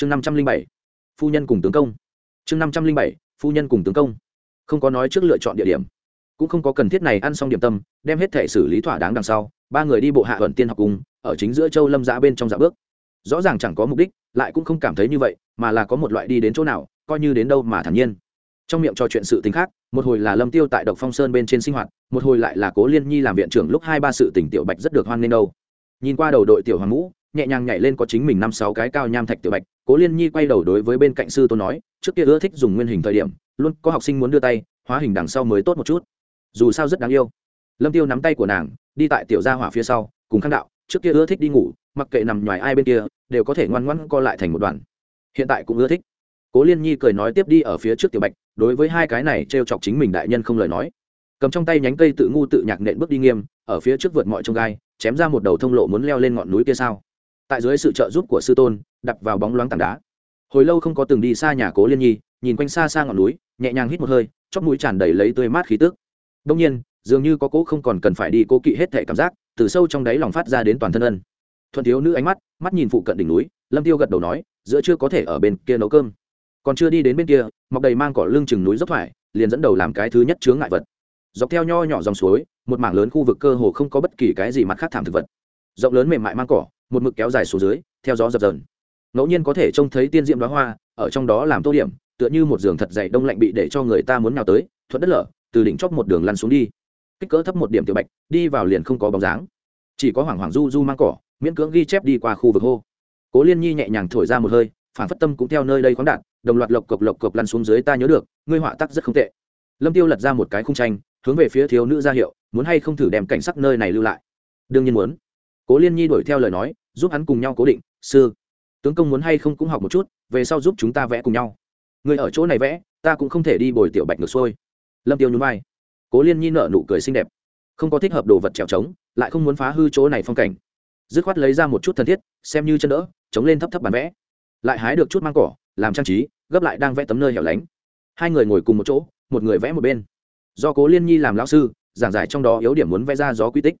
chương năm trăm linh bảy, phu nhân cùng tướng công. chương năm trăm linh bảy, phu nhân cùng tướng công. không có nói trước lựa chọn địa điểm, cũng không có cần thiết này ăn xong điểm tâm, đem hết thể xử lý thỏa đáng đằng sau, ba người đi bộ hạ thuận tiên học cùng, ở chính giữa châu lâm giã bên trong dạ bước. rõ ràng chẳng có mục đích, lại cũng không cảm thấy như vậy, mà là có một loại đi đến chỗ nào, coi như đến đâu mà thản nhiên. trong miệng trò chuyện sự tình khác, một hồi là lâm tiêu tại độc phong sơn bên trên sinh hoạt, một hồi lại là cố liên nhi làm viện trưởng lúc hai ba sự tình tiểu bạch rất được hoan nghênh đâu. nhìn qua đầu đội tiểu hoàng ngũ nhẹ nhàng nhảy lên có chính mình năm sáu cái cao nham thạch tiểu bạch, cố liên nhi quay đầu đối với bên cạnh sư tôn nói, trước kia ưa thích dùng nguyên hình thời điểm, luôn có học sinh muốn đưa tay, hóa hình đằng sau mới tốt một chút. Dù sao rất đáng yêu. Lâm tiêu nắm tay của nàng, đi tại tiểu gia hỏa phía sau, cùng khang đạo, trước kia ưa thích đi ngủ, mặc kệ nằm ngoài ai bên kia, đều có thể ngoan ngoãn co lại thành một đoàn. Hiện tại cũng ưa thích. Cố liên nhi cười nói tiếp đi ở phía trước tiểu bạch, đối với hai cái này trêu chọc chính mình đại nhân không lời nói. Cầm trong tay nhánh cây tự ngu tự nhạc nện bước đi nghiêm, ở phía trước vượt mọi trông gai, chém ra một đầu thông lộ muốn leo lên ngọn núi kia sao? Tại dưới sự trợ giúp của sư tôn, đập vào bóng loáng tảng đá. Hồi lâu không có từng đi xa nhà cố liên nhi, nhìn quanh xa xa ngọn núi, nhẹ nhàng hít một hơi, chóp mũi tràn đầy lấy tươi mát khí tức. Đông nhiên, dường như có cỗ không còn cần phải đi cố kỵ hết thể cảm giác, từ sâu trong đáy lòng phát ra đến toàn thân ân. Thuận thiếu nữ ánh mắt mắt nhìn phụ cận đỉnh núi, lâm tiêu gật đầu nói, giữa chưa có thể ở bên kia nấu cơm. Còn chưa đi đến bên kia, mọc đầy mang cỏ lưng chừng núi dốc thoải, liền dẫn đầu làm cái thứ nhất chướng ngại vật. Dọc theo nho nhỏ dòng suối, một mảng lớn khu vực cơ hồ không có bất kỳ cái gì mặt khác thảm thực vật. Rộng lớn mềm mại mang cỏ một mực kéo dài xuống dưới, theo gió dập dờn. Ngẫu nhiên có thể trông thấy tiên diệm đoá hoa, ở trong đó làm tô điểm, tựa như một giường thật dày đông lạnh bị để cho người ta muốn nào tới, thuận đất lở, từ đỉnh chóp một đường lăn xuống đi. Kích cỡ thấp một điểm tiểu bạch, đi vào liền không có bóng dáng. Chỉ có hoàng hoàng du du mang cỏ, miễn cưỡng ghi chép đi qua khu vực hô. Cố liên nhi nhẹ nhàng thổi ra một hơi, phản phất tâm cũng theo nơi đây khoáng đạn đồng loạt lộc cộc lộc cộc lăn xuống dưới ta nhớ được, ngươi họa tắc rất không tệ. Lâm tiêu lật ra một cái khung tranh, hướng về phía thiếu nữ ra hiệu, muốn hay không thử đem cảnh sắc nơi này lưu lại. Đương nhiên muốn cố liên nhi đuổi theo lời nói, giúp hắn cùng nhau cố định, sư, tướng công muốn hay không cũng học một chút, về sau giúp chúng ta vẽ cùng nhau. Người ở chỗ này vẽ, ta cũng không thể đi bồi tiểu bạch ngược xuôi. Lâm tiêu nhún vai. Cố liên nhi nở nụ cười xinh đẹp. Không có thích hợp đồ vật trèo trống, lại không muốn phá hư chỗ này phong cảnh. Dứt khoát lấy ra một chút thân thiết, xem như chân đỡ, chống lên thấp thấp bàn vẽ. Lại hái được chút mang cỏ, làm trang trí, gấp lại đang vẽ tấm nơi hẻo lánh. Hai người ngồi cùng một chỗ, một người vẽ một bên. Do cố liên nhi làm lão sư, giảng giải trong đó yếu điểm muốn vẽ ra gió quy tích.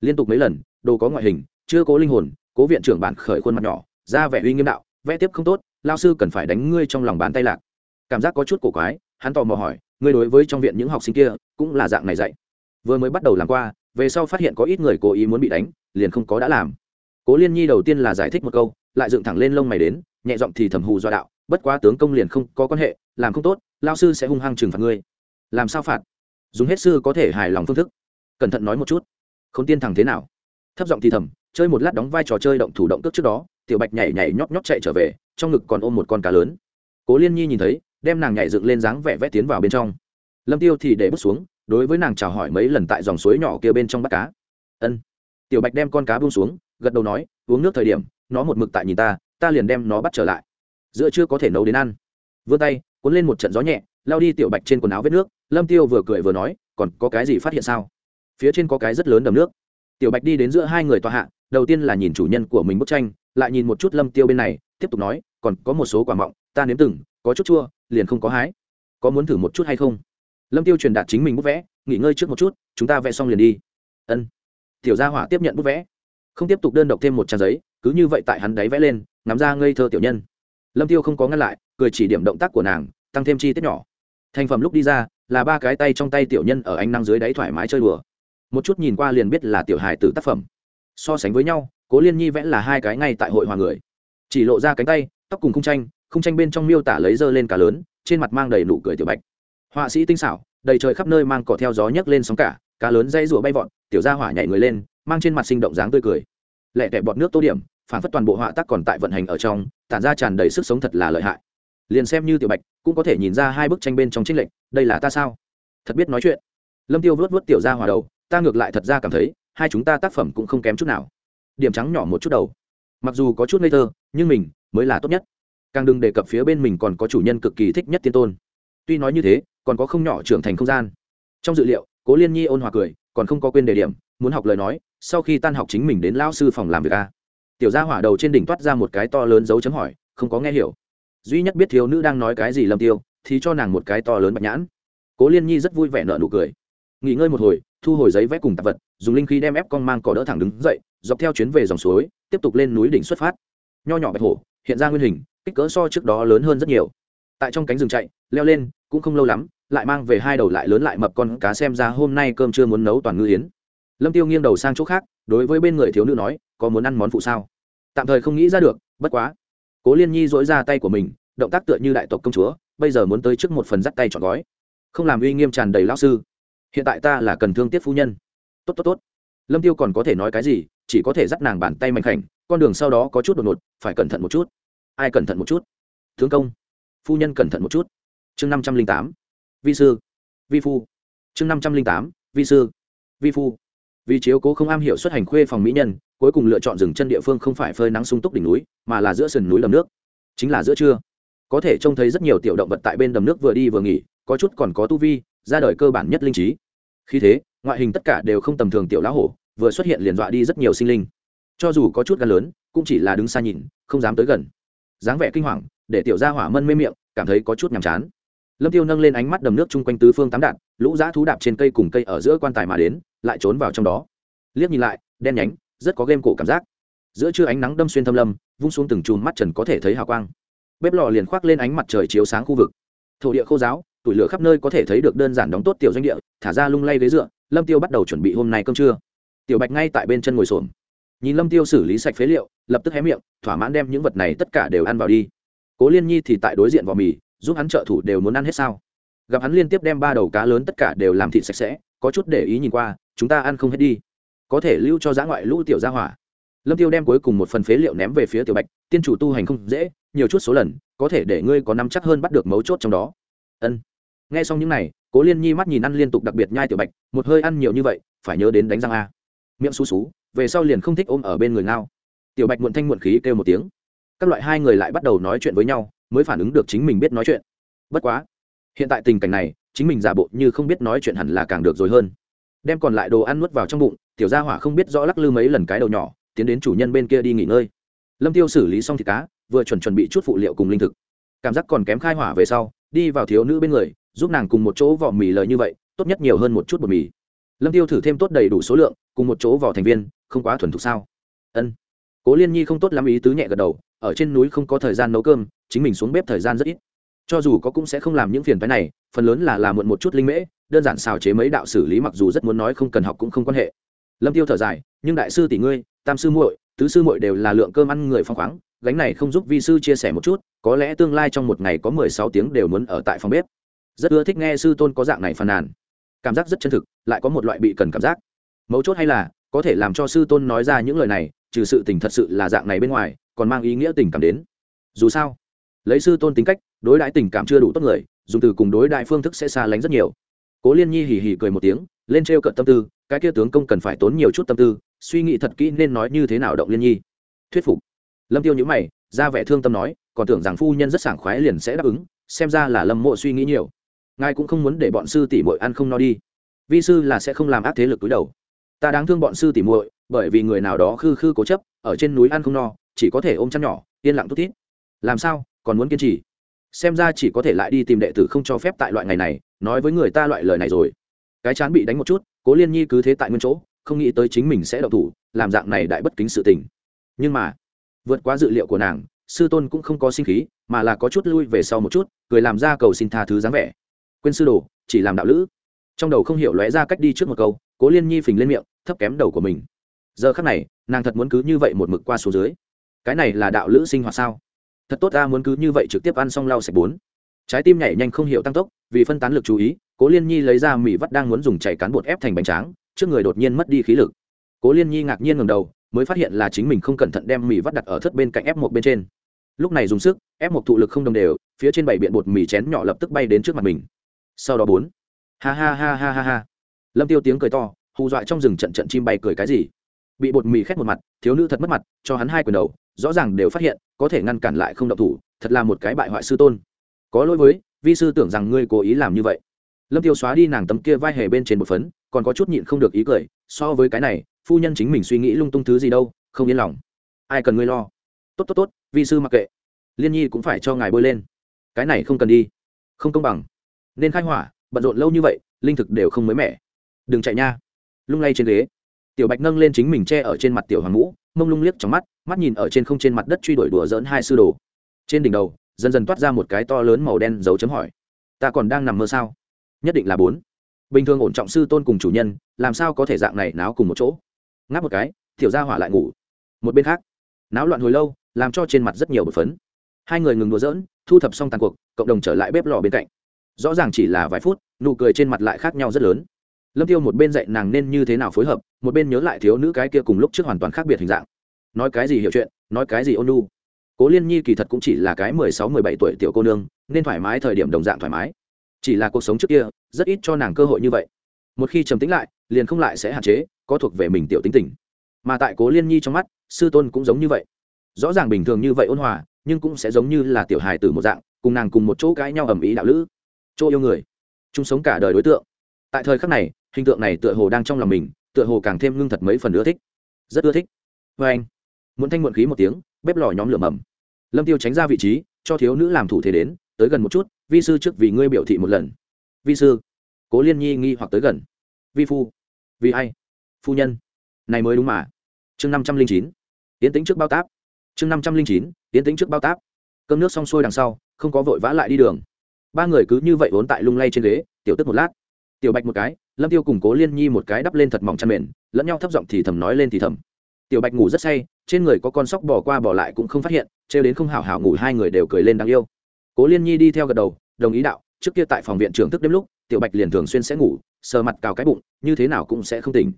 Liên tục mấy lần đồ có ngoại hình, chưa cố linh hồn, cố viện trưởng bản khởi khuôn mặt nhỏ ra vẻ uy nghiêm đạo vẽ tiếp không tốt, lao sư cần phải đánh ngươi trong lòng bàn tay lạc. Cảm giác có chút cổ quái, hắn tò mò hỏi, ngươi đối với trong viện những học sinh kia, cũng là dạng này dạy. Vừa mới bắt đầu làm qua, về sau phát hiện có ít người cố ý muốn bị đánh, liền không có đã làm. Cố liên nhi đầu tiên là giải thích một câu, lại dựng thẳng lên lông mày đến, nhẹ giọng thì thầm hù do đạo, bất quá tướng công liền không có quan hệ, làm không tốt, lao sư sẽ hung hăng trừng phạt ngươi. Làm sao phạt? Dùng hết sư có thể hài lòng phương thức. Cẩn thận nói một chút. Không tiên thẳng thế nào? Thấp giọng thì thầm, chơi một lát đóng vai trò chơi động thủ động cước trước đó, tiểu bạch nhảy nhảy nhóp nhóp chạy trở về, trong ngực còn ôm một con cá lớn. Cố liên nhi nhìn thấy, đem nàng nhảy dựng lên dáng vẻ vẽ tiến vào bên trong. Lâm tiêu thì để bước xuống, đối với nàng chào hỏi mấy lần tại dòng suối nhỏ kia bên trong bắt cá. Ân. Tiểu bạch đem con cá buông xuống, gật đầu nói, uống nước thời điểm, nó một mực tại nhìn ta ta liền đem nó bắt trở lại. Giữa chưa có thể nấu đến ăn. Vươn tay, cuốn lên một trận gió nhẹ, lao đi tiểu bạch trên quần áo vết nước. Lâm tiêu vừa cười vừa nói, còn có cái gì phát hiện sao? Phía trên có cái rất lớn đầm nước tiểu bạch đi đến giữa hai người tòa hạ, đầu tiên là nhìn chủ nhân của mình bức tranh, lại nhìn một chút lâm tiêu bên này, tiếp tục nói, còn có một số quả mọng, ta nếm từng, có chút chua, liền không có hái. Có muốn thử một chút hay không? Lâm tiêu truyền đạt chính mình bút vẽ, nghỉ ngơi trước một chút, chúng ta vẽ xong liền đi. Ân. Tiểu gia hỏa tiếp nhận bút vẽ, không tiếp tục đơn độc thêm một trang giấy, cứ như vậy tại hắn đáy vẽ lên nắm ra ngây thơ tiểu nhân. Lâm tiêu không có ngăn lại, cười chỉ điểm động tác của nàng, tăng thêm chi tiết nhỏ. Thành phẩm lúc đi ra, là ba cái tay trong tay tiểu nhân ở ánh năng dưới đáy thoải mái chơi đùa một chút nhìn qua liền biết là tiểu hài tử tác phẩm. So sánh với nhau, cố liên nhi vẽ là hai cái ngay tại hội hòa người. Chỉ lộ ra cánh tay, tóc cùng khung tranh khung tranh bên trong miêu tả lấy dơ lên cả lớn, trên mặt mang đầy nụ cười tiểu bạch. Họa sĩ tinh xảo, đầy trời khắp nơi mang cỏ theo gió nhấc lên sóng cả, cá lớn dây rùa bay vọt, tiểu gia hỏa nhảy người lên, mang trên mặt sinh động dáng tươi cười. Lẹ tẻ bọt nước tô điểm, phản phất toàn bộ họa tác còn tại vận hành ở trong, tản ra tràn đầy sức sống thật là lợi hại. Liền xem như tiểu bạch, cũng có thể nhìn ra hai bức tranh bên trong trích lệnh đây là ta sao? Thật biết nói chuyện. Lâm tiêu vớt vớt tiểu gia hỏa đầu ta ngược lại thật ra cảm thấy, hai chúng ta tác phẩm cũng không kém chút nào. Điểm trắng nhỏ một chút đầu. Mặc dù có chút ngây thơ, nhưng mình mới là tốt nhất. Càng đừng đề cập phía bên mình còn có chủ nhân cực kỳ thích nhất tiên tôn. Tuy nói như thế, còn có không nhỏ trưởng thành không gian. Trong dự liệu, cố liên nhi ôn hòa cười, còn không có quên đề điểm, muốn học lời nói, sau khi tan học chính mình đến lao sư phòng làm việc a. Tiểu gia hỏa đầu trên đỉnh toát ra một cái to lớn dấu chấm hỏi, không có nghe hiểu. Duy nhất biết thiếu nữ đang nói cái gì lâm tiêu, thì cho nàng một cái to lớn bạch nhãn. Cố liên nhi rất vui vẻ nợ nụ cười nghỉ ngơi một hồi, thu hồi giấy vẽ cùng tạp vật, dùng linh khí đem ép con mang cỏ đỡ thẳng đứng dậy, dọc theo chuyến về dòng suối, tiếp tục lên núi đỉnh xuất phát. Nho nhỏ bạch hổ, hiện ra nguyên hình, kích cỡ so trước đó lớn hơn rất nhiều. Tại trong cánh rừng chạy, leo lên, cũng không lâu lắm, lại mang về hai đầu lại lớn lại mập con cá xem ra hôm nay cơm chưa muốn nấu toàn ngư yến. Lâm tiêu nghiêng đầu sang chỗ khác, đối với bên người thiếu nữ nói, có muốn ăn món phụ sao? Tạm thời không nghĩ ra được, bất quá. Cố liên nhi dỗi ra tay của mình, động tác tựa như đại tộc công chúa, bây giờ muốn tới trước một phần dắt tay chọn gói. Không làm uy nghiêm tràn đầy lão sư hiện tại ta là cần thương tiếc phu nhân. Tốt tốt tốt. Lâm tiêu còn có thể nói cái gì, chỉ có thể dắt nàng bàn tay mạnh khảnh, con đường sau đó có chút đột ngột, phải cẩn thận một chút. Ai cẩn thận một chút? Thương công. Phu nhân cẩn thận một chút. Chương năm trăm linh tám. Vi sư. Vi phu. Chương năm trăm linh tám. Vi sư. Vi phu. Vì chiếu cố không am hiểu xuất hành khuê phòng mỹ nhân, cuối cùng lựa chọn rừng chân địa phương không phải phơi nắng sung túc đỉnh núi, mà là giữa sườn núi lầm nước. Chính là giữa trưa. Có thể trông thấy rất nhiều tiểu động vật tại bên đầm nước vừa đi vừa nghỉ, có chút còn có tu vi ra đời cơ bản nhất linh trí. Khi thế, ngoại hình tất cả đều không tầm thường tiểu lá hổ, vừa xuất hiện liền dọa đi rất nhiều sinh linh. Cho dù có chút gan lớn, cũng chỉ là đứng xa nhìn, không dám tới gần. Dáng vẻ kinh hoàng, để tiểu gia hỏa mân mê miệng, cảm thấy có chút nhàm chán. Lâm tiêu nâng lên ánh mắt đầm nước chung quanh tứ phương tám đạn, lũ dã thú đạp trên cây cùng cây ở giữa quan tài mà đến, lại trốn vào trong đó. Liếc nhìn lại, đen nhánh, rất có game cổ cảm giác. Giữa trưa ánh nắng đâm xuyên thâm lâm, vung xuống từng chùm mắt trần có thể thấy hào quang. Bếp lò liền khoác lên ánh mặt trời chiếu sáng khu vực. Thổ địa khô giáo tủi lửa khắp nơi có thể thấy được đơn giản đóng tốt tiểu doanh địa, thả ra lung lay ghế dựa, lâm tiêu bắt đầu chuẩn bị hôm nay cơm trưa. Tiểu bạch ngay tại bên chân ngồi xổm. Nhìn lâm tiêu xử lý sạch phế liệu, lập tức hé miệng, thỏa mãn đem những vật này tất cả đều ăn vào đi. Cố liên nhi thì tại đối diện vỏ mì, giúp hắn trợ thủ đều muốn ăn hết sao. Gặp hắn liên tiếp đem ba đầu cá lớn tất cả đều làm thịt sạch sẽ, có chút để ý nhìn qua, chúng ta ăn không hết đi. Có thể lưu cho giã ngoại lũ tiểu gia hỏa. Lâm tiêu đem cuối cùng một phần phế liệu ném về phía tiểu bạch, tiên chủ tu hành không dễ, nhiều chút số lần, có thể để ngươi có nắm chắc hơn bắt được mấu chốt trong đó ân. Nghe xong những này, cố liên nhi mắt nhìn ăn liên tục đặc biệt nhai tiểu bạch, một hơi ăn nhiều như vậy, phải nhớ đến đánh răng a. Miệng xú xú về sau liền không thích ôm ở bên người ngao. Tiểu bạch muộn thanh muộn khí kêu một tiếng. Các loại hai người lại bắt đầu nói chuyện với nhau, mới phản ứng được chính mình biết nói chuyện. Bất quá, hiện tại tình cảnh này, chính mình giả bộ như không biết nói chuyện hẳn là càng được rồi hơn. Đem còn lại đồ ăn nuốt vào trong bụng, tiểu gia hỏa không biết rõ lắc lư mấy lần cái đầu nhỏ, tiến đến chủ nhân bên kia đi nghỉ ngơi. Lâm tiêu xử lý xong thịt cá, vừa chuẩn chuẩn bị chút phụ liệu cùng linh thực. Cảm giác còn kém khai hỏa về sau đi vào thiếu nữ bên người, giúp nàng cùng một chỗ vỏ mì lời như vậy, tốt nhất nhiều hơn một chút bột mì. Lâm tiêu thử thêm tốt đầy đủ số lượng, cùng một chỗ vỏ thành viên, không quá thuần thục sao? Ân. Cố liên nhi không tốt lắm ý tứ nhẹ gật đầu, ở trên núi không có thời gian nấu cơm, chính mình xuống bếp thời gian rất ít. Cho dù có cũng sẽ không làm những phiền phái này, phần lớn là làm muộn một chút linh mễ, đơn giản xào chế mấy đạo xử lý mặc dù rất muốn nói không cần học cũng không quan hệ. Lâm tiêu thở dài, nhưng đại sư tỷ ngươi, tam sư muội, tứ sư muội đều là lượng cơm ăn người phong khoáng gánh này không giúp vi sư chia sẻ một chút, có lẽ tương lai trong một ngày có mười sáu tiếng đều muốn ở tại phòng bếp. Rất ưa thích nghe sư tôn có dạng này phàn nàn. Cảm giác rất chân thực, lại có một loại bị cần cảm giác. Mấu chốt hay là, có thể làm cho sư tôn nói ra những lời này, trừ sự tình thật sự là dạng này bên ngoài, còn mang ý nghĩa tình cảm đến. Dù sao, lấy sư tôn tính cách, đối đãi tình cảm chưa đủ tốt người, dùng từ cùng đối đại phương thức sẽ xa lánh rất nhiều. Cố liên nhi hì hì cười một tiếng, lên trêu cận tâm tư, cái kia tướng công cần phải tốn nhiều chút tâm tư, suy nghĩ thật kỹ nên nói như thế nào động liên nhi. Thuyết phục lâm tiêu nhữ mày, ra vẻ thương tâm nói, còn tưởng rằng phu nhân rất sảng khoái liền sẽ đáp ứng, xem ra là lâm mộ suy nghĩ nhiều. Ngài cũng không muốn để bọn sư tỷ muội ăn không no đi. Vi sư là sẽ không làm ác thế lực túi đầu. Ta đáng thương bọn sư tỷ muội, bởi vì người nào đó khư khư cố chấp, ở trên núi ăn không no, chỉ có thể ôm chăn nhỏ, yên lặng tốt tít làm sao, còn muốn kiên trì? Xem ra chỉ có thể lại đi tìm đệ tử không cho phép tại loại ngày này, nói với người ta loại lời này rồi. Cái chán bị đánh một chút, cố liên nhi cứ thế tại nguyên chỗ, không nghĩ tới chính mình sẽ đậu thủ, làm dạng này đại bất kính sự tình. Nhưng mà vượt quá dự liệu của nàng, sư tôn cũng không có sinh khí, mà là có chút lui về sau một chút, cười làm ra cầu xin tha thứ dáng vẻ. Quên sư đồ, chỉ làm đạo lữ. Trong đầu không hiểu lóe ra cách đi trước một câu, cố liên nhi phình lên miệng, thấp kém đầu của mình. Giờ khắc này, nàng thật muốn cứ như vậy một mực qua số dưới. Cái này là đạo lữ sinh hoạt sao? Thật tốt ta muốn cứ như vậy trực tiếp ăn xong lau sạch bốn trái tim nhảy nhanh không hiểu tăng tốc, vì phân tán lực chú ý, cố liên nhi lấy ra mì vắt đang muốn dùng chảy cán bột ép thành bánh tráng, trước người đột nhiên mất đi khí lực. Cố liên nhi ngạc nhiên ngầm đầu mới phát hiện là chính mình không cẩn thận đem mì vắt đặt ở thất bên cạnh ép một bên trên. Lúc này dùng sức, ép một thụ lực không đồng đều, phía trên bảy biện bột mì chén nhỏ lập tức bay đến trước mặt mình. Sau đó bốn. Ha ha ha ha ha ha. Lâm tiêu tiếng cười to, hù dọa trong rừng trận trận chim bay cười cái gì? Bị bột mì khét một mặt, thiếu nữ thật mất mặt, cho hắn hai quyền đầu, rõ ràng đều phát hiện, có thể ngăn cản lại không động thủ, thật là một cái bại hoại sư tôn. Có lỗi với, vi sư tưởng rằng ngươi cố ý làm như vậy. Lâm tiêu xóa đi nàng tấm kia vai hề bên trên một phấn, còn có chút nhịn không được ý cười, so với cái này phu nhân chính mình suy nghĩ lung tung thứ gì đâu, không yên lòng. Ai cần ngươi lo? Tốt tốt tốt, vi sư mặc kệ. Liên nhi cũng phải cho ngài bôi lên. Cái này không cần đi. Không công bằng. Nên khai hỏa, bận rộn lâu như vậy, linh thực đều không mới mẻ. Đừng chạy nha. Lung lay trên ghế. Tiểu bạch nâng lên chính mình che ở trên mặt tiểu hoàng ngũ mông lung liếc trong mắt mắt nhìn ở trên không trên mặt đất truy đuổi đùa dỡn hai sư đồ. Trên đỉnh đầu, dần dần toát ra một cái to lớn màu đen dấu chấm hỏi. Ta còn đang nằm mơ sao? Nhất định là bốn. Bình thường ổn trọng sư tôn cùng chủ nhân, làm sao có thể dạng này náo cùng một chỗ? Ngáp một cái, tiểu gia hỏa lại ngủ. Một bên khác, náo loạn hồi lâu, làm cho trên mặt rất nhiều bột phấn. Hai người ngừng đùa dỡn thu thập xong tàn cuộc, cộng đồng trở lại bếp lò bên cạnh. Rõ ràng chỉ là vài phút, nụ cười trên mặt lại khác nhau rất lớn. Lâm tiêu một bên dạy nàng nên như thế nào phối hợp, một bên nhớ lại thiếu nữ cái kia cùng lúc trước hoàn toàn khác biệt hình dạng. Nói cái gì hiểu chuyện, nói cái gì ôn nhu. Cố liên nhi kỳ thật cũng chỉ là cái mười sáu, mười bảy tuổi tiểu cô nương, nên thoải mái thời điểm đồng dạng thoải mái. Chỉ là cuộc sống trước kia, rất ít cho nàng cơ hội như vậy một khi trầm tĩnh lại, liền không lại sẽ hạn chế, có thuộc về mình tiểu tính tình. Mà tại cố liên nhi trong mắt, sư tôn cũng giống như vậy. Rõ ràng bình thường như vậy ôn hòa, nhưng cũng sẽ giống như là tiểu hài tử một dạng, cùng nàng cùng một chỗ cãi nhau ầm ĩ đạo lữ. Chỗ yêu người, chung sống cả đời đối tượng. Tại thời khắc này, hình tượng này tựa hồ đang trong lòng mình, tựa hồ càng thêm ngưng thật mấy phần ưa thích. Rất ưa thích. Vê anh, muốn thanh muộn khí một tiếng, bếp lò nhóm lửa mầm. Lâm tiêu tránh ra vị trí, cho thiếu nữ làm thủ thế đến, tới gần một chút, vi sư trước vì ngươi biểu thị một lần. Vi sư cố liên nhi nghi hoặc tới gần. Vi phu vì ai, phu nhân. Này mới đúng mà. Chương năm trăm linh chín, tiến tính trước bao táp. Chương năm trăm linh chín, tiến tính trước bao táp. Cơm nước xong xuôi đằng sau, không có vội vã lại đi đường. Ba người cứ như vậy vốn tại lung lay trên ghế, tiểu tức một lát. Tiểu bạch một cái, lâm tiêu cùng cố liên nhi một cái đắp lên thật mỏng chăn mềm lẫn nhau thấp giọng thì thầm nói lên thì thầm. Tiểu bạch ngủ rất say, trên người có con sóc bỏ qua bỏ lại cũng không phát hiện, trêu đến không hảo hảo ngủ hai người đều cười lên đáng yêu. Cố liên nhi đi theo gật đầu, đồng ý đạo, trước kia tại phòng viện trưởng thức đêm lúc tiểu bạch liền thường xuyên sẽ ngủ, sờ mặt cào cái bụng, như thế nào cũng sẽ không tỉnh.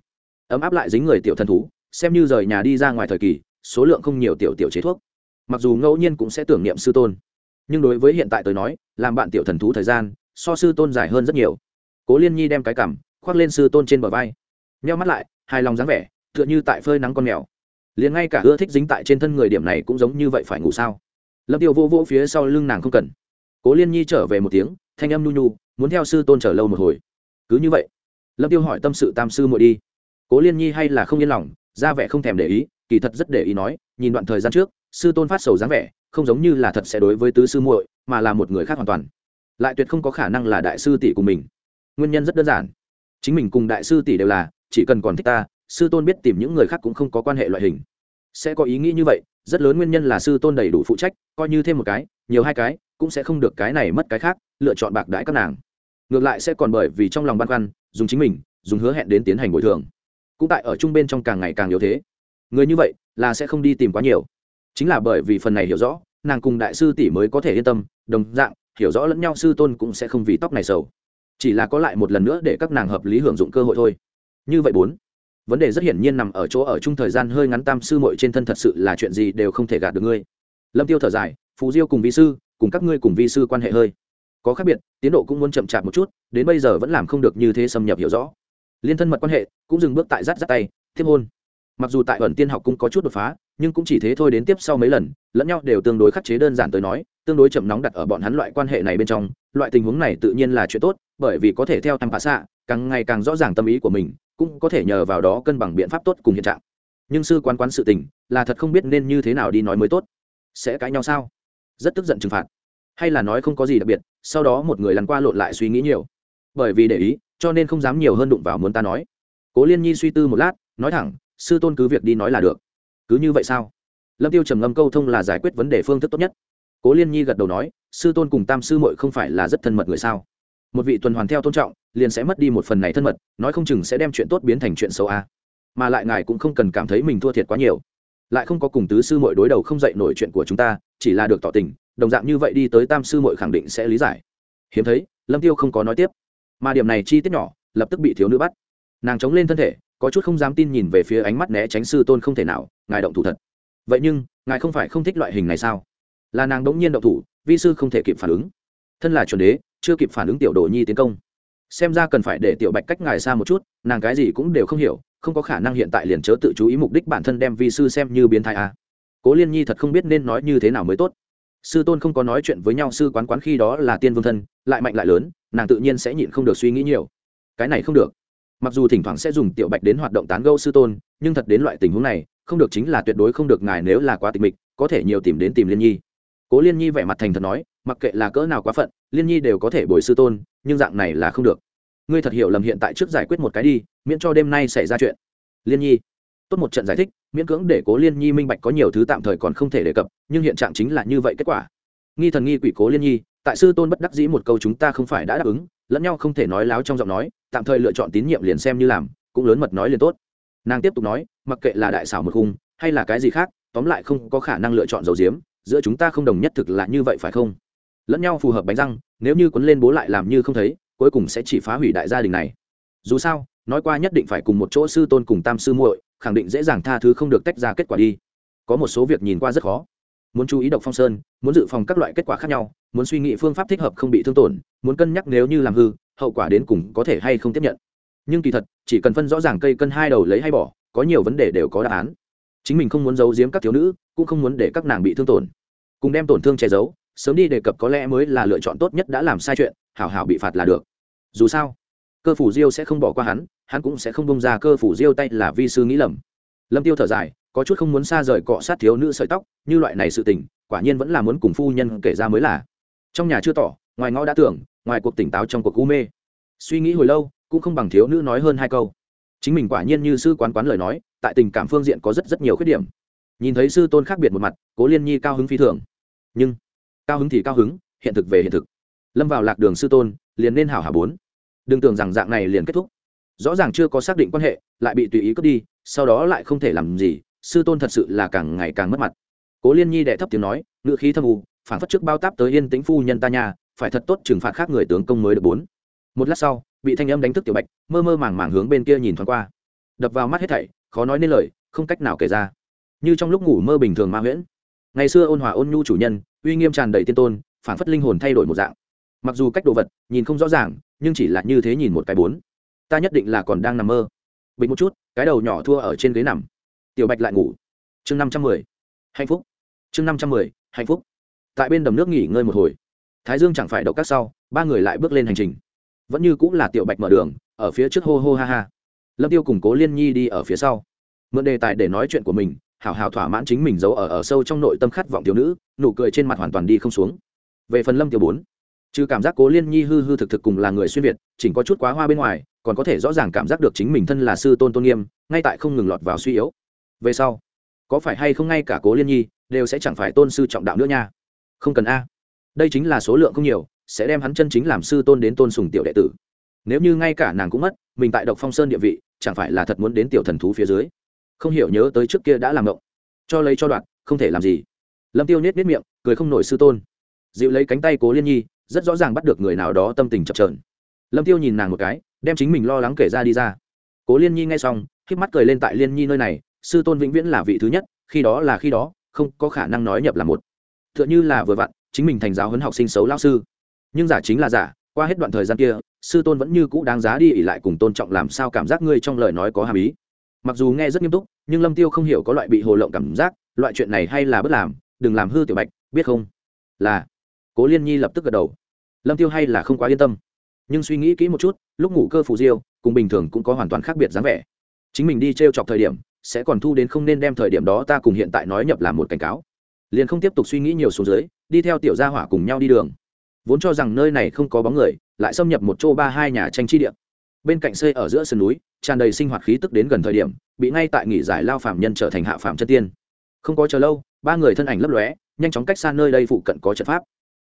Ấm áp lại dính người tiểu thần thú, xem như rời nhà đi ra ngoài thời kỳ, số lượng không nhiều tiểu tiểu chế thuốc. Mặc dù ngẫu nhiên cũng sẽ tưởng niệm sư tôn, nhưng đối với hiện tại tôi nói, làm bạn tiểu thần thú thời gian, so sư tôn dài hơn rất nhiều. Cố liên nhi đem cái cằm, khoác lên sư tôn trên bờ vai, nheo mắt lại, hài lòng dáng vẻ, tựa như tại phơi nắng con mèo. Liền ngay cả ưa thích dính tại trên thân người điểm này cũng giống như vậy phải ngủ sao? Lâm tiêu vô vô phía sau lưng nàng không cần. Cố liên nhi trở về một tiếng, thanh âm nhu nhu muốn theo sư tôn chờ lâu một hồi. Cứ như vậy, lâm tiêu hỏi tâm sự tam sư muội đi. Cố liên nhi hay là không yên lòng, ra vẻ không thèm để ý, kỳ thật rất để ý nói, nhìn đoạn thời gian trước, sư tôn phát sầu dáng vẻ, không giống như là thật sẽ đối với tứ sư muội, mà là một người khác hoàn toàn. Lại tuyệt không có khả năng là đại sư tỷ của mình. Nguyên nhân rất đơn giản. Chính mình cùng đại sư tỷ đều là, chỉ cần còn thích ta, sư tôn biết tìm những người khác cũng không có quan hệ loại hình. Sẽ có ý nghĩ như vậy rất lớn nguyên nhân là sư tôn đầy đủ phụ trách, coi như thêm một cái, nhiều hai cái, cũng sẽ không được cái này mất cái khác, lựa chọn bạc đãi các nàng. Ngược lại sẽ còn bởi vì trong lòng băn khoăn, dùng chính mình, dùng hứa hẹn đến tiến hành bồi thường. Cũng tại ở trung bên trong càng ngày càng yếu thế. Người như vậy, là sẽ không đi tìm quá nhiều. Chính là bởi vì phần này hiểu rõ, nàng cùng đại sư tỷ mới có thể yên tâm, đồng dạng, hiểu rõ lẫn nhau sư tôn cũng sẽ không vì tóc này sầu. Chỉ là có lại một lần nữa để các nàng hợp lý hưởng dụng cơ hội thôi. Như vậy bốn vấn đề rất hiển nhiên nằm ở chỗ ở chung thời gian hơi ngắn tam sư muội trên thân thật sự là chuyện gì đều không thể gạt được ngươi. Lâm tiêu thở dài, phù diêu cùng vi sư, cùng các ngươi cùng vi sư quan hệ hơi. Có khác biệt, tiến độ cũng muốn chậm chạp một chút, đến bây giờ vẫn làm không được như thế xâm nhập hiểu rõ. Liên thân mật quan hệ, cũng dừng bước tại rắt rắt tay, thiếp hôn. Mặc dù tại ẩn tiên học cũng có chút đột phá, nhưng cũng chỉ thế thôi đến tiếp sau mấy lần, lẫn nhau đều tương đối khắc chế đơn giản tới nói, tương đối chậm nóng đặt ở bọn hắn loại quan hệ này bên trong, loại tình huống này tự nhiên là chuyện tốt, bởi vì có thể theo tham phá xạ càng ngày càng rõ ràng tâm ý của mình, cũng có thể nhờ vào đó cân bằng biện pháp tốt cùng hiện trạng. Nhưng sư quán quán sự tình, là thật không biết nên như thế nào đi nói mới tốt. Sẽ cãi nhau sao? Rất tức giận trừng phạt. Hay là nói không có gì đặc biệt, sau đó một người lăn qua lộn lại suy nghĩ nhiều. Bởi vì để ý, cho nên không dám nhiều hơn đụng vào muốn ta nói. Cố liên nhi suy tư một lát, nói thẳng, sư tôn cứ việc đi nói là được. Cứ như vậy sao? Lâm tiêu trầm ngâm câu thông là giải quyết vấn đề phương thức tốt nhất. Cố liên nhi gật đầu nói, sư tôn cùng tam sư muội không phải là rất thân mật người sao? Một vị tuần hoàn theo tôn trọng liền sẽ mất đi một phần này thân mật, nói không chừng sẽ đem chuyện tốt biến thành chuyện xấu a. À. mà lại ngài cũng không cần cảm thấy mình thua thiệt quá nhiều. Lại không có cùng tứ sư muội đối đầu không dạy nổi chuyện của chúng ta, chỉ là được tỏ tình, đồng dạng như vậy đi tới tam sư muội khẳng định sẽ lý giải. Hiếm thấy, lâm tiêu không có nói tiếp. Mà điểm này chi tiết nhỏ, lập tức bị thiếu nữ bắt. Nàng chống lên thân thể, có chút không dám tin nhìn về phía ánh mắt né tránh sư tôn không thể nào, ngài động thủ thật. Vậy nhưng, ngài không phải không thích loại hình này sao? Là nàng đống nhiên động thủ, vi sư không thể kịp phản ứng. Thân là chuẩn đế, chưa kịp phản ứng tiểu đồ nhi tiến công xem ra cần phải để tiểu bạch cách ngài xa một chút, nàng cái gì cũng đều không hiểu, không có khả năng hiện tại liền chớ tự chú ý mục đích bản thân đem vi sư xem như biến thái a cố liên nhi thật không biết nên nói như thế nào mới tốt. Sư tôn không có nói chuyện với nhau, sư quán quán khi đó là tiên vương thân, lại mạnh lại lớn, nàng tự nhiên sẽ nhịn không được suy nghĩ nhiều. Cái này không được. Mặc dù thỉnh thoảng sẽ dùng tiểu bạch đến hoạt động tán gẫu sư tôn, nhưng thật đến loại tình huống này, không được chính là tuyệt đối không được ngài nếu là quá tịch mịch, có thể nhiều tìm đến tìm liên nhi. Cố liên nhi vẻ mặt thành thật nói, mặc kệ là cỡ nào quá phận, liên nhi đều có thể bồi sư tôn nhưng dạng này là không được. Ngươi thật hiểu lầm hiện tại trước giải quyết một cái đi, miễn cho đêm nay xảy ra chuyện. Liên nhi, tốt một trận giải thích, miễn cưỡng để cố liên nhi minh bạch có nhiều thứ tạm thời còn không thể đề cập, nhưng hiện trạng chính là như vậy kết quả. Nghi thần nghi quỷ cố liên nhi, tại sư tôn bất đắc dĩ một câu chúng ta không phải đã đáp ứng, lẫn nhau không thể nói láo trong giọng nói, tạm thời lựa chọn tín nhiệm liền xem như làm, cũng lớn mật nói liền tốt. Nàng tiếp tục nói, mặc kệ là đại xảo một khung, hay là cái gì khác, tóm lại không có khả năng lựa chọn dầu diếm, giữa chúng ta không đồng nhất thực là như vậy phải không? Lẫn nhau phù hợp bánh răng, nếu như quấn lên bố lại làm như không thấy, cuối cùng sẽ chỉ phá hủy đại gia đình này. Dù sao, nói qua nhất định phải cùng một chỗ sư tôn cùng tam sư muội, khẳng định dễ dàng tha thứ không được tách ra kết quả đi. Có một số việc nhìn qua rất khó. Muốn chú ý độc phong sơn, muốn dự phòng các loại kết quả khác nhau, muốn suy nghĩ phương pháp thích hợp không bị thương tổn, muốn cân nhắc nếu như làm hư, hậu quả đến cùng có thể hay không tiếp nhận. Nhưng kỳ thật, chỉ cần phân rõ ràng cây cân hai đầu lấy hay bỏ, có nhiều vấn đề đều có đáp án. Chính mình không muốn giấu giếm các thiếu nữ, cũng không muốn để các nàng bị thương tổn. Cùng đem tổn thương che giấu sớm đi đề cập có lẽ mới là lựa chọn tốt nhất đã làm sai chuyện, hảo hảo bị phạt là được. Dù sao, cơ phủ diêu sẽ không bỏ qua hắn hắn cũng sẽ không bông ra cơ phủ diêu tay là vi sư nghĩ lầm. Lâm tiêu thở dài, có chút không muốn xa rời cọ sát thiếu nữ sợi tóc, như loại này sự tình, quả nhiên vẫn là muốn cùng phu nhân kể ra mới là. Trong nhà chưa tỏ, ngoài ngõ đã tưởng, ngoài cuộc tỉnh táo trong cuộc u mê. Suy nghĩ hồi lâu, cũng không bằng thiếu nữ nói hơn hai câu. Chính mình quả nhiên như sư quán quán lời nói, tại tình cảm phương diện có rất rất nhiều khuyết điểm. Nhìn thấy sư tôn khác biệt một mặt, cố liên nhi cao hứng phi thường. Nhưng cao hứng thì cao hứng hiện thực về hiện thực. Lâm vào lạc đường sư tôn liền nên hảo hảo bốn. Đừng tưởng rằng dạng này liền kết thúc. Rõ ràng chưa có xác định quan hệ lại bị tùy ý cướp đi sau đó lại không thể làm gì sư tôn thật sự là càng ngày càng mất mặt. Cố liên nhi đệ thấp tiếng nói ngữ khí thâm u phản phất trước bao táp tới yên tĩnh phu nhân ta nhà phải thật tốt trừng phạt khác người tướng công mới được bốn. Một lát sau bị thanh âm đánh thức tiểu bạch mơ mơ màng màng hướng bên kia nhìn thoáng qua. Đập vào mắt hết thảy khó nói nên lời không cách nào kể ra. Như trong lúc ngủ mơ bình thường ma nguyễn, ngày xưa ôn hòa ôn nhu chủ nhân uy nghiêm tràn đầy tiên tôn, phản phất linh hồn thay đổi một dạng. Mặc dù cách đồ vật nhìn không rõ ràng, nhưng chỉ là như thế nhìn một cái bốn. Ta nhất định là còn đang nằm mơ. Bình một chút, cái đầu nhỏ thua ở trên ghế nằm. Tiểu bạch lại ngủ. Chương năm trăm mười. Hạnh phúc. Chương năm trăm mười, hạnh phúc. Tại bên đầm nước nghỉ ngơi một hồi. Thái dương chẳng phải đậu các sau, ba người lại bước lên hành trình. Vẫn như cũng là tiểu bạch mở đường, ở phía trước hô hô ha ha. Lâm tiêu cùng cố liên nhi đi ở phía sau. Mượn đề tài để nói chuyện của mình hảo hảo thỏa mãn chính mình giấu ở ở sâu trong nội tâm khát vọng thiếu nữ, nụ cười trên mặt hoàn toàn đi không xuống. Về phần lâm tiêu bốn, trừ cảm giác cố liên nhi hư hư thực thực cùng là người xuyên việt, chỉnh có chút quá hoa bên ngoài, còn có thể rõ ràng cảm giác được chính mình thân là sư tôn tôn nghiêm, ngay tại không ngừng lọt vào suy yếu. Về sau, có phải hay không ngay cả cố liên nhi đều sẽ chẳng phải tôn sư trọng đạo nữa nha? Không cần a. Đây chính là số lượng không nhiều, sẽ đem hắn chân chính làm sư tôn đến tôn sùng tiểu đệ tử. Nếu như ngay cả nàng cũng mất, mình tại độc phong sơn địa vị, chẳng phải là thật muốn đến tiểu thần thú phía dưới không hiểu nhớ tới trước kia đã làm ngộng. Cho lấy cho đoạn, không thể làm gì. Lâm tiêu nhếch nhét miệng, cười không nổi sư tôn. Dịu lấy cánh tay cố liên nhi, rất rõ ràng bắt được người nào đó tâm tình chập trờn lâm tiêu nhìn nàng một cái, đem chính mình lo lắng kể ra đi ra. Cố liên nhi nghe xong k mắt cười lên tại liên nhi nơi này, sư tôn vĩnh viễn là vị thứ nhất, khi đó là khi đó, không có khả năng nói nhập là một. T h ư ợ n h ư là vừa vặn, chính mình thành giáo huấn học sinh xấu lao sư. Nhưng giả chính là giả, qua hết đoạn thời gian kia, sư tôn vẫn như cũ đáng giá đi ỉ lại cùng tôn trọng làm sao cảm giác ngươi trong lời nói có hàm ý mặc dù nghe rất nghiêm túc, nhưng lâm tiêu không hiểu có loại bị hồ lộng cảm giác, loại chuyện này hay là bất làm, đừng làm hư tiểu bạch, biết không? Là, cố liên nhi lập tức gật đầu. Lâm tiêu hay là không quá yên tâm. Nhưng suy nghĩ kỹ một chút, lúc ngủ cơ phù diêu, cùng bình thường cũng có hoàn toàn khác biệt dáng vẻ. Chính mình đi t r e o chọc thời điểm, sẽ còn thu đến không nên đem thời điểm đó ta cùng hiện tại nói nhập làm một cảnh cáo. Liền không tiếp tục suy nghĩ nhiều xuống dưới, đi theo tiểu gia hỏa cùng nhau đi đường. Vốn cho rằng nơi này không có bóng người, lại xâm nhập một chỗ ba hai nhà tranh chi điện bên cạnh xây ở giữa sườn núi, tràn đầy sinh hoạt khí tức đến gần thời điểm, bị ngay tại nghỉ giải lao phạm nhân trở thành hạ phạm chân tiên. Không có chờ lâu, ba người thân ảnh lấp lóe, nhanh chóng cách xa nơi đây phụ cận có trận pháp.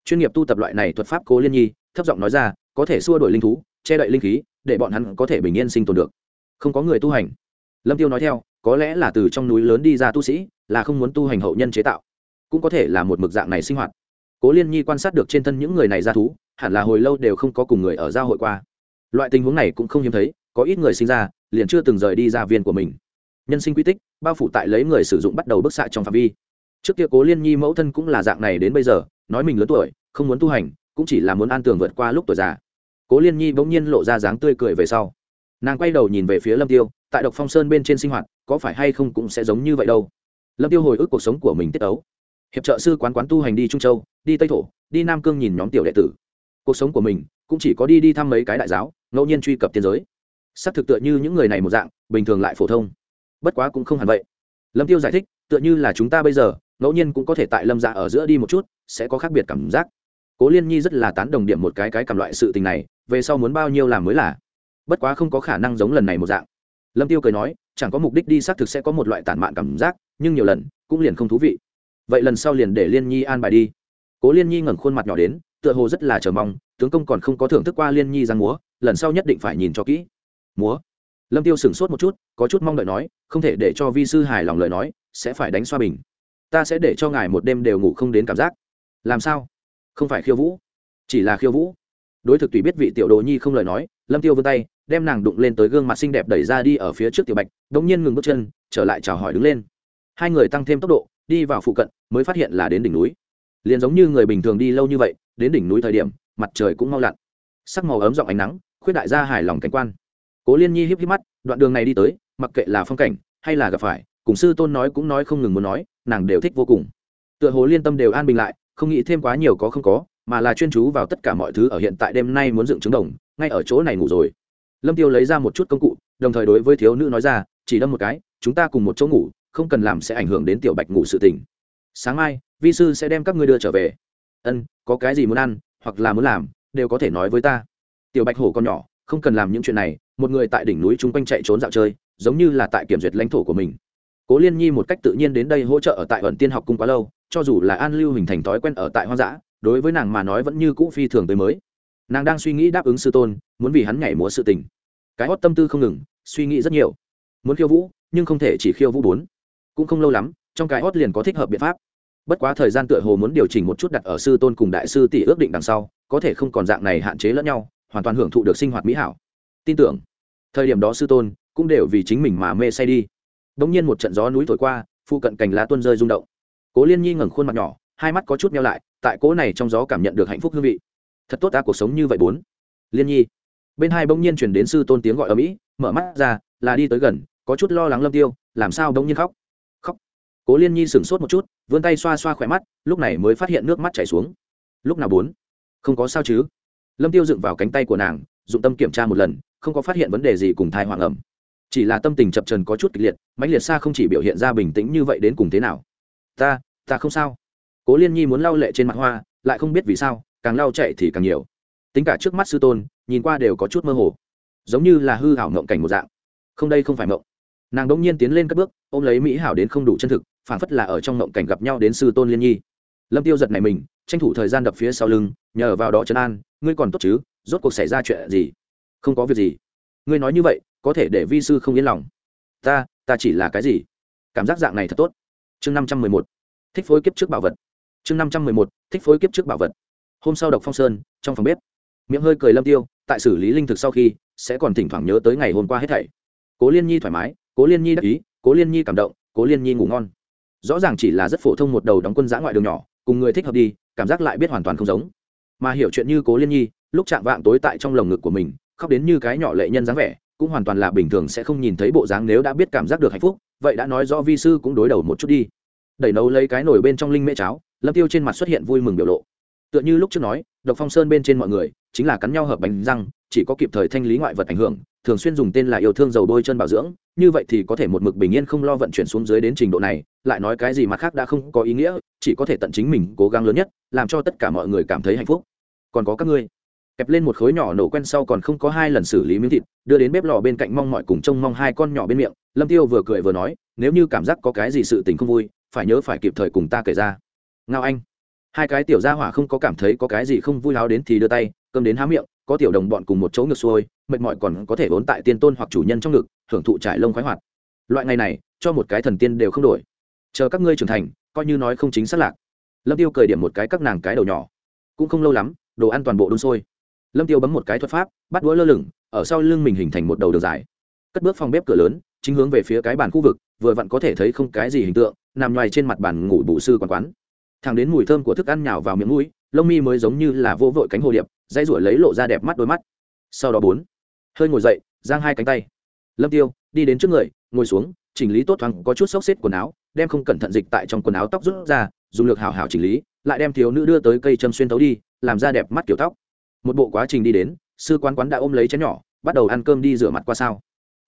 Chuyên nghiệp tu tập loại này thuật pháp cố liên nhi, thấp giọng nói ra, có thể xua đổi linh thú, che đậy linh khí, để bọn hắn có thể bình yên sinh tồn được. Không có người tu hành. Lâm tiêu nói theo, có lẽ là từ trong núi lớn đi ra tu sĩ, là không muốn tu hành hậu nhân chế tạo. Cũng có thể là một mực dạng này sinh hoạt. Cố liên nhi quan sát được trên thân những người này ra thú, hẳn là hồi lâu đều không có cùng người ở giao hội qua loại tình huống này cũng không hiếm thấy, có ít người sinh ra, liền chưa từng rời đi ra viên của mình. Nhân sinh quy tích, bao phủ tại lấy người sử dụng bắt đầu bức xạ trong phạm vi. Trước kia cố liên nhi mẫu thân cũng là dạng này đến bây giờ, nói mình lớn tuổi, không muốn tu hành, cũng chỉ là muốn an tường vượt qua lúc tuổi già. Cố liên nhi bỗng nhiên lộ ra dáng tươi cười về sau. Nàng quay đầu nhìn về phía lâm tiêu, tại độc phong sơn bên trên sinh hoạt, có phải hay không cũng sẽ giống như vậy đâu. Lâm tiêu hồi ức cuộc sống của mình tiết ấu. Hiệp trợ sư quán quán tu hành đi trung châu, đi tây thổ, đi nam cương nhìn nhóm tiểu đệ tử cuộc sống của mình cũng chỉ có đi đi thăm mấy cái đại giáo, ngẫu nhiên truy cập tiên giới. Xác thực tựa như những người này một dạng, bình thường lại phổ thông. Bất quá cũng không hẳn vậy. Lâm tiêu giải thích, tựa như là chúng ta bây giờ, ngẫu nhiên cũng có thể tại lâm dạ ở giữa đi một chút, sẽ có khác biệt cảm giác. Cố liên nhi rất là tán đồng điểm một cái cái cảm loại sự tình này, về sau muốn bao nhiêu làm mới là. Bất quá không có khả năng giống lần này một dạng. Lâm tiêu cười nói, chẳng có mục đích đi xác thực sẽ có một loại tản mạn cảm giác, nhưng nhiều lần cũng liền không thú vị. Vậy lần sau liền để liên nhi an bài đi. Cố liên nhi ngẩng khuôn mặt nhỏ đến tựa hồ rất là chờ mong, tướng công còn không có thưởng thức qua liên nhi giang múa, lần sau nhất định phải nhìn cho kỹ. Múa? Lâm tiêu sửng sốt một chút, có chút mong đợi nói, không thể để cho vi sư hài lòng lời nói, sẽ phải đánh xoa bình. Ta sẽ để cho ngài một đêm đều ngủ không đến cảm giác. Làm sao? Không phải khiêu vũ. Chỉ là khiêu vũ. Đối thực tùy biết vị tiểu đồ nhi không lời nói, lâm tiêu vươn tay, đem nàng đụng lên tới gương mặt xinh đẹp đẩy ra đi ở phía trước tiểu bạch, đống nhiên ngừng bước chân, trở lại chào hỏi đứng lên. Hai người tăng thêm tốc độ, đi vào phụ cận, mới phát hiện là đến đỉnh núi. Liền giống như người bình thường đi lâu như vậy đến đỉnh núi thời điểm, mặt trời cũng mau lặn. Sắc màu ấm giọng ánh nắng, khuyết đại gia hài lòng cảnh quan. Cố liên nhi híp híp mắt, đoạn đường này đi tới, mặc kệ là phong cảnh, hay là gặp phải, cùng sư tôn nói cũng nói không ngừng muốn nói, nàng đều thích vô cùng. Tựa hồ liên tâm đều an bình lại, không nghĩ thêm quá nhiều có không có, mà là chuyên chú vào tất cả mọi thứ ở hiện tại đêm nay muốn dựng trứng đồng, ngay ở chỗ này ngủ rồi. Lâm tiêu lấy ra một chút công cụ, đồng thời đối với thiếu nữ nói ra, chỉ đâm một cái, chúng ta cùng một chỗ ngủ, không cần làm sẽ ảnh hưởng đến tiểu bạch ngủ sự tình. Sáng mai, vi sư sẽ đem các ngươi đưa trở về ân, có cái gì muốn ăn, hoặc là muốn làm, đều có thể nói với ta. Tiểu bạch hổ con nhỏ, không cần làm những chuyện này, một người tại đỉnh núi chung quanh chạy trốn dạo chơi, giống như là tại kiểm duyệt lãnh thổ của mình. Cố liên nhi một cách tự nhiên đến đây hỗ trợ ở tại ẩn tiên học cung quá lâu, cho dù là an lưu hình thành thói quen ở tại hoang dã, đối với nàng mà nói vẫn như cũ phi thường tới mới. Nàng đang suy nghĩ đáp ứng sư tôn, muốn vì hắn nhảy múa sự tình. Cái hót tâm tư không ngừng, suy nghĩ rất nhiều. Muốn khiêu vũ, nhưng không thể chỉ khiêu vũ bốn. Cũng không lâu lắm, trong cái hót liền có thích hợp biện pháp bất quá thời gian tựa hồ muốn điều chỉnh một chút đặt ở sư tôn cùng đại sư tỷ ước định đằng sau, có thể không còn dạng này hạn chế lẫn nhau, hoàn toàn hưởng thụ được sinh hoạt mỹ hảo. Tin tưởng, thời điểm đó sư tôn cũng đều vì chính mình mà mê say đi. Bỗng nhiên một trận gió núi thổi qua, phụ cận cành lá tuôn rơi rung động. Cố liên nhi ngẩng khuôn mặt nhỏ, hai mắt có chút meo lại, tại cố này trong gió cảm nhận được hạnh phúc hương vị. Thật tốt ta, cuộc sống như vậy bốn. Liên nhi, bên hai bỗng nhiên chuyển đến sư tôn tiếng gọi ở mỹ, mở mắt ra, là đi tới gần, có chút lo lắng lâm tiêu, làm sao bỗng nhiên khóc? Cố liên nhi sửng sốt một chút, vươn tay xoa xoa khỏe mắt, lúc này mới phát hiện nước mắt chảy xuống. Lúc nào bốn? Không có sao chứ? Lâm tiêu dựng vào cánh tay của nàng, dụng tâm kiểm tra một lần, không có phát hiện vấn đề gì cùng thai hoàng ẩm. Chỉ là tâm tình chập trần có chút kịch liệt, mãnh liệt xa không chỉ biểu hiện ra bình tĩnh như vậy đến cùng thế nào. Ta ta không sao. Cố liên nhi muốn lau lệ trên mặt hoa, lại không biết vì sao, càng lau chạy thì càng nhiều. Tính cả trước mắt sư tôn, nhìn qua đều có chút mơ hồ. Giống như là hư hảo ngộng cảnh một dạng. Không, đây không phải ngộng. Nàng đỗng nhiên tiến lên các bước, ôm lấy mỹ hảo đến không đủ chân thực phản phất là ở trong ngộng cảnh gặp nhau đến sư tôn liên nhi. Lâm tiêu giật này mình, tranh thủ thời gian đập phía sau lưng, nhờ vào đó trấn an, ngươi còn tốt chứ, rốt cuộc xảy ra chuyện gì? Không có việc gì. Ngươi nói như vậy, có thể để vi sư không yên lòng. Ta ta chỉ là cái gì? Cảm giác dạng này thật tốt. Chương năm trăm mười một, thích phối kiếp trước bảo vật. Chương năm trăm mười một, thích phối kiếp trước bảo vật. Hôm sau độc phong sơn, trong phòng bếp, miệng hơi cười lâm tiêu, tại xử lý linh thực sau khi, sẽ còn thỉnh thoảng nhớ tới ngày hôm qua hết thảy. Cố liên nhi thoải mái, cố liên nhi đắc ý, cố liên nhi cảm động, cố liên nhi ngủ ngon rõ ràng chỉ là rất phổ thông một đầu đóng quân giã ngoại đường nhỏ, cùng người thích hợp đi, cảm giác lại biết hoàn toàn không giống. Mà hiểu chuyện như cố liên nhi, lúc chạm vạng tối tại trong lồng ngực của mình, khóc đến như cái nhỏ lệ nhân dáng vẻ, cũng hoàn toàn là bình thường sẽ không nhìn thấy bộ dáng nếu đã biết cảm giác được hạnh phúc, vậy đã nói rõ vi sư cũng đối đầu một chút đi. Đẩy nấu lấy cái nồi bên trong linh mễ cháo, lâm tiêu trên mặt xuất hiện vui mừng biểu lộ. Tựa như lúc trước nói, độc phong sơn bên trên mọi người, chính là cắn nhau hợp bánh răng, chỉ có kịp thời thanh lý ngoại vật ảnh hưởng thường xuyên dùng tên là yêu thương dầu bôi chân bảo dưỡng, như vậy thì có thể một mực bình yên không lo vận chuyển xuống dưới đến trình độ này, lại nói cái gì mà khác đã không có ý nghĩa, chỉ có thể tận chính mình cố gắng lớn nhất, làm cho tất cả mọi người cảm thấy hạnh phúc. Còn có các ngươi. Kẹp lên một khối nhỏ nổ quen sau còn không có hai lần xử lý miếng thịt, đưa đến bếp lò bên cạnh mong mọi cùng trông mong hai con nhỏ bên miệng, lâm tiêu vừa cười vừa nói, nếu như cảm giác có cái gì sự tình không vui, phải nhớ phải kịp thời cùng ta kể ra. Ngao anh. Hai cái tiểu gia hỏa không có cảm thấy có cái gì không vui láo đến thì đưa tay, cơm đến há miệng, có tiểu đồng bọn cùng một chỗ ngược xuôi mệt mỏi còn có thể vốn tại tiên tôn hoặc chủ nhân trong ngực, hưởng thụ trải lông khoái hoạt. Loại ngày này, cho một cái thần tiên đều không đổi. Chờ các ngươi trưởng thành, coi như nói không chính xác lạc. Lâm tiêu cười điểm một cái các nàng cái đầu nhỏ. Cũng không lâu lắm, đồ ăn toàn bộ đun sôi. Lâm tiêu bấm một cái thuật pháp, bắt đũa lơ lửng, ở sau lưng mình hình thành một đầu đường dài. Cất bước phòng bếp cửa lớn, chính hướng về phía cái bàn khu vực, vừa vặn có thể thấy không cái gì hình tượng, nằm ngoài trên mặt bàn ngủ bù sư quán quán. Thằng đến mùi thơm của thức ăn nhào vào miệng mũi, lông mi mới giống như là vô vội cánh hồ điệp dây rủi lấy lộ ra đẹp mắt đôi mắt. Sau đó bốn hơi ngồi dậy, giang hai cánh tay. Lâm tiêu, đi đến trước người, ngồi xuống, chỉnh lý tốt thoáng, có chút xốc xếp quần áo, đem không cẩn thận dịch tại trong quần áo tóc rút ra, dùng lược hảo hảo chỉnh lý, lại đem thiếu nữ đưa tới cây châm xuyên tấu đi, làm ra đẹp mắt kiểu tóc. Một bộ quá trình đi đến, sư quán quán đã ôm lấy chén nhỏ, bắt đầu ăn cơm đi rửa mặt qua sao.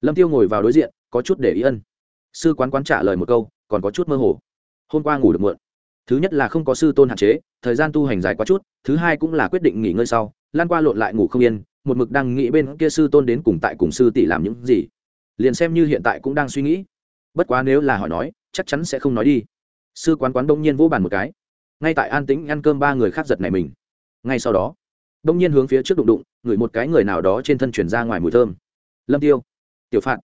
Lâm tiêu ngồi vào đối diện, có chút để ý ân. Sư quán quán trả lời một câu, còn có chút mơ hồ. Hôm qua ngủ được muộn. Thứ nhất là không có sư tôn hạn chế, thời gian tu hành dài quá chút, thứ hai cũng là quyết định nghỉ ngơi sau, lan qua lộn lại ngủ không yên một mực đang nghĩ bên kia sư tôn đến cùng tại cùng sư tỷ làm những gì. Liền xem như hiện tại cũng đang suy nghĩ. Bất quá nếu là hỏi nói, chắc chắn sẽ không nói đi. Sư quán quán đông nhiên vỗ bàn một cái. Ngay tại an tĩnh ăn cơm ba người khác giật này mình. Ngay sau đó đông nhiên hướng phía trước đụng đụng, ngửi một cái người nào đó trên thân chuyển ra ngoài mùi thơm. Lâm tiêu, tiểu phạt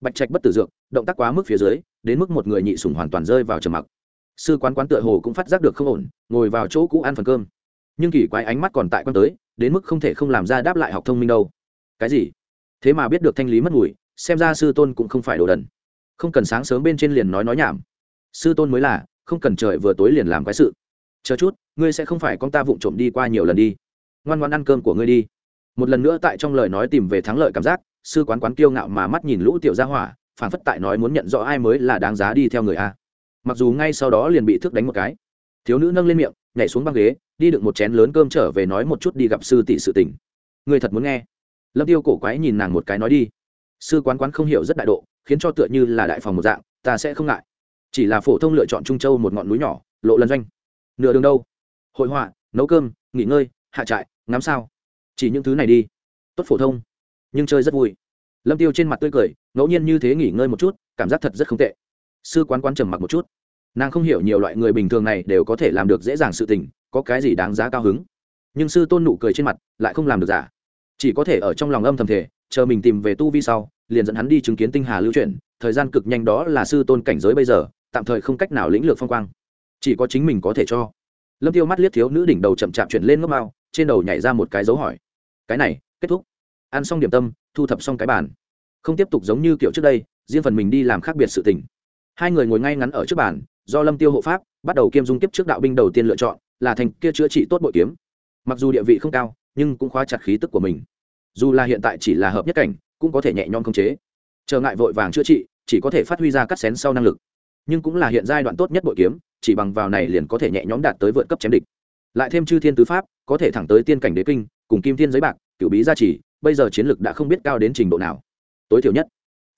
bạch trạch bất tử dược, động tác quá mức phía dưới, đến mức một người nhị sủng hoàn toàn rơi vào trầm mặc. Sư quán quán tựa hồ cũng phát giác được không ổn, ngồi vào chỗ cũ ăn phần cơm. Nhưng kỳ quái ánh mắt còn tại quan tới đến mức không thể không làm ra đáp lại học thông minh đâu. Cái gì? Thế mà biết được thanh lý mất mùi, xem ra sư tôn cũng không phải đồ đần. Không cần sáng sớm bên trên liền nói nói nhảm. Sư tôn mới là, không cần trời vừa tối liền làm cái sự. Chờ chút, ngươi sẽ không phải con ta vụng trộm đi qua nhiều lần đi. Ngoan ngoan ăn cơm của ngươi đi. Một lần nữa tại trong lời nói tìm về thắng lợi cảm giác, sư quán quán kiêu ngạo mà mắt nhìn lũ tiểu gia hỏa phản phất tại nói muốn nhận rõ ai mới là đáng giá đi theo người a. Mặc dù ngay sau đó liền bị thức đánh một cái. Thiếu nữ nâng lên miệng, nhảy xuống băng ghế đi được một chén lớn cơm trở về nói một chút đi gặp sư tỷ sự tình. Người thật muốn nghe. Lâm tiêu cổ quái nhìn nàng một cái nói đi. Sư quán quán không hiểu rất đại độ, khiến cho tựa như là đại phòng một dạng, ta sẽ không ngại. Chỉ là phổ thông lựa chọn trung châu một ngọn núi nhỏ, lộ lần doanh. Nửa đường đâu? Hội họa, nấu cơm, nghỉ ngơi, hạ trại, ngắm sao? Chỉ những thứ này đi. Tốt phổ thông, nhưng chơi rất vui. Lâm tiêu trên mặt tươi cười, ngẫu nhiên như thế nghỉ ngơi một chút, cảm giác thật rất không tệ. Sư quán quán trầm mặc một chút. Nàng không hiểu nhiều loại người bình thường này đều có thể làm được dễ dàng sự tình có cái gì đáng giá cao hứng. Nhưng sư tôn nụ cười trên mặt lại không làm được giả. Chỉ có thể ở trong lòng âm thầm thể chờ mình tìm về tu vi sau, liền dẫn hắn đi chứng kiến tinh hà lưu chuyển, thời gian cực nhanh đó là sư tôn cảnh giới bây giờ, tạm thời không cách nào lĩnh lược phong quang. Chỉ có chính mình có thể cho. Lâm tiêu mắt liếc thiếu nữ đỉnh đầu chậm chạp chuyển lên ngốc mao, trên đầu nhảy ra một cái dấu hỏi. Cái này, kết thúc. Ăn xong điểm tâm, thu thập xong cái bàn. Không tiếp tục giống như kiểu trước đây, riêng phần mình đi làm khác biệt sự tình. Hai người ngồi ngay ngắn ở trước bàn, do lâm tiêu hộ pháp, bắt đầu kiêm dung tiếp trước đạo binh đầu tiên lựa chọn là thành kia chữa trị tốt bội kiếm. Mặc dù địa vị không cao, nhưng cũng khóa chặt khí tức của mình. Dù là hiện tại chỉ là hợp nhất cảnh, cũng có thể nhẹ nhõm khống chế. Trở ngại vội vàng chữa trị, chỉ có thể phát huy ra cắt xén sau năng lực. Nhưng cũng là hiện giai đoạn tốt nhất bội kiếm, chỉ bằng vào này liền có thể nhẹ nhõm đạt tới vượt cấp chém địch. Lại thêm chư thiên tứ pháp, có thể thẳng tới tiên cảnh đế kinh, cùng kim thiên giấy bạc cựu bí gia trì, bây giờ chiến lực đã không biết cao đến trình độ nào. Tối thiểu nhất,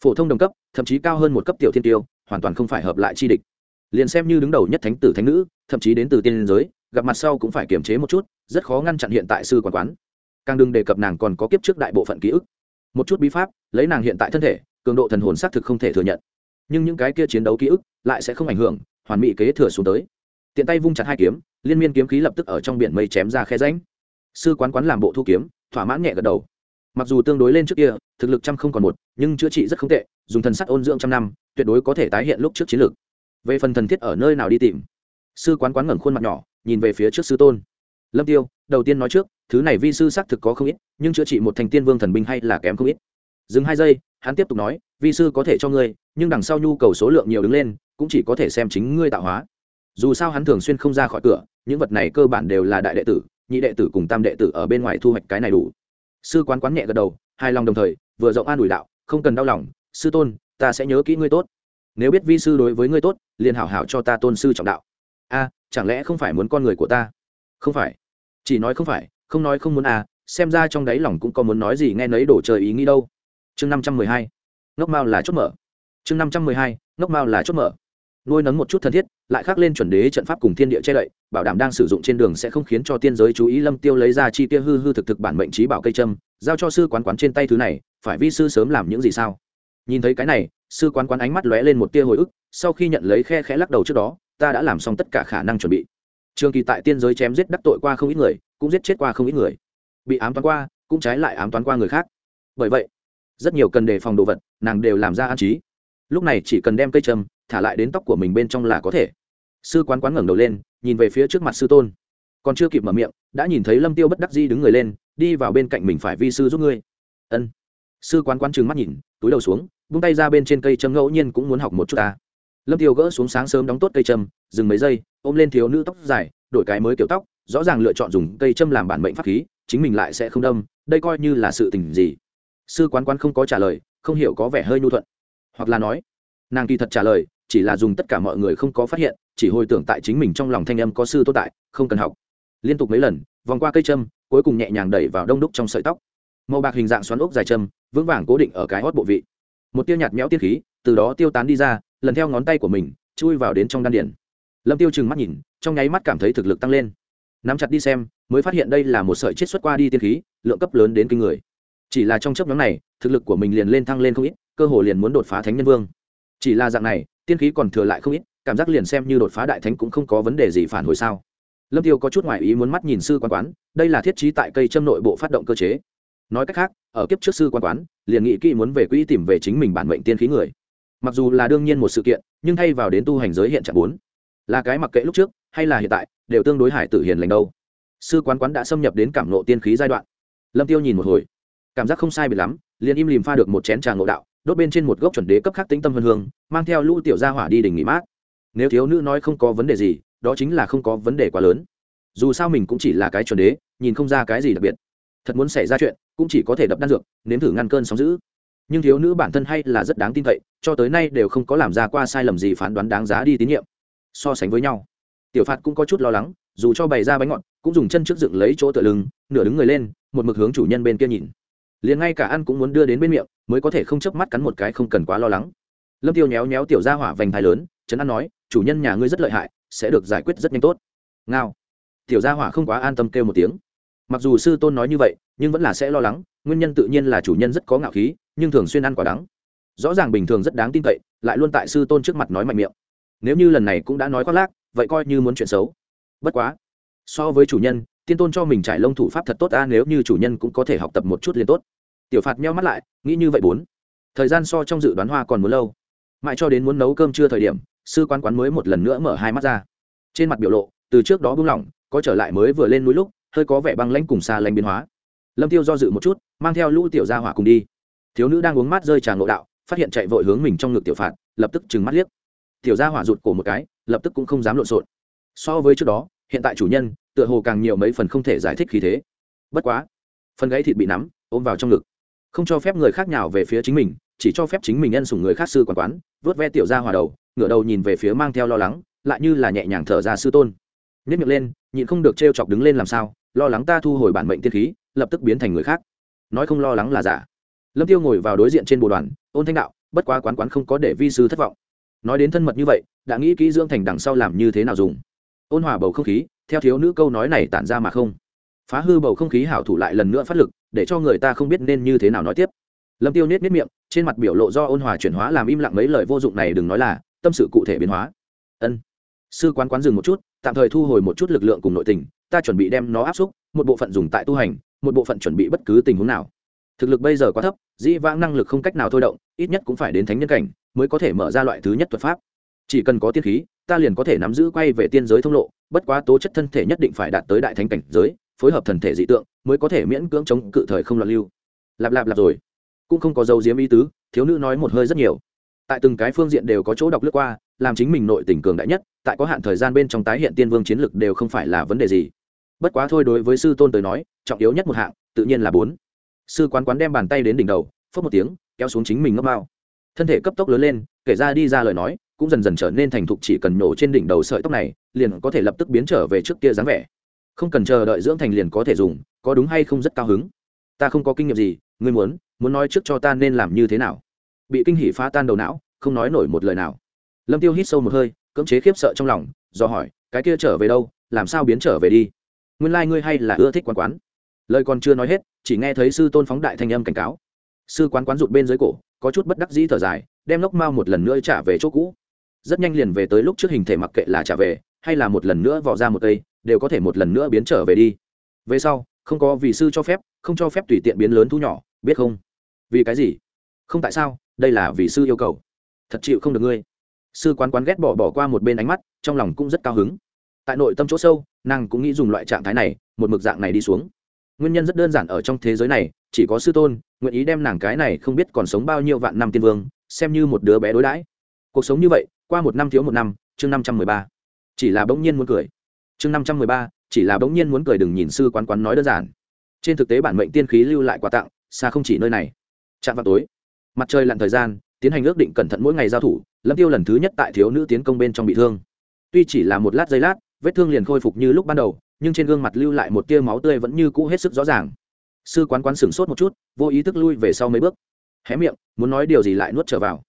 phổ thông đồng cấp, thậm chí cao hơn một cấp tiểu thiên tiêu, hoàn toàn không phải hợp lại chi địch. Liền xem như đứng đầu nhất thánh tử thánh nữ, thậm chí đến từ tiên giới gặp mặt sau cũng phải kiềm chế một chút, rất khó ngăn chặn hiện tại sư quản quán. Càng đừng đề cập nàng còn có kiếp trước đại bộ phận ký ức. Một chút bí pháp, lấy nàng hiện tại thân thể, cường độ thần hồn xác thực không thể thừa nhận. Nhưng những cái kia chiến đấu ký ức lại sẽ không ảnh hưởng, hoàn mỹ kế thừa xuống tới. Tiện tay vung chặt hai kiếm, liên miên kiếm khí lập tức ở trong biển mây chém ra khe ránh sư quán quán làm bộ thu kiếm, thỏa mãn nhẹ gật đầu. Mặc dù tương đối lên trước kia, thực lực trăm không còn một, nhưng chữa trị rất không tệ, dùng thần sắt ôn dưỡng trăm năm, tuyệt đối có thể tái hiện lúc trước chiến lược. Về phần thần thiết ở nơi nào đi tìm? Sư quán quán ngẩng khuôn mặt nhỏ nhìn về phía trước sư tôn. Lâm tiêu, đầu tiên nói trước, thứ này vi sư xác thực có không ít, nhưng chữa trị một thành tiên vương thần binh hay là kém không ít. Dừng hai giây, hắn tiếp tục nói, vi sư có thể cho ngươi, nhưng đằng sau nhu cầu số lượng nhiều đứng lên, cũng chỉ có thể xem chính ngươi tạo hóa. Dù sao hắn thường xuyên không ra khỏi cửa, những vật này cơ bản đều là đại đệ tử, nhị đệ tử cùng tam đệ tử ở bên ngoài thu hoạch cái này đủ. Sư quán quán nhẹ gật đầu, hài lòng đồng thời, vừa rộng an ủi đạo, không cần đau lòng, sư tôn, ta sẽ nhớ kỹ ngươi tốt. Nếu biết vi sư đối với ngươi tốt, liền hảo hảo cho ta tôn sư trọng đạo. A chẳng lẽ không phải muốn con người của ta? Không phải. Chỉ nói không phải, không nói không muốn à xem ra trong đáy lòng cũng có muốn nói gì nghe nấy đổ trời ý nghĩ đâu. Chương năm trăm mười hai. Ngốc mao là chốt mở. Chương năm trăm mười hai. Ngốc mao là chốt mở. Nuôi nấng một chút thân thiết, lại khắc lên chuẩn đế trận pháp cùng thiên địa che đậy, bảo đảm đang sử dụng trên đường sẽ không khiến cho tiên giới chú ý lâm tiêu lấy ra chi tiêu hư hư thực thực bản mệnh trí bảo cây trâm giao cho sư quán quán trên tay thứ này, phải vi sư sớm làm những gì sao? Nhìn thấy cái này, sư quán quán ánh mắt lóe lên một tia hồi ức, sau khi nhận lấy khe khẽ lắc đầu trước đó ta đã làm xong tất cả khả năng chuẩn bị. Trường kỳ tại tiên giới chém giết đắc tội qua không ít người, cũng giết chết qua không ít người. Bị ám toán qua, cũng trái lại ám toán qua người khác. Bởi vậy, rất nhiều cần đề phòng đồ vật, nàng đều làm ra an trí. Lúc này chỉ cần đem cây trầm, thả lại đến tóc của mình bên trong là có thể. Sư quán quán ngẩng đầu lên, nhìn về phía trước mặt sư tôn. Còn chưa kịp mở miệng, đã nhìn thấy lâm tiêu bất đắc di đứng người lên, đi vào bên cạnh mình phải vi sư giúp ngươi. Ân. Sư quán quán trừng mắt nhìn, túi đầu xuống bung tay ra bên trên cây châm ngẫu nhiên cũng muốn học một chút ta lâm tiêu gỡ xuống sáng sớm đóng tốt cây châm, dừng mấy giây, ôm lên thiếu nữ tóc dài, đổi cái mới kiểu tóc, rõ ràng lựa chọn dùng cây châm làm bản mệnh pháp khí, chính mình lại sẽ không đâm, đây coi như là sự tình gì? Sư quán quán không có trả lời, không hiểu có vẻ hơi nhu thuận. Hoặc là nói, nàng kỳ thật trả lời, chỉ là dùng tất cả mọi người không có phát hiện, chỉ hồi tưởng tại chính mình trong lòng thanh âm có sư tồn tại, không cần học. Liên tục mấy lần, vòng qua cây châm, cuối cùng nhẹ nhàng đẩy vào đông đúc trong sợi tóc. Màu bạc hình dạng xoắn ốc dài châm, vững vàng cố định ở cái hót bộ vị. Một tiêu nhạt nhẽo tiết khí, từ đó tiêu tán đi ra lần theo ngón tay của mình, chui vào đến trong đan điển lâm tiêu chừng mắt nhìn, trong nháy mắt cảm thấy thực lực tăng lên. Nắm chặt đi xem, mới phát hiện đây là một sợi chiết xuất qua đi tiên khí, lượng cấp lớn đến kinh người. Chỉ là trong chấp nhóm này, thực lực của mình liền lên thăng lên không ít, cơ hồ liền muốn đột phá thánh nhân vương. Chỉ là dạng này, tiên khí còn thừa lại không ít, cảm giác liền xem như đột phá đại thánh cũng không có vấn đề gì phản hồi sao. Lâm tiêu có chút ngoại ý muốn mắt nhìn sư quan quán, đây là thiết trí tại cây châm nội bộ phát động cơ chế. Nói cách khác, ở kiếp trước sư quan quán, liền nghĩ kỹ muốn về quỹ tìm về chính mình bản mệnh tiên khí người mặc dù là đương nhiên một sự kiện, nhưng thay vào đến tu hành giới hiện trạng bốn, là cái mặc kệ lúc trước hay là hiện tại, đều tương đối hải tử hiền lành đâu. Sư quán quán đã xâm nhập đến cảm nộ tiên khí giai đoạn. Lâm tiêu nhìn một hồi, cảm giác không sai bị lắm, liền im lìm pha được một chén trà ngộ đạo, đốt bên trên một gốc chuẩn đế cấp khắc tĩnh tâm vân hương, mang theo lũ tiểu gia hỏa đi đỉnh nghỉ mát. Nếu thiếu nữ nói không có vấn đề gì, đó chính là không có vấn đề quá lớn. Dù sao mình cũng chỉ là cái chuẩn đế, nhìn không ra cái gì đặc biệt. Thật muốn xảy ra chuyện, cũng chỉ có thể đập đan dược, nếm thử ngăn cơn sóng giữ nhưng thiếu nữ bản thân hay là rất đáng tin cậy, cho tới nay đều không có làm ra qua sai lầm gì phán đoán đáng giá đi tín nhiệm. So sánh với nhau, tiểu phạt cũng có chút lo lắng, dù cho bày ra bánh ngọt, cũng dùng chân trước dựng lấy chỗ tựa lưng, nửa đứng người lên, một mực hướng chủ nhân bên kia nhìn. Liền ngay cả ăn cũng muốn đưa đến bên miệng, mới có thể không chớp mắt cắn một cái không cần quá lo lắng. Lâm tiêu nhéo nhéo tiểu ra hỏa vành thai lớn, trấn an nói, chủ nhân nhà ngươi rất lợi hại, sẽ được giải quyết rất nhanh tốt. Ngao. Tiểu gia hỏa không quá an tâm kêu một tiếng mặc dù sư tôn nói như vậy, nhưng vẫn là sẽ lo lắng, nguyên nhân tự nhiên là chủ nhân rất có ngạo khí, nhưng thường xuyên ăn quả đắng. Rõ ràng bình thường rất đáng tin cậy, lại luôn tại sư tôn trước mặt nói mạnh miệng. Nếu như lần này cũng đã nói khoác lác, vậy coi như muốn chuyện xấu. Bất quá, so với chủ nhân, tiên tôn cho mình trải lông thủ pháp thật tốt ta nếu như chủ nhân cũng có thể học tập một chút liền tốt. Tiểu phạt meo mắt lại, nghĩ như vậy bốn. Thời gian so trong dự đoán hoa còn muốn lâu. Mãi cho đến muốn nấu cơm chưa thời điểm, sư quán quán mới một lần nữa mở hai mắt ra. Trên mặt biểu lộ, từ trước đó buông lỏng, có trở lại mới vừa lên núi lúc hơi có vẻ băng lãnh cùng xa lanh biến hóa. Lâm tiêu do dự một chút, mang theo lũ tiểu gia hỏa cùng đi. Thiếu nữ đang uống mát rơi trà ngộ đạo, phát hiện chạy vội hướng mình trong ngực tiểu phạt, lập tức trừng mắt liếc. Tiểu gia hỏa rụt cổ một cái, lập tức cũng không dám lộn xộn. So với trước đó, hiện tại chủ nhân, tựa hồ càng nhiều mấy phần không thể giải thích khí thế. Bất quá, phần gãy thịt bị nắm, ôm vào trong ngực. Không cho phép người khác nào về phía chính mình, chỉ cho phép chính mình nhân sủng người khác sư quản quán vớt ve tiểu gia hòa đầu, ngửa đầu nhìn về phía mang theo lo lắng, lại như là nhẹ nhàng thở ra sư tôn. Nhất miệng lên, nhịn không được t chọc đứng lên làm sao lo lắng ta thu hồi bản mệnh tiên khí, lập tức biến thành người khác. Nói không lo lắng là giả. Lâm tiêu ngồi vào đối diện trên bộ đoàn, ôn thanh đạo, bất quá quán quán không có để vi sư thất vọng. Nói đến thân mật như vậy, đã nghĩ kỹ dưỡng thành đằng sau làm như thế nào dùng. Ôn hòa bầu không khí, theo thiếu nữ câu nói này tản ra mà không. Phá hư bầu không khí hảo thủ lại lần nữa phát lực, để cho người ta không biết nên như thế nào nói tiếp. Lâm tiêu nết nết miệng, trên mặt biểu lộ do ôn hòa chuyển hóa làm im lặng mấy lời vô dụng này đừng nói là tâm sự cụ thể biến hóa. Ân. Sư quán quán dừng một chút tạm thời thu hồi một chút lực lượng cùng nội tình, ta chuẩn bị đem nó áp xúc, một bộ phận dùng tại tu hành, một bộ phận chuẩn bị bất cứ tình huống nào. Thực lực bây giờ quá thấp, dĩ vãng năng lực không cách nào thôi động, ít nhất cũng phải đến thánh nhân cảnh, mới có thể mở ra loại thứ nhất thuật pháp. Chỉ cần có tiên khí, ta liền có thể nắm giữ quay về tiên giới thông lộ, bất quá tố chất thân thể nhất định phải đạt tới đại thánh cảnh giới, phối hợp thần thể dị tượng, mới có thể miễn cưỡng chống cự thời không loạn lưu. Lạp lạp lạp rồi. Cũng không có dấu diếm ý tứ, thiếu nữ nói một hơi rất nhiều tại từng cái phương diện đều có chỗ đọc lướt qua, làm chính mình nội tình cường đại nhất, tại có hạn thời gian bên trong tái hiện tiên vương chiến lực đều không phải là vấn đề gì. Bất quá thôi đối với sư tôn tới nói, trọng yếu nhất một hạng, tự nhiên là bốn. Sư quán quán đem bàn tay đến đỉnh đầu phớt một tiếng, kéo xuống chính mình ngấp bao. Thân thể cấp tốc lớn lên, kể ra đi ra lời nói, cũng dần dần trở nên thành thục chỉ cần nổ trên đỉnh đầu sợi tóc này, liền có thể lập tức biến trở về trước kia dáng vẻ. Không cần chờ đợi dưỡng thành liền có thể dùng, có đúng hay không rất cao hứng. Ta không có kinh nghiệm gì, ngươi muốn muốn nói trước cho ta nên làm như thế nào? Bị kinh hỉ phá tan đầu não, không nói nổi một lời nào. Lâm tiêu hít sâu một hơi, cưỡng chế khiếp sợ trong lòng, do hỏi, cái kia trở về đâu? Làm sao biến trở về đi? Nguyên lai ngươi hay là ưa thích quán quán. Lời còn chưa nói hết, chỉ nghe thấy sư tôn phóng đại thanh âm cảnh cáo. Sư quán quán rụt bên dưới cổ, có chút bất đắc dĩ thở dài, đem lốc mao một lần nữa trả về chỗ cũ. Rất nhanh liền về tới lúc trước hình thể mặc kệ là trả về, hay là một lần nữa vỏ ra một cây, đều có thể một lần nữa biến trở về đi. Về sau, không có vì sư cho phép, không cho phép tùy tiện biến lớn thu nhỏ, biết không? Vì cái gì? Không tại sao? Đây là vì sư yêu cầu. Thật chịu không được ngươi. Sư quán quán ghét bỏ bỏ qua một bên ánh mắt, trong lòng cũng rất cao hứng. Tại nội tâm chỗ sâu, nàng cũng nghĩ dùng loại trạng thái này, một mực dạng này đi xuống. Nguyên nhân rất đơn giản ở trong thế giới này, chỉ có sư tôn, nguyện ý đem nàng cái này không biết còn sống bao nhiêu vạn năm tiên vương, xem như một đứa bé đối đãi. Cuộc sống như vậy, qua một năm thiếu một năm, chương năm trăm mười ba. Chỉ là bỗng nhiên muốn cười. Chương năm trăm mười ba, chỉ là bỗng nhiên muốn cười đừng nhìn sư quán quán nói đơn giản. Trên thực tế bản mệnh tiên khí lưu lại quà tặng, xa không chỉ nơi này. Chạm vào tối mặt trời lặn thời gian, tiến hành ước định cẩn thận mỗi ngày giao thủ, lâm tiêu lần thứ nhất tại thiếu nữ tiến công bên trong bị thương. Tuy chỉ là một lát giây lát, vết thương liền khôi phục như lúc ban đầu, nhưng trên gương mặt lưu lại một tia máu tươi vẫn như cũ hết sức rõ ràng. Sư quán quán sửng sốt một chút, vô ý thức lui về sau mấy bước. Hé miệng, muốn nói điều gì lại nuốt trở vào.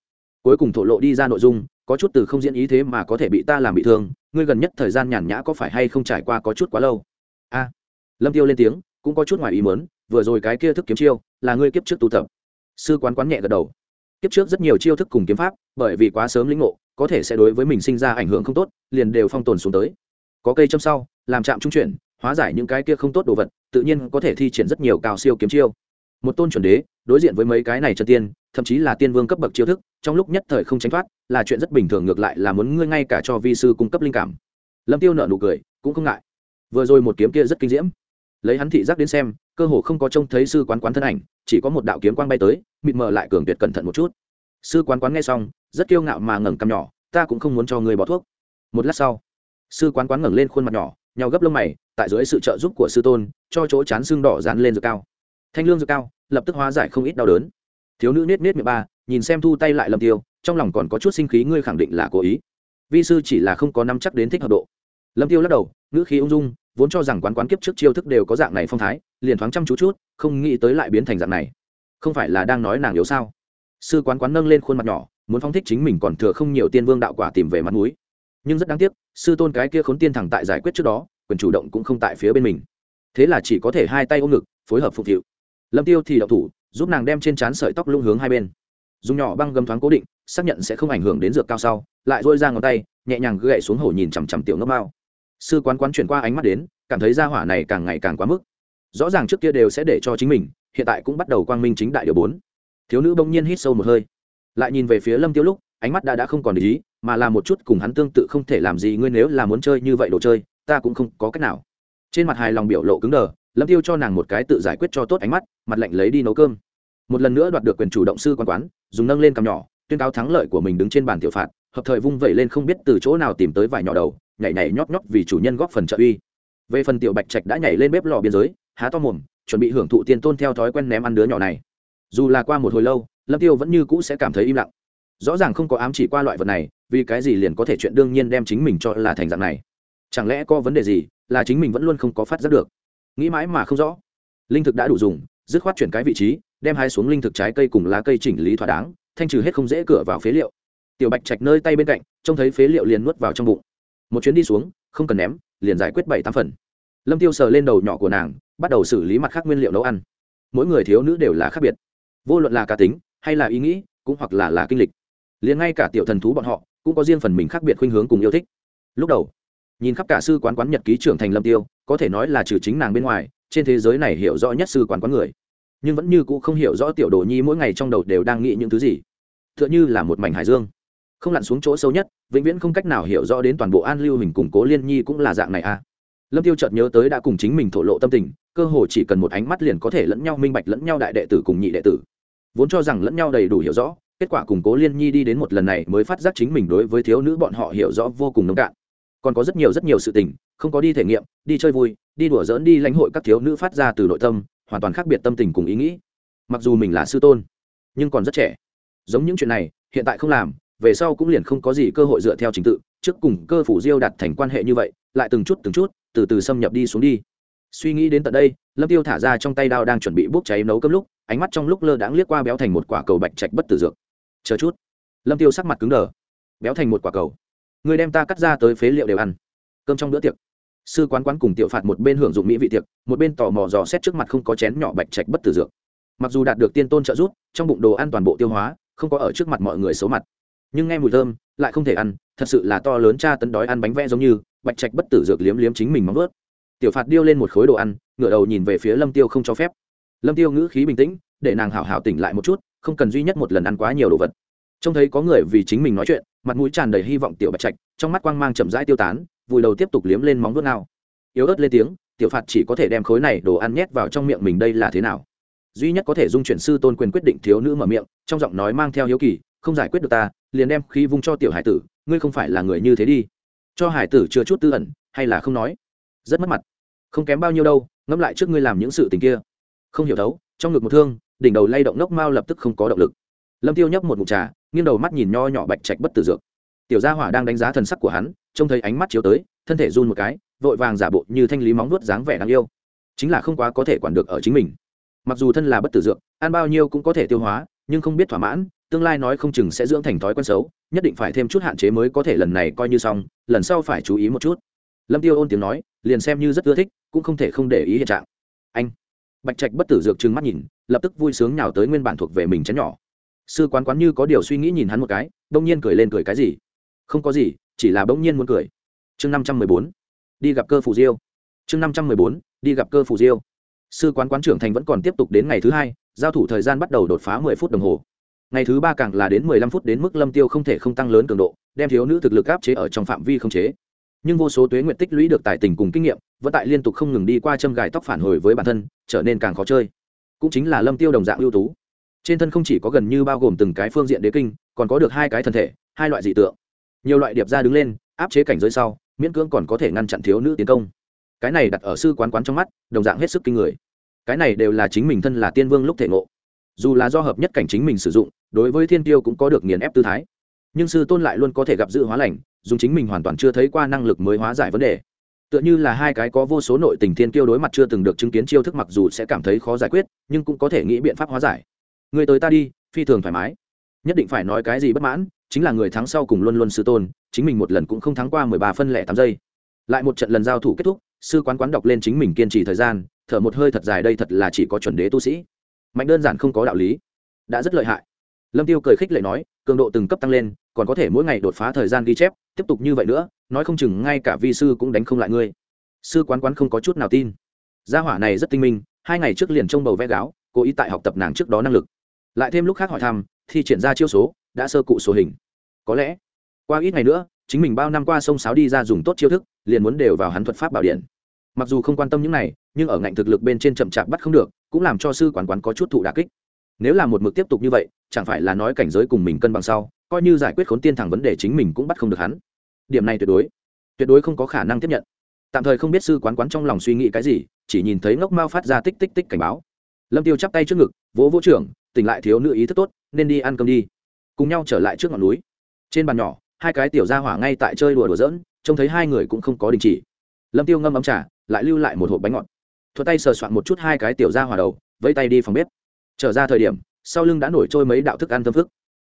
Cuối cùng thổ lộ đi ra nội dung, có chút từ không diễn ý thế mà có thể bị ta làm bị thương, ngươi gần nhất thời gian nhàn nhã có phải hay không trải qua có chút quá lâu? A. Lâm tiêu lên tiếng, cũng có chút ngoài ý mớn vừa rồi cái kia thức kiếm chiêu, là ngươi kiếp trước tu tập sư quán quán nhẹ gật đầu. Kiếp trước rất nhiều chiêu thức cùng kiếm pháp, bởi vì quá sớm lĩnh ngộ, có thể sẽ đối với mình sinh ra ảnh hưởng không tốt, liền đều phong tồn xuống tới. Có cây châm sau, làm chạm trung chuyển, hóa giải những cái kia không tốt đồ vật, tự nhiên có thể thi triển rất nhiều cao siêu kiếm chiêu. Một tôn chuẩn đế, đối diện với mấy cái này chân tiên, thậm chí là tiên vương cấp bậc chiêu thức, trong lúc nhất thời không tránh thoát, là chuyện rất bình thường ngược lại là muốn ngươi ngay cả cho vi sư cung cấp linh cảm. Lâm tiêu nợ nụ cười, cũng không ngại. Vừa rồi một kiếm kia rất kinh diễm. Lấy hắn thị giác đến xem cơ hồ không có trông thấy sư quán quán thân ảnh, chỉ có một đạo kiếm quang bay tới, mịt mờ lại cường tuyệt cẩn thận một chút. Sư quán quán nghe xong, rất kiêu ngạo mà ngẩng cằm nhỏ, ta cũng không muốn cho người bỏ thuốc. Một lát sau, sư quán quán ngẩng lên khuôn mặt nhỏ nhau gấp lông mày, tại dưới sự trợ giúp của sư tôn, cho chỗ chán xương đỏ dán lên dược cao. Thanh lương dược cao, lập tức hóa giải không ít đau đớn. Thiếu nữ nết nết miệng ba, nhìn xem thu tay lại lâm tiêu, trong lòng còn có chút sinh khí, ngươi khẳng định là cố ý. Vi sư chỉ là không có năm chắc đến thích hợp độ. Lâm tiêu lắc đầu, ngữ khí ung dung vốn cho rằng quán quán kiếp trước chiêu thức đều có dạng này phong thái, liền thoáng chăm chú chút, không nghĩ tới lại biến thành dạng này. Không phải là đang nói nàng yếu sao? Sư quán quán nâng lên khuôn mặt nhỏ, muốn phong thích chính mình còn thừa không nhiều tiên vương đạo quả tìm về mặt núi nhưng rất đáng tiếc, sư tôn cái kia khốn tiên thẳng tại giải quyết trước đó, quyền chủ động cũng không tại phía bên mình. Thế là chỉ có thể hai tay ôm ngực, phối hợp phục vụ. Lâm tiêu thì đậu thủ, giúp nàng đem trên trán sợi tóc lung hướng hai bên. Dùng nhỏ băng gầm thoáng cố định, xác nhận sẽ không ảnh hưởng đến dược cao sau, lại dôi ra ngón tay, nhẹ nhàng gậy xuống hổ nhìn chằm chằm tiểu ngốc mao sư quán quán chuyển qua ánh mắt đến, cảm thấy gia hỏa này càng ngày càng quá mức. Rõ ràng trước kia đều sẽ để cho chính mình, hiện tại cũng bắt đầu quang minh chính đại điều bốn. Thiếu nữ bỗng nhiên hít sâu một hơi. Lại nhìn về phía lâm tiêu lúc, ánh mắt đã đã không còn để ý, mà là một chút cùng hắn tương tự không thể làm gì, ngươi nếu là muốn chơi như vậy đồ chơi, ta cũng không có cách nào. Trên mặt hài lòng biểu lộ cứng đờ, lâm tiêu cho nàng một cái tự giải quyết cho tốt ánh mắt, mặt lạnh lấy đi nấu cơm. Một lần nữa đoạt được quyền chủ động sư quan quán, dùng nâng lên cằm nhỏ, tuyên cáo thắng lợi của mình đứng trên bàn tiểu phạt, hợp thời vung vẩy lên không biết từ chỗ nào tìm tới vài nhỏ đầu nhảy nhảy nhóp nhóp vì chủ nhân góp phần trợ uy. Về phần tiểu bạch trạch đã nhảy lên bếp lò biên giới, há to mồm, chuẩn bị hưởng thụ tiền tôn theo thói quen ném ăn đứa nhỏ này. Dù là qua một hồi lâu, lâm tiêu vẫn như cũ sẽ cảm thấy im lặng. Rõ ràng không có ám chỉ qua loại vật này, vì cái gì liền có thể chuyện đương nhiên đem chính mình cho là thành dạng này? Chẳng lẽ có vấn đề gì là chính mình vẫn luôn không có phát giác được? Nghĩ mãi mà không rõ. Linh thực đã đủ dùng, dứt khoát chuyển cái vị trí, đem hai xuống linh thực trái cây cùng lá cây chỉnh lý thỏa đáng, thanh trừ hết không dễ cửa vào phế liệu. Tiểu bạch Trạch nơi tay bên cạnh, trông thấy phế liệu liền nuốt vào trong bụng một chuyến đi xuống, không cần ném, liền giải quyết bảy tám phần. Lâm tiêu sờ lên đầu nhỏ của nàng, bắt đầu xử lý mặt khác nguyên liệu nấu ăn. Mỗi người thiếu nữ đều là khác biệt. Vô luận là cá tính, hay là ý nghĩ, cũng hoặc là là kinh lịch. Liền ngay cả tiểu thần thú bọn họ, cũng có riêng phần mình khác biệt khuynh hướng cùng yêu thích. Lúc đầu, nhìn khắp cả sư quán quán nhật ký trưởng thành lâm tiêu, có thể nói là trừ chính nàng bên ngoài, trên thế giới này hiểu rõ nhất sư quán quán người. Nhưng vẫn như cũ không hiểu rõ tiểu đồ nhi mỗi ngày trong đầu đều đang nghĩ những thứ gì. Tựa như là một mảnh hải dương không lặn xuống chỗ sâu nhất, vĩnh viễn không cách nào hiểu rõ đến toàn bộ an lưu mình củng cố liên nhi cũng là dạng này à. Lâm tiêu chợt nhớ tới đã cùng chính mình thổ lộ tâm tình, cơ hồ chỉ cần một ánh mắt liền có thể lẫn nhau minh bạch lẫn nhau đại đệ tử cùng nhị đệ tử. Vốn cho rằng lẫn nhau đầy đủ hiểu rõ, kết quả củng cố liên nhi đi đến một lần này mới phát giác chính mình đối với thiếu nữ bọn họ hiểu rõ vô cùng nông cạn. Còn có rất nhiều rất nhiều sự tình, không có đi thể nghiệm, đi chơi vui, đi đùa giỡn, đi lãnh hội các thiếu nữ phát ra từ nội tâm, hoàn toàn khác biệt tâm tình cùng ý nghĩ. Mặc dù mình là sư tôn, nhưng còn rất trẻ. Giống những chuyện này, hiện tại không làm về sau cũng liền không có gì cơ hội dựa theo trình tự, trước cùng cơ phủ diêu đặt thành quan hệ như vậy, lại từng chút từng chút, từ từ xâm nhập đi xuống đi. Suy nghĩ đến tận đây, lâm tiêu thả ra trong tay đao đang chuẩn bị bốc cháy nấu cơm lúc, ánh mắt trong lúc lơ đãng liếc qua béo thành một quả cầu bạch trạch bất tử dược. Chờ chút. Lâm tiêu sắc mặt cứng đờ. Béo thành một quả cầu. Người đem ta cắt ra tới phế liệu đều ăn. Cơm trong bữa tiệc. Sư quán quán cùng tiểu phạt một bên hưởng dụng mỹ vị tiệc, một bên tò mò dò xét trước mặt không có chén nhỏ bạch trạch bất tử dược. Mặc dù đạt được tiên tôn trợ giúp, trong bụng đồ ăn toàn bộ tiêu hóa, không có ở trước mặt mọi người xấu mặt nhưng nghe mùi thơm, lại không thể ăn, thật sự là to lớn cha tấn đói ăn bánh vẽ giống như, bạch trạch bất tử dược liếm liếm chính mình móng vớt tiểu phạt điêu lên một khối đồ ăn, ngửa đầu nhìn về phía lâm tiêu không cho phép. Lâm tiêu ngữ khí bình tĩnh, để nàng hảo hảo tỉnh lại một chút, không cần duy nhất một lần ăn quá nhiều đồ vật. Trông thấy có người vì chính mình nói chuyện, mặt mũi tràn đầy hy vọng tiểu bạch trạch, trong mắt quang mang chậm rãi tiêu tán, vùi đầu tiếp tục liếm lên móng vuốt nào yếu ớt lên tiếng, tiểu phạt chỉ có thể đem khối này đồ ăn nhét vào trong miệng mình đây là thế nào. Duy nhất có thể dung chuyển sư tôn quyền quyết định thiếu nữ mở miệng, trong giọng nói mang theo hiếu kỳ, không giải quyết được ta liền đem khí vung cho tiểu hải tử, ngươi không phải là người như thế đi. Cho hải tử chưa chút tư ẩn, hay là không nói? Rất mất mặt. Không kém bao nhiêu đâu, ngẫm lại trước ngươi làm những sự tình kia. Không hiểu thấu, trong ngực một thương, đỉnh đầu lay động nốc mao lập tức không có động lực. Lâm tiêu nhấp một mụt trà, nghiêng đầu mắt nhìn nho nhỏ bạch trạch bất tử dược. Tiểu gia hỏa đang đánh giá thần sắc của hắn, trông thấy ánh mắt chiếu tới, thân thể run một cái, vội vàng giả bộ như thanh lý móng nuốt dáng vẻ đáng yêu. Chính là không quá có thể quản được ở chính mình. Mặc dù thân là bất tử dược, ăn bao nhiêu cũng có thể tiêu hóa, nhưng không biết thỏa mãn tương lai nói không chừng sẽ dưỡng thành thói quen xấu, nhất định phải thêm chút hạn chế mới có thể lần này coi như xong, lần sau phải chú ý một chút. Lâm tiêu ôn tiếng nói, liền xem như rất ưa thích, cũng không thể không để ý hiện trạng. Anh. Bạch trạch bất tử dược trừng mắt nhìn, lập tức vui sướng nhào tới nguyên bản thuộc về mình chén nhỏ. Sư quán quán như có điều suy nghĩ nhìn hắn một cái bỗng nhiên cười lên cười cái gì? Không có gì, chỉ là bỗng nhiên muốn cười. Chương năm trăm mười bốn. Đi gặp cơ phù diêu. Chương năm trăm mười bốn. Đi gặp cơ phù diêu. Sư quán quán trưởng thành vẫn còn tiếp tục đến ngày thứ hai, giao thủ thời gian bắt đầu đột phá mười phút đồng hồ ngày thứ ba càng là đến mười lăm phút đến mức lâm tiêu không thể không tăng lớn cường độ, đem thiếu nữ thực lực áp chế ở trong phạm vi không chế. Nhưng vô số tuế nguyện tích lũy được tài tình cùng kinh nghiệm, vẫn tại liên tục không ngừng đi qua châm gài tóc phản hồi với bản thân, trở nên càng khó chơi. Cũng chính là lâm tiêu đồng dạng ưu tú. Trên thân không chỉ có gần như bao gồm từng cái phương diện đế kinh, còn có được hai cái thân thể, hai loại dị tượng. Nhiều loại điệp ra đứng lên, áp chế cảnh giới sau, miễn cưỡng còn có thể ngăn chặn thiếu nữ tiến công. Cái này đặt ở sư quán quán trong mắt, đồng dạng hết sức kinh người. Cái này đều là chính mình thân là tiên vương lúc thể ngộ dù là do hợp nhất cảnh chính mình sử dụng, đối với thiên tiêu cũng có được nghiền ép tư thái. Nhưng sư tôn lại luôn có thể gặp dự hóa lành, dùng chính mình hoàn toàn chưa thấy qua năng lực mới hóa giải vấn đề. Tựa như là hai cái có vô số nội tình thiên Tiêu đối mặt chưa từng được chứng kiến chiêu thức mặc dù sẽ cảm thấy khó giải quyết, nhưng cũng có thể nghĩ biện pháp hóa giải. Người tới ta đi, phi thường thoải mái. Nhất định phải nói cái gì bất mãn, chính là người thắng sau cùng luôn luôn sư tôn, chính mình một lần cũng không thắng qua mười ba phân lẻ tám giây. Lại một trận lần giao thủ kết thúc, sư quán quán đọc lên chính mình kiên trì thời gian, thở một hơi thật dài đây thật là chỉ có chuẩn đế tu sĩ mạnh đơn giản không có đạo lý. Đã rất lợi hại. Lâm tiêu cười khích lệ nói, cường độ từng cấp tăng lên, còn có thể mỗi ngày đột phá thời gian ghi chép, tiếp tục như vậy nữa, nói không chừng ngay cả vi sư cũng đánh không lại ngươi. Sư quán quán không có chút nào tin. Gia hỏa này rất tinh minh, hai ngày trước liền trông bầu vẽ gáo, cố ý tại học tập nàng trước đó năng lực. Lại thêm lúc khác hỏi thăm thì triển ra chiêu số, đã sơ cụ số hình. Có lẽ, qua ít ngày nữa, chính mình bao năm qua sông sáo đi ra dùng tốt chiêu thức, liền muốn đều vào hắn thuật pháp bảo điện. Mặc dù không quan tâm những này, nhưng ở ngạnh thực lực bên trên chậm chạp bắt không được cũng làm cho sư quán quán có chút thụ đà kích. Nếu là một mực tiếp tục như vậy, chẳng phải là nói cảnh giới cùng mình cân bằng sau, coi như giải quyết khốn tiên thẳng vấn đề chính mình cũng bắt không được hắn. Điểm này tuyệt đối tuyệt đối không có khả năng tiếp nhận. Tạm thời không biết sư quán quán trong lòng suy nghĩ cái gì, chỉ nhìn thấy ngốc mao phát ra tích tích tích cảnh báo. Lâm tiêu chắp tay trước ngực, vỗ vỗ trưởng, tỉnh lại thiếu nữ ý thức tốt, nên đi ăn cơm đi. Cùng nhau trở lại trước ngọn núi. Trên bàn nhỏ, hai cái tiểu gia hỏa ngay tại chơi đùa đùa giỡn, trông thấy hai người cũng không có đình chỉ. Lâm tiêu ngâm ấm trà, lại lưu lại một hộp bánh ngọt thuật tay sờ soạn một chút hai cái tiểu ra hòa đầu, vẫy tay đi phòng bếp. Trở ra thời điểm, sau lưng đã nổi trôi mấy đạo thức ăn tâm phức.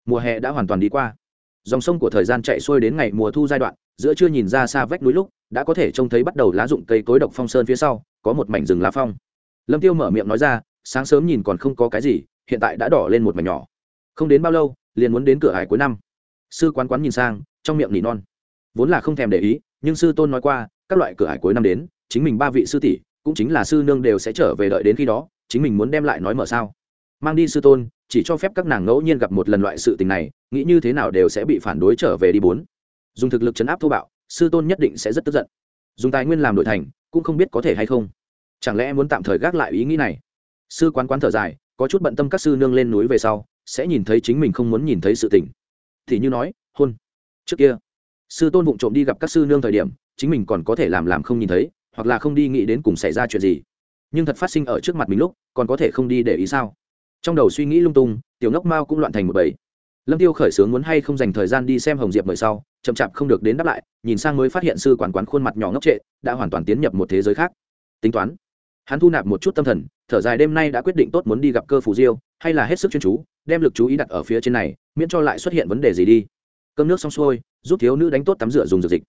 Mùa hè đã hoàn toàn đi qua. Dòng sông của thời gian chạy xuôi đến ngày mùa thu giai đoạn, giữa chưa nhìn ra xa vách núi lúc, đã có thể trông thấy bắt đầu lá rụng cây cối độc phong sơn phía sau, có một mảnh rừng lá phong. Lâm tiêu mở miệng nói ra, sáng sớm nhìn còn không có cái gì, hiện tại đã đỏ lên một mảnh nhỏ. Không đến bao lâu, liền muốn đến cửa hải cuối năm. Sư quán quán nhìn sang, trong miệng nỉ non. Vốn là không thèm để ý, nhưng sư tôn nói qua, các loại cửa hải cuối năm đến, chính mình ba vị sư tỷ cũng chính là sư nương đều sẽ trở về đợi đến khi đó, chính mình muốn đem lại nói mở sao. Mang đi sư tôn, chỉ cho phép các nàng ngẫu nhiên gặp một lần loại sự tình này, nghĩ như thế nào đều sẽ bị phản đối trở về đi bốn. Dùng thực lực chấn áp thô bạo, sư tôn nhất định sẽ rất tức giận. Dùng tài nguyên làm đổi thành, cũng không biết có thể hay không. Chẳng lẽ muốn tạm thời gác lại ý nghĩ này? Sư quán quán thở dài, có chút bận tâm các sư nương lên núi về sau, sẽ nhìn thấy chính mình không muốn nhìn thấy sự tình. Thì như nói, hôn. Trước kia, sư tôn vụng trộm đi gặp các sư nương thời điểm, chính mình còn có thể làm làm không nhìn thấy hoặc là không đi nghĩ đến cùng xảy ra chuyện gì. Nhưng thật phát sinh ở trước mặt mình lúc, còn có thể không đi để ý sao? Trong đầu suy nghĩ lung tung, tiểu ngốc mao cũng loạn thành một bầy. Lâm tiêu khởi sướng muốn hay không dành thời gian đi xem hồng diệp mời sau, chậm chạp không được đến đáp lại, nhìn sang mới phát hiện sư quản quán khuôn mặt nhỏ ngốc trệ, đã hoàn toàn tiến nhập một thế giới khác. Tính toán. Hắn thu nạp một chút tâm thần, thở dài đêm nay đã quyết định tốt muốn đi gặp cơ phù diêu, hay là hết sức chuyên chú, đem lực chú ý đặt ở phía trên này, miễn cho lại xuất hiện vấn đề gì đi. Cơm nước xong xuôi, giúp thiếu nữ đánh tốt tắm rửa dùng dược dịch.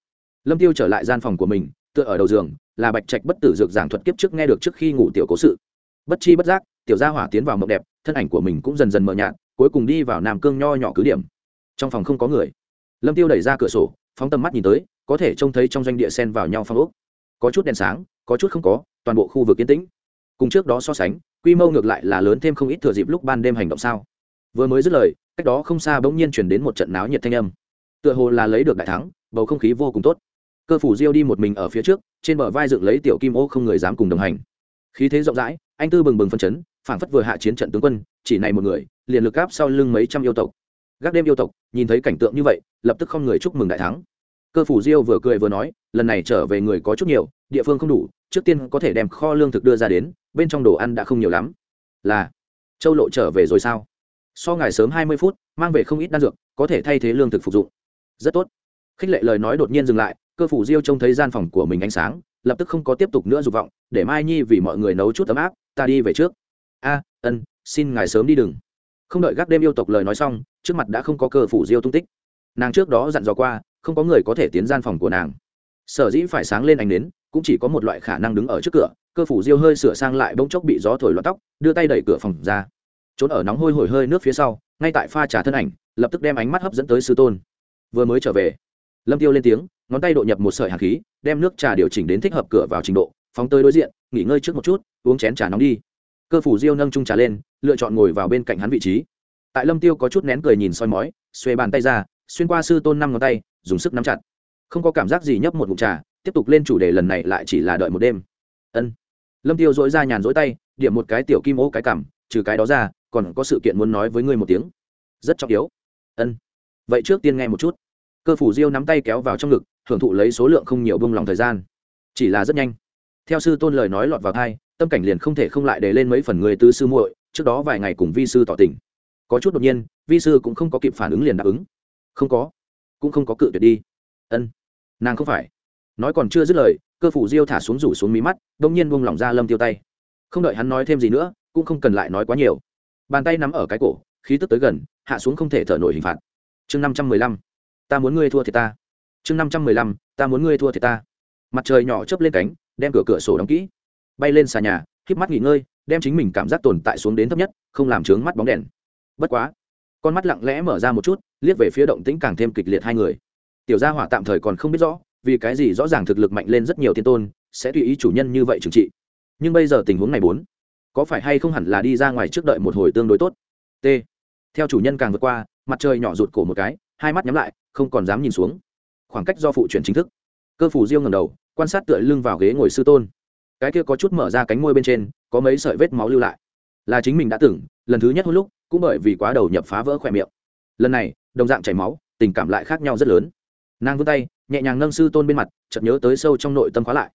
Lâm tiêu trở lại gian phòng của mình tựa ở đầu giường, là bạch trạch bất tử dược giảng thuật kiếp trước nghe được trước khi ngủ tiểu cố sự. Bất chi bất giác, tiểu gia hỏa tiến vào mộng đẹp, thân ảnh của mình cũng dần dần mờ nhạt, cuối cùng đi vào nam cương nho nhỏ cứ điểm. Trong phòng không có người. Lâm tiêu đẩy ra cửa sổ, phóng tầm mắt nhìn tới, có thể trông thấy trong doanh địa sen vào nhau phong ốc. Có chút đèn sáng, có chút không có, toàn bộ khu vực yên tĩnh. Cùng trước đó so sánh, quy mô ngược lại là lớn thêm không ít thừa dịp lúc ban đêm hành động sao. Vừa mới dứt lời, cách đó không xa bỗng nhiên chuyển đến một trận náo nhiệt thanh âm. Tựa hồ là lấy được đại thắng, bầu không khí vô cùng tốt cơ phủ diêu đi một mình ở phía trước, trên bờ vai dựng lấy tiểu kim ô không người dám cùng đồng hành. Khí thế rộng rãi, anh tư bừng bừng phân chấn, phảng phất vừa hạ chiến trận tướng quân, chỉ này một người, liền lực áp sau lưng mấy trăm yêu tộc. Gác đêm yêu tộc, nhìn thấy cảnh tượng như vậy, lập tức không người chúc mừng đại thắng. Cơ phủ diêu vừa cười vừa nói, lần này trở về người có chút nhiều, địa phương không đủ, trước tiên có thể đem kho lương thực đưa ra đến, bên trong đồ ăn đã không nhiều lắm. Là, châu lộ trở về rồi sao? So ngày sớm hai mươi phút, mang về không ít đan dược, có thể thay thế lương thực phục dụng. Rất tốt. Khích lệ lời nói đột nhiên dừng lại cơ phủ diêu trông thấy gian phòng của mình ánh sáng, lập tức không có tiếp tục nữa dục vọng, để mai nhi vì mọi người nấu chút ấm áp, ta đi về trước. A, ân, xin ngài sớm đi đừng. Không đợi gác đêm yêu tộc lời nói xong, trước mặt đã không có cơ phủ diêu tung tích. Nàng trước đó dặn dò qua, không có người có thể tiến gian phòng của nàng. Sở dĩ phải sáng lên ánh đến cũng chỉ có một loại khả năng đứng ở trước cửa, cơ phủ diêu hơi sửa sang lại bỗng chốc bị gió thổi loạn tóc, đưa tay đẩy cửa phòng ra. Trốn ở nóng hôi hổi hơi nước phía sau, ngay tại pha trà thân ảnh, lập tức đem ánh mắt hấp dẫn tới sư tôn. Vừa mới trở về lâm tiêu lên tiếng, ngón tay độ nhập một sợi hạt khí, đem nước trà điều chỉnh đến thích hợp cửa vào trình độ, phóng tới đối diện, nghỉ ngơi trước một chút, uống chén trà nóng đi. Cơ phủ diêu nâng trung trà lên, lựa chọn ngồi vào bên cạnh hắn vị trí. Tại lâm tiêu có chút nén cười nhìn soi mói, xuê bàn tay ra, xuyên qua sư tôn năm ngón tay, dùng sức nắm chặt. Không có cảm giác gì nhấp một ngụm trà, tiếp tục lên chủ đề lần này lại chỉ là đợi một đêm. Ân. Lâm tiêu dỗi ra nhàn dỗi tay, điểm một cái tiểu kim ô cái cảm trừ cái đó ra, còn có sự kiện muốn nói với ngươi một tiếng. Rất trọng yếu. Ân. Vậy trước tiên nghe một chút cơ phủ diêu nắm tay kéo vào trong ngực, hưởng thụ lấy số lượng không nhiều bông lòng thời gian. Chỉ là rất nhanh. Theo sư tôn lời nói lọt vào thai, tâm cảnh liền không thể không lại để lên mấy phần người tứ sư muội, trước đó vài ngày cùng vi sư tỏ tình. Có chút đột nhiên, vi sư cũng không có kịp phản ứng liền đáp ứng. Không có. Cũng không có cự tuyệt đi. Ân. Nàng không phải. Nói còn chưa dứt lời, cơ phủ diêu thả xuống rủ xuống mí mắt đ ỗ n g nhiên buông lỏng ra lâm tiêu tay. Không đợi hắn nói thêm gì nữa, cũng không cần lại nói quá nhiều. Bàn tay nắm ở cái cổ, khí tức tới gần, hạ xuống không thể thở nổi hình phạt. Chương năm trăm mười lăm ta muốn ngươi thua thì ta. Chương năm trăm mười lăm, ta muốn ngươi thua thì ta. Mặt trời nhỏ chớp lên cánh, đem cửa cửa sổ đóng kỹ. Bay lên xà nhà, híp mắt nghỉ ngơi, đem chính mình cảm giác tồn tại xuống đến thấp nhất, không làm trướng mắt bóng đèn. Bất quá, con mắt lặng lẽ mở ra một chút, liếc về phía động tĩnh càng thêm kịch liệt hai người. Tiểu gia hỏa tạm thời còn không biết rõ, vì cái gì rõ ràng thực lực mạnh lên rất nhiều thiên tôn, sẽ tùy ý chủ nhân như vậy trừng trị. Nhưng bây giờ tình huống này bốn, có phải hay không hẳn là đi ra ngoài trước đợi một hồi tương đối tốt? T. Theo chủ nhân càng vượt qua, mặt trời nhỏ rụt cổ một cái, hai mắt nhắm lại không còn dám nhìn xuống. Khoảng cách do phụ chuyển chính thức. Cơ phủ diêu ngầm đầu, quan sát tựa lưng vào ghế ngồi sư tôn. Cái kia có chút mở ra cánh môi bên trên, có mấy sợi vết máu lưu lại. Là chính mình đã từng, lần thứ nhất hôn lúc, cũng bởi vì quá đầu nhập phá vỡ khỏe miệng. Lần này, đồng dạng chảy máu, tình cảm lại khác nhau rất lớn. Nàng vươn tay, nhẹ nhàng nâng sư tôn bên mặt, chợt nhớ tới sâu trong nội tâm khóa lại.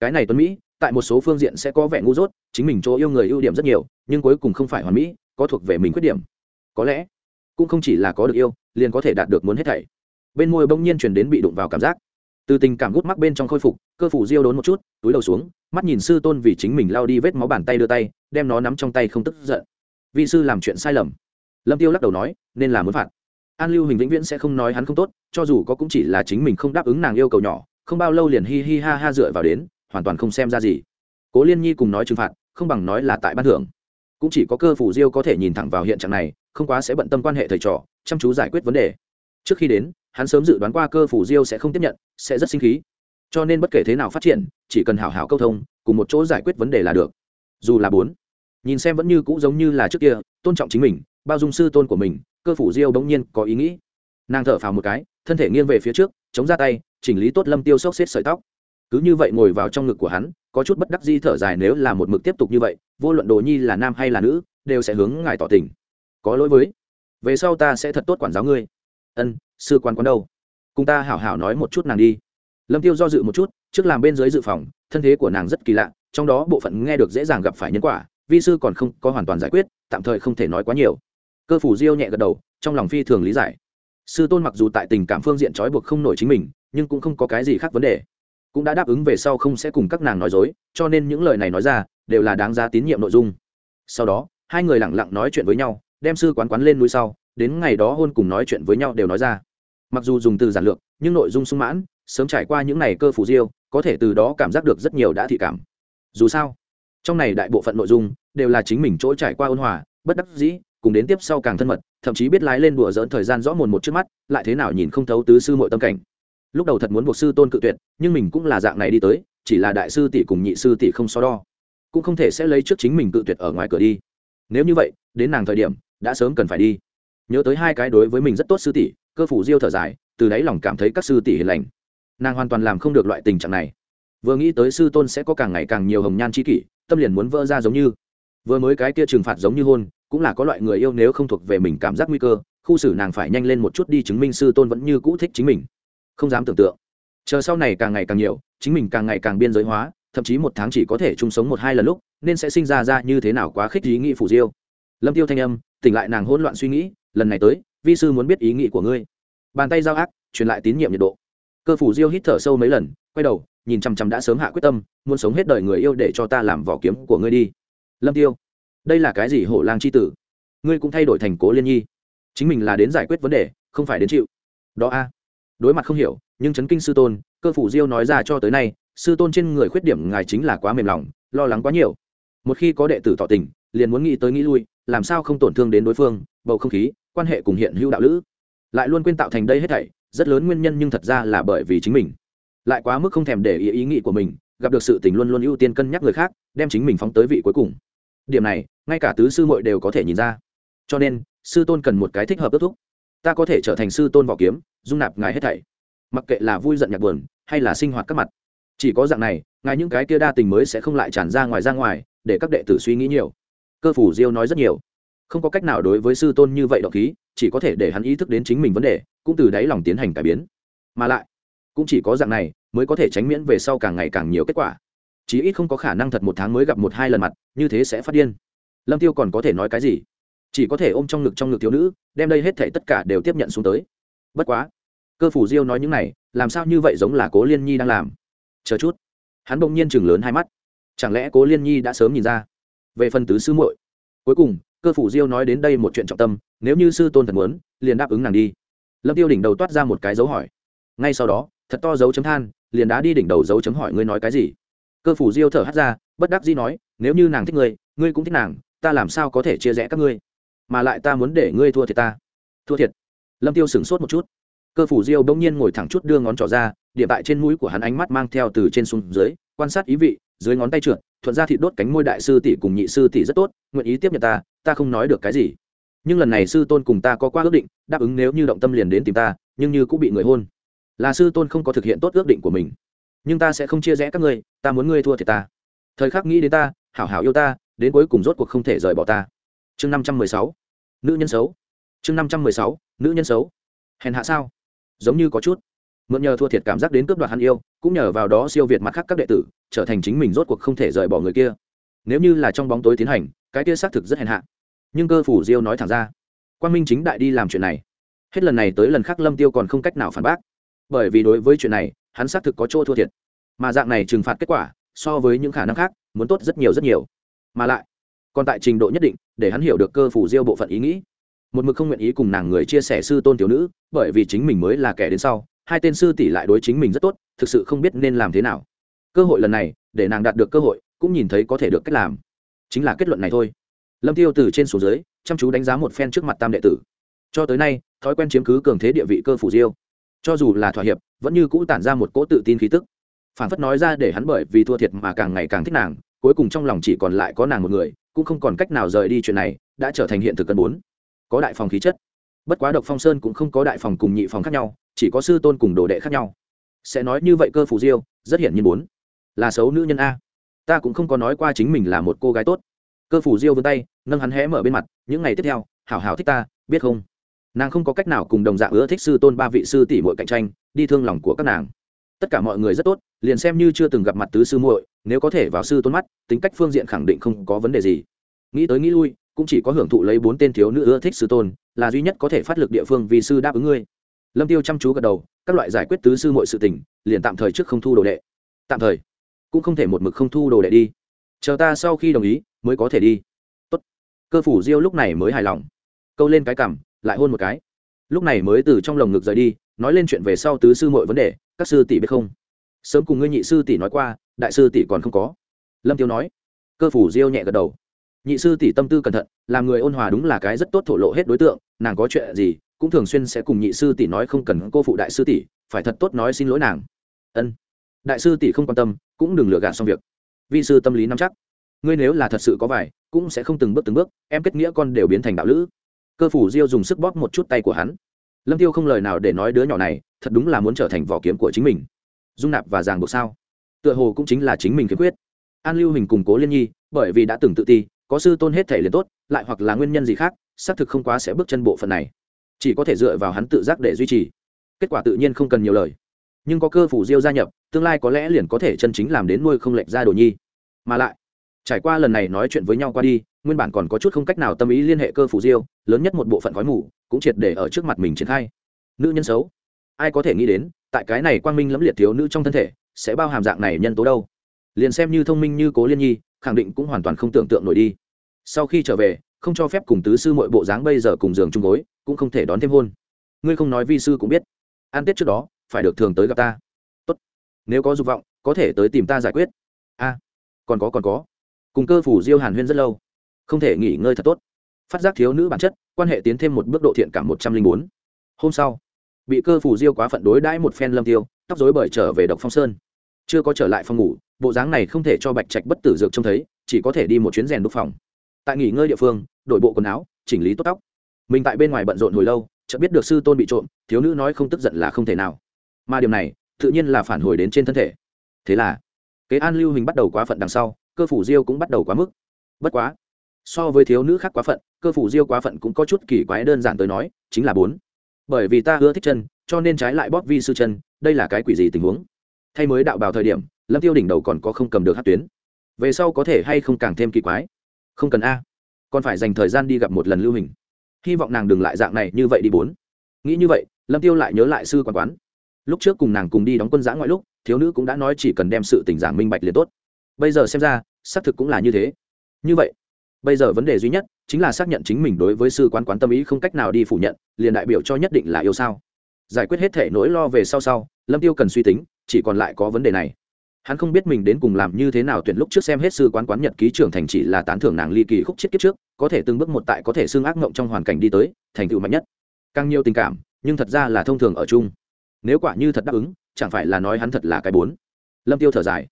Cái này tuấn mỹ, tại một số phương diện sẽ có vẻ ngu dốt, chính mình chỗ yêu người ưu điểm rất nhiều, nhưng cuối cùng không phải hoàn mỹ, có thuộc về mình khuyết điểm. Có lẽ, cũng không chỉ là có được yêu, liền có thể đạt được muốn hết thảy bên môi bỗng nhiên chuyển đến bị đụng vào cảm giác. Từ tình cảm gút mắc bên trong khôi phục, cơ phủ diêu đốn một chút, túi đầu xuống, mắt nhìn sư tôn vì chính mình lao đi vết máu bàn tay đưa tay, đem nó nắm trong tay không tức giận. Vì sư làm chuyện sai lầm. Lâm tiêu lắc đầu nói, nên là muốn phạt. An lưu hình vĩnh viễn sẽ không nói hắn không tốt, cho dù có cũng chỉ là chính mình không đáp ứng nàng yêu cầu nhỏ, không bao lâu liền hi hi ha ha dựa vào đến, hoàn toàn không xem ra gì. Cố liên nhi cùng nói trừng phạt, không bằng nói là tại ban thưởng. Cũng chỉ có cơ phủ diêu có thể nhìn thẳng vào hiện trạng này, không quá sẽ bận tâm quan hệ thầy trò, chăm chú giải quyết vấn đề. Trước khi đến hắn sớm dự đoán qua cơ phủ diêu sẽ không tiếp nhận, sẽ rất sinh khí. Cho nên bất kể thế nào phát triển, chỉ cần hảo hảo câu thông, cùng một chỗ giải quyết vấn đề là được. Dù là bốn, nhìn xem vẫn như cũ giống như là trước kia, tôn trọng chính mình, bao dung sư tôn của mình, cơ phủ diêu bỗng nhiên có ý nghĩ. Nàng thở phào một cái, thân thể nghiêng về phía trước, chống ra tay, chỉnh lý tốt lâm tiêu xốc xếp sợi tóc. Cứ như vậy ngồi vào trong ngực của hắn, có chút bất đắc di thở dài nếu là một mực tiếp tục như vậy, vô luận đồ nhi là nam hay là nữ, đều sẽ hướng ngài tỏ tình. Có lỗi với. Về sau ta sẽ thật tốt quản giáo ngươi ân, sư quan quán đâu? Cùng ta hảo hảo nói một chút nàng đi. Lâm tiêu do dự một chút, trước làm bên dưới dự phòng, thân thế của nàng rất kỳ lạ, trong đó bộ phận nghe được dễ dàng gặp phải nhân quả, vi sư còn không có hoàn toàn giải quyết, tạm thời không thể nói quá nhiều. Cơ phủ diêu nhẹ gật đầu, trong lòng phi thường lý giải. Sư tôn mặc dù tại tình cảm phương diện trói buộc không nổi chính mình, nhưng cũng không có cái gì khác vấn đề. Cũng đã đáp ứng về sau không sẽ cùng các nàng nói dối, cho nên những lời này nói ra, đều là đáng giá tín nhiệm nội dung. Sau đó, hai người lẳng lặng nói chuyện với nhau, đem sư quán quán lên núi sau đến ngày đó hôn cùng nói chuyện với nhau đều nói ra. Mặc dù dùng từ giản lược, nhưng nội dung sung mãn, sớm trải qua những ngày cơ phủ diêu có thể từ đó cảm giác được rất nhiều đã thị cảm. Dù sao, trong này đại bộ phận nội dung đều là chính mình chỗ trải qua ôn hòa, bất đắc dĩ, cùng đến tiếp sau càng thân mật, thậm chí biết lái lên đùa dỡn thời gian rõ mồn một trước mắt, lại thế nào nhìn không thấu tứ sư mọi tâm cảnh. Lúc đầu thật muốn buộc sư tôn cự tuyệt, nhưng mình cũng là dạng này đi tới, chỉ là đại sư tỷ cùng nhị sư tỷ không so đo, cũng không thể sẽ lấy trước chính mình cự tuyệt ở ngoài cửa đi. Nếu như vậy, đến nàng thời điểm, đã sớm cần phải đi nhớ tới hai cái đối với mình rất tốt sư tỷ, cơ phủ diêu thở dài, từ đáy lòng cảm thấy các sư tỷ hiền lành. Nàng hoàn toàn làm không được loại tình trạng này. Vừa nghĩ tới sư tôn sẽ có càng ngày càng nhiều hồng nhan c kỷ, tâm liền muốn vỡ ra giống như. Vừa mới cái kia trừng phạt giống như hôn, cũng là có loại người yêu nếu không thuộc về mình cảm giác nguy cơ, khu xử nàng phải nhanh lên một chút đi chứng minh sư tôn vẫn như cũ thích chính mình. Không dám tưởng tượng. Chờ sau này càng ngày càng nhiều, chính mình càng ngày càng biên giới hóa, thậm chí một tháng chỉ có thể chung sống một hai lần lúc, nên sẽ sinh ra ra như thế nào quá khích ý nghĩ phủ diêu. Lâm tiêu thanh âm, tỉnh lại nàng hỗn loạn suy nghĩ lần này tới, vi sư muốn biết ý nghĩ của ngươi. Bàn tay giao ác, truyền lại tín nhiệm nhiệt độ. Cơ phủ diêu hít thở sâu mấy lần, quay đầu, nhìn chằm chằm đã sớm hạ quyết tâm, muốn sống hết đời người yêu để cho ta làm vỏ kiếm của ngươi đi. Lâm tiêu, đây là cái gì hổ lang c h i tử? Ngươi cũng thay đổi thành cố liên nhi. Chính mình là đến giải quyết vấn đề, không phải đến chịu. Đó a. Đối mặt không hiểu, nhưng chấn kinh sư tôn, cơ phủ diêu nói ra cho tới nay, sư tôn trên người khuyết điểm ngài chính là quá mềm lòng, lo lắng quá nhiều. Một khi có đệ tử tỏ tình, liền muốn nghĩ tới nghĩ lui, làm sao không tổn thương đến đối phương, bầu không khí quan hệ cùng hiện hữu đạo lữ. Lại luôn quên tạo thành đây hết thảy, rất lớn nguyên nhân nhưng thật ra là bởi vì chính mình. Lại quá mức không thèm để ý ý nghĩ của mình, gặp được sự tình luôn luôn ưu tiên cân nhắc người khác, đem chính mình phóng tới vị cuối cùng. Điểm này, ngay cả tứ sư muội đều có thể nhìn ra. Cho nên, sư tôn cần một cái thích hợp ước thúc. Ta có thể trở thành sư tôn võ kiếm, dung nạp ngài hết thảy. Mặc kệ là vui giận nhạc buồn, hay là sinh hoạt các mặt. Chỉ có dạng này, ngài những cái kia đa tình mới sẽ không lại tràn ra ngoài ra ngoài, để các đệ tử suy nghĩ nhiều. Cơ phủ diêu nói rất nhiều không có cách nào đối với sư tôn như vậy động khí, chỉ có thể để hắn ý thức đến chính mình vấn đề, cũng từ đáy lòng tiến hành cải biến. Mà lại, cũng chỉ có dạng này mới có thể tránh miễn về sau càng ngày càng nhiều kết quả. Chí ít không có khả năng thật một tháng mới gặp một hai lần mặt, như thế sẽ phát điên. Lâm tiêu còn có thể nói cái gì? Chỉ có thể ôm trong ngực trong ngực thiếu nữ, đem đây hết thể tất cả đều tiếp nhận xuống tới. Bất quá, cơ phủ diêu nói những này, làm sao như vậy giống là cố liên nhi đang làm? Chờ chút. Hắn bỗng nhiên chừng lớn hai mắt. Chẳng lẽ cố liên nhi đã sớm nhìn ra? Về phần tứ sư muội. Cuối cùng cơ phủ diêu nói đến đây một chuyện trọng tâm, nếu như sư tôn thật muốn, liền đáp ứng nàng đi. Lâm tiêu đỉnh đầu toát ra một cái dấu hỏi. Ngay sau đó, thật to dấu chấm than, liền đã đi đỉnh đầu dấu chấm hỏi ngươi nói cái gì. Cơ phủ diêu thở hắt ra, bất đắc dĩ nói, nếu như nàng thích ngươi ngươi cũng thích nàng, ta làm sao có thể chia rẽ các ngươi? Mà lại ta muốn để ngươi thua thiệt ta. Thua thiệt. Lâm tiêu sửng sốt một chút. Cơ phủ diêu bỗng nhiên ngồi thẳng chút đưa ngón trỏ ra, điểm tại trên mũi của hắn ánh mắt mang theo từ trên xuống dưới, quan sát ý vị dưới ngón tay trượt, thuận ra thịt đốt cánh môi đại sư tỷ cùng nhị sư tỷ rất tốt, nguyện ý tiếp nhận ta ta không nói được cái gì. Nhưng lần này sư tôn cùng ta có qua ước định, đáp ứng nếu như động tâm liền đến tìm ta, nhưng như cũng bị người hôn. Là sư tôn không có thực hiện tốt ước định của mình. Nhưng ta sẽ không chia rẽ các ngươi, ta muốn ngươi thua thì ta. Thời khắc nghĩ đến ta, hảo hảo yêu ta, đến cuối cùng rốt cuộc không thể rời bỏ ta. Chương năm trăm mười sáu. Nữ nhân xấu. Chương năm trăm mười sáu, nữ nhân xấu. Hèn hạ sao? Giống như có chút mượn nhờ thua thiệt cảm giác đến cướp đoạt hắn yêu, cũng nhờ vào đó siêu việt mặt khác các đệ tử, trở thành chính mình rốt cuộc không thể rời bỏ người kia. Nếu như là trong bóng tối tiến hành, cái kia xác thực rất hèn hạ. Nhưng cơ phủ diêu nói thẳng ra quan minh chính đại đi làm chuyện này. Hết lần này tới lần khác lâm tiêu còn không cách nào phản bác. Bởi vì đối với chuyện này, hắn xác thực có chỗ thua thiệt. Mà dạng này trừng phạt kết quả, so với những khả năng khác, muốn tốt rất nhiều rất nhiều. Mà lại, còn tại trình độ nhất định, để hắn hiểu được cơ phủ diêu bộ phận ý nghĩ. Một mực không nguyện ý cùng nàng người chia sẻ sư tôn tiểu nữ, bởi vì chính mình mới là kẻ đến sau hai tên sư tỷ lại đối chính mình rất tốt, thực sự không biết nên làm thế nào. Cơ hội lần này, để nàng đạt được cơ hội, cũng nhìn thấy có thể được cách làm. Chính là kết luận này thôi. Lâm tiêu từ trên xuống dưới, chăm chú đánh giá một phen trước mặt tam đệ tử. Cho tới nay, thói quen chiếm cứ cường thế địa vị cơ phủ diêu. Cho dù là thỏa hiệp, vẫn như cũ tản ra một cỗ tự tin khí tức. Phản phất nói ra để hắn bởi vì thua thiệt mà càng ngày càng thích nàng, cuối cùng trong lòng chỉ còn lại có nàng một người, cũng không còn cách nào rời đi chuyện này, đã trở thành hiện thực cân bốn. Có đại phòng khí chất. Bất quá độc phong sơn cũng không có đại phòng cùng nhị phòng khác nhau chỉ có sư tôn cùng đồ đệ khác nhau. Sẽ nói như vậy cơ phủ diêu, rất hiển nhiên bốn. Là xấu nữ nhân a. Ta cũng không có nói qua chính mình là một cô gái tốt. Cơ phủ diêu vươn tay, nâng hắn hé mở bên mặt, những ngày tiếp theo, hảo hảo thích ta, biết không? Nàng không có cách nào cùng đồng dạng ưa thích sư tôn ba vị sư tỷ muội cạnh tranh, đi thương lòng của các nàng. Tất cả mọi người rất tốt, liền xem như chưa từng gặp mặt tứ sư muội, nếu có thể vào sư tôn mắt, tính cách phương diện khẳng định không có vấn đề gì. Nghĩ tới nghĩ lui, cũng chỉ có hưởng thụ lấy bốn tên thiếu nữ ưa thích sư tôn, là duy nhất có thể phát lực địa phương vì sư đáp ứng ngươi lâm tiêu chăm chú gật đầu, các loại giải quyết tứ sư mọi sự tình, liền tạm thời trước không thu đồ đệ. Tạm thời. Cũng không thể một mực không thu đồ đệ đi. Chờ ta sau khi đồng ý, mới có thể đi. Tốt. cơ phủ diêu lúc này mới hài lòng. Câu lên cái cằm, lại hôn một cái. Lúc này mới từ trong lồng ngực rời đi, nói lên chuyện về sau tứ sư mọi vấn đề, các sư tỷ biết không? Sớm cùng ngươi nhị sư tỷ nói qua, đại sư tỷ còn không có. Lâm tiêu nói. Cơ phủ diêu nhẹ gật đầu. Nhị sư tỷ tâm tư cẩn thận, làm người ôn hòa đúng là cái rất tốt thổ lộ hết đối tượng, nàng có chuyện gì cũng thường xuyên sẽ cùng nhị sư tỷ nói không cần cô phụ đại sư tỷ, phải thật tốt nói xin lỗi nàng. Ân. Đại sư tỷ không quan tâm, cũng đừng lừa gạt xong việc. Vị sư tâm lý nắm chắc. Ngươi nếu là thật sự có vải cũng sẽ không từng bước từng bước, em kết nghĩa con đều biến thành đạo lữ. Cơ phủ diêu dùng sức bóp một chút tay của hắn. Lâm tiêu không lời nào để nói đứa nhỏ này, thật đúng là muốn trở thành vỏ kiếm của chính mình. Dung nạp và ràng buộc sao? Tựa hồ cũng chính là chính mình khiếm khuyết. An lưu hình củng cố liên nhi, bởi vì đã từng tự ti, có sư tôn hết thể liền tốt, lại hoặc là nguyên nhân gì khác, xác thực không quá sẽ bước chân bộ phận này chỉ có thể dựa vào hắn tự giác để duy trì. Kết quả tự nhiên không cần nhiều lời. Nhưng có cơ phủ diêu gia nhập, tương lai có lẽ liền có thể chân chính làm đến nuôi không lệch ra đồ nhi. Mà lại, trải qua lần này nói chuyện với nhau qua đi, nguyên bản còn có chút không cách nào tâm ý liên hệ cơ phủ diêu, lớn nhất một bộ phận khói mù cũng triệt để ở trước mặt mình triển khai. Nữ nhân xấu. Ai có thể nghĩ đến, tại cái này quang minh lẫm liệt thiếu nữ trong thân thể, sẽ bao hàm dạng này nhân tố đâu? Liền xem như thông minh như cố liên nhi, khẳng định cũng hoàn toàn không tưởng tượng nổi đi. Sau khi trở về không cho phép cùng tứ sư mọi bộ dáng bây giờ cùng giường chung gối, cũng không thể đón thêm hôn. Ngươi không nói vi sư cũng biết. An tết trước đó, phải được thường tới gặp ta. Tốt. Nếu có dục vọng, có thể tới tìm ta giải quyết. A. Còn có còn có. Cùng cơ phủ diêu hàn huyên rất lâu. Không thể nghỉ ngơi thật tốt. Phát giác thiếu nữ bản chất, quan hệ tiến thêm một bước độ thiện cảm một trăm linh bốn. Hôm sau, bị cơ phủ diêu quá phận đối đãi một phen lâm tiêu, tóc rối bởi trở về độc phong sơn. Chưa có trở lại phòng ngủ, bộ dáng này không thể cho bạch trạch bất tử dược trông thấy, chỉ có thể đi một chuyến rèn đúc phòng tại nghỉ ngơi địa phương, đổi bộ quần áo, chỉnh lý tốt tóc. Mình tại bên ngoài bận rộn hồi lâu, chợt biết được sư tôn bị trộm, thiếu nữ nói không tức giận là không thể nào. Mà điều này, tự nhiên là phản hồi đến trên thân thể. Thế là, kế an lưu hình bắt đầu quá phận đằng sau, cơ phủ diêu cũng bắt đầu quá mức. Bất quá, so với thiếu nữ khác quá phận, cơ phủ diêu quá phận cũng có chút kỳ quái đơn giản tới nói, chính là bốn. Bởi vì ta ưa thích chân, cho nên trái lại bóp vi sư chân, đây là cái quỷ gì tình huống? Thay mới đạo bào thời điểm, lâm tiêu đỉnh đầu còn có không cầm được hát tuyến. Về sau có thể hay không càng thêm kỳ quái? Không cần a. Còn phải dành thời gian đi gặp một lần lưu hình. Hy vọng nàng đừng lại dạng này như vậy đi bốn. Nghĩ như vậy, lâm tiêu lại nhớ lại sư quán quán. Lúc trước cùng nàng cùng đi đóng quân giã ngoại lúc, thiếu nữ cũng đã nói chỉ cần đem sự tình giảng minh bạch liền tốt. Bây giờ xem ra, xác thực cũng là như thế. Như vậy, bây giờ vấn đề duy nhất chính là xác nhận chính mình đối với sư quán quán tâm ý không cách nào đi phủ nhận, liền đại biểu cho nhất định là yêu sao. Giải quyết hết thể nỗi lo về sau sau, lâm tiêu cần suy tính, chỉ còn lại có vấn đề này hắn không biết mình đến cùng làm như thế nào tuyển lúc trước xem hết sư quán quán nhật ký trưởng thành chỉ là tán thưởng nàng ly kỳ khúc chết kiếp trước, có thể từng bước một tại có thể xương ác mộng trong hoàn cảnh đi tới, thành tựu mạnh nhất. Càng nhiều tình cảm, nhưng thật ra là thông thường ở chung. Nếu quả như thật đáp ứng, chẳng phải là nói hắn thật là cái bốn. Lâm tiêu thở dài.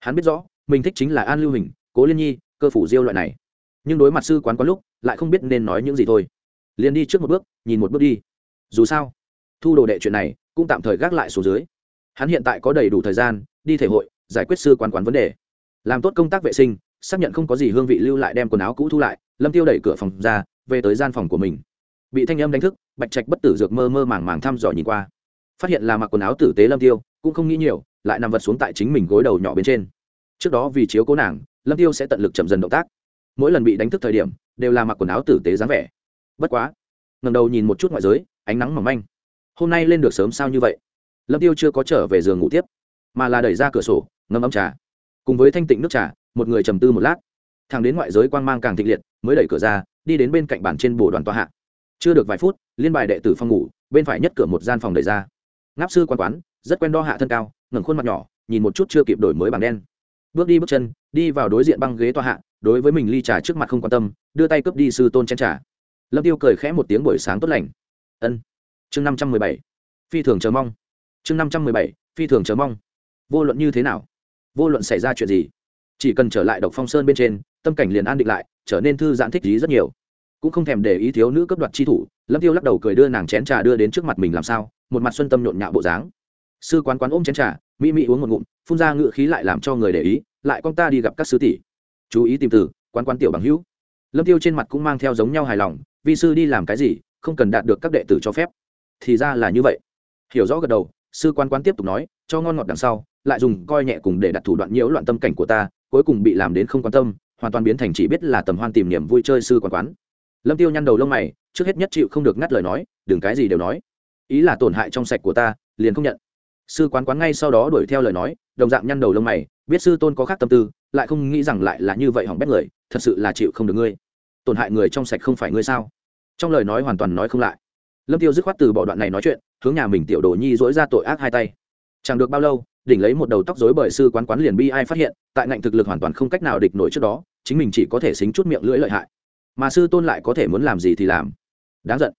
Hắn biết rõ, mình thích chính là an lưu hình, cố liên nhi, cơ phủ diêu loại này. Nhưng đối mặt sư quán quán lúc, lại không biết nên nói những gì thôi. Liền đi trước một bước, nhìn một bước đi. Dù sao, thu đồ đệ chuyện này, cũng tạm thời gác lại xuống dưới. Hắn hiện tại có đầy đủ thời gian, đi thể hội giải quyết sư quán quán vấn đề. Làm tốt công tác vệ sinh, xác nhận không có gì hương vị lưu lại đem quần áo cũ thu lại, lâm tiêu đẩy cửa phòng ra, về tới gian phòng của mình. Bị thanh âm đánh thức, bạch trạch bất tử dược mơ mơ màng màng thăm dò nhìn qua. Phát hiện là mặc quần áo tử tế lâm tiêu, cũng không nghĩ nhiều, lại nằm vật xuống tại chính mình gối đầu nhỏ bên trên. Trước đó vì chiếu cố nàng, lâm tiêu sẽ tận lực chậm dần động tác. Mỗi lần bị đánh thức thời điểm, đều là mặc quần áo tử tế dáng vẻ. Bất quá, ngẩng đầu nhìn một chút ngoại giới, ánh nắng mỏng manh. Hôm nay lên được sớm sao như vậy? Lâm tiêu chưa có trở về giường ngủ tiếp, mà là đẩy ra cửa sổ ngâm ấm trà. Cùng với thanh tịnh nước trà, một người trầm tư một lát. Thằng đến ngoại giới quang mang càng thịnh liệt, mới đẩy cửa ra, đi đến bên cạnh bàn trên bồ đoàn tòa hạ. Chưa được vài phút, liên bài đệ tử phòng ngủ, bên phải nhất cửa một gian phòng đẩy ra. Ngáp sư quan quán, rất quen đo hạ thân cao, ngẩng khuôn mặt nhỏ, nhìn một chút chưa kịp đổi mới bảng đen. Bước đi bước chân, đi vào đối diện băng ghế tòa hạ, đối với mình ly trà trước mặt không quan tâm, đưa tay cướp đi sư tôn chén trà. Lâm tiêu cười khẽ một tiếng buổi sáng tốt lành. Ân. Chương năm trăm mười bảy. Phi thường chờ mong. Chương năm trăm mười bảy, phi thường chờ mong. Vô luận như thế nào vô luận xảy ra chuyện gì, chỉ cần trở lại độc phong sơn bên trên, tâm cảnh liền an định lại, trở nên thư giãn thích lý rất nhiều. Cũng không thèm để ý thiếu nữ cấp đoạt chi thủ, lâm tiêu lắc đầu cười đưa nàng chén trà đưa đến trước mặt mình làm sao, một mặt xuân tâm nhộn nhạo bộ dáng. Sư quán quán ôm chén trà, mỹ mỹ uống một ngụm, phun ra ngựa khí lại làm cho người để ý, lại con ta đi gặp các sư tỷ. Chú ý tìm từ, quán quán tiểu bằng hữu. Lâm tiêu trên mặt cũng mang theo giống nhau hài lòng, vi sư đi làm cái gì, không cần đạt được các đệ tử cho phép. Thì ra là như vậy. Hiểu rõ gật đầu, sư quan quán tiếp tục nói, cho ngon ngọt đằng sau lại dùng coi nhẹ cùng để đặt thủ đoạn nhiễu loạn tâm cảnh của ta, cuối cùng bị làm đến không quan tâm, hoàn toàn biến thành chỉ biết là tầm hoan tìm niềm vui chơi sư quán quán. Lâm tiêu nhăn đầu lông mày, trước hết nhất chịu không được ngắt lời nói, đừng cái gì đều nói. Ý là tổn hại trong sạch của ta, liền không nhận. Sư quán quán ngay sau đó đuổi theo lời nói, đồng dạng nhăn đầu lông mày, biết sư tôn có khác tâm tư, lại không nghĩ rằng lại là như vậy hỏng bét người, thật sự là chịu không được ngươi. Tổn hại người trong sạch không phải ngươi sao? Trong lời nói hoàn toàn nói không lại. Lâm tiêu dứt khoát từ bỏ đoạn này nói chuyện, hướng nhà mình tiểu đồ nhi dỗi ra tội ác hai tay. Chẳng được bao lâu đỉnh lấy một đầu tóc rối bởi sư quán quán liền bi ai phát hiện, tại ngạnh thực lực hoàn toàn không cách nào địch nổi trước đó, chính mình chỉ có thể xính chút miệng lưỡi lợi hại. Mà sư tôn lại có thể muốn làm gì thì làm. Đáng giận.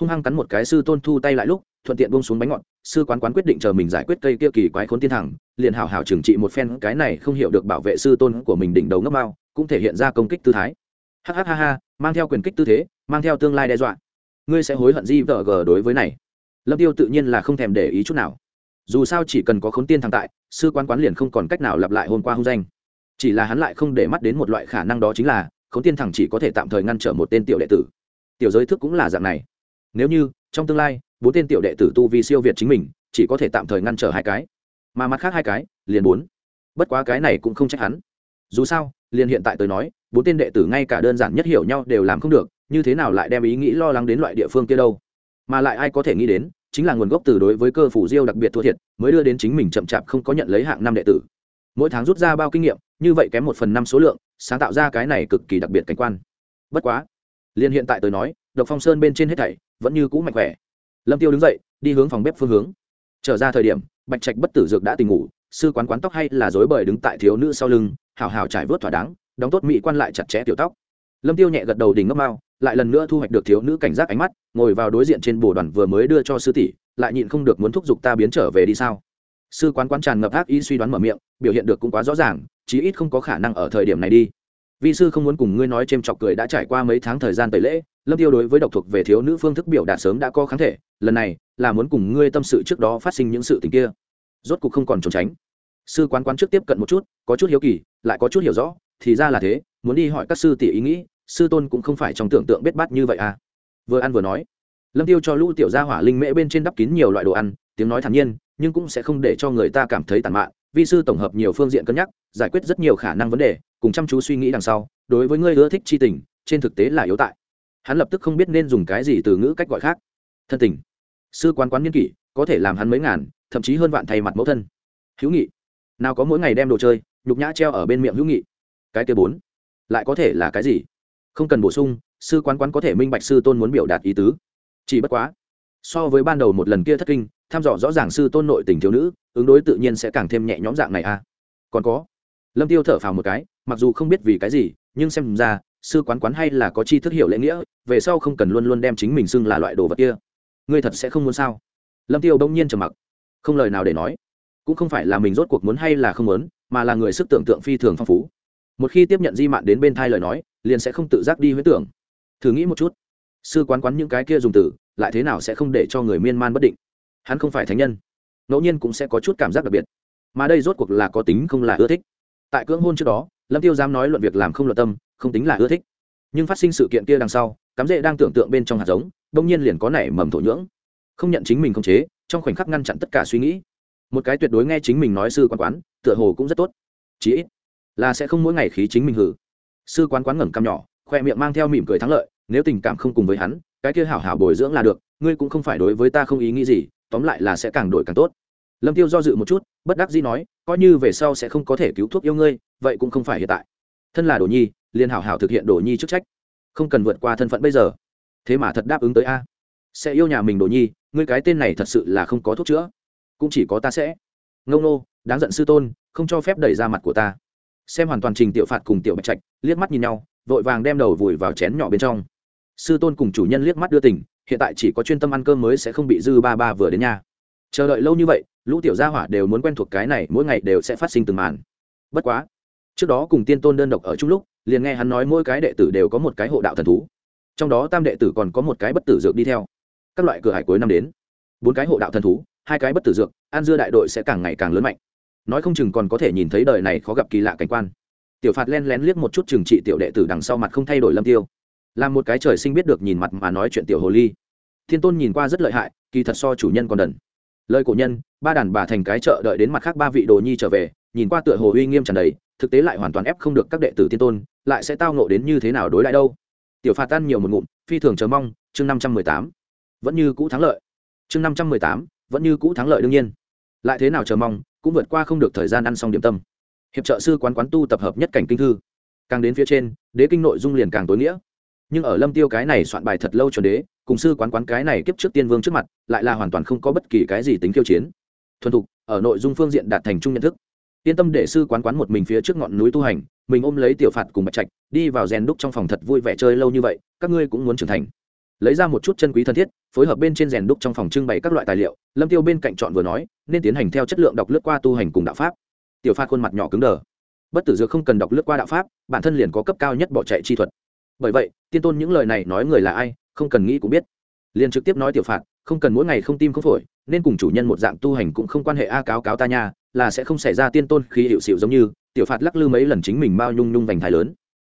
Hung hăng cắn một cái sư tôn thu tay lại lúc, thuận tiện buông xuống bánh ngọt, sư quán quán quyết định chờ mình giải quyết cây kia kỳ quái khốn tiên thẳng, liền hào hào trừng trị một phen, cái này không hiểu được bảo vệ sư tôn của mình đỉnh đầu ngấp mao cũng thể hiện ra công kích tư thái. Ha ha ha ha, mang theo quyền kích tư thế, mang theo tương lai đe dọa. Ngươi sẽ hối hận gì vợ gờ đối với này. Lâm tiêu tự nhiên là không thèm để ý chút nào dù sao chỉ cần có khốn tiên thằng tại, sư quan quán liền không còn cách nào lặp lại hôm qua hung danh. Chỉ là hắn lại không để mắt đến một loại khả năng đó chính là, khốn tiên thẳng chỉ có thể tạm thời ngăn trở một tên tiểu đệ tử. Tiểu giới thức cũng là dạng này. Nếu như, trong tương lai, bốn tên tiểu đệ tử tu vi siêu việt chính mình, chỉ có thể tạm thời ngăn trở hai cái. Mà mặt khác hai cái, liền bốn. Bất quá cái này cũng không trách hắn. Dù sao, liền hiện tại tôi nói, bốn tên đệ tử ngay cả đơn giản nhất hiểu nhau đều làm không được, như thế nào lại đem ý nghĩ lo lắng đến loại địa phương kia đâu? Mà lại ai có thể nghĩ đến chính là nguồn gốc từ đối với cơ phủ diêu đặc biệt thua thiệt, mới đưa đến chính mình chậm chạp không có nhận lấy hạng năm đệ tử. Mỗi tháng rút ra bao kinh nghiệm, như vậy kém một phần năm số lượng, sáng tạo ra cái này cực kỳ đặc biệt cảnh quan. Bất quá, liền hiện tại tôi nói, độc phong sơn bên trên hết thảy vẫn như cũ mạnh khỏe. Lâm tiêu đứng dậy, đi hướng phòng bếp phương hướng. Trở ra thời điểm, bạch trạch bất tử dược đã tỉnh ngủ, sư quán quán tóc hay là dối bời đứng tại thiếu nữ sau lưng, hào hào trải vớt thỏa đáng, đóng tốt mỹ quan lại chặt chẽ tiểu tóc. Lâm tiêu nhẹ gật đầu đỉnh ngốc mao lại lần nữa thu hoạch được thiếu nữ cảnh giác ánh mắt, ngồi vào đối diện trên bồ đoàn vừa mới đưa cho sư tỷ, lại nhịn không được muốn thúc giục ta biến trở về đi sao? Sư quán quán tràn ngập ác ý suy đoán mở miệng, biểu hiện được cũng quá rõ ràng, chí ít không có khả năng ở thời điểm này đi. Vi sư không muốn cùng ngươi nói c h ê m chọc cười đã trải qua mấy tháng thời gian tẩy lễ, lâm tiêu đối với độc thuộc về thiếu nữ phương thức biểu đạt sớm đã có kháng thể, lần này là muốn cùng ngươi tâm sự trước đó phát sinh những sự tình kia. Rốt cuộc không còn trốn tránh. Sư quán quán trước tiếp cận một chút, có chút hiếu kỳ, lại có chút hiểu rõ, thì ra là thế, muốn đi hỏi các sư tỷ ý nghĩ sư tôn cũng không phải trong tưởng tượng biết bát như vậy à. Vừa ăn vừa nói, lâm tiêu cho lũ tiểu gia hỏa linh mễ bên trên đắp kín nhiều loại đồ ăn, tiếng nói thản nhiên, nhưng cũng sẽ không để cho người ta cảm thấy tàn mạn, vi sư tổng hợp nhiều phương diện cân nhắc, giải quyết rất nhiều khả năng vấn đề, cùng chăm chú suy nghĩ đằng sau, đối với ngươi ưa thích chi tình, trên thực tế là yếu tại. Hắn lập tức không biết nên dùng cái gì từ ngữ cách gọi khác. Thân tình. Sư quán quán nhân kỷ, có thể làm hắn mấy ngàn, thậm chí hơn vạn thay mặt mẫu thân. Hữu nghị. Nào có mỗi ngày đem đồ chơi, nhục nhã treo ở bên miệng hữu nghị. Cái kia bốn, lại có thể là cái gì? Không cần bổ sung, sư quán quán có thể minh bạch sư tôn muốn biểu đạt ý tứ. Chỉ bất quá, so với ban đầu một lần kia thất kinh, tham dò rõ ràng sư tôn nội tình thiếu nữ, ứng đối tự nhiên sẽ càng thêm nhẹ nhõm dạng này a à. còn có, lâm tiêu thở phào một cái, mặc dù không biết vì cái gì, nhưng xem ra, sư quán quán hay là có chi thức hiểu lễ nghĩa, về sau không cần luôn luôn đem chính mình xưng là loại đồ vật kia. Ngươi thật sẽ không muốn sao? Lâm tiêu bỗng nhiên trầm mặc, không lời nào để nói. Cũng không phải là mình rốt cuộc muốn hay là không muốn, mà là người sức tưởng tượng phi thường phong phú. Một khi tiếp nhận di mạn đến bên thai lời nói liền sẽ không tự giác đi huyết tưởng. Thử nghĩ một chút. Sư quán quán những cái kia dùng từ, lại thế nào sẽ không để cho người miên man bất định? Hắn không phải thánh nhân. Ngẫu nhiên cũng sẽ có chút cảm giác đặc biệt. Mà đây rốt cuộc là có tính không là ưa thích. Tại cưỡng hôn trước đó, lâm tiêu dám nói luận việc làm không luận tâm, không tính là ưa thích. Nhưng phát sinh sự kiện kia đằng sau, cắm rễ đang tưởng tượng bên trong hạt giống, đông nhiên liền có nảy mầm thổ nhưỡng. Không nhận chính mình không chế, trong khoảnh khắc ngăn chặn tất cả suy nghĩ. Một cái tuyệt đối nghe chính mình nói sư quán quán, tựa hồ cũng rất tốt. Chí ít là sẽ không mỗi ngày khí chính mình hử sư quán quán ngẩng cằm nhỏ, khoe miệng mang theo mỉm cười thắng lợi, nếu tình cảm không cùng với hắn, cái kia hảo hảo bồi dưỡng là được, ngươi cũng không phải đối với ta không ý nghĩ gì, tóm lại là sẽ càng đổi càng tốt. Lâm tiêu do dự một chút, bất đắc dĩ nói, coi như về sau sẽ không có thể cứu thuốc yêu ngươi, vậy cũng không phải hiện tại. Thân là đồ nhi, liền hảo hảo thực hiện đồ nhi chức trách. Không cần vượt qua thân phận bây giờ. Thế mà thật đáp ứng tới a. Sẽ yêu nhà mình đồ nhi, ngươi cái tên này thật sự là không có thuốc chữa. Cũng chỉ có ta sẽ. Ngông nô, đáng giận sư tôn, không cho phép đẩy ra mặt của ta xem hoàn toàn trình tiểu phạt cùng tiểu bạch trạch, liếc mắt nhìn nhau, vội vàng đem đầu vùi vào chén nhỏ bên trong. Sư tôn cùng chủ nhân liếc mắt đưa tỉnh hiện tại chỉ có chuyên tâm ăn cơm mới sẽ không bị dư ba ba vừa đến nhà. Chờ đợi lâu như vậy, lũ tiểu gia hỏa đều muốn quen thuộc cái này, mỗi ngày đều sẽ phát sinh từng màn. Bất quá, trước đó cùng tiên tôn đơn độc ở chung lúc, liền nghe hắn nói mỗi cái đệ tử đều có một cái hộ đạo thần thú. Trong đó tam đệ tử còn có một cái bất tử dược đi theo. Các loại cửa hải cuối năm đến, bốn cái hộ đạo thần thú, hai cái bất tử dược, an dưa đại đội sẽ càng ngày càng lớn mạnh nói không chừng còn có thể nhìn thấy đời này khó gặp kỳ lạ cảnh quan. Tiểu phạt len lén liếc một chút chừng trị tiểu đệ tử đằng sau mặt không thay đổi lâm tiêu. Là một cái trời sinh biết được nhìn mặt mà nói chuyện tiểu hồ ly. Thiên tôn nhìn qua rất lợi hại, kỳ thật so chủ nhân còn đần. Lời cổ nhân, ba đàn bà thành cái chợ đợi đến mặt khác ba vị đồ nhi trở về, nhìn qua tựa hồ uy nghiêm tràn đầy, thực tế lại hoàn toàn ép không được các đệ tử thiên tôn, lại sẽ tao nộ đến như thế nào đối lại đâu. Tiểu phạt tan nhiều một ngụm, phi thường chờ mong, chương năm trăm mười tám. Vẫn như cũ thắng lợi. Chương năm trăm mười tám, vẫn như cũ thắng lợi đương nhiên. Lại thế nào chờ mong cũng vượt qua không được thời gian ăn xong điểm tâm. Hiệp trợ sư quán quán tu tập hợp nhất cảnh kinh thư. Càng đến phía trên, đế kinh nội dung liền càng tối nghĩa. Nhưng ở lâm tiêu cái này soạn bài thật lâu chuẩn đế, cùng sư quán quán cái này kiếp trước tiên vương trước mặt, lại là hoàn toàn không có bất kỳ cái gì tính khiêu chiến. Thuần thục, ở nội dung phương diện đạt thành chung nhận thức. Yên tâm để sư quán quán một mình phía trước ngọn núi tu hành, mình ôm lấy tiểu phạt cùng bạch trạch, đi vào rèn đúc trong phòng thật vui vẻ chơi lâu như vậy, các ngươi cũng muốn trưởng thành lấy ra một chút chân quý thân thiết, phối hợp bên trên rèn đúc trong phòng trưng bày các loại tài liệu, lâm tiêu bên cạnh chọn vừa nói, nên tiến hành theo chất lượng đọc lướt qua tu hành cùng đạo pháp. Tiểu pha khuôn mặt nhỏ cứng đờ. Bất tử dược không cần đọc lướt qua đạo pháp, bản thân liền có cấp cao nhất bỏ chạy chi thuật. Bởi vậy, tiên tôn những lời này nói người là ai, không cần nghĩ cũng biết. Liền trực tiếp nói tiểu phạt, không cần mỗi ngày không tim không phổi, nên cùng chủ nhân một dạng tu hành cũng không quan hệ a, cáo cáo ta nha, là sẽ không xảy ra tiên tôn khi hiệu xịu giống như, tiểu phạt lắc lư mấy lần chính mình bao nhung nhung vành thái lớn.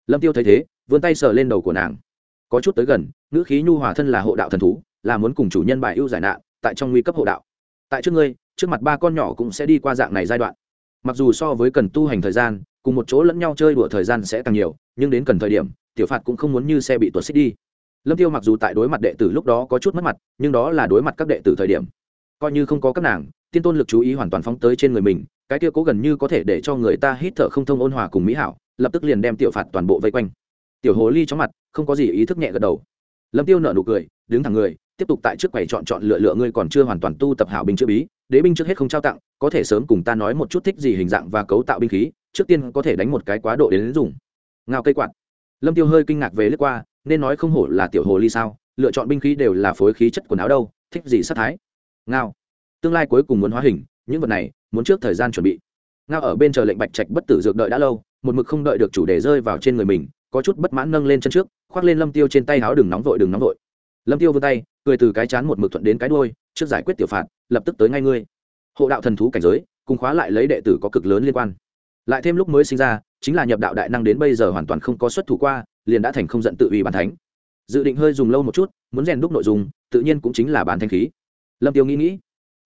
Lâm tiêu thấy thế, vươn tay sờ lên đầu của nàng có chút tới gần, ngữ khí nhu hòa thân là hộ đạo thần thú, là muốn cùng chủ nhân bài ưu giải nạn, tại trong nguy cấp hộ đạo. Tại trước ngươi, trước mặt ba con nhỏ cũng sẽ đi qua dạng này giai đoạn. Mặc dù so với cần tu hành thời gian, cùng một chỗ lẫn nhau chơi đùa thời gian sẽ càng nhiều, nhưng đến cần thời điểm, tiểu phạt cũng không muốn như xe bị tuột xích đi. Lâm tiêu mặc dù tại đối mặt đệ tử lúc đó có chút mất mặt, nhưng đó là đối mặt các đệ tử thời điểm. Coi như không có các nàng, tiên tôn lực chú ý hoàn toàn phóng tới trên người mình, cái kia cố gần như có thể để cho người ta hít thở không thông ôn hòa cùng mỹ hảo, lập tức liền đem tiểu phạt toàn bộ vây quanh. Tiểu hồ ly chóng mặt không có gì ý thức nhẹ gật đầu. Lâm tiêu nở nụ cười, đứng thẳng người, tiếp tục tại trước quầy chọn chọn lựa lựa ngươi còn chưa hoàn toàn tu tập hảo binh chữ bí, đế binh trước hết không trao tặng, có thể sớm cùng ta nói một chút thích gì hình dạng và cấu tạo binh khí, trước tiên có thể đánh một cái quá độ đến dùng. Ngao cây quạt. Lâm tiêu hơi kinh ngạc về lướt qua, nên nói không hổ là tiểu hồ ly sao, lựa chọn binh khí đều là phối khí chất quần áo đâu, thích gì sát thái. Ngao. Tương lai cuối cùng muốn hóa hình, những vật này, muốn trước thời gian chuẩn bị. Ngao ở bên chờ lệnh bạch trạch bất tử dược đợi đã lâu, một mực không đợi được chủ đề rơi vào trên người mình có chút bất mãn nâng lên chân trước, khoác lên lâm tiêu trên tay áo đừng nóng vội, đừng nóng vội. Lâm tiêu vươn tay, cười từ cái chán một mực thuận đến cái đuôi, trước giải quyết tiểu phạt, lập tức tới ngay ngươi. Hộ đạo thần thú cảnh giới, cùng khóa lại lấy đệ tử có cực lớn liên quan. Lại thêm lúc mới sinh ra, chính là nhập đạo đại năng đến bây giờ hoàn toàn không có xuất thủ qua, liền đã thành không giận tự ủy bàn thánh. Dự định hơi dùng lâu một chút, muốn rèn đúc nội dung, tự nhiên cũng chính là bán thanh khí. Lâm tiêu nghĩ nghĩ,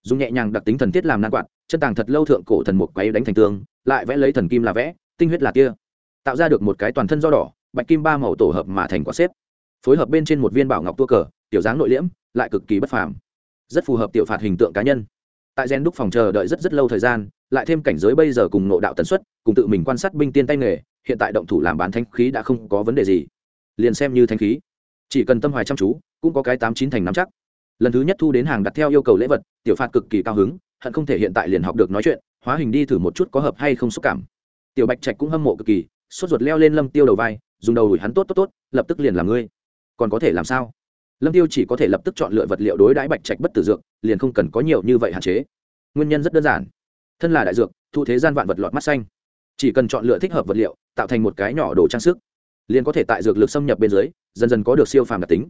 dùng nhẹ nhàng đặc tính thần tiết làm nan quạt, chân tàng thật lâu thượng cổ thần mục quay đánh thành tường lại vẽ lấy thần kim là vẽ, tinh huyết là tia tạo ra được một cái toàn thân do đỏ, bạch kim ba màu tổ hợp mà thành quả xếp. Phối hợp bên trên một viên bảo ngọc tua cờ, tiểu dáng nội liễm, lại cực kỳ bất phàm. Rất phù hợp tiểu phạt hình tượng cá nhân. Tại gen đúc phòng chờ đợi rất rất lâu thời gian, lại thêm cảnh giới bây giờ cùng nộ đạo tần suất, cùng tự mình quan sát binh tiên tay nghề, hiện tại động thủ làm bán thanh khí đã không có vấn đề gì. Liền xem như thanh khí. Chỉ cần tâm hoài chăm chú, cũng có cái tám chín thành nắm chắc. Lần thứ nhất thu đến hàng đặt theo yêu cầu lễ vật, tiểu phạt cực kỳ cao hứng, hận không thể hiện tại liền học được nói chuyện, hóa hình đi thử một chút có hợp hay không xúc cảm. Tiểu bạch trạch cũng hâm mộ cực kỳ sốt ruột leo lên lâm tiêu đầu vai, dùng đầu đuổi hắn tốt tốt tốt, lập tức liền làm ngươi. Còn có thể làm sao? Lâm tiêu chỉ có thể lập tức chọn lựa vật liệu đối đãi bạch trạch bất tử dược, liền không cần có nhiều như vậy hạn chế. Nguyên nhân rất đơn giản. Thân là đại dược, thu thế gian vạn vật lọt mắt xanh. Chỉ cần chọn lựa thích hợp vật liệu, tạo thành một cái nhỏ đồ trang sức, liền có thể tại dược lực xâm nhập bên dưới, dần dần có được siêu phàm đặc tính.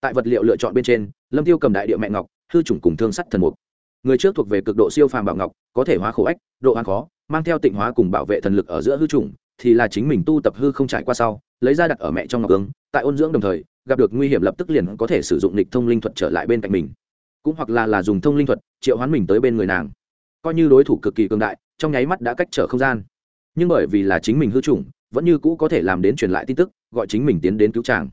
Tại vật liệu lựa chọn bên trên, lâm tiêu cầm đại địa mẹ ngọc, hư chủng cùng thương sắt thần mục. Người trước thuộc về cực độ siêu phàm bảo ngọc, có thể hóa khổ ách, độ hoang khó, mang theo tịnh hóa cùng bảo vệ thần lực ở giữa hư chủng thì là chính mình tu tập hư không trải qua sau, lấy ra đặt ở mẹ trong ngọc ứng tại ôn dưỡng đồng thời, gặp được nguy hiểm lập tức liền có thể sử dụng lịch thông linh thuật trở lại bên cạnh mình. Cũng hoặc là là dùng thông linh thuật triệu hoán mình tới bên người nàng. Coi như đối thủ cực kỳ cường đại, trong nháy mắt đã cách trở không gian. Nhưng bởi vì là chính mình hư chủng, vẫn như cũ có thể làm đến truyền lại tin tức, gọi chính mình tiến đến cứu tràng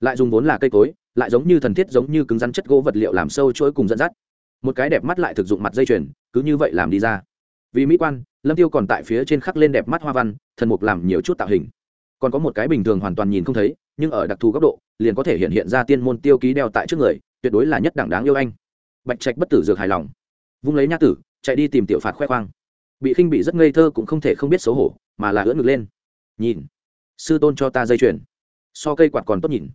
lại dùng vốn là cây cối, lại giống như thần thiết giống như cứng rắn chất gỗ vật liệu làm sâu chuỗi cùng dẫn dắt. Một cái đẹp mắt lại thực dụng mặt dây chuyền, cứ như vậy làm đi ra vì mỹ quan, lâm tiêu còn tại phía trên khắc lên đẹp mắt hoa văn, thần mục làm nhiều chút tạo hình. Còn có một cái bình thường hoàn toàn nhìn không thấy, nhưng ở đặc thù góc độ, liền có thể hiện hiện ra tiên môn tiêu ký đeo tại trước người, tuyệt đối là nhất đẳng đáng yêu anh. Bạch trạch bất tử dược hài lòng. Vung lấy nhã tử, chạy đi tìm tiểu phạt khoe khoang. Bị khinh bị rất ngây thơ cũng không thể không biết xấu hổ, mà là ưỡn ngực lên. Nhìn. Sư tôn cho ta dây chuyền. So cây quạt còn tốt nhìn.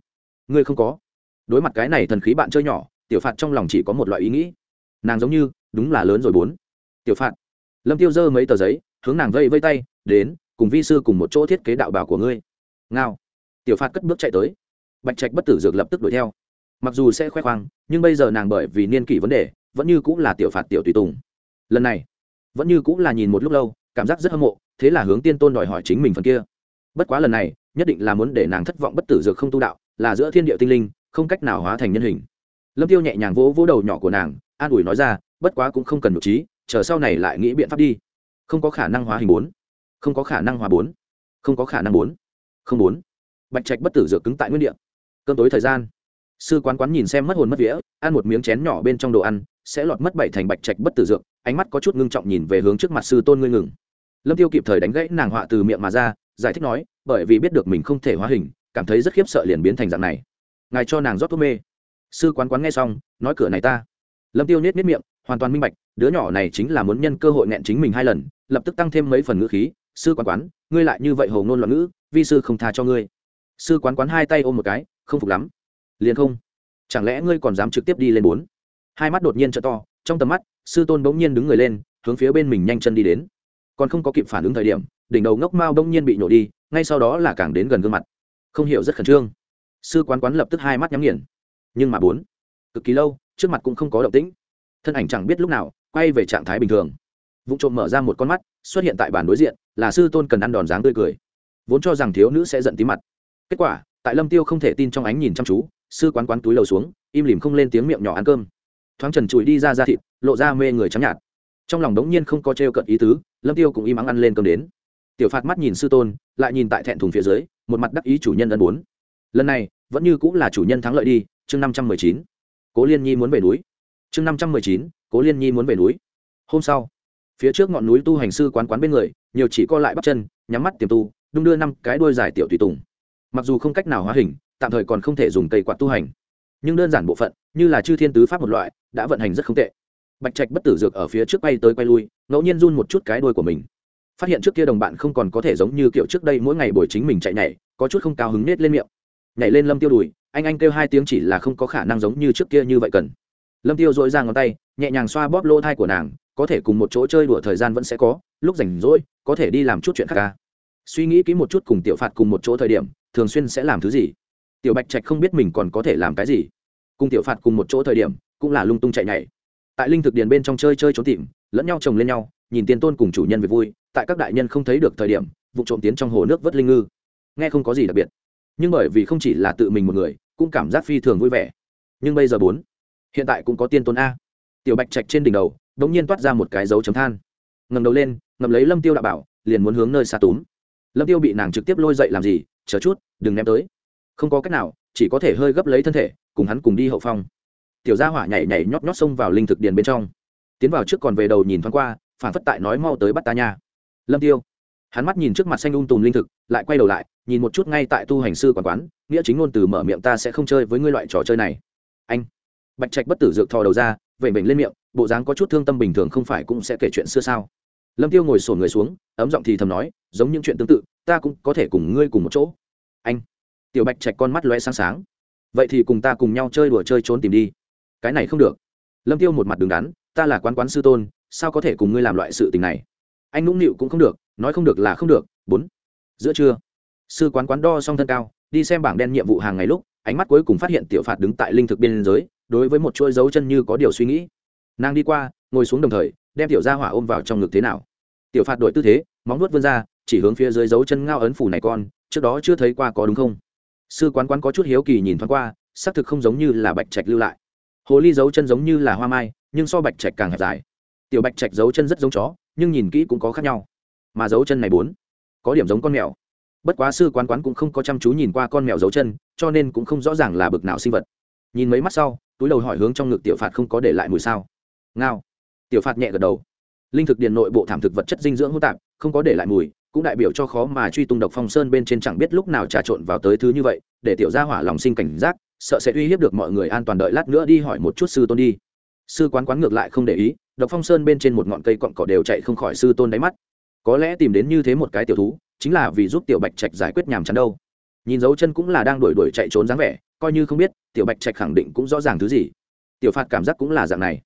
Ngươi không có. Đối mặt cái này thần khí bạn chơi nhỏ, tiểu phạt trong lòng chỉ có một loại ý nghĩ. Nàng giống như, đúng là lớn rồi bốn. Tiểu phạt lâm tiêu dơ mấy tờ giấy, hướng nàng vây vây tay, đến, cùng vi sư cùng một chỗ thiết kế đạo bảo của ngươi. Ngao. Tiểu phạt cất bước chạy tới. Bạch trạch bất tử dược lập tức đuổi theo. Mặc dù sẽ khoe khoang, nhưng bây giờ nàng bởi vì niên kỷ vấn đề, vẫn như cũng là tiểu phạt tiểu tùy tùng. Lần này, vẫn như cũng là nhìn một lúc lâu, cảm giác rất hâm mộ, thế là hướng tiên tôn đòi hỏi chính mình phần kia. Bất quá lần này, nhất định là muốn để nàng thất vọng bất tử dược không tu đạo, là giữa thiên địa tinh linh, không cách nào hóa thành nhân hình. Lâm tiêu nhẹ nhàng vỗ vỗ đầu nhỏ của nàng, an ủi nói ra, bất quá cũng không cần nhục trí chờ sau này lại nghĩ biện pháp đi. Không có khả năng hóa hình bốn. Không có khả năng hóa bốn. Không có khả năng bốn. Không bốn. Bạch trạch bất tử dược cứng tại nguyên địa. Cơm tối thời gian. Sư quán quán nhìn xem mất hồn mất vía, ăn một miếng chén nhỏ bên trong đồ ăn, sẽ lọt mất bảy thành bạch trạch bất tử dược, ánh mắt có chút ngưng trọng nhìn về hướng trước mặt sư tôn ngươi ngừng. Lâm tiêu kịp thời đánh gãy nàng họa từ miệng mà ra, giải thích nói, bởi vì biết được mình không thể hóa hình, cảm thấy rất khiếp sợ liền biến thành dạng này. Ngài cho nàng rót thuốc mê. Sư quán quán nghe xong, nói cửa này ta. Lâm tiêu nhét nhét miệng, hoàn toàn minh bạch đứa nhỏ này chính là muốn nhân cơ hội nghẹn chính mình hai lần, lập tức tăng thêm mấy phần ngữ khí, sư quán quán, ngươi lại như vậy hồ ngôn loạn ngữ, vi sư không tha cho ngươi. Sư quán quán hai tay ôm một cái, không phục lắm. Liền không? Chẳng lẽ ngươi còn dám trực tiếp đi lên bốn? Hai mắt đột nhiên t to, trong tầm mắt, sư tôn bỗng nhiên đứng người lên, hướng phía bên mình nhanh chân đi đến. Còn không có kịp phản ứng thời điểm, đỉnh đầu ngốc mao bỗng nhiên bị nhổ đi, ngay sau đó là càng đến gần gương mặt. Không hiểu rất khẩn trương. Sư quán quán lập tức hai mắt nhắm nghiền. Nhưng mà bốn, cực kỳ lâu, trước mặt cũng không có động tĩnh. Thân ảnh chẳng biết lúc nào quay về trạng thái bình thường. Vụ trộm mở ra một con mắt, xuất hiện tại bàn đối diện, là sư tôn cần ăn đòn dáng tươi cười. Vốn cho rằng thiếu nữ sẽ giận tí mặt. Kết quả, tại lâm tiêu không thể tin trong ánh nhìn chăm chú, sư quán quán túi lầu xuống, im lìm không lên tiếng miệng nhỏ ăn cơm. Thoáng trần trụi đi ra ra thịt, lộ ra mê người trắng nhạt. Trong lòng đống nhiên không có trêu cận ý tứ, lâm tiêu cũng im ắng ăn lên cơm đến. Tiểu phạt mắt nhìn sư tôn, lại nhìn tại thẹn thùng phía dưới, một mặt đắc ý chủ nhân ân bốn. Lần này, vẫn như cũng là chủ nhân thắng lợi đi, chương năm trăm mười chín. Cố liên nhi muốn về núi. Chương năm trăm mười chín cố liên nhi muốn về núi. Hôm sau, phía trước ngọn núi tu hành sư quán quán bên người, nhiều chỉ co lại bắp chân, nhắm mắt tiềm tu, đung đưa năm cái đuôi dài tiểu tùy tùng. Mặc dù không cách nào hóa hình, tạm thời còn không thể dùng cây quạt tu hành. Nhưng đơn giản bộ phận, như là chư thiên tứ pháp một loại, đã vận hành rất không tệ. Bạch trạch bất tử dược ở phía trước bay tới quay lui, ngẫu nhiên run một chút cái đuôi của mình. Phát hiện trước kia đồng bạn không còn có thể giống như kiểu trước đây mỗi ngày buổi chính mình chạy nhảy, có chút không cao hứng nết lên miệng. Nhảy lên lâm tiêu đùi, anh anh kêu hai tiếng chỉ là không có khả năng giống như trước kia như vậy cần lâm tiêu dội ra ngón tay, nhẹ nhàng xoa bóp lỗ thai của nàng, có thể cùng một chỗ chơi đùa thời gian vẫn sẽ có, lúc rảnh rỗi, có thể đi làm chút chuyện khác ca suy nghĩ kỹ một chút cùng tiểu phạt cùng một chỗ thời điểm, thường xuyên sẽ làm thứ gì? Tiểu bạch trạch không biết mình còn có thể làm cái gì. Cùng tiểu phạt cùng một chỗ thời điểm, cũng là lung tung chạy nhảy. Tại linh thực điền bên trong chơi chơi trốn tìm, lẫn nhau chồng lên nhau, nhìn tiền tôn cùng chủ nhân về vui, tại các đại nhân không thấy được thời điểm, vụ trộm tiến trong hồ nước vớt linh ngư. Nghe không có gì đặc biệt. Nhưng bởi vì không chỉ là tự mình một người, cũng cảm giác phi thường vui vẻ. Nhưng bây giờ bốn hiện tại cũng có tiên tôn a. Tiểu bạch trạch trên đỉnh đầu đ ỗ n g nhiên toát ra một cái dấu chấm than. Ngầm đầu lên ngầm lấy lâm tiêu đạo bảo, liền muốn hướng nơi xa túm. Lâm tiêu bị nàng trực tiếp lôi dậy làm gì? Chờ chút, đừng ném tới. Không có cách nào, chỉ có thể hơi gấp lấy thân thể, cùng hắn cùng đi hậu phong. Tiểu gia hỏa nhảy nhảy nhót nhót xông vào linh thực điền bên trong. Tiến vào trước còn về đầu nhìn thoáng qua, phản phất tại nói mau tới bắt ta nha. Lâm tiêu. Hắn mắt nhìn trước mặt xanh um tùm linh thực, lại quay đầu lại, nhìn một chút ngay tại tu hành sư quản quán, nghĩa chính ngôn từ mở miệng ta sẽ không chơi với ngươi loại trò chơi này. Anh bạch trạch bất tử dược thò đầu ra vẩy vẩy lên miệng, bộ dáng có chút thương tâm bình thường không phải cũng sẽ kể chuyện xưa sao? Lâm tiêu ngồi sổn người xuống, ấm giọng thì thầm nói, giống những chuyện tương tự, ta cũng có thể cùng ngươi cùng một chỗ. Anh, tiểu bạch trạch con mắt loe sáng sáng. Vậy thì cùng ta cùng nhau chơi đùa chơi trốn tìm đi. Cái này không được. Lâm tiêu một mặt đứng đắn, ta là quán quán sư tôn, sao có thể cùng ngươi làm loại sự tình này? Anh nũng nịu cũng không được, nói không được là không được. Bốn, giữa trưa, sư quán quán đo xong thân cao, đi xem bảng đen nhiệm vụ hàng ngày lúc, ánh mắt cuối cùng phát hiện tiểu phạt đứng tại linh thực biên giới đối với một chuỗi dấu chân như có điều suy nghĩ. Nàng đi qua, ngồi xuống đồng thời, đem tiểu gia hỏa ôm vào trong ngực thế nào. Tiểu phạt đổi tư thế, móng nuốt vươn ra, chỉ hướng phía dưới dấu chân ngao ấn phủ này con, trước đó chưa thấy qua có đúng không? Sư quán quán có chút hiếu kỳ nhìn thoáng qua, xác thực không giống như là bạch trạch lưu lại. Hồ ly dấu chân giống như là hoa mai, nhưng so bạch trạch càng hẹp dài. Tiểu bạch trạch dấu chân rất giống chó, nhưng nhìn kỹ cũng có khác nhau. Mà dấu chân này bốn, có điểm giống con mèo. Bất quá sư quán quán cũng không có chăm chú nhìn qua con mèo dấu chân, cho nên cũng không rõ ràng là bực nào sinh vật nhìn mấy mắt sau, túi đầu hỏi hướng trong ngực tiểu phạt không có để lại mùi sao. Ngao. Tiểu phạt nhẹ gật đầu. Linh thực điện nội bộ thảm thực vật chất dinh dưỡng hô tạp, không có để lại mùi, cũng đại biểu cho khó mà truy tung độc phong sơn bên trên chẳng biết lúc nào trà trộn vào tới thứ như vậy, để tiểu gia hỏa lòng sinh cảnh giác, sợ sẽ uy hiếp được mọi người an toàn đợi lát nữa đi hỏi một chút sư tôn đi. Sư quán quán ngược lại không để ý, độc phong sơn bên trên một ngọn cây cọn cỏ đều chạy không khỏi sư tôn đáy mắt. Có lẽ tìm đến như thế một cái tiểu thú, chính là vì giúp tiểu bạch trạch giải quyết nhàm chán đâu. Nhìn dấu chân cũng là đang đuổi đuổi chạy trốn dáng vẻ coi như không biết, tiểu bạch trạch khẳng định cũng rõ ràng thứ gì. Tiểu phạt cảm giác cũng là dạng này.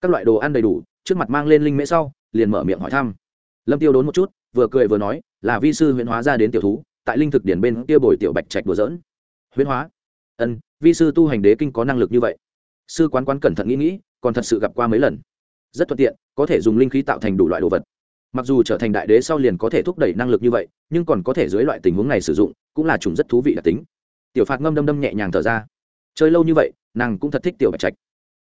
Các loại đồ ăn đầy đủ, trước mặt mang lên linh mễ sau, liền mở miệng hỏi thăm. Lâm tiêu đốn một chút, vừa cười vừa nói, là vi sư huyễn hóa ra đến tiểu thú, tại linh thực điển bên kia bồi tiểu bạch trạch đùa dỡn huyễn hóa? Ân, vi sư tu hành đế kinh có năng lực như vậy. Sư quán quán cẩn thận nghĩ nghĩ, còn thật sự gặp qua mấy lần. Rất thuận tiện, có thể dùng linh khí tạo thành đủ loại đồ vật. Mặc dù trở thành đại đế sau liền có thể thúc đẩy năng lực như vậy, nhưng còn có thể dưới loại tình huống này sử dụng, cũng là chủng rất thú vị đặc tính tiểu phạt ngâm đâm đâm nhẹ nhàng thở ra. Chơi lâu như vậy, nàng cũng thật thích tiểu bạch trạch.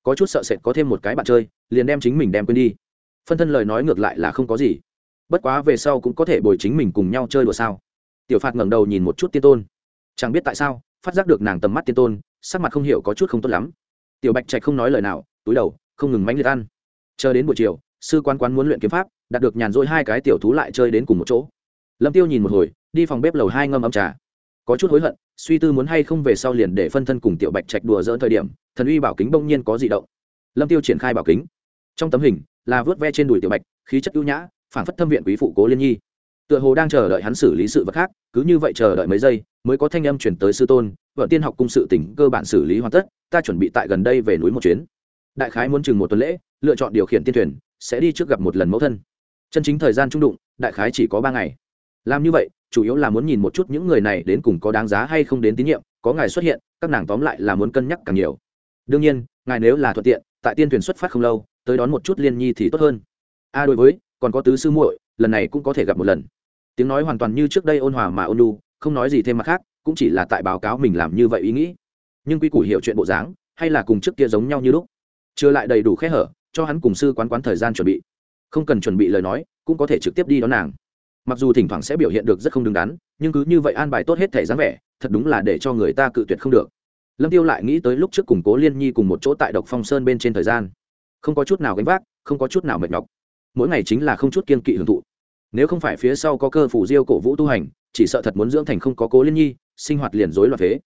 Có chút sợ sệt có thêm một cái bạn chơi, liền đem chính mình đem quên đi. Phân thân lời nói ngược lại là không có gì. Bất quá về sau cũng có thể bồi chính mình cùng nhau chơi đùa sao. Tiểu phạt ngẩng đầu nhìn một chút tiên tôn. Chẳng biết tại sao, phát giác được nàng tầm mắt tiên tôn, sắc mặt không hiểu có chút không tốt lắm. Tiểu bạch trạch không nói lời nào, túi đầu, không ngừng mánh liệt ăn. Chờ đến buổi chiều, sư quan quán muốn luyện kiếm pháp, đạt được nhàn rỗi hai cái tiểu thú lại chơi đến cùng một chỗ. Lâm tiêu nhìn một hồi, đi phòng bếp lầu hai ngâm ấm trà. Có chút hối hận suy tư muốn hay không về sau liền để phân thân cùng tiểu bạch trạch đùa dỡn thời điểm, thần uy bảo kính bỗng nhiên có di động. Lâm tiêu triển khai bảo kính. Trong tấm hình, là vớt ve trên đùi tiểu bạch, khí chất ưu nhã phản phất thâm viện quý phụ cố liên nhi. Tựa hồ đang chờ đợi hắn xử lý sự vật khác, cứ như vậy chờ đợi mấy giây, mới có thanh âm chuyển tới sư tôn, vợ tiên học cung sự tỉnh cơ bản xử lý hoàn tất, ta chuẩn bị tại gần đây về núi một chuyến. Đại khái muốn chừng một tuần lễ, lựa chọn điều khiển tiên thuyền, sẽ đi trước gặp một lần mẫu thân. Chân chính thời gian trung đụng, đại khái chỉ có ba ngày. Làm như vậy chủ yếu là muốn nhìn một chút những người này đến cùng có đáng giá hay không đến tín nhiệm, có ngài xuất hiện, các nàng tóm lại là muốn cân nhắc càng nhiều. Đương nhiên, ngài nếu là thuận tiện, tại tiên thuyền xuất phát không lâu, tới đón một chút liên nhi thì tốt hơn. A, đối với, còn có tứ sư muội, lần này cũng có thể gặp một lần. Tiếng nói hoàn toàn như trước đây ôn hòa mà ôn lu không nói gì thêm mặt khác, cũng chỉ là tại báo cáo mình làm như vậy ý nghĩ. Nhưng quy củ hiểu chuyện bộ dáng, hay là cùng trước kia giống nhau như lúc. Chưa lại đầy đủ khe hở, cho hắn cùng sư quán quán thời gian chuẩn bị. Không cần chuẩn bị lời nói, cũng có thể trực tiếp đi đón nàng mặc dù thỉnh thoảng sẽ biểu hiện được rất không đứng đắn, nhưng cứ như vậy an bài tốt hết thể dáng vẻ, thật đúng là để cho người ta cự tuyệt không được. Lâm tiêu lại nghĩ tới lúc trước củng cố liên nhi cùng một chỗ tại độc phong sơn bên trên thời gian. Không có chút nào gánh vác, không có chút nào mệt nhọc. Mỗi ngày chính là không chút kiên kỵ hưởng thụ. Nếu không phải phía sau có cơ phủ diêu cổ vũ tu hành, chỉ sợ thật muốn dưỡng thành không có cố liên nhi, sinh hoạt liền rối loạn thế.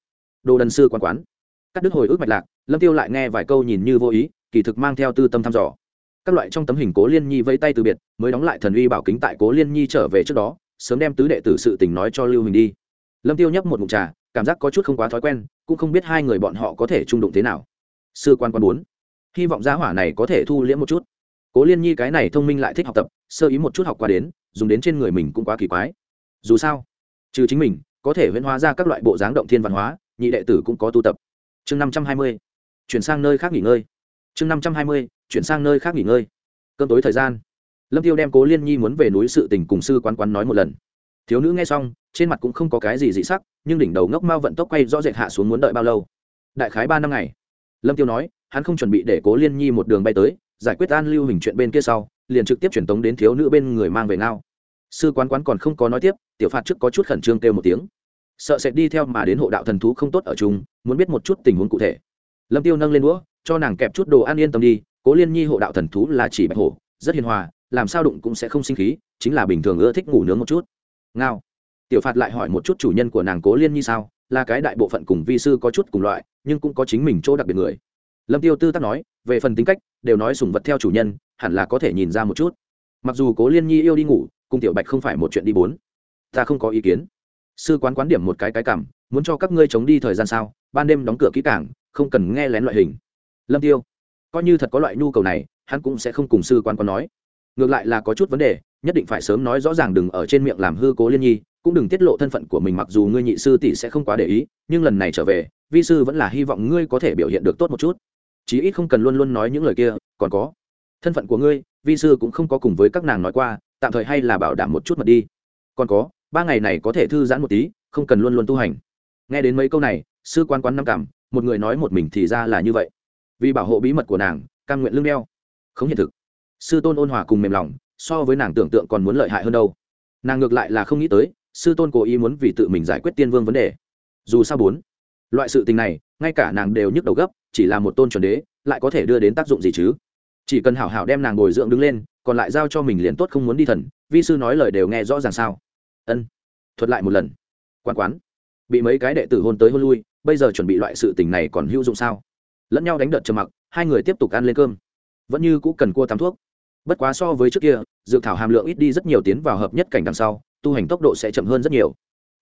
Đồ đần sư quan quán. Cắt đứt hồi ức mạch lạc, lâm tiêu lại nghe vài câu nhìn như vô ý, kỳ thực mang theo tư tâm thăm dò các loại trong tấm hình cố liên nhi vẫy tay từ biệt, mới đóng lại thần uy bảo kính tại cố liên nhi trở về trước đó, sớm đem tứ đệ tử sự tình nói cho lưu hình đi. Lâm tiêu nhấp một mụn trà, cảm giác có chút không quá thói quen, cũng không biết hai người bọn họ có thể trung đụng thế nào. Sư quan quan bốn hy vọng giá hỏa này có thể thu liễm một chút. Cố liên nhi cái này thông minh lại thích học tập, sơ ý một chút học qua đến, dùng đến trên người mình cũng quá kỳ quái. Dù sao, trừ chính mình, có thể huyễn hóa ra các loại bộ dáng động thiên văn hóa, nhị đệ tử cũng có tu tập. Chương năm trăm hai mươi. Chuyển sang nơi khác nghỉ ngơi chương năm trăm hai mươi, chuyển sang nơi khác nghỉ ngơi. Cơm tối thời gian. Lâm tiêu đem cố liên nhi muốn về núi sự tình cùng sư quán quán nói một lần. Thiếu nữ nghe xong, trên mặt cũng không có cái gì dị sắc, nhưng đỉnh đầu ngốc mao vận tốc quay rõ rệt hạ xuống muốn đợi bao lâu. Đại khái ba năm ngày. Lâm tiêu nói, hắn không chuẩn bị để cố liên nhi một đường bay tới, giải quyết an lưu hình chuyện bên kia sau, liền trực tiếp truyền tống đến thiếu nữ bên người mang về ngao. Sư quán quán còn không có nói tiếp, tiểu phạt trước có chút khẩn trương kêu một tiếng. Sợ sẽ đi theo mà đến hộ đạo thần thú không tốt ở chúng muốn biết một chút tình huống cụ thể. Lâm tiêu nâng lên đũa cho nàng kẹp chút đồ ăn yên tâm đi, cố liên nhi hộ đạo thần thú là chỉ bạch hổ, rất hiền hòa, làm sao đụng cũng sẽ không sinh khí, chính là bình thường ưa thích ngủ nướng một chút. Ngao. Tiểu phạt lại hỏi một chút chủ nhân của nàng cố liên nhi sao, là cái đại bộ phận cùng vi sư có chút cùng loại, nhưng cũng có chính mình chỗ đặc biệt người. Lâm tiêu tư tác nói, về phần tính cách, đều nói sùng vật theo chủ nhân, hẳn là có thể nhìn ra một chút. Mặc dù cố liên nhi yêu đi ngủ, cùng tiểu bạch không phải một chuyện đi bốn. Ta không có ý kiến. Sư quán quán điểm một cái cái cảm, muốn cho các ngươi chống đi thời gian sao, ban đêm đóng cửa kỹ cảng không cần nghe lén loại hình lâm tiêu, coi như thật có loại nhu cầu này, hắn cũng sẽ không cùng sư quan quan nói. Ngược lại là có chút vấn đề, nhất định phải sớm nói rõ ràng đừng ở trên miệng làm hư cố liên nhi, cũng đừng tiết lộ thân phận của mình mặc dù ngươi nhị sư tỷ sẽ không quá để ý, nhưng lần này trở về, vi sư vẫn là hy vọng ngươi có thể biểu hiện được tốt một chút. Chí ít không cần luôn luôn nói những lời kia, còn có, thân phận của ngươi, vi sư cũng không có cùng với các nàng nói qua, tạm thời hay là bảo đảm một chút mật đi. Còn có, ba ngày này có thể thư giãn một tí, không cần luôn luôn tu hành. Nghe đến mấy câu này, sư quan quán năm cảm, một người nói một mình thì ra là như vậy vì bảo hộ bí mật của nàng, cam nguyện lương đeo. Không hiện thực. Sư tôn ôn hòa cùng mềm lòng, so với nàng tưởng tượng còn muốn lợi hại hơn đâu. Nàng ngược lại là không nghĩ tới, sư tôn cố ý muốn vì tự mình giải quyết tiên vương vấn đề. Dù sao bốn, loại sự tình này, ngay cả nàng đều nhức đầu gấp, chỉ là một tôn chuẩn đế, lại có thể đưa đến tác dụng gì chứ? Chỉ cần hảo hảo đem nàng bồi dưỡng đứng lên, còn lại giao cho mình liền tốt không muốn đi thần, vi sư nói lời đều nghe rõ ràng sao? Ân, thuật lại một lần. Quán quán, bị mấy cái đệ tử hôn tới hôn lui, bây giờ chuẩn bị loại sự tình này còn hữu dụng sao? Lẫn nhau đánh đợt trầm mặc, hai người tiếp tục ăn lên cơm. Vẫn như cũ cần cua tắm thuốc. Bất quá so với trước kia, dược thảo hàm lượng ít đi rất nhiều tiến vào hợp nhất cảnh đằng sau, tu hành tốc độ sẽ chậm hơn rất nhiều.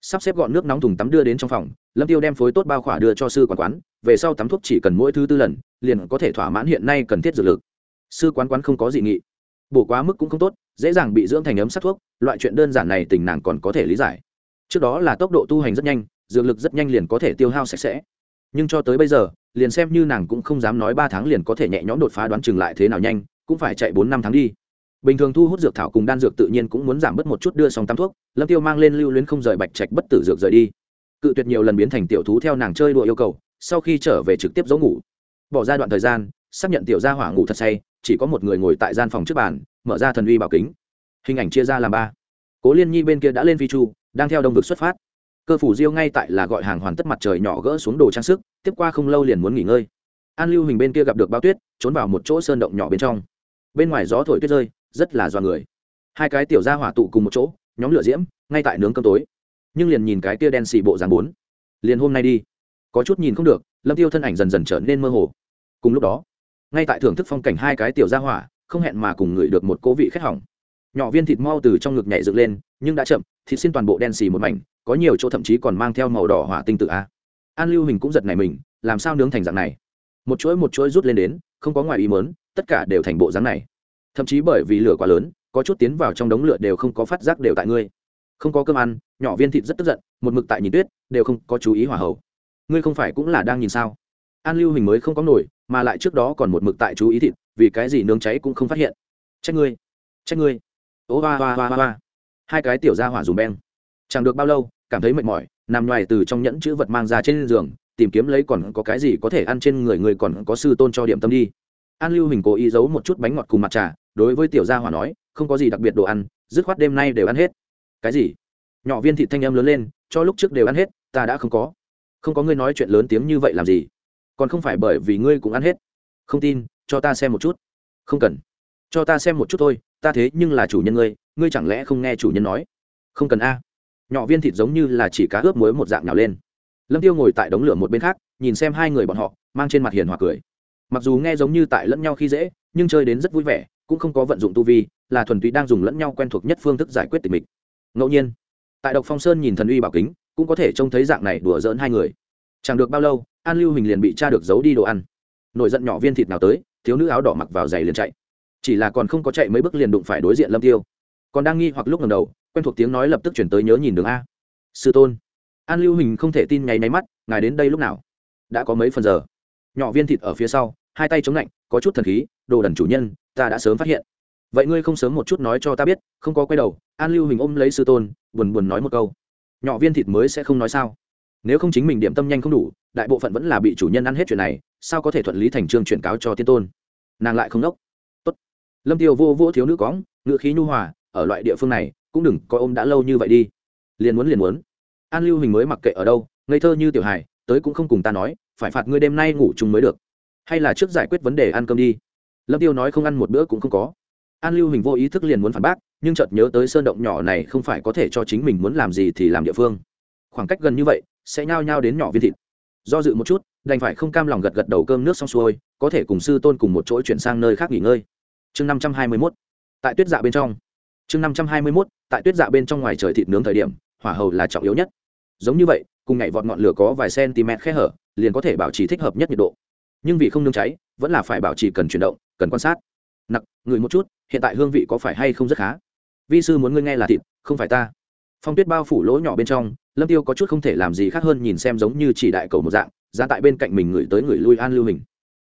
Sắp xếp gọn nước nóng thùng tắm đưa đến trong phòng, lâm tiêu đem phối tốt bao khỏa đưa cho sư quán quán, về sau tắm thuốc chỉ cần mỗi thứ tư lần, liền có thể thỏa mãn hiện nay cần thiết dược lực. Sư quán quán không có dị nghị. Bổ quá mức cũng không tốt, dễ dàng bị dưỡng thành ấm sát thuốc, loại chuyện đơn giản này tình nàng còn có thể lý giải. Trước đó là tốc độ tu hành rất nhanh, dược lực rất nhanh liền có thể tiêu hao sạch sẽ. Nhưng cho tới bây giờ liền xem như nàng cũng không dám nói ba tháng liền có thể nhẹ nhõm đột phá đoán chừng lại thế nào nhanh, cũng phải chạy bốn năm tháng đi. Bình thường thu hút dược thảo cùng đan dược tự nhiên cũng muốn giảm bớt một chút đưa xong tắm thuốc, lâm tiêu mang lên lưu luyến không rời bạch trạch bất tử dược rời đi. Cự tuyệt nhiều lần biến thành tiểu thú theo nàng chơi đùa yêu cầu, sau khi trở về trực tiếp giấu ngủ. Bỏ ra đoạn thời gian, xác nhận tiểu gia hỏa ngủ thật say, chỉ có một người ngồi tại gian phòng trước bàn, mở ra thần uy bảo kính. Hình ảnh chia ra làm ba. Cố liên nhi bên kia đã lên phi chu, đang theo đông vực xuất phát cơ phủ diêu ngay tại là gọi hàng hoàn tất mặt trời nhỏ gỡ xuống đồ trang sức, tiếp qua không lâu liền muốn nghỉ ngơi. An lưu hình bên kia gặp được bao tuyết, trốn vào một chỗ sơn động nhỏ bên trong. Bên ngoài gió thổi tuyết rơi, rất là do người. Hai cái tiểu ra hỏa tụ cùng một chỗ, nhóm lửa diễm, ngay tại nướng cơm tối. Nhưng liền nhìn cái kia đen xì bộ dàn bốn. Liền hôm nay đi. Có chút nhìn không được, lâm tiêu thân ảnh dần dần trở nên mơ hồ. Cùng lúc đó, ngay tại thưởng thức phong cảnh hai cái tiểu ra hỏa, không hẹn mà cùng ngửi được một cố vị khét hỏng. Nhỏ viên thịt mau từ trong ngực nhảy dựng lên, nhưng đã chậm thịt xin toàn bộ đen xì một mảnh, có nhiều chỗ thậm chí còn mang theo màu đỏ hỏa tinh tự a. An lưu hình cũng giật này mình, làm sao nướng thành dạng này? Một chuỗi một chuỗi rút lên đến, không có ngoài ý mớn tất cả đều thành bộ dáng này. Thậm chí bởi vì lửa quá lớn, có chút tiến vào trong đống lửa đều không có phát giác đều tại ngươi. Không có cơm ăn, nhỏ viên thịt rất tức giận, một mực tại nhìn tuyết, đều không có chú ý hỏa hậu ngươi không phải cũng là đang nhìn sao? An lưu hình mới không có nổi, mà lại trước đó còn một mực tại chú ý thịt, vì cái gì nướng cháy cũng không phát hiện. Trách ngươi trách ngươi. Ô hoa hoa hoa hoa hai cái tiểu ra hỏa dùng beng. Chẳng được bao lâu, cảm thấy mệt mỏi, nằm ngoài từ trong nhẫn chữ vật mang ra trên giường, tìm kiếm lấy còn có cái gì có thể ăn trên người người còn có sư tôn cho điểm tâm đi. An lưu hình cố ý giấu một chút bánh ngọt cùng mặt trà, đối với tiểu gia hỏa nói, không có gì đặc biệt đồ ăn, dứt khoát đêm nay đều ăn hết. Cái gì? Nhỏ viên thị thanh em lớn lên, cho lúc trước đều ăn hết, ta đã không có. Không có ngươi nói chuyện lớn tiếng như vậy làm gì? Còn không phải bởi vì ngươi cũng ăn hết. Không tin, cho ta xem một chút. Không cần. Cho ta xem một chút thôi, ta thế nhưng là chủ nhân ngươi ngươi chẳng lẽ không nghe chủ nhân nói? Không cần a. Nhỏ viên thịt giống như là chỉ cá ướp muối một dạng nào lên. Lâm tiêu ngồi tại đống lửa một bên khác, nhìn xem hai người bọn họ, mang trên mặt hiền hòa cười. Mặc dù nghe giống như tại lẫn nhau khi dễ, nhưng chơi đến rất vui vẻ, cũng không có vận dụng tu vi, là thuần túy đang dùng lẫn nhau quen thuộc nhất phương thức giải quyết tình mình. Ngẫu nhiên, tại độc phong sơn nhìn thần uy bảo kính, cũng có thể trông thấy dạng này đùa giỡn hai người. Chẳng được bao lâu, an lưu hình liền bị cha được giấu đi đồ ăn. Nổi giận nhỏ viên thịt nào tới, thiếu nữ áo đỏ mặc vào giày liền chạy. Chỉ là còn không có chạy mấy bước liền đụng phải đối diện lâm tiêu còn đang nghi hoặc lúc ngầm đầu, quen thuộc tiếng nói lập tức chuyển tới nhớ nhìn đường a. Sư tôn, an lưu hình không thể tin nháy máy mắt, ngài đến đây lúc nào? Đã có mấy phần giờ. Nhỏ viên thịt ở phía sau, hai tay chống lạnh, có chút thần khí, đồ đần chủ nhân, ta đã sớm phát hiện. Vậy ngươi không sớm một chút nói cho ta biết, không có quay đầu, an lưu hình ôm lấy sư tôn, buồn buồn nói một câu. Nhỏ viên thịt mới sẽ không nói sao? Nếu không chính mình điểm tâm nhanh không đủ, đại bộ phận vẫn là bị chủ nhân ăn hết chuyện này, sao có thể thuận lý thành trương chuyển cáo cho tiên tôn? Nàng lại không đốc. Tốt. lâm tiêu vô vô thiếu nữ cóng ngựa khí nhu hòa ở loại địa phương này, cũng đừng coi ôm đã lâu như vậy đi. Liền muốn liền muốn. An lưu hình mới mặc kệ ở đâu, ngây thơ như tiểu hài, tới cũng không cùng ta nói, phải phạt ngươi đêm nay ngủ chung mới được. Hay là trước giải quyết vấn đề ăn cơm đi. Lâm tiêu nói không ăn một bữa cũng không có. An lưu hình vô ý thức liền muốn phản bác, nhưng chợt nhớ tới sơn động nhỏ này không phải có thể cho chính mình muốn làm gì thì làm địa phương. Khoảng cách gần như vậy, sẽ nhao nhao đến nhỏ viên thịt. Do dự một chút, đành phải không cam lòng gật gật đầu cơm nước xong xuôi, có thể cùng sư tôn cùng một chỗ chuyển sang nơi khác nghỉ ngơi. Chương năm trăm hai mươi mốt. Tại tuyết dạ bên trong chương năm trăm hai mươi mốt, tại tuyết dạ bên trong ngoài trời thịt nướng thời điểm, hỏa hầu là trọng yếu nhất. Giống như vậy, cùng nhảy vọt ngọn lửa có vài cm khe hở, liền có thể bảo trì thích hợp nhất nhiệt độ. Nhưng vì không nướng cháy, vẫn là phải bảo trì cần chuyển động, cần quan sát. Nặc, ngửi một chút, hiện tại hương vị có phải hay không rất khá? Vi sư muốn ngươi nghe là thịt, không phải ta. Phong tuyết bao phủ lỗ nhỏ bên trong, lâm tiêu có chút không thể làm gì khác hơn nhìn xem giống như chỉ đại cầu một dạng, ra tại bên cạnh mình ngửi tới người lui an lưu hình.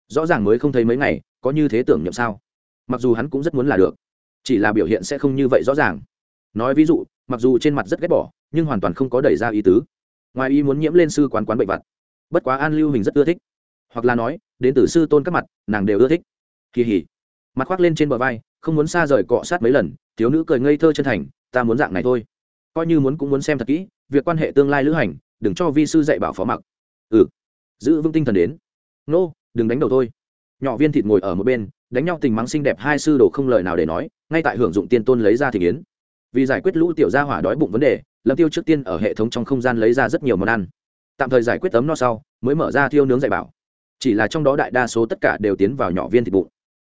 Rõ ràng mới không thấy mấy ngày, có như thế tưởng nhậm sao? Mặc dù hắn cũng rất muốn là được chỉ là biểu hiện sẽ không như vậy rõ ràng. Nói ví dụ mặc dù trên mặt rất ghét bỏ nhưng hoàn toàn không có đẩy ra ý tứ. Ngoài ý muốn nhiễm lên sư quán quán bệnh vật bất quá an lưu hình rất ưa thích. Hoặc là nói đến từ sư tôn các mặt nàng đều ưa thích. Kỳ hỉ. Mặt khoác lên trên bờ vai không muốn xa rời cọ sát mấy lần thiếu nữ cười ngây thơ chân thành ta muốn dạng này thôi. Coi như muốn cũng muốn xem thật kỹ việc quan hệ tương lai lữ hành đừng cho vi sư dạy bảo phó mặc. Ừ. Giữ vững tinh thần đến. Nô、no, đừng đánh đầu thôi. Nhỏ viên thịt ngồi ở một bên đánh nhau tình mắng xinh đẹp hai sư đồ không lời nào để nói, ngay tại hưởng dụng tiên tôn lấy ra thị yến vì giải quyết lũ tiểu gia hỏa đói bụng vấn đề, lâm tiêu trước tiên ở hệ thống trong không gian lấy ra rất nhiều món ăn. Tạm thời giải quyết tấm no sau, mới mở ra thiêu nướng dạy bảo. Chỉ là trong đó đại đa số tất cả đều tiến vào nhỏ viên thịt bụng.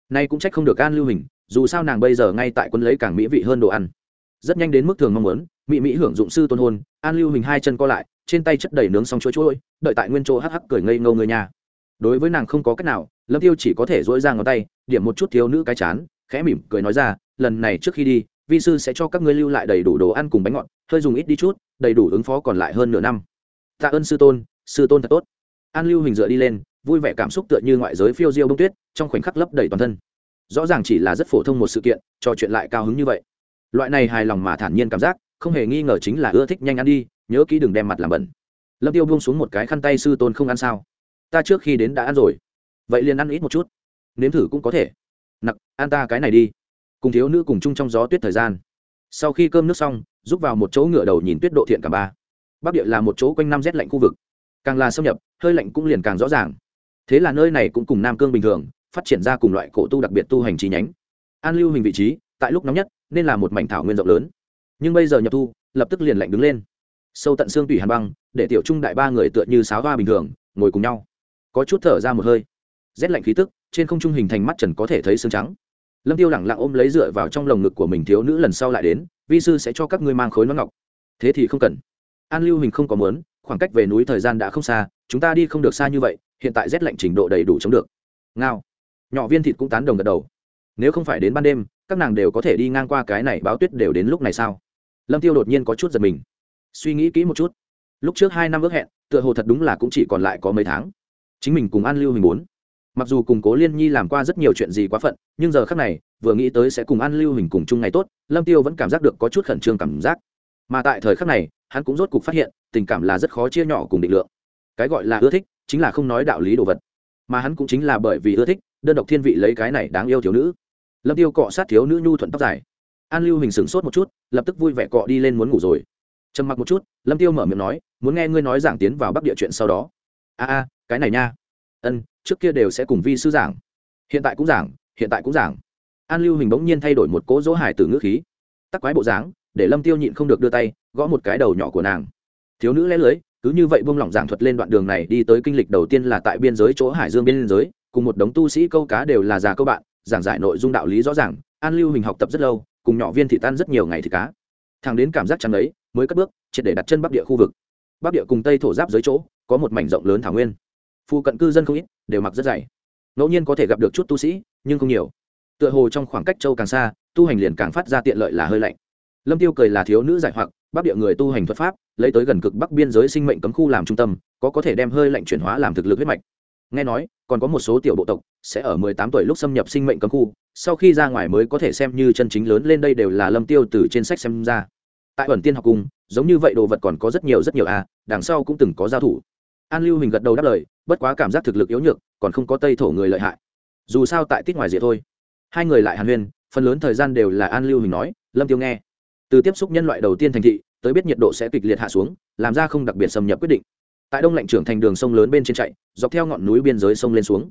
Nay cũng trách không được an lưu hình, dù sao nàng bây giờ ngay tại quân lấy càng mỹ vị hơn đồ ăn. Rất nhanh đến mức thường mong muốn mỹ mỹ hưởng dụng sư tôn hôn, an lưu hình hai chân co lại, trên tay chất đầy nướng xong chuỗi chuỗi đợi tại nguyên chỗ hắc hắc cười ngây ngâu người nhà. Đối với nàng không có cách nào lâm tiêu chỉ có thể dỗi ra ngón tay, điểm một chút thiếu nữ cái chán, khẽ mỉm cười nói ra, lần này trước khi đi, vi sư sẽ cho các ngươi lưu lại đầy đủ đồ ăn cùng bánh ngọt, hơi dùng ít đi chút, đầy đủ ứng phó còn lại hơn nửa năm. Tạ ơn sư tôn sư tôn thật tốt. An lưu hình dựa đi lên, vui vẻ cảm xúc tựa như ngoại giới phiêu diêu bông tuyết, trong khoảnh khắc lấp đầy toàn thân. Rõ ràng chỉ là rất phổ thông một sự kiện, trò chuyện lại cao hứng như vậy. Loại này hài lòng mà thản nhiên cảm giác, không hề nghi ngờ chính là ưa thích nhanh ăn đi, nhớ kỹ đừng đem mặt làm bẩn. Lâm tiêu buông xuống một cái khăn tay, sư tôn không ăn sao? Ta trước khi đến đã ăn rồi vậy liền ăn ít một chút. Nếm thử cũng có thể. Nặc, ăn ta cái này đi. Cùng thiếu nữ cùng chung trong gió tuyết thời gian. Sau khi cơm nước xong rút vào một chỗ ngựa đầu nhìn tuyết độ thiện cả ba. Bắc địa là một chỗ quanh năm rét lạnh khu vực. Càng là xâm nhập, hơi lạnh cũng liền càng rõ ràng. Thế là nơi này cũng cùng nam cương bình thường, phát triển ra cùng loại cổ tu đặc biệt tu hành chi nhánh. An lưu hình vị trí, tại lúc nóng nhất, nên là một mảnh thảo nguyên rộng lớn. Nhưng bây giờ nhập thu, lập tức liền lạnh đứng lên. Sâu tận xương tủy hàn băng, để tiểu trung đại ba người tựa như sáo hoa bình thường, ngồi cùng nhau. Có chút thở ra một hơi rét lạnh khí tức, trên không trung hình thành mắt trần có thể thấy xương trắng. Lâm tiêu lẳng lặng ôm lấy dựa vào trong lồng ngực của mình thiếu nữ lần sau lại đến, vi sư sẽ cho các ngươi mang khối nón ngọc. Thế thì không cần. An lưu hình không có muốn, khoảng cách về núi thời gian đã không xa, chúng ta đi không được xa như vậy, hiện tại rét lạnh trình độ đầy đủ chống được. Ngao. Nhỏ viên thịt cũng tán đồng gật đầu. Nếu không phải đến ban đêm, các nàng đều có thể đi ngang qua cái này báo tuyết đều đến lúc này sao? Lâm tiêu đột nhiên có chút giật mình. Suy nghĩ kỹ một chút. Lúc trước hai năm ước hẹn, tựa hồ thật đúng là cũng chỉ còn lại có mấy tháng. Chính mình cùng an lưu hình muốn mặc dù cùng cố liên nhi làm qua rất nhiều chuyện gì quá phận, nhưng giờ khác này, vừa nghĩ tới sẽ cùng an lưu hình cùng chung ngày tốt, lâm tiêu vẫn cảm giác được có chút khẩn trương cảm giác. Mà tại thời khắc này, hắn cũng rốt cục phát hiện, tình cảm là rất khó chia nhỏ cùng định lượng. Cái gọi là ưa thích, chính là không nói đạo lý đồ vật. Mà hắn cũng chính là bởi vì ưa thích, đơn độc thiên vị lấy cái này đáng yêu thiếu nữ. Lâm tiêu cọ sát thiếu nữ nhu thuận tóc dài. An lưu hình sửng sốt một chút, lập tức vui vẻ cọ đi lên muốn ngủ rồi. Trầm mặc một chút, lâm tiêu mở miệng nói, muốn nghe ngươi nói giảng tiến vào bắc địa chuyện sau đó. A a, cái này nha. Ân trước kia đều sẽ cùng vi sư giảng. Hiện tại cũng giảng, hiện tại cũng giảng. An lưu hình bỗng nhiên thay đổi một cỗ dỗ hải từ ngữ khí. Tắc quái bộ dáng, để lâm tiêu nhịn không được đưa tay, gõ một cái đầu nhỏ của nàng. Thiếu nữ lẽ lưới, cứ như vậy buông lỏng giảng thuật lên đoạn đường này đi tới kinh lịch đầu tiên là tại biên giới chỗ hải dương biên giới, cùng một đống tu sĩ câu cá đều là già câu bạn, giảng giải nội dung đạo lý rõ ràng, an lưu hình học tập rất lâu, cùng nhỏ viên thị tan rất nhiều ngày thì cá. Thằng đến cảm giác chẳng đấy mới cất bước, triệt để đặt chân bắc địa khu vực. Bắc địa cùng tây thổ giáp dưới chỗ, có một mảnh rộng lớn thảo nguyên phu cận cư dân không ít đều mặc rất dày. Ngẫu nhiên có thể gặp được chút tu sĩ nhưng không nhiều. Tựa hồ trong khoảng cách châu càng xa tu hành liền càng phát ra tiện lợi là hơi lạnh. Lâm tiêu cười là thiếu nữ giải hoặc bắc địa người tu hành thuật pháp lấy tới gần cực bắc biên giới sinh mệnh cấm khu làm trung tâm có có thể đem hơi lạnh chuyển hóa làm thực lực huyết mạch. Nghe nói còn có một số tiểu bộ tộc sẽ ở mười tám tuổi lúc xâm nhập sinh mệnh cấm khu sau khi ra ngoài mới có thể xem như chân chính lớn lên đây đều là lâm tiêu từ trên sách xem ra. Tại ẩn tiên học cung giống như vậy đồ vật còn có rất nhiều rất nhiều a à, đằng sau cũng từng có giao thủ an lưu hình gật đầu đáp lời, bất quá cảm giác thực lực yếu nhược, còn không có tây thổ người lợi hại. Dù sao tại tít ngoài rìa thôi. Hai người lại hàn huyên, phần lớn thời gian đều là an lưu hình nói, lâm tiêu nghe. Từ tiếp xúc nhân loại đầu tiên thành thị, tới biết nhiệt độ sẽ kịch liệt hạ xuống, làm ra không đặc biệt xâm nhập quyết định. Tại đông lạnh trưởng thành đường sông lớn bên trên chạy, dọc theo ngọn núi biên giới sông lên xuống.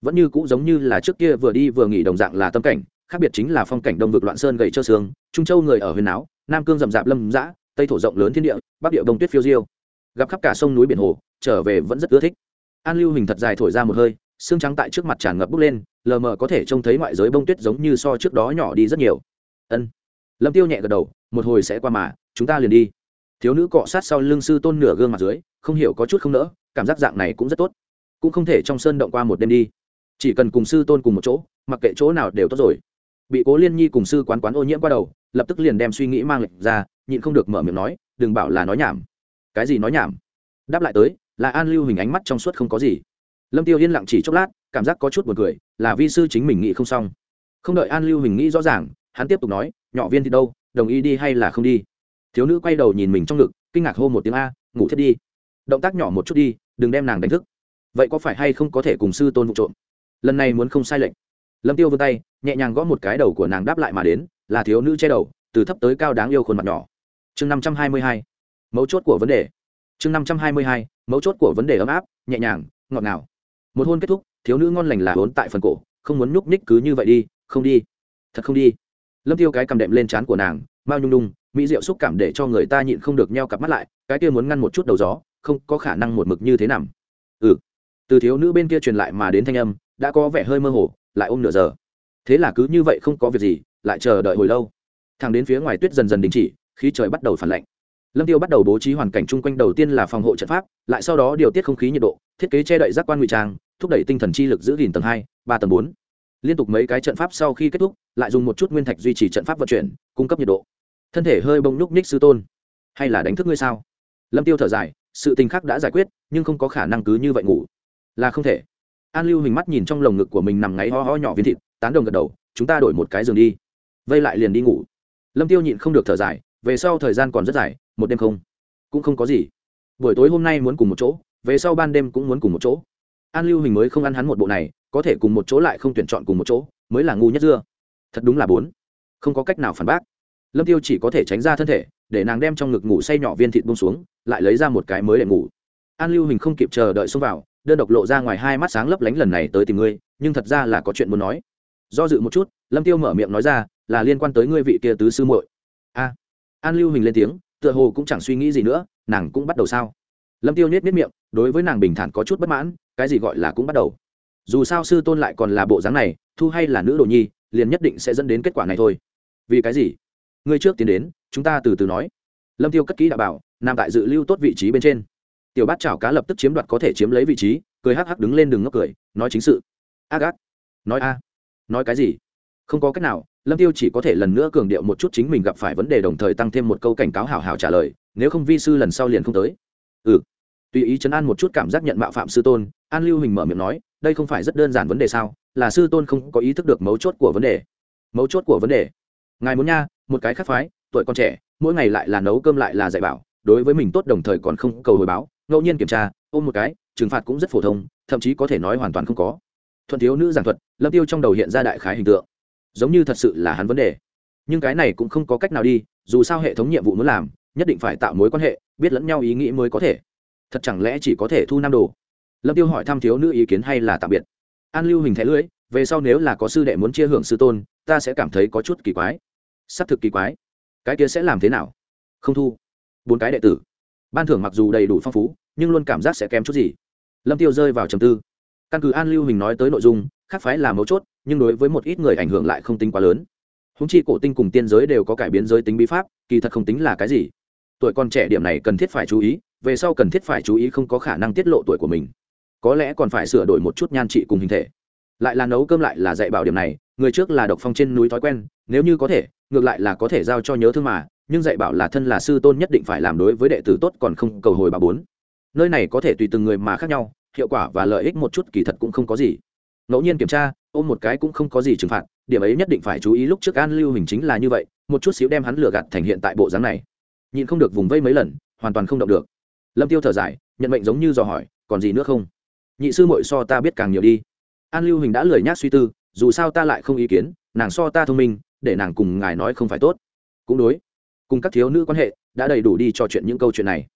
Vẫn như cũ giống như là trước kia vừa đi vừa nghỉ đồng dạng là tâm cảnh, khác biệt chính là phong cảnh đông vực loạn sơn gầy trơ xương, trung châu người ở huyền áo, nam cương rậm rạp lâm dã, tây thổ rộng lớn thiên địa, bắc địa đông tuyết phiêu diêu. Gặp khắp cả sông núi biển hồ trở về vẫn rất ưa thích. An lưu hình thật dài thổi ra một hơi, xương trắng tại trước mặt tràn ngập bốc lên, lờ mờ có thể trông thấy ngoại giới bông tuyết giống như so trước đó nhỏ đi rất nhiều. Ân. Lâm tiêu nhẹ gật đầu, một hồi sẽ qua mà, chúng ta liền đi. Thiếu nữ cọ sát sau lưng sư tôn nửa gương mặt dưới, không hiểu có chút không nỡ, cảm giác dạng này cũng rất tốt. Cũng không thể trong sơn động qua một đêm đi. Chỉ cần cùng sư tôn cùng một chỗ, mặc kệ chỗ nào đều tốt rồi. Bị cố liên nhi cùng sư quán quán ô nhiễm qua đầu, lập tức liền đem suy nghĩ mang lệnh ra, nhịn không được mở miệng nói, đừng bảo là nói nhảm. Cái gì nói nhảm? Đáp lại tới là an lưu hình ánh mắt trong suốt không có gì. Lâm tiêu yên lặng chỉ chốc lát, cảm giác có chút buồn cười, là vi sư chính mình nghĩ không xong. Không đợi an lưu hình nghĩ rõ ràng, hắn tiếp tục nói, nhỏ viên thì đâu, đồng ý đi hay là không đi? Thiếu nữ quay đầu nhìn mình trong ngực, kinh ngạc hô một tiếng a, ngủ thiết đi. Động tác nhỏ một chút đi, đừng đem nàng đánh thức. Vậy có phải hay không có thể cùng sư tôn vụ trộm? Lần này muốn không sai lệnh lâm tiêu vươn tay, nhẹ nhàng gõ một cái đầu của nàng đáp lại mà đến, là thiếu nữ che đầu, từ thấp tới cao đáng yêu khuôn mặt nhỏ. Chương năm trăm hai mươi hai, mấu chốt của vấn đề chương năm trăm hai mươi hai, mấu chốt của vấn đề ấm áp, nhẹ nhàng, ngọt ngào. Một hôn kết thúc, thiếu nữ ngon lành là hốn tại phần cổ, không muốn nhúc ních cứ như vậy đi, không đi. Thật không đi. Lâm tiêu cái cầm đệm lên trán của nàng, mao nhung nhung, mỹ diệu xúc cảm để cho người ta nhịn không được nheo cặp mắt lại, cái kia muốn ngăn một chút đầu gió, không có khả năng một mực như thế nằm. Ừ. Từ thiếu nữ bên kia truyền lại mà đến thanh âm, đã có vẻ hơi mơ hồ, lại ôm nửa giờ. Thế là cứ như vậy không có việc gì, lại chờ đợi hồi lâu. Thằng đến phía ngoài tuyết dần dần đình chỉ khi trời bắt đầu phản lạnh lâm tiêu bắt đầu bố trí hoàn cảnh chung quanh đầu tiên là phòng hộ trận pháp, lại sau đó điều tiết không khí nhiệt độ, thiết kế che đậy giác quan ngụy trang, thúc đẩy tinh thần chi lực giữ gìn tầng hai, ba, tầng bốn. Liên tục mấy cái trận pháp sau khi kết thúc, lại dùng một chút nguyên thạch duy trì trận pháp vận chuyển, cung cấp nhiệt độ. Thân thể hơi bông nhúc ních sư tôn. Hay là đánh thức ngươi sao? Lâm tiêu thở dài, sự tình khác đã giải quyết, nhưng không có khả năng cứ như vậy ngủ. Là không thể. An lưu hình mắt nhìn trong lồng ngực của mình nằm ngáy ho ho nhỏ viên thịt, tán đồng gật đầu, chúng ta đổi một cái giường đi. Vây lại liền đi ngủ. Lâm tiêu nhịn không được thở dài, về sau thời gian còn rất dài một đêm không? Cũng không có gì. Buổi tối hôm nay muốn cùng một chỗ, về sau ban đêm cũng muốn cùng một chỗ. An lưu hình mới không ăn hắn một bộ này, có thể cùng một chỗ lại không tuyển chọn cùng một chỗ, mới là ngu nhất dưa. Thật đúng là bốn. Không có cách nào phản bác. Lâm tiêu chỉ có thể tránh ra thân thể, để nàng đem trong ngực ngủ say nhỏ viên thịt bông xuống, lại lấy ra một cái mới để ngủ. An lưu hình không kịp chờ đợi xông vào, đơn độc lộ ra ngoài hai mắt sáng lấp lánh lần này tới tìm ngươi, nhưng thật ra là có chuyện muốn nói. Do dự một chút, lâm tiêu mở miệng nói ra, là liên quan tới ngươi vị kia tứ sư muội. A. An lưu hình lên tiếng tựa hồ cũng chẳng suy nghĩ gì nữa, nàng cũng bắt đầu sao? Lâm tiêu nhếch nhếch miệng, đối với nàng bình thản có chút bất mãn, cái gì gọi là cũng bắt đầu. Dù sao sư tôn lại còn là bộ dáng này, thu hay là nữ đồ nhi, liền nhất định sẽ dẫn đến kết quả này thôi. Vì cái gì? Người trước tiến đến, chúng ta từ từ nói. Lâm tiêu cất kỹ đã bảo, nằm tại dự lưu tốt vị trí bên trên. Tiểu bát chảo cá lập tức chiếm đoạt có thể chiếm lấy vị trí, cười hắc hắc đứng lên đường ngốc cười, nói chính sự. Ác ác. Nói a. Nói cái gì? Không có cách nào lâm tiêu chỉ có thể lần nữa cường điệu một chút chính mình gặp phải vấn đề đồng thời tăng thêm một câu cảnh cáo hảo hảo trả lời, nếu không vi sư lần sau liền không tới. Ừ. Tùy ý chấn an một chút cảm giác nhận mạo phạm sư tôn, an lưu hình mở miệng nói, đây không phải rất đơn giản vấn đề sao, là sư tôn không có ý thức được mấu chốt của vấn đề. Mấu chốt của vấn đề? Ngài muốn nha, một cái khác phái, tuổi còn trẻ, mỗi ngày lại là nấu cơm lại là dạy bảo, đối với mình tốt đồng thời còn không cầu hồi báo, ngẫu nhiên kiểm tra, ôm một cái, trừng phạt cũng rất phổ thông, thậm chí có thể nói hoàn toàn không có. Thuận thiếu nữ giảng thuật, lâm tiêu trong đầu hiện ra đại khái hình tượng giống như thật sự là hắn vấn đề. Nhưng cái này cũng không có cách nào đi, dù sao hệ thống nhiệm vụ muốn làm, nhất định phải tạo mối quan hệ, biết lẫn nhau ý nghĩ mới có thể. Thật chẳng lẽ chỉ có thể thu năm đồ? Lâm tiêu hỏi thăm thiếu nữ ý kiến hay là tạm biệt. An lưu hình thẻ lưỡi về sau nếu là có sư đệ muốn chia hưởng sư tôn, ta sẽ cảm thấy có chút kỳ quái. Xác thực kỳ quái. Cái kia sẽ làm thế nào? Không thu. Bốn cái đệ tử. Ban thưởng mặc dù đầy đủ phong phú, nhưng luôn cảm giác sẽ kém chút gì. Lâm tiêu rơi vào trầm tư. Căn cứ an lưu hình nói tới nội dung khác phái là mấu chốt, nhưng đối với một ít người ảnh hưởng lại không tính quá lớn. Húng chi cổ tinh cùng tiên giới đều có cải biến giới tính bí pháp, kỳ thật không tính là cái gì. Tuổi còn trẻ điểm này cần thiết phải chú ý, về sau cần thiết phải chú ý không có khả năng tiết lộ tuổi của mình. Có lẽ còn phải sửa đổi một chút nhan trị cùng hình thể. Lại là nấu cơm lại là dạy bảo điểm này, người trước là độc phong trên núi thói quen, nếu như có thể, ngược lại là có thể giao cho nhớ thương mà, nhưng dạy bảo là thân là sư tôn nhất định phải làm đối với đệ tử tốt còn không cầu hồi bà bốn. Nơi này có thể tùy từng người mà khác nhau, hiệu quả và lợi ích một chút kỳ thật cũng không có gì ngẫu nhiên kiểm tra, ôm một cái cũng không có gì trừng phạt, điểm ấy nhất định phải chú ý lúc trước an lưu hình chính là như vậy, một chút xíu đem hắn lừa gạt thành hiện tại bộ dáng này. Nhìn không được vùng vây mấy lần, hoàn toàn không động được. Lâm tiêu thở dài, nhận mệnh giống như dò hỏi, còn gì nữa không? Nhị sư muội so ta biết càng nhiều đi. An lưu hình đã lười nhác suy tư, dù sao ta lại không ý kiến, nàng so ta thông minh, để nàng cùng ngài nói không phải tốt. Cũng đối, cùng các thiếu nữ quan hệ, đã đầy đủ đi trò chuyện những câu chuyện này.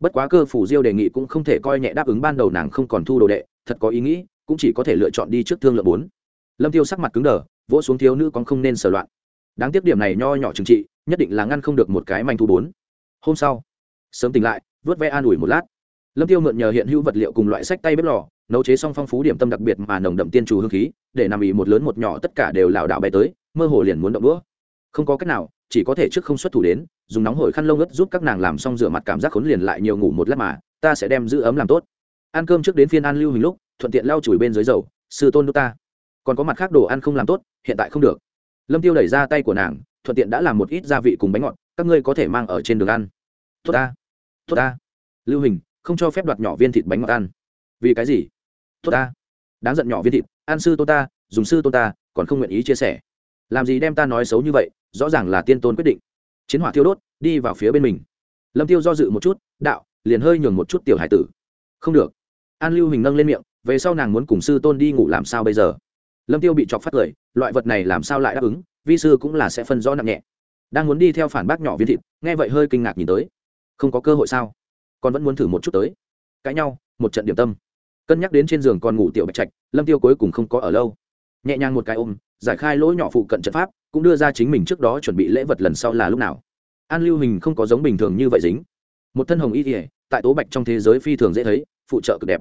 Bất quá cơ phủ diêu đề nghị cũng không thể coi nhẹ đáp ứng ban đầu nàng không còn thu đồ đệ, thật có ý nghĩ cũng chỉ có thể lựa chọn đi trước thương lượng bốn. Lâm tiêu sắc mặt cứng đờ, vỗ xuống thiếu nữ còn không nên sở loạn. Đáng tiếc điểm này nho nhỏ trừng trị, nhất định là ngăn không được một cái manh thu bốn. Hôm sau, sớm tỉnh lại, vớt ve an ủi một lát. Lâm tiêu mượn nhờ hiện hữu vật liệu cùng loại sách tay bếp lò, nấu chế xong phong phú điểm tâm đặc biệt mà nồng đậm tiên trù hương khí, để nằm ỉ một lớn một nhỏ tất cả đều lảo đảo bay tới, mơ hồ liền muốn động đũa. Không có cách nào, chỉ có thể trước không xuất thủ đến, dùng nóng hổi khăn lông ướt giúp các nàng làm xong rửa mặt cảm giác khốn liền lại nhiều ngủ một lát mà, ta sẽ đem giữ ấm làm tốt. Ăn cơm trước đến phiên an lưu hình lúc thuận tiện lau chùi bên dưới dầu, sư tôn nước ta. Còn có mặt khác đồ ăn không làm tốt, hiện tại không được. Lâm tiêu đẩy ra tay của nàng, thuận tiện đã làm một ít gia vị cùng bánh ngọt, các ngươi có thể mang ở trên đường ăn. Tốt ta tốt ta. Lưu hình, không cho phép đoạt nhỏ viên thịt bánh ngọt ăn. Vì cái gì? Tốt ta. Đáng giận nhỏ viên thịt, ăn sư tôn ta, dùng sư tôn ta, còn không nguyện ý chia sẻ. Làm gì đem ta nói xấu như vậy, rõ ràng là tiên tôn quyết định. Chiến hỏa thiêu đốt, đi vào phía bên mình. Lâm tiêu do dự một chút, đạo, liền hơi nhường một chút tiểu hải tử. Không được. An lưu hình nâng lên miệng về sau nàng muốn cùng sư tôn đi ngủ làm sao bây giờ? Lâm tiêu bị chọc phát cười, loại vật này làm sao lại đáp ứng, vi sư cũng là sẽ phân rõ nặng nhẹ. Đang muốn đi theo phản bác nhỏ viên thịt, nghe vậy hơi kinh ngạc nhìn tới. Không có cơ hội sao? Con vẫn muốn thử một chút tới. Cãi nhau, một trận điểm tâm. Cân nhắc đến trên giường còn ngủ tiểu bạch trạch, lâm tiêu cuối cùng không có ở lâu. Nhẹ nhàng một cái ôm, giải khai lỗ nhỏ phụ cận trận pháp, cũng đưa ra chính mình trước đó chuẩn bị lễ vật lần sau là lúc nào. An lưu hình không có giống bình thường như vậy dính. Một thân hồng y kỉa tại tố bạch trong thế giới phi thường dễ thấy, phụ trợ cực đẹp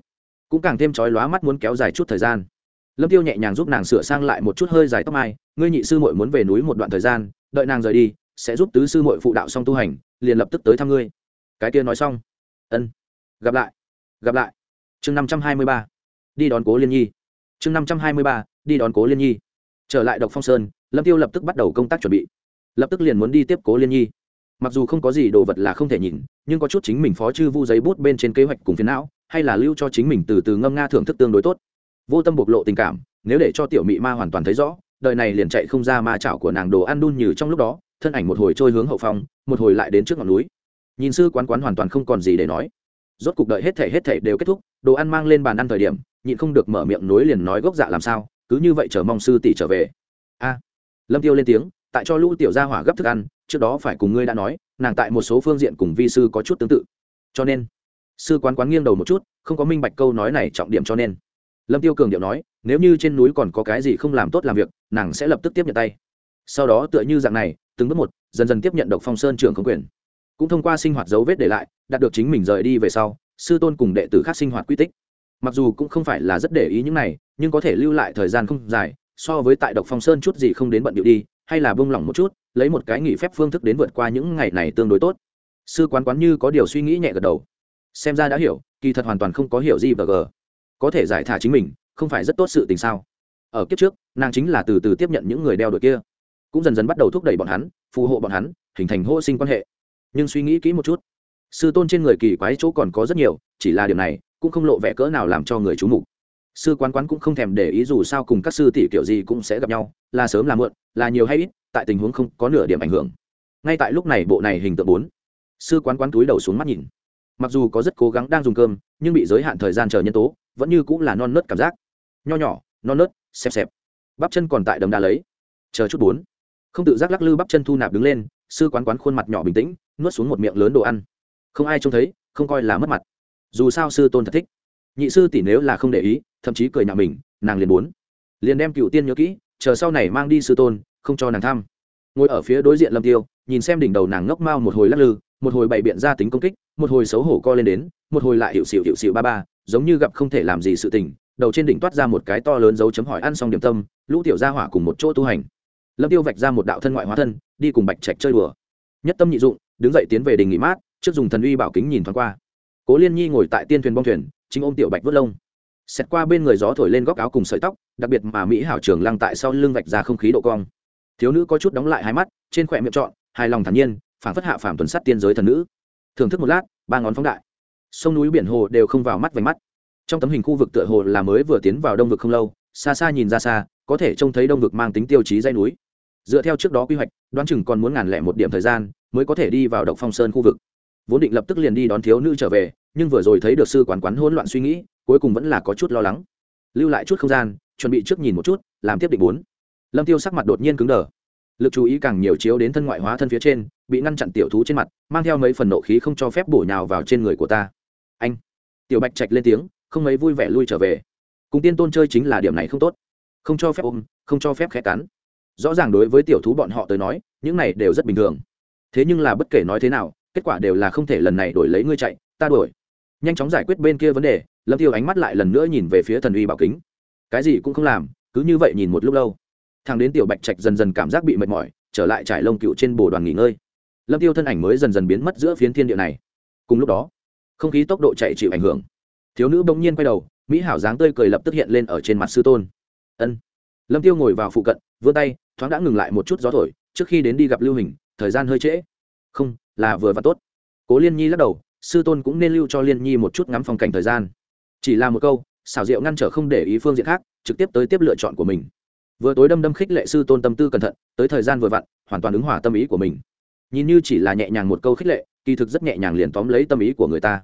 cũng càng thêm chói lóa mắt muốn kéo dài chút thời gian. Lâm tiêu nhẹ nhàng giúp nàng sửa sang lại một chút hơi dài tóc mai, ngươi nhị sư muội muốn về núi một đoạn thời gian, đợi nàng rời đi, sẽ giúp tứ sư muội phụ đạo xong tu hành, liền lập tức tới thăm ngươi. Cái kia nói xong. Ân, gặp lại gặp lại. Chương năm trăm hai mươi ba. Đi đón cố liên nhi. Chương năm trăm hai mươi ba, đi đón cố liên nhi. Trở lại độc phong sơn, lâm tiêu lập tức bắt đầu công tác chuẩn bị. Lập tức liền muốn đi tiếp cố liên nhi. Mặc dù không có gì đồ vật là không thể nhìn, nhưng có chút chính mình phó chư vu giấy bút bên trên kế hoạch cùng phiến não hay là lưu cho chính mình từ từ ngâm nga thưởng thức tương đối tốt. Vô tâm bộc lộ tình cảm, nếu để cho tiểu mị ma hoàn toàn thấy rõ, đời này liền chạy không ra ma chảo của nàng đồ ăn đun như trong lúc đó, thân ảnh một hồi trôi hướng hậu phong một hồi lại đến trước ngọn núi. Nhìn sư quán quán hoàn toàn không còn gì để nói. Rốt cuộc đợi hết thể hết thể đều kết thúc, đồ ăn mang lên bàn ăn thời điểm, nhịn không được mở miệng nối liền nói gốc dạ làm sao, cứ như vậy chờ mong sư tỷ trở về. A. Lâm tiêu lên tiếng, tại cho lũ tiểu gia hỏa gấp thức ăn, trước đó phải cùng ngươi đã nói, nàng tại một số phương diện cùng vi sư có chút tương tự. Cho nên sư quán quán nghiêng đầu một chút, không có minh bạch câu nói này trọng điểm cho nên. Lâm tiêu cường điệu nói, nếu như trên núi còn có cái gì không làm tốt làm việc, nàng sẽ lập tức tiếp nhận tay. Sau đó tựa như dạng này, từng bước một, dần dần tiếp nhận độc phong sơn trưởng không quyền. Cũng thông qua sinh hoạt dấu vết để lại, đạt được chính mình rời đi về sau, sư tôn cùng đệ tử khác sinh hoạt quy tích. Mặc dù cũng không phải là rất để ý những này, nhưng có thể lưu lại thời gian không dài, so với tại độc phong sơn chút gì không đến bận điệu đi, hay là bông lỏng một chút, lấy một cái nghỉ phép phương thức đến vượt qua những ngày này tương đối tốt. Sư quán quán như có điều suy nghĩ nhẹ gật đầu xem ra đã hiểu, kỳ thật hoàn toàn không có hiểu gì và g có thể giải thả chính mình, không phải rất tốt sự tình sao? Ở kiếp trước, nàng chính là từ từ tiếp nhận những người đeo đội kia. Cũng dần dần bắt đầu thúc đẩy bọn hắn, phù hộ bọn hắn, hình thành hô sinh quan hệ. Nhưng suy nghĩ kỹ một chút, sư tôn trên người kỳ quái chỗ còn có rất nhiều, chỉ là điều này, cũng không lộ vẻ cỡ nào làm cho người c h mục. Sư quán quán cũng không thèm để ý dù sao cùng các sư tỷ kiểu gì cũng sẽ gặp nhau, là sớm là muộn, là nhiều hay ít, tại tình huống không có nửa điểm ảnh hưởng. Ngay tại lúc này bộ này hình tượng bốn, sư quán quán túi đầu xuống mắt nhìn mặc dù có rất cố gắng đang dùng cơm, nhưng bị giới hạn thời gian chờ nhân tố, vẫn như cũng là non nớt cảm giác. Nho nhỏ, non nớt, xẹp xẹp. Bắp chân còn tại đầm đá lấy. Chờ chút bốn. Không tự giác lắc lư bắp chân thu nạp đứng lên, sư quán quán khuôn mặt nhỏ bình tĩnh, nuốt xuống một miệng lớn đồ ăn. Không ai trông thấy, không coi là mất mặt. Dù sao sư tôn thật thích. Nhị sư tỷ nếu là không để ý, thậm chí cười nhạo mình, nàng liền muốn. Liền đem cựu tiên nhớ kỹ, chờ sau này mang đi sư tôn, không cho nàng thăm. Ngồi ở phía đối diện lâm tiêu, nhìn xem đỉnh đầu nàng ngốc mau một hồi lắc lư một hồi bày biện ra tính công kích, một hồi xấu hổ co lên đến, một hồi lại hiệu xịu hiệu xịu ba ba, giống như gặp không thể làm gì sự tình, đầu trên đỉnh toát ra một cái to lớn dấu chấm hỏi ăn xong điểm tâm, lũ tiểu gia hỏa cùng một chỗ tu hành. Lâm tiêu vạch ra một đạo thân ngoại hóa thân, đi cùng bạch trạch chơi đùa. Nhất tâm nhị dụng, đứng dậy tiến về đình nghỉ mát, trước dùng thần uy bảo kính nhìn thoáng qua. Cố liên nhi ngồi tại tiên thuyền bong thuyền, chính ôm tiểu bạch vớt lông. Xét qua bên người gió thổi lên góc áo cùng sợi tóc, đặc biệt mà mỹ hảo trường lăng tại sau lưng vạch ra không khí độ cong. Thiếu nữ có chút đóng lại hai mắt, trên khỏe miệng trọn, hài lòng thản nhiên phảng phất hạ phàm tuần sát tiên giới thần nữ. Thưởng thức một lát, ba ngón phóng đại. Sông núi biển hồ đều không vào mắt vành mắt. Trong tấm hình khu vực tựa hồ là mới vừa tiến vào đông vực không lâu, xa xa nhìn ra xa, có thể trông thấy đông vực mang tính tiêu chí dây núi. Dựa theo trước đó quy hoạch, đoán chừng còn muốn ngàn lẻ một điểm thời gian mới có thể đi vào độc phong sơn khu vực. Vốn định lập tức liền đi đón thiếu nữ trở về, nhưng vừa rồi thấy được sư quán quán hỗn loạn suy nghĩ, cuối cùng vẫn là có chút lo lắng. Lưu lại chút không gian, chuẩn bị trước nhìn một chút, làm tiếp định bốn. Lâm tiêu sắc mặt đột nhiên cứng đờ lực chú ý càng nhiều chiếu đến thân ngoại hóa thân phía trên, bị ngăn chặn tiểu thú trên mặt, mang theo mấy phần nộ khí không cho phép bổ nhào vào trên người của ta. Anh. Tiểu bạch trạch lên tiếng, không mấy vui vẻ lui trở về. Cùng tiên tôn chơi chính là điểm này không tốt. Không cho phép ôm, không cho phép khẽ cắn. Rõ ràng đối với tiểu thú bọn họ tới nói, những này đều rất bình thường. Thế nhưng là bất kể nói thế nào, kết quả đều là không thể lần này đổi lấy ngươi chạy, ta đổi nhanh chóng giải quyết bên kia vấn đề, lâm tiêu ánh mắt lại lần nữa nhìn về phía thần uy bảo kính. Cái gì cũng không làm, cứ như vậy nhìn một lúc lâu thằng đến tiểu bạch trạch dần dần cảm giác bị mệt mỏi, trở lại trải lông cựu trên bồ đoàn nghỉ ngơi. Lâm tiêu thân ảnh mới dần dần biến mất giữa phiến thiên địa này. Cùng lúc đó, không khí tốc độ chạy chịu ảnh hưởng. Thiếu nữ bỗng nhiên quay đầu, mỹ hảo dáng tươi cười lập tức hiện lên ở trên mặt sư tôn. Ân. Lâm tiêu ngồi vào phụ cận, vươn tay, thoáng đã ngừng lại một chút gió thổi, trước khi đến đi gặp lưu hình, thời gian hơi trễ. Không, là vừa và tốt. Cố liên nhi lắc đầu, sư tôn cũng nên lưu cho liên nhi một chút ngắm phong cảnh thời gian. Chỉ là một câu, xảo diệu ngăn trở không để ý phương diện khác, trực tiếp tới tiếp lựa chọn của mình vừa tối đâm đâm khích lệ sư tôn tâm tư cẩn thận, tới thời gian vừa vặn, hoàn toàn ứng hòa tâm ý của mình. Nhìn như chỉ là nhẹ nhàng một câu khích lệ, kỳ thực rất nhẹ nhàng liền tóm lấy tâm ý của người ta.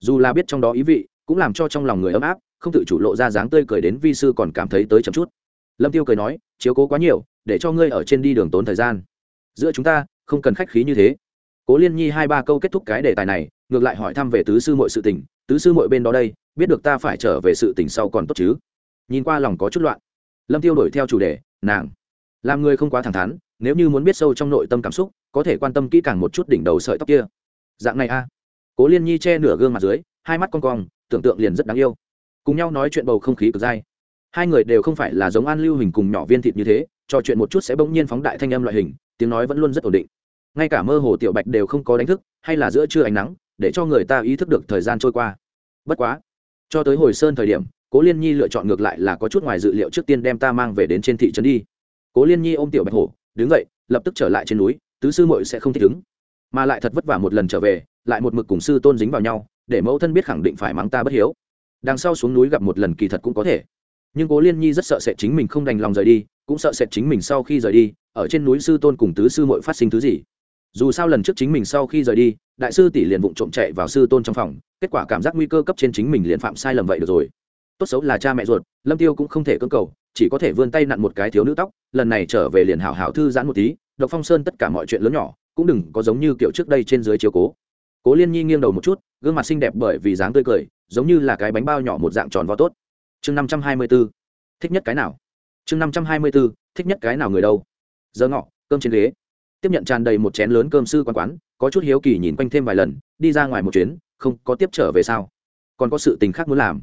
Dù là biết trong đó ý vị, cũng làm cho trong lòng người ấm áp, không tự chủ lộ ra dáng tươi cười đến vi sư còn cảm thấy tới chậm chút. Lâm tiêu cười nói, chiếu cố quá nhiều, để cho ngươi ở trên đi đường tốn thời gian. Giữa chúng ta, không cần khách khí như thế. Cố liên nhi hai ba câu kết thúc cái đề tài này, ngược lại hỏi thăm về tứ sư mọi sự tình. Tứ sư mọi bên đó đây, biết được ta phải trở về sự tình sau còn tốt chứ? Nhìn qua lòng có chút loạn lâm tiêu đổi theo chủ đề, nàng. Làm người không quá thẳng thắn, nếu như muốn biết sâu trong nội tâm cảm xúc, có thể quan tâm kỹ càng một chút đỉnh đầu sợi tóc kia. Dạng này a. Cố liên nhi che nửa gương mặt dưới, hai mắt con cong, tưởng tượng liền rất đáng yêu. Cùng nhau nói chuyện bầu không khí cực dai. Hai người đều không phải là giống an lưu hình cùng nhỏ viên thịt như thế, trò chuyện một chút sẽ bỗng nhiên phóng đại thanh âm loại hình, tiếng nói vẫn luôn rất ổn định. Ngay cả mơ hồ tiểu bạch đều không có đánh thức, hay là giữa trưa ánh nắng, để cho người ta ý thức được thời gian trôi qua. Bất quá, cho tới hồi sơn thời điểm cố liên nhi lựa chọn ngược lại là có chút ngoài dự liệu trước tiên đem ta mang về đến trên thị trấn đi. Cố liên nhi ôm tiểu bạch hổ, đứng dậy, lập tức trở lại trên núi, tứ sư muội sẽ không thích ứng. Mà lại thật vất vả một lần trở về, lại một mực cùng sư tôn dính vào nhau, để mẫu thân biết khẳng định phải mắng ta bất hiếu. Đằng sau xuống núi gặp một lần kỳ thật cũng có thể. Nhưng cố liên nhi rất sợ sẽ chính mình không đành lòng rời đi, cũng sợ sẽ chính mình sau khi rời đi, ở trên núi sư tôn cùng tứ sư muội phát sinh thứ gì. Dù sao lần trước chính mình sau khi rời đi, đại sư tỷ liền vụng trộm chạy vào sư tôn trong phòng, kết quả cảm giác nguy cơ cấp trên chính mình liền phạm sai lầm vậy được rồi tốt xấu là cha mẹ ruột, lâm tiêu cũng không thể cưỡng cầu, chỉ có thể vươn tay nặn một cái thiếu nữ tóc, lần này trở về liền hảo hảo thư giãn một tí, độc phong sơn tất cả mọi chuyện lớn nhỏ, cũng đừng có giống như kiểu trước đây trên dưới chiếu cố. Cố liên nhi nghiêng đầu một chút, gương mặt xinh đẹp bởi vì dáng tươi cười, giống như là cái bánh bao nhỏ một dạng tròn vo tốt. Chương năm trăm hai mươi b ố thích nhất cái nào? Chương năm trăm hai mươi b ố thích nhất cái nào người đâu? Giờ ngọ, cơm trên ghế. Tiếp nhận tràn đầy một chén lớn cơm sư quán quán, có chút hiếu kỳ nhìn quanh thêm vài lần, đi ra ngoài một chuyến, không có tiếp trở về sao? Còn có sự tình khác muốn làm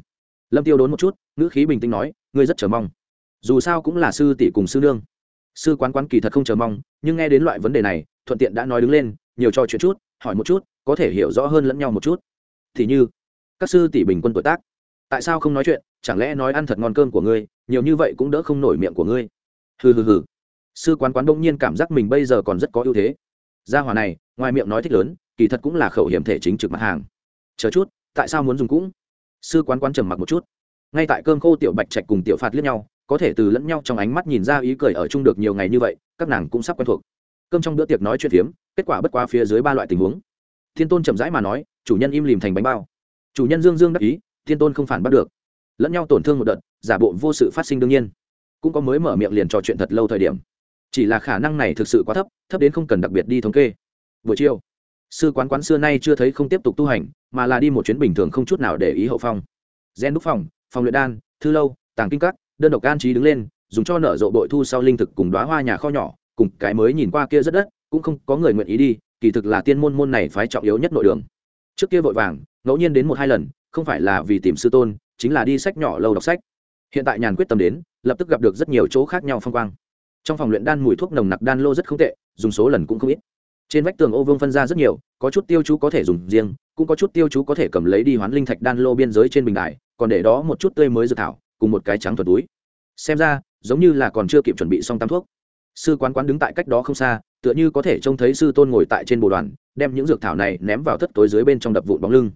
lâm tiêu đốn một chút, ngữ khí bình tĩnh nói, ngươi rất chờ mong. Dù sao cũng là sư tỷ cùng sư nương. Sư quán quán kỳ thật không chờ mong, nhưng nghe đến loại vấn đề này, thuận tiện đã nói đứng lên, nhiều trò chuyện chút, hỏi một chút, có thể hiểu rõ hơn lẫn nhau một chút. Thì như, các sư tỷ bình quân tuổi tác, tại sao không nói chuyện, chẳng lẽ nói ăn thật ngon cơm của ngươi, nhiều như vậy cũng đỡ không nổi miệng của ngươi? Hừ hừ hừ. Sư quán quán đông nhiên cảm giác mình bây giờ còn rất có ưu thế. Gia hòa này, ngoài miệng nói thích lớn, kỳ thật cũng là khẩu hiểm thể chính trực mặt hàng. Chờ chút, tại sao muốn dùng cũng? Sư quán quán trầm mặc một chút. Ngay tại cơm khô tiểu bạch trạch cùng tiểu phạt liếc nhau, có thể từ lẫn nhau trong ánh mắt nhìn ra ý cười ở chung được nhiều ngày như vậy, các nàng cũng sắp quen thuộc. Cơm trong bữa tiệc nói chuyện phiếm, kết quả bất qua phía dưới ba loại tình huống. Thiên tôn chậm rãi mà nói, chủ nhân im lìm thành bánh bao. Chủ nhân dương dương đắc ý, thiên tôn không phản bắt được. Lẫn nhau tổn thương một đợt, giả bộ vô sự phát sinh đương nhiên. Cũng có mới mở miệng liền trò chuyện thật lâu thời điểm. Chỉ là khả năng này thực sự quá thấp thấp đến không cần đặc biệt đi thống kê. Buổi chiều sư quán quán xưa nay chưa thấy không tiếp tục tu hành, mà là đi một chuyến bình thường không chút nào để ý hậu phong. Gen đúc phòng phòng luyện đan, thư lâu, tàng kinh các, đơn độc an trí đứng lên, dùng cho nở rộ bội thu sau linh thực cùng đoá hoa nhà kho nhỏ, cùng cái mới nhìn qua kia rất đất, cũng không có người nguyện ý đi, kỳ thực là tiên môn môn này phái trọng yếu nhất nội đường. Trước kia vội vàng, ngẫu nhiên đến một hai lần, không phải là vì tìm sư tôn, chính là đi sách nhỏ lâu đọc sách. Hiện tại nhàn quyết tâm đến, lập tức gặp được rất nhiều chỗ khác nhau phong quang. Trong phòng luyện đan mùi thuốc nồng nặc đan lô rất không tệ, dùng số lần cũng không ít trên vách tường ô vương phân ra rất nhiều, có chút tiêu chú có thể dùng riêng, cũng có chút tiêu chú có thể cầm lấy đi hoán linh thạch đan lô biên giới trên bình đài, còn để đó một chút tươi mới dược thảo, cùng một cái trắng thuật túi. Xem ra, giống như là còn chưa kịp chuẩn bị xong tam thuốc. Sư quán quán đứng tại cách đó không xa, tựa như có thể trông thấy sư tôn ngồi tại trên bồ đoàn, đem những dược thảo này ném vào thất tối dưới bên trong đập vụn bóng lưng.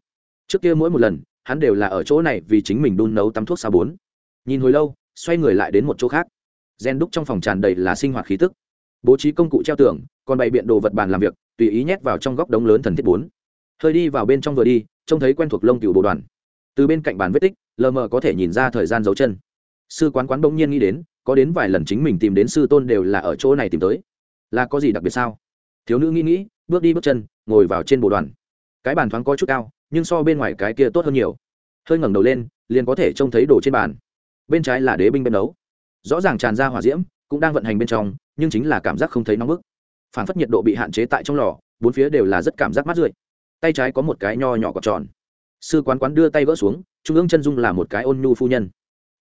Trước kia mỗi một lần, hắn đều là ở chỗ này vì chính mình đun nấu tắm thuốc xa bốn nhìn hồi lâu, xoay người lại đến một chỗ khác. Gen đúc trong phòng tràn đầy là sinh hoạt khí tức bố trí công cụ treo tường, còn bày biện đồ vật bàn làm việc, tùy ý nhét vào trong góc đống lớn thần thiết bốn. Hơi đi vào bên trong vừa đi, trông thấy quen thuộc lông cựu bộ đoàn. Từ bên cạnh bàn vết tích, lờ mờ có thể nhìn ra thời gian dấu chân. Sư quán quán bỗng nhiên nghĩ đến, có đến vài lần chính mình tìm đến sư tôn đều là ở chỗ này tìm tới. Là có gì đặc biệt sao? Thiếu nữ nghĩ nghĩ, bước đi bước chân, ngồi vào trên bộ đoàn. Cái bàn thoáng có chút cao, nhưng so bên ngoài cái kia tốt hơn nhiều. Hơi ngẩng đầu lên, liền có thể trông thấy đồ trên bàn. Bên trái là đế binh bên nấu rõ ràng tràn ra hỏa diễm cũng đang vận hành bên trong, nhưng chính là cảm giác không thấy nóng bức. Phản phất nhiệt độ bị hạn chế tại trong lò, bốn phía đều là rất cảm giác mát rượi. Tay trái có một cái nho nhỏ cọc tròn. Sư quán quán đưa tay gỡ xuống, trung ương chân dung là một cái ôn nhu phu nhân.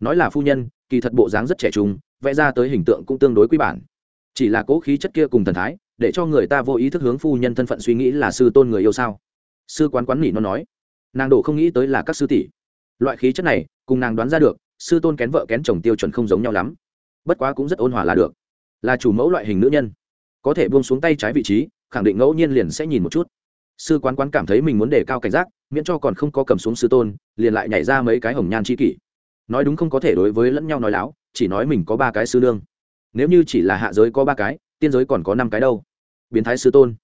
Nói là phu nhân, kỳ thật bộ dáng rất trẻ trung, vẽ ra tới hình tượng cũng tương đối quý bản. Chỉ là cố khí chất kia cùng thần thái, để cho người ta vô ý thức hướng phu nhân thân phận suy nghĩ là sư tôn người yêu sao. Sư quán quán nỉ nó nói. Nàng độ không nghĩ tới là các sư tỷ. Loại khí chất này, cùng nàng đoán ra được, sư tôn kén vợ kén chồng tiêu chuẩn không giống nhau lắm bất quá cũng rất ôn hòa là được. Là chủ mẫu loại hình nữ nhân. Có thể buông xuống tay trái vị trí, khẳng định ngẫu nhiên liền sẽ nhìn một chút. Sư quán quán cảm thấy mình muốn đề cao cảnh giác, miễn cho còn không có cầm xuống sư tôn, liền lại nhảy ra mấy cái hồng nhan c h i kỷ. Nói đúng không có thể đối với lẫn nhau nói láo, chỉ nói mình có ba cái sư lương nếu như chỉ là hạ giới có ba cái, tiên giới còn có năm cái đâu. Biến thái sư tôn.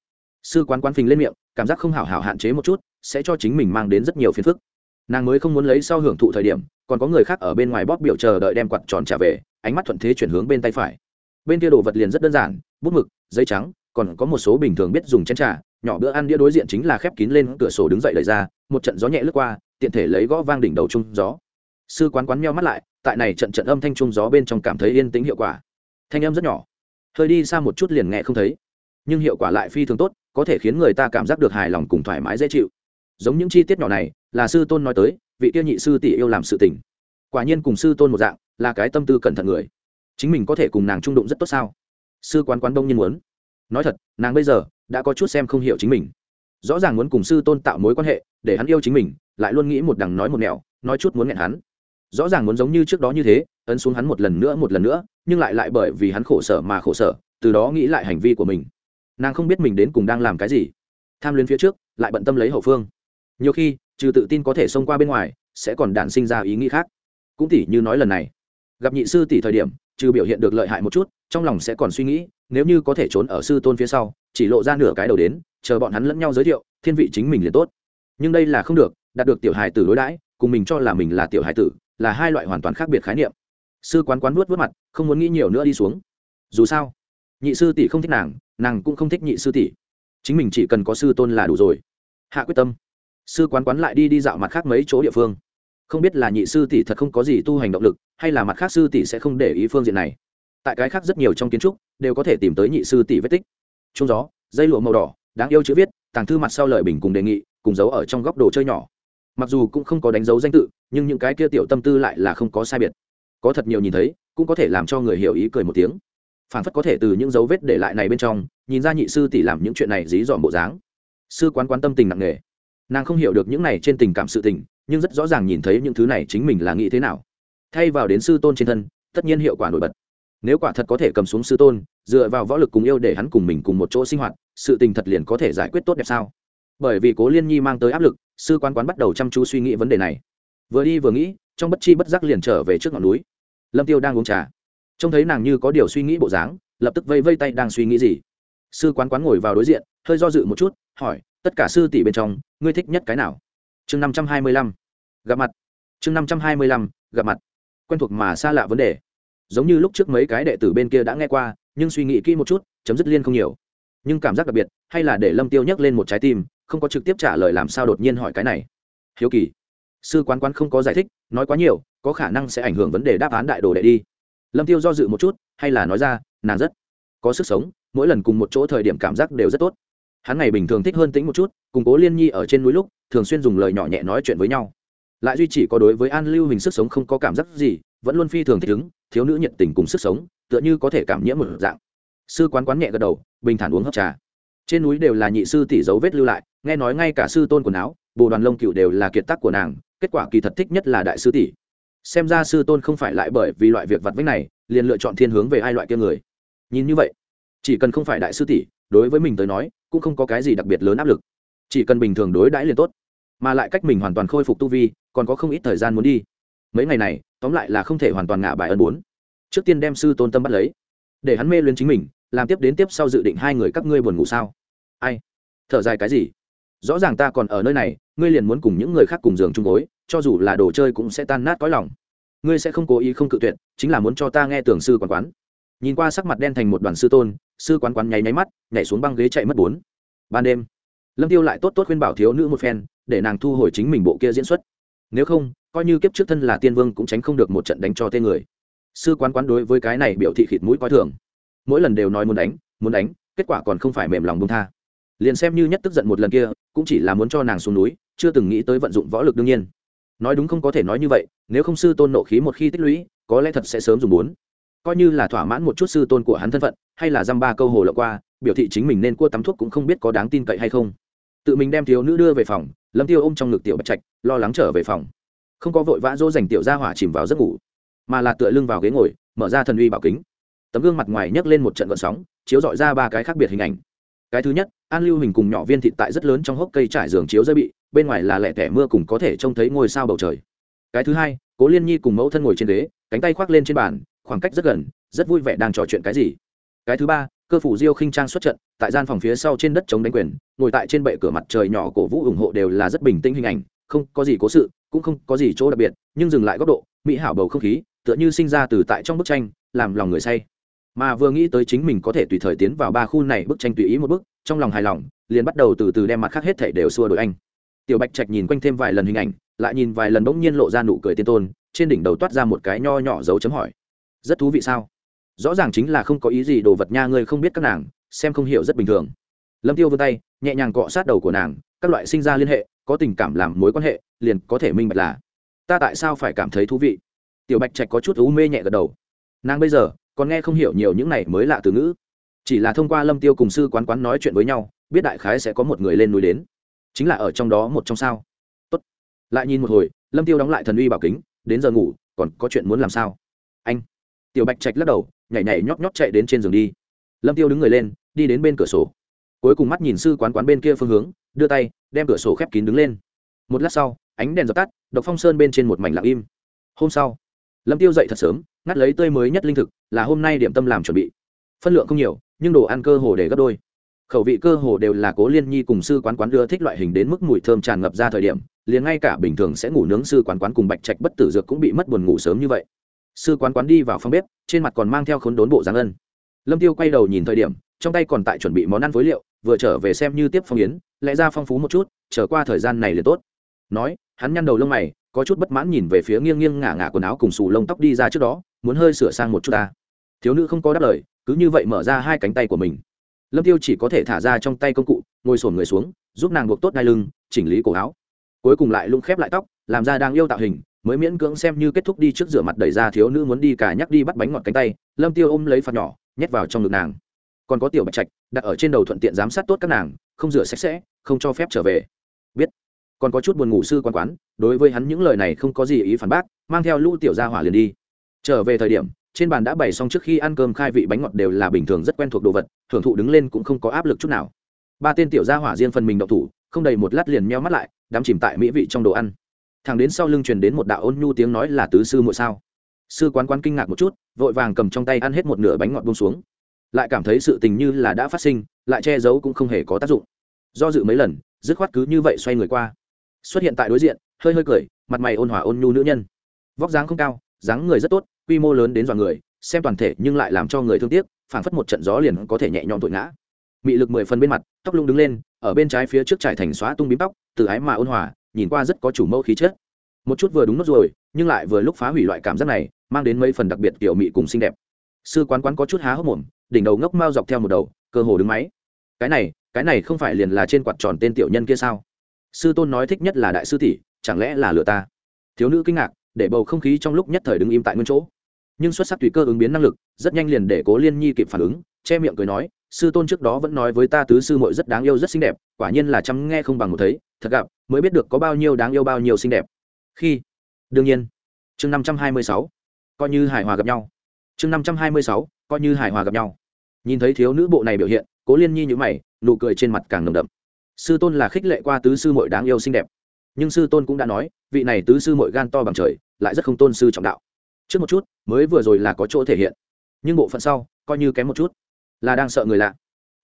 Sư quán quán phình lên miệng, cảm giác không hảo hảo hạn chế một chút, sẽ cho chính mình mang đến rất nhiều phiền phức nàng mới không muốn lấy sau hưởng thụ thời điểm, còn có người khác ở bên ngoài bóp biểu chờ đợi đem quạt tròn trả về, ánh mắt thuận thế chuyển hướng bên tay phải. Bên kia đồ vật liền rất đơn giản, bút mực, giấy trắng, còn có một số bình thường biết dùng chén trà, nhỏ bữa ăn đĩa đối diện chính là khép kín lên cửa sổ đứng dậy đẩy ra, một trận gió nhẹ lướt qua, tiện thể lấy gõ vang đỉnh đầu chung gió. Sư quán quán meo mắt lại, tại này trận trận âm thanh chung gió bên trong cảm thấy yên tĩnh hiệu quả. Thanh âm rất nhỏ, hơi đi xa một chút liền nghe không thấy, nhưng hiệu quả lại phi thường tốt, có thể khiến người ta cảm giác được hài lòng cùng thoải mái dễ chịu. Giống những chi tiết nhỏ này là sư tôn nói tới, vị tiêu nhị sư tỷ yêu làm sự tình. Quả nhiên cùng sư tôn một dạng, là cái tâm tư cẩn thận người. Chính mình có thể cùng nàng trung đụng rất tốt sao? Sư quán quán đông nhiên muốn. Nói thật, nàng bây giờ đã có chút xem không hiểu chính mình. Rõ ràng muốn cùng sư tôn tạo mối quan hệ, để hắn yêu chính mình, lại luôn nghĩ một đằng nói một nẻo, nói chút muốn nghẹn hắn. Rõ ràng muốn giống như trước đó như thế, ấn xuống hắn một lần nữa một lần nữa, nhưng lại lại bởi vì hắn khổ sở mà khổ sở, từ đó nghĩ lại hành vi của mình. Nàng không biết mình đến cùng đang làm cái gì. Tham luyến phía trước, lại bận tâm lấy hậu phương. Nhiều khi trừ tự tin có thể xông qua bên ngoài, sẽ còn đản sinh ra ý nghĩ khác. Cũng tỉ như nói lần này, gặp nhị sư tỷ thời điểm, trừ biểu hiện được lợi hại một chút, trong lòng sẽ còn suy nghĩ, nếu như có thể trốn ở sư tôn phía sau, chỉ lộ ra nửa cái đầu đến, chờ bọn hắn lẫn nhau giới thiệu, thiên vị chính mình liền tốt. Nhưng đây là không được, đạt được tiểu hài tử đối đãi, cùng mình cho là mình là tiểu hài tử, là hai loại hoàn toàn khác biệt khái niệm. Sư quán quán nuốt vớt mặt, không muốn nghĩ nhiều nữa đi xuống. Dù sao, nhị sư tỷ không thích nàng nàng cũng không thích nhị sư tỷ. Chính mình chỉ cần có sư tôn là đủ rồi. Hạ quyết tâm sư quán quán lại đi đi dạo mặt khác mấy chỗ địa phương. Không biết là nhị sư tỷ thật không có gì tu hành động lực, hay là mặt khác sư tỷ sẽ không để ý phương diện này. Tại cái khác rất nhiều trong kiến trúc, đều có thể tìm tới nhị sư tỷ vết tích. Trung gió, dây lụa màu đỏ, đáng yêu chữ viết, tàng thư mặt sau lời bình cùng đề nghị, cùng giấu ở trong góc đồ chơi nhỏ. Mặc dù cũng không có đánh dấu danh tự, nhưng những cái kia tiểu tâm tư lại là không có sai biệt. Có thật nhiều nhìn thấy, cũng có thể làm cho người hiểu ý cười một tiếng. Phản phất có thể từ những dấu vết để lại này bên trong, nhìn ra nhị sư tỷ làm những chuyện này dí dỏm bộ dáng. Sư quán quan tâm tình nặng nề nàng không hiểu được những này trên tình cảm sự tình, nhưng rất rõ ràng nhìn thấy những thứ này chính mình là nghĩ thế nào. Thay vào đến sư tôn trên thân, tất nhiên hiệu quả nổi bật. Nếu quả thật có thể cầm xuống sư tôn, dựa vào võ lực cùng yêu để hắn cùng mình cùng một chỗ sinh hoạt, sự tình thật liền có thể giải quyết tốt đẹp sao? Bởi vì cố liên nhi mang tới áp lực, sư quan quán bắt đầu chăm chú suy nghĩ vấn đề này. Vừa đi vừa nghĩ, trong bất chi bất giác liền trở về trước ngọn núi. Lâm tiêu đang uống trà. Trông thấy nàng như có điều suy nghĩ bộ dáng, lập tức vây vây tay đang suy nghĩ gì. Sư quán quán ngồi vào đối diện, hơi do dự một chút, hỏi tất cả sư tỷ bên trong, ngươi thích nhất cái nào? Chương năm trăm hai mươi lăm. Gặp mặt. Chương năm trăm hai mươi lăm, gặp mặt. Quen thuộc mà xa lạ vấn đề. Giống như lúc trước mấy cái đệ tử bên kia đã nghe qua, nhưng suy nghĩ kỹ một chút, chấm dứt liên không nhiều. Nhưng cảm giác đặc biệt, hay là để lâm tiêu nhấc lên một trái tim, không có trực tiếp trả lời làm sao đột nhiên hỏi cái này. Hiếu kỳ. Sư quán quán không có giải thích, nói quá nhiều, có khả năng sẽ ảnh hưởng vấn đề đáp án đại đồ đệ đi. Lâm tiêu do dự một chút, hay là nói ra, nàng rất có sức sống, mỗi lần cùng một chỗ thời điểm cảm giác đều rất tốt hắn ngày bình thường thích hơn tĩnh một chút, cùng cố liên nhi ở trên núi lúc, thường xuyên dùng lời nhỏ nhẹ nói chuyện với nhau. Lại duy chỉ có đối với an lưu hình sức sống không có cảm giác gì, vẫn luôn phi thường thích ứng, thiếu nữ nhiệt tình cùng sức sống, tựa như có thể cảm nhiễm một dạng. Sư quán quán nhẹ gật đầu, bình thản uống hấp trà. Trên núi đều là nhị sư tỷ dấu vết lưu lại, nghe nói ngay cả sư tôn quần áo bộ đoàn lông cựu đều là kiệt tác của nàng, kết quả kỳ thật thích nhất là đại sư tỷ. Xem ra sư tôn không phải lại bởi vì loại việc vặt vách này, liền lựa chọn thiên hướng về ai loại kia người. Nhìn như vậy, chỉ cần không phải đại sư tỷ đối với mình tới nói, cũng không có cái gì đặc biệt lớn áp lực. Chỉ cần bình thường đối đãi liền tốt. Mà lại cách mình hoàn toàn khôi phục tu vi, còn có không ít thời gian muốn đi. Mấy ngày này, tóm lại là không thể hoàn toàn ngả bài ân bốn. Trước tiên đem sư tôn tâm bắt lấy. Để hắn mê luyến chính mình, làm tiếp đến tiếp sau dự định hai người các ngươi buồn ngủ sao? Ai? Thở dài cái gì? Rõ ràng ta còn ở nơi này, ngươi liền muốn cùng những người khác cùng giường chung gối, cho dù là đồ chơi cũng sẽ tan nát cõi lòng. Ngươi sẽ không cố ý không cự tuyệt, chính là muốn cho ta nghe tưởng sư quản quán. Nhìn qua sắc mặt đen thành một đoàn sư tôn sư quán quán nháy nháy mắt, nhảy xuống băng ghế chạy mất bốn. Ban đêm, lâm tiêu lại tốt tốt khuyên bảo thiếu nữ một phen, để nàng thu hồi chính mình bộ kia diễn xuất. Nếu không, coi như kiếp trước thân là tiên vương cũng tránh không được một trận đánh cho tên người. Sư quán quán đối với cái này biểu thị khịt mũi coi thường. Mỗi lần đều nói muốn đánh muốn đánh, kết quả còn không phải mềm lòng bông tha. Liền xem như nhất tức giận một lần kia, cũng chỉ là muốn cho nàng xuống núi, chưa từng nghĩ tới vận dụng võ lực đương nhiên. Nói đúng không có thể nói như vậy, nếu không sư tôn nộ khí một khi tích lũy, có lẽ thật sẽ sớm dùng bốn coi như là thỏa mãn một chút sư tôn của hắn thân phận, hay là dăm ba câu hồ lộ qua, biểu thị chính mình nên cua tắm thuốc cũng không biết có đáng tin cậy hay không. Tự mình đem thiếu nữ đưa về phòng, lâm tiêu ôm trong ngực tiểu bạch trạch, lo lắng trở về phòng. Không có vội vã dỗ dành tiểu ra hỏa chìm vào giấc ngủ, mà là tựa lưng vào ghế ngồi, mở ra thần uy bảo kính. Tấm gương mặt ngoài nhấc lên một trận gợn sóng, chiếu dọi ra ba cái khác biệt hình ảnh. Cái thứ nhất, an lưu hình cùng nhỏ viên thịt tại rất lớn trong hốc cây trải giường chiếu dây bị, bên ngoài là lẻ tẻ mưa cùng có thể trông thấy ngôi sao bầu trời. Cái thứ hai, cố liên nhi cùng mẫu thân ngồi trên ghế, cánh tay khoác lên trên bàn khoảng cách rất gần, rất vui vẻ đang trò chuyện cái gì. Cái thứ ba, cơ phủ diêu khinh trang xuất trận, tại gian phòng phía sau trên đất chống đánh quyền, ngồi tại trên bệ cửa mặt trời nhỏ cổ vũ ủng hộ đều là rất bình tĩnh hình ảnh, không có gì cố sự, cũng không có gì chỗ đặc biệt, nhưng dừng lại góc độ, mỹ hảo bầu không khí, tựa như sinh ra từ tại trong bức tranh, làm lòng người say. Mà vừa nghĩ tới chính mình có thể tùy thời tiến vào ba khu này bức tranh tùy ý một bức trong lòng hài lòng, liền bắt đầu từ từ đem mặt khác hết thể đều xua đổi anh. Tiểu bạch trạch nhìn quanh thêm vài lần hình ảnh, lại nhìn vài lần bỗng nhiên lộ ra nụ cười tiên tôn, trên đỉnh đầu toát ra một cái nho nhỏ dấu chấm hỏi rất thú vị sao? Rõ ràng chính là không có ý gì đồ vật nha, ngươi không biết các nàng, xem không hiểu rất bình thường. Lâm tiêu vươn tay, nhẹ nhàng cọ sát đầu của nàng, các loại sinh ra liên hệ, có tình cảm làm mối quan hệ, liền có thể minh bạch là, ta tại sao phải cảm thấy thú vị? Tiểu bạch trạch có chút u mê nhẹ gật đầu. Nàng bây giờ, còn nghe không hiểu nhiều những này mới lạ từ ngữ. Chỉ là thông qua lâm tiêu cùng sư quán quán nói chuyện với nhau, biết đại khái sẽ có một người lên núi đến. Chính là ở trong đó một trong sao. Tốt. Lại nhìn một hồi, lâm tiêu đóng lại thần uy bảo kính, đến giờ ngủ, còn có chuyện muốn làm sao? Anh tiểu bạch trạch lắc đầu, nhảy nhảy nhót nhót chạy đến trên giường đi. Lâm tiêu đứng người lên, đi đến bên cửa sổ. Cuối cùng mắt nhìn sư quán quán bên kia phương hướng, đưa tay, đem cửa sổ khép kín đứng lên. Một lát sau, ánh đèn dập tắt, độc phong sơn bên trên một mảnh lặng im. Hôm sau, lâm tiêu dậy thật sớm, ngắt lấy tươi mới nhất linh thực, là hôm nay điểm tâm làm chuẩn bị. Phân lượng không nhiều, nhưng đồ ăn cơ hồ để gấp đôi. Khẩu vị cơ hồ đều là cố liên nhi cùng sư quán quán đưa thích loại hình đến mức mùi thơm tràn ngập ra thời điểm, liền ngay cả bình thường sẽ ngủ nướng sư quán quán cùng bạch trạch bất tử dược cũng bị mất buồn ngủ sớm như vậy sư quán quán đi vào phòng bếp, trên mặt còn mang theo khốn đốn bộ dáng ân. Lâm tiêu quay đầu nhìn thời điểm, trong tay còn tại chuẩn bị món ăn phối liệu, vừa trở về xem như tiếp phong yến, lẽ ra phong phú một chút trở qua thời gian này liền tốt. Nói, hắn nhăn đầu lông mày, có chút bất mãn nhìn về phía nghiêng nghiêng ngả ngả quần áo cùng xù lông tóc đi ra trước đó, muốn hơi sửa sang một chút ta. Thiếu nữ không có đáp lời, cứ như vậy mở ra hai cánh tay của mình. Lâm tiêu chỉ có thể thả ra trong tay công cụ, ngồi sổn người xuống, giúp nàng buộc tốt đai lưng, chỉnh lý cổ áo. Cuối cùng lại lung khép lại tóc, làm ra đang yêu tạo hình mới miễn cưỡng xem như kết thúc đi trước rửa mặt đẩy ra thiếu nữ muốn đi cả nhắc đi bắt bánh ngọt cánh tay, lâm tiêu ôm lấy phạt nhỏ, nhét vào trong ngực nàng. Còn có tiểu bạch trạch, đặt ở trên đầu thuận tiện giám sát tốt các nàng, không rửa sạch sẽ, không cho phép trở về. Biết. Còn có chút buồn ngủ sư quan quán, đối với hắn những lời này không có gì ý phản bác, mang theo lũ tiểu gia hỏa liền đi. Trở về thời điểm, trên bàn đã bày xong trước khi ăn cơm khai vị bánh ngọt đều là bình thường rất quen thuộc đồ vật, thưởng thụ đứng lên cũng không có áp lực chút nào. Ba tên tiểu gia hỏa riêng phần mình đậu thủ, không đầy một lát liền meo mắt lại, đắm chìm tại mỹ vị trong đồ ăn thằng đến sau lưng truyền đến một đạo ôn nhu tiếng nói là tứ sư muội sao? Sư quán quán kinh ngạc một chút, vội vàng cầm trong tay ăn hết một nửa bánh ngọt buông xuống. Lại cảm thấy sự tình như là đã phát sinh, lại che giấu cũng không hề có tác dụng. Do dự mấy lần, dứt khoát cứ như vậy xoay người qua. Xuất hiện tại đối diện, hơi hơi cười, mặt mày ôn hòa ôn nhu nữ nhân. Vóc dáng không cao, dáng người rất tốt, quy mô lớn đến dọa người, xem toàn thể nhưng lại làm cho người thương tiếc, phảng phất một trận gió liền có thể nhẹ nhõm tội ngã. Mị lực mười phần bên mặt, tóc lung đứng lên, ở bên trái phía trước trải thành xóa tung bím tóc, từ ái mà ôn hòa nhìn qua rất có chủ mẫu khí chất. Một chút vừa đúng nốt rồi nhưng lại vừa lúc phá hủy loại cảm giác này, mang đến mấy phần đặc biệt kiểu mị cùng xinh đẹp. Sư quán quán có chút há hốc mồm, đỉnh đầu ngốc mau dọc theo một đầu, cơ hồ đứng máy. Cái này cái này không phải liền là trên quạt tròn tên tiểu nhân kia sao? Sư tôn nói thích nhất là đại sư tỷ, chẳng lẽ là lừa ta? Thiếu nữ kinh ngạc, để bầu không khí trong lúc nhất thời đứng im tại nguyên chỗ. Nhưng xuất sắc tùy cơ ứng biến năng lực, rất nhanh liền để cố liên nhi kịp phản ứng, che miệng cười nói, sư tôn trước đó vẫn nói với ta tứ sư muội rất đáng yêu rất xinh đẹp, quả nhiên là chăm nghe không bằng một thấy, thật gặp mới biết được có bao nhiêu đáng yêu, bao nhiêu xinh đẹp. Khi, đương nhiên, chương năm trăm hai mươi sáu, coi như hài hòa gặp nhau. Chương năm trăm hai mươi sáu, coi như hài hòa gặp nhau. Nhìn thấy thiếu nữ bộ này biểu hiện, cố liên nhi nhữ mày, nụ cười trên mặt càng nồng đậm. Sư tôn là khích lệ qua tứ sư mội đáng yêu xinh đẹp. Nhưng sư tôn cũng đã nói, vị này tứ sư mội gan to bằng trời, lại rất không tôn sư trọng đạo. Trước một chút, mới vừa rồi là có chỗ thể hiện. Nhưng bộ phận sau, coi như kém một chút, là đang sợ người lạ.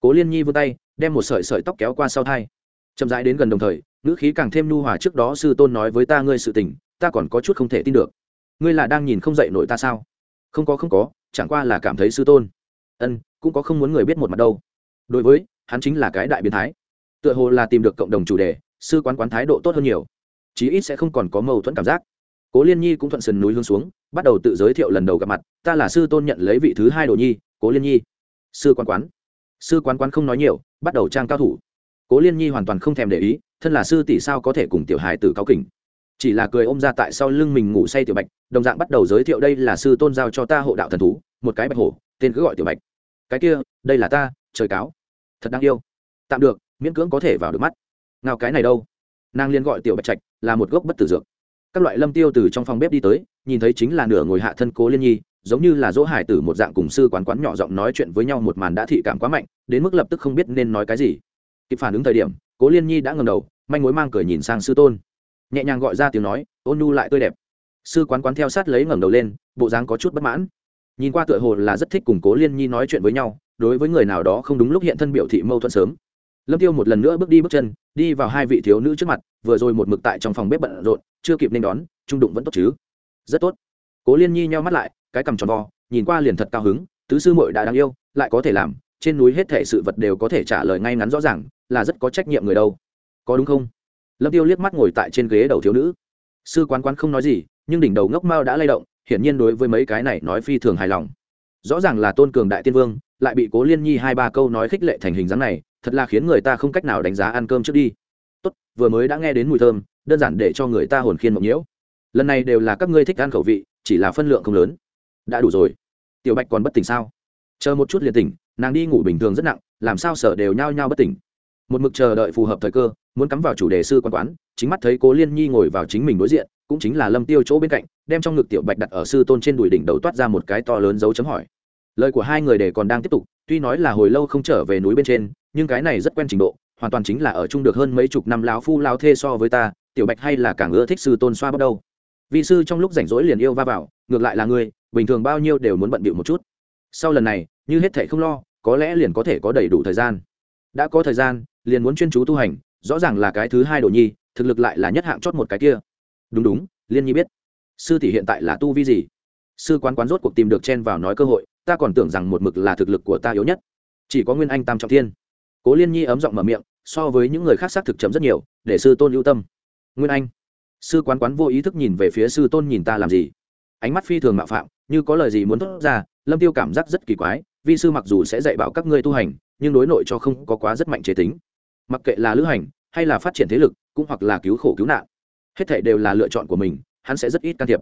Cố liên nhi vươn tay, đem một sợi sợi tóc kéo qua sau thai. Chậm rãi đến gần đồng thời ngữ khí càng thêm nhu hòa trước đó sư tôn nói với ta ngươi sự tình, ta còn có chút không thể tin được. Ngươi là đang nhìn không dậy nổi ta sao? Không có không có, chẳng qua là cảm thấy sư tôn. Ân, cũng có không muốn người biết một mặt đâu. Đối với, hắn chính là cái đại biến thái. Tựa hồ là tìm được cộng đồng chủ đề, sư quán quán thái độ tốt hơn nhiều. Chí ít sẽ không còn có mâu thuẫn cảm giác. Cố liên nhi cũng thuận sườn núi hướng xuống, bắt đầu tự giới thiệu lần đầu gặp mặt, ta là sư tôn nhận lấy vị thứ hai đồ nhi, cố liên nhi. Sư quán quán. Sư quán quán không nói nhiều, bắt đầu trang cao thủ. Cố liên nhi hoàn toàn không thèm để ý thân là sư tỷ sao có thể cùng tiểu hài tử cao kỉnh? Chỉ là cười ôm ra tại sau lưng mình ngủ say tiểu bạch, đồng dạng bắt đầu giới thiệu đây là sư tôn giao cho ta hộ đạo thần thú, một cái bạch hổ, tên cứ gọi tiểu bạch. Cái kia, đây là ta, trời cáo. Thật đáng yêu. Tạm được, miễn cưỡng có thể vào được mắt. Nào cái này đâu? Nàng liên gọi tiểu bạch trạch, là một gốc bất tử dược. Các loại lâm tiêu từ trong phòng bếp đi tới, nhìn thấy chính là nửa ngồi hạ thân cố liên nhi, giống như là dỗ hải tử một dạng cùng sư quán quán nhỏ giọng nói chuyện với nhau một màn đã thị cảm quá mạnh, đến mức lập tức không biết nên nói cái gì. Kịp phản ứng thời điểm cố liên nhi đã ngầm đầu, manh mối mang cười nhìn sang sư tôn. Nhẹ nhàng gọi ra tiếng nói, ôn nhu lại tươi đẹp. Sư quán quán theo sát lấy ngẩng đầu lên, bộ dáng có chút bất mãn. Nhìn qua tựa hồ là rất thích cùng cố liên nhi nói chuyện với nhau, đối với người nào đó không đúng lúc hiện thân biểu thị mâu thuẫn sớm. Lâm tiêu một lần nữa bước đi bước chân, đi vào hai vị thiếu nữ trước mặt, vừa rồi một mực tại trong phòng bếp bận rộn, chưa kịp nên đón, trung đụng vẫn tốt chứ? Rất tốt. Cố liên nhi nheo mắt lại, cái cầm tròn vo, nhìn qua liền thật cao hứng, tứ sư muội đã đáng yêu, lại có thể làm, trên núi hết thể sự vật đều có thể trả lời ngay ngắn rõ ràng là rất có trách nhiệm người đâu. Có đúng không? Lâm tiêu liếc mắt ngồi tại trên ghế đầu thiếu nữ. Sư quán quán không nói gì, nhưng đỉnh đầu ngốc mao đã lay động, hiển nhiên đối với mấy cái này nói phi thường hài lòng. Rõ ràng là tôn cường đại tiên vương, lại bị cố liên nhi hai ba câu nói khích lệ thành hình dáng này, thật là khiến người ta không cách nào đánh giá ăn cơm trước đi. Tốt, vừa mới đã nghe đến mùi thơm, đơn giản để cho người ta hồn khiên mộng nhiễu. Lần này đều là các ngươi thích ăn khẩu vị, chỉ là phân lượng không lớn. Đã đủ rồi. Tiểu bạch còn bất tỉnh sao? Chờ một chút liền tỉnh, nàng đi ngủ bình thường rất nặng, làm sao sở đều nhao nhao bất tỉnh một mực chờ đợi phù hợp thời cơ, muốn cắm vào chủ đề sư quan quán, chính mắt thấy cố liên nhi ngồi vào chính mình đối diện, cũng chính là lâm tiêu chỗ bên cạnh, đem trong ngực tiểu bạch đặt ở sư tôn trên đùi đỉnh đầu toát ra một cái to lớn dấu chấm hỏi. Lời của hai người để còn đang tiếp tục, tuy nói là hồi lâu không trở về núi bên trên, nhưng cái này rất quen trình độ, hoàn toàn chính là ở chung được hơn mấy chục năm lão phu lao thê so với ta, tiểu bạch hay là càng ưa thích sư tôn xoa bắt đầu vị sư trong lúc rảnh rỗi liền yêu va vào, ngược lại là ngươi, bình thường bao nhiêu đều muốn bận bịu một chút. Sau lần này, như hết thể không lo, có lẽ liền có thể có đầy đủ thời gian. Đã có thời gian liền muốn chuyên chú tu hành, rõ ràng là cái thứ hai đồ nhi, thực lực lại là nhất hạng chót một cái kia. Đúng đúng, liên nhi biết. Sư tỷ hiện tại là tu vi gì? Sư quán quán rốt cuộc tìm được chen vào nói cơ hội, ta còn tưởng rằng một mực là thực lực của ta yếu nhất. Chỉ có nguyên anh tam trọng thiên. Cố liên nhi ấm giọng mở miệng, so với những người khác xác thực chấm rất nhiều, để sư tôn lưu tâm. Nguyên anh. Sư quán quán vô ý thức nhìn về phía sư tôn nhìn ta làm gì? Ánh mắt phi thường mạo phạm, như có lời gì muốn thốt ra, lâm tiêu cảm giác rất kỳ quái, vi sư mặc dù sẽ dạy bảo các ngươi tu hành, nhưng đối nội cho không có quá rất mạnh chế tính mặc kệ là lữ hành hay là phát triển thế lực, cũng hoặc là cứu khổ cứu nạn, hết thảy đều là lựa chọn của mình, hắn sẽ rất ít can thiệp.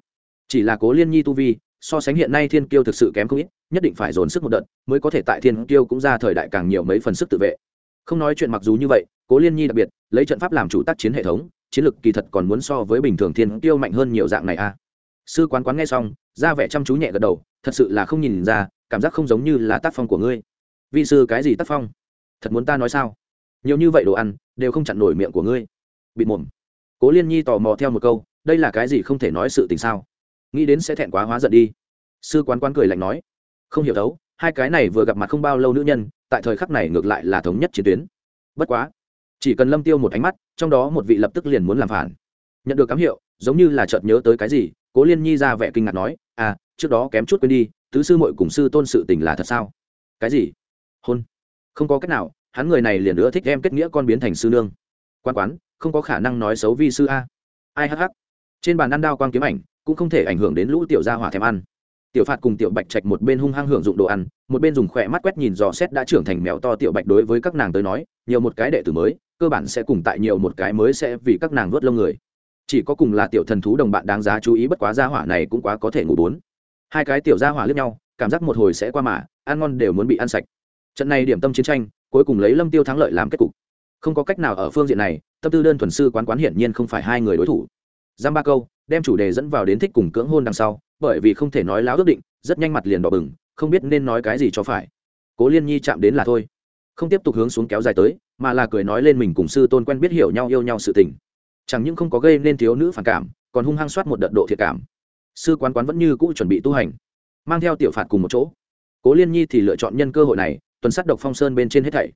Chỉ là cố liên nhi tu vi, so sánh hiện nay thiên kiêu thực sự kém không ít, nhất định phải dồn sức một đợt mới có thể tại thiên kiêu cũng ra thời đại càng nhiều mấy phần sức tự vệ. Không nói chuyện mặc dù như vậy, cố liên nhi đặc biệt, lấy trận pháp làm chủ tác chiến hệ thống, chiến lược kỳ thật còn muốn so với bình thường thiên kiêu mạnh hơn nhiều dạng này a à. sư quán quán nghe xong, ra vẻ chăm chú nhẹ gật đầu, thật sự là không nhìn ra, cảm giác không giống như là tác phong của ngươi. Vị sư cái gì tác phong? Thật muốn ta nói sao? Nhiều như vậy đồ ăn đều không chặn nổi miệng của ngươi. Bịt mồm. Cố liên nhi tò mò theo một câu, đây là cái gì không thể nói sự tình sao? Nghĩ đến sẽ thẹn quá hóa giận đi. Sư quán quán cười lạnh nói, không hiểu thấu hai cái này vừa gặp mặt không bao lâu nữ nhân, tại thời khắc này ngược lại là thống nhất chiến tuyến. Bất quá, chỉ cần lâm tiêu một ánh mắt, trong đó một vị lập tức liền muốn làm phản. Nhận được cám hiệu, giống như là chợt nhớ tới cái gì, cố liên nhi ra vẻ kinh ngạc nói à trước đó kém chút quên đi, tứ sư muội cùng sư tôn sự tình là thật sao? Cái gì? Hôn. Không có cách nào hắn người này liền nữa thích em kết nghĩa con biến thành sư nương. Quan quán, không có khả năng nói xấu vi sư a. Ai hắc trên bàn ăn đao quang kiếm ảnh, cũng không thể ảnh hưởng đến lũ tiểu gia hỏa thèm ăn. Tiểu phạt cùng tiểu bạch trạch một bên hung hăng hưởng dụng đồ ăn, một bên dùng khỏe mắt quét nhìn dò xét đã trưởng thành mèo to tiểu bạch đối với các nàng tới nói, nhiều một cái đệ tử mới, cơ bản sẽ cùng tại nhiều một cái mới sẽ vì các nàng vớt lông người. Chỉ có cùng là tiểu thần thú đồng bạn đáng giá chú ý bất quá gia hỏa này cũng quá có thể ngủ bốn. Hai cái tiểu gia hỏa lướt nhau, cảm giác một hồi sẽ qua mà, ăn ngon đều muốn bị ăn sạch. Trận này điểm tâm chiến tranh cuối cùng lấy lâm tiêu thắng lợi làm kết cục. Không có cách nào ở phương diện này, tâm tư đơn thuần sư quán quán hiển nhiên không phải hai người đối thủ. Giam ba câu đem chủ đề dẫn vào đến thích cùng cưỡng hôn đằng sau, bởi vì không thể nói láo ước định, rất nhanh mặt liền đỏ bừng, không biết nên nói cái gì cho phải. Cố liên nhi chạm đến là thôi. Không tiếp tục hướng xuống kéo dài tới, mà là cười nói lên mình cùng sư tôn quen biết hiểu nhau yêu nhau sự tình. Chẳng những không có gây nên thiếu nữ phản cảm, còn hung hăng soát một đợt độ thiệt cảm. Sư quán quán vẫn như cũ chuẩn bị tu hành, mang theo tiểu phạt cùng một chỗ. Cố liên nhi thì lựa chọn nhân cơ hội này tuần sát độc phong sơn bên trên hết thảy.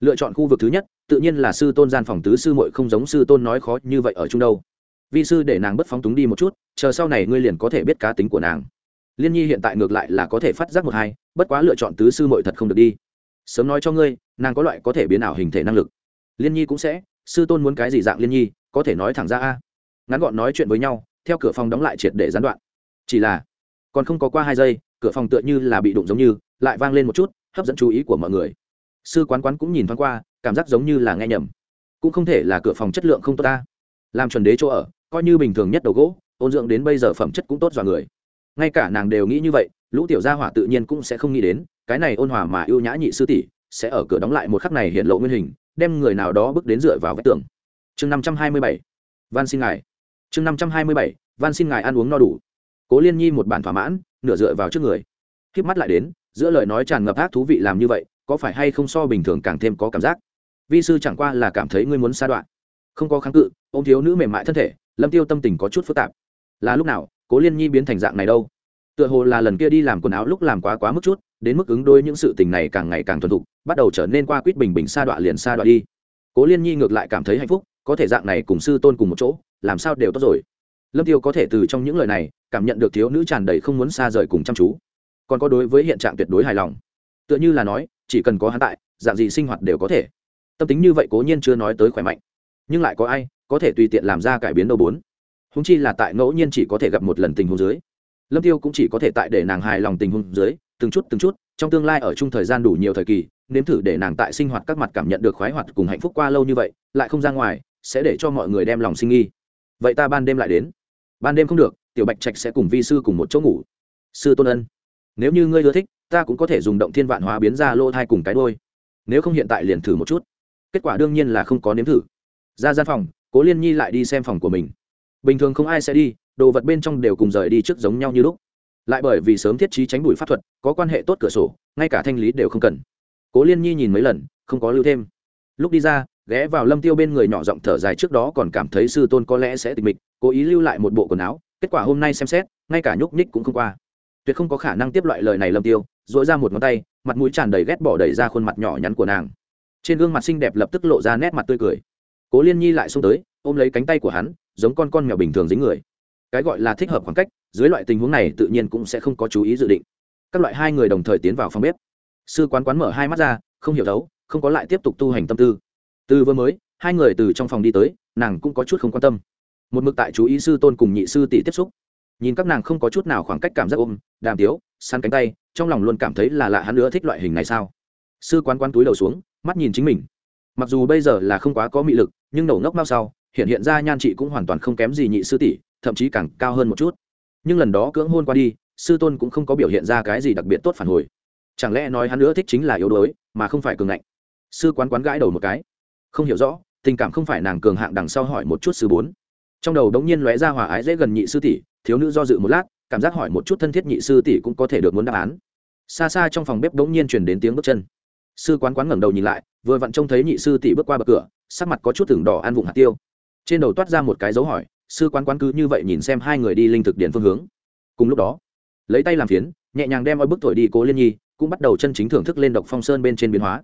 Lựa chọn khu vực thứ nhất, tự nhiên là sư tôn gian phòng tứ sư muội không giống sư tôn nói khó như vậy ở chung đâu. Vi sư để nàng bất phóng túng đi một chút, chờ sau này ngươi liền có thể biết cá tính của nàng. Liên nhi hiện tại ngược lại là có thể phát giác một hai, bất quá lựa chọn tứ sư muội thật không được đi. Sớm nói cho ngươi, nàng có loại có thể biến ảo hình thể năng lực. Liên nhi cũng sẽ, sư tôn muốn cái gì dạng liên nhi, có thể nói thẳng ra a. Ngắn gọn nói chuyện với nhau, theo cửa phòng đóng lại triệt để gián đoạn. Chỉ là, còn không có qua hai giây, cửa phòng tựa như là bị đụng giống như, lại vang lên một chút hấp dẫn chú ý của mọi người. Sư quán quán cũng nhìn thoáng qua, cảm giác giống như là nghe nhầm. Cũng không thể là cửa phòng chất lượng không tốt ta. Làm chuẩn đế chỗ ở, coi như bình thường nhất đầu gỗ, ôn dưỡng đến bây giờ phẩm chất cũng tốt dọa người. Ngay cả nàng đều nghĩ như vậy, lũ tiểu gia hỏa tự nhiên cũng sẽ không nghĩ đến, cái này ôn hòa mà ưu nhã nhị sư tỷ, sẽ ở cửa đóng lại một khắc này hiện lộ nguyên hình, đem người nào đó bước đến dựa vào vách tường. Chương năm trăm hai mươi bảy. Van xin ngài. Chương năm trăm hai mươi bảy, van xin ngài ăn uống no đủ. Cố liên nhi một bản thỏa mãn, nửa dựa vào trước người. K mắt lại đến giữa lời nói tràn ngập ác thú vị làm như vậy, có phải hay không so bình thường càng thêm có cảm giác? Vi sư chẳng qua là cảm thấy ngươi muốn xa đoạn. Không có kháng cự ô m thiếu nữ mềm mại thân thể, lâm tiêu tâm tình có chút phức tạp. Là lúc nào, cố liên nhi biến thành dạng này đâu? Tựa hồ là lần kia đi làm quần áo lúc làm quá quá mức chút, đến mức ứng đôi những sự tình này càng ngày càng thuần thục, bắt đầu trở nên qua quýt bình bình xa đoạn liền xa đoạn đi. Cố liên nhi ngược lại cảm thấy hạnh phúc, có thể dạng này cùng sư tôn cùng một chỗ, làm sao đều tốt rồi. Lâm tiêu có thể từ trong những lời này cảm nhận được thiếu nữ tràn đầy không muốn xa rời cùng chăm chú còn có đối với hiện trạng tuyệt đối hài lòng. Tựa như là nói, chỉ cần có hắn tại, dạng gì sinh hoạt đều có thể. Tâm tính như vậy cố nhiên chưa nói tới khỏe mạnh. Nhưng lại có ai có thể tùy tiện làm ra cải biến đâu bốn. Húng chi là tại ngẫu nhiên chỉ có thể gặp một lần tình huống dưới. Lâm tiêu cũng chỉ có thể tại để nàng hài lòng tình huống dưới, từng chút từng chút, trong tương lai ở chung thời gian đủ nhiều thời kỳ, nếm thử để nàng tại sinh hoạt các mặt cảm nhận được khoái hoạt cùng hạnh phúc qua lâu như vậy, lại không ra ngoài, sẽ để cho mọi người đem lòng sinh nghi. Vậy ta ban đêm lại đến. Ban đêm không được, tiểu bạch trạch sẽ cùng vi sư cùng một chỗ ngủ. Sư tôn ân nếu như ngươi ưa thích, ta cũng có thể dùng động thiên vạn hóa biến ra lô thai cùng cái đôi nếu không hiện tại liền thử một chút. Kết quả đương nhiên là không có nếm thử. Ra gian phòng, cố liên nhi lại đi xem phòng của mình. Bình thường không ai sẽ đi, đồ vật bên trong đều cùng rời đi trước giống nhau như lúc. Lại bởi vì sớm thiết trí tránh bụi pháp thuật, có quan hệ tốt cửa sổ, ngay cả thanh lý đều không cần. Cố liên nhi nhìn mấy lần, không có lưu thêm. Lúc đi ra, ghé vào lâm tiêu bên người nhỏ giọng thở dài trước đó còn cảm thấy sư tôn có lẽ sẽ tịch mịch, cố ý lưu lại một bộ quần áo. Kết quả hôm nay xem xét, ngay cả nhúc nhích cũng không qua tuyệt không có khả năng tiếp loại lời này lâm tiêu dỗi ra một ngón tay, mặt mũi tràn đầy ghét bỏ đẩy ra khuôn mặt nhỏ nhắn của nàng. Trên gương mặt xinh đẹp lập tức lộ ra nét mặt tươi cười. Cố liên nhi lại xông tới, ôm lấy cánh tay của hắn, giống con con mèo bình thường dính người. Cái gọi là thích hợp khoảng cách, dưới loại tình huống này tự nhiên cũng sẽ không có chú ý dự định. Các loại hai người đồng thời tiến vào phòng bếp. Sư quán quán mở hai mắt ra, không hiểu đấu, không có lại tiếp tục tu hành tâm tư. Từ vừa mới, hai người từ trong phòng đi tới, nàng cũng có chút không quan tâm. Một mực tại chú ý sư tôn cùng nhị sư tỷ tiếp xúc nhìn các nàng không có chút nào khoảng cách cảm giác ôm, đàm tiếu, săn cánh tay, trong lòng luôn cảm thấy là lạ hắn nữa thích loại hình này sao? Sư quán quán túi đầu xuống, mắt nhìn chính mình. Mặc dù bây giờ là không quá có mị lực, nhưng nổ ngốc mau sau, hiện hiện ra nhan chị cũng hoàn toàn không kém gì nhị sư tỷ, thậm chí càng cao hơn một chút. Nhưng lần đó cưỡng hôn qua đi, sư tôn cũng không có biểu hiện ra cái gì đặc biệt tốt phản hồi. Chẳng lẽ nói hắn nữa thích chính là yếu đuối, mà không phải cường ngạnh? Sư quán quán gãi đầu một cái. Không hiểu rõ, tình cảm không phải nàng cường hạng đằng sau hỏi một chút sư bốn. Trong đầu đống nhiên lóe ra hòa ái dễ gần nhị sư tỷ thiếu nữ do dự một lát, cảm giác hỏi một chút thân thiết nhị sư tỷ cũng có thể được muốn đáp án. Xa xa trong phòng bếp đống nhiên truyền đến tiếng bước chân. Sư quán quán ngẩng đầu nhìn lại, vừa vặn trông thấy nhị sư tỷ bước qua bậc cửa, sắc mặt có chút tưởng đỏ ăn vụng hạt tiêu. Trên đầu toát ra một cái dấu hỏi, sư quán quán cứ như vậy nhìn xem hai người đi linh thực điện phương hướng. Cùng lúc đó, lấy tay làm phiến, nhẹ nhàng đem oi bức tuổi đi cố liên nhi, cũng bắt đầu chân chính thưởng thức lên độc phong sơn bên trên biến hóa.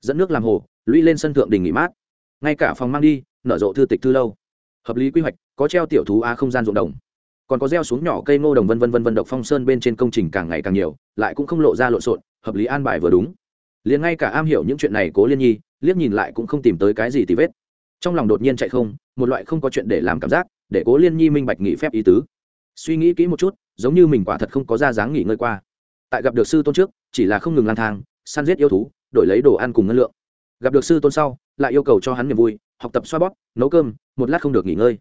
Dẫn nước làm hồ, lũy lên sân thượng đình nghỉ mát. Ngay cả phòng mang đi, nở rộ thư tịch thư lâu. Hợp lý quy hoạch, có treo tiểu thú á không gian ruộng đồng còn có gieo xuống nhỏ cây ngô đồng vân vân vân vân độc phong sơn bên trên công trình càng ngày càng nhiều, lại cũng không lộ ra lộn xộn, hợp lý an bài vừa đúng. Liền ngay cả am hiểu những chuyện này cố liên nhi, liếc nhìn lại cũng không tìm tới cái gì tì vết. Trong lòng đột nhiên chạy không, một loại không có chuyện để làm cảm giác, để cố liên nhi minh bạch nghỉ phép ý tứ. Suy nghĩ kỹ một chút, giống như mình quả thật không có ra dáng nghỉ ngơi qua. Tại gặp được sư tôn trước, chỉ là không ngừng lang thang, săn giết yêu thú, đổi lấy đồ ăn cùng ngân lượng. Gặp được sư tôn sau, lại yêu cầu cho hắn niềm vui, học tập xoa bóp, nấu cơm, một lát không được nghỉ ngơi.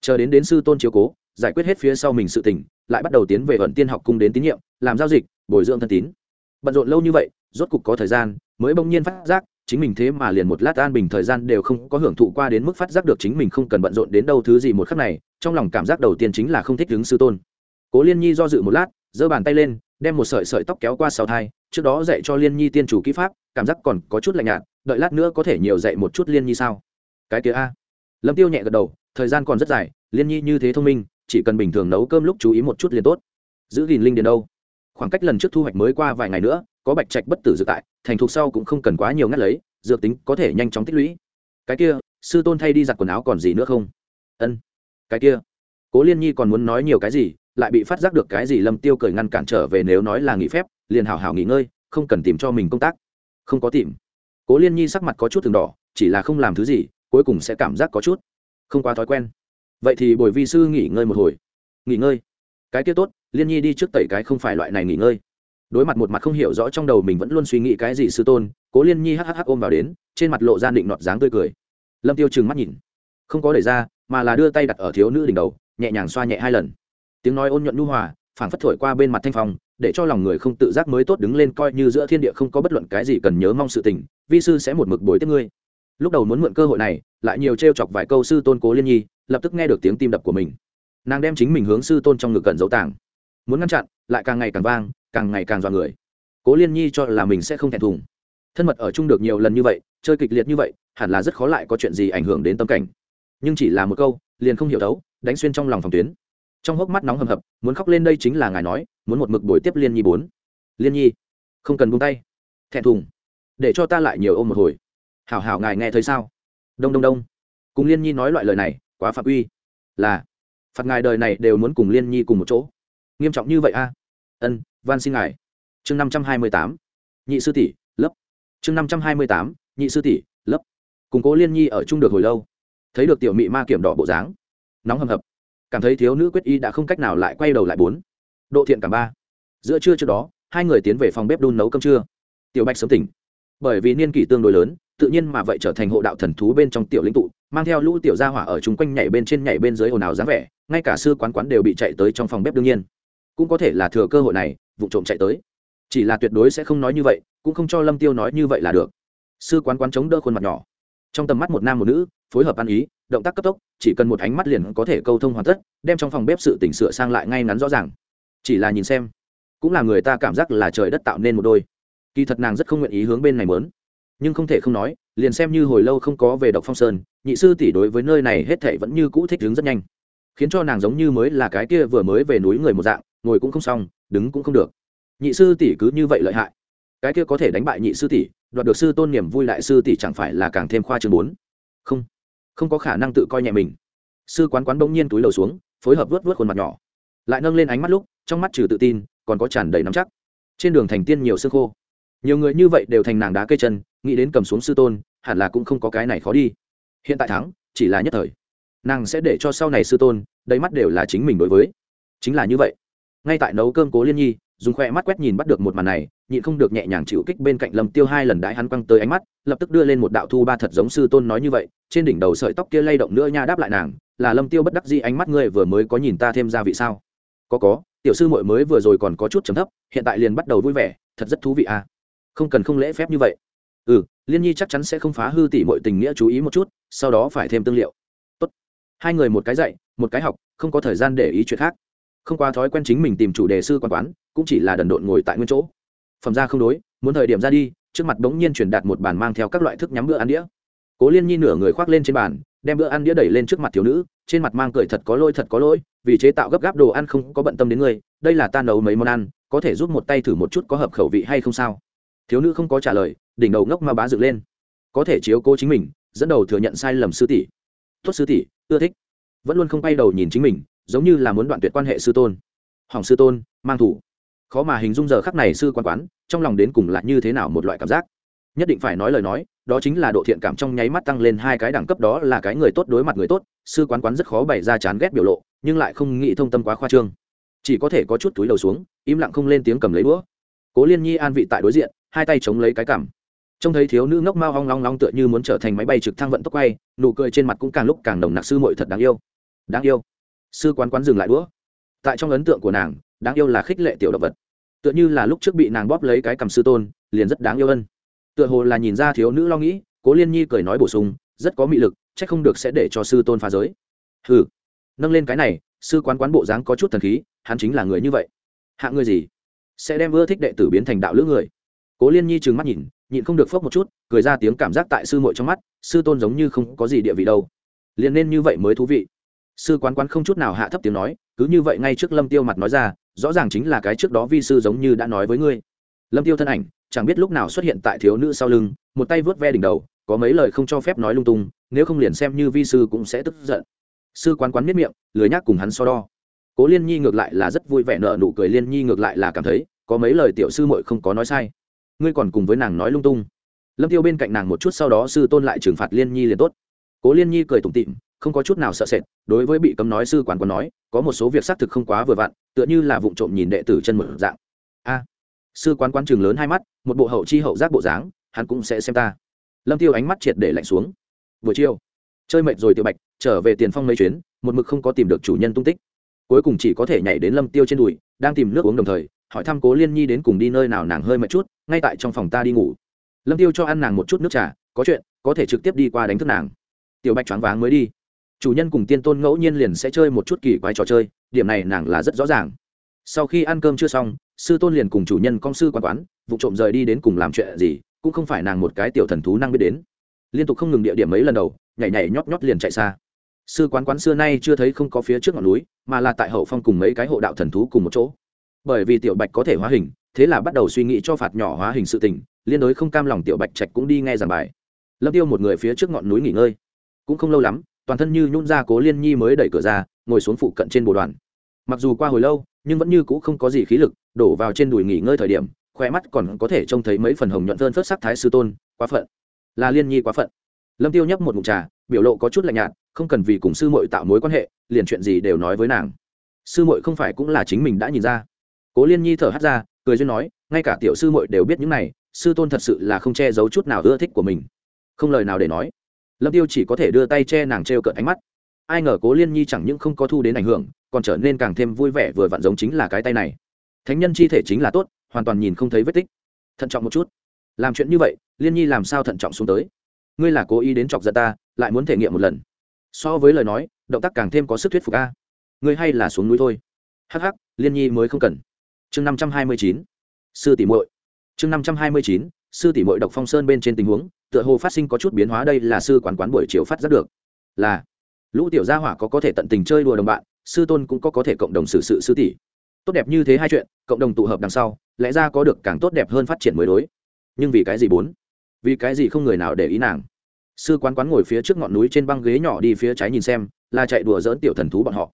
Chờ đến đến sư tôn chiếu cố giải quyết hết phía sau mình sự tình, lại bắt đầu tiến về vận tiên học cung đến tín nhiệm làm giao dịch bồi dưỡng thân tín. Bận rộn lâu như vậy rốt cục có thời gian mới bỗng nhiên phát giác chính mình thế mà liền một lát an bình thời gian đều không có hưởng thụ qua đến mức phát giác được chính mình không cần bận rộn đến đâu thứ gì một khắc này trong lòng cảm giác đầu tiên chính là không thích đứng sư tôn. Cố liên nhi do dự một lát giơ bàn tay lên đem một sợi sợi tóc kéo qua sau thai trước đó dạy cho liên nhi tiên chủ kỹ pháp cảm giác còn có chút lạnh nhạt đợi lát nữa có thể nhiều dạy một chút liên nhi sao? Cái kia a. Lâm tiêu nhẹ gật đầu thời gian còn rất dài liên nhi như thế thông minh chỉ cần bình thường nấu cơm lúc chú ý một chút liền tốt. Giữ gìn linh điền đâu? Khoảng cách lần trước thu hoạch mới qua vài ngày nữa, có bạch trạch bất tử dự tại, thành thục sau cũng không cần quá nhiều ngắt lấy, dược tính có thể nhanh chóng tích lũy. Cái kia, sư tôn thay đi giặt quần áo còn gì nữa không? Ân. Cái kia. Cố liên nhi còn muốn nói nhiều cái gì, lại bị phát giác được cái gì lâm tiêu cười ngăn cản trở về nếu nói là nghỉ phép, liền hào hào nghỉ ngơi, không cần tìm cho mình công tác. Không có tìm. Cố liên nhi sắc mặt có chút thường đỏ, chỉ là không làm thứ gì, cuối cùng sẽ cảm giác có chút. Không quá thói quen vậy thì bồi vi sư nghỉ ngơi một hồi. Nghỉ ngơi? Cái kia tốt, liên nhi đi trước tẩy cái không phải loại này nghỉ ngơi. Đối mặt một mặt không hiểu rõ trong đầu mình vẫn luôn suy nghĩ cái gì sư tôn, cố liên nhi hhh ôm vào đến, trên mặt lộ ra định nọt dáng tươi cười. Lâm tiêu trừng mắt nhìn. Không có đẩy ra, mà là đưa tay đặt ở thiếu nữ đỉnh đầu, nhẹ nhàng xoa nhẹ hai lần. Tiếng nói ôn nhuận nhu hòa, phảng phất thổi qua bên mặt thanh phong, để cho lòng người không tự giác mới tốt đứng lên coi như giữa thiên địa không có bất luận cái gì cần nhớ mong sự tình, vi sư sẽ một mực bồi tiếp ngươi. Lúc đầu muốn mượn cơ hội này, lại nhiều t chọc vài câu sư tôn cố liên nhi lập tức nghe được tiếng tim đập của mình. Nàng đem chính mình hướng sư tôn trong ngực cận dấu tàng. Muốn ngăn chặn lại càng ngày càng vang càng ngày càng dọa người. Cố liên nhi cho là mình sẽ không thẹn thùng. Thân mật ở chung được nhiều lần như vậy chơi kịch liệt như vậy hẳn là rất khó lại có chuyện gì ảnh hưởng đến tâm cảnh. Nhưng chỉ là một câu liền không hiểu thấu, đánh xuyên trong lòng phòng tuyến. Trong hốc mắt nóng hầm hập muốn khóc lên đây chính là ngài nói muốn một mực buổi tiếp liên nhi bốn. Liên nhi không cần buông tay. Thẹn thùng. Để cho ta lại nhiều ôm một hồi. Hảo hảo ngài nghe thấy sao? Đông đông đông. Cùng liên nhi nói loại lời này quá phạm uy là, phạt ngài đời này đều muốn cùng liên nhi cùng một chỗ. Nghiêm trọng như vậy a? Ân, van xin ngài. Chương năm trăm hai mươi tám, nhị sư tỷ lớp chương năm trăm hai mươi tám, nhị sư tỷ lớp cùng cố liên nhi ở chung được hồi lâu, thấy được tiểu mị ma kiểm đỏ bộ dáng, nóng hầm hập. Cảm thấy thiếu nữ quyết y đã không cách nào lại quay đầu lại bốn. Độ thiện cảm ba. Giữa trưa trước đó, hai người tiến về phòng bếp đun nấu cơm trưa. Tiểu bạch sớm tỉnh. Bởi vì niên kỷ tương đối lớn tự nhiên mà vậy trở thành hộ đạo thần thú bên trong tiểu lĩnh tụ, mang theo lũ tiểu gia hỏa ở chung quanh nhảy bên trên nhảy bên dưới ồn ào dáng vẻ, ngay cả sư quán quán đều bị chạy tới trong phòng bếp đương nhiên. Cũng có thể là thừa cơ hội này, vụ trộm chạy tới. Chỉ là tuyệt đối sẽ không nói như vậy, cũng không cho lâm tiêu nói như vậy là được. Sư quán quán chống đỡ khuôn mặt nhỏ. Trong tầm mắt một nam một nữ, phối hợp ăn ý, động tác cấp tốc, chỉ cần một ánh mắt liền có thể câu thông hoàn tất, đem trong phòng bếp sự tỉnh sửa sang lại ngay ngắn rõ ràng. Chỉ là nhìn xem, cũng là người ta cảm giác là trời đất tạo nên một đôi. Kỳ thật nàng rất không nguyện ý hướng bên này mớn nhưng không thể không nói, liền xem như hồi lâu không có về độc phong sơn, nhị sư tỷ đối với nơi này hết thảy vẫn như cũ thích đứng rất nhanh. Khiến cho nàng giống như mới là cái kia vừa mới về núi người một dạng, ngồi cũng không xong, đứng cũng không được. Nhị sư tỷ cứ như vậy lợi hại. Cái kia có thể đánh bại nhị sư tỷ, đoạt được sư tôn niềm vui đại sư tỷ chẳng phải là càng thêm khoa chương bốn? Không. Không có khả năng tự coi nhẹ mình. Sư quán quán bỗng nhiên túi lầu xuống, phối hợp vớt vớt khuôn mặt nhỏ. Lại nâng lên ánh mắt lúc, trong mắt trừ tự tin, còn có tràn đầy nắm chắc. Trên đường thành tiên nhiều xương khô. Nhiều người như vậy đều thành nàng đá cây chân nghĩ đến cầm xuống sư tôn, hẳn là cũng không có cái này khó đi. Hiện tại thắng, chỉ là nhất thời. Nàng sẽ để cho sau này sư tôn, đầy mắt đều là chính mình đối với. Chính là như vậy. Ngay tại nấu cơm cố liên nhi, dùng khoe mắt quét nhìn bắt được một màn này, nhịn không được nhẹ nhàng chịu kích bên cạnh lâm tiêu hai lần đãi hắn quăng tới ánh mắt, lập tức đưa lên một đạo thu ba thật giống sư tôn nói như vậy, trên đỉnh đầu sợi tóc kia lay động nữa nha đáp lại nàng, là lâm tiêu bất đắc dĩ ánh mắt ngươi vừa mới có nhìn ta thêm ra vị sao? Có có, tiểu sư muội mới vừa rồi còn có chút trầm thấp, hiện tại liền bắt đầu vui vẻ, thật rất thú vị à. Không cần không lễ phép như vậy ừ liên nhi chắc chắn sẽ không phá hư tỷ mọi tình nghĩa chú ý một chút, sau đó phải thêm tương liệu. Tốt. hai người một cái dạy, một cái học, không có thời gian để ý chuyện khác. Không qua thói quen chính mình tìm chủ đề sư quan quán, cũng chỉ là đần độn ngồi tại nguyên chỗ. Phẩm ra không đối, muốn thời điểm ra đi, trước mặt bỗng nhiên truyền đạt một bàn mang theo các loại thức nhắm bữa ăn đĩa. Cố liên nhi nửa người khoác lên trên bàn, đem bữa ăn đĩa đẩy lên trước mặt thiếu nữ, trên mặt mang cười thật có lỗi thật có lỗi, vì chế tạo gấp gáp đồ ăn không có bận tâm đến người, đây là ta nấu mấy món ăn, có thể giúp một tay thử một chút có hợp khẩu vị hay không sao. Thiếu nữ không có trả lời đỉnh đầu ngốc ma bá dựng lên. Có thể chiếu cố chính mình, dẫn đầu thừa nhận sai lầm sư tỷ. Tốt sư tỷ, ưa thích. Vẫn luôn không bay đầu nhìn chính mình, giống như là muốn đoạn tuyệt quan hệ sư tôn. Hỏng sư tôn, mang thủ. Khó mà hình dung giờ khắc này sư quan quán, trong lòng đến cùng là như thế nào một loại cảm giác. Nhất định phải nói lời nói, đó chính là độ thiện cảm trong nháy mắt tăng lên hai cái đẳng cấp đó là cái người tốt đối mặt người tốt, sư quán quán rất khó bày ra chán ghét biểu lộ, nhưng lại không nghĩ thông tâm quá khoa trương. Chỉ có thể có chút túi đầu xuống, im lặng không lên tiếng cầm lấy đũa. Cố liên nhi an vị tại đối diện, hai tay chống lấy cái cảm trông thấy thiếu nữ ngốc mao hong long long tựa như muốn trở thành máy bay trực thăng vận tốc quay, nụ cười trên mặt cũng càng lúc càng nồng nặc sư muội thật đáng yêu. Đáng yêu. Sư quán quán dừng lại đũa. Tại trong ấn tượng của nàng, đáng yêu là khích lệ tiểu động vật. Tựa như là lúc trước bị nàng bóp lấy cái cầm sư tôn, liền rất đáng yêu ân tựa hồ là nhìn ra thiếu nữ lo nghĩ, cố liên nhi cười nói bổ sung, rất có mị lực c h ắ c không được sẽ để cho sư tôn phá giới. Ừ nâng lên cái này, sư quán quán bộ dáng có chút thần khí, hắn chính là người như vậy. Hạ người gì? Sẽ đem ưa thích đệ tử biến thành đạo lữ người. Cố liên nhi trừng mắt nhìn nhịn không được phốc một chút, cười ra tiếng cảm giác tại sư muội trong mắt, sư tôn giống như không có gì địa vị đâu. Liền nên như vậy mới thú vị. Sư quán quán không chút nào hạ thấp tiếng nói, cứ như vậy ngay trước lâm tiêu mặt nói ra, rõ ràng chính là cái trước đó vi sư giống như đã nói với ngươi. Lâm tiêu thân ảnh, chẳng biết lúc nào xuất hiện tại thiếu nữ sau lưng, một tay vớt ve đỉnh đầu, có mấy lời không cho phép nói lung tung, nếu không liền xem như vi sư cũng sẽ tức giận. Sư quán quán miết miệng, lười nhác cùng hắn so đo. Cố liên nhi ngược lại là rất vui vẻ nợ nụ cười, liên nhi ngược lại là cảm thấy, có mấy lời tiểu sư muội không có nói sai ngươi còn cùng với nàng nói lung tung. Lâm tiêu bên cạnh nàng một chút sau đó sư tôn lại trừng phạt liên nhi liền tốt. Cố liên nhi cười tủm tịm không có chút nào sợ sệt, đối với bị cấm nói sư quản còn nói, có một số việc xác thực không quá vừa vặn, tựa như là vụ trộm nhìn đệ tử chân một dạng. A, sư quán quán trường lớn hai mắt, một bộ hậu chi hậu giác bộ dáng, hắn cũng sẽ xem ta. Lâm tiêu ánh mắt triệt để lạnh xuống. Buổi chiều, chơi mệt rồi tiểu bạch, trở về tiền phong mấy chuyến, một mực không có tìm được chủ nhân tung tích. Cuối cùng chỉ có thể nhảy đến lâm tiêu trên đùi, đang tìm nước uống đồng thời hỏi thăm cố liên nhi đến cùng đi nơi nào nàng hơi mệt chút, ngay tại trong phòng ta đi ngủ. Lâm tiêu cho ăn nàng một chút nước trà, có chuyện, có thể trực tiếp đi qua đánh thức nàng. Tiểu bạch choáng váng mới đi. Chủ nhân cùng tiên tôn ngẫu nhiên liền sẽ chơi một chút kỳ quái trò chơi, điểm này nàng là rất rõ ràng. Sau khi ăn cơm chưa xong, sư tôn liền cùng chủ nhân công sư quán quán, vụ trộm rời đi đến cùng làm chuyện gì, cũng không phải nàng một cái tiểu thần thú năng biết đến. Liên tục không ngừng địa điểm mấy lần đầu, nhảy nhảy nhót nhót liền chạy xa. Sư quán quán xưa nay chưa thấy không có phía trước ngọn núi, mà là tại hậu phong cùng mấy cái hộ đạo thần thú cùng một chỗ bởi vì tiểu bạch có thể hóa hình, thế là bắt đầu suy nghĩ cho phạt nhỏ hóa hình sự tình, liên đối không cam lòng tiểu bạch trạch cũng đi nghe giảng bài. Lâm tiêu một người phía trước ngọn núi nghỉ ngơi. Cũng không lâu lắm, toàn thân như nhún ra cố liên nhi mới đẩy cửa ra, ngồi xuống phụ cận trên bồ đoàn. Mặc dù qua hồi lâu, nhưng vẫn như cũ không có gì khí lực, đổ vào trên đùi nghỉ ngơi thời điểm khoe mắt còn có thể trông thấy mấy phần hồng nhuận phơn phớt sắc thái sư tôn, quá phận. Là liên nhi quá phận. Lâm tiêu nhấp một mụn trà, biểu lộ có chút lạnh nhạt, không cần vì cùng sư muội tạo mối quan hệ, liền chuyện gì đều nói với nàng. Sư muội không phải cũng là chính mình đã nhìn ra cố liên nhi thở hắt ra, cười duyên nói, ngay cả tiểu sư muội đều biết những này, sư tôn thật sự là không che giấu chút nào ưa thích của mình. Không lời nào để nói. Lâm tiêu chỉ có thể đưa tay che nàng trêu cợt ánh mắt. Ai ngờ cố liên nhi chẳng những không có thu đến ảnh hưởng, còn trở nên càng thêm vui vẻ vừa vặn giống chính là cái tay này. Thánh nhân chi thể chính là tốt, hoàn toàn nhìn không thấy vết tích. Thận trọng một chút. Làm chuyện như vậy, liên nhi làm sao thận trọng xuống tới? Ngươi là cố ý đến chọc giận ta, lại muốn thể nghiệm một lần. So với lời nói, động tác càng thêm có sức thuyết phục a. Ngươi hay là xuống núi thôi. Hắc hắc, liên nhi mới không cần chương năm trăm hai mươi chín, sư tỷ muội. Chương năm trăm hai mươi chín, sư tỷ muội độc phong sơn bên trên tình huống, tựa hồ phát sinh có chút biến hóa, đây là sư quán quán buổi chiều phát giác được. Là. Lũ tiểu gia hỏa có có thể tận tình chơi đùa đồng bạn, sư tôn cũng có có thể cộng đồng xử sự sư tỷ. Tốt đẹp như thế hai chuyện, cộng đồng tụ hợp đằng sau, lẽ ra có được càng tốt đẹp hơn phát triển mới đối. Nhưng vì cái gì bốn? Vì cái gì không người nào để ý nàng? Sư quán quán ngồi phía trước ngọn núi trên băng ghế nhỏ đi phía trái nhìn xem, là chạy đùa dỡn tiểu thần thú bọn họ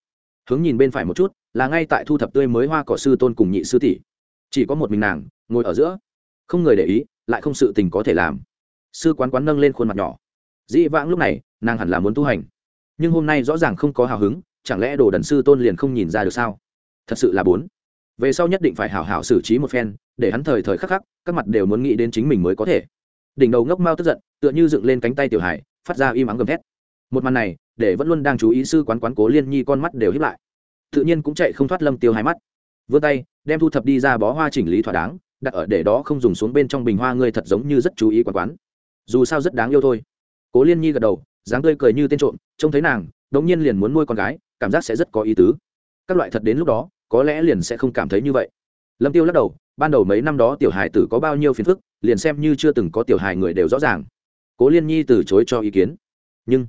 hướng nhìn bên phải một chút, là ngay tại thu thập tươi mới hoa cỏ sư tôn cùng nhị sư tỷ. Chỉ có một mình nàng, ngồi ở giữa. Không người để ý, lại không sự tình có thể làm. Sư quán quán nâng lên khuôn mặt nhỏ. Dĩ vãng lúc này, nàng hẳn là muốn tu hành. Nhưng hôm nay rõ ràng không có hào hứng, chẳng lẽ đồ đần sư tôn liền không nhìn ra được sao? Thật sự là bốn. Về sau nhất định phải hảo hảo xử trí một phen, để hắn thời thời khắc khắc, các mặt đều muốn nghĩ đến chính mình mới có thể. Đỉnh đầu ngốc mao tức giận, tựa như dựng lên cánh tay tiểu hải, phát ra im ắng gầm thét. Một màn này để vẫn luôn đang chú ý sư quán quán cố liên nhi con mắt đều hiếp lại. Tự nhiên cũng chạy không thoát lâm tiêu hai mắt. Vươn tay, đem thu thập đi ra bó hoa chỉnh lý thỏa đáng, đặt ở để đó không dùng xuống bên trong bình hoa ngươi thật giống như rất chú ý quán quán. Dù sao rất đáng yêu thôi. Cố liên nhi gật đầu, dáng tươi cười như tên trộm, trông thấy nàng, đống nhiên liền muốn nuôi con gái, cảm giác sẽ rất có ý tứ. Các loại thật đến lúc đó, có lẽ liền sẽ không cảm thấy như vậy. Lâm tiêu lắc đầu, ban đầu mấy năm đó tiểu hài tử có bao nhiêu phiền phức, liền xem như chưa từng có tiểu hài người đều rõ ràng. Cố liên nhi từ chối cho ý kiến. Nhưng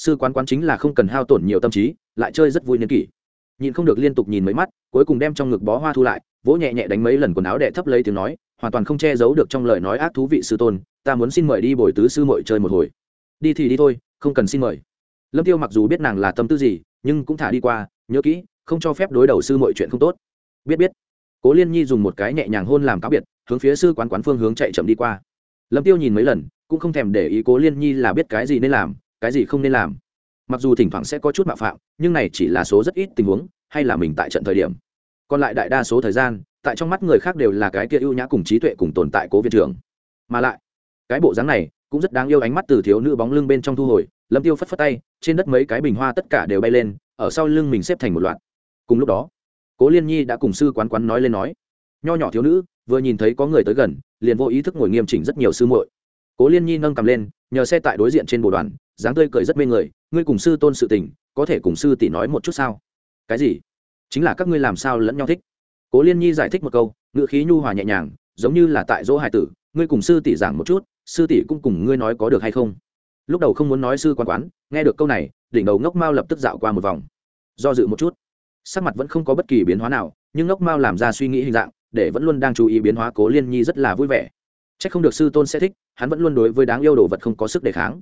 sư quán quán chính là không cần hao tổn nhiều tâm trí, lại chơi rất vui niên kỷ. Nhìn không được liên tục nhìn mấy mắt, cuối cùng đem trong ngực bó hoa thu lại, vỗ nhẹ nhẹ đánh mấy lần quần áo đệ thấp lấy tiếng nói, hoàn toàn không che giấu được trong lời nói ác thú vị sư tôn, ta muốn xin mời đi bồi tứ sư mội chơi một hồi. Đi thì đi thôi, không cần xin mời. Lâm tiêu mặc dù biết nàng là tâm tư gì, nhưng cũng thả đi qua, nhớ kỹ, không cho phép đối đầu sư mọi chuyện không tốt. Biết biết. Cố liên nhi dùng một cái nhẹ nhàng hôn làm cáo biệt, hướng phía sư quán quán phương hướng chạy chậm đi qua. Lâm tiêu nhìn mấy lần, cũng không thèm để ý cố liên nhi là biết cái gì nên làm cái gì không nên làm. Mặc dù thỉnh thoảng sẽ có chút mạo phạm, nhưng này chỉ là số rất ít tình huống, hay là mình tại trận thời điểm. Còn lại đại đa số thời gian, tại trong mắt người khác đều là cái kia ưu nhã cùng trí tuệ cùng tồn tại cố viện trưởng. Mà lại, cái bộ dáng này cũng rất đáng yêu ánh mắt từ thiếu nữ bóng lưng bên trong thu hồi, lâm tiêu phất phất tay, trên đất mấy cái bình hoa tất cả đều bay lên, ở sau lưng mình xếp thành một loạt. Cùng lúc đó, cố liên nhi đã cùng sư quán quán nói lên nói, nho nhỏ thiếu nữ, vừa nhìn thấy có người tới gần, liền vô ý thức ngồi nghiêm chỉnh rất nhiều sư muội. Cố liên nhi nâng cầm lên, nhờ xe tại đối diện trên bộ đoàn dáng tươi cười rất mê người, ngươi cùng sư tôn sự tình, có thể cùng sư tỷ nói một chút sao? Cái gì? Chính là các ngươi làm sao lẫn nhau thích? Cố liên nhi giải thích một câu ngựa khí nhu hòa nhẹ nhàng, giống như là tại dỗ hải tử, ngươi cùng sư tỷ giảng một chút, sư tỷ cũng cùng ngươi nói có được hay không? Lúc đầu không muốn nói sư quan quán, nghe được câu này, đỉnh đầu ngốc mao lập tức dạo qua một vòng. Do dự một chút. Sắc mặt vẫn không có bất kỳ biến hóa nào, nhưng ngốc mao làm ra suy nghĩ hình dạng, để vẫn luôn đang chú ý biến hóa cố liên nhi rất là vui vẻ. C h ắ c không được sư tôn sẽ thích, hắn vẫn luôn đối với đáng yêu đồ vật không có sức đề kháng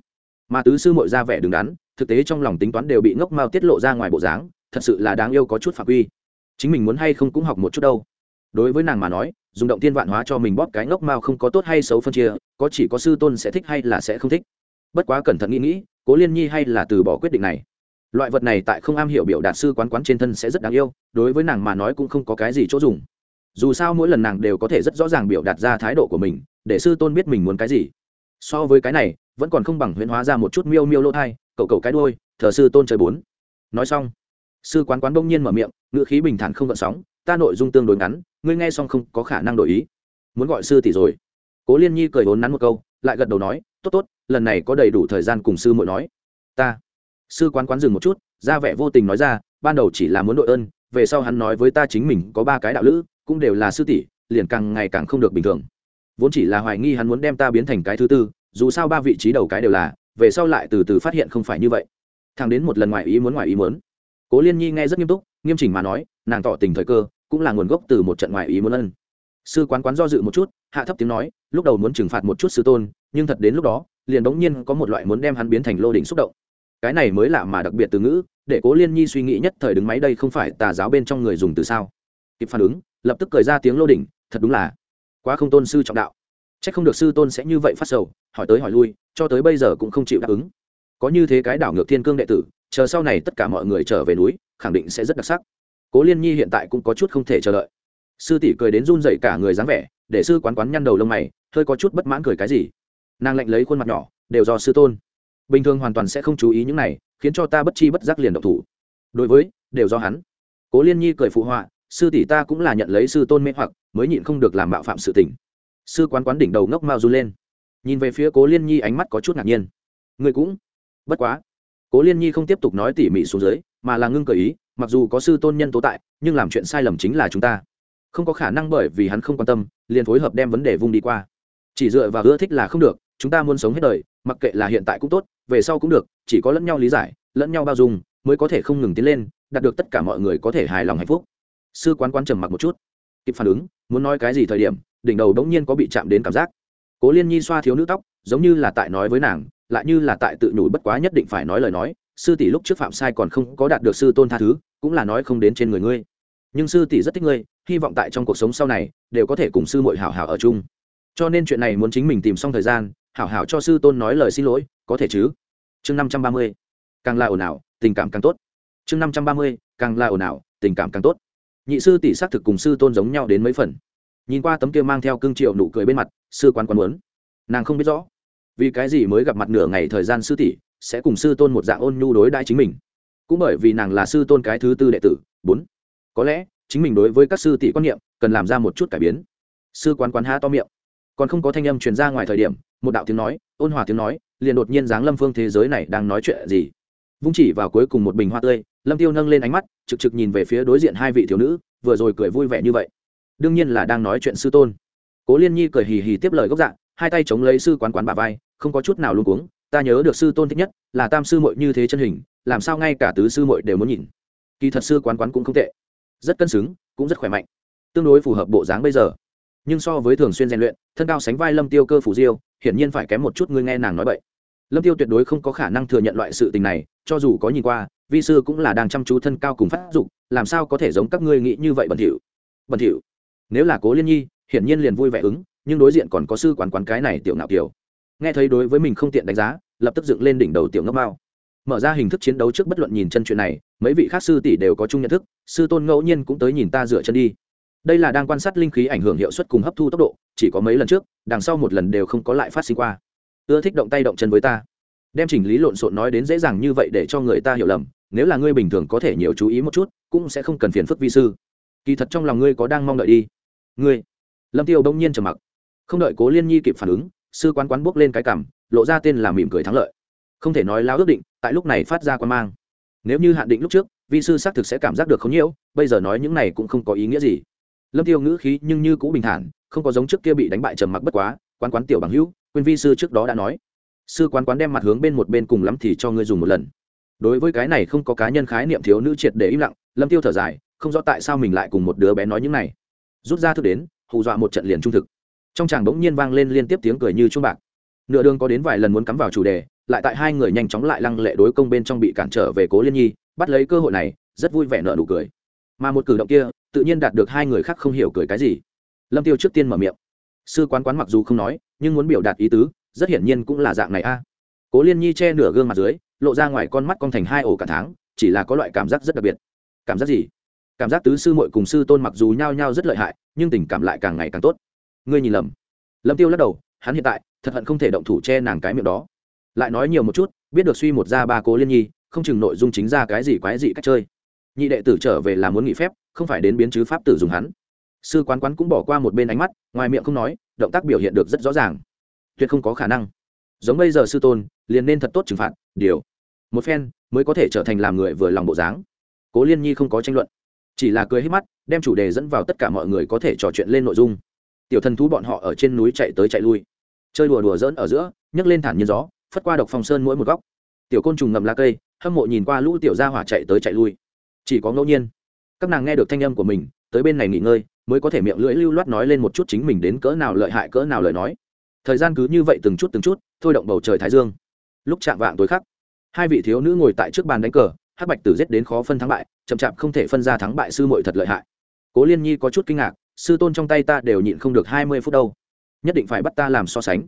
mà tứ sư mội ra vẻ đứng đắn, thực tế trong lòng tính toán đều bị ngốc mao tiết lộ ra ngoài bộ dáng, thật sự là đáng yêu có chút phạm quy. Chính mình muốn hay không cũng học một chút đâu. Đối với nàng mà nói, dùng động tiên vạn hóa cho mình bóp cái ngốc mao không có tốt hay xấu phân chia, có chỉ có sư tôn sẽ thích hay là sẽ không thích. Bất quá cẩn thận nghĩ nghĩ, cố liên nhi hay là từ bỏ quyết định này. Loại vật này tại không am hiểu biểu đạt sư quán quán trên thân sẽ rất đáng yêu, đối với nàng mà nói cũng không có cái gì chỗ dùng. Dù sao mỗi lần nàng đều có thể rất rõ ràng biểu đạt ra thái độ của mình, để sư tôn biết mình muốn cái gì. So với cái này vẫn còn không bằng huyễn hóa ra một chút miêu miêu lỗ thai, cậu cậu cái đôi thờ sư tôn trời bốn. Nói xong, sư quán quán bỗng nhiên mở miệng, ngữ khí bình thản không gợn sóng, ta nội dung tương đối ngắn, ngươi nghe xong không có khả năng đổi ý. Muốn gọi sư tỷ rồi. Cố liên nhi cười vốn nắn một câu, lại gật đầu nói, tốt tốt, lần này có đầy đủ thời gian cùng sư muội nói. Ta. Sư quán quán dừng một chút, ra vẻ vô tình nói ra, ban đầu chỉ là muốn đội ơn, về sau hắn nói với ta chính mình có ba cái đạo lữ, cũng đều là sư tỷ, liền càng ngày càng không được bình thường. Vốn chỉ là hoài nghi hắn muốn đem ta biến thành cái thứ tư dù sao ba vị trí đầu cái đều là, về sau lại từ từ phát hiện không phải như vậy. Thằng đến một lần ngoài ý muốn ngoài ý muốn. Cố liên nhi nghe rất nghiêm túc, nghiêm chỉnh mà nói, nàng tỏ tình thời cơ, cũng là nguồn gốc từ một trận ngoài ý muốn ân. Sư quán quán do dự một chút, hạ thấp tiếng nói, lúc đầu muốn trừng phạt một chút sư tôn, nhưng thật đến lúc đó, liền bỗng nhiên có một loại muốn đem hắn biến thành lô đỉnh xúc động. Cái này mới lạ mà đặc biệt từ ngữ, để cố liên nhi suy nghĩ nhất thời đứng máy đây không phải tà giáo bên trong người dùng từ sao. Kịp phản ứng, lập tức cười ra tiếng lô đỉnh, thật đúng là quá không tôn sư trọng đạo. C h ắ c không được sư tôn sẽ như vậy phát sầu hỏi tới hỏi lui, cho tới bây giờ cũng không chịu đáp ứng. Có như thế cái đảo ngược thiên cương đệ tử, chờ sau này tất cả mọi người trở về núi, khẳng định sẽ rất đặc sắc. Cố liên nhi hiện tại cũng có chút không thể chờ đợi. Sư tỷ cười đến run dậy cả người dáng vẻ, để sư quán quán nhăn đầu lông mày, hơi có chút bất mãn cười cái gì. Nàng lạnh lấy khuôn mặt nhỏ, đều do sư tôn. Bình thường hoàn toàn sẽ không chú ý những này, khiến cho ta bất chi bất giác liền độc thủ. Đối với, đều do hắn. Cố liên nhi cười phụ họa, sư tỷ ta cũng là nhận lấy sư tôn mê hoặc, mới nhịn không được làm bạo phạm sự tình. Sư quán quán đỉnh đầu ngốc mao run lên nhìn về phía cố liên nhi ánh mắt có chút ngạc nhiên. Người cũng, bất quá. Cố liên nhi không tiếp tục nói tỉ mỉ xuống dưới, mà là ngưng cởi ý, mặc dù có sư tôn nhân tố tại, nhưng làm chuyện sai lầm chính là chúng ta. Không có khả năng bởi vì hắn không quan tâm, liền phối hợp đem vấn đề vung đi qua. Chỉ dựa vào ưa thích là không được, chúng ta muốn sống hết đời, mặc kệ là hiện tại cũng tốt, về sau cũng được, chỉ có lẫn nhau lý giải, lẫn nhau bao dung, mới có thể không ngừng tiến lên, đạt được tất cả mọi người có thể hài lòng hạnh phúc. Sư quán quán trầm mặc một chút. Kịp phản ứng, muốn nói cái gì thời điểm, đỉnh đầu đống nhiên có bị chạm đến cảm giác cố liên nhi xoa thiếu nữ tóc, giống như là tại nói với nàng, lại như là tại tự nhủ bất quá nhất định phải nói lời nói, sư tỷ lúc trước phạm sai còn không có đạt được sư tôn tha thứ, cũng là nói không đến trên người ngươi. Nhưng sư tỷ rất thích ngươi, hy vọng tại trong cuộc sống sau này, đều có thể cùng sư muội hảo hảo ở chung. Cho nên chuyện này muốn chính mình tìm xong thời gian, hảo hảo cho sư tôn nói lời xin lỗi, có thể chứ? Chương năm trăm ba mươi. Càng là ồn ào, tình cảm càng tốt. Chương năm trăm ba mươi, càng là ồn ào, tình cảm càng tốt. Nhị sư tỷ xác thực cùng sư tôn giống nhau đến mấy phần nhìn qua tấm kia mang theo cương triệu nụ cười bên mặt, sư quan quan muốn. Nàng không biết rõ, vì cái gì mới gặp mặt nửa ngày thời gian sư tỷ sẽ cùng sư tôn một dạng ôn nhu đối đãi chính mình. Cũng bởi vì nàng là sư tôn cái thứ tư đệ tử, bốn. Có lẽ, chính mình đối với các sư tỷ quan niệm cần làm ra một chút cải biến. Sư quán quán há to miệng. Còn không có thanh âm truyền ra ngoài thời điểm, một đạo tiếng nói, ôn hòa tiếng nói, liền đột nhiên giáng lâm phương thế giới này đang nói chuyện gì. Vung chỉ vào cuối cùng một bình hoa tươi, lâm tiêu nâng lên ánh mắt, trực trực nhìn về phía đối diện hai vị thiếu nữ, vừa rồi cười vui vẻ như vậy đương nhiên là đang nói chuyện sư tôn. Cố liên nhi cười hì hì tiếp lời gốc dạng hai tay chống lấy sư quán quán bà vai, không có chút nào luôn cuống, ta nhớ được sư tôn thích nhất, là tam sư muội như thế chân hình, làm sao ngay cả tứ sư muội đều muốn nhìn. Kỳ thật sư quán quán cũng không tệ, rất cân xứng, cũng rất khỏe mạnh, tương đối phù hợp bộ dáng bây giờ. Nhưng so với thường xuyên rèn luyện, thân cao sánh vai lâm tiêu cơ phủ diêu, hiển nhiên phải kém một chút ngươi nghe nàng nói vậy lâm tiêu tuyệt đối không có khả năng thừa nhận loại sự tình này, cho dù có nhìn qua, vi sư cũng là đang chăm chú thân cao cùng phát dục, làm sao có thể giống các ngươi nghĩ như vậy bẩn thỉu. Bẩn thỉu nếu là cố liên nhi, hiển nhiên liền vui vẻ ứng, nhưng đối diện còn có sư quán quán cái này tiểu ngạo kiểu. Nghe thấy đối với mình không tiện đánh giá, lập tức dựng lên đỉnh đầu tiểu ngốc mao. Mở ra hình thức chiến đấu trước bất luận nhìn chân chuyện này, mấy vị khác sư tỷ đều có chung nhận thức, sư tôn ngẫu nhiên cũng tới nhìn ta dựa chân đi. Đây là đang quan sát linh khí ảnh hưởng hiệu suất cùng hấp thu tốc độ, chỉ có mấy lần trước, đằng sau một lần đều không có lại phát sinh qua. Ưa thích động tay động chân với ta. Đem chỉnh lý lộn xộn nói đến dễ dàng như vậy để cho người ta hiểu lầm, nếu là ngươi bình thường có thể nhiều chú ý một chút, cũng sẽ không cần phiền phức vi sư. Kỳ thật trong lòng ngươi có đang mong đợi đi ngươi. Lâm tiêu đông nhiên trầm mặc. Không đợi cố liên nhi kịp phản ứng, sư quán quán bước lên cái cằm, lộ ra tên là mỉm cười thắng lợi. Không thể nói lao ước định, tại lúc này phát ra quan mang. Nếu như hạn định lúc trước vi sư xác thực sẽ cảm giác được không nhiễu, bây giờ nói những này cũng không có ý nghĩa gì. Lâm tiêu ngữ khí nhưng như cũ bình thản, không có giống trước kia bị đánh bại trầm mặc bất quá, quán quán tiểu bằng hữu, quên vi sư trước đó đã nói. Sư quán quán đem mặt hướng bên một bên cùng lắm thì cho ngươi dùng một lần. Đối với cái này không có cá nhân khái niệm thiếu nữ triệt để im lặng, lâm tiêu thở dài, không rõ tại sao mình lại cùng một đứa bé nói những này rút ra thức đến, hù dọa một trận liền trung thực. Trong chàng bỗng nhiên vang lên liên tiếp tiếng cười như chuông bạc. Nửa đường có đến vài lần muốn cắm vào chủ đề, lại tại hai người nhanh chóng lại lăng lệ đối công bên trong bị cản trở về cố liên nhi, bắt lấy cơ hội này, rất vui vẻ nợ nụ cười. Mà một cử động kia, tự nhiên đạt được hai người khác không hiểu cười cái gì. Lâm tiêu trước tiên mở miệng. Sư quán quán mặc dù không nói, nhưng muốn biểu đạt ý tứ, rất hiển nhiên cũng là dạng này a. Cố liên nhi che nửa gương mặt dưới, lộ ra ngoài con mắt con thành hai ổ cả tháng, chỉ là có loại cảm giác rất đặc biệt. Cảm giác gì? Cảm giác tứ sư muội cùng sư tôn mặc dù nhao nhao rất lợi hại, nhưng tình cảm lại càng ngày càng tốt. Ngươi nhìn lầm lâm tiêu lắc đầu, hắn hiện tại, thật hận không thể động thủ che nàng cái miệng đó. Lại nói nhiều một chút, biết được suy một ra ba cố liên nhi, không chừng nội dung chính ra cái gì quái gì cách chơi. Nhị đệ tử trở về là muốn nghỉ phép, không phải đến biến chứ pháp tử dùng hắn. Sư quán quán cũng bỏ qua một bên ánh mắt, ngoài miệng không nói, động tác biểu hiện được rất rõ ràng. Tuyệt không có khả năng. Giống bây giờ sư tôn, liền nên thật tốt trừng phạt, điều. Một phen, mới có thể trở thành làm người vừa lòng bộ dáng. Cố liên nhi không có tranh luận chỉ là cười hết mắt, đem chủ đề dẫn vào tất cả mọi người có thể trò chuyện lên nội dung. Tiểu thần thú bọn họ ở trên núi chạy tới chạy lui. Chơi đùa đùa dỡn ở giữa, nhấc lên thản nhiên gió, phất qua độc phòng sơn mỗi một góc. Tiểu côn trùng ngầm lá cây, hâm mộ nhìn qua lũ tiểu gia hỏa chạy tới chạy lui. Chỉ có ngẫu nhiên, các nàng nghe được thanh âm của mình, tới bên này nghỉ ngơi, mới có thể miệng lưỡi lưu loát nói lên một chút chính mình đến cỡ nào lợi hại cỡ nào lời nói. Thời gian cứ như vậy từng chút từng chút, thôi động bầu trời thái dương. Lúc chạm vạng tối khắc, hai vị thiếu nữ ngồi tại trước bàn đánh cờ hắc bạch tử giết đến khó phân thắng bại, chậm chạp không thể phân ra thắng bại sư Mội thật lợi hại. Cố liên nhi có chút kinh ngạc, sư tôn trong tay ta đều nhịn không được hai mươi phút đâu. Nhất định phải bắt ta làm so sánh.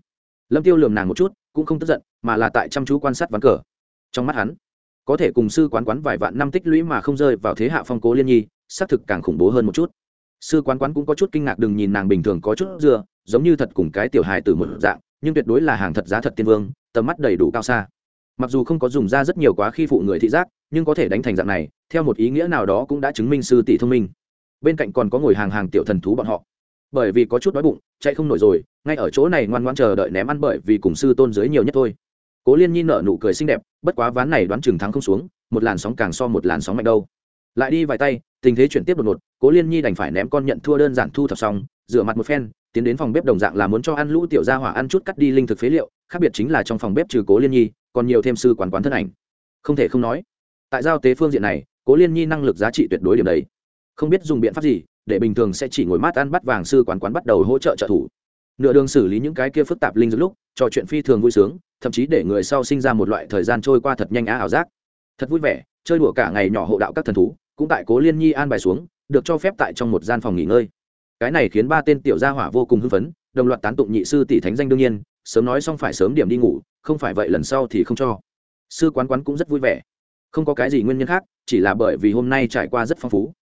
Lâm tiêu lườm nàng một chút, cũng không tức giận, mà là tại chăm chú quan sát ván cờ. Trong mắt hắn, có thể cùng sư quán quán vài vạn năm tích lũy mà không rơi vào thế hạ phong cố liên nhi, xác thực càng khủng bố hơn một chút. Sư quán quán cũng có chút kinh ngạc đừng nhìn nàng bình thường có chút dưa giống như thật cùng cái tiểu hài từ một dạng, nhưng tuyệt đối là hàng thật giá thật tiên vương, tầm mắt đầy đủ cao xa mặc dù không có dùng ra rất nhiều quá khi phụ người thị giác, nhưng có thể đánh thành dạng này, theo một ý nghĩa nào đó cũng đã chứng minh sư tỷ thông minh. Bên cạnh còn có ngồi hàng hàng tiểu thần thú bọn họ. Bởi vì có chút đói bụng, chạy không nổi rồi, ngay ở chỗ này ngoan ngoan chờ đợi ném ăn bởi vì cùng sư tôn dưới nhiều nhất thôi. Cố liên nhi nở nụ cười xinh đẹp, bất quá ván này đoán chừng thắng không xuống, một làn sóng càng so một làn sóng mạnh đâu. Lại đi vài tay, tình thế chuyển tiếp đột ngột, cố liên nhi đành phải ném con nhận thua đơn giản thu thập xong, rửa mặt một phen, tiến đến phòng bếp đồng dạng là muốn cho ăn lũ tiểu gia hỏa ăn chút cắt đi linh thực phế liệu, khác biệt chính là trong phòng bếp trừ cố liên nhi còn nhiều thêm sư quán quán thân ảnh. Không thể không nói, tại giao tế phương diện này, cố liên nhi năng lực giá trị tuyệt đối điểm đấy. Không biết dùng biện pháp gì, để bình thường sẽ chỉ ngồi mát ăn bắt vàng sư quán quán bắt đầu hỗ trợ trợ thủ. Nửa đường xử lý những cái kia phức tạp linh dược lúc, trò chuyện phi thường vui sướng, thậm chí để người sau sinh ra một loại thời gian trôi qua thật nhanh á ảo giác. Thật vui vẻ, chơi đùa cả ngày nhỏ hộ đạo các thần thú, cũng tại cố liên nhi an bài xuống, được cho phép tại trong một gian phòng nghỉ ngơi. Cái này khiến ba tên tiểu gia hỏa vô cùng hưng phấn, đồng loạt tán tụng nhị sư tỷ thánh danh đương nhiên, sớm nói xong phải sớm điểm đi ngủ không phải vậy lần sau thì không cho. Sư quán quán cũng rất vui vẻ. Không có cái gì nguyên nhân khác, chỉ là bởi vì hôm nay trải qua rất phong phú.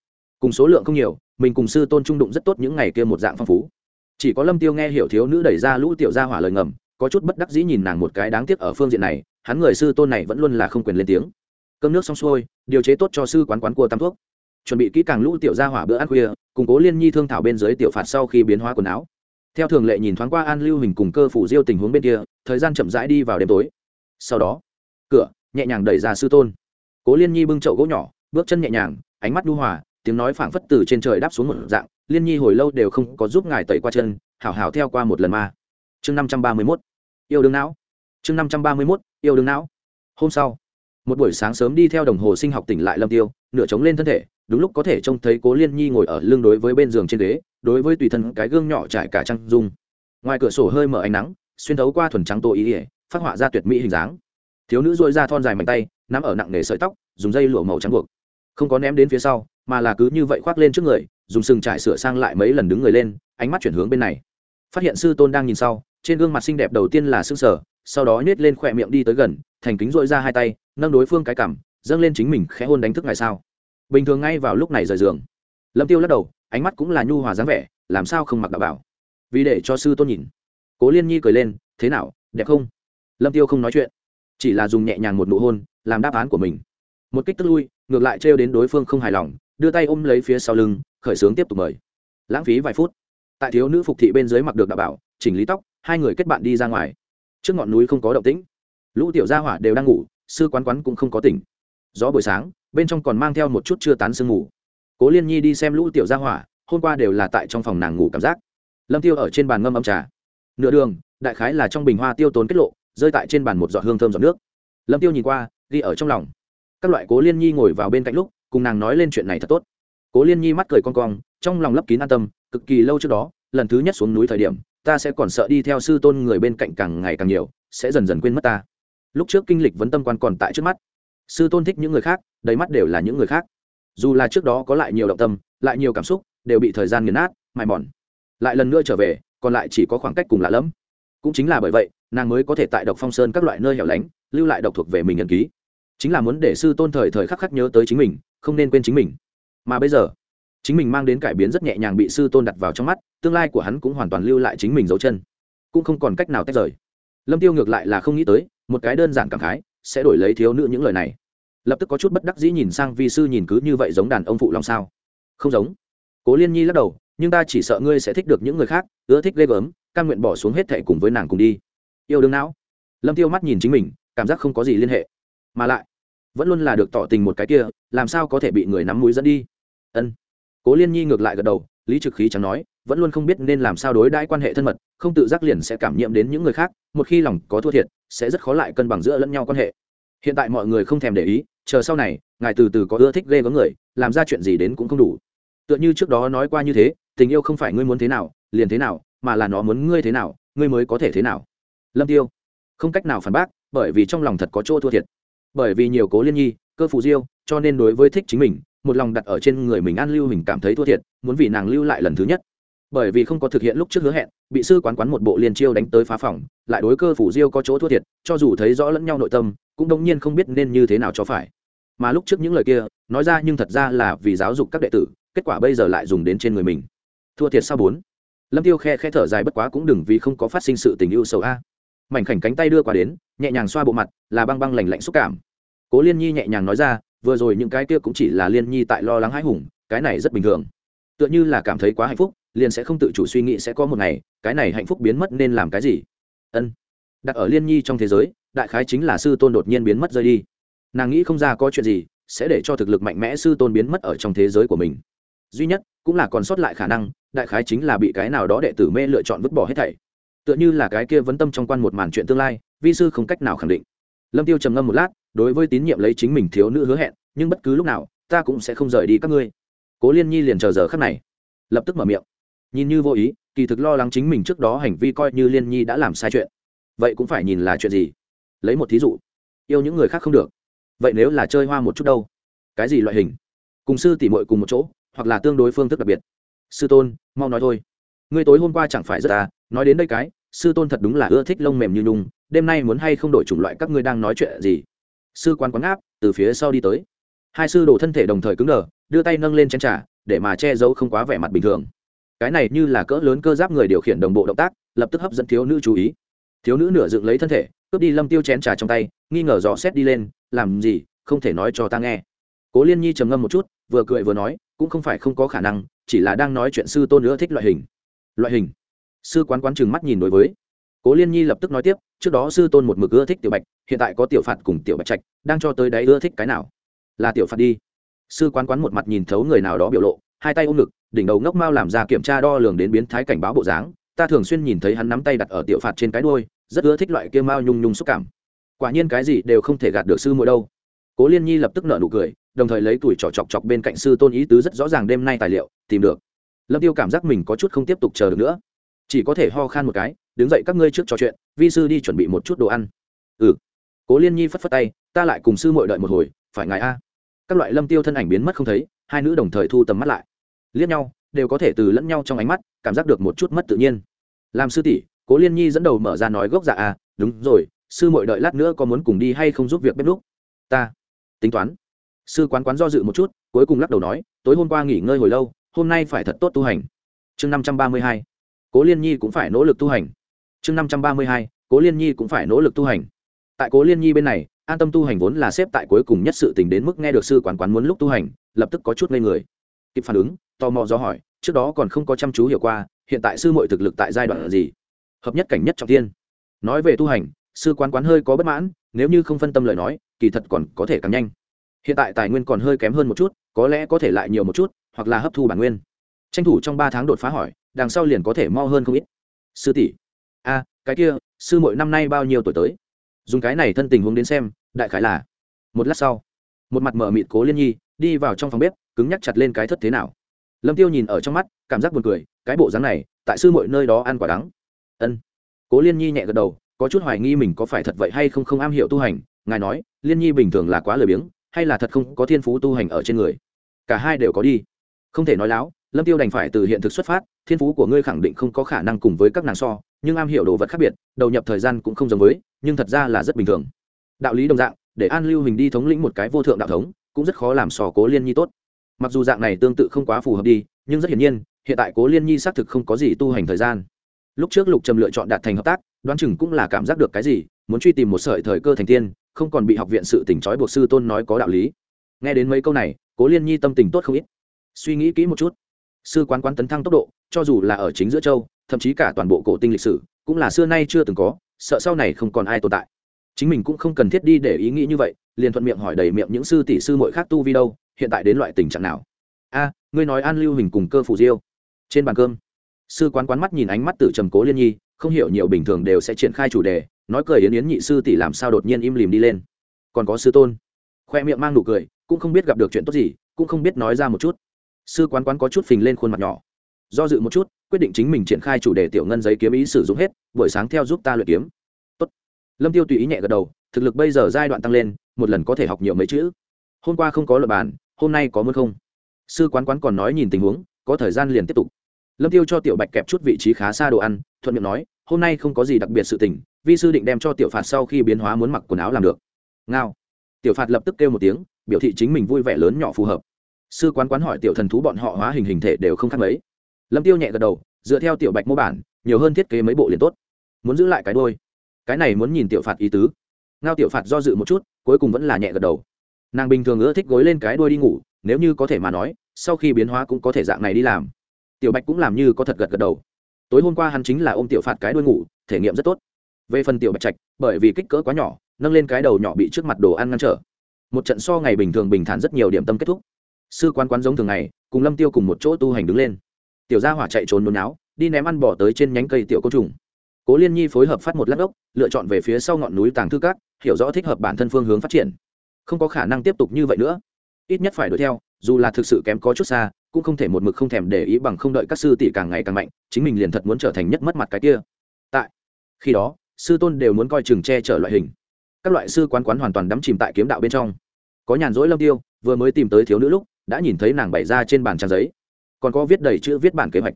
Cùng số lượng không nhiều, mình cùng sư tôn trung đụng rất tốt những ngày kia một dạng phong phú. Chỉ có lâm tiêu nghe hiểu thiếu nữ đẩy ra lũ tiểu gia hỏa lời ngầm, có chút bất đắc dĩ nhìn nàng một cái đáng tiếc ở phương diện này, hắn người sư tôn này vẫn luôn là không quyền lên tiếng. Cơm nước xong xuôi, điều chế tốt cho sư quán quán cua tam thuốc. Chuẩn bị kỹ càng lũ tiểu gia hỏa bữa ăn khuya củng cố liên nhi thương thảo bên dưới tiểu phạt sau khi biến hóa quần áo theo thường lệ nhìn thoáng qua an lưu hình cùng cơ phủ diêu tình huống bên kia, thời gian chậm rãi đi vào đêm tối. Sau đó, cửa nhẹ nhàng đẩy ra sư tôn. Cố liên nhi bưng chậu gỗ nhỏ, bước chân nhẹ nhàng, ánh mắt đu hòa, tiếng nói phảng phất từ trên trời đáp xuống một dạng, liên nhi hồi lâu đều không có giúp ngài tẩy qua chân, hảo hảo theo qua một lần ma chương năm trăm ba mươi mốt, yêu đương não. Chương năm trăm ba mươi mốt, yêu đương não. Hôm sau, một buổi sáng sớm đi theo đồng hồ sinh học tỉnh lại lâm tiêu, nửa chống lên thân thể, đúng lúc có thể trông thấy cố liên nhi ngồi ở lưng đối với bên giường trên ghế đối với tùy thân cái gương nhỏ trải cả trăng dung. Ngoài cửa sổ hơi mở ánh nắng, xuyên thấu qua thuần trắng tô ý ỉa, phát họa ra tuyệt mỹ hình dáng. Thiếu nữ dội ra thon dài mạnh tay, nắm ở nặng nề sợi tóc, dùng dây lụa màu trắng buộc. Không có ném đến phía sau, mà là cứ như vậy khoác lên trước người, dùng sừng trải sửa sang lại mấy lần đứng người lên, ánh mắt chuyển hướng bên này. Phát hiện sư tôn đang nhìn sau, trên gương mặt xinh đẹp đầu tiên là xương sở sau đó nhét lên khỏe miệng đi tới gần, thành kính dội ra hai tay, nâng đối phương cái cảm dâng lên chính mình khẽ hôn đánh thức ngày sao. Bình thường ngay vào lúc này rời giường lâm tiêu lắc đầu, ánh mắt cũng là nhu hòa dáng vẻ, làm sao không mặc đạo bảo? Vì để cho sư tôn nhìn. Cố liên nhi cười lên, thế nào, đẹp không? Lâm tiêu không nói chuyện, chỉ là dùng nhẹ nhàng một nụ hôn, làm đáp án của mình. Một kích tức lui, ngược lại trêu đến đối phương không hài lòng, đưa tay ôm lấy phía sau lưng, khởi sướng tiếp tục mời. Lãng phí vài phút, tại thiếu nữ phục thị bên dưới mặc được đạo bảo, chỉnh lý tóc, hai người kết bạn đi ra ngoài. Trước ngọn núi không có động tĩnh, lũ tiểu gia hỏa đều đang ngủ, sư quán quán cũng không có tỉnh. Gió buổi sáng, bên trong còn mang theo một chút chưa tán sương ngủ cố liên nhi đi xem lũ tiểu gia hỏa, hôm qua đều là tại trong phòng nàng ngủ cảm giác. Lâm tiêu ở trên bàn ngâm ấm trà. Nửa đường, đại khái là trong bình hoa tiêu tốn kết lộ, rơi tại trên bàn một giọt hương thơm giọt nước. Lâm tiêu nhìn qua, ghi ở trong lòng. Các loại cố liên nhi ngồi vào bên cạnh lúc, cùng nàng nói lên chuyện này thật tốt. Cố liên nhi mắt cười con cong, trong lòng lấp kín an tâm, cực kỳ lâu trước đó, lần thứ nhất xuống núi thời điểm, ta sẽ còn sợ đi theo sư tôn người bên cạnh càng ngày càng nhiều, sẽ dần dần quên mất ta. Lúc trước kinh lịch vấn tâm quan còn tại trước mắt. Sư tôn thích những người khác, đầy mắt đều là những người khác dù là trước đó có lại nhiều động tâm, lại nhiều cảm xúc, đều bị thời gian nghiền nát, mài mòn. Lại lần nữa trở về, còn lại chỉ có khoảng cách cùng lạ lẫm. Cũng chính là bởi vậy, nàng mới có thể tại độc phong sơn các loại nơi hẻo lánh, lưu lại độc thuộc về mình nhận ký. Chính là muốn để sư tôn thời thời khắc khắc nhớ tới chính mình, không nên quên chính mình. Mà bây giờ, chính mình mang đến cải biến rất nhẹ nhàng bị sư tôn đặt vào trong mắt, tương lai của hắn cũng hoàn toàn lưu lại chính mình dấu chân. Cũng không còn cách nào tách rời. Lâm tiêu ngược lại là không nghĩ tới, một cái đơn giản cảm khái, sẽ đổi lấy thiếu nữ những lời này lập tức có chút bất đắc dĩ nhìn sang vi sư nhìn cứ như vậy giống đàn ông phụ lòng sao. Không giống. Cố liên nhi lắc đầu, nhưng ta chỉ sợ ngươi sẽ thích được những người khác, ưa thích ghê gớm căn nguyện bỏ xuống hết thệ cùng với nàng cùng đi. Yêu đương não. Lâm tiêu mắt nhìn chính mình, cảm giác không có gì liên hệ. Mà lại, vẫn luôn là được tỏ tình một cái kia, làm sao có thể bị người nắm mũi dẫn đi? Ân. Cố liên nhi ngược lại gật đầu, lý trực khí chẳng nói, vẫn luôn không biết nên làm sao đối đãi quan hệ thân mật, không tự giác liền sẽ cảm nhiễm đến những người khác, một khi lòng có thua thiệt, sẽ rất khó lại cân bằng giữa lẫn nhau quan hệ. Hiện tại mọi người không thèm để ý chờ sau này, ngài từ từ có ưa thích ghê có người, làm ra chuyện gì đến cũng không đủ. Tựa như trước đó nói qua như thế, tình yêu không phải ngươi muốn thế nào, liền thế nào, mà là nó muốn ngươi thế nào, ngươi mới có thể thế nào. Lâm tiêu, không cách nào phản bác, bởi vì trong lòng thật có chỗ thua thiệt. Bởi vì nhiều cố liên nhi, cơ phù diêu, cho nên đối với thích chính mình, một lòng đặt ở trên người mình an lưu mình cảm thấy thua thiệt, muốn vì nàng lưu lại lần thứ nhất. Bởi vì không có thực hiện lúc trước hứa hẹn, bị sư quán quán một bộ liên chiêu đánh tới phá phòng, lại đối cơ phủ diêu có chỗ thua thiệt, cho dù thấy rõ lẫn nhau nội tâm, cũng đông nhiên không biết nên như thế nào cho phải mà lúc trước những lời kia, nói ra nhưng thật ra là vì giáo dục các đệ tử, kết quả bây giờ lại dùng đến trên người mình. Thua thiệt sao bốn? Lâm tiêu khe khe thở dài bất quá cũng đừng vì không có phát sinh sự tình yêu sầu a. Mảnh khảnh cánh tay đưa qua đến, nhẹ nhàng xoa bộ mặt, là băng băng lành lạnh xúc cảm. Cố liên nhi nhẹ nhàng nói ra, vừa rồi những cái kia cũng chỉ là liên nhi tại lo lắng hãi hùng, cái này rất bình thường. Tựa như là cảm thấy quá hạnh phúc, liền sẽ không tự chủ suy nghĩ sẽ có một ngày, cái này hạnh phúc biến mất nên làm cái gì. Ân. Đặt ở liên nhi trong thế giới, đại khái chính là sư tôn đột nhiên biến mất rơi đi nàng nghĩ không ra có chuyện gì sẽ để cho thực lực mạnh mẽ sư tôn biến mất ở trong thế giới của mình. Duy nhất cũng là còn sót lại khả năng, đại khái chính là bị cái nào đó đệ tử mê lựa chọn vứt bỏ hết thảy. Tựa như là cái kia vấn tâm trong quan một màn chuyện tương lai, vi sư không cách nào khẳng định. Lâm tiêu trầm ngâm một lát, đối với tín nhiệm lấy chính mình thiếu nữ hứa hẹn, nhưng bất cứ lúc nào, ta cũng sẽ không rời đi các ngươi. Cố liên nhi liền chờ giờ khắc này, lập tức mở miệng. Nhìn như vô ý, kỳ thực lo lắng chính mình trước đó hành vi coi như liên nhi đã làm sai chuyện. Vậy cũng phải nhìn là chuyện gì? Lấy một thí dụ. Yêu những người khác không được vậy nếu là chơi hoa một chút đâu? Cái gì loại hình? Cùng sư tỉ mội cùng một chỗ, hoặc là tương đối phương thức đặc biệt. Sư tôn, mau nói thôi. Ngươi tối hôm qua chẳng phải rất à? Nói đến đây cái, sư tôn thật đúng là ưa thích lông mềm như nhung, đêm nay muốn hay không đổi chủng loại các ngươi đang nói chuyện gì? Sư quán quán áp từ phía sau đi tới. Hai sư đổ thân thể đồng thời cứng đờ, đưa tay nâng lên chén trà, để mà che giấu không quá vẻ mặt bình thường. Cái này như là cỡ lớn cơ giáp người điều khiển đồng bộ động tác, lập tức hấp dẫn thiếu nữ chú ý. Thiếu nữ nửa dựng lấy thân thể, cướp đi lâm tiêu chén trà trong tay, nghi ngờ dò xét đi lên làm gì, không thể nói cho ta nghe. Cố liên nhi trầm ngâm một chút, vừa cười vừa nói, cũng không phải không có khả năng, chỉ là đang nói chuyện sư tôn nữa thích loại hình. Loại hình? Sư quán quán chừng mắt nhìn đối với. Cố liên nhi lập tức nói tiếp, trước đó sư tôn một mực ưa thích tiểu bạch, hiện tại có tiểu phạt cùng tiểu bạch trạch, đang cho tới đấy ưa thích cái nào? Là tiểu phạt đi. Sư quán quán một mặt nhìn thấu người nào đó biểu lộ, hai tay ôm ngực, đỉnh đầu ngốc mao làm ra kiểm tra đo lường đến biến thái cảnh báo bộ dáng. Ta thường xuyên nhìn thấy hắn nắm tay đặt ở tiểu phạt trên cái đôi rất ưa thích loại kia mao nhung nhung xúc cảm quả nhiên cái gì đều không thể gạt được sư muội đâu. Cố liên nhi lập tức nở nụ cười, đồng thời lấy tuổi trỏ chọc chọc bên cạnh sư tôn ý tứ rất rõ ràng đêm nay tài liệu, tìm được. Lâm tiêu cảm giác mình có chút không tiếp tục chờ được nữa. Chỉ có thể ho khan một cái, đứng dậy các ngươi trước trò chuyện, vi sư đi chuẩn bị một chút đồ ăn. Ừ. Cố liên nhi phất phất tay, ta lại cùng sư muội đợi một hồi, phải ngài a. Các loại lâm tiêu thân ảnh biến mất không thấy, hai nữ đồng thời thu tầm mắt lại. Liếc nhau, đều có thể từ lẫn nhau trong ánh mắt, cảm giác được một chút mất tự nhiên. Làm sư tỷ, cố liên nhi dẫn đầu mở ra nói gốc dạ à đúng rồi sư muội đợi lát nữa có muốn cùng đi hay không giúp việc bếp lúc ta. Tính toán. Sư quán quán do dự một chút, cuối cùng lắc đầu nói, tối hôm qua nghỉ ngơi hồi lâu, hôm nay phải thật tốt tu hành. Chương năm trăm ba mươi hai. Cố liên nhi cũng phải nỗ lực tu hành. Chương năm trăm ba mươi hai. Cố liên nhi cũng phải nỗ lực tu hành. Tại cố liên nhi bên này, an tâm tu hành vốn là xếp tại cuối cùng nhất sự tình đến mức nghe được sư quán quán muốn lúc tu hành, lập tức có chút ngây người. Kịp phản ứng, tò mò do hỏi, trước đó còn không có chăm chú hiểu qua, hiện tại sư muội thực lực tại giai đoạn gì? Hợp nhất cảnh nhất trọng tiên nói về tu hành sư quán quán hơi có bất mãn, nếu như không phân tâm lời nói, kỳ thật còn có thể càng nhanh. Hiện tại tài nguyên còn hơi kém hơn một chút, có lẽ có thể lại nhiều một chút, hoặc là hấp thu bản nguyên. Tranh thủ trong ba tháng đột phá hỏi, đằng sau liền có thể mo hơn không ít. Sư tỷ. A, cái kia, sư mỗi năm nay bao nhiêu tuổi tới? Dùng cái này thân tình huống đến xem, đại khái là một lát sau. Một mặt mở mịt cố liên nhi, đi vào trong phòng bếp, cứng nhắc chặt lên cái thất thế nào. Lâm tiêu nhìn ở trong mắt, cảm giác buồn cười, cái bộ dáng này, tại sư mọi nơi đó ăn quả đắng. Ân. Cố liên nhi nhẹ gật đầu có chút hoài nghi mình có phải thật vậy hay không không am hiểu tu hành, ngài nói, liên nhi bình thường là quá lười biếng, hay là thật không có thiên phú tu hành ở trên người? Cả hai đều có đi. Không thể nói láo, lâm tiêu đành phải từ hiện thực xuất phát, thiên phú của ngươi khẳng định không có khả năng cùng với các nàng so, nhưng am hiểu đồ vật khác biệt, đầu nhập thời gian cũng không giống với, nhưng thật ra là rất bình thường. Đạo lý đồng dạng, để an lưu hình đi thống lĩnh một cái vô thượng đạo thống, cũng rất khó làm sò cố liên nhi tốt. Mặc dù dạng này tương tự không quá phù hợp đi, nhưng rất hiển nhiên, hiện tại cố liên nhi xác thực không có gì tu hành thời gian. Lúc trước lục trầm lựa chọn đạt thành hợp tác đoán chừng cũng là cảm giác được cái gì, muốn truy tìm một sợi thời cơ thành tiên, không còn bị học viện sự tỉnh trói buộc sư tôn nói có đạo lý. Nghe đến mấy câu này, cố liên nhi tâm tình tốt không ít. Suy nghĩ kỹ một chút. Sư quán quán tấn thăng tốc độ, cho dù là ở chính giữa châu, thậm chí cả toàn bộ cổ tinh lịch sử, cũng là xưa nay chưa từng có, sợ sau này không còn ai tồn tại. Chính mình cũng không cần thiết đi để ý nghĩ như vậy, liền thuận miệng hỏi đầy miệng những sư tỷ sư mội khác tu vi đâu, hiện tại đến loại tình trạng nào? A, ngươi nói an lưu hình cùng cơ phủ diêu. Trên bàn cơm sư quán quán mắt nhìn ánh mắt từ trầm cố liên nhi, không hiểu nhiều bình thường đều sẽ triển khai chủ đề, nói cười yến yến nhị sư tỷ làm sao đột nhiên im lìm đi lên. Còn có sư tôn. Khoe miệng mang nụ cười, cũng không biết gặp được chuyện tốt gì, cũng không biết nói ra một chút. Sư quán quán có chút phình lên khuôn mặt nhỏ. Do dự một chút, quyết định chính mình triển khai chủ đề tiểu ngân giấy kiếm ý sử dụng hết, buổi sáng theo giúp ta luyện kiếm. Tốt. lâm tiêu tùy ý nhẹ gật đầu, thực lực bây giờ giai đoạn tăng lên, một lần có thể học nhiều mấy chữ. Hôm qua không có luật bàn, hôm nay có muốn không? Sư quán quán còn nói nhìn tình huống, có thời gian liền tiếp tục lâm tiêu cho tiểu bạch kẹp chút vị trí khá xa đồ ăn, thuận miệng nói, hôm nay không có gì đặc biệt sự tình, vi sư định đem cho tiểu phạt sau khi biến hóa muốn mặc quần áo làm được. Ngao. Tiểu phạt lập tức kêu một tiếng, biểu thị chính mình vui vẻ lớn nhỏ phù hợp. Sư quán quán hỏi tiểu thần thú bọn họ hóa hình hình thể đều không khác mấy. Lâm tiêu nhẹ gật đầu, dựa theo tiểu bạch mô bản, nhiều hơn thiết kế mấy bộ liền tốt. Muốn giữ lại cái đôi cái này muốn nhìn tiểu phạt ý tứ. Ngao tiểu phạt do dự một chút, cuối cùng vẫn là nhẹ gật đầu. Nàng bình thường ưa thích gối lên cái đôi đi ngủ, nếu như có thể mà nói, sau khi biến hóa cũng có thể dạng này đi làm tiểu bạch cũng làm như có thật gật gật đầu. Tối hôm qua hắn chính là ôm tiểu phạt cái đuôi ngủ, thể nghiệm rất tốt. Về phần tiểu bạch trạch, bởi vì kích cỡ quá nhỏ, nâng lên cái đầu nhỏ bị trước mặt đồ ăn ngăn trở. Một trận so ngày bình thường bình thản rất nhiều điểm tâm kết thúc. Sư quan quán giống thường ngày, cùng lâm tiêu cùng một chỗ tu hành đứng lên. Tiểu gia hỏa chạy trốn nôn áo đi ném ăn bỏ tới trên nhánh cây tiểu côn trùng. Cố liên nhi phối hợp phát một lát ốc, lựa chọn về phía sau ngọn núi tàng thư cát hiểu rõ thích hợp bản thân phương hướng phát triển. Không có khả năng tiếp tục như vậy nữa. Ít nhất phải đuổi theo, dù là thực sự kém có chút xa cũng không thể một mực không thèm để ý bằng không đợi các sư tỷ càng ngày càng mạnh, chính mình liền thật muốn trở thành nhất mất mặt cái kia. Tại khi đó, sư tôn đều muốn coi chừng che chở loại hình. Các loại sư quán quán hoàn toàn đắm chìm tại kiếm đạo bên trong. Có nhàn rỗi lâm tiêu, vừa mới tìm tới thiếu nữ lúc, đã nhìn thấy nàng bày ra trên bàn trang giấy. Còn có viết đầy chữ, viết bản kế hoạch.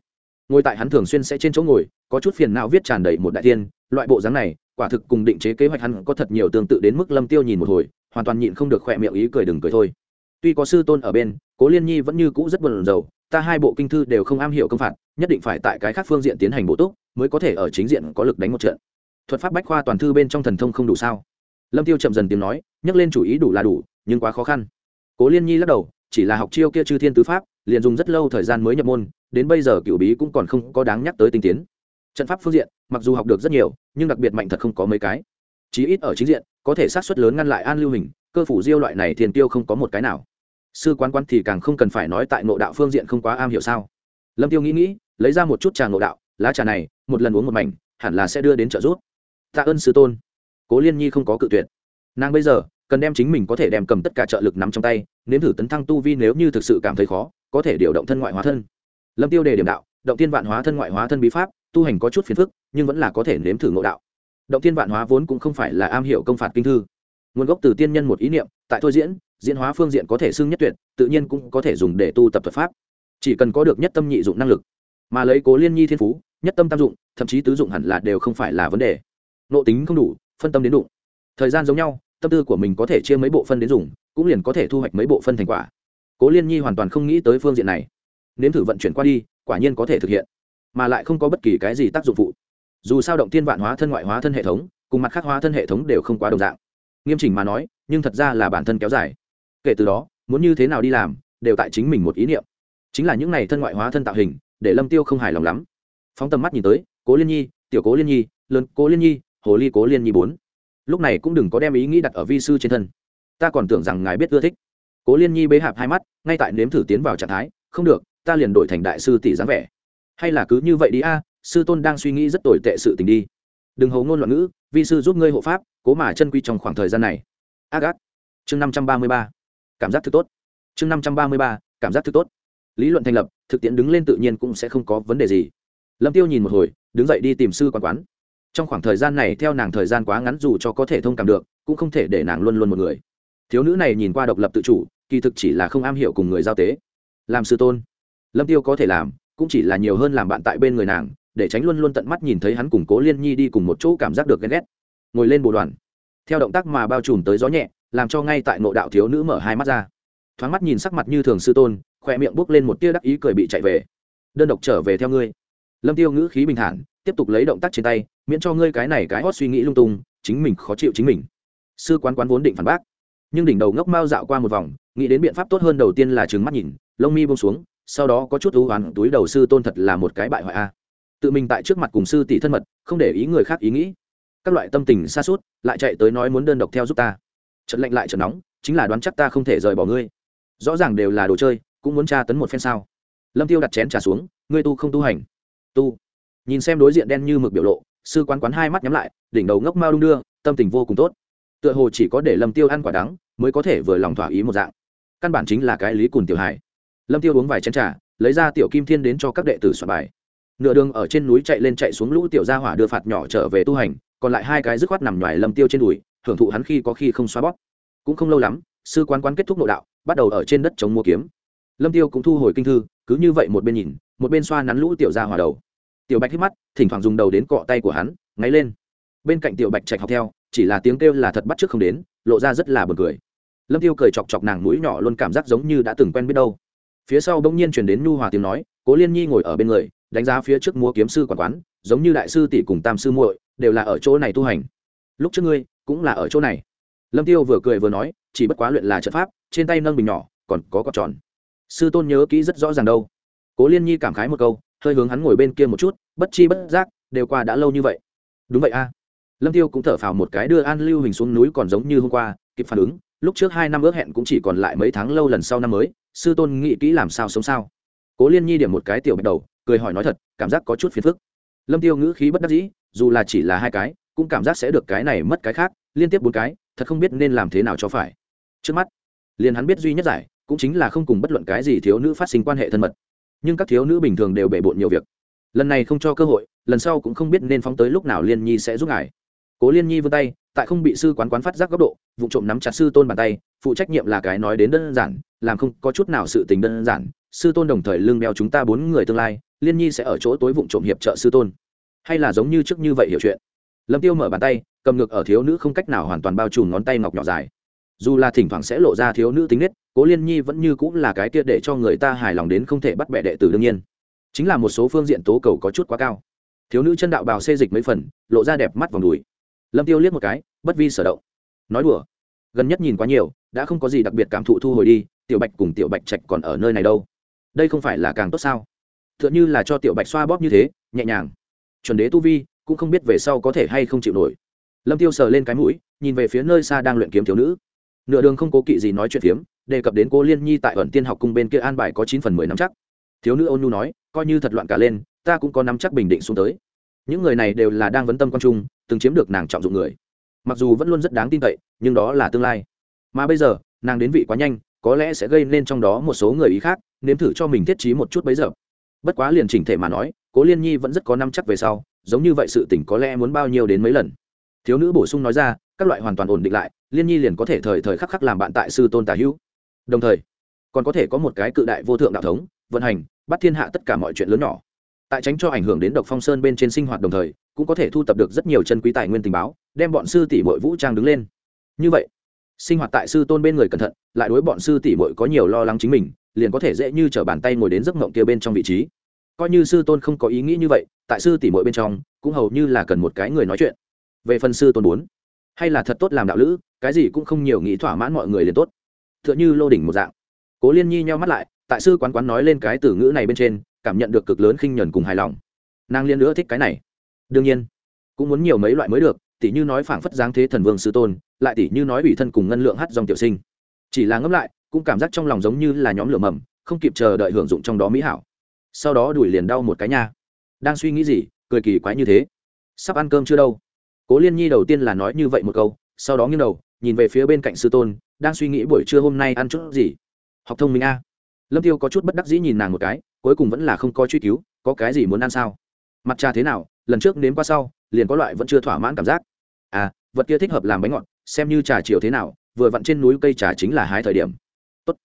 Ngồi tại hắn thường xuyên sẽ trên chỗ ngồi, có chút phiền não viết tràn đầy một đại tiên, loại bộ dáng này, quả thực cùng định chế kế hoạch hắn có thật nhiều tương tự đến mức lâm tiêu nhìn một hồi, hoàn toàn nhịn không được khỏe miệng ý cười đừng cười thôi. Tuy có sư tôn ở bên cố liên nhi vẫn như cũ rất buồn rầu, ta hai bộ kinh thư đều không am hiểu công phạt, nhất định phải tại cái khác phương diện tiến hành bổ túc, mới có thể ở chính diện có lực đánh một trận. Thuật pháp bách khoa toàn thư bên trong thần thông không đủ sao? Lâm tiêu chậm dần tiếng nói, nhắc lên chủ ý đủ là đủ, nhưng quá khó khăn. Cố liên nhi lắc đầu, chỉ là học chiêu kia chư thiên tứ pháp, liền dùng rất lâu thời gian mới nhập môn, đến bây giờ cựu bí cũng còn không có đáng nhắc tới tinh tiến. Trận pháp phương diện, mặc dù học được rất nhiều, nhưng đặc biệt mạnh thật không có mấy cái. Chí ít ở chính diện, có thể sát xuất lớn ngăn lại an lưu hình, cơ phủ diêu loại này thiền tiêu không có một cái nào sư quán quán thì càng không cần phải nói tại ngộ đạo phương diện không quá am hiểu sao? Lâm tiêu nghĩ nghĩ, lấy ra một chút trà ngộ đạo, lá trà này, một lần uống một mảnh, hẳn là sẽ đưa đến trợ giúp. Tạ ơn sư tôn. Cố liên nhi không có cự tuyệt. Nàng bây giờ, cần đem chính mình có thể đem cầm tất cả trợ lực nắm trong tay, nếm thử tấn thăng tu vi nếu như thực sự cảm thấy khó, có thể điều động thân ngoại hóa thân. Lâm tiêu đề điểm đạo, động tiên vạn hóa thân ngoại hóa thân bí pháp, tu hành có chút phiền phức, nhưng vẫn là có thể nếm thử ngộ đạo. Động tiên vạn hóa vốn cũng không phải là am hiểu công phạt kinh thư. Nguồn gốc từ tiên nhân một ý niệm, tại thôi diễn diễn hóa phương diện có thể xưng nhất tuyệt, tự nhiên cũng có thể dùng để tu tập thuật pháp. Chỉ cần có được nhất tâm nhị dụng năng lực, mà lấy cố liên nhi thiên phú, nhất tâm tam dụng, thậm chí tứ dụng hẳn là đều không phải là vấn đề. Nộ tính không đủ, phân tâm đến đụng. Thời gian giống nhau, tâm tư của mình có thể chia mấy bộ phân đến dùng, cũng liền có thể thu hoạch mấy bộ phân thành quả. Cố liên nhi hoàn toàn không nghĩ tới phương diện này. Nếm thử vận chuyển qua đi, quả nhiên có thể thực hiện, mà lại không có bất kỳ cái gì tác dụng phụ. Dù sao động tiên vạn hóa thân ngoại hóa thân hệ thống, cùng mặt khác hóa thân hệ thống đều không quá đồng dạng. Nghiêm chỉnh mà nói, nhưng thật ra là bản thân kéo dài kể từ đó, muốn như thế nào đi làm, đều tại chính mình một ý niệm. Chính là những này thân ngoại hóa thân tạo hình, để lâm tiêu không hài lòng lắm. Phóng tầm mắt nhìn tới, cố liên nhi, tiểu cố liên nhi, lớn cố liên nhi, hồ ly cố liên nhi bốn. Lúc này cũng đừng có đem ý nghĩ đặt ở vi sư trên thân. Ta còn tưởng rằng ngài biết ưa thích. Cố liên nhi bế hạp hai mắt, ngay tại nếm thử tiến vào trạng thái, không được, ta liền đổi thành đại sư tỷ dáng vẻ. Hay là cứ như vậy đi a, sư tôn đang suy nghĩ rất tồi tệ sự tình đi. Đừng hầu ngôn loạn ngữ, vi sư giúp ngươi hộ pháp, cố mà chân quy trong khoảng thời gian này. A gác chương năm trăm ba mươi ba cảm giác thực tốt. Chương năm trăm ba mươi ba, cảm giác thực tốt. Lý luận thành lập, thực tiễn đứng lên tự nhiên cũng sẽ không có vấn đề gì. Lâm tiêu nhìn một hồi, đứng dậy đi tìm sư quán quán. Trong khoảng thời gian này, theo nàng thời gian quá ngắn dù cho có thể thông cảm được, cũng không thể để nàng luôn luôn một người. Thiếu nữ này nhìn qua độc lập tự chủ, kỳ thực chỉ là không am hiểu cùng người giao tế. Làm sư tôn. Lâm tiêu có thể làm, cũng chỉ là nhiều hơn làm bạn tại bên người nàng, để tránh luôn luôn tận mắt nhìn thấy hắn cùng cố liên nhi đi cùng một chỗ cảm giác được ghen ghét. Ngồi lên bộ đoàn. Theo động tác mà bao trùm tới gió nhẹ làm cho ngay tại nội đạo thiếu nữ mở hai mắt ra. Thoáng mắt nhìn sắc mặt như thường sư tôn khoe miệng bốc lên một tia đắc ý cười bị chạy về. Đơn độc trở về theo ngươi. Lâm tiêu ngữ khí bình thản, tiếp tục lấy động tác trên tay, miễn cho ngươi cái này cái hót suy nghĩ lung tung, chính mình khó chịu chính mình. Sư quán quán vốn định phản bác, nhưng đỉnh đầu ngốc mau dạo qua một vòng, nghĩ đến biện pháp tốt hơn đầu tiên là trừng mắt nhìn, lông mi bông xuống, sau đó có chút ưu oán, túi đầu sư tôn thật là một cái bại hoại a. Tự mình tại trước mặt cùng sư tỷ thân mật, không để ý người khác ý nghĩ. Các loại tâm tình xa suốt lại chạy tới nói muốn đơn độc theo giúp ta trận lạnh lại trận nóng, chính là đoán chắc ta không thể rời bỏ ngươi. Rõ ràng đều là đồ chơi, cũng muốn tra tấn một phen sao. Lâm tiêu đặt chén trà xuống, ngươi tu không tu hành? Tu. Nhìn xem đối diện đen như mực biểu lộ, sư quán quán hai mắt nhắm lại, đỉnh đầu ngốc mao đung đưa, tâm tình vô cùng tốt. Tựa hồ chỉ có để lâm tiêu ăn quả đắng, mới có thể vừa lòng thỏa ý một dạng. Căn bản chính là cái lý cùn tiểu hải lâm tiêu uống vài chén trà, lấy ra tiểu kim thiên đến cho các đệ tử soạn bài. Nửa đường ở trên núi chạy lên chạy xuống lũ tiểu gia hỏa đưa phạt nhỏ trở về tu hành, còn lại hai cái dứt khoát nằm ngoài lâm tiêu trên đùi hưởng thụ hắn khi có khi không xóa bóp. Cũng không lâu lắm, sư quán quán kết thúc nội đạo, bắt đầu ở trên đất chống mua kiếm. Lâm tiêu cũng thu hồi kinh thư, cứ như vậy một bên nhìn, một bên xoa nắn lũ tiểu gia hỏa đầu. Tiểu bạch hít mắt, thỉnh thoảng dùng đầu đến cọ tay của hắn, ngáy lên. Bên cạnh tiểu bạch trạch học theo, chỉ là tiếng kêu là thật bắt trước không đến, lộ ra rất là buồn cười. Lâm tiêu cười chọc chọc nàng mũi nhỏ luôn cảm giác giống như đã từng quen biết đâu. Phía sau bỗng nhiên truyền đến nhu hòa tiếng nói, cố liên nhi ngồi ở bên người, đánh giá phía trước mua kiếm sư quản quán, giống như đại sư tỷ cùng tam sư muội, đều là ở chỗ này tu hành. Lúc trước ngươi cũng là ở chỗ này. Lâm tiêu vừa cười vừa nói, chỉ bất quá luyện là trận pháp, trên tay nâng bình nhỏ, còn có cọc tròn. Sư tôn nhớ kỹ rất rõ ràng đâu. Cố liên nhi cảm khái một câu, hơi hướng hắn ngồi bên kia một chút, bất chi bất giác, đều qua đã lâu như vậy. Đúng vậy a. Lâm tiêu cũng thở phào một cái đưa an lưu hình xuống núi còn giống như hôm qua, kịp phản ứng, lúc trước hai năm ước hẹn cũng chỉ còn lại mấy tháng lâu lần sau năm mới, sư tôn nghĩ kỹ làm sao sống sao. Cố liên nhi điểm một cái tiểu bắt đầu, cười hỏi nói thật, cảm giác có chút phiền phức. Lâm tiêu ngữ khí bất đắc dĩ, dù là chỉ là hai cái cũng cảm giác sẽ được cái này mất cái khác, liên tiếp bốn cái, thật không biết nên làm thế nào cho phải. Trước mắt, liền hắn biết duy nhất giải, cũng chính là không cùng bất luận cái gì thiếu nữ phát sinh quan hệ thân mật. Nhưng các thiếu nữ bình thường đều bể bộn nhiều việc. Lần này không cho cơ hội, lần sau cũng không biết nên phóng tới lúc nào liên nhi sẽ giúp ngài. Cố liên nhi vươn tay, tại không bị sư quán quán phát giác góc độ, vụ trộm nắm chặt sư tôn bàn tay, phụ trách nhiệm là cái nói đến đơn giản, làm không có chút nào sự tình đơn giản, sư tôn đồng thời lương đeo chúng ta bốn người tương lai, liên nhi sẽ ở chỗ tối vụ trộm hiệp trợ sư tôn. Hay là giống như trước như vậy hiểu chuyện? Lâm tiêu mở bàn tay, cầm ngược ở thiếu nữ không cách nào hoàn toàn bao trùm ngón tay ngọc nhỏ dài. Dù là thỉnh thoảng sẽ lộ ra thiếu nữ tính nết, cố liên nhi vẫn như cũng là cái kia để cho người ta hài lòng đến không thể bắt bẻ đệ tử đương nhiên. Chính là một số phương diện tố cầu có chút quá cao. Thiếu nữ chân đạo bào xê dịch mấy phần, lộ ra đẹp mắt vòng đùi. Lâm tiêu liếc một cái, bất vi sở động. Nói đùa, gần nhất nhìn quá nhiều, đã không có gì đặc biệt cảm thụ thu hồi đi, tiểu bạch cùng tiểu bạch trạch còn ở nơi này đâu. Đây không phải là càng tốt sao? Thượng như là cho tiểu bạch xoa bóp như thế, nhẹ nhàng. Chuẩn đế tu vi cũng không biết về sau có thể hay không chịu nổi. Lâm tiêu sờ lên cái mũi, nhìn về phía nơi xa đang luyện kiếm thiếu nữ. Nửa đường không cố kỵ gì nói chuyện phiếm, đề cập đến cô liên nhi tại ẩn tiên học cung bên kia an bài có chín phần mười năm chắc. Thiếu nữ ôn nhu nói, coi như thật loạn cả lên, ta cũng có nắm chắc bình định xuống tới. Những người này đều là đang vấn tâm quan trung, từng chiếm được nàng trọng dụng người. Mặc dù vẫn luôn rất đáng tin cậy, nhưng đó là tương lai. Mà bây giờ, nàng đến vị quá nhanh, có lẽ sẽ gây nên trong đó một số người ý khác, nếm thử cho mình thiết trí một chút bấy giờ. Bất quá liền chỉnh thể mà nói cố liên nhi vẫn rất có năm chắc về sau giống như vậy sự tỉnh có lẽ muốn bao nhiêu đến mấy lần. Thiếu nữ bổ sung nói ra, các loại hoàn toàn ổn định lại, liên nhi liền có thể thời thời khắc khắc làm bạn tại sư tôn tả hữu. Đồng thời, còn có thể có một cái cự đại vô thượng đạo thống, vận hành, bắt thiên hạ tất cả mọi chuyện lớn nhỏ. Tại tránh cho ảnh hưởng đến độc phong sơn bên trên sinh hoạt đồng thời, cũng có thể thu tập được rất nhiều chân quý tài nguyên tình báo, đem bọn sư tỷ mội vũ trang đứng lên. Như vậy, sinh hoạt tại sư tôn bên người cẩn thận, lại đối bọn sư tỷ mội có nhiều lo lắng chính mình, liền có thể dễ như t r ở bàn tay ngồi đến giấc mộng kia bên trong vị trí. Coi như sư tôn không có ý nghĩ như vậy tại sư tỷ muội bên trong, cũng hầu như là cần một cái người nói chuyện. Về phần sư tôn bốn, hay là thật tốt làm đạo lữ, cái gì cũng không nhiều nghĩ thỏa mãn mọi người liền tốt. T h ư ợ n h ư lô đỉnh một dạng. Cố liên nhi nhau mắt lại, tại sư quán quán nói lên cái từ ngữ này bên trên, cảm nhận được cực lớn khinh nhuần cùng hài lòng. Nàng liên nữa thích cái này. Đương nhiên, cũng muốn nhiều mấy loại mới được tỷ như nói phảng phất giáng thế thần vương sư tôn, lại tỷ như nói ủy thân cùng ngân lượng hát dòng tiểu sinh. Chỉ là ngẫm lại, cũng cảm giác trong lòng giống như là nhóm lửa mầm, không kịp chờ đợi hưởng dụng trong đó mỹ hảo. Sau đó đuổi liền đau một cái nha đang suy nghĩ gì, cười kỳ quái như thế. Sắp ăn cơm chưa đâu? Cố liên nhi đầu tiên là nói như vậy một câu, sau đó nghiêng đầu, nhìn về phía bên cạnh sư tôn, đang suy nghĩ buổi trưa hôm nay ăn chút gì. Học thông minh a. Lâm tiêu có chút bất đắc dĩ nhìn nàng một cái, cuối cùng vẫn là không có truy cứu, có cái gì muốn ăn sao? Mặt trà thế nào, lần trước nếm qua sau, liền có loại vẫn chưa thỏa mãn cảm giác. À vật kia thích hợp làm bánh ngọt, xem như trà chiều thế nào, vừa vặn trên núi cây trà chính là hai thời điểm. Tốt.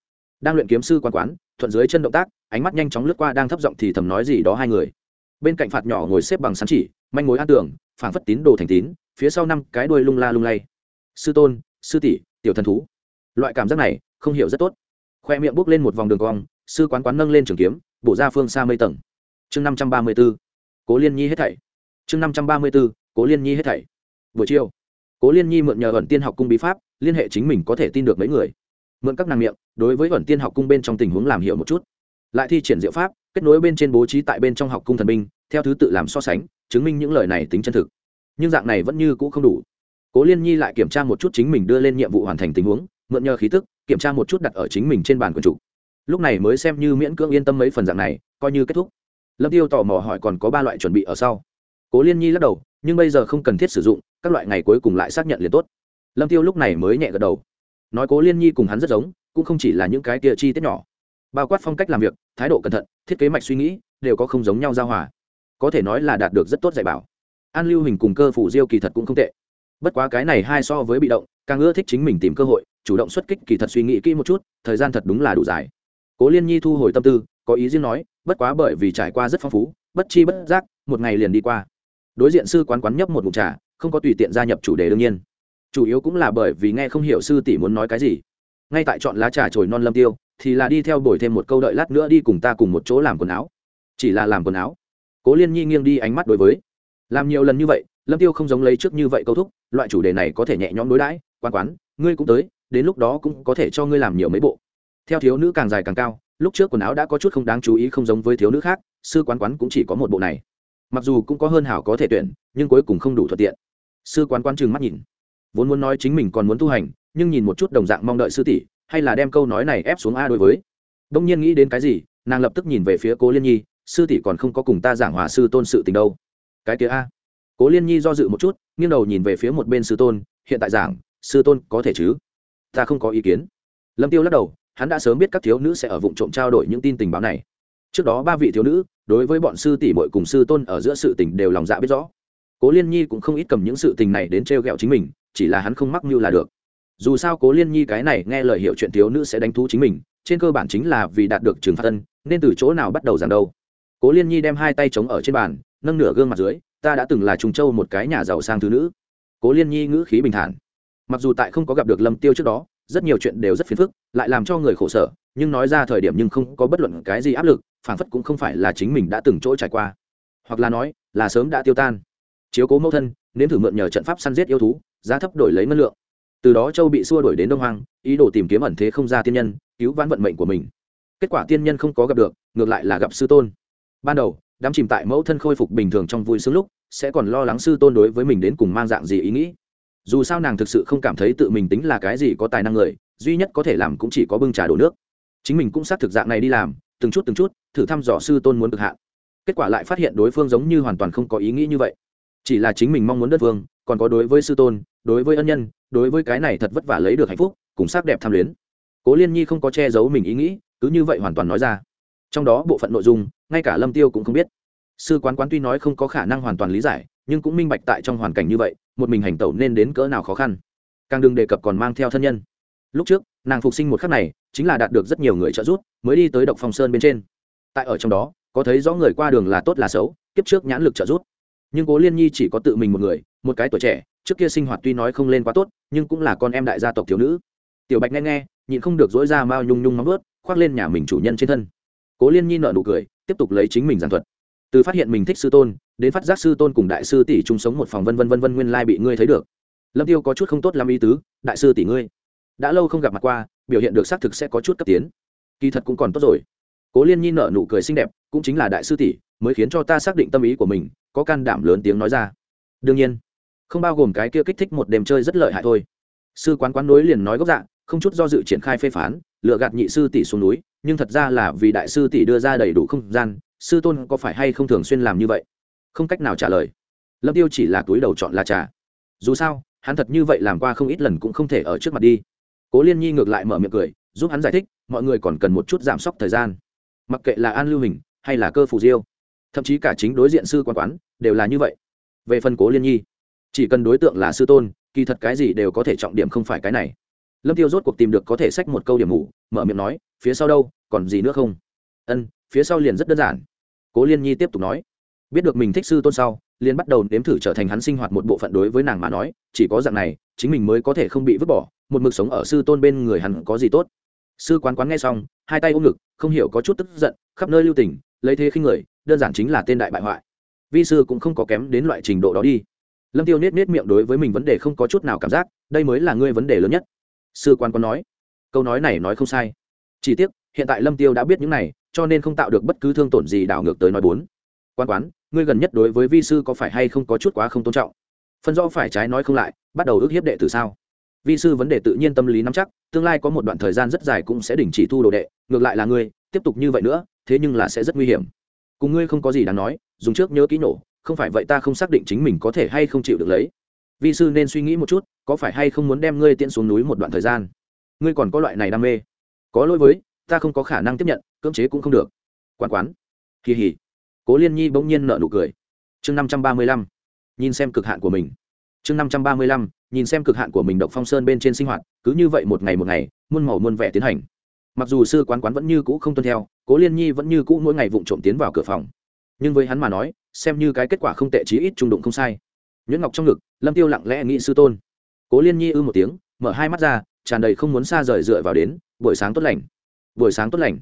đang luyện kiếm sư quan quán, thuận dưới chân động tác, ánh mắt nhanh chóng lướt qua đang thấp giọng thì thầm nói gì đó hai người bên cạnh phạt nhỏ ngồi xếp bằng sán chỉ, manh mối an tưởng, phảng phất tín đồ thành tín, phía sau năm cái đuôi lung la lung lay. Sư tôn, sư tỷ, tiểu thần thú. Loại cảm giác này, không hiểu rất tốt. Khoe miệng bước lên một vòng đường cong, sư quán quán nâng lên trường kiếm, bổ ra phương xa mây tầng. Chương năm trăm ba mươi b ố cố liên nhi hết thảy. Chương năm trăm ba mươi b ố cố liên nhi hết thảy. Buổi chiều, cố liên nhi mượn nhờ ẩn tiên học cung bí pháp, liên hệ chính mình có thể tin được mấy người. Mượn các nàng miệng, đối với ẩn tiên học cung bên trong tình huống làm hiểu một chút. Lại thi triển diệu pháp kết nối bên trên bố trí tại bên trong học cung thần binh, theo thứ tự làm so sánh, chứng minh những lời này tính chân thực. Nhưng dạng này vẫn như cũ không đủ. Cố liên nhi lại kiểm tra một chút chính mình đưa lên nhiệm vụ hoàn thành tình huống, mượn nhờ khí tức, kiểm tra một chút đặt ở chính mình trên bàn quần chủ. Lúc này mới xem như miễn cưỡng yên tâm mấy phần dạng này, coi như kết thúc. Lâm tiêu tò mò hỏi còn có ba loại chuẩn bị ở sau. Cố liên nhi lắc đầu, nhưng bây giờ không cần thiết sử dụng, các loại ngày cuối cùng lại xác nhận liền tốt. Lâm tiêu lúc này mới nhẹ gật đầu. Nói cố liên nhi cùng hắn rất giống, cũng không chỉ là những cái tia chi tiết nhỏ bao quát phong cách làm việc, thái độ cẩn thận, thiết kế mạch suy nghĩ, đều có không giống nhau giao hòa. Có thể nói là đạt được rất tốt dạy bảo. An lưu hình cùng cơ phủ diêu kỳ thật cũng không tệ. Bất quá cái này hai so với bị động, càng ưa thích chính mình tìm cơ hội, chủ động xuất kích kỳ thật suy nghĩ kỹ một chút, thời gian thật đúng là đủ dài. Cố liên nhi thu hồi tâm tư, có ý riêng nói, bất quá bởi vì trải qua rất phong phú, bất chi bất giác, một ngày liền đi qua. Đối diện sư quán quán nhấp một mục trà, không có tùy tiện gia nhập chủ đề đương nhiên. Chủ yếu cũng là bởi vì nghe không hiểu sư tỷ muốn nói cái gì. Ngay tại chọn lá trà trồi non lâm tiêu thì là đi theo đổi thêm một câu đợi lát nữa đi cùng ta cùng một chỗ làm quần áo. Chỉ là làm quần áo. Cố liên nhi nghiêng đi ánh mắt đối với. Làm nhiều lần như vậy, lâm tiêu không giống lấy trước như vậy câu thúc, loại chủ đề này có thể nhẹ nhõm đối đãi, quan quán, ngươi cũng tới, đến lúc đó cũng có thể cho ngươi làm nhiều mấy bộ. Theo thiếu nữ càng dài càng cao, lúc trước quần áo đã có chút không đáng chú ý không giống với thiếu nữ khác, sư quán quán cũng chỉ có một bộ này. Mặc dù cũng có hơn hảo có thể tuyển, nhưng cuối cùng không đủ thuận tiện. Sư quán quán trừng mắt nhìn. Vốn muốn nói chính mình còn muốn tu hành, nhưng nhìn một chút đồng dạng mong đợi sư tỷ hay là đem câu nói này ép xuống a đối với? Đông nhiên nghĩ đến cái gì, nàng lập tức nhìn về phía cố liên nhi, sư tỷ còn không có cùng ta giảng hòa sư tôn sự tình đâu. Cái kia a. Cố liên nhi do dự một chút, nghiêng đầu nhìn về phía một bên sư tôn, hiện tại giảng, sư tôn có thể chứ? Ta không có ý kiến. Lâm tiêu lắc đầu, hắn đã sớm biết các thiếu nữ sẽ ở vụ trộm trao đổi những tin tình báo này. Trước đó ba vị thiếu nữ, đối với bọn sư tỷ muội cùng sư tôn ở giữa sự tình đều lòng dạ biết rõ. Cố liên nhi cũng không ít cầm những sự tình này đến treo gẹo chính mình, chỉ là hắn không mắc mưu là được dù sao cố liên nhi cái này nghe lời hiểu chuyện thiếu nữ sẽ đánh thú chính mình, trên cơ bản chính là vì đạt được trừng phạt tân nên từ chỗ nào bắt đầu giảng đâu. Cố liên nhi đem hai tay chống ở trên bàn, nâng nửa gương mặt dưới, ta đã từng là trùng châu một cái nhà giàu sang thứ nữ. Cố liên nhi ngữ khí bình thản. Mặc dù tại không có gặp được lâm tiêu trước đó, rất nhiều chuyện đều rất phiền phức, lại làm cho người khổ sở, nhưng nói ra thời điểm nhưng không có bất luận cái gì áp lực phản phất cũng không phải là chính mình đã từng chỗ trải qua. Hoặc là nói, là sớm đã tiêu tan. Chiếu cố mẫu thân, nếm thử mượn nhờ trận pháp săn giết yêu thú, giá thấp đổi lấy ngân lượng từ đó châu bị xua đuổi đến đông hoang, ý đồ tìm kiếm ẩn thế không ra tiên nhân, cứu vãn vận mệnh của mình. Kết quả tiên nhân không có gặp được, ngược lại là gặp sư tôn. Ban đầu, đám chìm tại mẫu thân khôi phục bình thường trong vui sướng lúc, sẽ còn lo lắng sư tôn đối với mình đến cùng mang dạng gì ý nghĩ. Dù sao nàng thực sự không cảm thấy tự mình tính là cái gì có tài năng người, duy nhất có thể làm cũng chỉ có bưng trà đổ nước. Chính mình cũng xác thực dạng này đi làm, từng chút từng chút, thử thăm dò sư tôn muốn cực hạn. Kết quả lại phát hiện đối phương giống như hoàn toàn không có ý nghĩ như vậy chỉ là chính mình mong muốn đất vương, còn có đối với sư tôn, đối với ân nhân, đối với cái này thật vất vả lấy được hạnh phúc, cùng sắc đẹp tham luyến. Cố liên nhi không có che giấu mình ý nghĩ, cứ như vậy hoàn toàn nói ra. Trong đó bộ phận nội dung, ngay cả lâm tiêu cũng không biết. Sư quán quán tuy nói không có khả năng hoàn toàn lý giải, nhưng cũng minh bạch tại trong hoàn cảnh như vậy, một mình hành tẩu nên đến cỡ nào khó khăn. Càng đừng đề cập còn mang theo thân nhân. Lúc trước, nàng phục sinh một khắc này, chính là đạt được rất nhiều người trợ giúp, mới đi tới độc phong sơn bên trên. Tại ở trong đó, có thấy rõ người qua đường là tốt là xấu, kiếp trước nhãn lực trợ giúp nhưng cố liên nhi chỉ có tự mình một người, một cái tuổi trẻ, trước kia sinh hoạt tuy nói không lên quá tốt, nhưng cũng là con em đại gia tộc thiếu nữ. Tiểu bạch nghe nghe, nhịn không được dỗi ra mao nhung nhung nóng vớt khoác lên nhà mình chủ nhân trên thân. Cố liên nhi nợ nụ cười, tiếp tục lấy chính mình giảng thuật. Từ phát hiện mình thích sư tôn, đến phát giác sư tôn cùng đại sư tỷ chung sống một phòng vân vân vân vân nguyên lai bị ngươi thấy được. Lâm tiêu có chút không tốt làm ý tứ, đại sư tỷ ngươi, đã lâu không gặp mặt qua, biểu hiện được xác thực sẽ có chút cấp tiến. Kỳ thật cũng còn tốt rồi cố liên nhi nở nụ cười xinh đẹp, cũng chính là đại sư tỷ, mới khiến cho ta xác định tâm ý của mình, có can đảm lớn tiếng nói ra. Đương nhiên, không bao gồm cái kia kích thích một đêm chơi rất lợi hại thôi. Sư quán quán nối liền nói gốc dạ không chút do dự triển khai phê phán, lựa gạt nhị sư tỷ xuống núi, nhưng thật ra là vì đại sư tỷ đưa ra đầy đủ không gian, sư tôn có phải hay không thường xuyên làm như vậy? Không cách nào trả lời. Lâm tiêu chỉ là túi đầu chọn là trà. Dù sao, hắn thật như vậy làm qua không ít lần cũng không thể ở trước mặt đi. Cố liên nhi ngược lại mở miệng cười, giúp hắn giải thích, mọi người còn cần một chút giảm sốc thời gian mặc kệ là an lưu hình hay là cơ phù diêu, thậm chí cả chính đối diện sư quan quán đều là như vậy. Về phần cố liên nhi, chỉ cần đối tượng là sư tôn, kỳ thật cái gì đều có thể trọng điểm không phải cái này. Lâm tiêu rốt cuộc tìm được có thể sách một câu điểm ngủ mở miệng nói, phía sau đâu, còn gì nữa không? Ân, phía sau liền rất đơn giản. Cố liên nhi tiếp tục nói, biết được mình thích sư tôn sau, liền bắt đầu nếm thử trở thành hắn sinh hoạt một bộ phận đối với nàng mà nói, chỉ có dạng này, chính mình mới có thể không bị vứt bỏ, một mực sống ở sư tôn bên người hắn có gì tốt sư quán quán nghe xong, hai tay ôm ngực, không hiểu có chút tức giận, khắp nơi lưu tình, lấy thế khinh người, đơn giản chính là tên đại bại hoại. Vi sư cũng không có kém đến loại trình độ đó đi. Lâm tiêu nết nết miệng đối với mình vấn đề không có chút nào cảm giác, đây mới là ngươi vấn đề lớn nhất. Sư quan quán nói, câu nói này nói không sai. Chỉ tiếc, hiện tại lâm tiêu đã biết những này, cho nên không tạo được bất cứ thương tổn gì đảo ngược tới nói bốn. Quan quán, ngươi gần nhất đối với vi sư có phải hay không có chút quá không tôn trọng? Phân rõ phải trái nói không lại, bắt đầu ước hiếp đệ từ sao? Vi sư vấn đề tự nhiên tâm lý nắm chắc, tương lai có một đoạn thời gian rất dài cũng sẽ đình chỉ thu đồ đệ, ngược lại là ngươi, tiếp tục như vậy nữa, thế nhưng là sẽ rất nguy hiểm. Cùng ngươi không có gì đáng nói, dùng trước nhớ kỹ nổ, không phải vậy ta không xác định chính mình có thể hay không chịu được lấy. Vi sư nên suy nghĩ một chút, có phải hay không muốn đem ngươi tiễn xuống núi một đoạn thời gian? Ngươi còn có loại này đam mê. Có lỗi với, ta không có khả năng tiếp nhận, cưỡng chế cũng không được. Quán quán. Kỳ hỉ. Cố liên nhi bỗng nhiên nợ nụ cười. Chương năm trăm ba mươi lăm. Nhìn xem cực hạn của mình chương năm trăm ba mươi lăm, nhìn xem cực hạn của mình độc phong sơn bên trên sinh hoạt, cứ như vậy một ngày một ngày, muôn màu muôn vẻ tiến hành. Mặc dù sư quán quán vẫn như cũ không tuân theo, cố liên nhi vẫn như cũ mỗi ngày vụng trộm tiến vào cửa phòng. Nhưng với hắn mà nói, xem như cái kết quả không tệ chí ít trung đụng không sai. Nhuyễn ngọc trong ngực, lâm tiêu lặng lẽ nghĩ sư tôn. Cố liên nhi ư một tiếng, mở hai mắt ra, tràn đầy không muốn xa rời dựa vào đến, buổi sáng tốt lành. Buổi sáng tốt lành.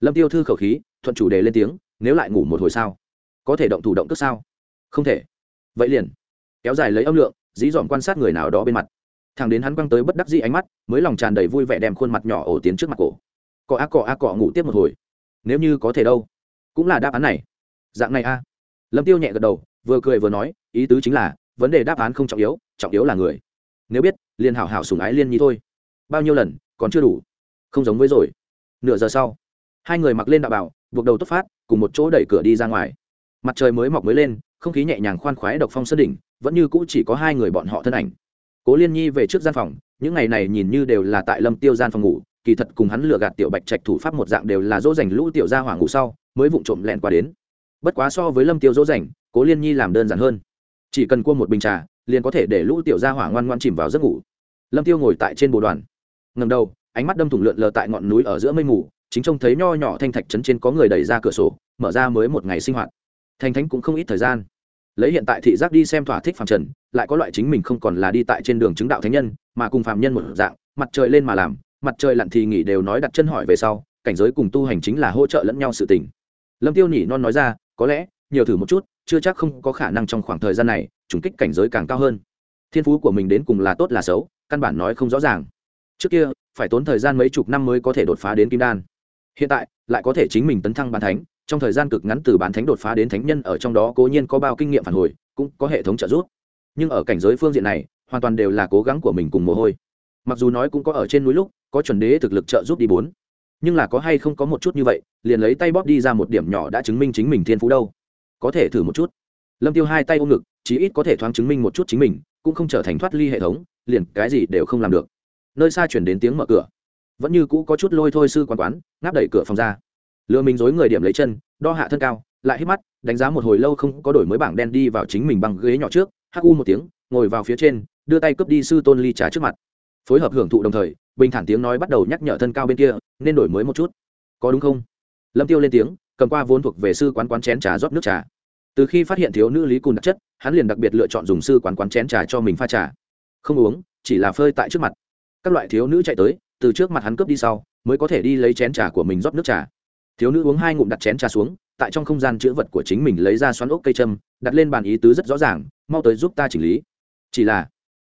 Lâm tiêu thư khẩu khí, thuận chủ đề lên tiếng, nếu lại ngủ một hồi sao? Có thể động thủ động tức sao? Không thể. Vậy liền. Kéo dài lấy âm lượng dí dỏm quan sát người nào đó bên mặt. Thằng đến hắn quăng tới bất đắc dĩ ánh mắt, mới lòng tràn đầy vui vẻ đem khuôn mặt nhỏ ổ tiến trước mặt cổ. Cọ a cọ a cọ, ngủ tiếp một hồi. Nếu như có thể đâu? Cũng là đáp án này. Dạng này a. Lâm tiêu nhẹ gật đầu, vừa cười vừa nói, ý tứ chính là, vấn đề đáp án không trọng yếu trọng yếu là người. Nếu biết, liền hảo hảo sùng ái liên nhi thôi. Bao nhiêu lần, còn chưa đủ. Không giống với rồi. Nửa giờ sau, hai người mặc lên đạo bảo, buộc đầu tốt phát, cùng một chỗ đẩy cửa đi ra ngoài. Mặt trời mới mọc mới lên không khí nhẹ nhàng khoan khoái độc phong sơn đỉnh, vẫn như cũ chỉ có hai người bọn họ thân ảnh. Cố liên nhi về trước gian phòng, những ngày này nhìn như đều là tại lâm tiêu gian phòng ngủ, kỳ thật cùng hắn lừa gạt tiểu bạch trạch thủ pháp một dạng đều là dỗ dành lũ tiểu gia hỏa ngủ sau, mới vụng trộm lẹn qua đến. Bất quá so với lâm tiêu dỗ dành, cố liên nhi làm đơn giản hơn. Chỉ cần cua một bình trà, liền có thể để lũ tiểu gia hỏa ngoan ngoan chìm vào giấc ngủ. Lâm tiêu ngồi tại trên bồ đoàn. Ngầm đầu, ánh mắt đâm thủng lượn lờ tại ngọn núi ở giữa mây mù, chính trông thấy nho nhỏ thanh thạch trấn trên có người đẩy ra cửa sổ, mở ra mới một ngày sinh hoạt thành thánh cũng không ít thời gian. Lấy hiện tại thị giác đi xem thỏa thích phàm trần, lại có loại chính mình không còn là đi tại trên đường chứng đạo thánh nhân, mà cùng phàm nhân một dạng, mặt trời lên mà làm, mặt trời lặn thì nghỉ đều nói đặt chân hỏi về sau, cảnh giới cùng tu hành chính là hỗ trợ lẫn nhau sự tình. Lâm tiêu nhỉ non nói ra, có lẽ, nhiều thử một chút, chưa chắc không có khả năng trong khoảng thời gian này, trùng kích cảnh giới càng cao hơn. Thiên phú của mình đến cùng là tốt là xấu, căn bản nói không rõ ràng. Trước kia, phải tốn thời gian mấy chục năm mới có thể đột phá đến kim đan. Hiện tại, lại có thể chính mình tấn thăng bàn thánh trong thời gian cực ngắn từ bán thánh đột phá đến thánh nhân ở trong đó cố nhiên có bao kinh nghiệm phản hồi, cũng có hệ thống trợ giúp. Nhưng ở cảnh giới phương diện này, hoàn toàn đều là cố gắng của mình cùng mồ hôi. Mặc dù nói cũng có ở trên núi lúc, có chuẩn đế thực lực trợ giúp đi bốn. Nhưng là có hay không có một chút như vậy, liền lấy tay bóp đi ra một điểm nhỏ đã chứng minh chính mình thiên phú đâu. Có thể thử một chút. Lâm tiêu hai tay ôm ngực, chí ít có thể thoáng chứng minh một chút chính mình, cũng không trở thành thoát ly hệ thống, liền cái gì đều không làm được. Nơi xa chuyển đến tiếng mở cửa. Vẫn như cũ có chút lôi thôi sư quán quán, ngáp đẩy cửa phòng ra lừa mình dối người điểm lấy chân, đo hạ thân cao, lại hít mắt, đánh giá một hồi lâu không có đổi mới bảng đen đi vào chính mình bằng ghế nhỏ trước, hắc u một tiếng, ngồi vào phía trên, đưa tay cướp đi sư tôn ly trà trước mặt. Phối hợp hưởng thụ đồng thời, bình thản tiếng nói bắt đầu nhắc nhở thân cao bên kia, nên đổi mới một chút. Có đúng không? Lâm tiêu lên tiếng, cầm qua vốn thuộc về sư quán quán chén trà rót nước trà. Từ khi phát hiện thiếu nữ lý cùn đặc chất, hắn liền đặc biệt lựa chọn dùng sư quán quán chén trà cho mình pha trà. Không uống, chỉ là phơi tại trước mặt. Các loại thiếu nữ chạy tới, từ trước mặt hắn cướp đi sau, mới có thể đi lấy chén trà của mình rót nước trà thiếu nữ uống hai ngụm đặt chén trà xuống, tại trong không gian chữ vật của chính mình lấy ra xoắn ốc cây châm, đặt lên bàn ý tứ rất rõ ràng, mau tới giúp ta chỉnh lý. Chỉ là,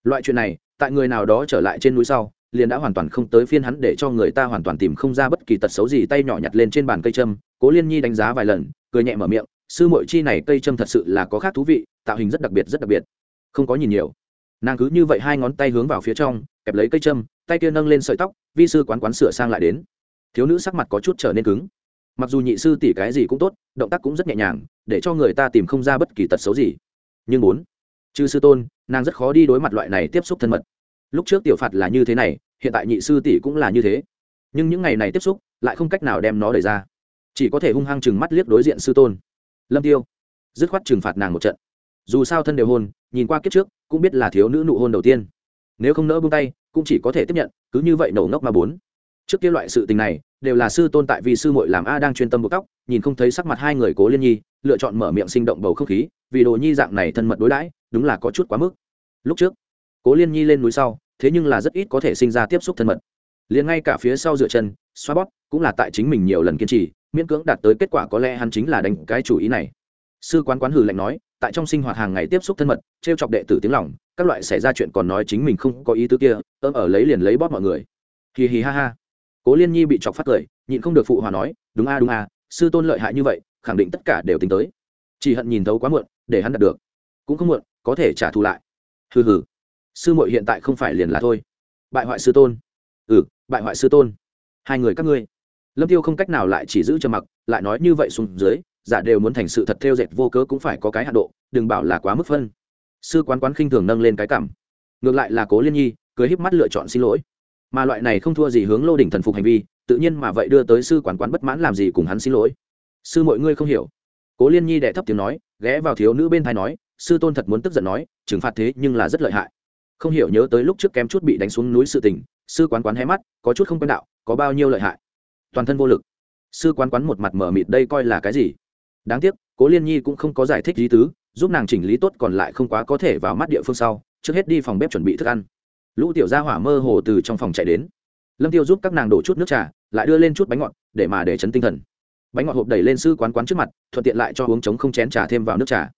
loại chuyện này, tại người nào đó trở lại trên núi sau, liền đã hoàn toàn không tới phiên hắn để cho người ta hoàn toàn tìm không ra bất kỳ tật xấu gì, tay nhỏ nhặt lên trên bàn cây châm, cố liên nhi đánh giá vài lần, cười nhẹ mở miệng, sư mội chi này cây châm thật sự là có khác thú vị, tạo hình rất đặc biệt, rất đặc biệt. Không có nhìn nhiều. Nàng cứ như vậy hai ngón tay hướng vào phía trong, kẹp lấy cây châm, tay kia nâng lên sợi tóc, vi sư quán quán sửa sang lại đến. Thiếu nữ sắc mặt có chút trở nên cứng mặc dù nhị sư tỷ cái gì cũng tốt, động tác cũng rất nhẹ nhàng, để cho người ta tìm không ra bất kỳ tật xấu gì. Nhưng bốn, chư sư tôn, nàng rất khó đi đối mặt loại này tiếp xúc thân mật. Lúc trước tiểu phạt là như thế này, hiện tại nhị sư tỷ cũng là như thế. Nhưng những ngày này tiếp xúc, lại không cách nào đem nó đẩy ra. Chỉ có thể hung hăng chừng mắt liếc đối diện sư tôn. Lâm tiêu, dứt khoát trừng phạt nàng một trận. Dù sao thân đều hôn, nhìn qua kiếp trước, cũng biết là thiếu nữ nụ hôn đầu tiên. Nếu không nỡ buông tay, cũng chỉ có thể tiếp nhận, cứ như vậy nổ ngốc mà bốn trước kia loại sự tình này, đều là sư tôn tại vì sư muội làm a đang chuyên tâm buộc tóc, nhìn không thấy sắc mặt hai người cố liên nhi, lựa chọn mở miệng sinh động bầu không khí, vì đồ nhi dạng này thân mật đối đãi, đúng là có chút quá mức. Lúc trước, cố liên nhi lên núi sau, thế nhưng là rất ít có thể sinh ra tiếp xúc thân mật. Liền ngay cả phía sau dựa chân, xoa bóp, cũng là tại chính mình nhiều lần kiên trì, miễn cưỡng đạt tới kết quả có lẽ hắn chính là đánh cái chủ ý này. Sư quán quán hử lạnh nói, tại trong sinh hoạt hàng ngày tiếp xúc thân mật t r e o chọc đệ tử tiếng lòng, các loại xảy ra chuyện còn nói chính mình không có ý tứ kia ôm ở lấy liền lấy bóp mọi người. Hì hì ha ha cố liên nhi bị chọc phát cười, nhịn không được phụ hòa nói, đúng a đúng a, sư tôn lợi hại như vậy, khẳng định tất cả đều tính tới. Chỉ hận nhìn thấu quá muộn, để hắn đạt được. Cũng không muộn, có thể trả thù lại. Hừ hừ. Sư muội hiện tại không phải liền là thôi. Bại hoại sư tôn. Ừ bại hoại sư tôn. Hai người các ngươi. Lâm tiêu không cách nào lại chỉ giữ cho mặc, lại nói như vậy xuống dưới, giả đều muốn thành sự thật theo dệt vô cớ cũng phải có cái hạ độ, đừng bảo là quá mức phân. Sư quán quán khinh thường nâng lên cái cảm ngược lại là cố liên nhi, cười híp mắt lựa chọn xin lỗi mà loại này không thua gì hướng lô đỉnh thần phục hành vi, tự nhiên mà vậy đưa tới sư quán quán bất mãn làm gì cùng hắn xin lỗi. Sư mọi ngươi không hiểu. Cố liên nhi đệ thấp tiếng nói, ghé vào thiếu nữ bên thai nói, sư tôn thật muốn tức giận nói, trừng phạt thế nhưng là rất lợi hại. Không hiểu nhớ tới lúc trước kém chút bị đánh xuống núi sự tình, sư quán quán hé mắt, có chút không quen đạo, có bao nhiêu lợi hại. Toàn thân vô lực. Sư quán quán một mặt mở mịt đây coi là cái gì? Đáng tiếc, cố liên nhi cũng không có giải thích lý tứ, giúp nàng chỉnh lý tốt còn lại không quá có thể vào mắt địa phương sau, trước hết đi phòng bếp chuẩn bị thức ăn lũ tiểu gia hỏa mơ hồ từ trong phòng chạy đến. Lâm tiêu giúp các nàng đổ chút nước trà, lại đưa lên chút bánh ngọt, để mà để chấn tinh thần. Bánh ngọt hộp đẩy lên sư quán quán trước mặt, thuận tiện lại cho uống trống không chén trà thêm vào nước trà.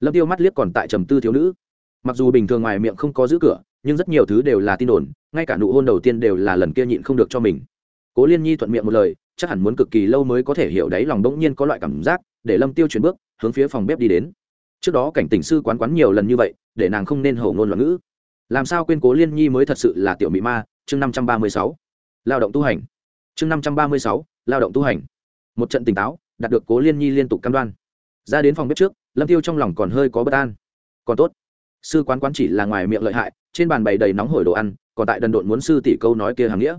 Lâm tiêu mắt liếc còn tại trầm tư thiếu nữ. Mặc dù bình thường ngoài miệng không có giữ cửa, nhưng rất nhiều thứ đều là tin đồn, ngay cả nụ hôn đầu tiên đều là lần kia nhịn không được cho mình. Cố liên nhi thuận miệng một lời, chắc hẳn muốn cực kỳ lâu mới có thể hiểu đấy lòng bỗng nhiên có loại cảm giác, để lâm tiêu chuyển bước, hướng phía phòng bếp đi đến. Trước đó cảnh tỉnh sư quán quán nhiều lần như vậy, để nàng không nên hầu ngôn loạn ngữ làm sao quên cố liên nhi mới thật sự là tiểu mỹ ma? Chương năm trăm ba mươi sáu. Lao động tu hành. Chương năm trăm ba mươi sáu, lao động tu hành. Một trận tỉnh táo, đạt được cố liên nhi liên tục cam đoan. Ra đến phòng bếp trước, lâm tiêu trong lòng còn hơi có bất an. Còn tốt, sư quán quán chỉ là ngoài miệng lợi hại, trên bàn bày đầy nóng hổi đồ ăn, còn tại đần độn muốn sư tỷ câu nói kia hàng nghĩa.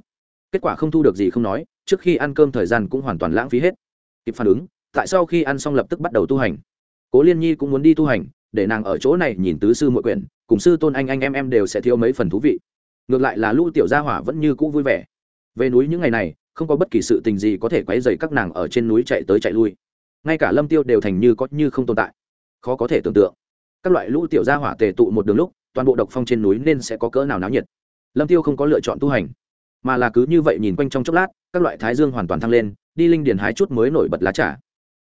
Kết quả không thu được gì không nói, trước khi ăn cơm thời gian cũng hoàn toàn lãng phí hết. Kịp phản ứng, tại sau khi ăn xong lập tức bắt đầu tu hành. Cố liên nhi cũng muốn đi tu hành để nàng ở chỗ này nhìn tứ sư mỗi quyển, cùng sư tôn anh anh em em đều sẽ thiếu mấy phần thú vị. Ngược lại là lũ tiểu gia hỏa vẫn như cũ vui vẻ. Về núi những ngày này, không có bất kỳ sự tình gì có thể quấy dày các nàng ở trên núi chạy tới chạy lui. Ngay cả lâm tiêu đều thành như có như không tồn tại. Khó có thể tưởng tượng. Các loại lũ tiểu gia hỏa tề tụ một đường lúc, toàn bộ độc phong trên núi nên sẽ có cỡ nào náo nhiệt. Lâm tiêu không có lựa chọn tu hành, mà là cứ như vậy nhìn quanh trong chốc lát, các loại thái dương hoàn toàn thăng lên, đi linh điền hái chút mới nổi bật lá trà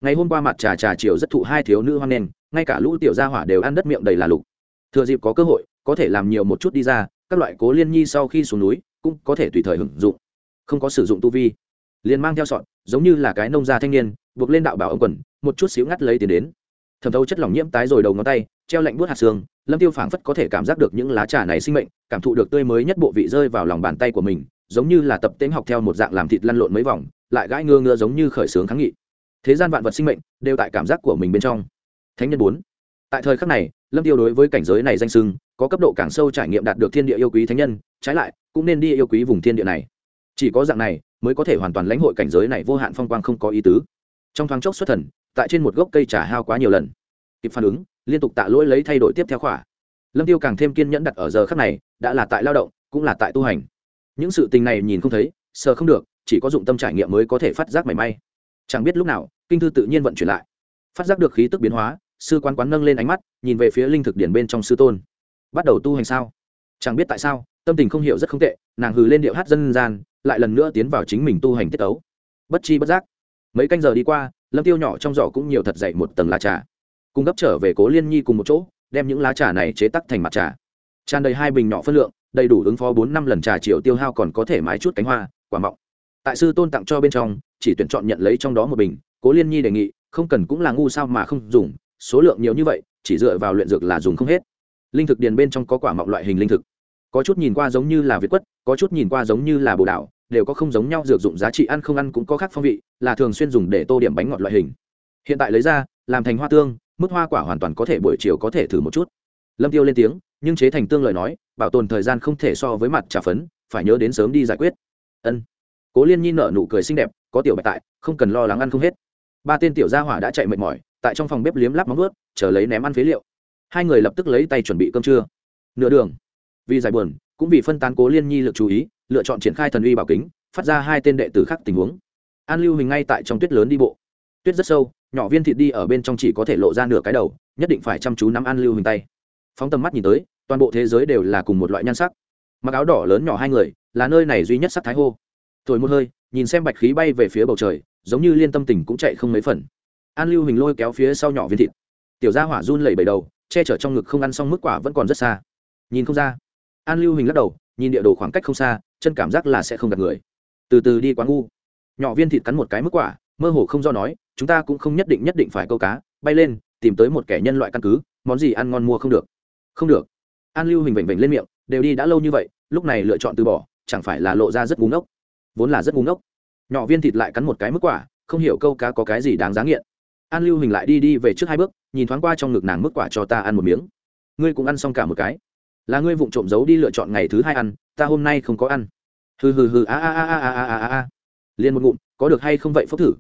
ngày hôm qua mặt trà trà chiều rất thụ hai thiếu nữ hoang nen ngay cả lũ tiểu gia hỏa đều ăn đất miệng đầy là lục. Thừa dịp có cơ hội, có thể làm nhiều một chút đi ra, các loại cố liên nhi sau khi xuống núi, cũng có thể tùy thời hưởng dụng. Không có sử dụng tu vi. Liền mang theo sọn giống như là cái nông gia thanh niên, buộc lên đạo bảo ông quần, một chút xíu ngắt lấy tiền đến. Thẩm thấu chất lỏng nhiễm tái rồi đầu ngón tay, treo lạnh buốt hạt xương, lâm tiêu phảng phất có thể cảm giác được những lá trà này sinh mệnh, cảm thụ được tươi mới nhất bộ vị rơi vào lòng bàn tay của mình, giống như là tập tễnh học theo một dạng làm thịt lăn lộn mấy vòng, lại gãi ngơ ngơ giống như khởi sướng kháng nghị thế gian vạn vật sinh mệnh đều tại cảm giác của mình bên trong. Thánh nhân bốn. Tại thời khắc này, lâm tiêu đối với cảnh giới này danh sưng, có cấp độ càng sâu trải nghiệm đạt được thiên địa yêu quý thánh nhân, trái lại, cũng nên đi yêu quý vùng thiên địa này. Chỉ có dạng này, mới có thể hoàn toàn lãnh hội cảnh giới này vô hạn phong quang không có ý tứ. Trong thoáng chốc xuất thần, tại trên một gốc cây trà hao quá nhiều lần. Kịp phản ứng, liên tục tạ lỗi lấy thay đổi tiếp theo khỏa. Lâm tiêu càng thêm kiên nhẫn đặt ở giờ khắc này, đã là tại lao động, cũng là tại tu hành. Những sự tình này nhìn không thấy, sờ không được, chỉ có dụng tâm trải nghiệm mới có thể phát giác mảy may chẳng biết lúc nào, kinh thư tự nhiên vận chuyển lại. Phát giác được khí tức biến hóa, sư quan quán nâng lên ánh mắt, nhìn về phía linh thực điển bên trong sư tôn. Bắt đầu tu hành sao? Chẳng biết tại sao, tâm tình không hiểu rất không tệ, nàng hừ lên điệu hát dân gian, lại lần nữa tiến vào chính mình tu hành tiết tấu. Bất chi bất giác. Mấy canh giờ đi qua, lâm tiêu nhỏ trong giỏ cũng nhiều thật dậy một tầng lá trà. Cung cấp trở về cố liên nhi cùng một chỗ, đem những lá trà này chế tắc thành mặt trà. Tràn đầy hai bình nhỏ phân lượng, đầy đủ ứng phó bốn năm lần trà chiều tiêu hao còn có thể mái chút cánh hoa, quả mọng tại sư tôn tặng cho bên trong, chỉ tuyển chọn nhận lấy trong đó một bình, cố liên nhi đề nghị, không cần cũng là ngu sao mà không dùng, số lượng nhiều như vậy, chỉ dựa vào luyện dược là dùng không hết. Linh thực điền bên trong có quả mọng loại hình linh thực. Có chút nhìn qua giống như là việt quất, có chút nhìn qua giống như là bồ đảo đều có không giống nhau dược dụng giá trị ăn không ăn cũng có khác phong vị, là thường xuyên dùng để tô điểm bánh ngọt loại hình. Hiện tại lấy ra, làm thành hoa tương, mức hoa quả hoàn toàn có thể buổi chiều có thể thử một chút. Lâm tiêu lên tiếng, nhưng chế thành tương lời nói, bảo tồn thời gian không thể so với mặt trà phấn, phải nhớ đến sớm đi giải quyết. Ân cố liên nhi nở nụ cười xinh đẹp, có tiểu bạch tại, không cần lo lắng ăn không hết. Ba tên tiểu gia hỏa đã chạy mệt mỏi, tại trong phòng bếp liếm lắp móng ướt chờ lấy ném ăn phế liệu. Hai người lập tức lấy tay chuẩn bị cơm trưa. Nửa đường, vì giải buồn, cũng vì phân tán cố liên nhi lực chú ý, lựa chọn triển khai thần uy bảo kính, phát ra hai tên đệ tử khác tình huống. An lưu hình ngay tại trong tuyết lớn đi bộ. Tuyết rất sâu, nhỏ viên thịt đi ở bên trong chỉ có thể lộ ra nửa cái đầu, nhất định phải chăm chú nắm an lưu hình tay. Phóng tầm mắt nhìn tới, toàn bộ thế giới đều là cùng một loại nhan sắc. Mặc áo đỏ lớn nhỏ hai người, là nơi này duy nhất sắc thái hô thổi một hơi, nhìn xem bạch khí bay về phía bầu trời, giống như liên tâm tình cũng chạy không mấy phần. An lưu hình lôi kéo phía sau nhỏ viên thịt. Tiểu gia hỏa run lẩy bẩy đầu, che chở trong ngực không ăn xong mức quả vẫn còn rất xa. Nhìn không ra. An lưu hình lắc đầu, nhìn địa đồ khoảng cách không xa, chân cảm giác là sẽ không gặp người. Từ từ đi quá ngu. Nhỏ viên thịt cắn một cái mức quả, mơ hồ không do nói, chúng ta cũng không nhất định nhất định phải câu cá, bay lên, tìm tới một kẻ nhân loại căn cứ, món gì ăn ngon mua không được. Không được. An lưu hình vểnh vểnh lên miệng, đều đi đã lâu như vậy, lúc này lựa chọn từ bỏ, chẳng phải là lộ ra rất búng ốc vốn là rất ngu ngốc, nhỏ viên thịt lại cắn một cái mức quả không hiểu câu cá có cái gì đáng giá nghiện. An lưu hình lại đi đi về trước hai bước nhìn thoáng qua trong ngực nàng mức quả cho ta ăn một miếng. Ngươi cũng ăn xong cả một cái. Là ngươi vụng trộm giấu đi lựa chọn ngày thứ hai ăn ta hôm nay không có ăn. Hừ hừ hừ a a a a a a a a liền một ngụm có được hay không vậy phốc thử?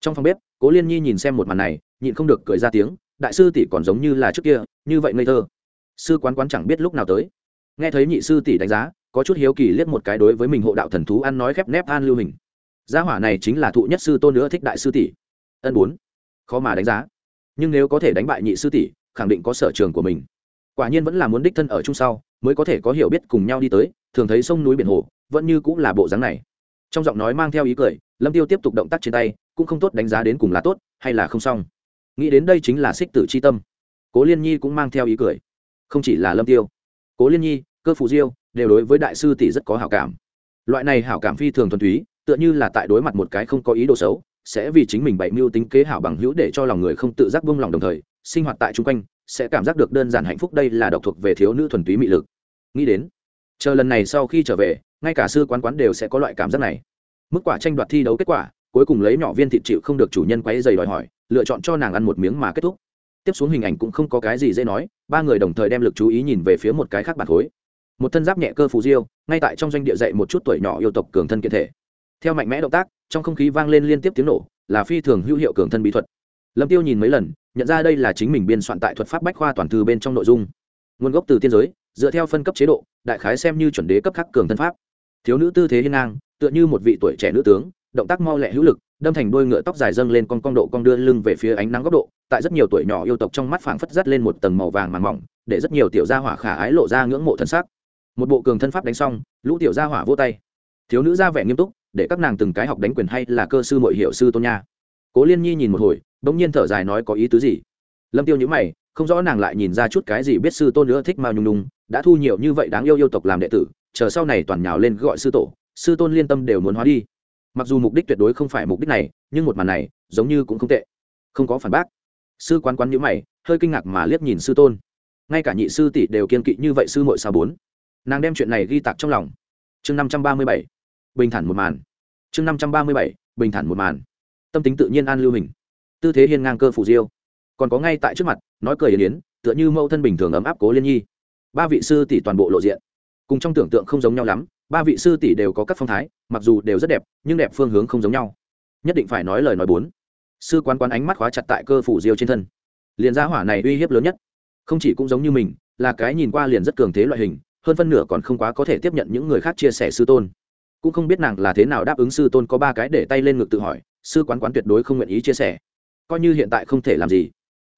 Trong phòng bếp cố liên nhi nhìn xem một màn này nhịn không được cười ra tiếng đại sư tỷ còn giống như là trước kia như vậy ngây thơ. Sư quán quán chẳng biết lúc nào tới. Nghe thấy nhị sư tỷ đánh giá có chút hiếu kỳ liếc một cái đối với mình hộ đạo thần thú ăn nói khép nép an lưu hình. Gia hỏa này chính là thụ nhất sư tôn nữa thích đại sư tỷ. Ân bốn. Khó mà đánh giá. Nhưng nếu có thể đánh bại nhị sư tỷ, khẳng định có sở trường của mình. Quả nhiên vẫn là muốn đích thân ở chung sau, mới có thể có hiểu biết cùng nhau đi tới, thường thấy sông núi biển hồ, vẫn như cũng là bộ dáng này. Trong giọng nói mang theo ý cười, lâm tiêu tiếp tục động tác trên tay, cũng không tốt đánh giá đến cùng là tốt hay là không xong. Nghĩ đến đây chính là xích tử c h i tâm. Cố liên nhi cũng mang theo ý cười. Không chỉ là lâm tiêu. Cố liên nhi, cơ phụ diêu đều đối với đại sư tỷ rất có hảo cảm. Loại này hảo cảm phi thường thuần túy, tựa như là tại đối mặt một cái không có ý đồ xấu, sẽ vì chính mình bậy mưu tính kế hảo bằng hữu để cho lòng người không tự giác buông lòng đồng thời, sinh hoạt tại chung quanh, sẽ cảm giác được đơn giản hạnh phúc đây là độc thuộc về thiếu nữ thuần túy mị lực. Nghĩ đến, chờ lần này sau khi trở về, ngay cả sư quán quán đều sẽ có loại cảm giác này. Mức quả tranh đoạt thi đấu kết quả, cuối cùng lấy nhỏ viên thịt chịu không được chủ nhân quấy dày đòi hỏi, lựa chọn cho nàng ăn một miếng mà kết thúc. Tiếp xuống hình ảnh cũng không có cái gì dễ nói, ba người đồng thời đem lực chú ý nhìn về phía một cái khác bản khối một thân giáp nhẹ cơ phù diêu, ngay tại trong doanh địa dạy một chút tuổi nhỏ yêu tộc cường thân kiện thể. Theo mạnh mẽ động tác, trong không khí vang lên liên tiếp tiếng nổ, là phi thường hữu hiệu cường thân bí thuật. Lâm tiêu nhìn mấy lần, nhận ra đây là chính mình biên soạn tại thuật pháp bách khoa toàn thư bên trong nội dung. Nguồn gốc từ tiên giới, dựa theo phân cấp chế độ, đại khái xem như chuẩn đế cấp khắc cường thân pháp. Thiếu nữ tư thế hiên ngang, tựa như một vị tuổi trẻ nữ tướng, động tác mau lẹ hữu lực, đâm thành đôi ngựa tóc dài dâng lên con cong độ cong đưa lưng về phía ánh nắng góc độ, tại rất nhiều tuổi nhỏ yêu tộc trong mắt phảng phất dắt lên một tầng màu vàng màng mỏng, để rất nhiều tiểu gia hỏa khả ái lộ ra ngưỡng mộ thân sắc một bộ cường thân pháp đánh xong, lũ tiểu gia hỏa vô tay. Thiếu nữ ra vẻ nghiêm túc, để các nàng từng cái học đánh quyền hay là cơ sư mội hiệu sư tôn nha. Cố liên nhi nhìn một hồi, bỗng nhiên thở dài nói có ý tứ gì? Lâm tiêu nhữ mày, không rõ nàng lại nhìn ra chút cái gì biết sư tôn nữa thích mao nhung nhung, đã thu nhiều như vậy đáng yêu yêu tộc làm đệ tử, chờ sau này toàn nhào lên gọi sư tổ, sư tôn liên tâm đều muốn hóa đi. Mặc dù mục đích tuyệt đối không phải mục đích này, nhưng một màn này, giống như cũng không tệ. Không có phản bác. Sư quán quán nhữ mày, hơi kinh ngạc mà liếc nhìn sư tôn. Ngay cả nhị sư tỷ đều kiên kỵ như vậy sư mội sao bốn? Nàng đem chuyện này ghi tạc trong lòng. Chương năm trăm ba mươi bảy, bình thản một màn. Chương năm trăm ba mươi bảy, bình thản một màn. Tâm tính tự nhiên an lưu hình. Tư thế hiên ngang cơ phủ diêu. Còn có ngay tại trước mặt, nói cười yến yến, tựa như mẫu thân bình thường ấm áp cố liên nhi. Ba vị sư tỷ toàn bộ lộ diện. Cùng trong tưởng tượng không giống nhau lắm, ba vị sư tỷ đều có các phong thái, mặc dù đều rất đẹp, nhưng đẹp phương hướng không giống nhau. Nhất định phải nói lời nói bốn. Sư quán quán ánh mắt khóa chặt tại cơ phủ diêu trên thân. Liền gia hỏa này uy hiếp lớn nhất. Không chỉ cũng giống như mình, là cái nhìn qua liền rất cường thế loại hình hơn phân nửa còn không quá có thể tiếp nhận những người khác chia sẻ sư tôn. Cũng không biết nàng là thế nào đáp ứng sư tôn có ba cái để tay lên ngực tự hỏi, sư quán quán tuyệt đối không nguyện ý chia sẻ. Coi như hiện tại không thể làm gì,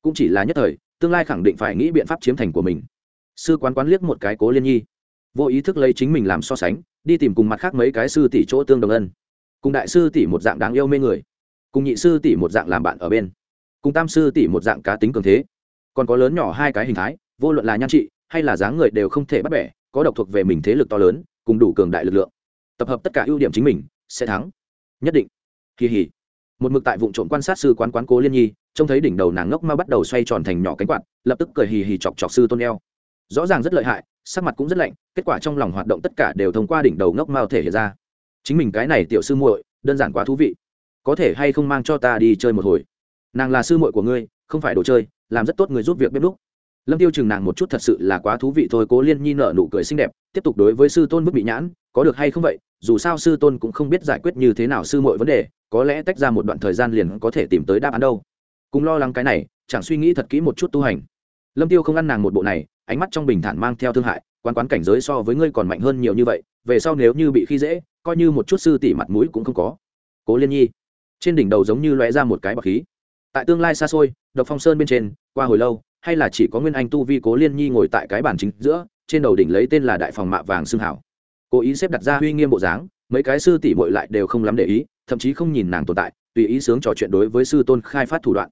cũng chỉ là nhất thời, tương lai khẳng định phải nghĩ biện pháp chiếm thành của mình. Sư quán quán liếc một cái cố liên nhi, vô ý thức lấy chính mình làm so sánh, đi tìm cùng mặt khác mấy cái sư tỷ chỗ tương đồng ân. Cùng đại sư tỷ một dạng đáng yêu mê người, cùng nhị sư tỷ một dạng làm bạn ở bên, cùng tam sư tỷ một dạng cá tính cường thế. Còn có lớn nhỏ hai cái hình thái, vô luận là nhan trị hay là dáng người đều không thể bắt bẻ, có độc thuộc về mình thế lực to lớn, cùng đủ cường đại lực lượng. Tập hợp tất cả ưu điểm chính mình, sẽ thắng. Nhất định. Kỳ hỉ. Một mực tại vụ trộm quan sát sư quán quán cố liên nhi, trông thấy đỉnh đầu nàng ngốc ma bắt đầu xoay tròn thành nhỏ cánh quạt, lập tức cười hì hì chọc chọc sư tôn eo. Rõ ràng rất lợi hại, sắc mặt cũng rất lạnh, kết quả trong lòng hoạt động tất cả đều thông qua đỉnh đầu ngốc mao thể hiện ra. Chính mình cái này tiểu sư muội, đơn giản quá thú vị. Có thể hay không mang cho ta đi chơi một hồi? Nàng là sư muội của ngươi, không phải đồ chơi, làm rất tốt người giúp việc bếp lúc lâm tiêu chừng nàng một chút thật sự là quá thú vị thôi, cố liên nhi nở nụ cười xinh đẹp, tiếp tục đối với sư tôn bức bị nhãn, có được hay không vậy? Dù sao sư tôn cũng không biết giải quyết như thế nào sư muội vấn đề, có lẽ tách ra một đoạn thời gian liền có thể tìm tới đáp án đâu. Cùng lo lắng cái này, chẳng suy nghĩ thật kỹ một chút tu hành. Lâm tiêu không ăn nàng một bộ này, ánh mắt trong bình thản mang theo thương hại, quán quán cảnh giới so với ngươi còn mạnh hơn nhiều như vậy, về sau nếu như bị khi dễ, coi như một chút sư tỷ mặt mũi cũng không có. Cố liên nhi, trên đỉnh đầu giống như lóe ra một cái bọc khí. Tại tương lai xa xôi, độc phong sơn bên trên, qua hồi lâu hay là chỉ có nguyên anh tu vi cố liên nhi ngồi tại cái bàn chính giữa, trên đầu đỉnh lấy tên là đại phòng mạ vàng xương hảo. Cố ý xếp đặt ra uy nghiêm bộ dáng, mấy cái sư tỷ bội lại đều không lắm để ý, thậm chí không nhìn nàng tồn tại, tùy ý sướng trò chuyện đối với sư tôn khai phát thủ đoạn.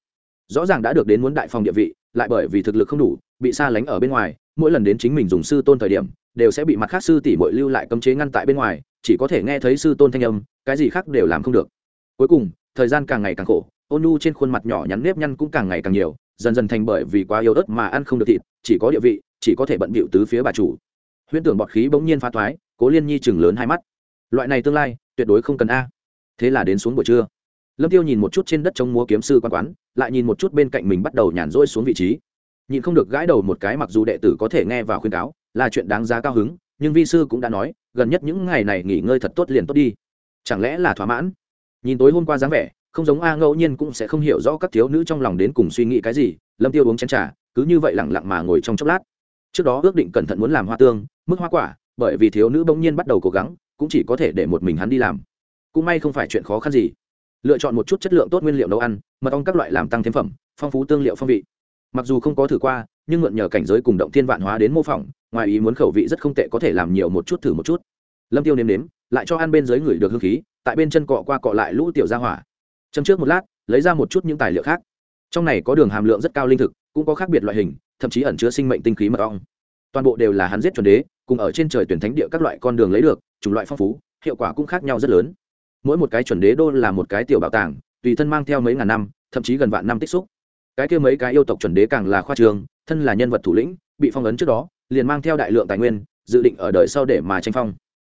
Rõ ràng đã được đến muốn đại phòng địa vị, lại bởi vì thực lực không đủ, bị xa lánh ở bên ngoài, mỗi lần đến chính mình dùng sư tôn thời điểm, đều sẽ bị mặt khác sư tỷ bội lưu lại cấm chế ngăn tại bên ngoài, chỉ có thể nghe thấy sư tôn thanh âm, cái gì khác đều làm không được. Cuối cùng, thời gian càng ngày càng khổ ôn nu trên khuôn mặt nhỏ nhắn nếp nhăn cũng càng ngày càng nhiều, dần dần thành bởi vì quá yếu ớt mà ăn không được thịt, chỉ có địa vị, chỉ có thể bận bịu tứ phía bà chủ. Huyễn tưởng bọt khí bỗng nhiên phá thoái, cố liên nhi chừng lớn hai mắt. Loại này tương lai, tuyệt đối không cần a. Thế là đến xuống buổi trưa. Lâm tiêu nhìn một chút trên đất trống múa kiếm sư quan quán, lại nhìn một chút bên cạnh mình bắt đầu nhàn rỗi xuống vị trí. Nhìn không được gãi đầu một cái mặc dù đệ tử có thể nghe và khuyên cáo, là chuyện đáng giá cao hứng, nhưng vi sư cũng đã nói, gần nhất những ngày này nghỉ ngơi thật tốt liền tốt đi. Chẳng lẽ là thỏa mãn? Nhìn tối hôm qua dáng vẻ không giống a ngẫu nhiên cũng sẽ không hiểu rõ các thiếu nữ trong lòng đến cùng suy nghĩ cái gì, lâm tiêu uống chén trà, cứ như vậy lẳng lặng mà ngồi trong chốc lát. Trước đó ước định cẩn thận muốn làm hoa tương, mức hoa quả, bởi vì thiếu nữ bỗng nhiên bắt đầu cố gắng, cũng chỉ có thể để một mình hắn đi làm. Cũng may không phải chuyện khó khăn gì. Lựa chọn một chút chất lượng tốt nguyên liệu nấu ăn, mật ong các loại làm tăng thêm phẩm, phong phú tương liệu phong vị. Mặc dù không có thử qua, nhưng mượn nhờ cảnh giới cùng động thiên vạn hóa đến mô phỏng, ngoài ý muốn khẩu vị rất không tệ có thể làm nhiều một chút thử một chút. Lâm tiêu nếm nếm, lại cho ăn bên dưới người được hương khí, tại bên chân cọ qua cọ lại lũ tiểu ra hỏa châm trước một lát, lấy ra một chút những tài liệu khác. Trong này có đường hàm lượng rất cao linh thực, cũng có khác biệt loại hình, thậm chí ẩn chứa sinh mệnh tinh khí mật ong. Toàn bộ đều là hắn giết chuẩn đế, cùng ở trên trời tuyển thánh địa các loại con đường lấy được, chủng loại phong phú, hiệu quả cũng khác nhau rất lớn. Mỗi một cái chuẩn đế đô là một cái tiểu bảo tàng, tùy thân mang theo mấy ngàn năm, thậm chí gần vạn năm tích xúc. Cái kia mấy cái yêu tộc chuẩn đế càng là khoa trường, thân là nhân vật thủ lĩnh, bị phong ấn trước đó, liền mang theo đại lượng tài nguyên, dự định ở đời sau để mà tranh phong.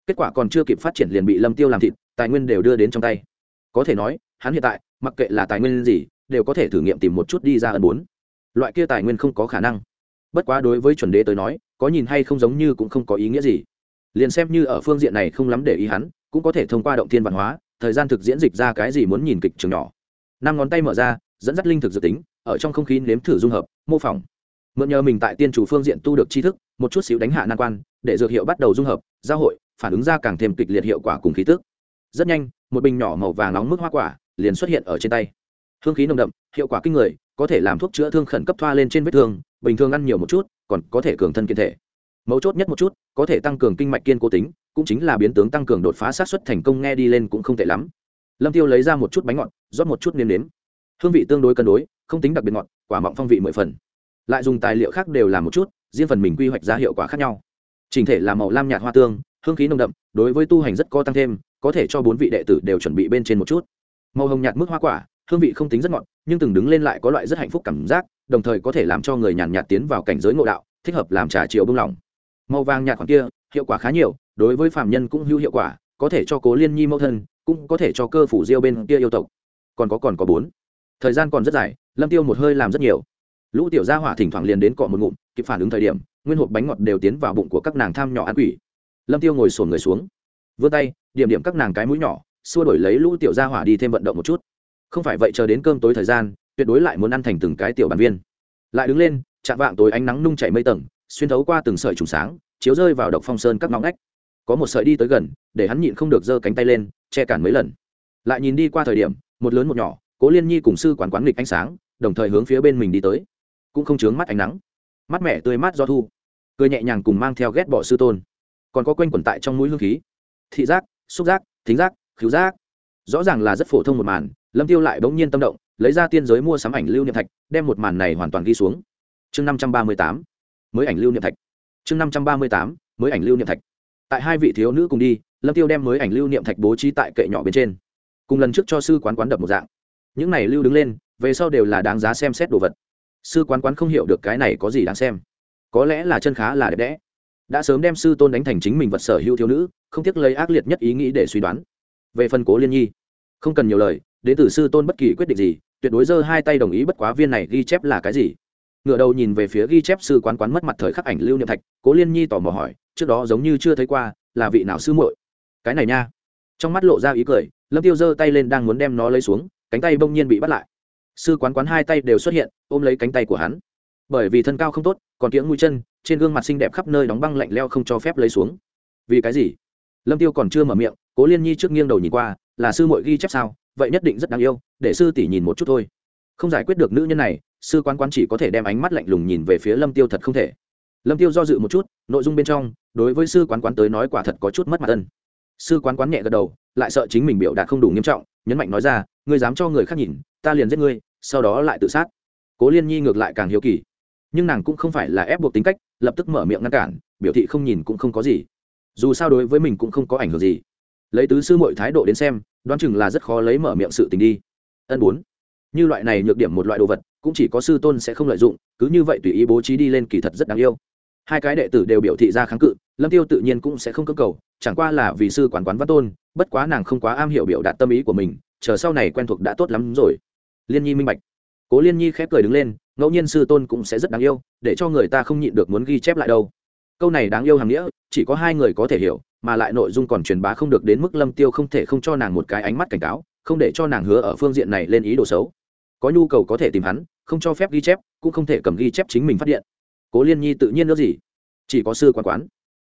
Kết quả còn chưa kịp phát triển liền bị lâm tiêu làm thịt, tài nguyên đều đưa đến trong tay. Có thể nói hắn hiện tại, mặc kệ là tài nguyên gì, đều có thể thử nghiệm tìm một chút đi ra ẩn bốn. Loại kia tài nguyên không có khả năng. Bất quá đối với chuẩn đế tới nói, có nhìn hay không giống như cũng không có ý nghĩa gì. Liền xem như ở phương diện này không lắm để ý hắn, cũng có thể thông qua động thiên văn hóa, thời gian thực diễn dịch ra cái gì muốn nhìn kịch trường nhỏ. Năm ngón tay mở ra, dẫn dắt linh thực dự tính, ở trong không khí nếm thử dung hợp, mô phỏng. Mượn nhờ mình tại tiên chủ phương diện tu được tri thức, một chút xíu đánh hạ nan quan, để dược hiệu bắt đầu dung hợp, giao hội, phản ứng ra càng thêm kịch liệt hiệu quả cùng khí tức. Rất nhanh, một bình nhỏ màu vàng nóng mức hoa quả liền xuất hiện ở trên tay. Hương khí nồng đậm, hiệu quả kinh người, có thể làm thuốc chữa thương khẩn cấp thoa lên trên vết thương, bình thường ăn nhiều một chút, còn có thể cường thân kiên thể. Mấu chốt nhất một chút, có thể tăng cường kinh mạch kiên cố tính, cũng chính là biến tướng tăng cường đột phá sát xuất thành công nghe đi lên cũng không tệ lắm. Lâm tiêu lấy ra một chút bánh ngọt, rót một chút nêm nếm. Hương vị tương đối cân đối, không tính đặc biệt ngọt, quả mọng phong vị mười phần. Lại dùng tài liệu khác đều làm một chút, riêng phần mình quy hoạch ra hiệu quả khác nhau. Trình thể là màu lam nhạt hoa tương, hương khí nồng đậm, đối với tu hành rất có tăng thêm, có thể cho bốn vị đệ tử đều chuẩn bị bên trên một chút màu hồng nhạt mức hoa quả, hương vị không tính rất ngọt, nhưng từng đứng lên lại có loại rất hạnh phúc cảm giác, đồng thời có thể làm cho người nhàn nhạt tiến vào cảnh giới ngộ đạo, thích hợp làm trà chiều bông lỏng. Màu vàng nhạt khoảng kia, hiệu quả khá nhiều, đối với phạm nhân cũng hữu hiệu quả, có thể cho cố liên nhi mẫu thân, cũng có thể cho cơ phủ diêu bên kia yêu tộc. Còn có còn có bốn. Thời gian còn rất dài, lâm tiêu một hơi làm rất nhiều. Lũ tiểu gia hỏa thỉnh thoảng liền đến cọ một ngụm, kịp phản ứng thời điểm, nguyên hộp bánh ngọt đều tiến vào bụng của các nàng tham nhỏ ăn quỷ. Lâm tiêu ngồi sồn người xuống. Vươn tay, điểm điểm các nàng cái mũi nhỏ xua đổi lấy lũ tiểu gia hỏa đi thêm vận động một chút. Không phải vậy chờ đến cơm tối thời gian, tuyệt đối lại muốn ăn thành từng cái tiểu bàn viên. Lại đứng lên, chạm vạng tối ánh nắng nung chảy mây tầng, xuyên thấu qua từng sợi trùng sáng, chiếu rơi vào độc phong sơn các ngóng ngách. Có một sợi đi tới gần, để hắn nhịn không được giơ cánh tay lên, che cản mấy lần. Lại nhìn đi qua thời điểm, một lớn một nhỏ, cố liên nhi cùng sư quán quán nghịch ánh sáng, đồng thời hướng phía bên mình đi tới. Cũng không chướng mắt ánh nắng. Mắt mẹ tươi mát do thu. Cười nhẹ nhàng cùng mang theo ghét bỏ sư tôn. Còn có quanh quẩn tại trong mũi hương khí. Thị giác, xúc giác, thính giác khứu giác. Rõ ràng là rất phổ thông một màn, lâm tiêu lại bỗng nhiên tâm động, lấy ra tiên giới mua sắm ảnh lưu niệm thạch, đem một màn này hoàn toàn ghi xuống. Chương năm trăm ba mươi tám, mới ảnh lưu niệm thạch. Chương năm trăm ba mươi tám, mới ảnh lưu niệm thạch. Tại hai vị thiếu nữ cùng đi, lâm tiêu đem mới ảnh lưu niệm thạch bố trí tại kệ nhỏ bên trên. Cùng lần trước cho sư quán quán đập một dạng. Những này lưu đứng lên, về sau đều là đáng giá xem xét đồ vật. Sư quán quán không hiểu được cái này có gì đáng xem. Có lẽ là chân khá là đẹp đẽ. Đã sớm đem sư tôn đánh thành chính mình vật sở hữu thiếu nữ, không tiếc lấy ác liệt nhất ý nghĩ để suy đoán về phần cố liên nhi không cần nhiều lời đến từ sư tôn bất kỳ quyết định gì tuyệt đối giơ hai tay đồng ý bất quá viên này ghi chép là cái gì ngựa đầu nhìn về phía ghi chép sư quán quán mất mặt thời khắc ảnh lưu niệm thạch cố liên nhi tò mò hỏi trước đó giống như chưa thấy qua là vị nào sư muội cái này nha trong mắt lộ ra ý cười lâm tiêu giơ tay lên đang muốn đem nó lấy xuống cánh tay bỗng nhiên bị bắt lại sư quán quán hai tay đều xuất hiện ôm lấy cánh tay của hắn bởi vì thân cao không tốt còn kiễng mũi chân trên gương mặt xinh đẹp khắp nơi đóng băng lạnh leo không cho phép lấy xuống vì cái gì lâm tiêu còn chưa mở miệng cố liên nhi trước nghiêng đầu nhìn qua, là sư muội ghi chép sao? Vậy nhất định rất đáng yêu, để sư tỷ nhìn một chút thôi. Không giải quyết được nữ nhân này, sư quán quán chỉ có thể đem ánh mắt lạnh lùng nhìn về phía lâm tiêu thật không thể. Lâm tiêu do dự một chút, nội dung bên trong, đối với sư quán quán tới nói quả thật có chút mất mặt ân. Sư quán quán nhẹ gật đầu, lại sợ chính mình biểu đạt không đủ nghiêm trọng, nhấn mạnh nói ra, ngươi dám cho người khác nhìn, ta liền giết ngươi, sau đó lại tự sát. Cố liên nhi ngược lại càng hiếu kỳ. Nhưng nàng cũng không phải là ép buộc tính cách, lập tức mở miệng ngăn cản, biểu thị không nhìn cũng không có gì. Dù sao đối với mình cũng không có ảnh hưởng gì lấy tứ sư mọi thái độ đến xem, đoán chừng là rất khó lấy mở miệng sự tình đi. Ân bốn. Như loại này nhược điểm một loại đồ vật, cũng chỉ có sư tôn sẽ không lợi dụng, cứ như vậy tùy ý bố trí đi lên kỳ thật rất đáng yêu. Hai cái đệ tử đều biểu thị ra kháng cự, lâm tiêu tự nhiên cũng sẽ không cơ cầu, chẳng qua là vì sư quán quán văn tôn, bất quá nàng không quá am hiểu biểu đạt tâm ý của mình, chờ sau này quen thuộc đã tốt lắm rồi. Liên nhi minh bạch. Cố liên nhi khép cười đứng lên, ngẫu nhiên sư tôn cũng sẽ rất đáng yêu, để cho người ta không nhịn được muốn ghi chép lại đâu câu này đáng yêu hàng nghĩa, chỉ có hai người có thể hiểu, mà lại nội dung còn truyền bá không được đến mức lâm tiêu không thể không cho nàng một cái ánh mắt cảnh cáo, không để cho nàng hứa ở phương diện này lên ý đồ xấu. Có nhu cầu có thể tìm hắn, không cho phép ghi chép, cũng không thể cầm ghi chép chính mình phát điện. Cố liên nhi tự nhiên nữa gì? Chỉ có sư quán quán.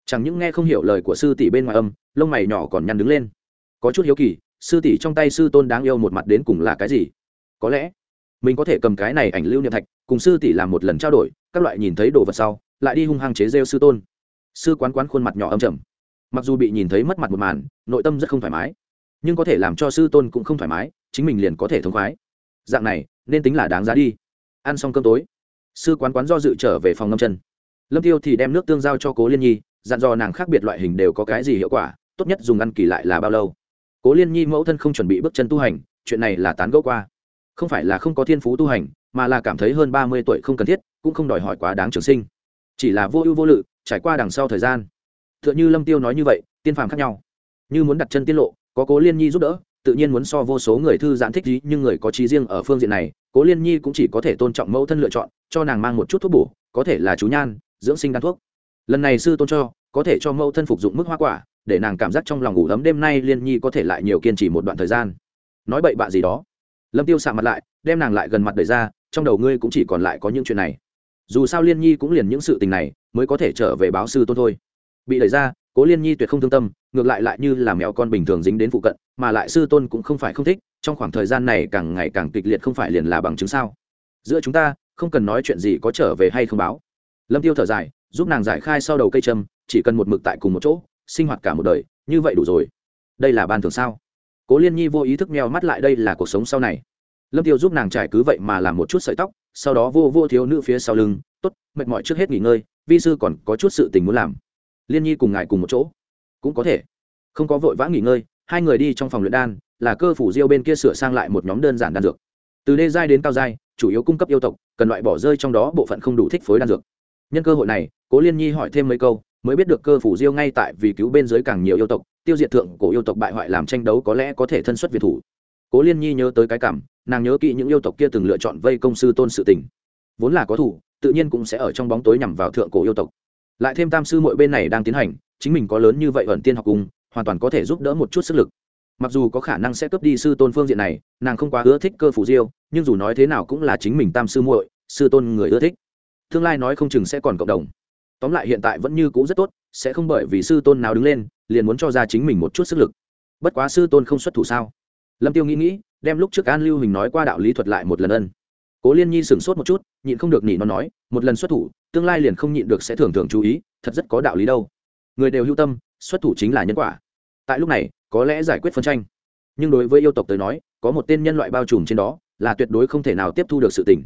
Chẳng những nghe không hiểu lời của sư tỷ bên ngoài âm, lông mày nhỏ còn nhăn đứng lên. Có chút hiếu kỳ, sư tỷ trong tay sư tôn đáng yêu một mặt đến cùng là cái gì? Có lẽ, mình có thể cầm cái này ảnh lưu niệm thạch, cùng sư tỷ làm một lần trao đổi, các loại nhìn thấy đồ vật sau lại đi hung hăng chế rêu sư tôn. Sư quán quán khuôn mặt nhỏ âm trầm. Mặc dù bị nhìn thấy mất mặt một màn, nội tâm rất không thoải mái. Nhưng có thể làm cho sư tôn cũng không thoải mái, chính mình liền có thể thống khoái. Dạng này, nên tính là đáng giá đi. Ăn xong cơm tối, sư quán quán do dự trở về phòng ngâm chân. Lâm tiêu thì đem nước tương giao cho cố liên nhi, dặn dò nàng khác biệt loại hình đều có cái gì hiệu quả, tốt nhất dùng ăn kỳ lại là bao lâu. Cố liên nhi mẫu thân không chuẩn bị bước chân tu hành, chuyện này là tán gẫu qua. Không phải là không có thiên phú tu hành, mà là cảm thấy hơn ba mươi tuổi không cần thiết, cũng không đòi hỏi quá đáng trường sinh chỉ là vô ưu vô lự, trải qua đằng sau thời gian. T h ư ợ n h ư lâm tiêu nói như vậy, tiên phàm khác nhau. Như muốn đặt chân tiết lộ, có cố liên nhi giúp đỡ, tự nhiên muốn so vô số người thư giãn thích gì, nhưng người có trí riêng ở phương diện này, cố liên nhi cũng chỉ có thể tôn trọng mẫu thân lựa chọn, cho nàng mang một chút thuốc bổ, có thể là chú nhan, dưỡng sinh đan thuốc. Lần này sư tôn cho, có thể cho mẫu thân phục dụng mức hoa quả, để nàng cảm giác trong lòng ngủ ấm đêm nay liên nhi có thể lại nhiều kiên trì một đoạn thời gian. Nói bậy bạ gì đó. Lâm tiêu xạ mặt lại, đem nàng lại gần mặt đẩy ra, trong đầu ngươi cũng chỉ còn lại có những chuyện này dù sao liên nhi cũng liền những sự tình này mới có thể trở về báo sư tôn thôi. Bị đẩy ra, cố liên nhi tuyệt không thương tâm, ngược lại lại như là mẹo con bình thường dính đến phụ cận, mà lại sư tôn cũng không phải không thích, trong khoảng thời gian này càng ngày càng kịch liệt không phải liền là bằng chứng sao. Giữa chúng ta, không cần nói chuyện gì có trở về hay không báo. Lâm tiêu thở dài, giúp nàng giải khai sau đầu cây châm, chỉ cần một mực tại cùng một chỗ, sinh hoạt cả một đời, như vậy đủ rồi. Đây là ban thường sao? Cố liên nhi vô ý thức meo mắt lại đây là cuộc sống sau này. Lâm tiêu giúp nàng trải cứ vậy mà làm một chút sợi tóc sau đó vô vô thiếu nữ phía sau lưng, tốt, mệt mỏi trước hết nghỉ ngơi, vi sư còn có chút sự tình muốn làm. Liên nhi cùng ngài cùng một chỗ. Cũng có thể. Không có vội vã nghỉ ngơi, hai người đi trong phòng luyện đan, là cơ phủ diêu bên kia sửa sang lại một nhóm đơn giản đan dược. Từ đê giai đến cao giai, chủ yếu cung cấp yêu tộc, cần loại bỏ rơi trong đó bộ phận không đủ thích phối đan dược. Nhân cơ hội này, cố liên nhi hỏi thêm mấy câu, mới biết được cơ phủ diêu ngay tại vì cứu bên dưới càng nhiều yêu tộc, tiêu diệt thượng cổ yêu tộc bại hoại làm tranh đấu có lẽ có thể thân xuất việt thủ cố liên nhi nhớ tới cái cảm, nàng nhớ kỹ những yêu tộc kia từng lựa chọn vây công sư tôn sự tình. Vốn là có thủ, tự nhiên cũng sẽ ở trong bóng tối nhằm vào thượng cổ yêu tộc. Lại thêm tam sư mỗi bên này đang tiến hành, chính mình có lớn như vậy ẩn tiên học cùng, hoàn toàn có thể giúp đỡ một chút sức lực. Mặc dù có khả năng sẽ cướp đi sư tôn phương diện này, nàng không quá ưa thích cơ phủ diêu, nhưng dù nói thế nào cũng là chính mình tam sư muội, sư tôn người ưa thích. Tương lai nói không chừng sẽ còn cộng đồng. Tóm lại hiện tại vẫn như cũ rất tốt, sẽ không bởi vì sư tôn nào đứng lên, liền muốn cho ra chính mình một chút sức lực. Bất quá sư tôn không xuất thủ sao? Lâm tiêu nghĩ nghĩ, đem lúc trước an lưu hình nói qua đạo lý thuật lại một lần ân. Cố liên nhi sửng sốt một chút, nhịn không được nhịn nó nói, một lần xuất thủ, tương lai liền không nhịn được sẽ thường thường chú ý, thật rất có đạo lý đâu. Người đều hưu tâm, xuất thủ chính là nhân quả. Tại lúc này, có lẽ giải quyết phân tranh. Nhưng đối với yêu tộc tới nói, có một tên nhân loại bao trùm trên đó, là tuyệt đối không thể nào tiếp thu được sự tình.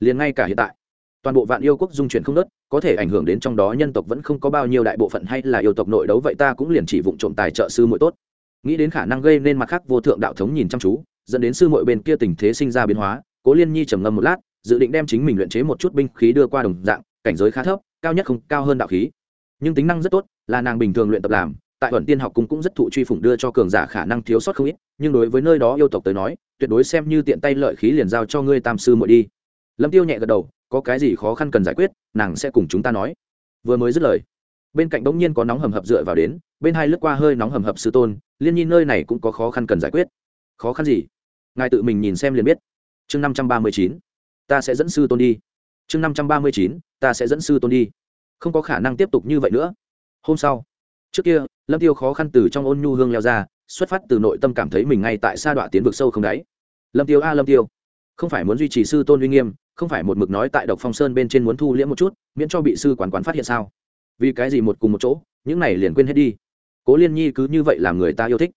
Liền ngay cả hiện tại, toàn bộ vạn yêu quốc dung chuyển không đất có thể ảnh hưởng đến trong đó nhân tộc vẫn không có bao nhiêu đại bộ phận hay là yêu tộc nội đấu vậy ta cũng liền chỉ vụng trộm tài trợ sư muội tốt nghĩ đến khả năng gây nên mặt khác vô thượng đạo thống nhìn chăm chú, dẫn đến sư muội bên kia tình thế sinh ra biến hóa, cố liên nhi trầm ngâm một lát, dự định đem chính mình luyện chế một chút binh khí đưa qua đồng dạng, cảnh giới khá thấp, cao nhất không, cao hơn đạo khí. Nhưng tính năng rất tốt, là nàng bình thường luyện tập làm, tại thuận tiên học cung cũng rất thụ truy phủng đưa cho cường giả khả năng thiếu sót không ít, nhưng đối với nơi đó yêu tộc tới nói, tuyệt đối xem như tiện tay lợi khí liền giao cho ngươi tam sư muội đi. Lâm tiêu nhẹ gật đầu, có cái gì khó khăn cần giải quyết, nàng sẽ cùng chúng ta nói. Vừa mới dứt lời bên cạnh bỗng nhiên có nóng hầm hập dựa vào đến, bên hai lướt qua hơi nóng hầm hập sư tôn, liên nhi nơi này cũng có khó khăn cần giải quyết. Khó khăn gì? Ngài tự mình nhìn xem liền biết. Chương năm trăm ba mươi chín, ta sẽ dẫn sư tôn đi. Chương năm trăm ba mươi chín, ta sẽ dẫn sư tôn đi. Không có khả năng tiếp tục như vậy nữa. Hôm sau, trước kia, lâm tiêu khó khăn từ trong ôn nhu hương leo ra, xuất phát từ nội tâm cảm thấy mình ngay tại sa đọa tiến vực sâu không đáy. Lâm tiêu a, lâm tiêu, không phải muốn duy trì sư tôn uy nghiêm, không phải một mực nói tại độc phong sơn bên trên muốn thu liễm một chút, miễn cho bị sư quán quán phát hiện sao? Vì cái gì một cùng một chỗ, những này liền quên hết đi. Cố liên nhi cứ như vậy làm người ta yêu thích.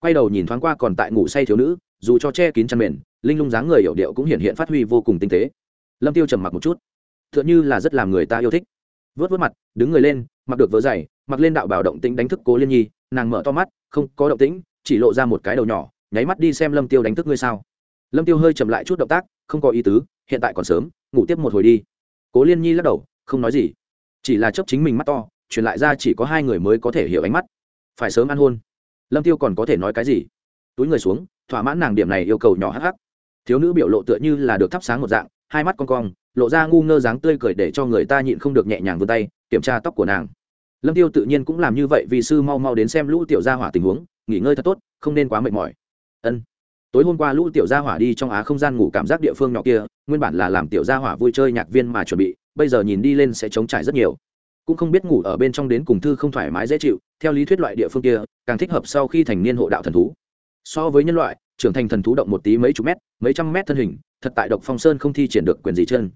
Quay đầu nhìn thoáng qua còn tại ngủ say thiếu nữ, dù cho che kín chăn mền, linh lung dáng người hiểu điệu cũng hiện hiện phát huy vô cùng tinh tế. Lâm tiêu trầm mặc một chút. T h ư ợ n như là rất làm người ta yêu thích. Vớt vớt mặt, đứng người lên, mặc được vớ dày, mặc lên đạo bảo động tĩnh đánh thức cố liên nhi, nàng mở to mắt, không có động tĩnh, chỉ lộ ra một cái đầu nhỏ, nháy mắt đi xem lâm tiêu đánh thức ngươi sao. Lâm tiêu hơi chậm lại chút động tác, không có ý tứ, hiện tại còn sớm, ngủ tiếp một hồi đi. Cố liên nhi lắc đầu, không nói gì chỉ là chấp chính mình mắt to, truyền lại ra chỉ có hai người mới có thể hiểu ánh mắt. Phải sớm ăn hôn. Lâm tiêu còn có thể nói cái gì? Túi người xuống, thỏa mãn nàng điểm này yêu cầu nhỏ hắc hắc. Thiếu nữ biểu lộ tựa như là được thắp sáng một dạng, hai mắt con cong, lộ ra ngu ngơ dáng tươi cười để cho người ta nhịn không được nhẹ nhàng vươn tay, kiểm tra tóc của nàng. Lâm tiêu tự nhiên cũng làm như vậy vì sư mau mau đến xem lũ tiểu gia hỏa tình huống, nghỉ ngơi thật tốt, không nên quá mệt mỏi. Ân. Tối hôm qua lũ tiểu gia hỏa đi trong á không gian ngủ cảm giác địa phương nhỏ kia, nguyên bản là làm tiểu gia hỏa vui chơi nhạc viên mà chuẩn bị bây giờ nhìn đi lên sẽ chống trải rất nhiều. Cũng không biết ngủ ở bên trong đến cùng thư không thoải mái dễ chịu, theo lý thuyết loại địa phương kia, càng thích hợp sau khi thành niên hộ đạo thần thú. So với nhân loại, trưởng thành thần thú động một tí mấy chục mét, mấy trăm mét thân hình, thật tại độc phong sơn không thi triển được quyền gì chân.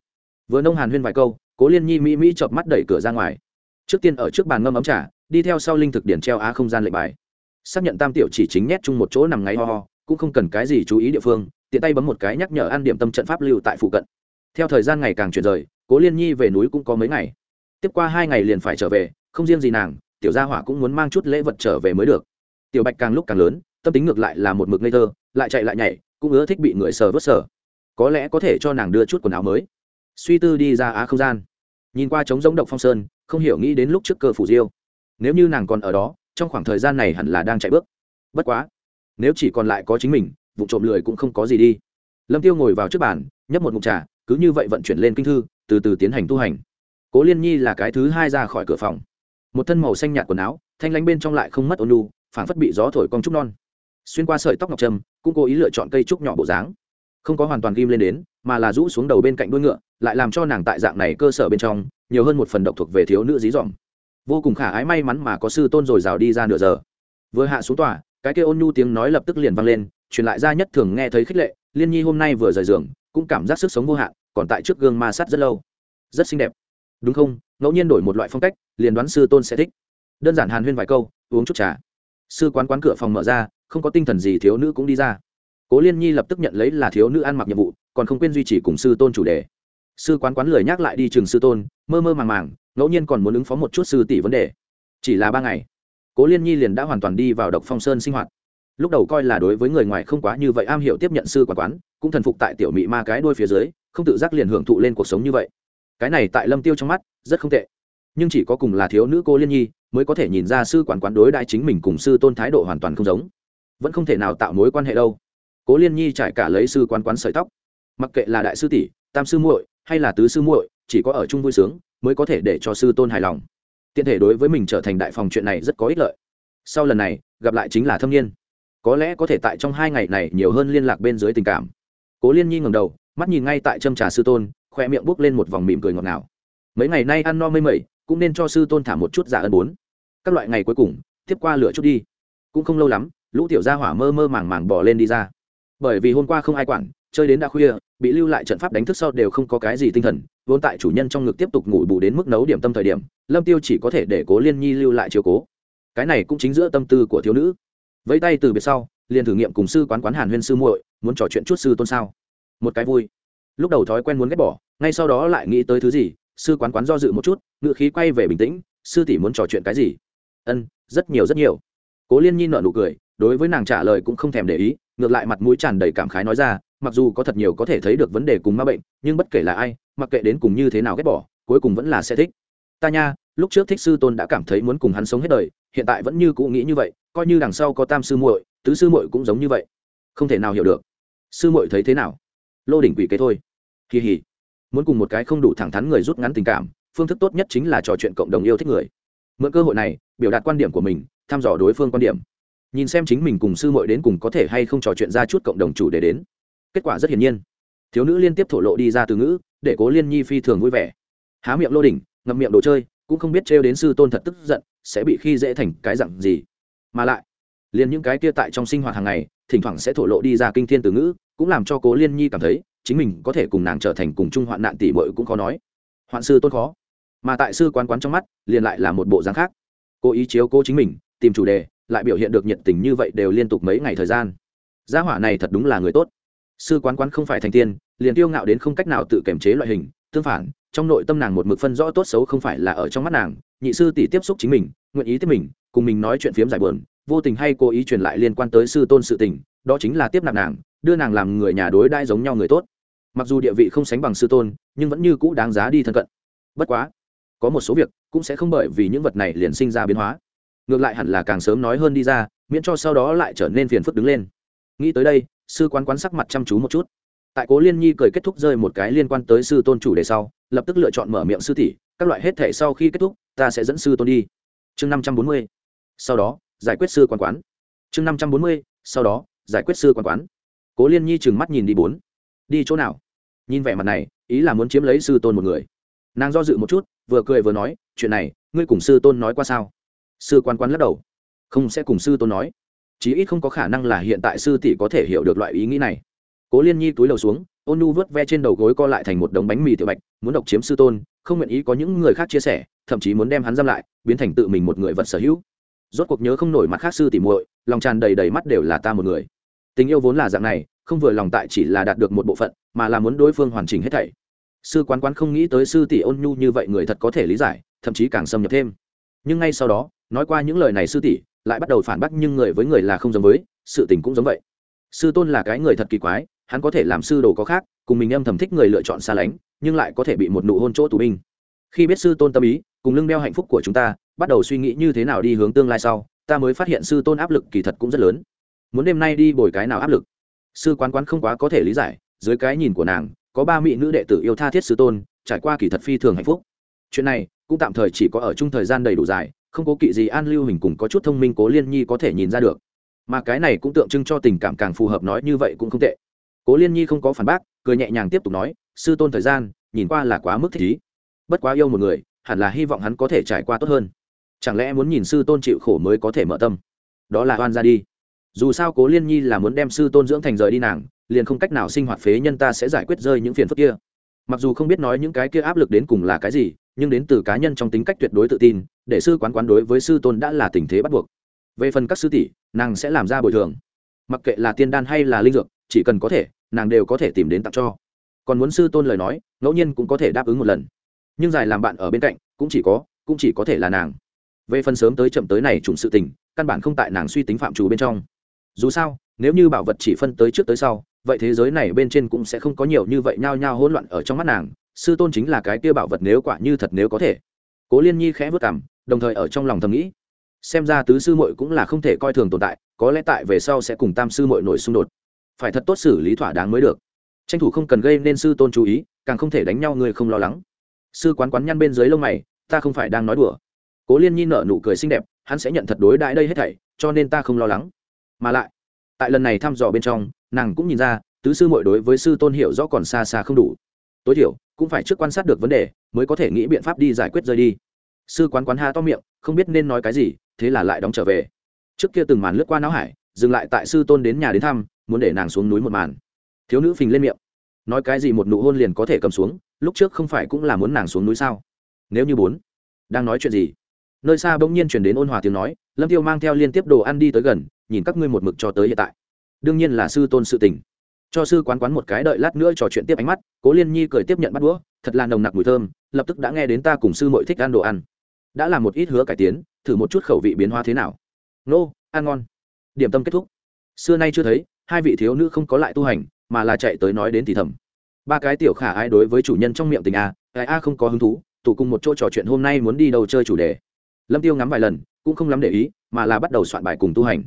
Vừa nông hàn huyên vài câu, cố liên nhi mỹ mỹ chợp mắt đẩy cửa ra ngoài. Trước tiên ở trước bàn ngâm ấm trà, đi theo sau linh thực điển treo á không gian lệnh bài. Xác nhận tam tiểu chỉ chính nhét chung một chỗ nằm ngáy ho ho, cũng không cần cái gì chú ý địa phương, tiện tay bấm một cái nhắc nhở ăn điểm tâm trận pháp lưu tại phụ cận theo thời gian ngày càng chuyển rời, cố liên nhi về núi cũng có mấy ngày. Tiếp qua hai ngày liền phải trở về, không riêng gì nàng, tiểu gia hỏa cũng muốn mang chút lễ vật trở về mới được. Tiểu bạch càng lúc càng lớn, tâm tính ngược lại là một mực ngây thơ, lại chạy lại nhảy, cũng ưa thích bị người sờ vớt sờ. Có lẽ có thể cho nàng đưa chút quần áo mới. Suy tư đi ra á không gian. Nhìn qua trống giống độc phong sơn, không hiểu nghĩ đến lúc trước cơ phủ diêu. Nếu như nàng còn ở đó, trong khoảng thời gian này hẳn là đang chạy bước. Bất quá, nếu chỉ còn lại có chính mình vụ trộm lười cũng không có gì đi. Lâm tiêu ngồi vào trước bàn, nhấp một mục trà cứ như vậy vận chuyển lên kinh thư, từ từ tiến hành tu hành. Cố liên nhi là cái thứ hai ra khỏi cửa phòng. Một thân màu xanh nhạt quần áo, thanh lánh bên trong lại không mất ôn lu phảng phất bị gió thổi cong trúc non. Xuyên qua sợi tóc ngọc trâm cũng cố ý lựa chọn cây trúc nhỏ bộ dáng. Không có hoàn toàn ghim lên đến, mà là rũ xuống đầu bên cạnh đuôi ngựa, lại làm cho nàng tại dạng này cơ sở bên trong, nhiều hơn một phần độc thuộc về thiếu nữ dí dỏm. Vô cùng khả ái may mắn mà có sư tôn rồi rào đi ra nửa giờ. Vừa hạ xuống tòa, cái kia ôn nhu tiếng nói lập tức liền vang lên, truyền lại ra nhất thường nghe thấy khích lệ, liên nhi hôm nay vừa rời giường cũng cảm giác sức sống vô hạn, còn tại trước gương ma sát rất lâu. Rất xinh đẹp. Đúng không? Ngẫu nhiên đổi một loại phong cách, liền đoán sư tôn sẽ thích. Đơn giản hàn huyên vài câu, uống chút trà. Sư quán quán cửa phòng mở ra, không có tinh thần gì thiếu nữ cũng đi ra. Cố liên nhi lập tức nhận lấy là thiếu nữ ăn mặc nhiệm vụ, còn không quên duy trì cùng sư tôn chủ đề. Sư quán quán lười nhắc lại đi trường sư tôn, mơ mơ màng màng, ngẫu nhiên còn muốn ứng phó một chút sư tỷ vấn đề. Chỉ là ba ngày, cố liên nhi liền đã hoàn toàn đi vào độc phong sơn sinh hoạt lúc đầu coi là đối với người ngoài không quá như vậy am hiểu tiếp nhận sư quản quán, cũng thần phục tại tiểu mị ma cái đuôi phía dưới, không tự giác liền hưởng thụ lên cuộc sống như vậy. Cái này tại lâm tiêu trong mắt, rất không tệ. Nhưng chỉ có cùng là thiếu nữ cô liên nhi, mới có thể nhìn ra sư quản quán đối đại chính mình cùng sư tôn thái độ hoàn toàn không giống. Vẫn không thể nào tạo mối quan hệ đâu. Cố liên nhi trải cả lấy sư quán quán sợi tóc. Mặc kệ là đại sư tỷ, tam sư muội, hay là tứ sư muội, chỉ có ở chung vui sướng, mới có thể để cho sư tôn hài lòng. Tiện thể đối với mình trở thành đại phòng chuyện này rất có ích lợi. Sau lần này, gặp lại chính là thâm niên có lẽ có thể tại trong hai ngày này nhiều hơn liên lạc bên dưới tình cảm. Cố liên nhi ngầm đầu, mắt nhìn ngay tại châm trà sư tôn, khoe miệng bốc lên một vòng mỉm cười ngọt ngào. Mấy ngày nay ăn no mây mẩy, cũng nên cho sư tôn thả một chút giả ân bốn. Các loại ngày cuối cùng, tiếp qua lửa chút đi. Cũng không lâu lắm, lũ tiểu gia hỏa mơ mơ màng màng bỏ lên đi ra. Bởi vì hôm qua không ai quản, chơi đến đã khuya, bị lưu lại trận pháp đánh thức sau đều không có cái gì tinh thần, vốn tại chủ nhân trong ngực tiếp tục ngủ bù đến mức nấu điểm tâm thời điểm, lâm tiêu chỉ có thể để cố liên nhi lưu lại chiều cố. Cái này cũng chính giữa tâm tư của thiếu nữ vẫy tay từ biệt sau, liền thử nghiệm cùng sư quán quán hàn huyên sư muội, muốn trò chuyện chút sư tôn sao? Một cái vui. Lúc đầu thói quen muốn ghét bỏ, ngay sau đó lại nghĩ tới thứ gì, sư quán quán do dự một chút ngự khí quay về bình tĩnh, sư tỷ muốn trò chuyện cái gì? Ân, rất nhiều rất nhiều. Cố liên nhi nợ nụ cười, đối với nàng trả lời cũng không thèm để ý, ngược lại mặt mũi tràn đầy cảm khái nói ra, mặc dù có thật nhiều có thể thấy được vấn đề cùng ma bệnh, nhưng bất kể là ai, mặc kệ đến cùng như thế nào ghét bỏ, cuối cùng vẫn là sẽ thích. Ta nha, lúc trước thích sư tôn đã cảm thấy muốn cùng hắn sống hết đời hiện tại vẫn như cũ nghĩ như vậy, coi như đằng sau có tam sư muội, tứ sư muội cũng giống như vậy. Không thể nào hiểu được. Sư muội thấy thế nào? Lô đỉnh quỷ kế thôi. Kỳ hỉ. Muốn cùng một cái không đủ thẳng thắn người rút ngắn tình cảm, phương thức tốt nhất chính là trò chuyện cộng đồng yêu thích người. Mượn cơ hội này, biểu đạt quan điểm của mình, thăm dò đối phương quan điểm. Nhìn xem chính mình cùng sư muội đến cùng có thể hay không trò chuyện ra chút cộng đồng chủ đề đến. Kết quả rất hiển nhiên. Thiếu nữ liên tiếp thổ lộ đi ra từ ngữ, để cố liên nhi phi thường vui vẻ. Há miệng lô đỉnh, ngậm miệng đồ chơi cũng không biết trêu đến sư tôn thật tức giận, sẽ bị khi dễ thành cái dặn gì. Mà lại, liền những cái kia tại trong sinh hoạt hàng ngày, thỉnh thoảng sẽ thổ lộ đi ra kinh thiên từ ngữ, cũng làm cho cố liên nhi cảm thấy, chính mình có thể cùng nàng trở thành cùng chung hoạn nạn tỷ bội cũng khó nói. Hoạn sư tôn khó. Mà tại sư quán quán trong mắt, liền lại là một bộ dáng khác. Cố ý chiếu cố chính mình, tìm chủ đề, lại biểu hiện được nhiệt tình như vậy đều liên tục mấy ngày thời gian. Gia hỏa này thật đúng là người tốt. Sư quán quán không phải thành tiên, liền tiêu ngạo đến không cách nào tự kiềm chế loại hình, tương phản trong nội tâm nàng một mực phân rõ tốt xấu không phải là ở trong mắt nàng, nhị sư tỷ tiếp xúc chính mình, nguyện ý tiếp mình, cùng mình nói chuyện phiếm giải buồn, vô tình hay cố ý truyền lại liên quan tới sư tôn sự tình, đó chính là tiếp nạp nàng, đưa nàng làm người nhà đối đãi giống nhau người tốt. Mặc dù địa vị không sánh bằng sư tôn, nhưng vẫn như cũ đáng giá đi thân cận. Bất quá, có một số việc cũng sẽ không bởi vì những vật này liền sinh ra biến hóa. Ngược lại hẳn là càng sớm nói hơn đi ra, miễn cho sau đó lại trở nên phiền phức đứng lên. Nghĩ tới đây, sư quán quán sắc mặt chăm chú một chút tại cố liên nhi cười kết thúc rơi một cái liên quan tới sư tôn chủ đề sau, lập tức lựa chọn mở miệng sư tỷ, các loại hết thể sau khi kết thúc, ta sẽ dẫn sư tôn đi. Chương năm trăm bốn mươi, sau đó, giải quyết sư quan quán. Chương năm trăm bốn mươi, sau đó, giải quyết sư quan quán. Cố liên nhi trừng mắt nhìn đi bốn. Đi chỗ nào? Nhìn vẻ mặt này, ý là muốn chiếm lấy sư tôn một người. Nàng do dự một chút, vừa cười vừa nói, chuyện này, ngươi cùng sư tôn nói qua sao? Sư quan quán lắc đầu. Không sẽ cùng sư tôn nói. Chí ít không có khả năng là hiện tại sư tỷ có thể hiểu được loại ý nghĩ này cố liên nhi túi đầu xuống, ôn nu vớt ve trên đầu gối co lại thành một đống bánh mì tiểu bạch, muốn độc chiếm sư tôn, không nguyện ý có những người khác chia sẻ, thậm chí muốn đem hắn giam lại, biến thành tự mình một người vật sở hữu. Rốt cuộc nhớ không nổi mặt khác sư tỉ muội, lòng tràn đầy đầy mắt đều là ta một người. Tình yêu vốn là dạng này, không vừa lòng tại chỉ là đạt được một bộ phận, mà là muốn đối phương hoàn chỉnh hết thảy. Sư quán quán không nghĩ tới sư tỷ ôn nhu như vậy người thật có thể lý giải, thậm chí càng xâm nhập thêm. Nhưng ngay sau đó, nói qua những lời này sư tỷ, lại bắt đầu phản bác nhưng người với người là không giống với, sự tình cũng giống vậy. Sư tôn là cái người thật kỳ quái hắn có thể làm sư đồ có khác, cùng mình âm thầm thích người lựa chọn xa lánh, nhưng lại có thể bị một nụ hôn chỗ tù binh. Khi biết sư tôn tâm ý, cùng lưng đeo hạnh phúc của chúng ta, bắt đầu suy nghĩ như thế nào đi hướng tương lai sau, ta mới phát hiện sư tôn áp lực kỳ thật cũng rất lớn. Muốn đêm nay đi bồi cái nào áp lực? Sư quán quán không quá có thể lý giải, dưới cái nhìn của nàng, có ba mỹ nữ đệ tử yêu tha thiết sư tôn, trải qua kỳ thật phi thường hạnh phúc. Chuyện này, cũng tạm thời chỉ có ở chung thời gian đầy đủ dài, không có kỵ gì an lưu hình cùng có chút thông minh cố liên nhi có thể nhìn ra được. Mà cái này cũng tượng trưng cho tình cảm càng phù hợp nói như vậy cũng không tệ cố liên nhi không có phản bác, cười nhẹ nhàng tiếp tục nói, sư tôn thời gian, nhìn qua là quá mức thích ý. Bất quá yêu một người, hẳn là hy vọng hắn có thể trải qua tốt hơn. Chẳng lẽ muốn nhìn sư tôn chịu khổ mới có thể mở tâm? Đó là oan ra đi. Dù sao cố liên nhi là muốn đem sư tôn dưỡng thành rời đi nàng, liền không cách nào sinh hoạt phế nhân ta sẽ giải quyết rơi những phiền phức kia. Mặc dù không biết nói những cái kia áp lực đến cùng là cái gì, nhưng đến từ cá nhân trong tính cách tuyệt đối tự tin, để sư quán quán đối với sư tôn đã là tình thế bắt buộc. Về phần các sư tỷ, nàng sẽ làm ra bồi thường. Mặc kệ là tiên đan hay là linh dược, chỉ cần có thể nàng đều có thể tìm đến tặng cho. Còn muốn sư tôn lời nói, ngẫu nhiên cũng có thể đáp ứng một lần. Nhưng dài làm bạn ở bên cạnh, cũng chỉ có, cũng chỉ có thể là nàng. Về phần sớm tới chậm tới này trùng sự tình, căn bản không tại nàng suy tính phạm trù bên trong. Dù sao, nếu như bảo vật chỉ phân tới trước tới sau, vậy thế giới này bên trên cũng sẽ không có nhiều như vậy nhao nhao hỗn loạn ở trong mắt nàng. Sư tôn chính là cái kia bảo vật nếu quả như thật nếu có thể. Cố liên nhi khẽ vất cảm đồng thời ở trong lòng thầm nghĩ. Xem ra tứ sư muội cũng là không thể coi thường tồn tại, có lẽ tại về sau sẽ cùng tam sư muội nổi xung đột phải thật tốt xử lý thỏa đáng mới được. Tranh thủ không cần gây nên sư tôn chú ý, càng không thể đánh nhau người không lo lắng. Sư quán quán nhăn bên dưới lông mày, ta không phải đang nói đùa. Cố liên nhi nở nụ cười xinh đẹp, hắn sẽ nhận thật đối đãi đây hết thảy, cho nên ta không lo lắng. Mà lại, tại lần này thăm dò bên trong, nàng cũng nhìn ra, tứ sư mội đối với sư tôn hiểu rõ còn xa xa không đủ. Tối thiểu, cũng phải trước quan sát được vấn đề, mới có thể nghĩ biện pháp đi giải quyết rơi đi. Sư quán quán ha to miệng, không biết nên nói cái gì, thế là lại đóng trở về. Trước kia từng màn lướt qua não hải, dừng lại tại sư tôn đến nhà đến thăm muốn để nàng xuống núi một màn. Thiếu nữ phình lên miệng. Nói cái gì một nụ hôn liền có thể cầm xuống, lúc trước không phải cũng là muốn nàng xuống núi sao? Nếu như bốn đang nói chuyện gì? Nơi xa bỗng nhiên chuyển đến ôn hòa tiếng nói, lâm tiêu mang theo liên tiếp đồ ăn đi tới gần, nhìn các ngươi một mực cho tới hiện tại. Đương nhiên là sư tôn sự tình. Cho sư quán quán một cái đợi lát nữa trò chuyện tiếp ánh mắt, cố liên nhi cười tiếp nhận bắt đũa, thật là nồng nặc mùi thơm, lập tức đã nghe đến ta cùng sư mội thích ăn đồ ăn. Đã làm một ít hứa cải tiến, thử một chút khẩu vị biến hóa thế nào. Nô, ăn ngon. Điểm tâm kết thúc. Xưa nay chưa thấy hai vị thiếu nữ không có lại tu hành, mà là chạy tới nói đến thì thầm. Ba cái tiểu khả ai đối với chủ nhân trong miệng tình a ai a không có hứng thú, tụ cùng một chỗ trò chuyện hôm nay muốn đi đâu chơi chủ đề. Lâm tiêu ngắm vài lần, cũng không lắm để ý, mà là bắt đầu soạn bài cùng tu hành.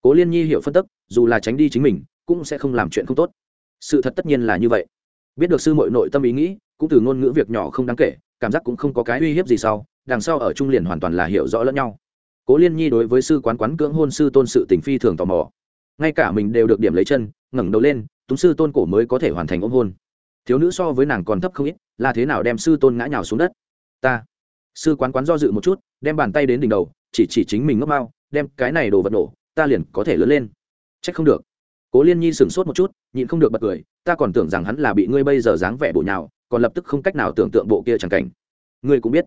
Cố liên nhi hiểu phân tức, dù là tránh đi chính mình, cũng sẽ không làm chuyện không tốt. Sự thật tất nhiên là như vậy. Biết được sư mội nội tâm ý nghĩ, cũng từ ngôn ngữ việc nhỏ không đáng kể, cảm giác cũng không có cái uy hiếp gì sau, đằng sau ở trung liền hoàn toàn là hiểu rõ lẫn nhau. Cố liên nhi đối với sư quán quán cưỡng hôn sư tôn sự tình phi thường tò mò ngay cả mình đều được điểm lấy chân, ngẩng đầu lên, túng sư tôn cổ mới có thể hoàn thành ôm hôn. Thiếu nữ so với nàng còn thấp không ít, là thế nào đem sư tôn ngã nhào xuống đất? Ta. Sư quán quán do dự một chút, đem bàn tay đến đỉnh đầu, chỉ chỉ chính mình ngốc mau, đem cái này đồ vật nổ, ta liền có thể lớn lên. Trách không được. Cố liên nhi sửng sốt một chút, nhịn không được bật cười, ta còn tưởng rằng hắn là bị ngươi bây giờ dáng vẻ bộ nhào, còn lập tức không cách nào tưởng tượng bộ kia chẳng cảnh. Ngươi cũng biết.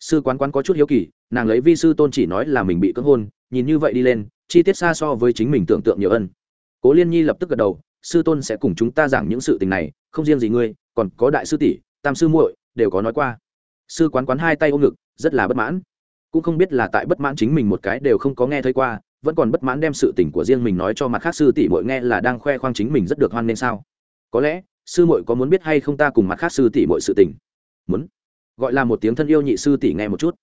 Sư quán quán có chút hiếu kỳ, nàng lấy vi sư tôn chỉ nói là mình bị cưỡng hôn, nhìn như vậy đi lên chi tiết xa so với chính mình tưởng tượng nhiều ân. Cố liên nhi lập tức gật đầu, sư tôn sẽ cùng chúng ta giảng những sự tình này, không riêng gì ngươi, còn có đại sư tỷ, tam sư muội, đều có nói qua. Sư quán quán hai tay ôm ngực, rất là bất mãn. Cũng không biết là tại bất mãn chính mình một cái đều không có nghe thấy qua, vẫn còn bất mãn đem sự tình của riêng mình nói cho mặt khác sư tỷ muội nghe là đang khoe khoang chính mình rất được hoan nên sao. Có lẽ, sư muội có muốn biết hay không ta cùng mặt khác sư tỷ muội sự tình? Muốn. Gọi là một tiếng thân yêu nhị sư tỷ nghe một chút.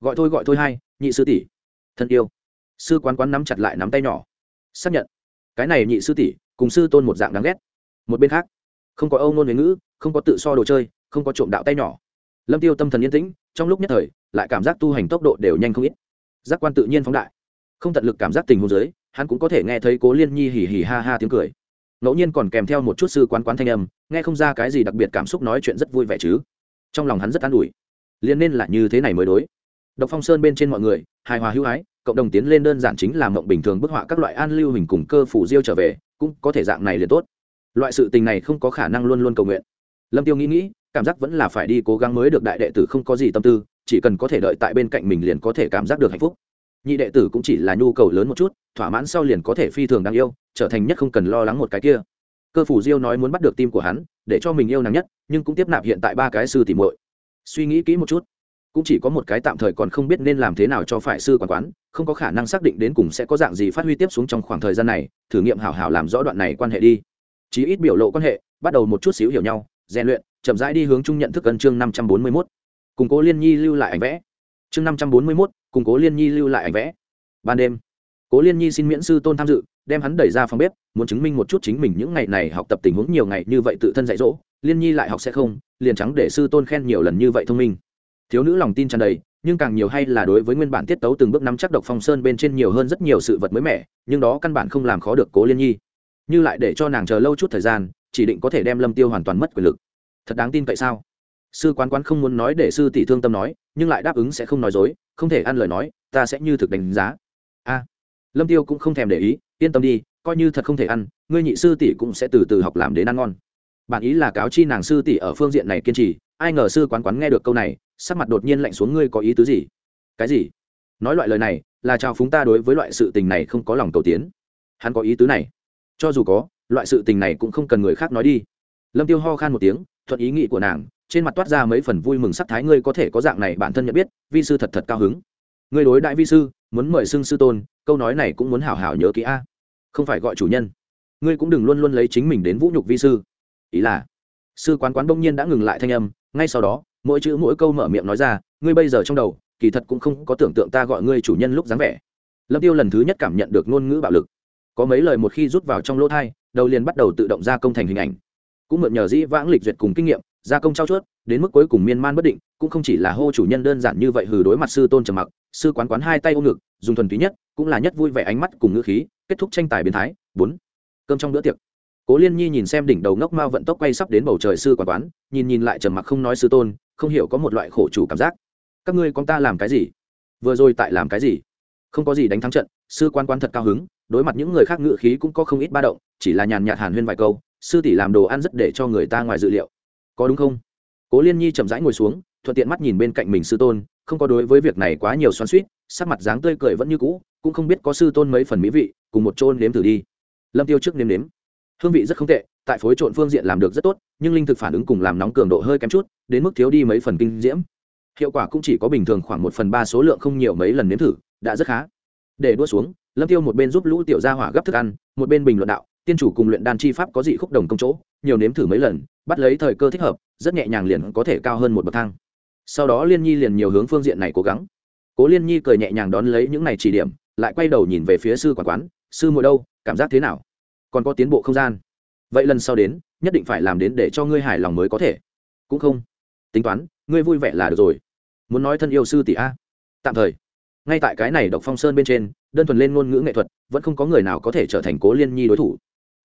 Gọi thôi gọi thôi hai, nhị sư tỷ. Thân yêu sư quán quán nắm chặt lại nắm tay nhỏ. Xác nhận. Cái này nhị sư tỷ, cùng sư tôn một dạng đáng ghét. Một bên khác, không có âu nôn huế ngữ, không có tự so đồ chơi, không có trộm đạo tay nhỏ. Lâm tiêu tâm thần yên tĩnh, trong lúc nhất thời, lại cảm giác tu hành tốc độ đều nhanh không ít. Giác quan tự nhiên phóng đại. Không tận lực cảm giác tình huống giới hắn cũng có thể nghe thấy cố liên nhi hỉ hỉ ha ha tiếng cười. Ngẫu nhiên còn kèm theo một chút sư quán quán thanh âm, nghe không ra cái gì đặc biệt cảm xúc nói chuyện rất vui vẻ chứ. Trong lòng hắn rất an ủi. Liền nên là như thế này mới đối. Độc phong sơn bên trên mọi người, hài hòa hữu ái cộng đồng tiến lên đơn giản chính là mộng bình thường bức họa các loại an lưu hình cùng cơ phủ diêu trở về, cũng có thể dạng này liền tốt. Loại sự tình này không có khả năng luôn luôn cầu nguyện. Lâm tiêu nghĩ nghĩ, cảm giác vẫn là phải đi cố gắng mới được đại đệ tử không có gì tâm tư, chỉ cần có thể đợi tại bên cạnh mình liền có thể cảm giác được hạnh phúc. Nhị đệ tử cũng chỉ là nhu cầu lớn một chút, thỏa mãn sau liền có thể phi thường đáng yêu, trở thành nhất không cần lo lắng một cái kia. Cơ phủ diêu nói muốn bắt được tim của hắn, để cho mình yêu nàng nhất, nhưng cũng tiếp nạp hiện tại ba cái sư tỉ muội. Suy nghĩ kỹ một chút cũng chỉ có một cái tạm thời còn không biết nên làm thế nào cho phải sư quản quán, không có khả năng xác định đến cùng sẽ có dạng gì phát huy tiếp xuống trong khoảng thời gian này, thử nghiệm hảo hảo làm rõ đoạn này quan hệ đi. Chí ít biểu lộ quan hệ, bắt đầu một chút xíu hiểu nhau, rèn luyện, chậm rãi đi hướng chung nhận thức cân chương năm trăm bốn mươi mốt. Củng cố liên nhi lưu lại ảnh vẽ. Chương năm trăm bốn mươi mốt củng cố liên nhi lưu lại ảnh vẽ. Ban đêm, cố liên nhi xin miễn sư tôn tham dự, đem hắn đẩy ra phòng bếp, muốn chứng minh một chút chính mình những ngày này học tập tình huống nhiều ngày như vậy tự thân dạy dỗ, liên nhi lại học sẽ không, liền trắng để sư tôn khen nhiều lần như vậy thông minh thiếu nữ lòng tin tràn đầy, nhưng càng nhiều hay là đối với nguyên bản tiết tấu từng bước nắm chắc độc phong sơn bên trên nhiều hơn rất nhiều sự vật mới mẻ, nhưng đó căn bản không làm khó được cố liên nhi. Như lại để cho nàng chờ lâu chút thời gian, chỉ định có thể đem lâm tiêu hoàn toàn mất quyền lực. Thật đáng tin cậy sao? Sư quán quán không muốn nói để sư tỷ thương tâm nói, nhưng lại đáp ứng sẽ không nói dối, không thể ăn lời nói, ta sẽ như thực đánh giá. A. Lâm tiêu cũng không thèm để ý, yên tâm đi, coi như thật không thể ăn, ngươi nhị sư tỷ cũng sẽ từ từ học làm đến ăn ngon. Bản ý là cáo chi nàng sư tỷ ở phương diện này kiên trì, ai ngờ sư quán quán nghe được câu này sắc mặt đột nhiên lạnh xuống, ngươi có ý tứ gì? Cái gì? Nói loại lời này, là chào phúng ta đối với loại sự tình này không có lòng cầu tiến. Hắn có ý tứ này. Cho dù có, loại sự tình này cũng không cần người khác nói đi. Lâm tiêu ho khan một tiếng, thuận ý nghĩ của nàng, trên mặt toát ra mấy phần vui mừng sắc thái, ngươi có thể có dạng này, bản thân nhận biết, vi sư thật thật cao hứng. Ngươi đối đại vi sư, muốn mời xưng sư tôn, câu nói này cũng muốn hảo hảo nhớ kỹ a. Không phải gọi chủ nhân. Ngươi cũng đừng luôn luôn lấy chính mình đến vũ nhục vi sư. Ý là, sư quán quán đông nhiên đã ngừng lại thanh âm, ngay sau đó mỗi chữ mỗi câu mở miệng nói ra, ngươi bây giờ trong đầu, kỳ thật cũng không có tưởng tượng ta gọi ngươi chủ nhân lúc dáng vẻ. Lâm tiêu lần thứ nhất cảm nhận được ngôn ngữ bạo lực. Có mấy lời một khi rút vào trong lỗ thai, đầu liền bắt đầu tự động gia công thành hình ảnh. Cũng mượn nhờ dĩ vãng lịch duyệt cùng kinh nghiệm, gia công trao chuốt, đến mức cuối cùng miên man bất định, cũng không chỉ là hô chủ nhân đơn giản như vậy hừ đối mặt sư tôn trầm mặc, sư quán quán hai tay ôm ngực, dùng thuần túy nhất, cũng là nhất vui vẻ ánh mắt cùng ngữ khí, kết thúc tranh tài biến thái. Bốn, cơm trong bữa tiệc. Cố liên nhi nhìn xem đỉnh đầu ngốc mao vận tốc quay sắp đến bầu trời sư quán quán, nhìn nhìn lại trầm mặc không nói sư tôn không hiểu có một loại khổ chủ cảm giác. Các ngươi con ta làm cái gì? Vừa rồi tại làm cái gì? Không có gì đánh thắng trận, sư quan quan thật cao hứng, đối mặt những người khác ngự khí cũng có không ít ba động, chỉ là nhàn nhạt hàn huyên vài câu, sư tỷ làm đồ ăn rất để cho người ta ngoài dự liệu. Có đúng không? Cố liên nhi chậm rãi ngồi xuống, thuận tiện mắt nhìn bên cạnh mình sư tôn, không có đối với việc này quá nhiều xoắn suýt sắc mặt dáng tươi cười vẫn như cũ, cũng không biết có sư tôn mấy phần mỹ vị, cùng một chôn nếm thử đi. Lâm tiêu trước nếm nếm. Hương vị rất không tệ tại phối trộn phương diện làm được rất tốt, nhưng linh thực phản ứng cùng làm nóng cường độ hơi kém chút, đến mức thiếu đi mấy phần kinh diễm. Hiệu quả cũng chỉ có bình thường khoảng một phần ba số lượng không nhiều mấy lần nếm thử, đã rất khá. Để đua xuống, lâm tiêu một bên giúp lũ tiểu gia hỏa gấp thức ăn, một bên bình luận đạo, tiên chủ cùng luyện đan chi pháp có dị khúc đồng công chỗ, nhiều nếm thử mấy lần, bắt lấy thời cơ thích hợp, rất nhẹ nhàng liền có thể cao hơn một bậc thang. Sau đó liên nhi liền nhiều hướng phương diện này cố gắng. Cố liên nhi cười nhẹ nhàng đón lấy những này chỉ điểm, lại quay đầu nhìn về phía sư quản quán, sư muội đâu, cảm giác thế nào? Còn có tiến bộ không gian? Vậy lần sau đến, nhất định phải làm đến để cho ngươi hài lòng mới có thể. Cũng không. Tính toán, ngươi vui vẻ là được rồi. Muốn nói thân yêu sư tỷ a? Tạm thời. Ngay tại cái này độc phong sơn bên trên, đơn thuần lên ngôn ngữ nghệ thuật, vẫn không có người nào có thể trở thành cố liên nhi đối thủ.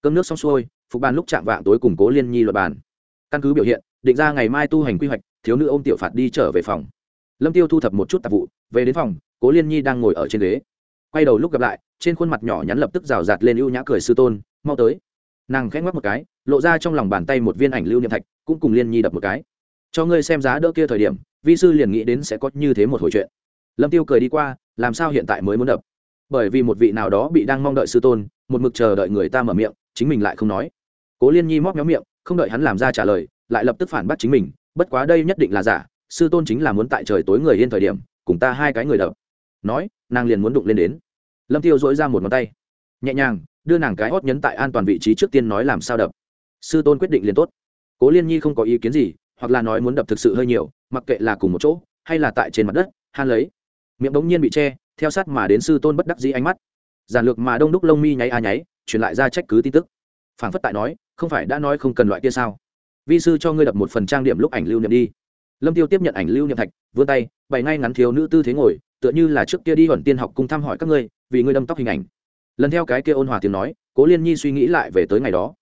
Cơm nước xong xuôi, phục bàn lúc chạm vạng tối cùng cố liên nhi luật bàn. Căn cứ biểu hiện, định ra ngày mai tu hành quy hoạch, thiếu nữ ô m tiểu phạt đi trở về phòng. Lâm tiêu thu thập một chút tạp vụ, về đến phòng, cố liên nhi đang ngồi ở trên ghế. Quay đầu lúc gặp lại, trên khuôn mặt nhỏ nhắn lập tức rào rạt lên ưu nhã cười sư tôn, mau tới nàng khẽ ngoắc một cái, lộ ra trong lòng bàn tay một viên ảnh lưu niệm thạch, cũng cùng liên nhi đập một cái. Cho ngươi xem giá đỡ kia thời điểm, vi sư liền nghĩ đến sẽ có như thế một hồi chuyện. Lâm tiêu cười đi qua, làm sao hiện tại mới muốn đập? Bởi vì một vị nào đó bị đang mong đợi sư tôn, một mực chờ đợi người ta mở miệng, chính mình lại không nói. Cố liên nhi móc méo miệng, không đợi hắn làm ra trả lời, lại lập tức phản bác chính mình, bất quá đây nhất định là giả, sư tôn chính là muốn tại trời tối người yên thời điểm, cùng ta hai cái người đập. Nói, nàng liền muốn đụng lên đến. Lâm tiêu dỗi ra một ngón tay. Nhẹ nhàng đưa nàng cái hót nhấn tại an toàn vị trí trước tiên nói làm sao đập. Sư tôn quyết định liền tốt. Cố liên nhi không có ý kiến gì, hoặc là nói muốn đập thực sự hơi nhiều, mặc kệ là cùng một chỗ, hay là tại trên mặt đất, han lấy. Miệng bỗng nhiên bị che, theo sát mà đến sư tôn bất đắc dĩ ánh mắt. Giản lược mà đông đúc lông mi nháy a nháy, truyền lại ra trách cứ tin tức. Phản phất tại nói, không phải đã nói không cần loại kia sao? Vi sư cho ngươi đập một phần trang điểm lúc ảnh lưu niệm đi. Lâm tiêu tiếp nhận ảnh lưu niệm thạch, vươn tay, bày ngay ngắn thiếu nữ tư thế ngồi, tựa như là trước kia đi huẩn tiên học cùng thăm hỏi các ngươi, vì ngươi đâm tóc hình ảnh lần theo cái kia ôn hòa tiếng nói, cố liên nhi suy nghĩ lại về tới ngày đó.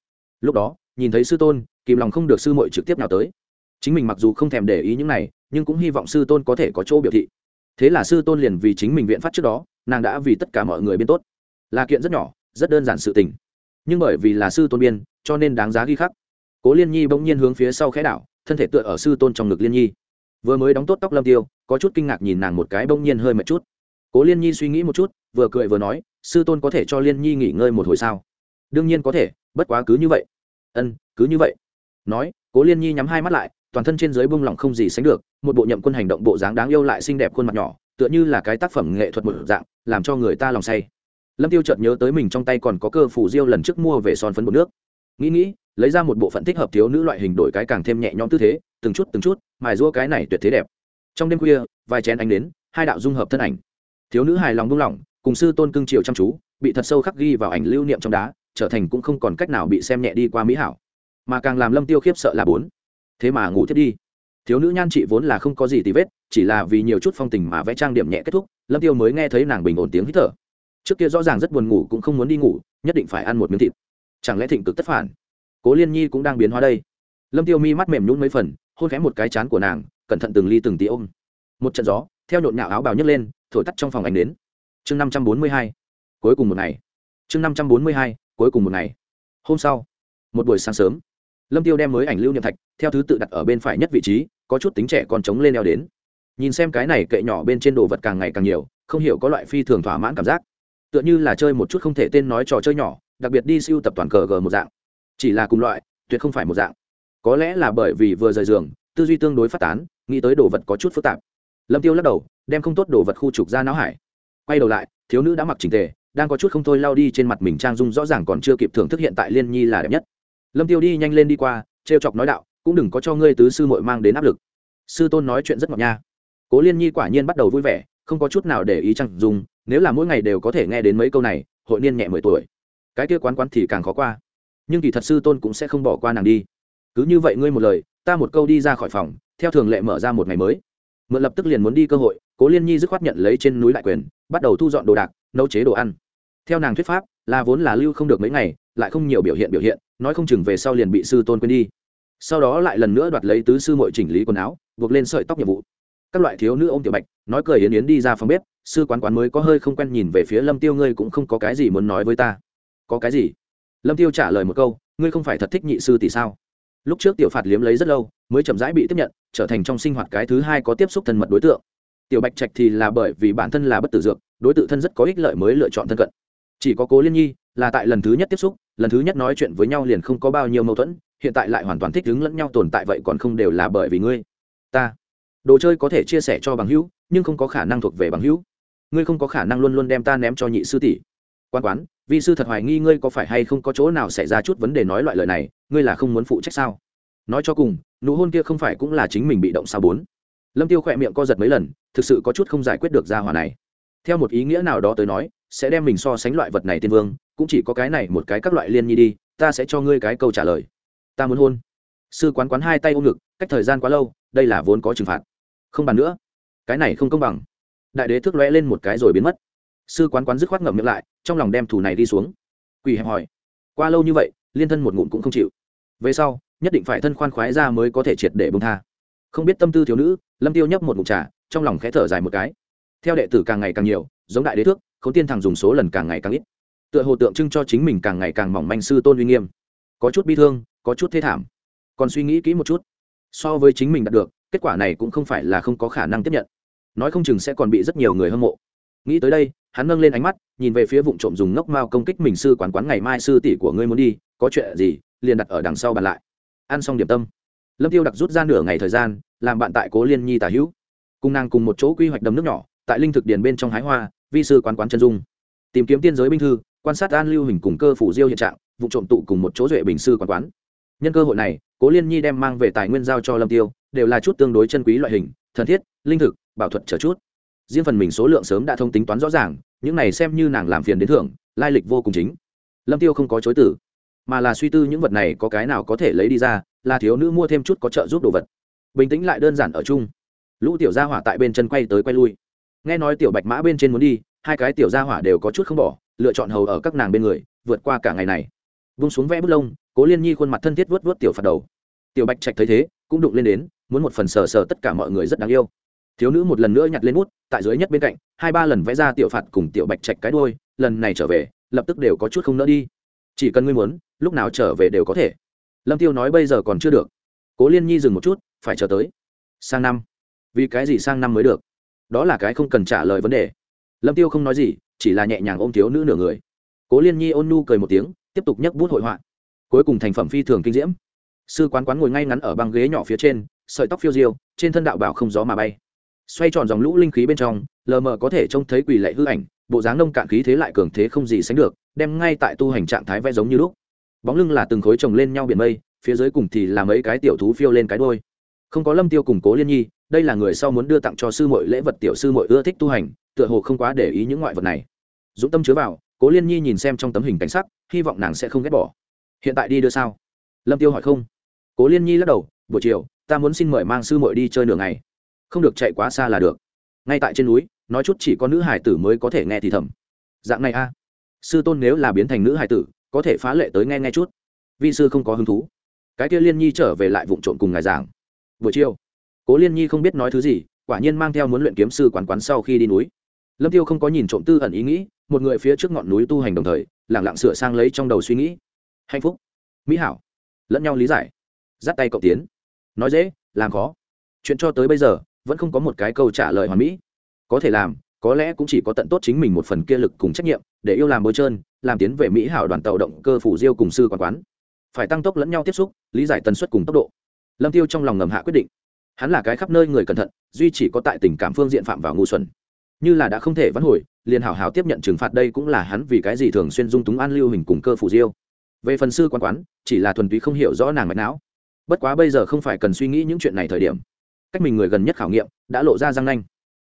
Lúc đó, nhìn thấy sư tôn, kìm lòng không được sư muội trực tiếp nào tới. Chính mình mặc dù không thèm để ý những này, nhưng cũng hy vọng sư tôn có thể có chỗ biểu thị. Thế là sư tôn liền vì chính mình viện phát trước đó, nàng đã vì tất cả mọi người biên tốt. Là kiện rất nhỏ, rất đơn giản sự tình. Nhưng bởi vì là sư tôn biên, cho nên đáng giá ghi khắc. Cố liên nhi bỗng nhiên hướng phía sau khẽ đảo, thân thể tựa ở sư tôn trong ngực liên nhi. Vừa mới đóng tốt tóc lâm tiêu, có chút kinh ngạc nhìn nàng một cái bỗng nhiên hơi mệt chút. Cố liên nhi suy nghĩ một chút, vừa cười vừa nói sư tôn có thể cho liên nhi nghỉ ngơi một hồi sao? Đương nhiên có thể, bất quá cứ như vậy. Ân, cứ như vậy. Nói, cố liên nhi nhắm hai mắt lại, toàn thân trên dưới bông lỏng không gì sánh được, một bộ nhậm quân hành động bộ dáng đáng yêu lại xinh đẹp khuôn mặt nhỏ, tựa như là cái tác phẩm nghệ thuật một dạng, làm cho người ta lòng say. Lâm tiêu chợt nhớ tới mình trong tay còn có cơ phủ diêu lần trước mua về son phấn bột nước. Nghĩ nghĩ, lấy ra một bộ phận thích hợp thiếu nữ loại hình đổi cái càng thêm nhẹ nhõm tư thế, từng chút từng chút, mài rua cái này tuyệt thế đẹp. Trong đêm khuya, vài chén ánh đến hai đạo dung hợp thân ảnh. Thiếu nữ hài lòng buông lỏng cùng sư tôn cưng triều chăm chú, bị thật sâu khắc ghi vào ảnh lưu niệm trong đá, trở thành cũng không còn cách nào bị xem nhẹ đi qua mỹ hảo. Mà càng làm lâm tiêu khiếp sợ là bốn. Thế mà ngủ thiết đi. Thiếu nữ nhan chị vốn là không có gì tì vết, chỉ là vì nhiều chút phong tình mà vẽ trang điểm nhẹ kết thúc, lâm tiêu mới nghe thấy nàng bình ổn tiếng hít thở. Trước kia rõ ràng rất buồn ngủ cũng không muốn đi ngủ, nhất định phải ăn một miếng thịt. Chẳng lẽ thịnh cực tất phản? Cố liên nhi cũng đang biến hóa đây. Lâm tiêu mi mắt mềm nhún mấy phần, hôn khẽ một cái chán của nàng, cẩn thận từng ly từng tí ôm. Một trận gió, theo nhộn nhạo áo bào nhấc lên, thổi tắt trong phòng ánh đến chương năm trăm bốn mươi hai, cuối cùng một ngày. Chương năm trăm bốn mươi hai, cuối cùng một ngày. Hôm sau, một buổi sáng sớm, lâm tiêu đem mới ảnh lưu niệm thạch theo thứ tự đặt ở bên phải nhất vị trí, có chút tính trẻ còn chống lên eo đến. Nhìn xem cái này kệ nhỏ bên trên đồ vật càng ngày càng nhiều, không hiểu có loại phi thường thỏa mãn cảm giác. Tựa như là chơi một chút không thể tên nói trò chơi nhỏ, đặc biệt đi siêu tập toàn cờ g một dạng. Chỉ là cùng loại, tuyệt không phải một dạng. Có lẽ là bởi vì vừa rời giường, tư duy tương đối phát tán, nghĩ tới đồ vật có chút phức tạp. Lâm tiêu lắc đầu, đem không tốt đồ vật khu trục ra não hải quay đầu lại, thiếu nữ đã mặc trình tề, đang có chút không thôi lao đi trên mặt mình trang dung rõ ràng còn chưa kịp thưởng thức hiện tại liên nhi là đẹp nhất. Lâm tiêu đi nhanh lên đi qua, trêu chọc nói đạo, cũng đừng có cho ngươi tứ sư muội mang đến áp lực. Sư tôn nói chuyện rất ngọt nha. Cố liên nhi quả nhiên bắt đầu vui vẻ, không có chút nào để ý trang dung, nếu là mỗi ngày đều có thể nghe đến mấy câu này, hội niên nhẹ mười tuổi. Cái kia quán quán thì càng khó qua. Nhưng kỳ thật sư tôn cũng sẽ không bỏ qua nàng đi. Cứ như vậy ngươi một lời, ta một câu đi ra khỏi phòng, theo thường lệ mở ra một ngày mới. Mượn lập tức liền muốn đi cơ hội cố liên nhi dứt khoát nhận lấy trên núi đại quyền, bắt đầu thu dọn đồ đạc, nấu chế đồ ăn. Theo nàng thuyết pháp, là vốn là lưu không được mấy ngày, lại không nhiều biểu hiện biểu hiện, nói không chừng về sau liền bị sư tôn quên đi. Sau đó lại lần nữa đoạt lấy tứ sư mội chỉnh lý quần áo, buộc lên sợi tóc nhiệm vụ. Các loại thiếu nữ ô m tiểu bạch, nói cười yến yến đi ra phòng bếp, sư quán quán mới có hơi không quen nhìn về phía lâm tiêu, ngươi cũng không có cái gì muốn nói với ta. Có cái gì? Lâm tiêu trả lời một câu, ngươi không phải thật thích nhị sư thì sao? Lúc trước tiểu phạt liếm lấy rất lâu, mới chậm rãi bị tiếp nhận, trở thành trong sinh hoạt cái thứ hai có tiếp xúc thân mật đối tượng tiểu bạch trạch thì là bởi vì bản thân là bất tử dược, đối tượng thân rất có ích lợi mới lựa chọn thân cận. Chỉ có cố liên nhi là tại lần thứ nhất tiếp xúc, lần thứ nhất nói chuyện với nhau liền không có bao nhiêu mâu thuẫn, hiện tại lại hoàn toàn thích ứng lẫn nhau tồn tại vậy còn không đều là bởi vì ngươi. Ta. Đồ chơi có thể chia sẻ cho bằng hữu, nhưng không có khả năng thuộc về bằng hữu. Ngươi không có khả năng luôn luôn đem ta ném cho nhị sư tỷ. Quan quán vì sư thật hoài nghi ngươi có phải hay không có chỗ nào xảy ra chút vấn đề nói loại lời này, ngươi là không muốn phụ trách sao? Nói cho cùng, nụ hôn kia không phải cũng là chính mình bị động sao bốn? Lâm tiêu khỏe miệng co giật mấy lần, thực sự có chút không giải quyết được ra hòa này. Theo một ý nghĩa nào đó tới nói, sẽ đem mình so sánh loại vật này tiên vương, cũng chỉ có cái này một cái các loại liên nhi đi, ta sẽ cho ngươi cái câu trả lời. Ta muốn hôn. Sư quán quán hai tay ôm ngực, cách thời gian quá lâu, đây là vốn có trừng phạt. Không bàn nữa. Cái này không công bằng. Đại đế thước lóe lên một cái rồi biến mất. Sư quán quán dứt khoát ngậm miệng lại, trong lòng đem thủ này đi xuống. Quỳ hẹp hỏi. Qua lâu như vậy, liên thân một ngụm cũng không chịu. Về sau, nhất định phải thân khoan khoái ra mới có thể triệt để bông tha không biết tâm tư thiếu nữ, lâm tiêu nhấp một ngụm trà, trong lòng khẽ thở dài một cái. Theo đệ tử càng ngày càng nhiều, giống đại đế thước, khốn tiên thằng dùng số lần càng ngày càng ít. Tựa hồ tượng trưng cho chính mình càng ngày càng mỏng manh sư tôn uy nghiêm. Có chút bi thương, có chút thế thảm. Còn suy nghĩ kỹ một chút. So với chính mình đạt được, kết quả này cũng không phải là không có khả năng tiếp nhận. Nói không chừng sẽ còn bị rất nhiều người hâm mộ. Nghĩ tới đây, hắn nâng lên ánh mắt, nhìn về phía vụ trộm dùng ngốc mao công kích mình sư quán quán ngày mai sư tỷ của ngươi muốn đi, có chuyện gì, liền đặt ở đằng sau bàn lại. Ăn xong điểm tâm lâm tiêu đặc rút ra nửa ngày thời gian, làm bạn tại cố liên nhi tả hữu. Cùng nàng cùng một chỗ quy hoạch đầm nước nhỏ, tại linh thực điền bên trong hái hoa, vi sư quán quán chân dung. Tìm kiếm tiên giới binh thư, quan sát an lưu hình cùng cơ phủ diêu hiện trạng, vụ trộm tụ cùng một chỗ duệ bình sư quán quán. Nhân cơ hội này, cố liên nhi đem mang về tài nguyên giao cho lâm tiêu, đều là chút tương đối chân quý loại hình thần thiết, linh thực, bảo thuật chờ chút. Riêng phần mình số lượng sớm đã thông tính toán rõ ràng, những này xem như nàng làm phiền đến thưởng, lai lịch vô cùng chính. Lâm tiêu không có chối tử mà là suy tư những vật này có cái nào có thể lấy đi ra là thiếu nữ mua thêm chút có trợ giúp đồ vật. Bình tĩnh lại đơn giản ở chung. Lũ tiểu gia hỏa tại bên chân quay tới quay lui. Nghe nói tiểu bạch mã bên trên muốn đi, hai cái tiểu gia hỏa đều có chút không bỏ, lựa chọn hầu ở các nàng bên người, vượt qua cả ngày này. Vung xuống vẽ bút lông, cố liên nhi khuôn mặt thân thiết vớt vớt tiểu phạt đầu. Tiểu bạch trạch thấy thế, cũng đụng lên đến, muốn một phần sờ sờ tất cả mọi người rất đáng yêu. Thiếu nữ một lần nữa nhặt lên bút, tại dưới nhất bên cạnh, hai ba lần vẽ ra tiểu phạt cùng tiểu bạch trạch cái đôi lần này trở về, lập tức đều có chút không nỡ đi. Chỉ cần ngươi muốn, lúc nào trở về đều có thể lâm tiêu nói bây giờ còn chưa được. Cố liên nhi dừng một chút, phải chờ tới. Sang năm. Vì cái gì sang năm mới được? Đó là cái không cần trả lời vấn đề. Lâm tiêu không nói gì, chỉ là nhẹ nhàng ôm thiếu nữ nửa người. Cố liên nhi ôn nu cười một tiếng, tiếp tục nhấc bút hội họa. Cuối cùng thành phẩm phi thường kinh diễm. Sư quán quán ngồi ngay ngắn ở băng ghế nhỏ phía trên, sợi tóc phiêu diêu, trên thân đạo bảo không gió mà bay. Xoay tròn dòng lũ linh khí bên trong, lờ mờ có thể trông thấy quỷ lệ hư ảnh, bộ dáng nông cạn khí thế lại cường thế không gì sánh được, đem ngay tại tu hành trạng thái vẽ giống như lúc bóng lưng là từng khối chồng lên nhau biển mây, phía dưới cùng thì là mấy cái tiểu thú phiêu lên cái đôi không có lâm tiêu cùng cố liên nhi, đây là người sau muốn đưa tặng cho sư muội lễ vật tiểu sư muội ưa thích tu hành, tựa hồ không quá để ý những ngoại vật này. Dũng tâm chứa vào, cố liên nhi nhìn xem trong tấm hình cảnh sắc, hy vọng nàng sẽ không ghét bỏ. Hiện tại đi đưa sao? Lâm tiêu hỏi không. Cố liên nhi lắc đầu, buổi chiều, ta muốn xin mời mang sư muội đi chơi nửa ngày. Không được chạy quá xa là được. Ngay tại trên núi, nói chút chỉ có nữ hải tử mới có thể nghe thì thầm. Dạng này a. Sư tôn nếu là biến thành nữ hải tử có thể phá lệ tới nghe nghe chút. Vi sư không có hứng thú. Cái kia liên nhi trở về lại vụ trộm cùng ngài giảng. Buổi chiều, cố liên nhi không biết nói thứ gì, quả nhiên mang theo muốn luyện kiếm sư quán quán sau khi đi núi. Lâm tiêu không có nhìn trộm tư ẩn ý nghĩ, một người phía trước ngọn núi tu hành đồng thời lẳng lặng sửa sang lấy trong đầu suy nghĩ. Hạnh phúc. Mỹ hảo. Lẫn nhau lý giải. Dắt tay cộng tiến. Nói dễ, làm khó. Chuyện cho tới bây giờ, vẫn không có một cái câu trả lời hoàn mỹ. Có thể làm, có lẽ cũng chỉ có tận tốt chính mình một phần kia lực cùng trách nhiệm, để yêu làm bôi trơn làm tiến về mỹ hảo đoàn tàu động cơ phủ diêu cùng sư quản quán. Phải tăng tốc lẫn nhau tiếp xúc, lý giải tần suất cùng tốc độ. Lâm tiêu trong lòng ngầm hạ quyết định. Hắn là cái khắp nơi người cẩn thận, duy chỉ có tại tình cảm phương diện phạm vào ngu xuẩn. Như là đã không thể vãn hồi, liền hảo hảo tiếp nhận trừng phạt đây cũng là hắn vì cái gì thường xuyên dung túng an lưu hình cùng cơ phủ diêu. Về phần sư quán quán, chỉ là thuần túy không hiểu rõ nàng mạch não. Bất quá bây giờ không phải cần suy nghĩ những chuyện này thời điểm. Cách mình người gần nhất khảo nghiệm, đã lộ ra răng nanh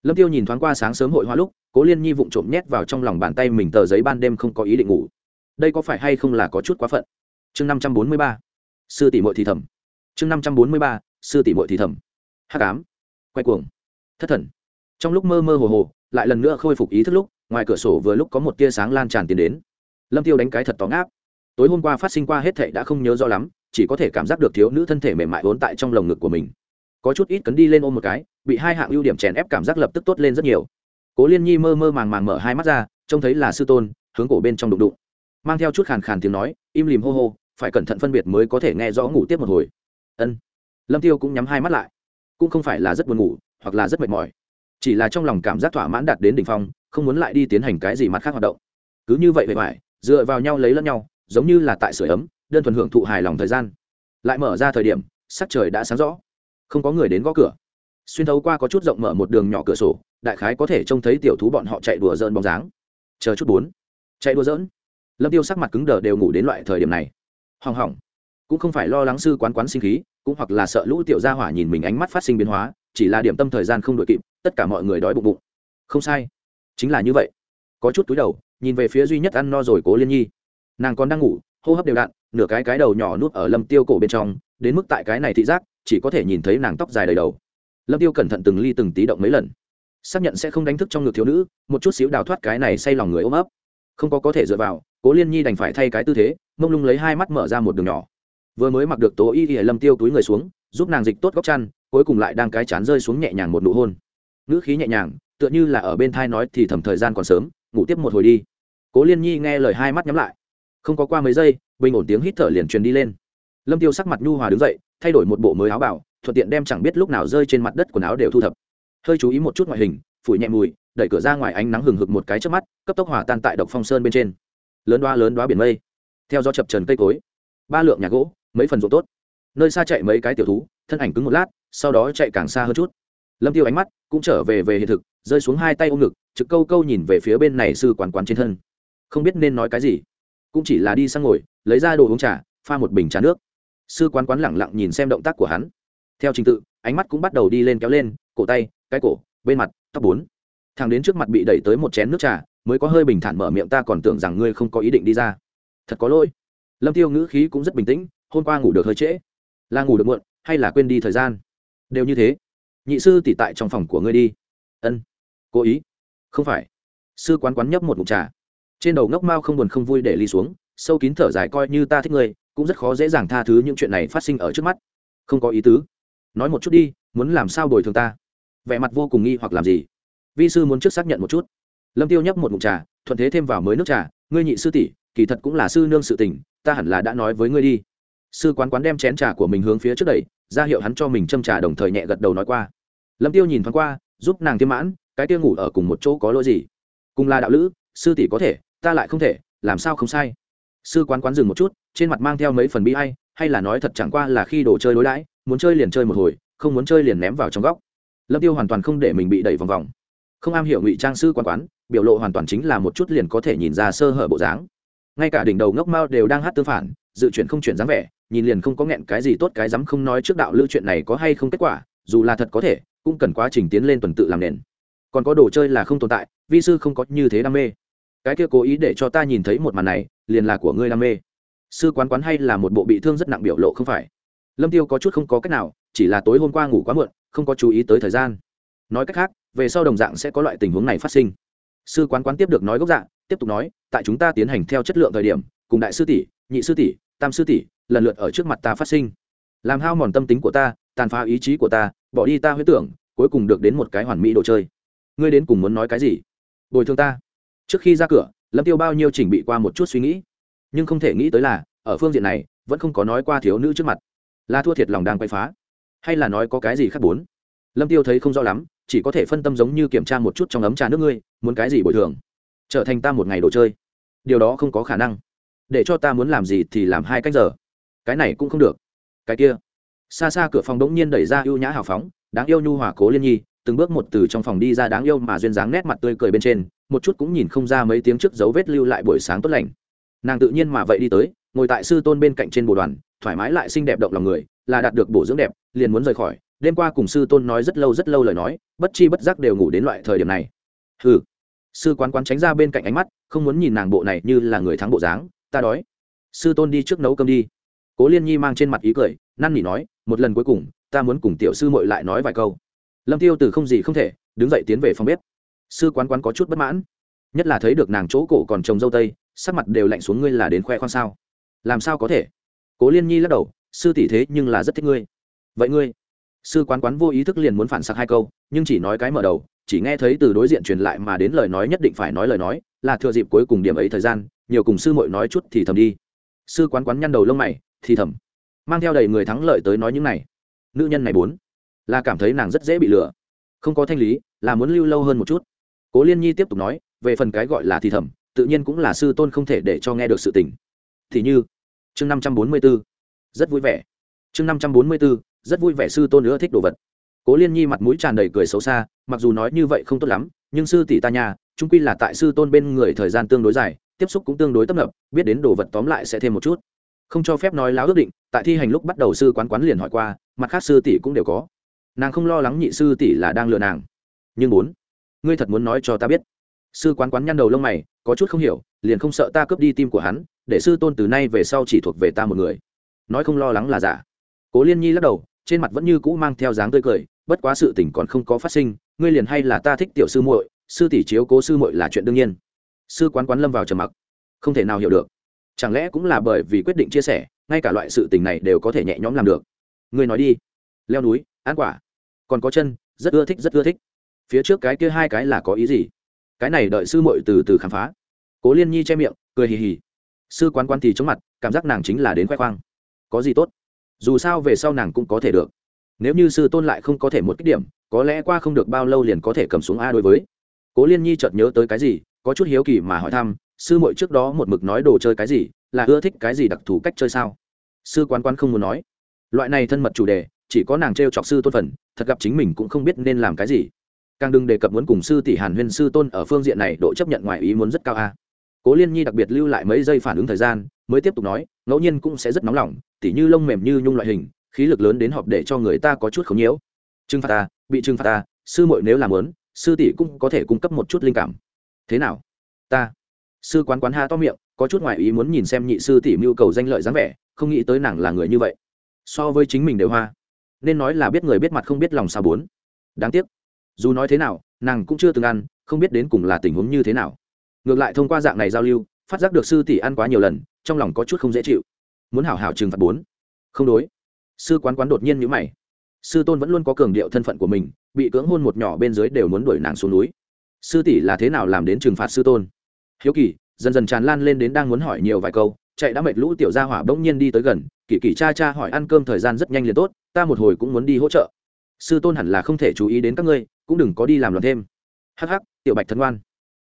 lâm tiêu nhìn thoáng qua sáng sớm hội hoa lúc, cố liên nhi vụng trộm nhét vào trong lòng bàn tay mình tờ giấy ban đêm không có ý định ngủ. Đây có phải hay không là có chút quá phận? Chương năm trăm bốn mươi ba. Sư tỷ mội thì thầm. Chương năm trăm bốn mươi ba, sư tỷ mội thì thầm. Hắc ám. Quay cuồng. Thất thần. Trong lúc mơ mơ hồ hồ, lại lần nữa khôi phục ý thức lúc, ngoài cửa sổ vừa lúc có một tia sáng lan tràn tiến đến. Lâm tiêu đánh cái thật to áp tối hôm qua phát sinh qua hết thệ đã không nhớ rõ lắm, chỉ có thể cảm giác được thiếu nữ thân thể mềm mại vốn tại trong lồng ngực của mình. Có chút ít cấn đi lên ôm một cái bị hai hạng ưu điểm chèn ép cảm giác lập tức tốt lên rất nhiều. Cố liên nhi mơ mơ màng màng mở hai mắt ra, trông thấy là sư tôn, hướng cổ bên trong đụng đụng. Mang theo chút khàn khàn tiếng nói, im lìm hô hô, phải cẩn thận phân biệt mới có thể nghe rõ ngủ tiếp một hồi. Ân. Lâm tiêu cũng nhắm hai mắt lại. Cũng không phải là rất buồn ngủ, hoặc là rất mệt mỏi. Chỉ là trong lòng cảm giác thỏa mãn đạt đến đỉnh phong, không muốn lại đi tiến hành cái gì mặt khác hoạt động. Cứ như vậy bề ngoài, dựa vào nhau lấy lẫn nhau, giống như là tại sưởi ấm, đơn thuần hưởng thụ hài lòng thời gian. Lại mở ra thời điểm, sắc trời đã sáng rõ. Không có người đến gõ cửa xuyên thấu qua có chút rộng mở một đường nhỏ cửa sổ, đại khái có thể trông thấy tiểu thú bọn họ chạy đùa dỡn bóng dáng. Chờ chút bốn. Chạy đùa dỡn lâm tiêu sắc mặt cứng đờ đều ngủ đến loại thời điểm này. Hỏng hỏng. Cũng không phải lo lắng sư quán quán sinh khí, cũng hoặc là sợ lũ tiểu gia hỏa nhìn mình ánh mắt phát sinh biến hóa, chỉ là điểm tâm thời gian không đội kịp, tất cả mọi người đói bụng bụng. Không sai. Chính là như vậy. Có chút túi đầu, nhìn về phía duy nhất ăn no rồi cố liên nhi. Nàng còn đang ngủ, hô hấp đều đặn, nửa cái cái đầu nhỏ nuốt ở lâm tiêu cổ bên trong, đến mức tại cái này thị giác, chỉ có thể nhìn thấy nàng tóc dài đầy đầu lâm tiêu cẩn thận từng ly từng tí động mấy lần. Xác nhận sẽ không đánh thức trong ngực thiếu nữ, một chút xíu đào thoát cái này say lòng người ôm ấp. Không có có thể dựa vào, cố liên nhi đành phải thay cái tư thế, mông lung lấy hai mắt mở ra một đường nhỏ. Vừa mới mặc được tố y y lâm tiêu túi người xuống, giúp nàng dịch tốt góc chăn, cuối cùng lại đang cái chán rơi xuống nhẹ nhàng một nụ hôn. Ngữ khí nhẹ nhàng, tựa như là ở bên thai nói thì thầm thời gian còn sớm, ngủ tiếp một hồi đi. Cố liên nhi nghe lời hai mắt nhắm lại. Không có qua mấy giây, bình ổn tiếng hít thở liền truyền đi lên. Lâm tiêu sắc mặt nhu hòa đứng dậy, thay đổi một bộ mới áo bảo thuận tiện đem chẳng biết lúc nào rơi trên mặt đất quần áo đều thu thập. Hơi chú ý một chút ngoại hình, phủi nhẹ mùi, đẩy cửa ra ngoài ánh nắng hừng hực một cái trước mắt, cấp tốc hòa tan tại độc phong sơn bên trên. Lớn đoá lớn đoá biển mây. Theo gió chập trần cây cối, ba lượng nhà gỗ, mấy phần ruộng tốt. Nơi xa chạy mấy cái tiểu thú, thân ảnh cứng một lát, sau đó chạy càng xa hơn chút. Lâm tiêu ánh mắt cũng trở về về hiện thực, rơi xuống hai tay ôm ngực, trực câu câu nhìn về phía bên này sư quán quán trên thân. Không biết nên nói cái gì. Cũng chỉ là đi sang ngồi, lấy ra đồ uống trà, pha một bình trà nước. Sư quán quán lẳng lặng nhìn xem động tác của hắn theo trình tự, ánh mắt cũng bắt đầu đi lên kéo lên, cổ tay, cái cổ, bên mặt, tóc bốn. Thằng đến trước mặt bị đẩy tới một chén nước trà, mới có hơi bình thản mở miệng ta còn tưởng rằng ngươi không có ý định đi ra. Thật có lỗi. Lâm tiêu ngữ khí cũng rất bình tĩnh, hôm qua ngủ được hơi trễ. Là ngủ được muộn, hay là quên đi thời gian? Đều như thế. Nhị sư tỉ tại trong phòng của ngươi đi. Ân. Cố ý. Không phải. Sư quán quán nhấp một mục trà. Trên đầu ngốc mao không buồn không vui để ly xuống, sâu kín thở dài coi như ta thích ngươi, cũng rất khó dễ dàng tha thứ những chuyện này phát sinh ở trước mắt. Không có ý tứ nói một chút đi, muốn làm sao bồi thường ta? Vẻ mặt vô cùng nghi hoặc làm gì? Vi sư muốn trước xác nhận một chút. Lâm tiêu nhấp một mục trà, thuận thế thêm vào mới nước trà. Ngươi nhị sư tỷ, kỳ thật cũng là sư nương sự tình, ta hẳn là đã nói với ngươi đi. Sư quán quán đem chén trà của mình hướng phía trước đẩy, ra hiệu hắn cho mình châm trà đồng thời nhẹ gật đầu nói qua. Lâm tiêu nhìn thoáng qua, giúp nàng tiêm mãn, cái tiêu ngủ ở cùng một chỗ có lỗi gì? Cùng là đạo lữ, sư tỷ có thể, ta lại không thể, làm sao không sai? Sư quán quán dừng một chút, trên mặt mang theo mấy phần bi hay hay là nói thật chẳng qua là khi đồ chơi đối đãi muốn chơi liền chơi một hồi, không muốn chơi liền ném vào trong góc. Lâm tiêu hoàn toàn không để mình bị đẩy vòng vòng. Không am hiểu ngụy trang sư quán quán, biểu lộ hoàn toàn chính là một chút liền có thể nhìn ra sơ hở bộ dáng. Ngay cả đỉnh đầu ngốc mao đều đang hát tương phản, dự chuyển không chuyển dáng vẻ, nhìn liền không có nghẹn cái gì tốt cái dám không nói trước đạo lưu chuyện này có hay không kết quả, dù là thật có thể, cũng cần quá trình tiến lên tuần tự làm nền. Còn có đồ chơi là không tồn tại, vi sư không có như thế đam mê. Cái kia cố ý để cho ta nhìn thấy một màn này, liền là của ngươi đam mê. Sư quán quán hay là một bộ bị thương rất nặng biểu lộ không phải? Lâm tiêu có chút không có cách nào, chỉ là tối hôm qua ngủ quá muộn, không có chú ý tới thời gian. Nói cách khác, về sau đồng dạng sẽ có loại tình huống này phát sinh. Sư quán quán tiếp được nói gốc dạng tiếp tục nói, tại chúng ta tiến hành theo chất lượng thời điểm, cùng đại sư tỷ, nhị sư tỷ, tam sư tỷ, lần lượt ở trước mặt ta phát sinh. Làm hao mòn tâm tính của ta, tàn phá ý chí của ta, bỏ đi ta huyết tưởng, cuối cùng được đến một cái hoàn mỹ đồ chơi. Ngươi đến cùng muốn nói cái gì? Bồi thường ta. Trước khi ra cửa, lâm tiêu bao nhiêu chỉnh bị qua một chút suy nghĩ. Nhưng không thể nghĩ tới là, ở phương diện này, vẫn không có nói qua thiếu nữ trước mặt là thua thiệt lòng đang quay phá. Hay là nói có cái gì khác bốn? Lâm tiêu thấy không rõ lắm, chỉ có thể phân tâm giống như kiểm tra một chút trong ấm trà nước ngươi, muốn cái gì bồi thường? Trở thành ta một ngày đồ chơi. Điều đó không có khả năng. Để cho ta muốn làm gì thì làm hai cách giờ. Cái này cũng không được. Cái kia. Xa xa cửa phòng đống nhiên đẩy ra ưu nhã hào phóng, đáng yêu nhu hòa cố liên nhi, từng bước một từ trong phòng đi ra đáng yêu mà duyên dáng nét mặt tươi cười bên trên, một chút cũng nhìn không ra mấy tiếng trước dấu vết lưu lại buổi sáng tốt lành. Nàng tự nhiên mà vậy đi tới ngồi tại sư tôn bên cạnh trên bồ đoàn, thoải mái lại xinh đẹp động lòng người, là đạt được bổ dưỡng đẹp, liền muốn rời khỏi. Đêm qua cùng sư tôn nói rất lâu rất lâu lời nói, bất chi bất giác đều ngủ đến loại thời điểm này. Hừ. Sư quán quán tránh ra bên cạnh ánh mắt, không muốn nhìn nàng bộ này như là người thắng bộ dáng, ta đói. Sư tôn đi trước nấu cơm đi. Cố liên nhi mang trên mặt ý cười, năn nỉ nói, một lần cuối cùng, ta muốn cùng tiểu sư mội lại nói vài câu. Lâm tiêu từ không gì không thể, đứng dậy tiến về phòng bếp. Sư quán quán có chút bất mãn. Nhất là thấy được nàng chỗ cổ còn trồng dâu tây, sắc mặt đều lạnh xuống ngươi là đến khoe khoang sao? Làm sao có thể? Cố liên nhi lắc đầu, sư tỷ thế nhưng là rất thích ngươi. Vậy ngươi? Sư quán quán vô ý thức liền muốn phản sặc hai câu, nhưng chỉ nói cái mở đầu, chỉ nghe thấy từ đối diện truyền lại mà đến lời nói nhất định phải nói lời nói, là thừa dịp cuối cùng điểm ấy thời gian, nhiều cùng sư muội nói chút thì thầm đi. Sư quán quán nhăn đầu lông mày, thì thầm. Mang theo đầy người thắng lợi tới nói những này. Nữ nhân này bốn, là cảm thấy nàng rất dễ bị lừa. Không có thanh lý, là muốn lưu lâu hơn một chút. Cố liên nhi tiếp tục nói, về phần cái gọi là thì thầm, tự nhiên cũng là sư tôn không thể để cho nghe được sự tình. Thì như chương năm trăm bốn mươi b ố rất vui vẻ. Chương năm trăm bốn mươi b ố rất vui vẻ sư tôn nữa thích đồ vật. Cố liên nhi mặt mũi tràn đầy cười xấu xa, mặc dù nói như vậy không tốt lắm, nhưng sư tỷ ta nhà trung quy là tại sư tôn bên người thời gian tương đối dài, tiếp xúc cũng tương đối tấp nập, biết đến đồ vật tóm lại sẽ thêm một chút. Không cho phép nói láo ước định, tại thi hành lúc bắt đầu sư quán quán liền hỏi qua, mặt khác sư tỷ cũng đều có. Nàng không lo lắng nhị sư tỷ là đang lừa nàng. Nhưng bốn, ngươi thật muốn nói cho ta biết. Sư quán quán nhăn đầu lông mày, có chút không hiểu liền không sợ ta cướp đi tim của hắn, để sư tôn từ nay về sau chỉ thuộc về ta một người. Nói không lo lắng là giả. Cố liên nhi lắc đầu, trên mặt vẫn như cũ mang theo dáng tươi cười, bất quá sự tình còn không có phát sinh, ngươi liền hay là ta thích tiểu sư muội, sư tỷ chiếu cố sư muội là chuyện đương nhiên. Sư quán quán lâm vào trầm mặc, không thể nào hiểu được. Chẳng lẽ cũng là bởi vì quyết định chia sẻ, ngay cả loại sự tình này đều có thể nhẹ nhõm làm được? Ngươi nói đi. Leo núi, ăn quả. Còn có chân, rất ưa thích, rất ưa thích. Phía trước cái kia hai cái là có ý gì? Cái này đợi sư muội từ từ khám phá cố liên nhi che miệng, cười hì hì. Sư quán quán thì chống mặt, cảm giác nàng chính là đến khoe khoang. Có gì tốt? Dù sao về sau nàng cũng có thể được. Nếu như sư tôn lại không có thể một cái điểm, có lẽ qua không được bao lâu liền có thể cầm xuống a đối với. Cố liên nhi chợt nhớ tới cái gì, có chút hiếu kỳ mà hỏi thăm, sư muội trước đó một mực nói đồ chơi cái gì, là ưa thích cái gì đặc thù cách chơi sao? Sư quán quán không muốn nói. Loại này thân mật chủ đề, chỉ có nàng t r e o chọc sư tôn phần, thật gặp chính mình cũng không biết nên làm cái gì. Càng đừng đề cập muốn cùng sư tỷ hàn huyên sư tôn ở phương diện này độ chấp nhận ngoài ý muốn rất cao a cố liên nhi đặc biệt lưu lại mấy giây phản ứng thời gian, mới tiếp tục nói, ngẫu nhiên cũng sẽ rất nóng lòng, tỉ như lông mềm như nhung loại hình, khí lực lớn đến họp để cho người ta có chút không nhiễu. Trừng phạt ta, bị trừng phạt ta, sư muội nếu làm lớn, sư tỷ cũng có thể cung cấp một chút linh cảm. Thế nào? Ta. Sư quán quán ha to miệng, có chút ngoại ý muốn nhìn xem nhị sư tỷ mưu cầu danh lợi dáng vẻ, không nghĩ tới nàng là người như vậy. So với chính mình đều hoa nên nói là biết người biết mặt không biết lòng sao bốn. Đáng tiếc. Dù nói thế nào, nàng cũng chưa từng ăn, không biết đến cùng là tình huống như thế nào ngược lại thông qua dạng này giao lưu, phát giác được sư tỷ ăn quá nhiều lần, trong lòng có chút không dễ chịu. Muốn hảo hảo trừng phạt bốn. Không đối. Sư quán quán đột nhiên nhữ mày. Sư tôn vẫn luôn có cường điệu thân phận của mình, bị cưỡng hôn một nhỏ bên dưới đều muốn đuổi nàng xuống núi. Sư tỷ là thế nào làm đến trừng phạt sư tôn? Hiếu kỳ, dần dần tràn lan lên đến đang muốn hỏi nhiều vài câu, chạy đã mệt lũ tiểu gia hỏa bỗng nhiên đi tới gần, kỳ kỳ cha cha hỏi ăn cơm thời gian rất nhanh liền tốt, ta một hồi cũng muốn đi hỗ trợ. Sư tôn hẳn là không thể chú ý đến các ngươi, cũng đừng có đi làm loạn thêm. Hắc hắc, tiểu bạch thân ngoan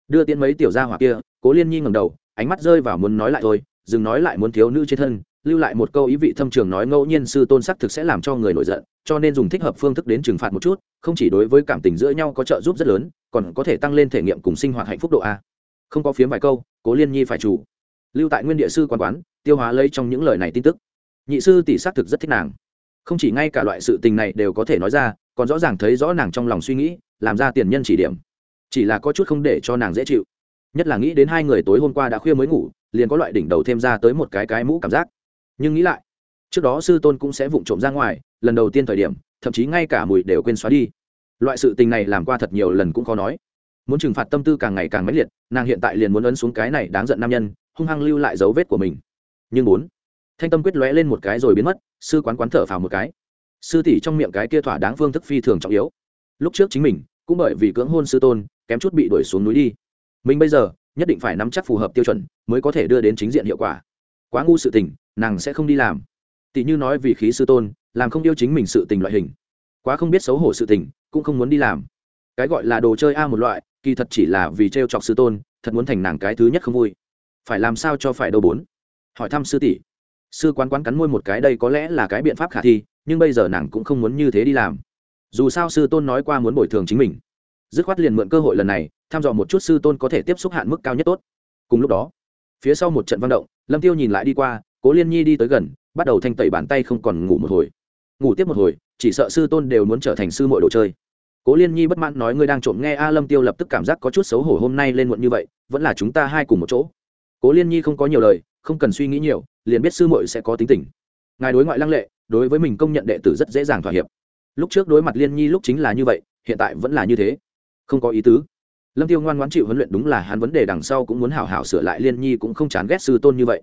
đưa tiễn mấy tiểu gia hỏa kia, cố liên nhi ngầm đầu, ánh mắt rơi vào muốn nói lại thôi, dừng nói lại muốn thiếu nữ trên thân, lưu lại một câu ý vị thâm trường nói ngẫu nhiên sư tôn sắc thực sẽ làm cho người nổi giận, cho nên dùng thích hợp phương thức đến trừng phạt một chút, không chỉ đối với cảm tình giữa nhau có trợ giúp rất lớn, còn có thể tăng lên thể nghiệm cùng sinh hoạt hạnh phúc độ a. Không có phiếm vài câu, cố liên nhi phải chủ. Lưu tại nguyên địa sư quan quán, tiêu hóa lấy trong những lời này tin tức. Nhị sư tỷ xác thực rất thích nàng. Không chỉ ngay cả loại sự tình này đều có thể nói ra, còn rõ ràng thấy rõ nàng trong lòng suy nghĩ, làm ra tiền nhân chỉ điểm chỉ là có chút không để cho nàng dễ chịu. Nhất là nghĩ đến hai người tối hôm qua đã khuya mới ngủ, liền có loại đỉnh đầu thêm ra tới một cái cái mũ cảm giác. Nhưng nghĩ lại, trước đó sư tôn cũng sẽ vụng trộm ra ngoài, lần đầu tiên thời điểm, thậm chí ngay cả mùi đều quên xóa đi. Loại sự tình này làm qua thật nhiều lần cũng khó nói. Muốn trừng phạt tâm tư càng ngày càng mãnh liệt, nàng hiện tại liền muốn ấn xuống cái này đáng giận nam nhân, hung hăng lưu lại dấu vết của mình. Nhưng bốn, thanh tâm quyết lóe lên một cái rồi biến mất, sư quán quán thở phào một cái. Sư tỷ trong miệng cái kia thỏa đáng phương thức phi thường trọng yếu. Lúc trước chính mình, cũng bởi vì cưỡng hôn sư tôn kém chút bị đuổi xuống núi đi. Mình bây giờ, nhất định phải nắm chắc phù hợp tiêu chuẩn, mới có thể đưa đến chính diện hiệu quả. Quá ngu sự tình, nàng sẽ không đi làm. Tỷ như nói vì khí sư tôn, làm không yêu chính mình sự tình loại hình. Quá không biết xấu hổ sự tình, cũng không muốn đi làm. Cái gọi là đồ chơi a một loại, kỳ thật chỉ là vì t r e o chọc sư tôn, thật muốn thành nàng cái thứ nhất không vui. Phải làm sao cho phải đâu bốn? Hỏi thăm sư tỷ. Sư quán quán cắn môi một cái, đây có lẽ là cái biện pháp khả thi, nhưng bây giờ nàng cũng không muốn như thế đi làm. Dù sao sư tôn nói qua muốn bồi thường chính mình dứt khoát liền mượn cơ hội lần này tham dò một chút sư tôn có thể tiếp xúc hạn mức cao nhất tốt. Cùng lúc đó, phía sau một trận văn động, lâm tiêu nhìn lại đi qua, cố liên nhi đi tới gần, bắt đầu thanh tẩy bàn tay không còn ngủ một hồi. Ngủ tiếp một hồi, chỉ sợ sư tôn đều muốn trở thành sư mọi đồ chơi. Cố liên nhi bất mãn nói, ngươi đang trộm nghe a lâm tiêu lập tức cảm giác có chút xấu hổ hôm nay lên muộn như vậy, vẫn là chúng ta hai cùng một chỗ. Cố liên nhi không có nhiều lời, không cần suy nghĩ nhiều, liền biết sư mội sẽ có tính tình. Ngài đối ngoại lăng lệ, đối với mình công nhận đệ tử rất dễ dàng thỏa hiệp. Lúc trước đối mặt liên nhi lúc chính là như vậy, hiện tại vẫn là như thế không có ý tứ. Lâm tiêu ngoan ngoãn chịu huấn luyện đúng là hắn vấn đề đằng sau cũng muốn hảo hảo sửa lại liên nhi cũng không chán ghét sư tôn như vậy.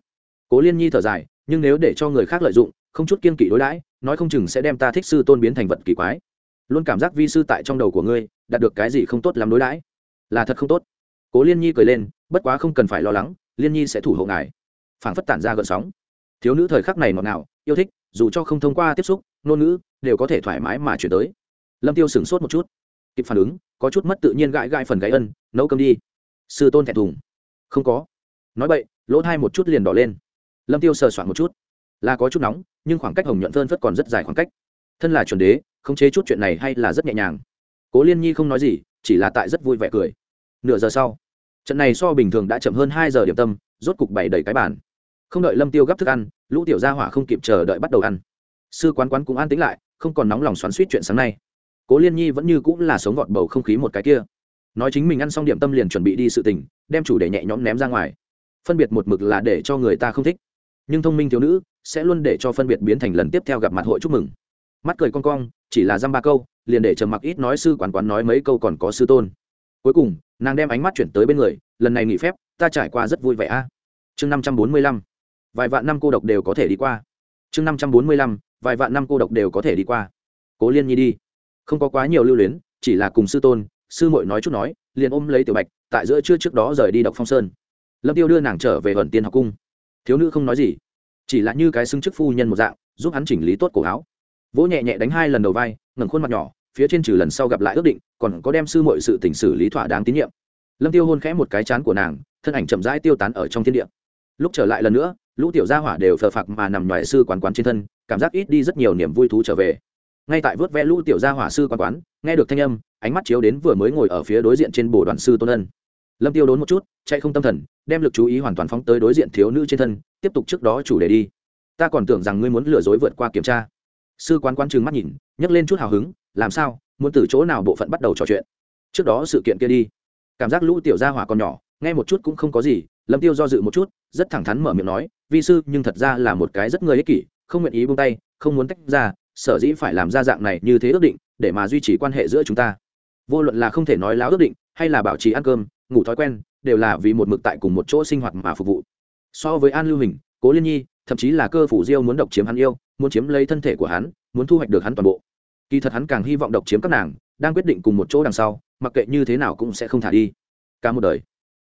Cố liên nhi thở dài, nhưng nếu để cho người khác lợi dụng, không chút kiên kỵ đối đãi, nói không chừng sẽ đem ta thích sư tôn biến thành vật kỳ quái. Luôn cảm giác vi sư tại trong đầu của ngươi, đạt được cái gì không tốt lắm đối đãi. Là thật không tốt. Cố liên nhi cười lên, bất quá không cần phải lo lắng, liên nhi sẽ thủ hộ ngài. Phảng phất tản ra gợn sóng. Thiếu nữ thời khắc này ngọt ngào, yêu thích, dù cho không thông qua tiếp xúc, ngôn ngữ, đều có thể thoải mái mà chuyển tới. Lâm tiêu sửng sốt một chút kịp phản ứng, có chút mất tự nhiên gãi gãi phần gáy ân, nấu cơm đi. Sư tôn thẹn thùng. Không có. Nói vậy lỗ thai một chút liền đỏ lên. Lâm tiêu sờ soạn một chút. Là có chút nóng, nhưng khoảng cách hồng nhuận phơn phất còn rất dài khoảng cách. Thân là chuẩn đế, không chế chút chuyện này hay là rất nhẹ nhàng. Cố liên nhi không nói gì, chỉ là tại rất vui vẻ cười. Nửa giờ sau, trận này so bình thường đã chậm hơn hai giờ điểm tâm, rốt cục bày đầy cái bàn. Không đợi lâm tiêu gấp thức ăn, lũ tiểu gia hỏa không kịp chờ đợi bắt đầu ăn. Sư quán quán cũng an tĩnh lại, không còn nóng lòng xoắn suýt chuyện sáng nay cố liên nhi vẫn như cũng là sống vọt bầu không khí một cái kia. Nói chính mình ăn xong điểm tâm liền chuẩn bị đi sự tình, đem chủ đề nhẹ nhõm ném ra ngoài. Phân biệt một mực là để cho người ta không thích. Nhưng thông minh thiếu nữ sẽ luôn để cho phân biệt biến thành lần tiếp theo gặp mặt hội chúc mừng. Mắt cười con cong, chỉ là dăm ba câu, liền để trầm mặc ít nói sư quán quán nói mấy câu còn có sư tôn. Cuối cùng, nàng đem ánh mắt chuyển tới bên người, lần này nghỉ phép, ta trải qua rất vui vẻ a. Chương năm trăm bốn mươi lăm, vài vạn năm cô độc đều có thể đi qua. Chương năm trăm bốn mươi lăm, vài vạn năm cô độc đều có thể đi qua. Cố liên nhi đi không có quá nhiều lưu luyến, chỉ là cùng sư tôn, sư muội nói chút nói, liền ôm lấy tiểu bạch, tại giữa trưa trước đó rời đi độc phong sơn. Lâm tiêu đưa nàng trở về vận tiên học cung. Thiếu nữ không nói gì, chỉ là như cái xưng chức phu nhân một dạng, giúp hắn chỉnh lý tốt cổ áo. Vỗ nhẹ nhẹ đánh hai lần đầu vai, ngẩng khuôn mặt nhỏ, phía trên trừ lần sau gặp lại ước định, còn có đem sư muội sự tình xử lý thỏa đáng tín nhiệm. Lâm tiêu hôn khẽ một cái chán của nàng, thân ảnh chậm rãi tiêu tán ở trong thiên địa. Lúc trở lại lần nữa, lũ tiểu gia hỏa đều phờ phạc mà nằm ngoài sư quán quán trên thân, cảm giác ít đi rất nhiều niềm vui thú trở về ngay tại vớt vẽ lũ tiểu gia hỏa sư quán quán, nghe được thanh âm, ánh mắt chiếu đến vừa mới ngồi ở phía đối diện trên bồ đoàn sư tôn ân. Lâm tiêu đốn một chút, chạy không tâm thần, đem lực chú ý hoàn toàn phóng tới đối diện thiếu nữ trên thân, tiếp tục trước đó chủ đề đi. Ta còn tưởng rằng ngươi muốn lừa dối vượt qua kiểm tra. Sư quán quán trừng mắt nhìn, nhấc lên chút hào hứng, làm sao, muốn từ chỗ nào bộ phận bắt đầu trò chuyện? Trước đó sự kiện kia đi. Cảm giác lũ tiểu gia hỏa còn nhỏ, nghe một chút cũng không có gì, lâm tiêu do dự một chút, rất thẳng thắn mở miệng nói, vi sư, nhưng thật ra là một cái rất người ích kỷ, không nguyện ý buông tay, không muốn tách ra sở dĩ phải làm ra dạng này như thế ước định, để mà duy trì quan hệ giữa chúng ta. Vô luận là không thể nói láo ước định, hay là bảo trì ăn cơm, ngủ thói quen, đều là vì một mực tại cùng một chỗ sinh hoạt mà phục vụ. So với an lưu hình, cố liên nhi, thậm chí là cơ phủ diêu muốn độc chiếm hắn yêu, muốn chiếm lấy thân thể của hắn, muốn thu hoạch được hắn toàn bộ. Kỳ thật hắn càng hy vọng độc chiếm các nàng, đang quyết định cùng một chỗ đằng sau, mặc kệ như thế nào cũng sẽ không thả đi. Cả một đời,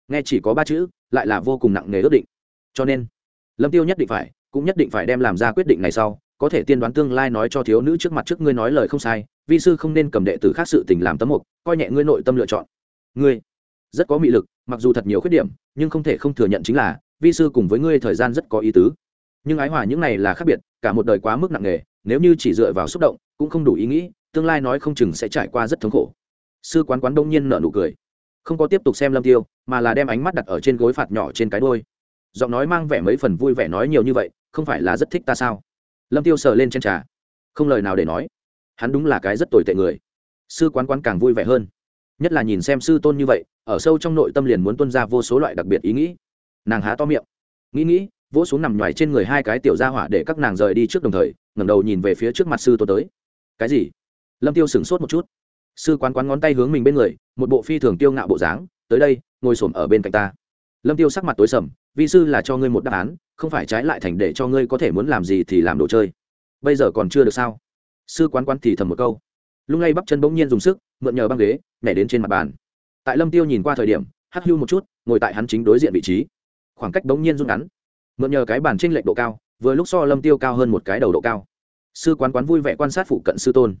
nghe chỉ có ba chữ, lại là vô cùng nặng nề ước định. Cho nên, lâm tiêu nhất định phải, cũng nhất định phải đem làm ra quyết định này sau có thể tiên đoán tương lai nói cho thiếu nữ trước mặt trước ngươi nói lời không sai, vi sư không nên cầm đệ tử khác sự tình làm tấm mục, coi nhẹ ngươi nội tâm lựa chọn. Ngươi rất có mị lực, mặc dù thật nhiều khuyết điểm, nhưng không thể không thừa nhận chính là, vi sư cùng với ngươi thời gian rất có ý tứ. Nhưng ái hòa những này là khác biệt, cả một đời quá mức nặng nề, nếu như chỉ dựa vào xúc động, cũng không đủ ý nghĩ, tương lai nói không chừng sẽ trải qua rất thống khổ. Sư quán quán đông nhiên nở nụ cười. Không có tiếp tục xem lâm tiêu, mà là đem ánh mắt đặt ở trên gối phạt nhỏ trên cái đôi giọng nói mang vẻ mấy phần vui vẻ nói nhiều như vậy, không phải là rất thích ta sao? Lâm tiêu sờ lên trên trà. Không lời nào để nói. Hắn đúng là cái rất tồi tệ người. Sư quán quán càng vui vẻ hơn. Nhất là nhìn xem sư tôn như vậy, ở sâu trong nội tâm liền muốn tuân ra vô số loại đặc biệt ý nghĩ. Nàng há to miệng. Nghĩ nghĩ, vỗ xuống nằm nhoài trên người hai cái tiểu gia hỏa để các nàng rời đi trước đồng thời, ngẩng đầu nhìn về phía trước mặt sư tôn tới. Cái gì? Lâm tiêu sửng sốt một chút. Sư quán quán ngón tay hướng mình bên người, một bộ phi thường tiêu ngạo bộ dáng, tới đây, ngồi xổm ở bên cạnh ta. Lâm tiêu sắc mặt tối sầm vi sư là cho ngươi một đáp án, không phải trái lại thành để cho ngươi có thể muốn làm gì thì làm đồ chơi. Bây giờ còn chưa được sao? Sư quán quán thì thầm một câu. Lung lay bắp chân bỗng nhiên dùng sức, mượn nhờ băng ghế, nhảy đến trên mặt bàn. Tại lâm tiêu nhìn qua thời điểm, hắc hưu một chút, ngồi tại hắn chính đối diện vị trí. Khoảng cách bỗng nhiên rút ngắn. Mượn nhờ cái bàn trên lệch độ cao, vừa lúc so lâm tiêu cao hơn một cái đầu độ cao. Sư quán quán vui vẻ quan sát phụ cận sư tôn.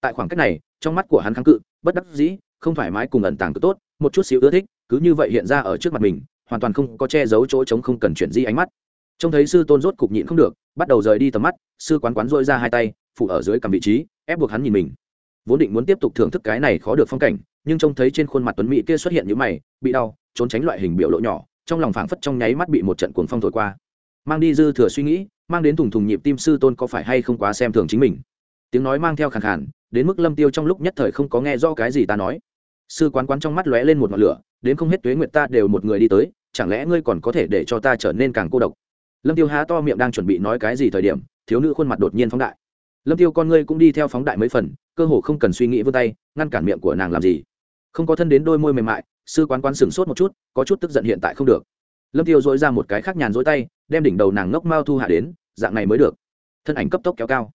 Tại khoảng cách này, trong mắt của hắn kháng cự, bất đắc dĩ, không thoải mái cùng ẩn tàng cực tốt, một chút xíu ưa thích, cứ như vậy hiện ra ở trước mặt mình hoàn toàn không có che giấu chỗ trống không cần chuyển di ánh mắt. Trông thấy sư tôn rốt cục nhịn không được, bắt đầu rời đi tầm mắt, sư quán quán dôi ra hai tay phụ ở dưới cầm vị trí, ép buộc hắn nhìn mình. Vốn định muốn tiếp tục thưởng thức cái này khó được phong cảnh, nhưng trông thấy trên khuôn mặt tuấn mỹ kia xuất hiện những mày, bị đau, trốn tránh loại hình biểu lộ nhỏ, trong lòng phảng phất trong nháy mắt bị một trận cuồng phong thổi qua. Mang đi dư thừa suy nghĩ, mang đến thùng thùng nhịp tim sư tôn có phải hay không quá xem thường chính mình. Tiếng nói mang theo khàn khàn, đến mức lâm tiêu trong lúc nhất thời không có nghe rõ cái gì ta nói. Sư quán quán trong mắt lóe lên một ngọn lửa, đến không hết tuế nguyệt ta đều một người đi tới chẳng lẽ ngươi còn có thể để cho ta trở nên càng cô độc? Lâm tiêu há to miệng đang chuẩn bị nói cái gì thời điểm, thiếu nữ khuôn mặt đột nhiên phóng đại. Lâm tiêu con ngươi cũng đi theo phóng đại mấy phần, cơ hồ không cần suy nghĩ vươn tay, ngăn cản miệng của nàng làm gì. Không có thân đến đôi môi mềm mại, sư quán quán sửng sốt một chút, có chút tức giận hiện tại không được. Lâm tiêu dỗi ra một cái khác nhàn dỗi tay, đem đỉnh đầu nàng ngốc mao thu hạ đến, dạng này mới được. Thân ảnh cấp tốc kéo cao.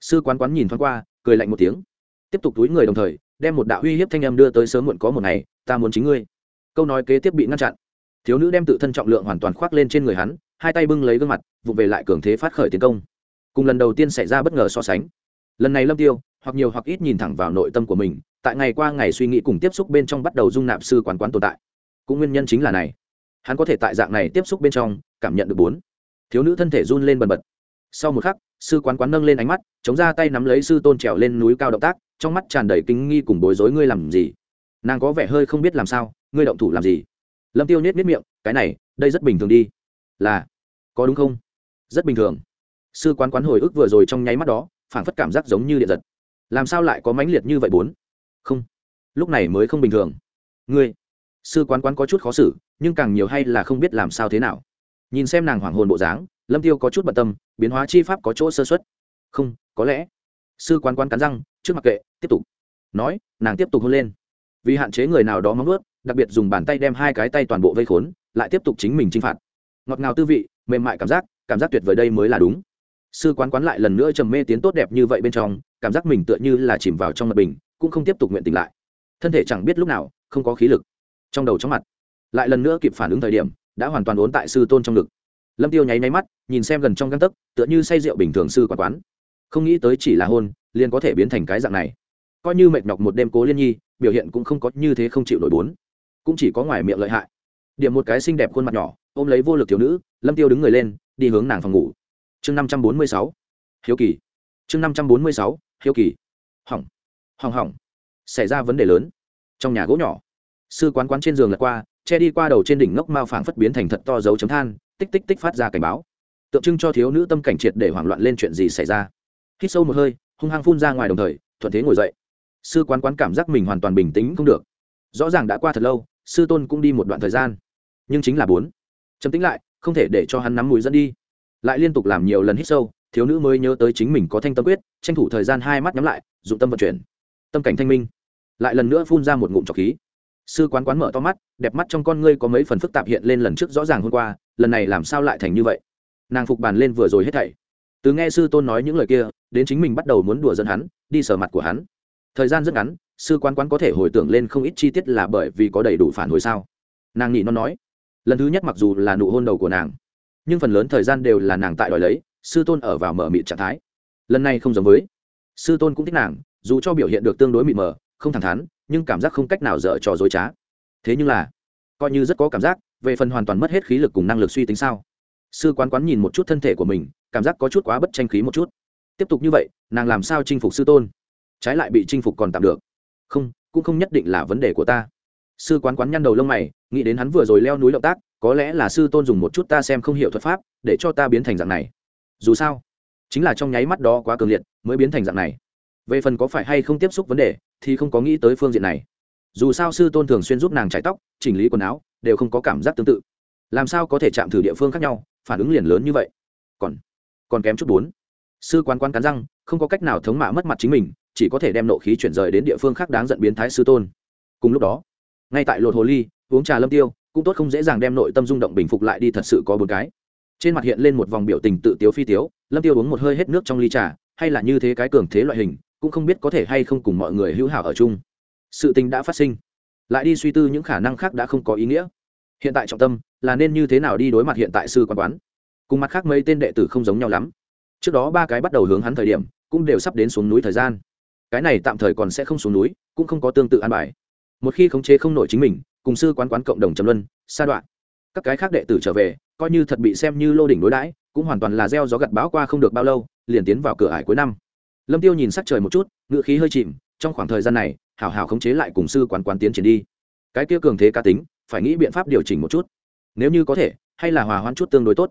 Sư quán quán nhìn thoáng qua, cười lạnh một tiếng. Tiếp tục túi người đồng thời, đem một đạo uy hiếp thanh âm đưa tới sớm muộn có một ngày, ta muốn chính ngươi. Câu nói kế tiếp bị ngăn chặn thiếu nữ đem tự thân trọng lượng hoàn toàn khoác lên trên người hắn, hai tay bưng lấy gương mặt vụ về lại cường thế phát khởi tiến công. Cùng lần đầu tiên xảy ra bất ngờ so sánh. Lần này lâm tiêu, hoặc nhiều hoặc ít nhìn thẳng vào nội tâm của mình, tại ngày qua ngày suy nghĩ cùng tiếp xúc bên trong bắt đầu dung nạp sư quán quán tồn tại. Cũng nguyên nhân chính là này. Hắn có thể tại dạng này tiếp xúc bên trong, cảm nhận được bốn. Thiếu nữ thân thể run lên bần bật. Sau một khắc, sư quán quán nâng lên ánh mắt, chống ra tay nắm lấy sư tôn trèo lên núi cao động tác, trong mắt tràn đầy kinh nghi cùng bối rối, ngươi làm gì? Nàng có vẻ hơi không biết làm sao, ngươi động thủ làm gì? Lâm tiêu nhét miết miệng, cái này, đây rất bình thường đi. Là, có đúng không? Rất bình thường. Sư quán quán hồi ức vừa rồi trong nháy mắt đó, phảng phất cảm giác giống như điện giật. Làm sao lại có mãnh liệt như vậy bốn? Không, lúc này mới không bình thường. Ngươi? Sư quán quán có chút khó xử, nhưng càng nhiều hay là không biết làm sao thế nào. Nhìn xem nàng hoảng hồn bộ dáng, lâm tiêu có chút bận tâm, biến hóa chi pháp có chỗ sơ xuất không, có lẽ. Sư quán quán cắn răng, trước mặt kệ, tiếp tục. Nói, nàng tiếp tục hôn lên vì hạn chế người nào đó móng ướt đặc biệt dùng bàn tay đem hai cái tay toàn bộ vây khốn, lại tiếp tục chính mình chinh phạt. Ngọt ngào tư vị, mềm mại cảm giác cảm giác tuyệt vời đây mới là đúng. Sư quán quán lại lần nữa trầm mê tiến tốt đẹp như vậy bên trong, cảm giác mình tựa như là chìm vào trong mật bình, cũng không tiếp tục nguyện tỉnh lại. Thân thể chẳng biết lúc nào, không có khí lực. Trong đầu chóng mặt. Lại lần nữa kịp phản ứng thời điểm, đã hoàn toàn ốn tại sư tôn trong ngực. Lâm tiêu nháy nháy mắt, nhìn xem gần trong găng tấc, tựa như say rượu bình thường sư quán quán. Không nghĩ tới chỉ là hôn, liền có thể biến thành cái dạng này. Coi như mệt nhọc một đêm cố liên nhi biểu hiện cũng không có như thế không chịu nổi bốn. Cũng chỉ có ngoài miệng lợi hại. Điểm một cái xinh đẹp khuôn mặt nhỏ, ôm lấy vô lực thiếu nữ, lâm tiêu đứng người lên, đi hướng nàng phòng ngủ. Chương năm trăm bốn mươi sáu. Hiếu kỳ. Chương năm trăm bốn mươi sáu. Hiếu kỳ. Hỏng. Hỏng hỏng. Xảy ra vấn đề lớn. Trong nhà gỗ nhỏ, sư quán quán trên giường lật qua, che đi qua đầu trên đỉnh ngốc mao phảng phất biến thành thật to dấu chấm than, tích tích tích phát ra cảnh báo. Tượng trưng cho thiếu nữ tâm cảnh triệt để hoảng loạn lên chuyện gì xảy ra. Hít sâu một hơi, hung hăng phun ra ngoài đồng thời, thuận thế ngồi dậy sư quán quán cảm giác mình hoàn toàn bình tĩnh không được. Rõ ràng đã qua thật lâu, sư tôn cũng đi một đoạn thời gian. Nhưng chính là bốn. Chấm tính lại, không thể để cho hắn nắm mùi dẫn đi. Lại liên tục làm nhiều lần hít sâu, thiếu nữ mới nhớ tới chính mình có thanh tâm quyết, tranh thủ thời gian hai mắt nhắm lại, dụng tâm vận chuyển. Tâm cảnh thanh minh. Lại lần nữa phun ra một ngụm trọc khí. Sư quán quán mở to mắt, đẹp mắt trong con ngươi có mấy phần phức tạp hiện lên lần trước rõ ràng hôm qua, lần này làm sao lại thành như vậy? Nàng phục bàn lên vừa rồi hết thảy. Từ nghe sư tôn nói những lời kia, đến chính mình bắt đầu muốn đùa dẫn hắn, đi sờ mặt của hắn thời gian rất ngắn, sư quán quán có thể hồi tưởng lên không ít chi tiết là bởi vì có đầy đủ phản hồi sao? Nàng nghĩ nó nói, lần thứ nhất mặc dù là nụ hôn đầu của nàng, nhưng phần lớn thời gian đều là nàng tại đòi lấy, sư tôn ở vào mở mịt trạng thái. Lần này không giống với. Sư tôn cũng thích nàng, dù cho biểu hiện được tương đối mịt mờ, không thẳng thắn, nhưng cảm giác không cách nào dở trò dối trá. Thế nhưng là, coi như rất có cảm giác, về phần hoàn toàn mất hết khí lực cùng năng lực suy tính sao? Sư quán quán nhìn một chút thân thể của mình, cảm giác có chút quá bất tranh khí một chút. Tiếp tục như vậy, nàng làm sao chinh phục sư tôn? Trái lại bị chinh phục còn tạm được. Không, cũng không nhất định là vấn đề của ta. Sư quán quán nhăn đầu lông mày, nghĩ đến hắn vừa rồi leo núi động tác, có lẽ là sư tôn dùng một chút ta xem không hiểu thuật pháp, để cho ta biến thành dạng này. Dù sao, chính là trong nháy mắt đó quá cường liệt, mới biến thành dạng này. Về phần có phải hay không tiếp xúc vấn đề, thì không có nghĩ tới phương diện này. Dù sao sư tôn thường xuyên giúp nàng chải tóc, chỉnh lý quần áo, đều không có cảm giác tương tự. Làm sao có thể chạm thử địa phương khác nhau, phản ứng liền lớn như vậy? Còn còn kém chút bốn. Sư quan quan cắn răng, không có cách nào thống mạ mất mặt chính mình chỉ có thể đem nộ khí chuyển rời đến địa phương khác đáng giận biến thái sư tôn. Cùng lúc đó, ngay tại lột hồ ly, uống trà lâm tiêu, cũng tốt không dễ dàng đem nội tâm rung động bình phục lại đi thật sự có bốn cái. Trên mặt hiện lên một vòng biểu tình tự tiếu phi tiếu, lâm tiêu uống một hơi hết nước trong ly trà, hay là như thế cái cường thế loại hình, cũng không biết có thể hay không cùng mọi người hữu hảo ở chung. Sự tình đã phát sinh. Lại đi suy tư những khả năng khác đã không có ý nghĩa. Hiện tại trọng tâm là nên như thế nào đi đối mặt hiện tại sư quan quán. Cùng mặt khác mấy tên đệ tử không giống nhau lắm. Trước đó ba cái bắt đầu hướng hắn thời điểm, cũng đều sắp đến xuống núi thời gian cái này tạm thời còn sẽ không xuống núi, cũng không có tương tự an bài. Một khi khống chế không nổi chính mình, cùng sư quán quán cộng đồng trầm luân, sa đoạn, các cái khác đệ tử trở về, coi như thật bị xem như lô đỉnh đối đãi, cũng hoàn toàn là gieo gió gặt bão qua không được bao lâu, liền tiến vào cửa ải cuối năm. Lâm tiêu nhìn sắc trời một chút, ngựa khí hơi chìm, trong khoảng thời gian này, hảo hảo khống chế lại cùng sư quán quán tiến triển đi. Cái kia cường thế cá tính, phải nghĩ biện pháp điều chỉnh một chút. Nếu như có thể, hay là hòa hoãn chút tương đối tốt.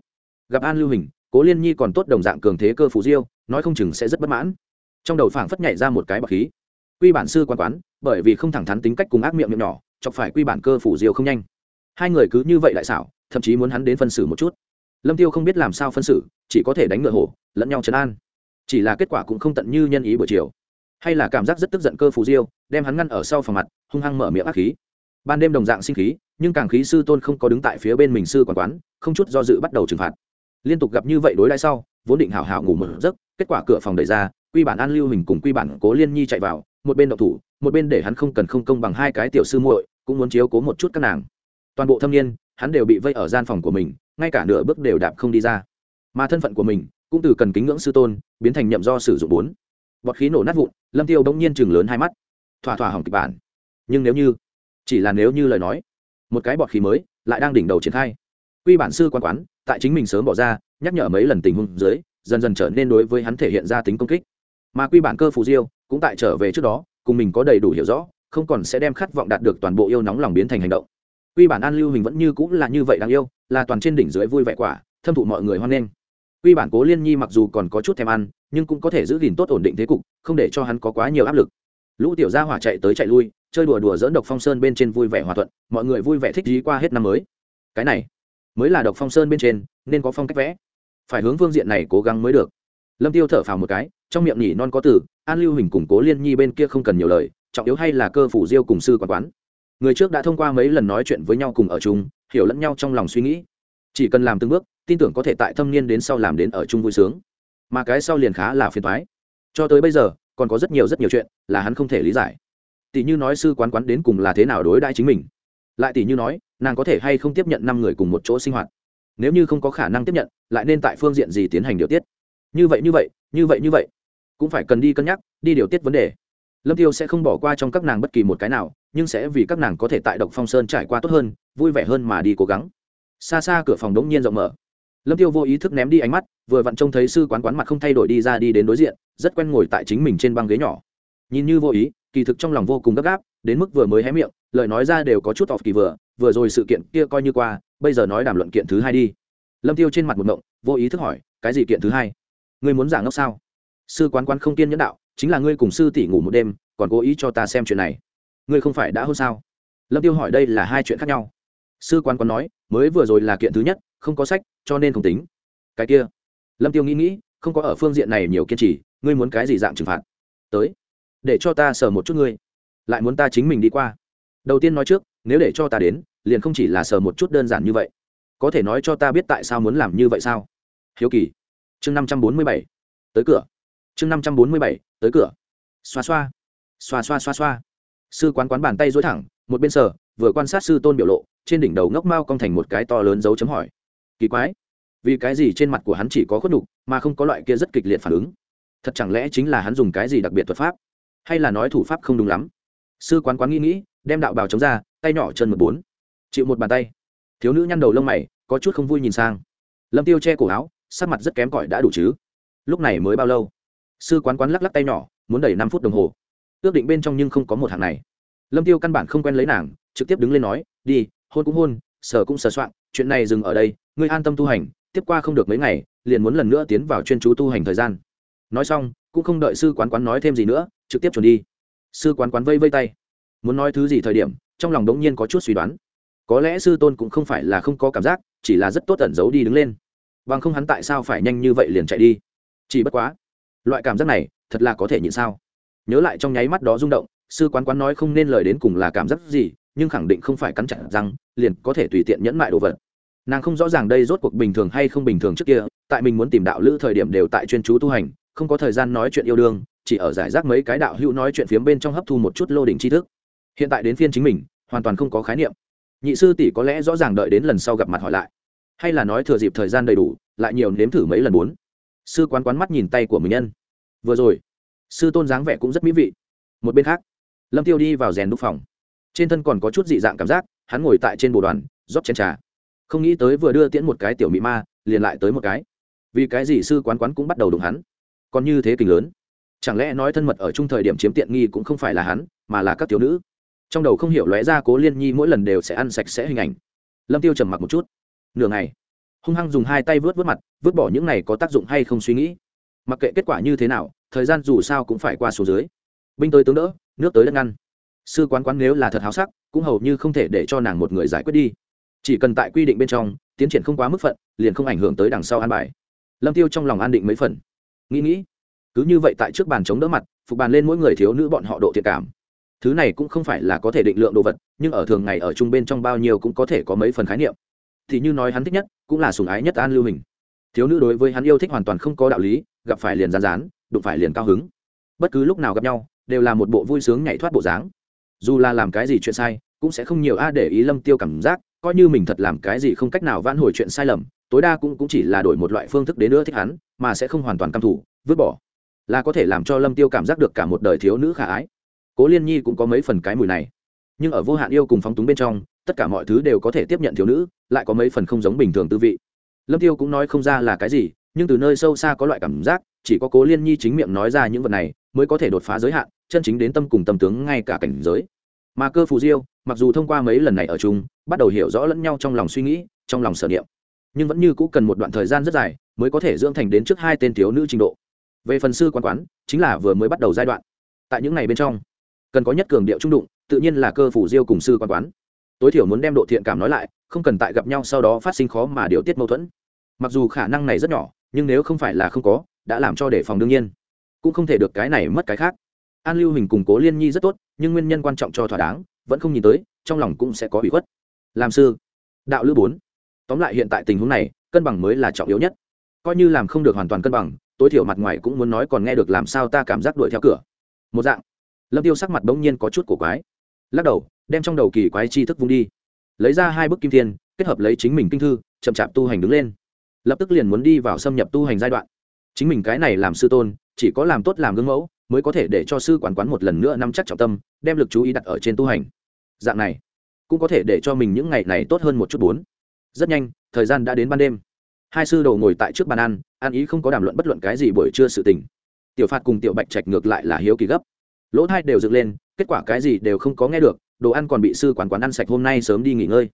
Gặp an lưu hình, cố liên nhi còn tốt đồng dạng cường thế cơ phù diêu, nói không chừng sẽ rất bất mãn trong đầu phảng phất nhảy ra một cái bọc khí. Quy bản sư quan quán, bởi vì không thẳng thắn tính cách cùng ác miệng miệng nhỏ, chọc phải quy bản cơ phủ diêu không nhanh. Hai người cứ như vậy lại xảo, thậm chí muốn hắn đến phân xử một chút. Lâm tiêu không biết làm sao phân xử, chỉ có thể đánh ngựa hổ, lẫn nhau chấn an. Chỉ là kết quả cũng không tận như nhân ý buổi chiều. Hay là cảm giác rất tức giận cơ phù diêu, đem hắn ngăn ở sau phòng mặt, hung hăng mở miệng ác khí. Ban đêm đồng dạng sinh khí, nhưng càng khí sư tôn không có đứng tại phía bên mình sư quản quán, không chút do dự bắt đầu trừng phạt. Liên tục gặp như vậy đối đãi sau, vốn định hảo hảo ngủ một giấc, kết quả cửa phòng đẩy ra quy bản an lưu hình cùng quy bản cố liên nhi chạy vào, một bên đậu thủ, một bên để hắn không cần không công bằng hai cái tiểu sư muội, cũng muốn chiếu cố một chút các nàng. Toàn bộ thâm niên, hắn đều bị vây ở gian phòng của mình, ngay cả nửa bước đều đạp không đi ra. Mà thân phận của mình, cũng từ cần kính ngưỡng sư tôn, biến thành nhậm do sử dụng bốn. Bọt khí nổ nát vụn, lâm tiêu bỗng nhiên chừng lớn hai mắt. Thỏa thỏa hỏng kịch bản. Nhưng nếu như, chỉ là nếu như lời nói, một cái bọt khí mới, lại đang đỉnh đầu triển khai. Quy bản sư quan quán, tại chính mình sớm bỏ ra, nhắc nhở mấy lần tình huống dưới, dần dần trở nên đối với hắn thể hiện ra tính công kích mà quy bản cơ phù diêu cũng tại trở về trước đó, cùng mình có đầy đủ hiểu rõ, không còn sẽ đem khát vọng đạt được toàn bộ yêu nóng lòng biến thành hành động. Quy bản an lưu hình vẫn như cũng là như vậy đáng yêu, là toàn trên đỉnh dưới vui vẻ quả, thâm thụ mọi người hoan nghênh. Quy bản cố liên nhi mặc dù còn có chút thèm ăn, nhưng cũng có thể giữ gìn tốt ổn định thế cục, không để cho hắn có quá nhiều áp lực. Lũ tiểu gia hỏa chạy tới chạy lui, chơi đùa đùa dỡn độc phong sơn bên trên vui vẻ hòa thuận, mọi người vui vẻ thích dí qua hết năm mới. Cái này, mới là độc phong sơn bên trên, nên có phong cách vẽ. Phải hướng phương diện này cố gắng mới được lâm tiêu thở phào một cái, trong miệng nhỉ non có từ, an lưu hình củng cố liên nhi bên kia không cần nhiều lời, trọng yếu hay là cơ phủ diêu cùng sư quản quán. Người trước đã thông qua mấy lần nói chuyện với nhau cùng ở chung, hiểu lẫn nhau trong lòng suy nghĩ. Chỉ cần làm từng bước, tin tưởng có thể tại thâm niên đến sau làm đến ở chung vui sướng. Mà cái sau liền khá là phiền thoái cho tới bây giờ, còn có rất nhiều rất nhiều chuyện là hắn không thể lý giải. Tỷ như nói sư quán quán đến cùng là thế nào đối đãi chính mình. Lại tỷ như nói, nàng có thể hay không tiếp nhận năm người cùng một chỗ sinh hoạt. Nếu như không có khả năng tiếp nhận, lại nên tại phương diện gì tiến hành điều tiết? Như vậy như vậy như vậy như vậy. Cũng phải cần đi cân nhắc, đi điều tiết vấn đề. Lâm tiêu sẽ không bỏ qua trong các nàng bất kỳ một cái nào, nhưng sẽ vì các nàng có thể tại độc phong sơn trải qua tốt hơn, vui vẻ hơn mà đi cố gắng. Xa xa cửa phòng đống nhiên rộng mở. Lâm tiêu vô ý thức ném đi ánh mắt, vừa vặn trông thấy sư quán quán mặt không thay đổi đi ra đi đến đối diện, rất quen ngồi tại chính mình trên băng ghế nhỏ. Nhìn như vô ý, kỳ thực trong lòng vô cùng gấp gáp, đến mức vừa mới hé miệng, lời nói ra đều có chút tỏ kỳ vừa vừa rồi sự kiện kia coi như qua, bây giờ nói đàm luận kiện thứ hai đi. Lâm tiêu trên mặt một mộng vô ý thức hỏi, cái gì kiện thứ hai? Ngươi muốn giả ngốc sao? Sư quán quán không kiên nhẫn đạo, chính là ngươi cùng sư tỷ ngủ một đêm, còn cố ý cho ta xem chuyện này. Ngươi không phải đã hôn sao? Lâm tiêu hỏi đây là hai chuyện khác nhau. Sư quán quán nói, mới vừa rồi là kiện thứ nhất, không có sách, cho nên không tính. Cái kia. Lâm tiêu nghĩ nghĩ, không có ở phương diện này nhiều kiên trì, ngươi muốn cái gì dạng trừng phạt? Tới. Để cho ta sờ một chút ngươi. Lại muốn ta chính mình đi qua. Đầu tiên nói trước, nếu để cho ta đến, liền không chỉ là sờ một chút đơn giản như vậy. Có thể nói cho ta biết tại sao muốn làm như vậy sao? Hiếu kỳ chương năm trăm bốn mươi bảy, tới cửa. Chương năm trăm bốn mươi bảy, tới cửa. Xoa xoa. Xoa xoa xoa xoa. Sư quán quán bàn tay dối thẳng, một bên sở vừa quan sát sư tôn biểu lộ, trên đỉnh đầu ngốc mao cong thành một cái to lớn dấu chấm hỏi. Kỳ quái. Vì cái gì trên mặt của hắn chỉ có khuất đục mà không có loại kia rất kịch liệt phản ứng? Thật chẳng lẽ chính là hắn dùng cái gì đặc biệt thuật pháp? Hay là nói thủ pháp không đúng lắm? Sư quán quán nghĩ nghĩ, đem đạo bào chống ra, tay nhỏ chân một bốn. Chịu một bàn tay. Thiếu nữ nhăn đầu lông mày, có chút không vui nhìn sang. Lâm tiêu che cổ áo sắc mặt rất kém cỏi đã đủ chứ? Lúc này mới bao lâu? Sư quán quán lắc lắc tay nhỏ, muốn đẩy năm phút đồng hồ. Ước định bên trong nhưng không có một hàng này. Lâm tiêu căn bản không quen lấy nàng, trực tiếp đứng lên nói, đi, hôn cũng hôn sở cũng sờ soạn, chuyện này dừng ở đây, ngươi an tâm tu hành, tiếp qua không được mấy ngày, liền muốn lần nữa tiến vào chuyên chú tu hành thời gian. Nói xong, cũng không đợi sư quán quán nói thêm gì nữa, trực tiếp chuẩn đi. Sư quán quán vây vây tay. Muốn nói thứ gì thời điểm, trong lòng đống nhiên có chút suy đoán. Có lẽ sư tôn cũng không phải là không có cảm giác, chỉ là rất tốt ẩn giấu đi đứng lên bằng không hắn tại sao phải nhanh như vậy liền chạy đi? Chỉ bất quá, loại cảm giác này thật là có thể nhịn sao? Nhớ lại trong nháy mắt đó rung động, sư quán quán nói không nên lời đến cùng là cảm giác gì, nhưng khẳng định không phải cắn chặt rằng liền có thể tùy tiện nhẫn mại đồ vật. Nàng không rõ ràng đây rốt cuộc bình thường hay không bình thường trước kia, tại mình muốn tìm đạo lữ thời điểm đều tại chuyên chú tu hành, không có thời gian nói chuyện yêu đương, chỉ ở giải rác mấy cái đạo hữu nói chuyện phiếm bên trong hấp thu một chút lô đỉnh tri thức. Hiện tại đến phiên chính mình, hoàn toàn không có khái niệm. Nhị sư tỷ có lẽ rõ ràng đợi đến lần sau gặp mặt hỏi lại hay là nói thừa dịp thời gian đầy đủ, lại nhiều nếm thử mấy lần bốn. Sư quán quán mắt nhìn tay của mình nhân. Vừa rồi, sư tôn dáng vẻ cũng rất mỹ vị. Một bên khác, lâm tiêu đi vào rèn đúc phòng. Trên thân còn có chút dị dạng cảm giác, hắn ngồi tại trên bồ đoàn, rót chén trà. Không nghĩ tới vừa đưa tiễn một cái tiểu mỹ ma, liền lại tới một cái. Vì cái gì sư quán quán cũng bắt đầu đụng hắn? Còn như thế kình lớn. Chẳng lẽ nói thân mật ở chung thời điểm chiếm tiện nghi cũng không phải là hắn, mà là các tiểu nữ? Trong đầu không hiểu lóe ra cố liên nhi mỗi lần đều sẽ ăn sạch sẽ hình ảnh. Lâm tiêu trầm mặc một chút nửa ngày. Hung hăng dùng hai tay vớt vớt mặt vớt bỏ những này có tác dụng hay không suy nghĩ. Mặc kệ kết quả như thế nào, thời gian dù sao cũng phải qua số dưới. Binh tới tướng đỡ, nước tới đất ngăn. Sư quán quán nếu là thật háo sắc, cũng hầu như không thể để cho nàng một người giải quyết đi. Chỉ cần tại quy định bên trong, tiến triển không quá mức phận, liền không ảnh hưởng tới đằng sau an bài. Lâm tiêu trong lòng an định mấy phần. Nghĩ nghĩ, cứ như vậy tại trước bàn chống đỡ mặt, phục bàn lên mỗi người thiếu nữ bọn họ độ thiện cảm. Thứ này cũng không phải là có thể định lượng đồ vật, nhưng ở thường ngày ở chung bên trong bao nhiêu cũng có thể có mấy phần khái niệm thì như nói hắn thích nhất cũng là sùng ái nhất an lưu hình. Thiếu nữ đối với hắn yêu thích hoàn toàn không có đạo lý gặp phải liền rán rán đụng phải liền cao hứng. Bất cứ lúc nào gặp nhau đều là một bộ vui sướng nhảy thoát bộ dáng. Dù là làm cái gì chuyện sai cũng sẽ không nhiều a để ý lâm tiêu cảm giác coi như mình thật làm cái gì không cách nào vãn hồi chuyện sai lầm tối đa cũng, cũng chỉ là đổi một loại phương thức đến nữa thích hắn mà sẽ không hoàn toàn căm thủ vứt bỏ. Là có thể làm cho lâm tiêu cảm giác được cả một đời thiếu nữ khả ái. Cố liên nhi cũng có mấy phần cái mùi này. Nhưng ở vô hạn yêu cùng phóng túng bên trong tất cả mọi thứ đều có thể tiếp nhận thiếu nữ, lại có mấy phần không giống bình thường tư vị. Lâm tiêu cũng nói không ra là cái gì, nhưng từ nơi sâu xa có loại cảm giác, chỉ có cố liên nhi chính miệng nói ra những vật này, mới có thể đột phá giới hạn, chân chính đến tâm cùng tâm tướng ngay cả cảnh giới. Mà cơ phù diêu, mặc dù thông qua mấy lần này ở chung, bắt đầu hiểu rõ lẫn nhau trong lòng suy nghĩ, trong lòng sở niệm, nhưng vẫn như cũ cần một đoạn thời gian rất dài mới có thể dưỡng thành đến trước hai tên thiếu nữ trình độ. Về phần sư quán quán, chính là vừa mới bắt đầu giai đoạn. Tại những ngày bên trong, cần có nhất cường điệu trung đụng, tự nhiên là cơ phủ diêu cùng sư quán quán tối thiểu muốn đem độ thiện cảm nói lại, không cần tại gặp nhau sau đó phát sinh khó mà điều tiết mâu thuẫn. Mặc dù khả năng này rất nhỏ, nhưng nếu không phải là không có, đã làm cho đề phòng đương nhiên. Cũng không thể được cái này mất cái khác. An lưu hình củng cố liên nhi rất tốt, nhưng nguyên nhân quan trọng cho thỏa đáng, vẫn không nhìn tới, trong lòng cũng sẽ có bị khuất. Làm sư, đạo lữ bốn. Tóm lại hiện tại tình huống này, cân bằng mới là trọng yếu nhất. Coi như làm không được hoàn toàn cân bằng, tối thiểu mặt ngoài cũng muốn nói còn nghe được làm sao ta cảm giác đuổi theo cửa. Một dạng. Lâm tiêu sắc mặt bỗng nhiên có chút cổ quái lắc đầu, đem trong đầu kỳ quái chi thức vung đi. Lấy ra hai bức kim thiên kết hợp lấy chính mình kinh thư, chậm chạp tu hành đứng lên. Lập tức liền muốn đi vào xâm nhập tu hành giai đoạn. Chính mình cái này làm sư tôn, chỉ có làm tốt làm gương mẫu, mới có thể để cho sư quán quán một lần nữa nắm chắc trọng tâm, đem lực chú ý đặt ở trên tu hành. Dạng này, cũng có thể để cho mình những ngày này tốt hơn một chút bốn. Rất nhanh, thời gian đã đến ban đêm. Hai sư đầu ngồi tại trước bàn ăn ăn ý không có đàm luận bất luận cái gì buổi trưa sự tình. Tiểu phạt cùng tiểu bạch trạch ngược lại là hiếu kỳ gấp lỗ thai đều dựng lên, kết quả cái gì đều không có nghe được, đồ ăn còn bị sư quản quán ăn sạch hôm nay sớm đi nghỉ ngơi.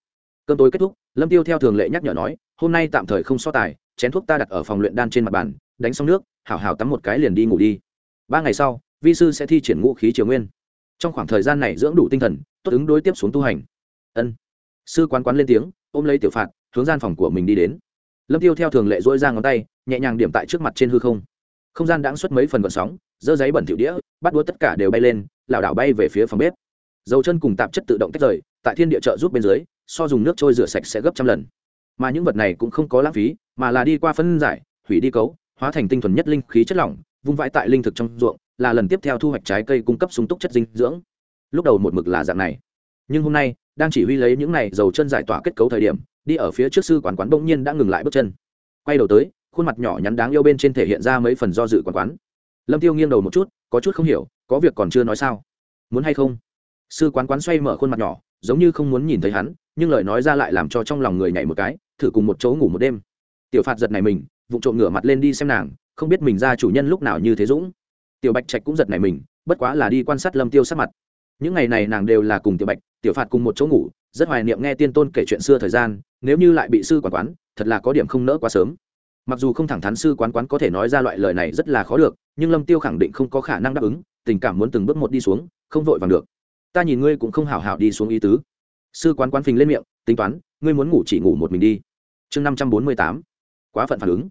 Cơm tối kết thúc, lâm tiêu theo thường lệ nhắc nhở nói, hôm nay tạm thời không so tài, chén thuốc ta đặt ở phòng luyện đan trên mặt bàn, đánh xong nước, hảo hảo tắm một cái liền đi ngủ đi. Ba ngày sau, vi sư sẽ thi triển ngũ khí triều nguyên. Trong khoảng thời gian này dưỡng đủ tinh thần, tốt ứng đối tiếp xuống tu hành. Ân. Sư quán quán lên tiếng, ôm lấy tiểu phạt, hướng gian phòng của mình đi đến. Lâm tiêu theo thường lệ dỗi ra ngón tay, nhẹ nhàng điểm tại trước mặt trên hư không không gian đãng xuất mấy phần gọn sóng, dơ giấy bẩn thỉu đĩa, bắt đua tất cả đều bay lên, lảo đảo bay về phía phòng bếp. Dầu chân cùng tạp chất tự động tách rời, tại thiên địa trợ giúp bên dưới, so dùng nước trôi rửa sạch sẽ gấp trăm lần. Mà những vật này cũng không có lãng phí, mà là đi qua phân giải, hủy đi cấu, hóa thành tinh thuần nhất linh khí chất lỏng, vung vãi tại linh thực trong ruộng, là lần tiếp theo thu hoạch trái cây cung cấp sung túc chất dinh dưỡng. Lúc đầu một mực là dạng này. Nhưng hôm nay, đang chỉ huy lấy những này dầu chân giải tỏa kết cấu thời điểm, đi ở phía trước sư quán quán bỗng nhiên đã ngừng lại bước chân. Quay đầu tới khuôn mặt nhỏ nhắn đáng yêu bên trên thể hiện ra mấy phần do dự quán quán. Lâm tiêu nghiêng đầu một chút, có chút không hiểu, có việc còn chưa nói sao? Muốn hay không? Sư quán quán xoay mở khuôn mặt nhỏ, giống như không muốn nhìn thấy hắn, nhưng lời nói ra lại làm cho trong lòng người nhảy một cái, thử cùng một chỗ ngủ một đêm. Tiểu phạt giật này mình vụ trộm ngửa mặt lên đi xem nàng, không biết mình ra chủ nhân lúc nào như thế dũng. Tiểu bạch trạch cũng giật này mình, bất quá là đi quan sát lâm tiêu sát mặt. Những ngày này nàng đều là cùng tiểu bạch, tiểu phạt cùng một chỗ ngủ, rất hoài niệm nghe tiên tôn kể chuyện xưa thời gian, nếu như lại bị sư quản quán, thật là có điểm không nỡ quá sớm mặc dù không thẳng thắn sư quán quán có thể nói ra loại lời này rất là khó được, nhưng lâm tiêu khẳng định không có khả năng đáp ứng, tình cảm muốn từng bước một đi xuống, không vội vàng được. Ta nhìn ngươi cũng không hảo hảo đi xuống ý tứ. Sư quán quán phình lên miệng, tính toán, ngươi muốn ngủ chỉ ngủ một mình đi. Chương năm trăm bốn mươi tám, quá phận phản ứng.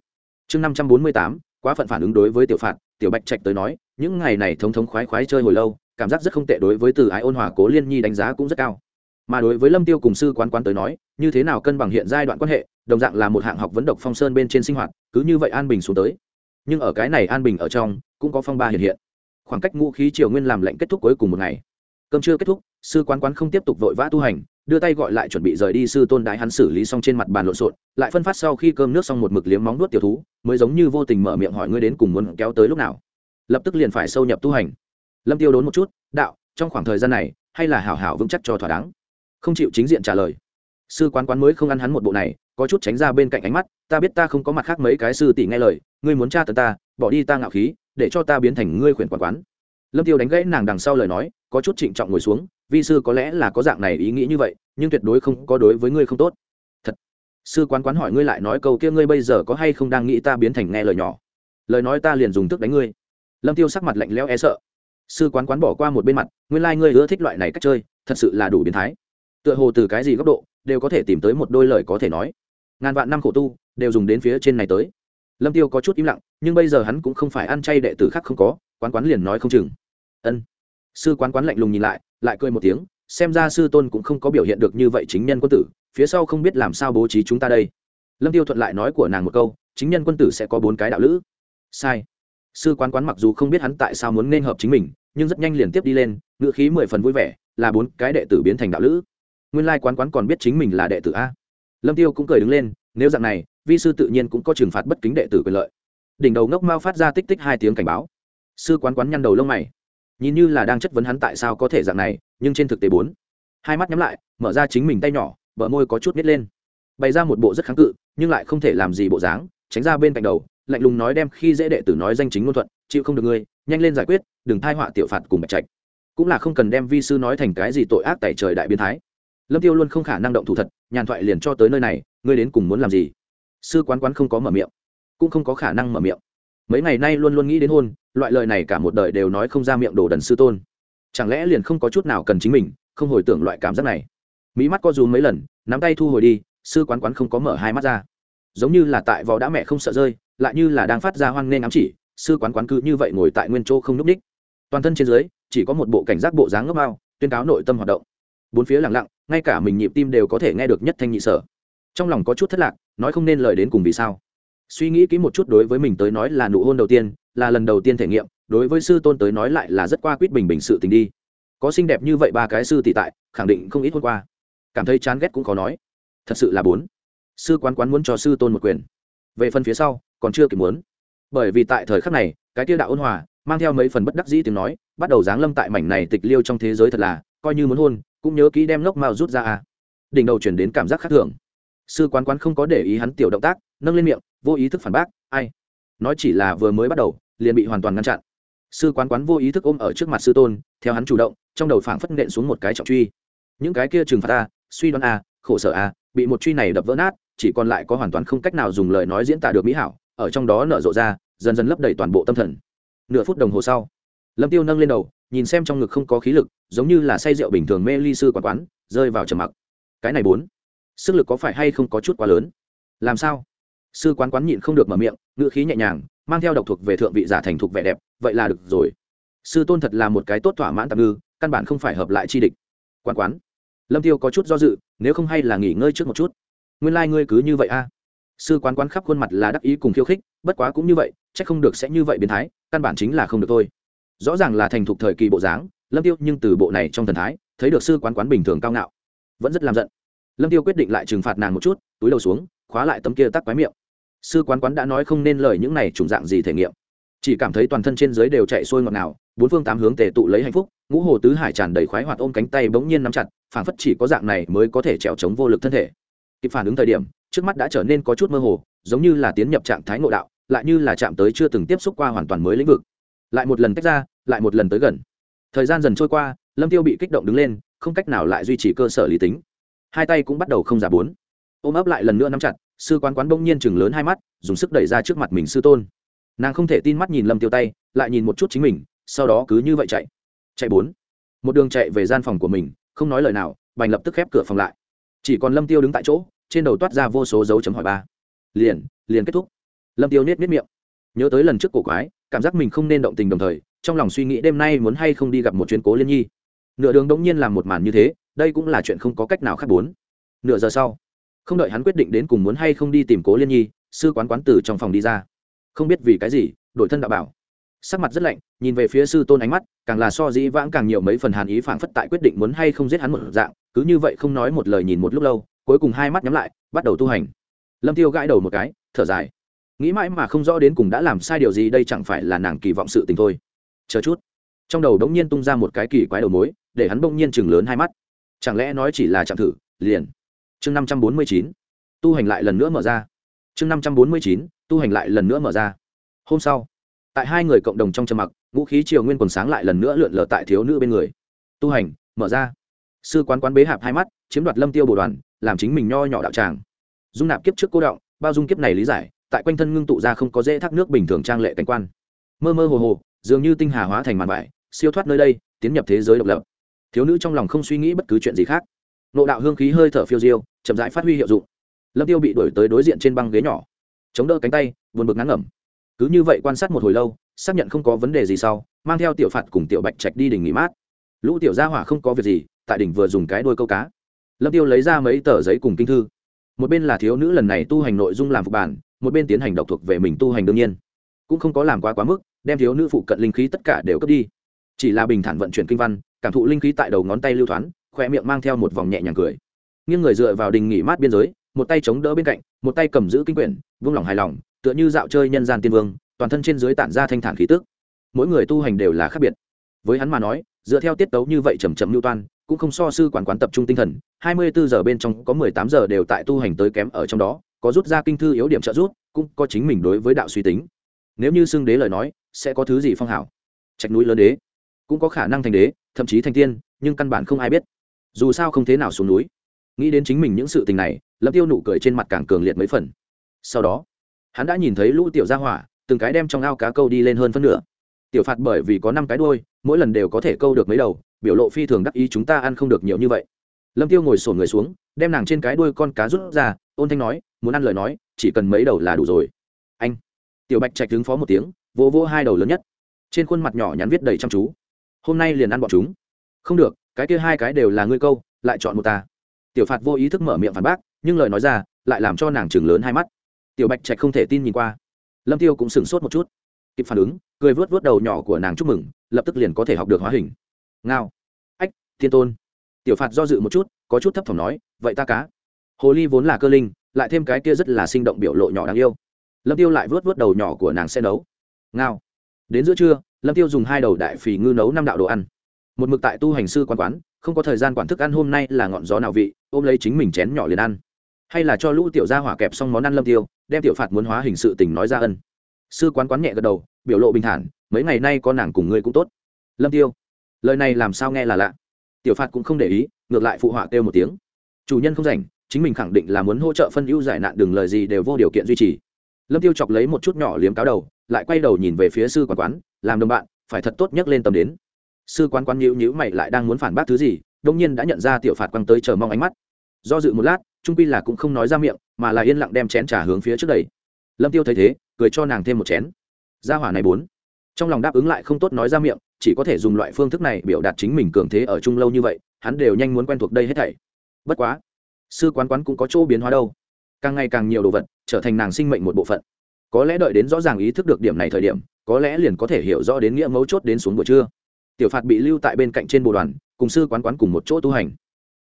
Chương năm trăm bốn mươi tám, quá phận phản ứng đối với tiểu phạt, tiểu bạch trạch tới nói, những ngày này thống thống khoái khoái chơi hồi lâu, cảm giác rất không tệ đối với từ ái ôn hòa cố liên nhi đánh giá cũng rất cao. Mà đối với lâm tiêu cùng sư quán quán tới nói, như thế nào cân bằng hiện giai đoạn quan hệ đồng dạng là một hạng học vấn độc phong sơn bên trên sinh hoạt, cứ như vậy an bình xuống tới. Nhưng ở cái này an bình ở trong, cũng có phong ba hiện hiện. Khoảng cách ngũ khí triều nguyên làm lệnh kết thúc cuối cùng một ngày. Cơm chưa kết thúc, sư quán quán không tiếp tục vội vã tu hành, đưa tay gọi lại chuẩn bị rời đi sư tôn đái hắn xử lý xong trên mặt bàn lộn xộn, lại phân phát sau khi cơm nước xong một mực liếm móng nuốt tiểu thú, mới giống như vô tình mở miệng hỏi ngươi đến cùng muốn kéo tới lúc nào. Lập tức liền phải sâu nhập tu hành. Lâm tiêu đốn một chút, đạo, trong khoảng thời gian này, hay là hảo hảo vững chắc cho thỏa đáng. Không chịu chính diện trả lời. Sư quán quán mới không ăn hắn một bộ này có chút tránh ra bên cạnh ánh mắt, ta biết ta không có mặt khác mấy cái sư tỷ nghe lời, ngươi muốn tra tấn ta, bỏ đi ta ngạo khí, để cho ta biến thành ngươi khuyển quản quán. Lâm tiêu đánh gãy nàng đằng sau lời nói, có chút trịnh trọng ngồi xuống, vi sư có lẽ là có dạng này ý nghĩ như vậy, nhưng tuyệt đối không có đối với ngươi không tốt. Thật. Sư quán quán hỏi ngươi lại nói câu kia ngươi bây giờ có hay không đang nghĩ ta biến thành nghe lời nhỏ? Lời nói ta liền dùng tức đánh ngươi. Lâm tiêu sắc mặt lạnh lẽo e sợ. Sư quán quán bỏ qua một bên mặt, nguyên lai、like、ngươi ưa thích loại này cách chơi, thật sự là đủ biến thái. Tựa hồ từ cái gì góc độ, đều có thể tìm tới một đôi lời có thể nói ngàn vạn năm khổ tu đều dùng đến phía trên này tới. Lâm tiêu có chút im lặng, nhưng bây giờ hắn cũng không phải ăn chay đệ tử khác không có, quán quán liền nói không chừng. Ân. Sư quán quán lạnh lùng nhìn lại lại cười một tiếng, xem ra sư tôn cũng không có biểu hiện được như vậy chính nhân quân tử, phía sau không biết làm sao bố trí chúng ta đây. Lâm tiêu thuận lại nói của nàng một câu, chính nhân quân tử sẽ có bốn cái đạo lữ. Sai. Sư quán quán mặc dù không biết hắn tại sao muốn nên hợp chính mình, nhưng rất nhanh liền tiếp đi lên, ngựa khí mười phần vui vẻ, là bốn cái đệ tử biến thành đạo lữ. Nguyên lai quán quán còn biết chính mình là đệ tử a lâm tiêu cũng cười đứng lên, nếu dạng này, vi sư tự nhiên cũng có trừng phạt bất kính đệ tử quyền lợi. Đỉnh đầu ngốc mau phát ra tích tích hai tiếng cảnh báo. Sư quán quán nhăn đầu lông mày. Nhìn như là đang chất vấn hắn tại sao có thể dạng này, nhưng trên thực tế bốn. Hai mắt nhắm lại, mở ra chính mình tay nhỏ, bờ môi có chút nít lên. Bày ra một bộ rất kháng cự, nhưng lại không thể làm gì bộ dáng, tránh ra bên cạnh đầu, lạnh lùng nói đem khi dễ đệ tử nói danh chính ngôn thuận, chịu không được ngươi, nhanh lên giải quyết, đừng thai họa tiểu phạt cùng bạch trạch. Cũng là không cần đem vi sư nói thành cái gì tội ác tại trời đại biến thái lâm tiêu luôn không khả năng động thủ thật, nhàn thoại liền cho tới nơi này, ngươi đến cùng muốn làm gì? Sư quán quán không có mở miệng. Cũng không có khả năng mở miệng. Mấy ngày nay luôn luôn nghĩ đến hôn, loại lời này cả một đời đều nói không ra miệng đồ đần sư tôn. Chẳng lẽ liền không có chút nào cần chính mình, không hồi tưởng loại cảm giác này? Mỹ mắt co dù mấy lần, nắm tay thu hồi đi, sư quán quán không có mở hai mắt ra. Giống như là tại vò đã mẹ không sợ rơi, lại như là đang phát ra hoang nên ám chỉ, sư quán quán cứ như vậy ngồi tại nguyên chỗ không núp ních toàn thân trên dưới, chỉ có một bộ cảnh giác bộ dáng ngốc bao, tuyên cáo nội tâm hoạt động. Bốn phía lặng lặng ngay cả mình nhịp tim đều có thể nghe được nhất thanh nhị sở. Trong lòng có chút thất lạc, nói không nên lời đến cùng vì sao. Suy nghĩ kỹ một chút đối với mình tới nói là nụ hôn đầu tiên, là lần đầu tiên thể nghiệm, đối với sư tôn tới nói lại là rất qua quýt bình bình sự tình đi. Có xinh đẹp như vậy ba cái sư tỷ tại, khẳng định không ít hôm qua. Cảm thấy chán ghét cũng khó nói. Thật sự là bốn. Sư quán quán muốn cho sư tôn một quyền. Về phần phía sau, còn chưa kịp muốn. Bởi vì tại thời khắc này, cái tiêu đạo ôn hòa, mang theo mấy phần bất đắc dĩ tiếng nói, bắt đầu giáng lâm tại mảnh này tịch liêu trong thế giới thật là, coi như muốn hôn cũng nhớ kỹ đem lốc mao rút ra à. Đỉnh đầu chuyển đến cảm giác khác thường. Sư quán quán không có để ý hắn tiểu động tác, nâng lên miệng, vô ý thức phản bác, ai? Nói chỉ là vừa mới bắt đầu, liền bị hoàn toàn ngăn chặn. Sư quán quán vô ý thức ôm ở trước mặt sư tôn, theo hắn chủ động, trong đầu phảng phất nện xuống một cái trọng truy. Những cái kia trừng phạt a suy đoán a khổ sở a bị một truy này đập vỡ nát, chỉ còn lại có hoàn toàn không cách nào dùng lời nói diễn tả được mỹ hảo, ở trong đó nở rộ ra, dần dần lấp đầy toàn bộ tâm thần. Nửa phút đồng hồ sau, lâm tiêu nâng lên đầu nhìn xem trong ngực không có khí lực, giống như là say rượu bình thường mê ly sư quán quán, rơi vào trầm mặc. Cái này bốn, sức lực có phải hay không có chút quá lớn? Làm sao? Sư quán quán nhịn không được mở miệng, ngữ khí nhẹ nhàng, mang theo độc thuộc về thượng vị giả thành thục vẻ đẹp, vậy là được rồi. Sư tôn thật là một cái tốt thỏa mãn tạm ngư, căn bản không phải hợp lại chi địch. Quán quán, lâm tiêu có chút do dự, nếu không hay là nghỉ ngơi trước một chút. Nguyên lai ngươi cứ như vậy a. Sư quán quán khắp khuôn mặt là đắc ý cùng khiêu khích, bất quá cũng như vậy, chắc không được sẽ như vậy biến thái, căn bản chính là không được thôi rõ ràng là thành thục thời kỳ bộ dáng, lâm tiêu nhưng từ bộ này trong thần thái, thấy được sư quán quán bình thường cao ngạo. Vẫn rất làm giận. Lâm tiêu quyết định lại trừng phạt nàng một chút, túi đầu xuống, khóa lại tấm kia tắc quái miệng. Sư quán quán đã nói không nên lời những này trùng dạng gì thể nghiệm. Chỉ cảm thấy toàn thân trên dưới đều chạy sôi ngọt ngào, bốn phương tám hướng tề tụ lấy hạnh phúc, ngũ hồ tứ hải tràn đầy khoái hoạt ôm cánh tay bỗng nhiên nắm chặt phản phất chỉ có dạng này mới có thể trèo chống vô lực thân thể. Kịp phản ứng thời điểm, trước mắt đã trở nên có chút mơ hồ, giống như là tiến nhập trạng thái ngộ đạo, lại như là chạm tới chưa từng tiếp xúc qua hoàn toàn mới lĩnh vực lại một lần tách ra, lại một lần tới gần. Thời gian dần trôi qua, lâm tiêu bị kích động đứng lên, không cách nào lại duy trì cơ sở lý tính. Hai tay cũng bắt đầu không giả bốn. Ôm ấp lại lần nữa nắm chặt, sư quán quán bỗng nhiên chừng lớn hai mắt, dùng sức đẩy ra trước mặt mình sư tôn. Nàng không thể tin mắt nhìn lâm tiêu tay, lại nhìn một chút chính mình, sau đó cứ như vậy chạy. Chạy bốn. Một đường chạy về gian phòng của mình, không nói lời nào, bành lập tức khép cửa phòng lại. Chỉ còn lâm tiêu đứng tại chỗ, trên đầu toát ra vô số dấu chấm hỏi ba. Liền liền kết thúc. Lâm tiêu nết nết miệng. Nhớ tới lần trước cổ quái cảm giác mình không nên động tình đồng thời, trong lòng suy nghĩ đêm nay muốn hay không đi gặp một chuyến cố liên nhi. Nửa đường đống nhiên làm một màn như thế, đây cũng là chuyện không có cách nào khác bốn. Nửa giờ sau, không đợi hắn quyết định đến cùng muốn hay không đi tìm cố liên nhi, sư quán quán từ trong phòng đi ra. Không biết vì cái gì, đổi thân đạo bảo. Sắc mặt rất lạnh, nhìn về phía sư tôn ánh mắt, càng là so dĩ vãng càng nhiều mấy phần hàn ý phảng phất tại quyết định muốn hay không giết hắn một dạng, cứ như vậy không nói một lời nhìn một lúc lâu, cuối cùng hai mắt nhắm lại, bắt đầu tu hành. Lâm tiêu gãi đầu một cái, thở dài nghĩ mãi mà không rõ đến cùng đã làm sai điều gì, đây chẳng phải là nàng kỳ vọng sự tình thôi. Chờ chút. Trong đầu đống nhiên tung ra một cái kỳ quái đầu mối, để hắn bỗng nhiên chừng lớn hai mắt. Chẳng lẽ nói chỉ là chạm thử, liền. Chương năm trăm bốn mươi chín. Tu hành lại lần nữa mở ra. Chương năm trăm bốn mươi chín. Tu hành lại lần nữa mở ra. Hôm sau, tại hai người cộng đồng trong trầm mặc, ngũ khí triều nguyên quần sáng lại lần nữa lượn lờ tại thiếu nữ bên người. Tu hành, mở ra. Sư quán quán bế hạp hai mắt, chiếm đoạt lâm tiêu bồ đoàn, làm chính mình nho nhỏ đạo tràng. Dung nạp kiếp trước cô động, bao dung kiếp này lý giải tại quanh thân ngưng tụ ra không có dễ thác nước bình thường trang lệ cảnh quan. Mơ mơ hồ hồ, dường như tinh hà hóa thành màn vải, siêu thoát nơi đây, tiến nhập thế giới độc lập. Thiếu nữ trong lòng không suy nghĩ bất cứ chuyện gì khác. Nộ đạo hương khí hơi thở phiêu diêu, chậm rãi phát huy hiệu dụng. Lâm tiêu bị đuổi tới đối diện trên băng ghế nhỏ. Chống đỡ cánh tay, buồn bực ngắn ngẩm. Cứ như vậy quan sát một hồi lâu, xác nhận không có vấn đề gì sau, mang theo tiểu phạt cùng tiểu bạch trạch đi đỉnh nghỉ mát. Lũ tiểu gia hỏa không có việc gì, tại đỉnh vừa dùng cái đôi câu cá. Lâm tiêu lấy ra mấy tờ giấy cùng kinh thư. Một bên là thiếu nữ lần này tu hành nội dung làm phục bản một bên tiến hành độc thuộc về mình tu hành đương nhiên. Cũng không có làm quá quá mức, đem thiếu nữ phụ cận linh khí tất cả đều cướp đi. Chỉ là bình thản vận chuyển kinh văn, cảm thụ linh khí tại đầu ngón tay lưu thoáng khoe miệng mang theo một vòng nhẹ nhàng cười. Nghiêng người dựa vào đình nghỉ mát biên giới, một tay chống đỡ bên cạnh, một tay cầm giữ kinh quyển, vung lòng hài lòng, tựa như dạo chơi nhân gian tiên vương, toàn thân trên dưới tản ra thanh thản khí tức. Mỗi người tu hành đều là khác biệt. Với hắn mà nói, dựa theo tiết tấu như vậy chầm chậm lưu toan, cũng không so sư quản quán tập trung tinh thần, hai mươi bốn giờ bên trong có mười tám giờ đều tại tu hành tới kém ở trong đó có rút ra kinh thư yếu điểm trợ rút cũng có chính mình đối với đạo suy tính. Nếu như xưng đế lời nói, sẽ có thứ gì phong hảo? Trạch núi lớn đế, cũng có khả năng thành đế, thậm chí thành tiên, nhưng căn bản không ai biết. Dù sao không thế nào xuống núi. Nghĩ đến chính mình những sự tình này, lâm tiêu nụ cười trên mặt càng cường liệt mấy phần. Sau đó, hắn đã nhìn thấy lũ tiểu gia hỏa, từng cái đem trong ao cá câu đi lên hơn phân nửa. Tiểu phạt bởi vì có năm cái đuôi, mỗi lần đều có thể câu được mấy đầu, biểu lộ phi thường đắc ý, chúng ta ăn không được nhiều như vậy lâm tiêu ngồi sổn người xuống, đem nàng trên cái đuôi con cá rút ra, ôn thanh nói, muốn ăn lời nói, chỉ cần mấy đầu là đủ rồi. Anh. Tiểu bạch trạch đứng phó một tiếng, vỗ vỗ hai đầu lớn nhất. Trên khuôn mặt nhỏ nhắn viết đầy chăm chú. Hôm nay liền ăn bọn chúng. Không được, cái kia hai cái đều là ngươi câu, lại chọn một ta. Tiểu phạt vô ý thức mở miệng phản bác, nhưng lời nói ra, lại làm cho nàng chừng lớn hai mắt. Tiểu bạch trạch không thể tin nhìn qua. Lâm tiêu cũng sửng sốt một chút. Kịp phản ứng, cười vớt vớt đầu nhỏ của nàng chúc mừng, lập tức liền có thể học được hóa hình. Ngao. Ách, thiên tôn tiểu phạt do dự một chút, có chút thấp thỏm nói, vậy ta cá. Hồ ly vốn là cơ linh, lại thêm cái kia rất là sinh động biểu lộ nhỏ đáng yêu. Lâm tiêu lại vớt vớt đầu nhỏ của nàng xe nấu. Ngao. Đến giữa trưa, lâm tiêu dùng hai đầu đại phì ngư nấu năm đạo đồ ăn. Một mực tại tu hành sư quán quán, không có thời gian quản thức ăn hôm nay là ngọn gió nào vị, ôm lấy chính mình chén nhỏ liền ăn. Hay là cho lũ tiểu gia hỏa kẹp xong món ăn lâm tiêu, đem tiểu phạt muốn hóa hình sự tình nói ra ân. Sư quán quán nhẹ gật đầu, biểu lộ bình thản, mấy ngày nay có nàng cùng ngươi cũng tốt. Lâm tiêu, lời này làm sao nghe là lạ? Tiểu phạt cũng không để ý, ngược lại phụ họa kêu một tiếng. Chủ nhân không rảnh, chính mình khẳng định là muốn hỗ trợ phân ưu giải nạn đừng lời gì đều vô điều kiện duy trì. Lâm tiêu chọc lấy một chút nhỏ liếm cáo đầu, lại quay đầu nhìn về phía sư quán quán, làm đồng bạn, phải thật tốt nhất lên tầm đến. Sư quán quán nhíu nhíu mày lại đang muốn phản bác thứ gì đông nhiên đã nhận ra tiểu phạt quăng tới chờ mong ánh mắt. Do dự một lát, trung quy là cũng không nói ra miệng, mà là yên lặng đem chén trà hướng phía trước đầy lâm tiêu thấy thế, cười cho nàng thêm một chén. Gia hỏa này bốn trong lòng đáp ứng lại không tốt nói ra miệng, chỉ có thể dùng loại phương thức này biểu đạt chính mình cường thế ở chung lâu như vậy, hắn đều nhanh muốn quen thuộc đây hết thảy. Bất quá, sư quán quán cũng có chỗ biến hóa đâu. Càng ngày càng nhiều đồ vật trở thành nàng sinh mệnh một bộ phận. Có lẽ đợi đến rõ ràng ý thức được điểm này thời điểm, có lẽ liền có thể hiểu rõ đến nghĩa mấu chốt đến xuống buổi trưa. Tiểu phạt bị lưu tại bên cạnh trên bộ đoàn, cùng sư quán quán cùng một chỗ tu hành.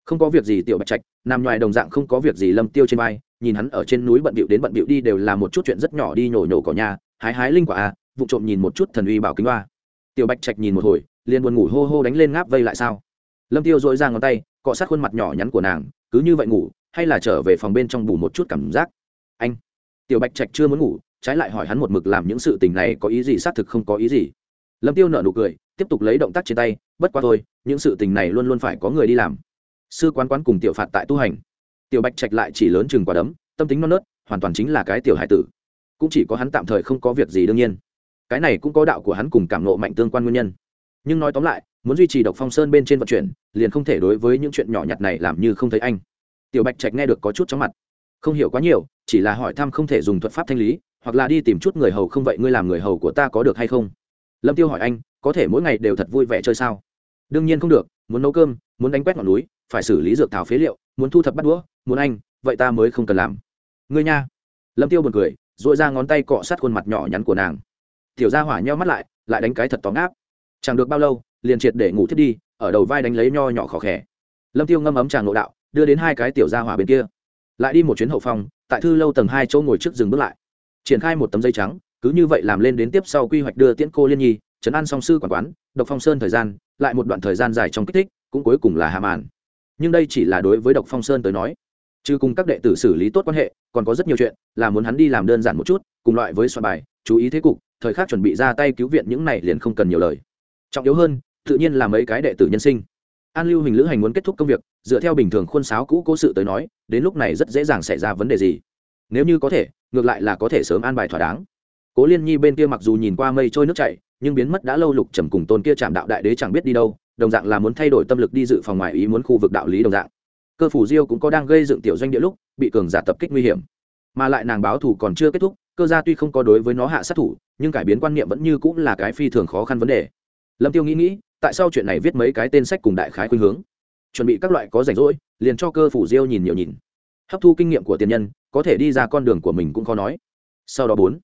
Không có việc gì tiểu bạch trạch, nằm ngoài đồng dạng không có việc gì lâm tiêu trên vai, nhìn hắn ở trên núi bận bịu đến bận bịu đi đều là một chút chuyện rất nhỏ đi nhổ nhổ cỏ nhà, hái hái linh quả a vụ trộm nhìn một chút thần uy bảo kính hoa. Tiểu bạch trạch nhìn một hồi, liền buồn ngủ hô hô đánh lên ngáp vây lại sao. Lâm tiêu dội ra ngón tay, cọ sát khuôn mặt nhỏ nhắn của nàng, cứ như vậy ngủ, hay là trở về phòng bên trong bù một chút cảm giác. Anh, tiểu bạch trạch chưa muốn ngủ, trái lại hỏi hắn một mực làm những sự tình này có ý gì xác thực không có ý gì. Lâm tiêu nở nụ cười, tiếp tục lấy động tác trên tay, bất quá thôi, những sự tình này luôn luôn phải có người đi làm. Sư quán quán cùng tiểu phạt tại tu hành. Tiểu bạch trạch lại chỉ lớn chừng quả đấm, tâm tính non nớt, hoàn toàn chính là cái tiểu hải tử. Cũng chỉ có hắn tạm thời không có việc gì đương nhiên cái này cũng có đạo của hắn cùng cảm nộ mạnh tương quan nguyên nhân. Nhưng nói tóm lại, muốn duy trì độc phong sơn bên trên vận chuyển, liền không thể đối với những chuyện nhỏ nhặt này làm như không thấy anh. Tiểu bạch trạch nghe được có chút chóng mặt. Không hiểu quá nhiều, chỉ là hỏi thăm không thể dùng thuật pháp thanh lý, hoặc là đi tìm chút người hầu không vậy ngươi làm người hầu của ta có được hay không? Lâm tiêu hỏi anh, có thể mỗi ngày đều thật vui vẻ chơi sao? Đương nhiên không được, muốn nấu cơm, muốn đánh quét ngọn núi, phải xử lý dược thảo phế liệu, muốn thu thập bắt đũa, muốn anh, vậy ta mới không cần làm. Ngươi nha. Lâm tiêu buồn cười dội ra ngón tay cọ sát khuôn mặt nhỏ nhắn của nàng tiểu gia hỏa nheo mắt lại lại đánh cái thật tóm áp chẳng được bao lâu, liền triệt để ngủ thiết đi, ở đầu vai đánh lấy nho nhỏ khó khẽ lâm tiêu ngâm ấm tràng nội đạo, đưa đến hai cái tiểu gia hỏa bên kia. Lại đi một chuyến hậu phòng, tại thư lâu tầng hai chỗ ngồi trước dừng bước lại. Triển khai một tấm giấy trắng, cứ như vậy làm lên đến tiếp sau quy hoạch đưa tiễn cô liên nhi, trấn an song sư quản quán, độc phong sơn thời gian, lại một đoạn thời gian dài trong kích thích, cũng cuối cùng là hạ màn. Nhưng đây chỉ là đối với độc phong sơn tới nói. Chứ cùng các đệ tử xử lý tốt quan hệ, còn có rất nhiều chuyện, là muốn hắn đi làm đơn giản một chút, cùng loại với soạn bài, chú ý thế cục thời khắc chuẩn bị ra tay cứu viện những này liền không cần nhiều lời. Trọng yếu hơn, tự nhiên là mấy cái đệ tử nhân sinh. An lưu hình lữ hành muốn kết thúc công việc, dựa theo bình thường khuôn sáo cũ cố sự tới nói, đến lúc này rất dễ dàng xảy ra vấn đề gì. Nếu như có thể, ngược lại là có thể sớm an bài thỏa đáng. Cố liên nhi bên kia mặc dù nhìn qua mây trôi nước chảy, nhưng biến mất đã lâu lục trầm cùng tôn kia chạm đạo đại đế chẳng biết đi đâu, đồng dạng là muốn thay đổi tâm lực đi dự phòng ngoài ý muốn khu vực đạo lý đồng dạng. Cơ phủ diêu cũng có đang gây dựng tiểu doanh địa lúc, bị cường giả tập kích nguy hiểm. Mà lại nàng báo thủ còn chưa kết thúc cơ gia tuy không có đối với nó hạ sát thủ, nhưng cải biến quan niệm vẫn như cũng là cái phi thường khó khăn vấn đề. Lâm tiêu nghĩ nghĩ, tại sao chuyện này viết mấy cái tên sách cùng đại khái khuynh hướng? Chuẩn bị các loại có rảnh rỗi, liền cho cơ phủ diêu nhìn nhiều nhìn. Hấp thu kinh nghiệm của tiền nhân, có thể đi ra con đường của mình cũng khó nói. Sau đó bốn,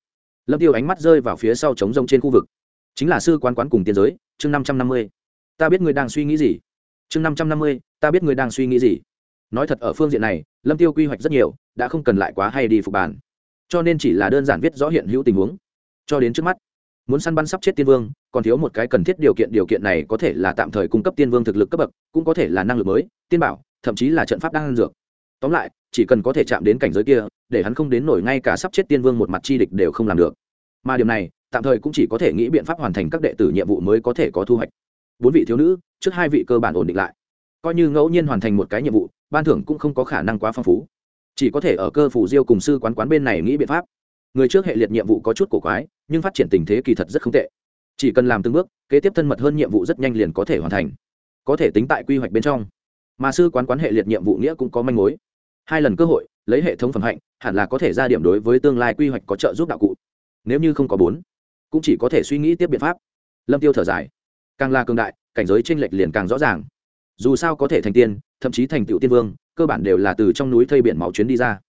lâm tiêu ánh mắt rơi vào phía sau trống rông trên khu vực. Chính là sư quán quán cùng tiên giới, chương năm trăm năm mươi. Ta biết người đang suy nghĩ gì. Chương năm trăm năm mươi, ta biết người đang suy nghĩ gì. Nói thật ở phương diện này, lâm tiêu quy hoạch rất nhiều, đã không cần lại quá hay đi phục bàn cho nên chỉ là đơn giản viết rõ hiện hữu tình huống. Cho đến trước mắt, muốn săn bắn sắp chết tiên vương, còn thiếu một cái cần thiết điều kiện điều kiện này có thể là tạm thời cung cấp tiên vương thực lực cấp bậc, cũng có thể là năng lực mới, tiên bảo, thậm chí là trận pháp đang ăn dược. Tóm lại, chỉ cần có thể chạm đến cảnh giới kia, để hắn không đến nổi ngay cả sắp chết tiên vương một mặt chi địch đều không làm được. Mà điều này, tạm thời cũng chỉ có thể nghĩ biện pháp hoàn thành các đệ tử nhiệm vụ mới có thể có thu hoạch. Bốn vị thiếu nữ, trước hai vị cơ bản ổn định lại. Coi như ngẫu nhiên hoàn thành một cái nhiệm vụ, ban thưởng cũng không có khả năng quá phong phú chỉ có thể ở cơ phủ diêu cùng sư quán quán bên này nghĩ biện pháp. Người trước hệ liệt nhiệm vụ có chút cổ quái, nhưng phát triển tình thế kỳ thật rất không tệ. Chỉ cần làm từng bước, kế tiếp thân mật hơn nhiệm vụ rất nhanh liền có thể hoàn thành. Có thể tính tại quy hoạch bên trong. Mà sư quán quán hệ liệt nhiệm vụ nghĩa cũng có manh mối. Hai lần cơ hội, lấy hệ thống phẩm hạnh, hẳn là có thể ra điểm đối với tương lai quy hoạch có trợ giúp đạo cụ. Nếu như không có bốn, cũng chỉ có thể suy nghĩ tiếp biện pháp. Lâm tiêu thở dài. Càng là cường đại, cảnh giới tranh lệch liền càng rõ ràng dù sao có thể thành tiên, thậm chí thành tựu tiên vương, cơ bản đều là từ trong núi thây biển máu chuyến đi ra.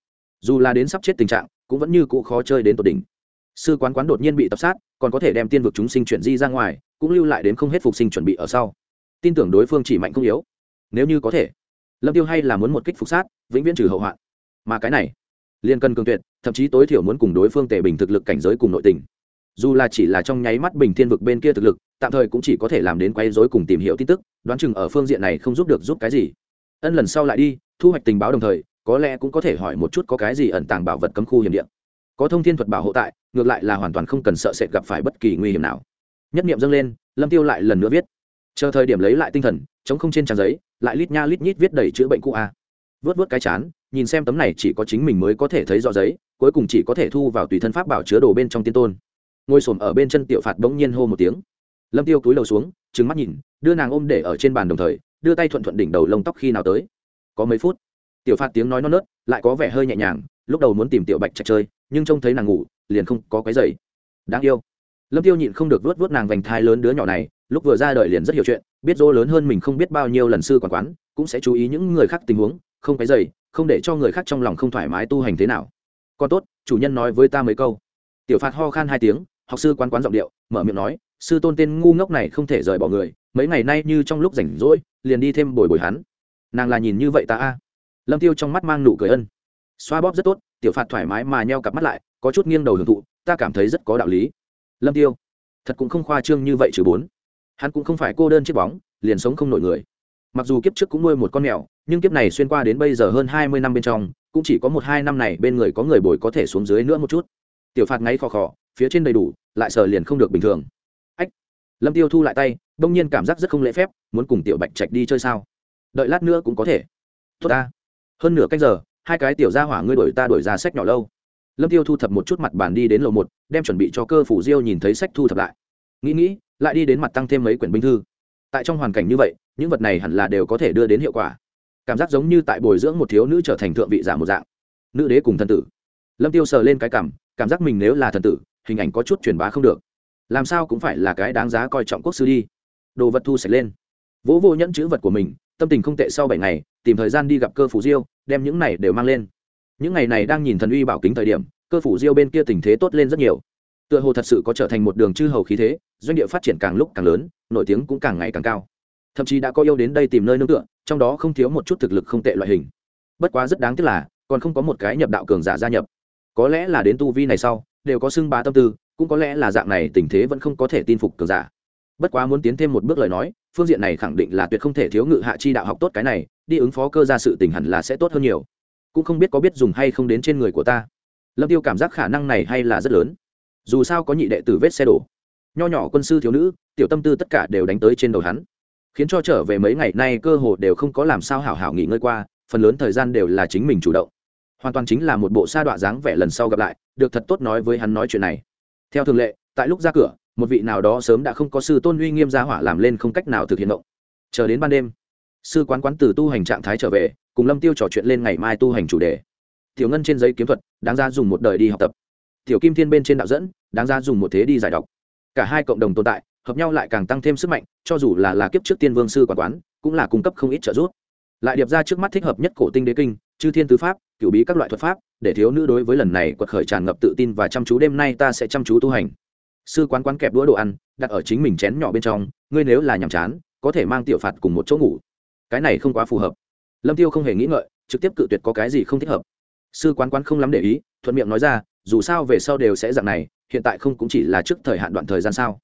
Dù là đến sắp chết tình trạng, cũng vẫn như cũ khó chơi đến tột đỉnh. Sư quán quán đột nhiên bị tập sát, còn có thể đem tiên vực chúng sinh chuyển di ra ngoài, cũng lưu lại đến không hết phục sinh chuẩn bị ở sau. Tin tưởng đối phương chỉ mạnh không yếu. Nếu như có thể, lâm tiêu hay là muốn một kích phục sát, vĩnh viễn trừ hậu hoạn. Mà cái này liên cân cường tuyệt, thậm chí tối thiểu muốn cùng đối phương tề bình thực lực cảnh giới cùng nội tình dù là chỉ là trong nháy mắt bình thiên vực bên kia thực lực, tạm thời cũng chỉ có thể làm đến quay dối cùng tìm hiểu tin tức, đoán chừng ở phương diện này không giúp được giúp cái gì. Ân lần sau lại đi, thu hoạch tình báo đồng thời, có lẽ cũng có thể hỏi một chút có cái gì ẩn tàng bảo vật cấm khu hiểm điện. Có thông thiên thuật bảo hộ tại, ngược lại là hoàn toàn không cần sợ sệt gặp phải bất kỳ nguy hiểm nào. Nhất niệm dâng lên, lâm tiêu lại lần nữa viết. Chờ thời điểm lấy lại tinh thần, chống không trên trang giấy, lại lít nha lít nhít viết đầy chữa bệnh cũ a. Vớt vớt cái chán, nhìn xem tấm này chỉ có chính mình mới có thể thấy rõ giấy, cuối cùng chỉ có thể thu vào tùy thân pháp bảo chứa đồ bên trong tiên tôn ngồi xổm ở bên chân tiểu phạt bỗng nhiên hô một tiếng. Lâm tiêu cúi đầu xuống, trừng mắt nhìn, đưa nàng ôm để ở trên bàn đồng thời, đưa tay thuận thuận đỉnh đầu lông tóc khi nào tới. Có mấy phút, tiểu phạt tiếng nói non nớt, lại có vẻ hơi nhẹ nhàng, lúc đầu muốn tìm tiểu bạch chạy chơi, nhưng trông thấy nàng ngủ, liền không có cái giày đáng yêu. Lâm tiêu nhịn không được vuốt vuốt nàng vành thai lớn đứa nhỏ này, lúc vừa ra đời liền rất hiểu chuyện, biết dỗ lớn hơn mình không biết bao nhiêu lần sư quản quán, cũng sẽ chú ý những người khác tình huống, không cái giày không để cho người khác trong lòng không thoải mái tu hành thế nào. Còn tốt, chủ nhân nói với ta mấy câu. Tiểu phạt ho khan hai tiếng học sư quán quán giọng điệu, mở miệng nói, sư tôn tên ngu ngốc này không thể rời bỏ người, mấy ngày nay như trong lúc rảnh rỗi, liền đi thêm bồi bồi hắn. Nàng là nhìn như vậy ta a. Lâm tiêu trong mắt mang nụ cười ân. Xoa bóp rất tốt, tiểu phạt thoải mái mà nheo cặp mắt lại, có chút nghiêng đầu hưởng thụ, ta cảm thấy rất có đạo lý. Lâm tiêu, thật cũng không khoa trương như vậy trừ bốn. Hắn cũng không phải cô đơn chiếc bóng, liền sống không nổi người. Mặc dù kiếp trước cũng nuôi một con mèo, nhưng kiếp này xuyên qua đến bây giờ hơn hai mươi năm bên trong, cũng chỉ có một hai năm này bên người có người bồi có thể xuống dưới nữa một chút tiểu phạt ngáy khò khò, phía trên đầy đủ, lại sờ liền không được bình thường. Ách! Lâm tiêu thu lại tay, đông nhiên cảm giác rất không lễ phép, muốn cùng tiểu bạch trạch đi chơi sao? Đợi lát nữa cũng có thể. Tốt ta. Hơn nửa canh giờ, hai cái tiểu gia hỏa ngươi đổi ta đổi ra sách nhỏ lâu. Lâm tiêu thu thập một chút mặt bàn đi đến lầu một, đem chuẩn bị cho cơ phủ diêu nhìn thấy sách thu thập lại. Nghĩ nghĩ, lại đi đến mặt tăng thêm mấy quyển binh thư. Tại trong hoàn cảnh như vậy, những vật này hẳn là đều có thể đưa đến hiệu quả. Cảm giác giống như tại bồi dưỡng một thiếu nữ trở thành thượng vị giả một dạng. Nữ đế cùng thân tử. Lâm tiêu sờ lên cái cảm cảm giác mình nếu là thần tử, hình ảnh có chút truyền bá không được. Làm sao cũng phải là cái đáng giá coi trọng quốc sư đi. Đồ vật thu sạch lên. Vỗ vô nhẫn chữ vật của mình, tâm tình không tệ sau bảy ngày, tìm thời gian đi gặp cơ phủ diêu, đem những này đều mang lên. Những ngày này đang nhìn thần uy bảo kính thời điểm, cơ phủ diêu bên kia tình thế tốt lên rất nhiều. Tựa hồ thật sự có trở thành một đường chư hầu khí thế, doanh địa phát triển càng lúc càng lớn, nổi tiếng cũng càng ngày càng cao. Thậm chí đã có yêu đến đây tìm nơi nương tựa, trong đó không thiếu một chút thực lực không tệ loại hình. Bất quá rất đáng tiếc là, còn không có một cái nhập đạo cường giả gia nhập có lẽ là đến tu vi này sau, đều có xưng bá tâm tư, cũng có lẽ là dạng này tình thế vẫn không có thể tin phục cường giả. Bất quá muốn tiến thêm một bước lời nói, phương diện này khẳng định là tuyệt không thể thiếu ngự hạ chi đạo học tốt cái này, đi ứng phó cơ ra sự tình hẳn là sẽ tốt hơn nhiều. Cũng không biết có biết dùng hay không đến trên người của ta. Lâm tiêu cảm giác khả năng này hay là rất lớn. Dù sao có nhị đệ tử vết xe đổ. Nho nhỏ quân sư thiếu nữ, tiểu tâm tư tất cả đều đánh tới trên đầu hắn. Khiến cho trở về mấy ngày nay cơ hồ đều không có làm sao hảo hảo nghỉ ngơi qua, phần lớn thời gian đều là chính mình chủ động hoàn toàn chính là một bộ sa đọa dáng vẻ lần sau gặp lại, được thật tốt nói với hắn nói chuyện này. Theo thường lệ, tại lúc ra cửa, một vị nào đó sớm đã không có sư tôn uy nghiêm gia hỏa làm lên không cách nào thực hiện động chờ đến ban đêm, sư quán quán từ tu hành trạng thái trở về, cùng lâm tiêu trò chuyện lên ngày mai tu hành chủ đề. Tiểu ngân trên giấy kiếm thuật, đáng ra dùng một đời đi học tập. Tiểu kim thiên bên trên đạo dẫn, đáng ra dùng một thế đi giải đọc. Cả hai cộng đồng tồn tại, hợp nhau lại càng tăng thêm sức mạnh, cho dù là là kiếp trước tiên vương sư quản quán, cũng là cung cấp không ít trợ giúp. Lại điệp ra trước mắt thích hợp nhất cổ tinh đế kinh, chư thiên tứ pháp cựu bí các loại thuật pháp, để thiếu nữ đối với lần này quật khởi tràn ngập tự tin và chăm chú, đêm nay ta sẽ chăm chú tu hành. Sư quán quán kẹp đũa đồ ăn, đặt ở chính mình chén nhỏ bên trong, ngươi nếu là nhàm chán, có thể mang tiểu phạt cùng một chỗ ngủ. Cái này không quá phù hợp. Lâm tiêu không hề nghĩ ngợi, trực tiếp cự tuyệt có cái gì không thích hợp. Sư quán quán không lắm để ý, thuận miệng nói ra, dù sao về sau đều sẽ dạng này, hiện tại không cũng chỉ là trước thời hạn đoạn thời gian sao.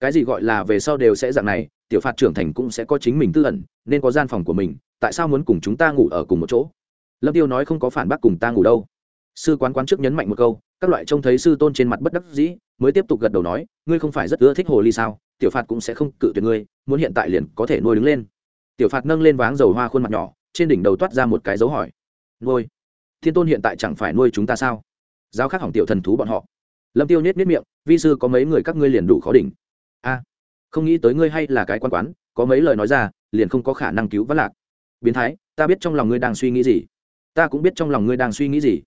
Cái gì gọi là về sau đều sẽ dạng này, tiểu phạt trưởng thành cũng sẽ có chính mình tư ẩn, nên có gian phòng của mình, tại sao muốn cùng chúng ta ngủ ở cùng một chỗ? Lâm tiêu nói không có phản bác cùng ta ngủ đâu. Sư quán quán trước nhấn mạnh một câu, các loại trông thấy sư tôn trên mặt bất đắc dĩ, mới tiếp tục gật đầu nói, ngươi không phải rất ưa thích hồ ly sao, tiểu phạt cũng sẽ không cự tuyệt ngươi, muốn hiện tại liền có thể nuôi đứng lên. Tiểu phạt nâng lên váng dầu hoa khuôn mặt nhỏ, trên đỉnh đầu toát ra một cái dấu hỏi. Nuôi? Thiên tôn hiện tại chẳng phải nuôi chúng ta sao? Giáo khác hỏng tiểu thần thú bọn họ. Lâm tiêu nhếch nhếch miệng, vi sư có mấy người các ngươi liền đủ khó đỉnh. A, không nghĩ tới ngươi hay là cái quan quán, có mấy lời nói ra, liền không có khả năng cứu vãn lạc. Biến thái, ta biết trong lòng ngươi đang suy nghĩ gì ta cũng biết trong lòng ngươi đang suy nghĩ gì.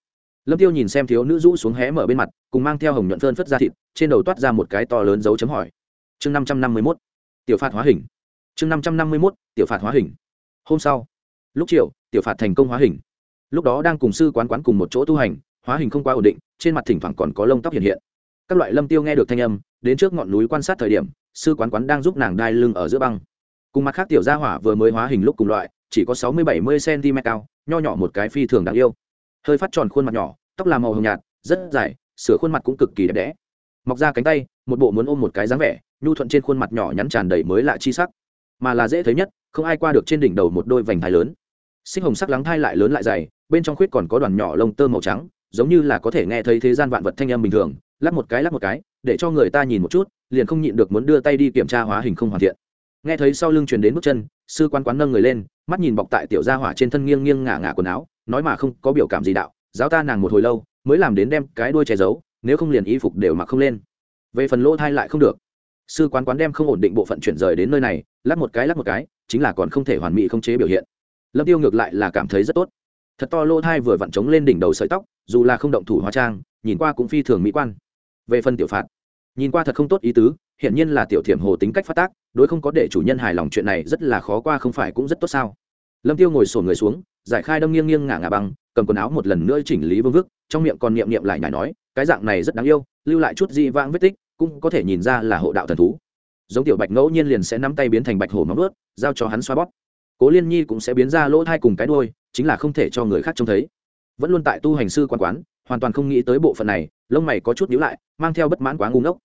Lâm tiêu nhìn xem thiếu nữ rũ xuống hé mở bên mặt, cùng mang theo hồng nhuận phơn phất ra thịt, trên đầu toát ra một cái to lớn dấu chấm hỏi. Chương năm trăm năm mươi mốt, tiểu phạt hóa hình. Chương năm trăm năm mươi mốt, tiểu phạt hóa hình. Hôm sau, lúc chiều, tiểu phạt thành công hóa hình. Lúc đó đang cùng sư quán quán cùng một chỗ tu hành, hóa hình không quá ổn định, trên mặt thỉnh thoảng còn có lông tóc hiện hiện. Các loại lâm tiêu nghe được thanh âm, đến trước ngọn núi quan sát thời điểm, sư quán quán đang giúp nàng đai lưng ở giữa băng. Cùng mặt khác tiểu gia hỏa vừa mới hóa hình lúc cùng loại chỉ có sáu mươi bảy mươi cm cao, nho nhỏ một cái phi thường đáng yêu. Hơi phát tròn khuôn mặt nhỏ, tóc là màu hồng nhạt, rất dài, sửa khuôn mặt cũng cực kỳ đẹp đẽ. Mọc ra cánh tay, một bộ muốn ôm một cái dáng vẻ, nhu thuận trên khuôn mặt nhỏ nhắn tràn đầy mới lạ chi sắc. Mà là dễ thấy nhất, không ai qua được trên đỉnh đầu một đôi vành thai lớn. Xích hồng sắc lắng thai lại lớn lại dày, bên trong khuyết còn có đoàn nhỏ lông tơ màu trắng, giống như là có thể nghe thấy thế gian vạn vật thanh âm bình thường, lắp một cái, lắp một cái, để cho người ta nhìn một chút, liền không nhịn được muốn đưa tay đi kiểm tra hóa hình không hoàn thiện nghe thấy sau lưng truyền đến bước chân, sư quan quán nâng người lên, mắt nhìn bọc tại tiểu gia hỏa trên thân nghiêng nghiêng ngả ngả quần áo, nói mà không có biểu cảm gì đạo, giáo ta nàng một hồi lâu, mới làm đến đem cái đuôi che giấu, nếu không liền y phục đều mặc không lên. Về phần lỗ thai lại không được. Sư quán quán đem không ổn định bộ phận chuyển rời đến nơi này, lắc một cái lắc một cái, chính là còn không thể hoàn mỹ không chế biểu hiện. Lâm tiêu ngược lại là cảm thấy rất tốt. Thật to lỗ thai vừa vặn trống lên đỉnh đầu sợi tóc, dù là không động thủ hóa trang, nhìn qua cũng phi thường mỹ quan. Về phần tiểu phạt, nhìn qua thật không tốt ý tứ hiện nhiên là tiểu thiểm hồ tính cách phát tác, đối không có để chủ nhân hài lòng chuyện này rất là khó qua không phải cũng rất tốt sao? Lâm tiêu ngồi sổ người xuống, giải khai đâm nghiêng nghiêng ngả ngả băng, cầm quần áo một lần nữa chỉnh lý vương vức, trong miệng còn niệm niệm lại nhải nói, cái dạng này rất đáng yêu, lưu lại chút di vãng vết tích, cũng có thể nhìn ra là hộ đạo thần thú. Giống tiểu bạch ngẫu nhiên liền sẽ nắm tay biến thành bạch hổ móng ướt giao cho hắn xoa bóp. Cố liên nhi cũng sẽ biến ra lỗ thai cùng cái đôi chính là không thể cho người khác trông thấy. Vẫn luôn tại tu hành sư quan quán, hoàn toàn không nghĩ tới bộ phận này, lông mày có chút nhíu lại, mang theo bất mãn quá ngu ngốc.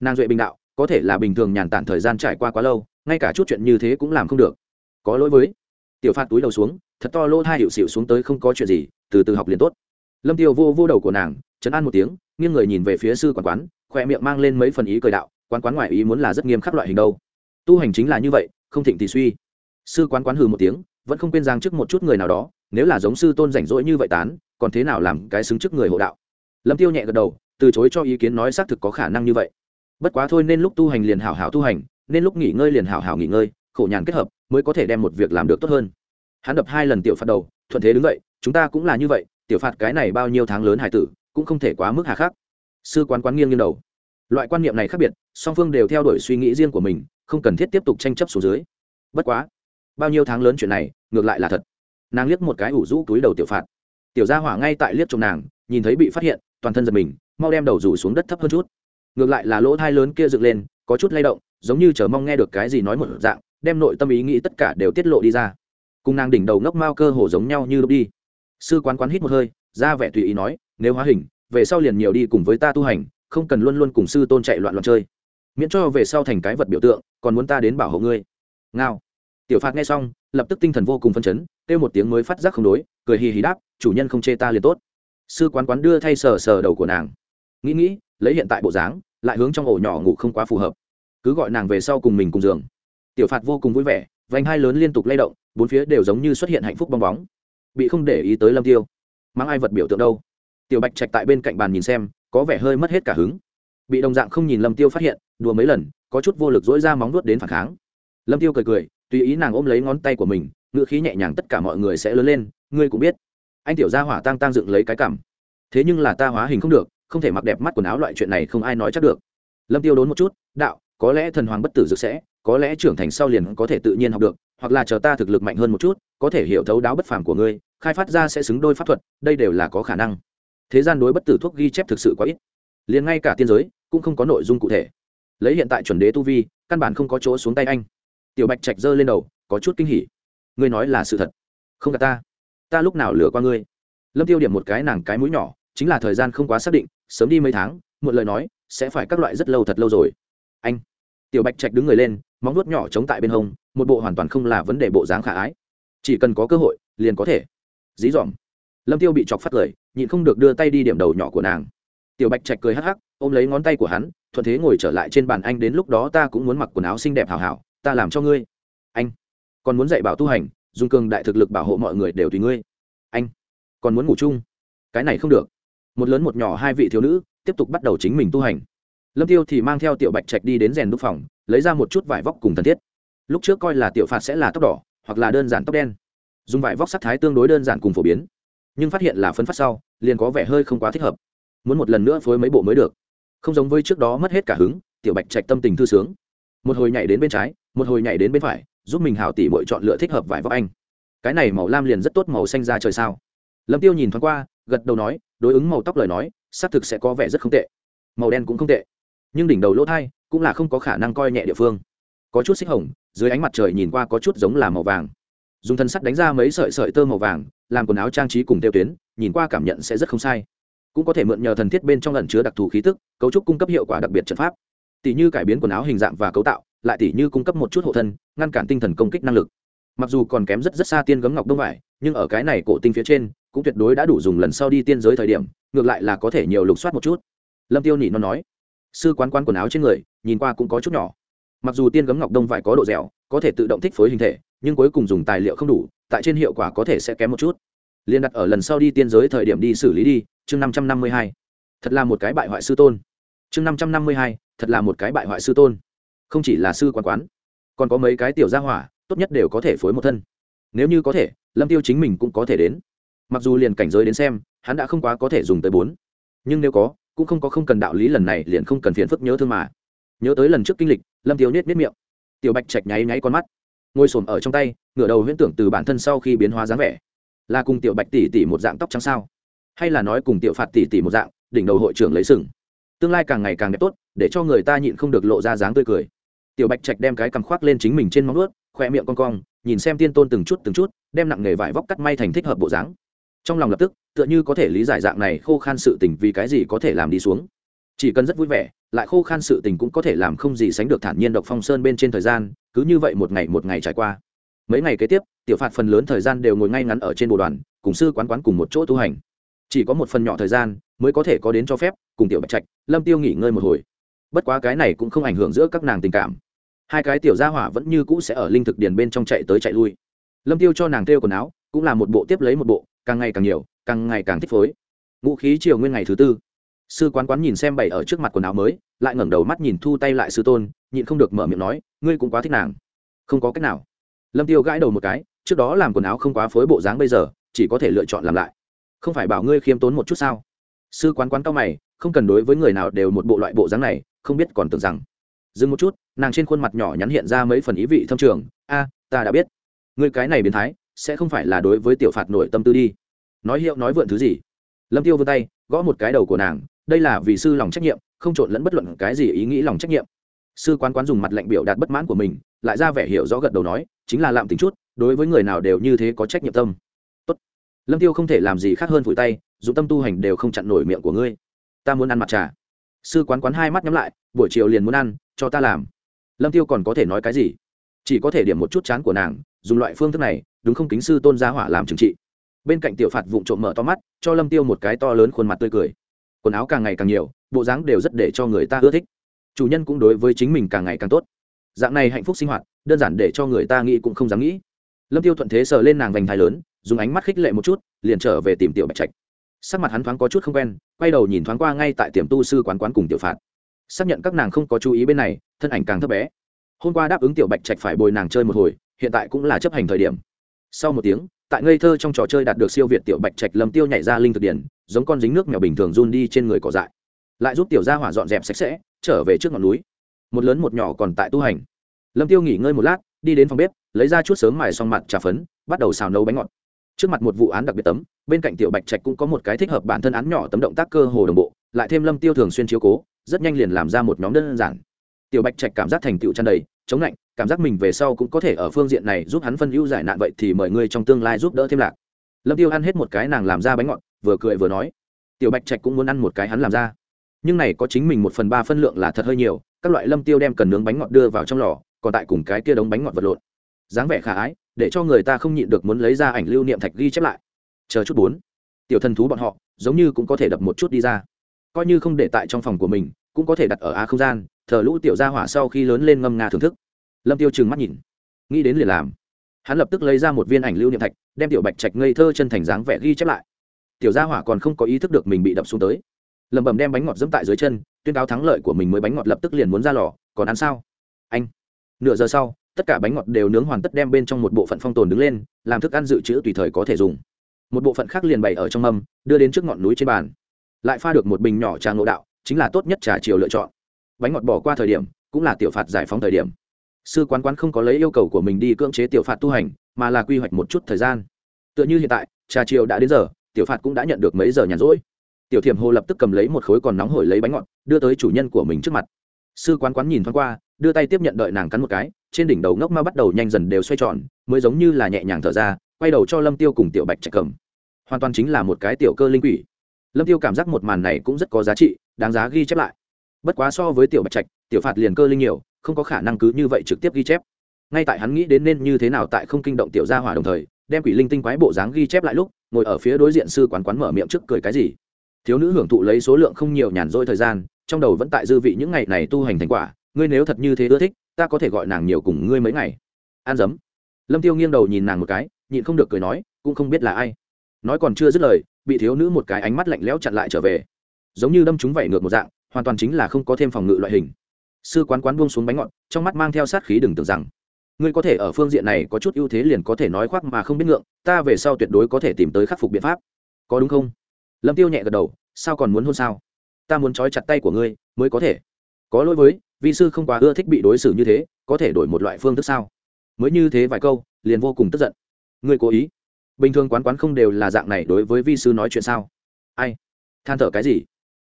Nàng duệ bình đạo có thể là bình thường nhàn tản thời gian trải qua quá lâu, ngay cả chút chuyện như thế cũng làm không được. Có lỗi với. Tiểu phạt túi đầu xuống, thật to lỗ hai hiệu xịu xuống tới không có chuyện gì, từ từ học liền tốt. Lâm tiêu vô vô đầu của nàng, chấn an một tiếng, nghiêng người nhìn về phía sư quản quán, khoe miệng mang lên mấy phần ý cười đạo, quán quán ngoại ý muốn là rất nghiêm khắc loại hình đâu. Tu hành chính là như vậy, không thịnh thì suy. Sư quán quán hừ một tiếng, vẫn không quên giang trước một chút người nào đó, nếu là giống sư tôn rảnh rỗi như vậy tán, còn thế nào làm cái xứng trước người hộ đạo? Lâm tiêu nhẹ gật đầu, từ chối cho ý kiến nói xác thực có khả năng như vậy bất quá thôi nên lúc tu hành liền hảo hảo tu hành, nên lúc nghỉ ngơi liền hảo hảo nghỉ ngơi, khổ nhàn kết hợp mới có thể đem một việc làm được tốt hơn. Hắn đập hai lần tiểu phạt đầu, thuận thế đứng dậy, chúng ta cũng là như vậy, tiểu phạt cái này bao nhiêu tháng lớn hải tử, cũng không thể quá mức hà khắc. Sư quán quán nghiêng nghiêng đầu. Loại quan niệm này khác biệt, song phương đều theo đuổi suy nghĩ riêng của mình, không cần thiết tiếp tục tranh chấp xuống dưới. Bất quá, bao nhiêu tháng lớn chuyện này, ngược lại là thật. Nàng liếc một cái ủ rũ túi đầu tiểu phạt. Tiểu gia hỏa ngay tại liếc chồng nàng, nhìn thấy bị phát hiện, toàn thân giật mình, mau đem đầu rủ xuống đất thấp hơn chút ngược lại là lỗ thai lớn kia dựng lên, có chút lay động, giống như chờ mong nghe được cái gì nói một dạng, đem nội tâm ý nghĩ tất cả đều tiết lộ đi ra. Cùng nàng đỉnh đầu ngốc mao cơ hồ giống nhau như lúc đi. Sư quán quán hít một hơi, ra vẻ tùy ý nói, nếu hóa hình, về sau liền nhiều đi cùng với ta tu hành, không cần luôn luôn cùng sư tôn chạy loạn loạn chơi. Miễn cho về sau thành cái vật biểu tượng, còn muốn ta đến bảo hộ ngươi. Ngao. Tiểu phạt nghe xong, lập tức tinh thần vô cùng phân chấn, kêu một tiếng mới phát giác không đối, cười hì hì đáp, chủ nhân không chê ta liền tốt. Sư quán quán đưa thay sờ sờ đầu của nàng. Nghĩ nghĩ lấy hiện tại bộ dáng, lại hướng trong ổ nhỏ ngủ không quá phù hợp. Cứ gọi nàng về sau cùng mình cùng giường. Tiểu phạt vô cùng vui vẻ, vành hai lớn liên tục lay động, bốn phía đều giống như xuất hiện hạnh phúc bong bóng. Bị không để ý tới lâm tiêu. Mang ai vật biểu tượng đâu? Tiểu bạch trạch tại bên cạnh bàn nhìn xem, có vẻ hơi mất hết cả hứng. Bị đồng dạng không nhìn lâm tiêu phát hiện, đùa mấy lần, có chút vô lực dỗi ra móng nuốt đến phản kháng. Lâm tiêu cười cười, tùy ý nàng ôm lấy ngón tay của mình ngựa khí nhẹ nhàng tất cả mọi người sẽ lớn lên, ngươi cũng biết, anh tiểu gia hỏa tang tang dựng lấy cái cảm. Thế nhưng là ta hóa hình không được không thể mặc đẹp mắt quần áo loại chuyện này không ai nói chắc được. Lâm tiêu đốn một chút, đạo, có lẽ thần hoàng bất tử dược sẽ, có lẽ trưởng thành sau liền có thể tự nhiên học được, hoặc là chờ ta thực lực mạnh hơn một chút, có thể hiểu thấu đáo bất phàm của ngươi, khai phát ra sẽ xứng đôi pháp thuật, đây đều là có khả năng. Thế gian đối bất tử thuốc ghi chép thực sự quá ít. Liền ngay cả tiên giới, cũng không có nội dung cụ thể. Lấy hiện tại chuẩn đế tu vi, căn bản không có chỗ xuống tay anh. Tiểu bạch trạch giơ lên đầu, có chút kinh hỉ. Ngươi nói là sự thật. Không cả ta. Ta lúc nào lừa qua ngươi? Lâm tiêu điểm một cái nàng cái mũi nhỏ chính là thời gian không quá xác định, sớm đi mấy tháng, muộn lời nói, sẽ phải các loại rất lâu thật lâu rồi. Anh, tiểu bạch trạch đứng người lên, móng nuốt nhỏ chống tại bên hông, một bộ hoàn toàn không là vấn đề bộ dáng khả ái. Chỉ cần có cơ hội, liền có thể. Dí dỏm. Lâm tiêu bị chọc phát lời, nhịn không được đưa tay đi điểm đầu nhỏ của nàng. Tiểu bạch trạch cười hắc hắc, ôm lấy ngón tay của hắn, thuận thế ngồi trở lại trên bàn anh đến lúc đó ta cũng muốn mặc quần áo xinh đẹp hảo hảo, ta làm cho ngươi. Anh, còn muốn dạy bảo tu hành, dùng cường đại thực lực bảo hộ mọi người đều tùy ngươi. Anh, còn muốn ngủ chung? Cái này không được một lớn một nhỏ hai vị thiếu nữ tiếp tục bắt đầu chính mình tu hành. Lâm tiêu thì mang theo tiểu bạch trạch đi đến rèn đúc phòng, lấy ra một chút vải vóc cùng thân thiết. Lúc trước coi là tiểu phạt sẽ là tóc đỏ, hoặc là đơn giản tóc đen. Dùng vải vóc sắc thái tương đối đơn giản cùng phổ biến. Nhưng phát hiện là phân phát sau, liền có vẻ hơi không quá thích hợp. Muốn một lần nữa phối mấy bộ mới được. Không giống với trước đó mất hết cả hứng, tiểu bạch trạch tâm tình thư sướng. Một hồi nhảy đến bên trái, một hồi nhảy đến bên phải, giúp mình hảo tỉ mọi chọn lựa thích hợp vải vóc anh. Cái này màu lam liền rất tốt màu xanh ra trời sao? Lâm tiêu nhìn thoáng qua gật đầu nói, đối ứng màu tóc lời nói, xác thực sẽ có vẻ rất không tệ. Màu đen cũng không tệ. Nhưng đỉnh đầu lỗ thai cũng là không có khả năng coi nhẹ địa phương. Có chút xích hồng, dưới ánh mặt trời nhìn qua có chút giống là màu vàng. Dùng thân sắt đánh ra mấy sợi sợi tơ màu vàng, làm quần áo trang trí cùng tiêu tuyến, nhìn qua cảm nhận sẽ rất không sai. Cũng có thể mượn nhờ thần thiết bên trong lần chứa đặc thù khí tức, cấu trúc cung cấp hiệu quả đặc biệt trận pháp. Tỷ như cải biến quần áo hình dạng và cấu tạo, lại tỷ như cung cấp một chút hộ thân, ngăn cản tinh thần công kích năng lực. Mặc dù còn kém rất rất xa tiên gấm ngọc đông vải, nhưng ở cái này cổ tinh phía trên cũng tuyệt đối đã đủ dùng lần sau đi tiên giới thời điểm, ngược lại là có thể nhiều lục soát một chút. Lâm tiêu nỉ nó nói. Sư quán quán quần áo trên người, nhìn qua cũng có chút nhỏ. Mặc dù tiên gấm ngọc đông vải có độ dẻo, có thể tự động thích phối hình thể, nhưng cuối cùng dùng tài liệu không đủ, tại trên hiệu quả có thể sẽ kém một chút. Liên đặt ở lần sau đi tiên giới thời điểm đi xử lý đi, chương năm trăm năm mươi hai. Thật là một cái bại hoại sư tôn. Chương năm trăm năm mươi hai, thật là một cái bại hoại sư tôn. Không chỉ là sư quán quán, còn có mấy cái tiểu gia hỏa, tốt nhất đều có thể phối một thân. Nếu như có thể, lâm tiêu chính mình cũng có thể đến mặc dù liền cảnh giới đến xem, hắn đã không quá có thể dùng tới bốn. Nhưng nếu có, cũng không có không cần đạo lý lần này liền không cần phiền phức nhớ thương mà. Nhớ tới lần trước kinh lịch, lâm tiêu nết nết miệng. Tiểu bạch chạch nháy nháy con mắt, ngồi xổm ở trong tay, ngửa đầu huyễn tưởng từ bản thân sau khi biến hóa dáng vẻ. Là cùng tiểu bạch tỷ tỷ một dạng tóc trắng sao? Hay là nói cùng tiểu phạt tỷ tỷ một dạng, đỉnh đầu hội trưởng lấy sừng. Tương lai càng ngày càng đẹp tốt, để cho người ta nhịn không được lộ ra dáng tươi cười. Tiểu bạch trạch đem cái cằm khoác lên chính mình trên móng ướt khoe miệng con cong, nhìn xem tiên tôn từng chút từng chút, đem nặng nghề vải vóc cắt may thành thích hợp bộ dáng trong lòng lập tức, tựa như có thể lý giải dạng này khô khan sự tình vì cái gì có thể làm đi xuống. Chỉ cần rất vui vẻ, lại khô khan sự tình cũng có thể làm không gì sánh được thản nhiên độc phong sơn bên trên thời gian, cứ như vậy một ngày một ngày trải qua. Mấy ngày kế tiếp, tiểu phạt phần lớn thời gian đều ngồi ngay ngắn ở trên bộ đoàn, cùng sư quán quán cùng một chỗ tu hành. Chỉ có một phần nhỏ thời gian, mới có thể có đến cho phép, cùng tiểu bạch trạch, lâm tiêu nghỉ ngơi một hồi. Bất quá cái này cũng không ảnh hưởng giữa các nàng tình cảm. Hai cái tiểu gia hỏa vẫn như cũ sẽ ở linh thực điền bên trong chạy tới chạy lui. Lâm tiêu cho nàng thêu quần áo, cũng là một bộ tiếp lấy một bộ càng ngày càng nhiều, càng ngày càng thích phối. Ngũ khí chiều nguyên ngày thứ tư. Sư quán quán nhìn xem bày ở trước mặt quần áo mới, lại ngẩng đầu mắt nhìn thu tay lại sư tôn, nhịn không được mở miệng nói, ngươi cũng quá thích nàng. Không có cách nào. Lâm tiêu gãi đầu một cái, trước đó làm quần áo không quá phối bộ dáng bây giờ, chỉ có thể lựa chọn làm lại. Không phải bảo ngươi khiêm tốn một chút sao? Sư quán quán cao mày, không cần đối với người nào đều một bộ loại bộ dáng này, không biết còn tưởng rằng. Dừng một chút, nàng trên khuôn mặt nhỏ nhắn hiện ra mấy phần ý vị thâm trường. A, ta đã biết. Ngươi cái này biến thái sẽ không phải là đối với tiểu phạt nội tâm tư đi. Nói hiệu nói vượn thứ gì? Lâm tiêu vươn tay, gõ một cái đầu của nàng, đây là vì sư lòng trách nhiệm, không trộn lẫn bất luận cái gì ý nghĩ lòng trách nhiệm. Sư quán quán dùng mặt lệnh biểu đạt bất mãn của mình, lại ra vẻ hiểu rõ gật đầu nói, chính là lạm tính chút, đối với người nào đều như thế có trách nhiệm tâm. Tốt. lâm tiêu không thể làm gì khác hơn vùi tay dù tâm tu hành đều không chặn nổi miệng của ngươi. Ta muốn ăn mặt trà. Sư quán quán hai mắt nhắm lại, buổi chiều liền muốn ăn, cho ta làm. Lâm tiêu còn có thể nói cái gì? Chỉ có thể điểm một chút chán của nàng, dùng loại phương thức này, đúng không kính sư tôn gia hỏa làm trừng trị. Bên cạnh tiểu phạt vụng trộm mở to mắt, cho lâm tiêu một cái to lớn khuôn mặt tươi cười. Quần áo càng ngày càng nhiều, bộ dáng đều rất để cho người ta ưa thích. Chủ nhân cũng đối với chính mình càng ngày càng tốt. Dạng này hạnh phúc sinh hoạt, đơn giản để cho người ta nghĩ cũng không dám nghĩ. Lâm tiêu thuận thế sờ lên nàng vành thái lớn, dùng ánh mắt khích lệ một chút, liền trở về tìm tiểu bạch trạch. Sắc mặt hắn thoáng có chút không quen, quay đầu nhìn thoáng qua ngay tại tiệm tu sư quán quán cùng tiểu phạt. Xác nhận các nàng không có chú ý bên này, thân ảnh càng thấp bé hôm qua đáp ứng tiểu bạch trạch phải bồi nàng chơi một hồi, hiện tại cũng là chấp hành thời điểm. Sau một tiếng, tại ngây thơ trong trò chơi đạt được siêu việt tiểu bạch trạch lâm tiêu nhảy ra linh thực điển, giống con dính nước mèo bình thường run đi trên người cỏ dại. Lại giúp tiểu gia hỏa dọn dẹp sạch sẽ, trở về trước ngọn núi. Một lớn một nhỏ còn tại tu hành. Lâm tiêu nghỉ ngơi một lát, đi đến phòng bếp, lấy ra chút sớm mài xong mặt trà phấn, bắt đầu xào nấu bánh ngọt. Trước mặt một vụ án đặc biệt tấm, bên cạnh tiểu bạch trạch cũng có một cái thích hợp bản thân án nhỏ tấm động tác cơ hồ đồng bộ, lại thêm lâm tiêu thường xuyên chiếu cố, rất nhanh liền làm ra một nhóm đơn giản. Tiểu bạch trạch cảm giác thành tựu tràn đầy chống lạnh, cảm giác mình về sau cũng có thể ở phương diện này giúp hắn phân ưu giải nạn vậy thì mời ngươi trong tương lai giúp đỡ thêm lạc. Lâm tiêu ăn hết một cái nàng làm ra bánh ngọt, vừa cười vừa nói. Tiểu bạch trạch cũng muốn ăn một cái hắn làm ra. Nhưng này có chính mình một phần ba phân lượng là thật hơi nhiều, các loại lâm tiêu đem cần nướng bánh ngọt đưa vào trong lò, còn tại cùng cái kia đống bánh ngọt vật lộn. Dáng vẻ khả ái, để cho người ta không nhịn được muốn lấy ra ảnh lưu niệm thạch ghi chép lại. Chờ chút bốn. Tiểu thần thú bọn họ, giống như cũng có thể đập một chút đi ra. Coi như không để tại trong phòng của mình, cũng có thể đặt ở a không gian thờ lũ tiểu gia hỏa sau khi lớn lên ngâm nga thưởng thức. Lâm tiêu trừng mắt nhìn, nghĩ đến liền làm. Hắn lập tức lấy ra một viên ảnh lưu niệm thạch, đem tiểu bạch trạch ngây thơ chân thành dáng vẻ ghi chép lại. Tiểu gia hỏa còn không có ý thức được mình bị đập xuống tới. Lẩm bẩm đem bánh ngọt dẫm tại dưới chân, tuyên cáo thắng lợi của mình mới bánh ngọt lập tức liền muốn ra lò, còn ăn sao? Anh, nửa giờ sau, tất cả bánh ngọt đều nướng hoàn tất đem bên trong một bộ phận phong tồn đứng lên, làm thức ăn dự trữ tùy thời có thể dùng. Một bộ phận khác liền bày ở trong mâm, đưa đến trước ngọn núi trên bàn. Lại pha được một bình nhỏ trà ngộ đạo, chính là tốt nhất trà chiều lựa chọn bánh ngọt bỏ qua thời điểm, cũng là tiểu phạt giải phóng thời điểm. Sư quán quán không có lấy yêu cầu của mình đi cưỡng chế tiểu phạt tu hành, mà là quy hoạch một chút thời gian. Tựa như hiện tại, trà chiều đã đến giờ, tiểu phạt cũng đã nhận được mấy giờ nhàn rỗi. Tiểu thiểm hồ lập tức cầm lấy một khối còn nóng hổi lấy bánh ngọt, đưa tới chủ nhân của mình trước mặt. Sư quán quán nhìn thoáng qua, đưa tay tiếp nhận đợi nàng cắn một cái, trên đỉnh đầu ngốc ma bắt đầu nhanh dần đều xoay tròn, mới giống như là nhẹ nhàng thở ra, quay đầu cho lâm tiêu cùng tiểu bạch chạy cầm. Hoàn toàn chính là một cái tiểu cơ linh quỷ. Lâm tiêu cảm giác một màn này cũng rất có giá trị, đáng giá ghi chép lại bất quá so với tiểu bạch trạch, tiểu phạt liền cơ linh nhiều, không có khả năng cứ như vậy trực tiếp ghi chép. Ngay tại hắn nghĩ đến nên như thế nào tại không kinh động tiểu gia hỏa đồng thời, đem quỷ linh tinh quái bộ dáng ghi chép lại lúc, ngồi ở phía đối diện sư quán quán mở miệng trước cười cái gì. Thiếu nữ hưởng thụ lấy số lượng không nhiều nhàn rỗi thời gian, trong đầu vẫn tại dư vị những ngày này tu hành thành quả, ngươi nếu thật như thế ưa thích, ta có thể gọi nàng nhiều cùng ngươi mấy ngày. An dấm lâm tiêu nghiêng đầu nhìn nàng một cái, nhịn không được cười nói, cũng không biết là ai. Nói còn chưa dứt lời, bị thiếu nữ một cái ánh mắt lạnh lẽo chặn lại trở về. Giống như đâm chúng vẩy ngược một dạng hoàn toàn chính là không có thêm phòng ngự loại hình. Sư quán quán buông xuống bánh ngọt, trong mắt mang theo sát khí đừng tưởng rằng, ngươi có thể ở phương diện này có chút ưu thế liền có thể nói khoác mà không biết ngượng, ta về sau tuyệt đối có thể tìm tới khắc phục biện pháp. Có đúng không? Lâm tiêu nhẹ gật đầu, sao còn muốn hôn sao? Ta muốn trói chặt tay của ngươi, mới có thể. Có lỗi với, vi sư không quá ưa thích bị đối xử như thế, có thể đổi một loại phương thức sao? Mới như thế vài câu, liền vô cùng tức giận. Ngươi cố ý. Bình thường quán quán không đều là dạng này đối với vi sư nói chuyện sao? Ai? Than thở cái gì?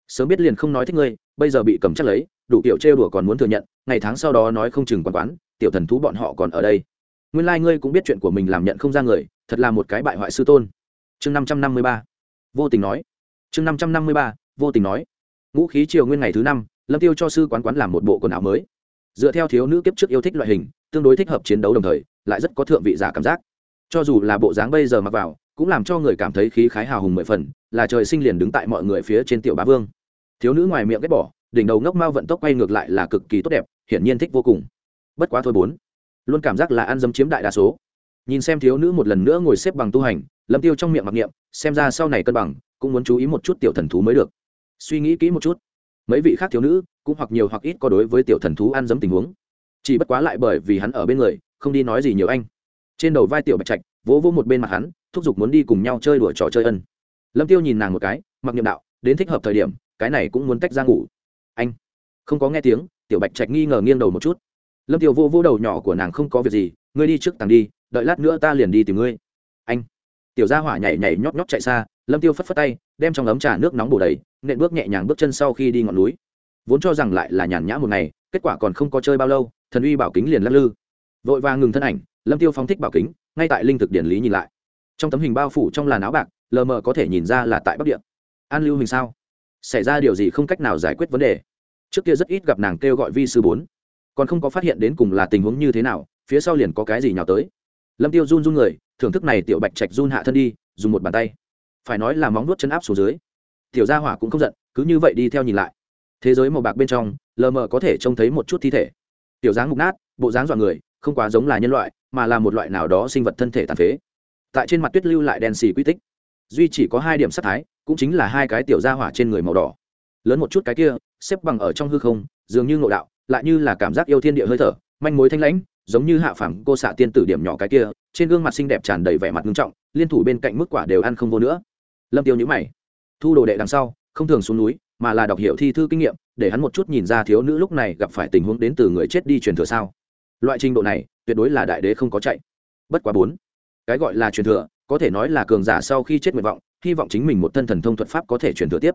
Sớm biết liền không nói thích ngươi, bây giờ bị cầm chắc lấy, đủ kiểu trêu đùa còn muốn thừa nhận, ngày tháng sau đó nói không chừng quán quán, tiểu thần thú bọn họ còn ở đây. Nguyên lai、like、ngươi cũng biết chuyện của mình làm nhận không ra người, thật là một cái bại hoại sư tôn. Chương năm trăm năm mươi ba. Vô tình nói. Chương năm trăm năm mươi ba, vô tình nói. Ngũ khí triều nguyên ngày thứ năm, lâm tiêu cho sư quán quán làm một bộ quần áo mới. Dựa theo thiếu nữ kiếp trước yêu thích loại hình, tương đối thích hợp chiến đấu đồng thời, lại rất có thượng vị giả cảm giác. Cho dù là bộ dáng bây giờ mặc vào cũng làm cho người cảm thấy khí khái hào hùng mười phần, là trời sinh liền đứng tại mọi người phía trên tiểu bá vương. Thiếu nữ ngoài miệng ghét bỏ, đỉnh đầu ngốc mao vận tốc quay ngược lại là cực kỳ tốt đẹp, hiển nhiên thích vô cùng. Bất quá thôi bốn, luôn cảm giác là ăn dấm chiếm đại đa số. Nhìn xem thiếu nữ một lần nữa ngồi xếp bằng tu hành, lâm tiêu trong miệng mặc niệm, xem ra sau này cân bằng, cũng muốn chú ý một chút tiểu thần thú mới được. Suy nghĩ kỹ một chút, mấy vị khác thiếu nữ cũng hoặc nhiều hoặc ít có đối với tiểu thần thú ăn dấm tình huống. Chỉ bất quá lại bởi vì hắn ở bên người, không đi nói gì nhiều anh. Trên đầu vai tiểu bạch trạch, vỗ vỗ một bên mặt hắn thúc giục muốn đi cùng nhau chơi đùa trò chơi ân. Lâm tiêu nhìn nàng một cái, mặc niệm đạo, đến thích hợp thời điểm, cái này cũng muốn tách ra ngủ. Anh, không có nghe tiếng, tiểu bạch trạch nghi ngờ nghiêng đầu một chút. Lâm tiêu vô vô đầu nhỏ của nàng không có việc gì, ngươi đi trước tàng đi, đợi lát nữa ta liền đi tìm ngươi. Anh, tiểu gia hỏa nhảy nhảy nhót nhót chạy xa, lâm tiêu phất phất tay, đem trong ấm trà nước nóng bổ đầy, nện bước nhẹ nhàng bước chân sau khi đi ngọn núi. Vốn cho rằng lại là nhàn nhã một ngày, kết quả còn không có chơi bao lâu, thần uy bảo kính liền lắc lư. Vội vàng ngừng thân ảnh, lâm tiêu phóng thích bảo kính, ngay tại linh thực điển lý nhìn lại trong tấm hình bao phủ trong làn áo bạc, lờ mờ có thể nhìn ra là tại bắc địa. An lưu hình sao? Xảy ra điều gì không cách nào giải quyết vấn đề? Trước kia rất ít gặp nàng kêu gọi vi sư bốn. Còn không có phát hiện đến cùng là tình huống như thế nào, phía sau liền có cái gì nhào tới. Lâm tiêu run run người, thưởng thức này tiểu bạch trạch run hạ thân đi, dùng một bàn tay. Phải nói là móng nuốt chân áp xuống dưới. Tiểu gia hỏa cũng không giận, cứ như vậy đi theo nhìn lại. Thế giới màu bạc bên trong, lờ mờ có thể trông thấy một chút thi thể. Tiểu dáng mục nát, bộ dáng dọa người, không quá giống là nhân loại, mà là một loại nào đó sinh vật thân thể tàn phế tại trên mặt tuyết lưu lại đen xì quy tích. Duy chỉ có hai điểm sắc thái, cũng chính là hai cái tiểu gia hỏa trên người màu đỏ. Lớn một chút cái kia, xếp bằng ở trong hư không, dường như ngộ đạo, lại như là cảm giác yêu thiên địa hơi thở, manh mối thanh lãnh, giống như hạ phẳng cô xạ tiên tử điểm nhỏ cái kia, trên gương mặt xinh đẹp tràn đầy vẻ mặt nghiêm trọng, liên thủ bên cạnh mức quả đều ăn không vô nữa. Lâm tiêu nhữ mày, thu đồ đệ đằng sau, không thường xuống núi, mà là đọc hiểu thi thư kinh nghiệm, để hắn một chút nhìn ra thiếu nữ lúc này gặp phải tình huống đến từ người chết đi truyền thừa sao. Loại trình độ này, tuyệt đối là đại đế không có chạy. Bất quá bốn cái gọi là truyền thừa, có thể nói là cường giả sau khi chết nguyện vọng, hy vọng chính mình một thân thần thông thuật pháp có thể truyền thừa tiếp.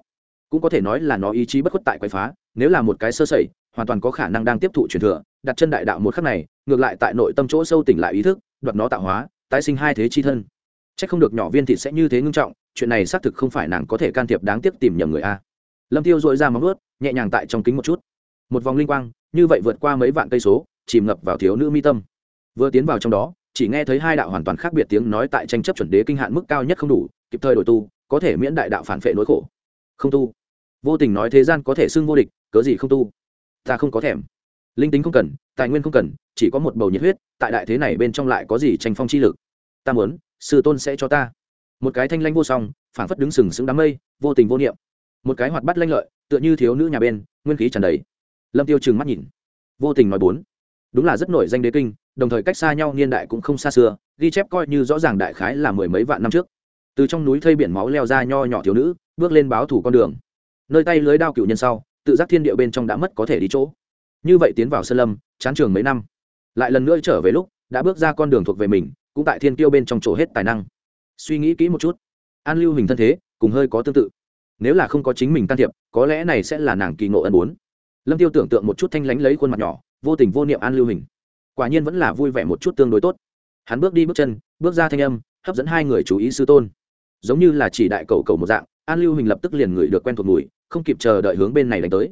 Cũng có thể nói là nó ý chí bất khuất tại quậy phá, nếu là một cái sơ sẩy, hoàn toàn có khả năng đang tiếp thụ truyền thừa, đặt chân đại đạo một khắc này, ngược lại tại nội tâm chỗ sâu tỉnh lại ý thức, đoạt nó tạo hóa, tái sinh hai thế chi thân. C h ắ c không được nhỏ viên thịt sẽ như thế ngưng trọng, chuyện này xác thực không phải nàng có thể can thiệp đáng tiếc tìm nhầm người a. Lâm tiêu dội ra móng ướt nhẹ nhàng tại trong kính một chút. Một vòng linh quang, như vậy vượt qua mấy vạn cây số, chìm ngập vào thiếu nữ mi tâm. Vừa tiến vào trong đó chỉ nghe thấy hai đạo hoàn toàn khác biệt tiếng nói tại tranh chấp chuẩn đế kinh hạn mức cao nhất không đủ, kịp thời đổi tu, có thể miễn đại đạo phản phệ nỗi khổ. Không tu. Vô tình nói thế gian có thể xưng vô địch, cớ gì không tu? Ta không có thèm. Linh tính không cần, tài nguyên không cần, chỉ có một bầu nhiệt huyết, tại đại thế này bên trong lại có gì tranh phong chi lực? Ta muốn, sư tôn sẽ cho ta. Một cái thanh lanh vô song phản phất đứng sừng sững đám mây, vô tình vô niệm. Một cái hoạt bắt lanh lợi, tựa như thiếu nữ nhà bên, nguyên khí tràn đầy. Lâm tiêu trừng mắt nhìn. Vô tình nói bốn. Đúng là rất nổi danh đế kinh đồng thời cách xa nhau niên đại cũng không xa xưa, ghi chép coi như rõ ràng đại khái là mười mấy vạn năm trước. Từ trong núi thây biển máu leo ra nho nhỏ thiếu nữ, bước lên báo thủ con đường. Nơi tay lưới đao cựu nhân sau, tự giác thiên địa bên trong đã mất có thể đi chỗ. Như vậy tiến vào sơn lâm, chán trường mấy năm. Lại lần nữa trở về lúc, đã bước ra con đường thuộc về mình, cũng tại thiên tiêu bên trong chỗ hết tài năng. Suy nghĩ kỹ một chút. An lưu hình thân thế, cùng hơi có tương tự. Nếu là không có chính mình can thiệp, có lẽ này sẽ là nàng kỳ ngộ ân bốn lâm tiêu tưởng tượng một chút thanh lánh lấy khuôn mặt nhỏ, vô tình vô niệm an lưu hình quả nhiên vẫn là vui vẻ một chút tương đối tốt. Hắn bước đi bước chân, bước ra thanh âm, hấp dẫn hai người chú ý sư tôn. Giống như là chỉ đại cầu cầu một dạng, an lưu hình lập tức liền ngửi được quen thuộc mùi, không kịp chờ đợi hướng bên này đánh tới.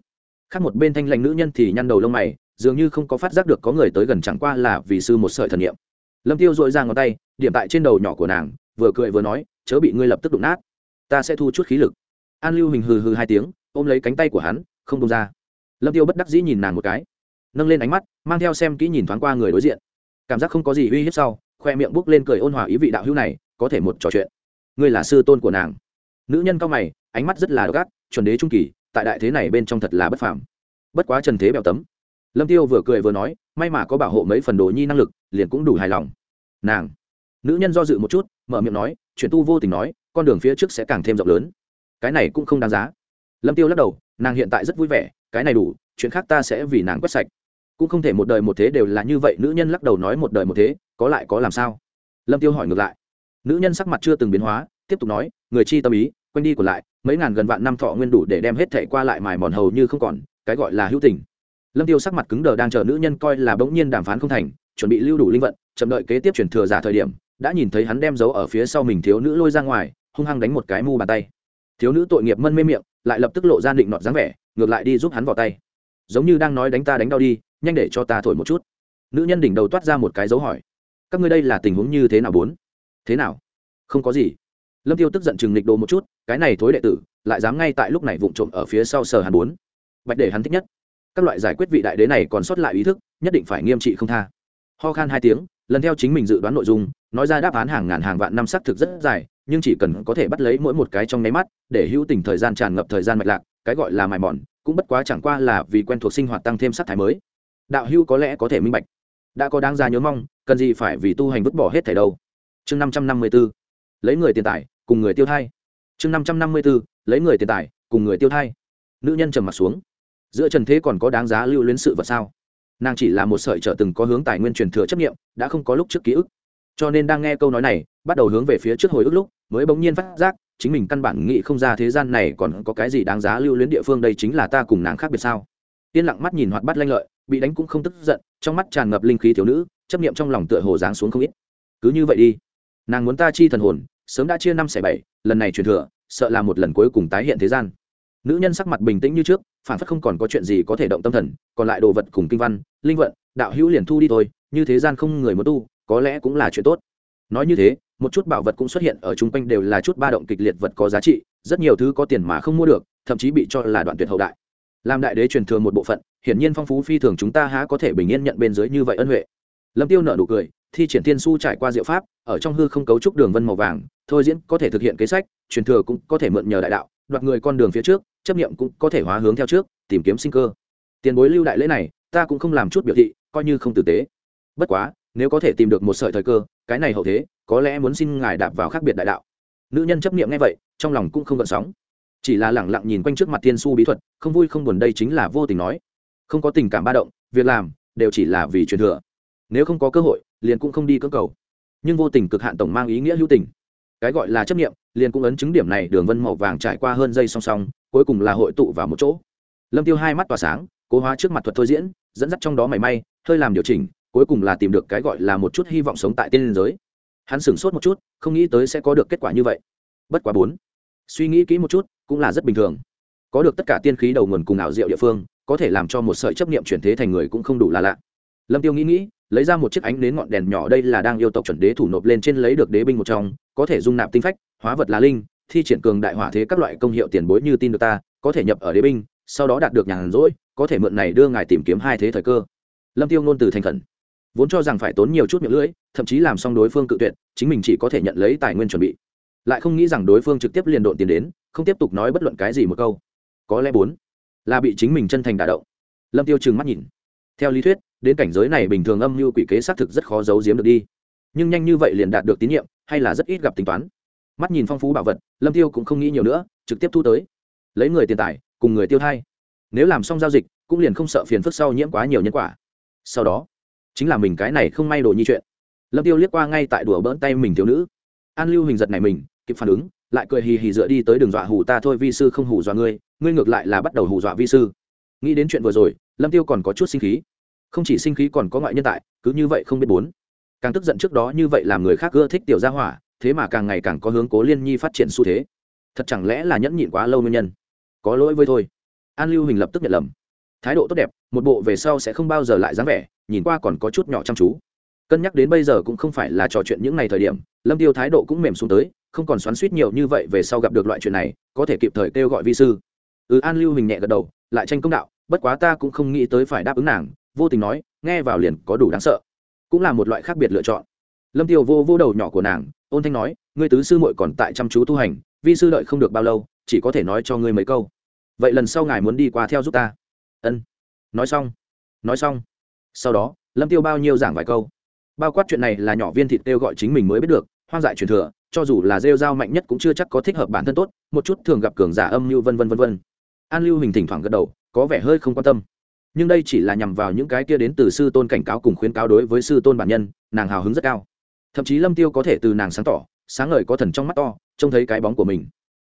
Khác một bên thanh lãnh nữ nhân thì nhăn đầu lông mày, dường như không có phát giác được có người tới gần chẳng qua là vì sư một sợi thần niệm. Lâm tiêu dội ra ngón tay, điểm tại trên đầu nhỏ của nàng, vừa cười vừa nói, chớ bị ngươi lập tức đụng nát. Ta sẽ thu chút khí lực. An lưu hình hừ hừ hai tiếng, ôm lấy cánh tay của hắn, không đông ra. Lâm tiêu bất đắc dĩ nhìn nàng một cái nâng lên ánh mắt, mang theo xem kỹ nhìn thoáng qua người đối diện. Cảm giác không có gì uy hiếp sau, khoe miệng bốc lên cười ôn hòa ý vị đạo hữu này, có thể một trò chuyện. Ngươi là sư tôn của nàng. Nữ nhân cao mày, ánh mắt rất là gắt chuẩn đế trung kỳ, tại đại thế này bên trong thật là bất phàm. Bất quá trần thế bèo tấm. Lâm tiêu vừa cười vừa nói, may mà có bảo hộ mấy phần đồ nhi năng lực, liền cũng đủ hài lòng. Nàng. Nữ nhân do dự một chút, mở miệng nói, chuyện tu vô tình nói, con đường phía trước sẽ càng thêm rộng lớn. Cái này cũng không đáng giá. Lâm tiêu lắc đầu, nàng hiện tại rất vui vẻ, cái này đủ, chuyện khác ta sẽ vì nàng quét sạch cũng không thể một đời một thế đều là như vậy, nữ nhân lắc đầu nói một đời một thế, có lại có làm sao? Lâm tiêu hỏi ngược lại. Nữ nhân sắc mặt chưa từng biến hóa, tiếp tục nói, người chi tâm ý quanh đi của lại, mấy ngàn gần vạn năm thọ nguyên đủ để đem hết thể qua lại mài mòn hầu như không còn, cái gọi là hữu tình. Lâm tiêu sắc mặt cứng đờ đang chờ nữ nhân coi là bỗng nhiên đàm phán không thành, chuẩn bị lưu đủ linh vận, chậm đợi kế tiếp chuyển thừa giả thời điểm, đã nhìn thấy hắn đem dấu ở phía sau mình thiếu nữ lôi ra ngoài, hung hăng đánh một cái mu bàn tay. Thiếu nữ tội nghiệp mân mê miệng, lại lập tức lộ ra định nọt dáng vẻ, ngược lại đi giúp hắn vào tay. Giống như đang nói đánh ta đánh đau đi nhanh để cho ta thổi một chút. Nữ nhân đỉnh đầu toát ra một cái dấu hỏi. Các ngươi đây là tình huống như thế nào bốn? Thế nào? Không có gì. Lâm tiêu tức giận chừng nghịch đồ một chút, cái này thối đệ tử, lại dám ngay tại lúc này vụng trộm ở phía sau sở hàn bốn. Bạch để hắn thích nhất. Các loại giải quyết vị đại đế này còn sót lại ý thức, nhất định phải nghiêm trị không tha. Ho khan hai tiếng, lần theo chính mình dự đoán nội dung, nói ra đáp án hàng ngàn hàng vạn năm xác thực rất dài, nhưng chỉ cần có thể bắt lấy mỗi một cái trong nháy mắt, để hữu tình thời gian tràn ngập thời gian mạch lạc, cái gọi là mài mòn, cũng bất quá chẳng qua là vì quen thuộc sinh hoạt tăng thêm sắc thái mới đạo hữu có lẽ có thể minh bạch. Đã có đáng ra nhớ mong, cần gì phải vì tu hành vứt bỏ hết thảy đâu? Chương năm trăm năm mươi b ố lấy người tiền tài, cùng người tiêu thai. Chương năm trăm năm mươi b ố lấy người tiền tài, cùng người tiêu thai. Nữ nhân trầm m ặ t xuống. Giữa trần thế còn có đáng giá lưu luyến sự vật sao? Nàng chỉ là một sợi trợ từng có hướng tài nguyên truyền thừa chấp nghiệm đã không có lúc trước ký ức. Cho nên đang nghe câu nói này, bắt đầu hướng về phía trước hồi ức lúc, mới bỗng nhiên phát giác, chính mình căn bản nghĩ không ra thế gian này còn có cái gì đáng giá lưu luyến địa phương đây chính là ta cùng nàng khác biệt sao? Yên lặng mắt nhìn hoạt bắt lanh lợi bị đánh cũng không tức giận, trong mắt tràn ngập linh khí thiếu nữ, chấp niệm trong lòng tựa hồ giáng xuống không ít. Cứ như vậy đi. Nàng muốn ta chi thần hồn, sớm đã chia năm xẻ bảy, lần này truyền thừa, sợ là một lần cuối cùng tái hiện thế gian. Nữ nhân sắc mặt bình tĩnh như trước, phản phất không còn có chuyện gì có thể động tâm thần, còn lại đồ vật cùng kinh văn, linh vận, đạo hữu liền thu đi thôi, như thế gian không người muốn tu, có lẽ cũng là chuyện tốt. Nói như thế, một chút bảo vật cũng xuất hiện ở chung quanh đều là chút ba động kịch liệt vật có giá trị, rất nhiều thứ có tiền mà không mua được, thậm chí bị cho là đoạn tuyệt hậu đại làm đại đế truyền thừa một bộ phận, hiển nhiên phong phú phi thường chúng ta há có thể bình yên nhận bên dưới như vậy ân huệ. Lâm tiêu nở nụ cười, thi triển thiên su trải qua diệu pháp, ở trong hư không cấu trúc đường vân màu vàng, thôi diễn có thể thực hiện kế sách, truyền thừa cũng có thể mượn nhờ đại đạo, đoạt người con đường phía trước, chấp niệm cũng có thể hóa hướng theo trước, tìm kiếm sinh cơ. Tiền bối lưu đại lễ này, ta cũng không làm chút biểu thị, coi như không tử tế. Bất quá, nếu có thể tìm được một sợi thời cơ, cái này hậu thế, có lẽ muốn xin ngài đạp vào khác biệt đại đạo. Nữ nhân chấp niệm nghe vậy, trong lòng cũng không gợn sóng chỉ là lẳng lặng nhìn quanh trước mặt Thiên su bí thuật, không vui không buồn đây chính là vô tình nói. Không có tình cảm ba động, việc làm, đều chỉ là vì truyền thừa. Nếu không có cơ hội, liền cũng không đi cơ cầu. Nhưng vô tình cực hạn tổng mang ý nghĩa hữu tình. Cái gọi là chấp nghiệm liền cũng ấn chứng điểm này đường vân màu vàng trải qua hơn dây song song, cuối cùng là hội tụ vào một chỗ. Lâm tiêu hai mắt tỏa sáng, cố hóa trước mặt thuật thôi diễn, dẫn dắt trong đó mảy may, hơi làm điều chỉnh, cuối cùng là tìm được cái gọi là một chút hy vọng sống tại tiên giới. Hắn sửng sốt một chút, không nghĩ tới sẽ có được kết quả như vậy. Bất quá bốn suy nghĩ kỹ một chút cũng là rất bình thường. Có được tất cả tiên khí đầu nguồn cùng ảo diệu địa phương, có thể làm cho một sợi chấp niệm chuyển thế thành người cũng không đủ là lạ. Lâm tiêu nghĩ nghĩ, lấy ra một chiếc ánh đến ngọn đèn nhỏ đây là đang yêu tộc chuẩn đế thủ nộp lên trên lấy được đế binh một trong, có thể dung nạp tinh phách, hóa vật là linh, thi triển cường đại hỏa thế các loại công hiệu tiền bối như tin được ta, có thể nhập ở đế binh, sau đó đạt được nhàn rỗi, có thể mượn này đưa ngài tìm kiếm hai thế thời cơ. Lâm tiêu ngôn từ thành khẩn. Vốn cho rằng phải tốn nhiều chút miệng lưỡi, thậm chí làm xong đối phương cự tuyệt, chính mình chỉ có thể nhận lấy tài nguyên chuẩn bị lại không nghĩ rằng đối phương trực tiếp liền độn tiền đến, không tiếp tục nói bất luận cái gì một câu. Có lẽ bốn, là bị chính mình chân thành đả động. Lâm tiêu trừng mắt nhìn. Theo lý thuyết, đến cảnh giới này bình thường âm mưu quỷ kế xác thực rất khó giấu giếm được đi. Nhưng nhanh như vậy liền đạt được tín nhiệm, hay là rất ít gặp tính toán. Mắt nhìn phong phú bảo vật, lâm tiêu cũng không nghĩ nhiều nữa, trực tiếp thu tới. Lấy người tiền tài, cùng người tiêu thay nếu làm xong giao dịch, cũng liền không sợ phiền phức sau nhiễm quá nhiều nhân quả. Sau đó, chính là mình cái này không may đồ như chuyện. Lâm tiêu liếc qua ngay tại đùa bỡn tay mình thiếu nữ. An lưu hình giật này mình kịp phản ứng, lại cười hì hì dựa đi tới đường dọa hù ta thôi vi sư không hù dọa ngươi ngươi ngược lại là bắt đầu hù dọa vi sư. Nghĩ đến chuyện vừa rồi, lâm tiêu còn có chút sinh khí. Không chỉ sinh khí còn có ngoại nhân tại, cứ như vậy không biết bốn. Càng tức giận trước đó như vậy làm người khác ưa thích tiểu gia hỏa, thế mà càng ngày càng có hướng cố liên nhi phát triển xu thế. Thật chẳng lẽ là nhẫn nhịn quá lâu nguyên nhân? Có lỗi với thôi. An lưu hình lập tức nhận lầm. Thái độ tốt đẹp, một bộ về sau sẽ không bao giờ lại dáng vẻ, nhìn qua còn có chút nhỏ chăm chú. Cân nhắc đến bây giờ cũng không phải là trò chuyện những ngày thời điểm, lâm tiêu thái độ cũng mềm xuống tới không còn xoắn suýt nhiều như vậy về sau gặp được loại chuyện này, có thể kịp thời kêu gọi vi sư. Ừ an lưu hình nhẹ gật đầu, lại tranh công đạo, bất quá ta cũng không nghĩ tới phải đáp ứng nàng, vô tình nói, nghe vào liền có đủ đáng sợ. Cũng là một loại khác biệt lựa chọn. Lâm tiêu vô vô đầu nhỏ của nàng, ôn thanh nói, ngươi tứ sư muội còn tại chăm chú tu hành, vi sư đợi không được bao lâu, chỉ có thể nói cho ngươi mấy câu. Vậy lần sau ngài muốn đi qua theo giúp ta. Ân. Nói xong nói xong. Sau đó, lâm tiêu bao nhiêu giảng vài câu. Bao quát chuyện này là nhỏ viên thịt kêu gọi chính mình mới biết được, hoang dại truyền thừa cho dù là rêu dao mạnh nhất cũng chưa chắc có thích hợp bản thân tốt, một chút thường gặp cường giả âm mưu vân vân vân vân. An lưu hình thỉnh thoảng gật đầu, có vẻ hơi không quan tâm. Nhưng đây chỉ là nhằm vào những cái kia đến từ sư tôn cảnh cáo cùng khuyến cáo đối với sư tôn bản nhân, nàng hào hứng rất cao. Thậm chí lâm tiêu có thể từ nàng sáng tỏ, sáng ngời có thần trong mắt to, trông thấy cái bóng của mình.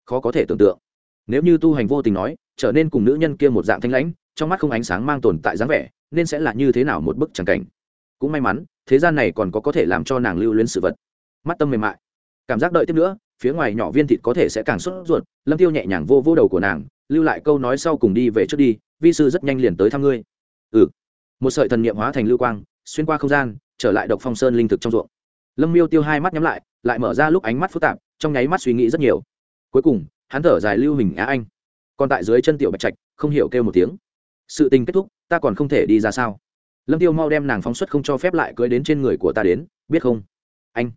Khó có thể tưởng tượng. Nếu như tu hành vô tình nói, trở nên cùng nữ nhân kia một dạng thanh lãnh, trong mắt không ánh sáng mang tồn tại dáng vẻ, nên sẽ là như thế nào một bức tràng cảnh? Cũng may mắn, thế gian này còn có có thể làm cho nàng lưu luyến sự vật. Mắt tâm mềm mại cảm giác đợi tiếp nữa, phía ngoài nhỏ viên thịt có thể sẽ càng sốt ruột, lâm tiêu nhẹ nhàng vô vô đầu của nàng, lưu lại câu nói sau cùng đi về trước đi, vi sư rất nhanh liền tới thăm ngươi. Ừ. Một sợi thần niệm hóa thành lưu quang, xuyên qua không gian, trở lại độc phong sơn linh thực trong ruộng. Lâm miêu tiêu hai mắt nhắm lại lại mở ra lúc ánh mắt phức tạp, trong nháy mắt suy nghĩ rất nhiều. Cuối cùng, hắn thở dài lưu hình á anh. Còn tại dưới chân tiểu bạch trạch, không hiểu kêu một tiếng. Sự tình kết thúc, ta còn không thể đi ra sao? Lâm tiêu mau đem nàng phóng xuất không cho phép lại cưới đến trên người của ta đến, biết không? Anh.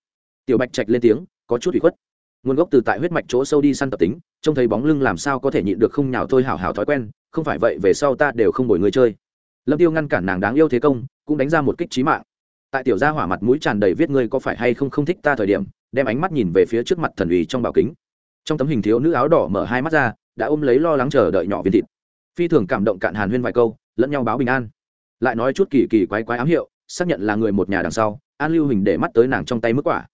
Tiểu bạch trạch lên tiếng có chút ủy khuất. Nguồn gốc từ tại huyết mạch chỗ sâu đi săn tập tính, trông thấy bóng lưng làm sao có thể nhịn được không nhào thôi hảo hảo thói quen, không phải vậy về sau ta đều không bồi người chơi. Lâm tiêu ngăn cản nàng đáng yêu thế công, cũng đánh ra một kích trí mạng. Tại tiểu gia hỏa mặt mũi tràn đầy viết ngươi có phải hay không không thích ta thời điểm, đem ánh mắt nhìn về phía trước mặt thần ủy trong bảo kính. Trong tấm hình thiếu nữ áo đỏ mở hai mắt ra, đã ôm lấy lo lắng chờ đợi nhỏ viên thịt. Phi thường cảm động cạn hàn huyên vài câu, lẫn nhau báo bình an. Lại nói chút kỳ kỳ quái quái ám hiệu, xác nhận là người một nhà đằng sau, an lưu hình để mắt tới nàng trong tay mức quả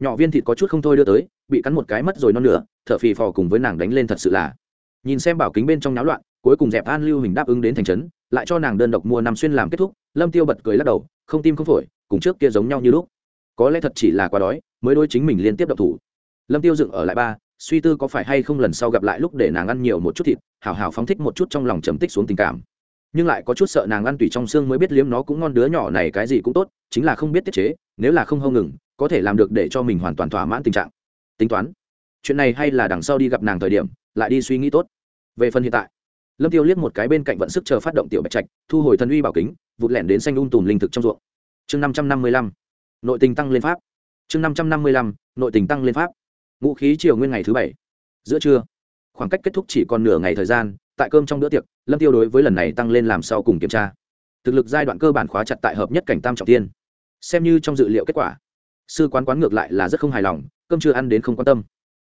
nhỏ viên thịt có chút không thôi đưa tới, bị cắn một cái mất rồi non nửa thợ phì phò cùng với nàng đánh lên thật sự là. Nhìn xem bảo kính bên trong náo loạn, cuối cùng dẹp an lưu hình đáp ứng đến thành trấn, lại cho nàng đơn độc mua năm xuyên làm kết thúc, lâm tiêu bật cười lắc đầu, không tim không phổi, cùng trước kia giống nhau như lúc. Có lẽ thật chỉ là quá đói, mới đôi chính mình liên tiếp độc thủ. Lâm tiêu dựng ở lại ba, suy tư có phải hay không lần sau gặp lại lúc để nàng ăn nhiều một chút thịt hào hào phóng thích một chút trong lòng trầm tích xuống tình cảm. Nhưng lại có chút sợ nàng ăn tùy trong xương mới biết liếm nó cũng ngon đứa nhỏ này cái gì cũng tốt, chính là không biết tiết chế, nếu là không hâu ngừng có thể làm được để cho mình hoàn toàn thỏa mãn tình trạng. Tính toán. Chuyện này hay là đằng sau đi gặp nàng thời điểm, lại đi suy nghĩ tốt. Về phần hiện tại, lâm tiêu liếc một cái bên cạnh vận sức chờ phát động tiểu bạch trạch, thu hồi thần uy bảo kính, vụt lẻn đến xanh un tùm linh thực trong ruộng. Chương năm trăm năm mươi lăm, nội tình tăng lên pháp. Chương năm trăm năm mươi lăm, nội tình tăng lên pháp. Ngũ khí chiều nguyên ngày thứ bảy. Giữa trưa, khoảng cách kết thúc chỉ còn nửa ngày thời gian, tại cơm trong bữa tiệc, lâm tiêu đối với lần này tăng lên làm sau cùng kiểm tra. Thực lực giai đoạn cơ bản khóa chặt tại hợp nhất cảnh tam trọng tiên xem như trong dự liệu kết quả sư quán quán ngược lại là rất không hài lòng, cơm chưa ăn đến không quan tâm.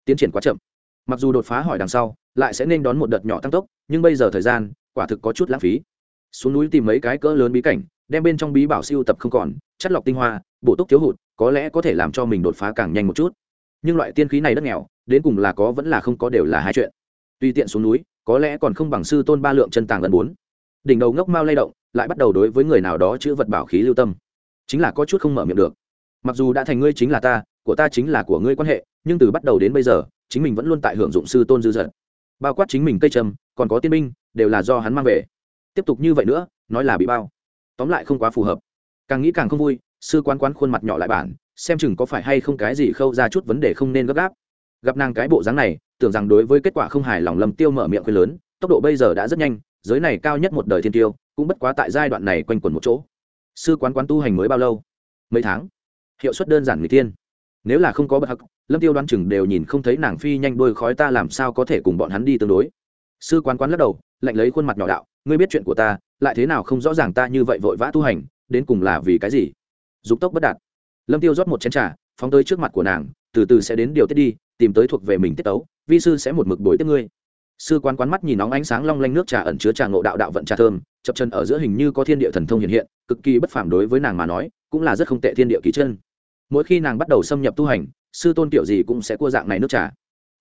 Tiến triển quá chậm. Mặc dù đột phá hỏi đằng sau, lại sẽ nên đón một đợt nhỏ tăng tốc, nhưng bây giờ thời gian, quả thực có chút lãng phí. Xuống núi tìm mấy cái cỡ lớn bí cảnh, đem bên trong bí bảo siêu tập không còn, chất lọc tinh hoa, bổ túc thiếu hụt, có lẽ có thể làm cho mình đột phá càng nhanh một chút. Nhưng loại tiên khí này đất nghèo, đến cùng là có vẫn là không có đều là hai chuyện. Tuy tiện xuống núi, có lẽ còn không bằng sư tôn ba lượng chân tàng lần bốn. Đỉnh đầu ngốc mau lay động, lại bắt đầu đối với người nào đó chữ vật bảo khí lưu tâm. Chính là có chút không mở miệng được mặc dù đã thành ngươi chính là ta, của ta chính là của ngươi quan hệ, nhưng từ bắt đầu đến bây giờ, chính mình vẫn luôn tại hưởng dụng sư tôn dư dật. Bao quát chính mình cây trầm, còn có tiên binh, đều là do hắn mang về. Tiếp tục như vậy nữa, nói là bị bao. Tóm lại không quá phù hợp. Càng nghĩ càng không vui, sư quán quán khuôn mặt nhỏ lại bản, xem chừng có phải hay không cái gì khâu ra chút vấn đề không nên gấp gáp. Gặp nàng cái bộ dáng này, tưởng rằng đối với kết quả không hài lòng lâm tiêu mở miệng khuyên lớn, tốc độ bây giờ đã rất nhanh, giới này cao nhất một đời thiên tiêu, cũng bất quá tại giai đoạn này quanh quẩn một chỗ. Sư quán quán tu hành mới bao lâu? Mấy tháng hiệu suất đơn giản người tiên nếu là không có bậc hắc, lâm tiêu đoán chừng đều nhìn không thấy nàng phi nhanh đôi khói ta làm sao có thể cùng bọn hắn đi tương đối. Sư quán quán lắc đầu, lạnh lấy khuôn mặt nhỏ đạo, ngươi biết chuyện của ta, lại thế nào không rõ ràng ta như vậy vội vã tu hành, đến cùng là vì cái gì? Dục tốc bất đạt. Lâm tiêu rót một chén trà, phóng tới trước mặt của nàng, từ từ sẽ đến điều tiết đi, tìm tới thuộc về mình tiết tấu, vi sư sẽ một mực bồi tiếp ngươi. Sư quán quán mắt nhìn nóng ánh sáng long lanh nước trà ẩn chứa trà ngộ đạo đạo vận trà thơm, chập chân ở giữa hình như có thiên địa thần thông hiện hiện, cực kỳ bất phàm đối với nàng mà nói, cũng là rất không tệ thiên địa kỳ chân mỗi khi nàng bắt đầu xâm nhập tu hành, sư tôn kiểu gì cũng sẽ cua dạng này nước trà.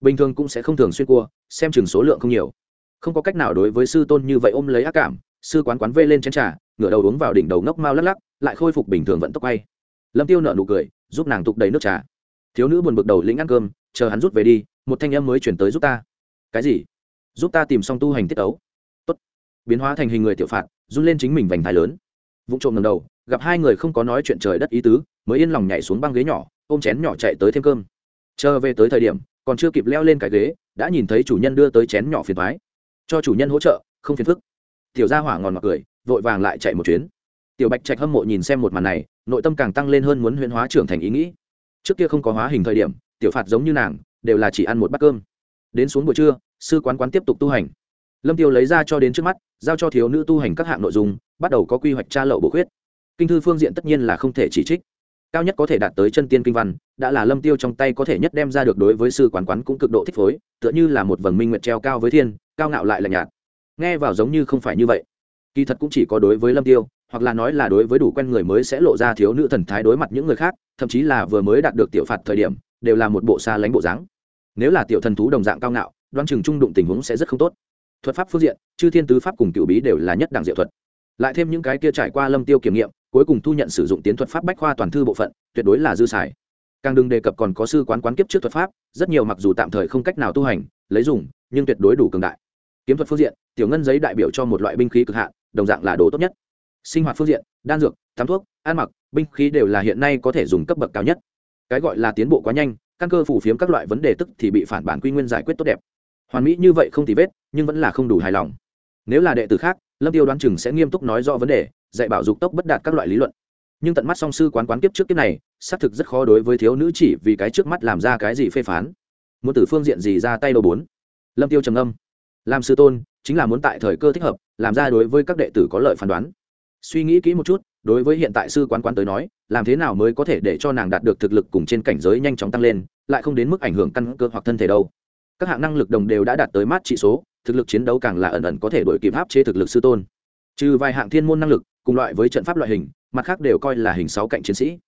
Bình thường cũng sẽ không thường xuyên cua, xem chừng số lượng không nhiều. Không có cách nào đối với sư tôn như vậy ôm lấy ác cảm, sư quán quán vê lên chén trà, ngửa đầu uống vào đỉnh đầu ngốc mau lắc lắc, lại khôi phục bình thường vận tốc quay. Lâm tiêu nợ nụ cười, giúp nàng tục đầy nước trà. Thiếu nữ buồn bực đầu lĩnh ăn cơm, chờ hắn rút về đi, một thanh âm mới chuyển tới giúp ta. Cái gì? Giúp ta tìm xong tu hành tiết ấu tốt. Biến hóa thành hình người tiểu phạt, run lên chính mình vành thái lớn. Vụ trộm ngầm đầu, gặp hai người không có nói chuyện trời đất ý tứ mới yên lòng nhảy xuống băng ghế nhỏ, ôm chén nhỏ chạy tới thêm cơm. Chờ về tới thời điểm, còn chưa kịp leo lên cái ghế, đã nhìn thấy chủ nhân đưa tới chén nhỏ phiền thoái cho chủ nhân hỗ trợ, không phiền phức. Tiểu gia hỏa ngòn mặc cười, vội vàng lại chạy một chuyến. Tiểu bạch trạch hâm mộ nhìn xem một màn này, nội tâm càng tăng lên hơn muốn huyễn hóa trưởng thành ý nghĩ. Trước kia không có hóa hình thời điểm, tiểu phạt giống như nàng, đều là chỉ ăn một bát cơm. Đến xuống buổi trưa, sư quán quán tiếp tục tu hành. Lâm tiêu lấy ra cho đến trước mắt, giao cho thiếu nữ tu hành các hạng nội dung, bắt đầu có quy hoạch tra lậu bổ khuyết. Kinh thư phương diện tất nhiên là không thể chỉ trích cao nhất có thể đạt tới chân tiên kinh văn, đã là lâm tiêu trong tay có thể nhất đem ra được đối với sư quán quán cũng cực độ thích phối, tựa như là một vầng minh nguyệt treo cao với thiên, cao ngạo lại là nhạt. Nghe vào giống như không phải như vậy. Kỳ thật cũng chỉ có đối với lâm tiêu, hoặc là nói là đối với đủ quen người mới sẽ lộ ra thiếu nữ thần thái đối mặt những người khác, thậm chí là vừa mới đạt được tiểu phạt thời điểm, đều là một bộ xa lánh bộ dáng. Nếu là tiểu thần thú đồng dạng cao ngạo đoan chừng trung đụng tình huống sẽ rất không tốt. Thuật pháp phương diện, chư thiên tứ pháp cùng cựu bí đều là nhất đẳng diệu thuật. Lại thêm những cái kia trải qua lâm tiêu kiểm nghiệm cuối cùng thu nhận sử dụng tiến thuật pháp bách khoa toàn thư bộ phận, tuyệt đối là dư xài. Càng đừng đề cập còn có sư quán quán kiếp trước thuật pháp, rất nhiều mặc dù tạm thời không cách nào tu hành, lấy dùng, nhưng tuyệt đối đủ cường đại. Kiếm thuật phương diện, tiểu ngân giấy đại biểu cho một loại binh khí cực hạn, đồng dạng là đồ tốt nhất. Sinh hoạt phương diện, đan dược, tắm thuốc, ăn mặc, binh khí đều là hiện nay có thể dùng cấp bậc cao nhất. Cái gọi là tiến bộ quá nhanh, căn cơ phủ phiếm các loại vấn đề tức thì bị phản bản quy nguyên giải quyết tốt đẹp. Hoàn mỹ như vậy không thì vết, nhưng vẫn là không đủ hài lòng. Nếu là đệ tử khác, lâm tiêu đoán chừng sẽ nghiêm túc nói rõ vấn đề dạy bảo dục tốc bất đạt các loại lý luận. Nhưng tận mắt song sư quán quán kiếp trước kiếp này, xác thực rất khó đối với thiếu nữ chỉ vì cái trước mắt làm ra cái gì phê phán. Muốn từ phương diện gì ra tay đầu bốn? Lâm tiêu trầm âm làm sư tôn, chính là muốn tại thời cơ thích hợp, làm ra đối với các đệ tử có lợi phán đoán. Suy nghĩ kỹ một chút, đối với hiện tại sư quán quán tới nói, làm thế nào mới có thể để cho nàng đạt được thực lực cùng trên cảnh giới nhanh chóng tăng lên, lại không đến mức ảnh hưởng căn cơ hoặc thân thể đâu. Các hạng năng lực đồng đều đã đạt tới mát trị số, thực lực chiến đấu càng là ẩn ẩn có thể đổi kịp áp chế thực lực sư tôn. Trừ vài hạng thiên môn năng lực cùng loại với trận pháp loại hình, mặt khác đều coi là hình sáu cạnh chiến sĩ.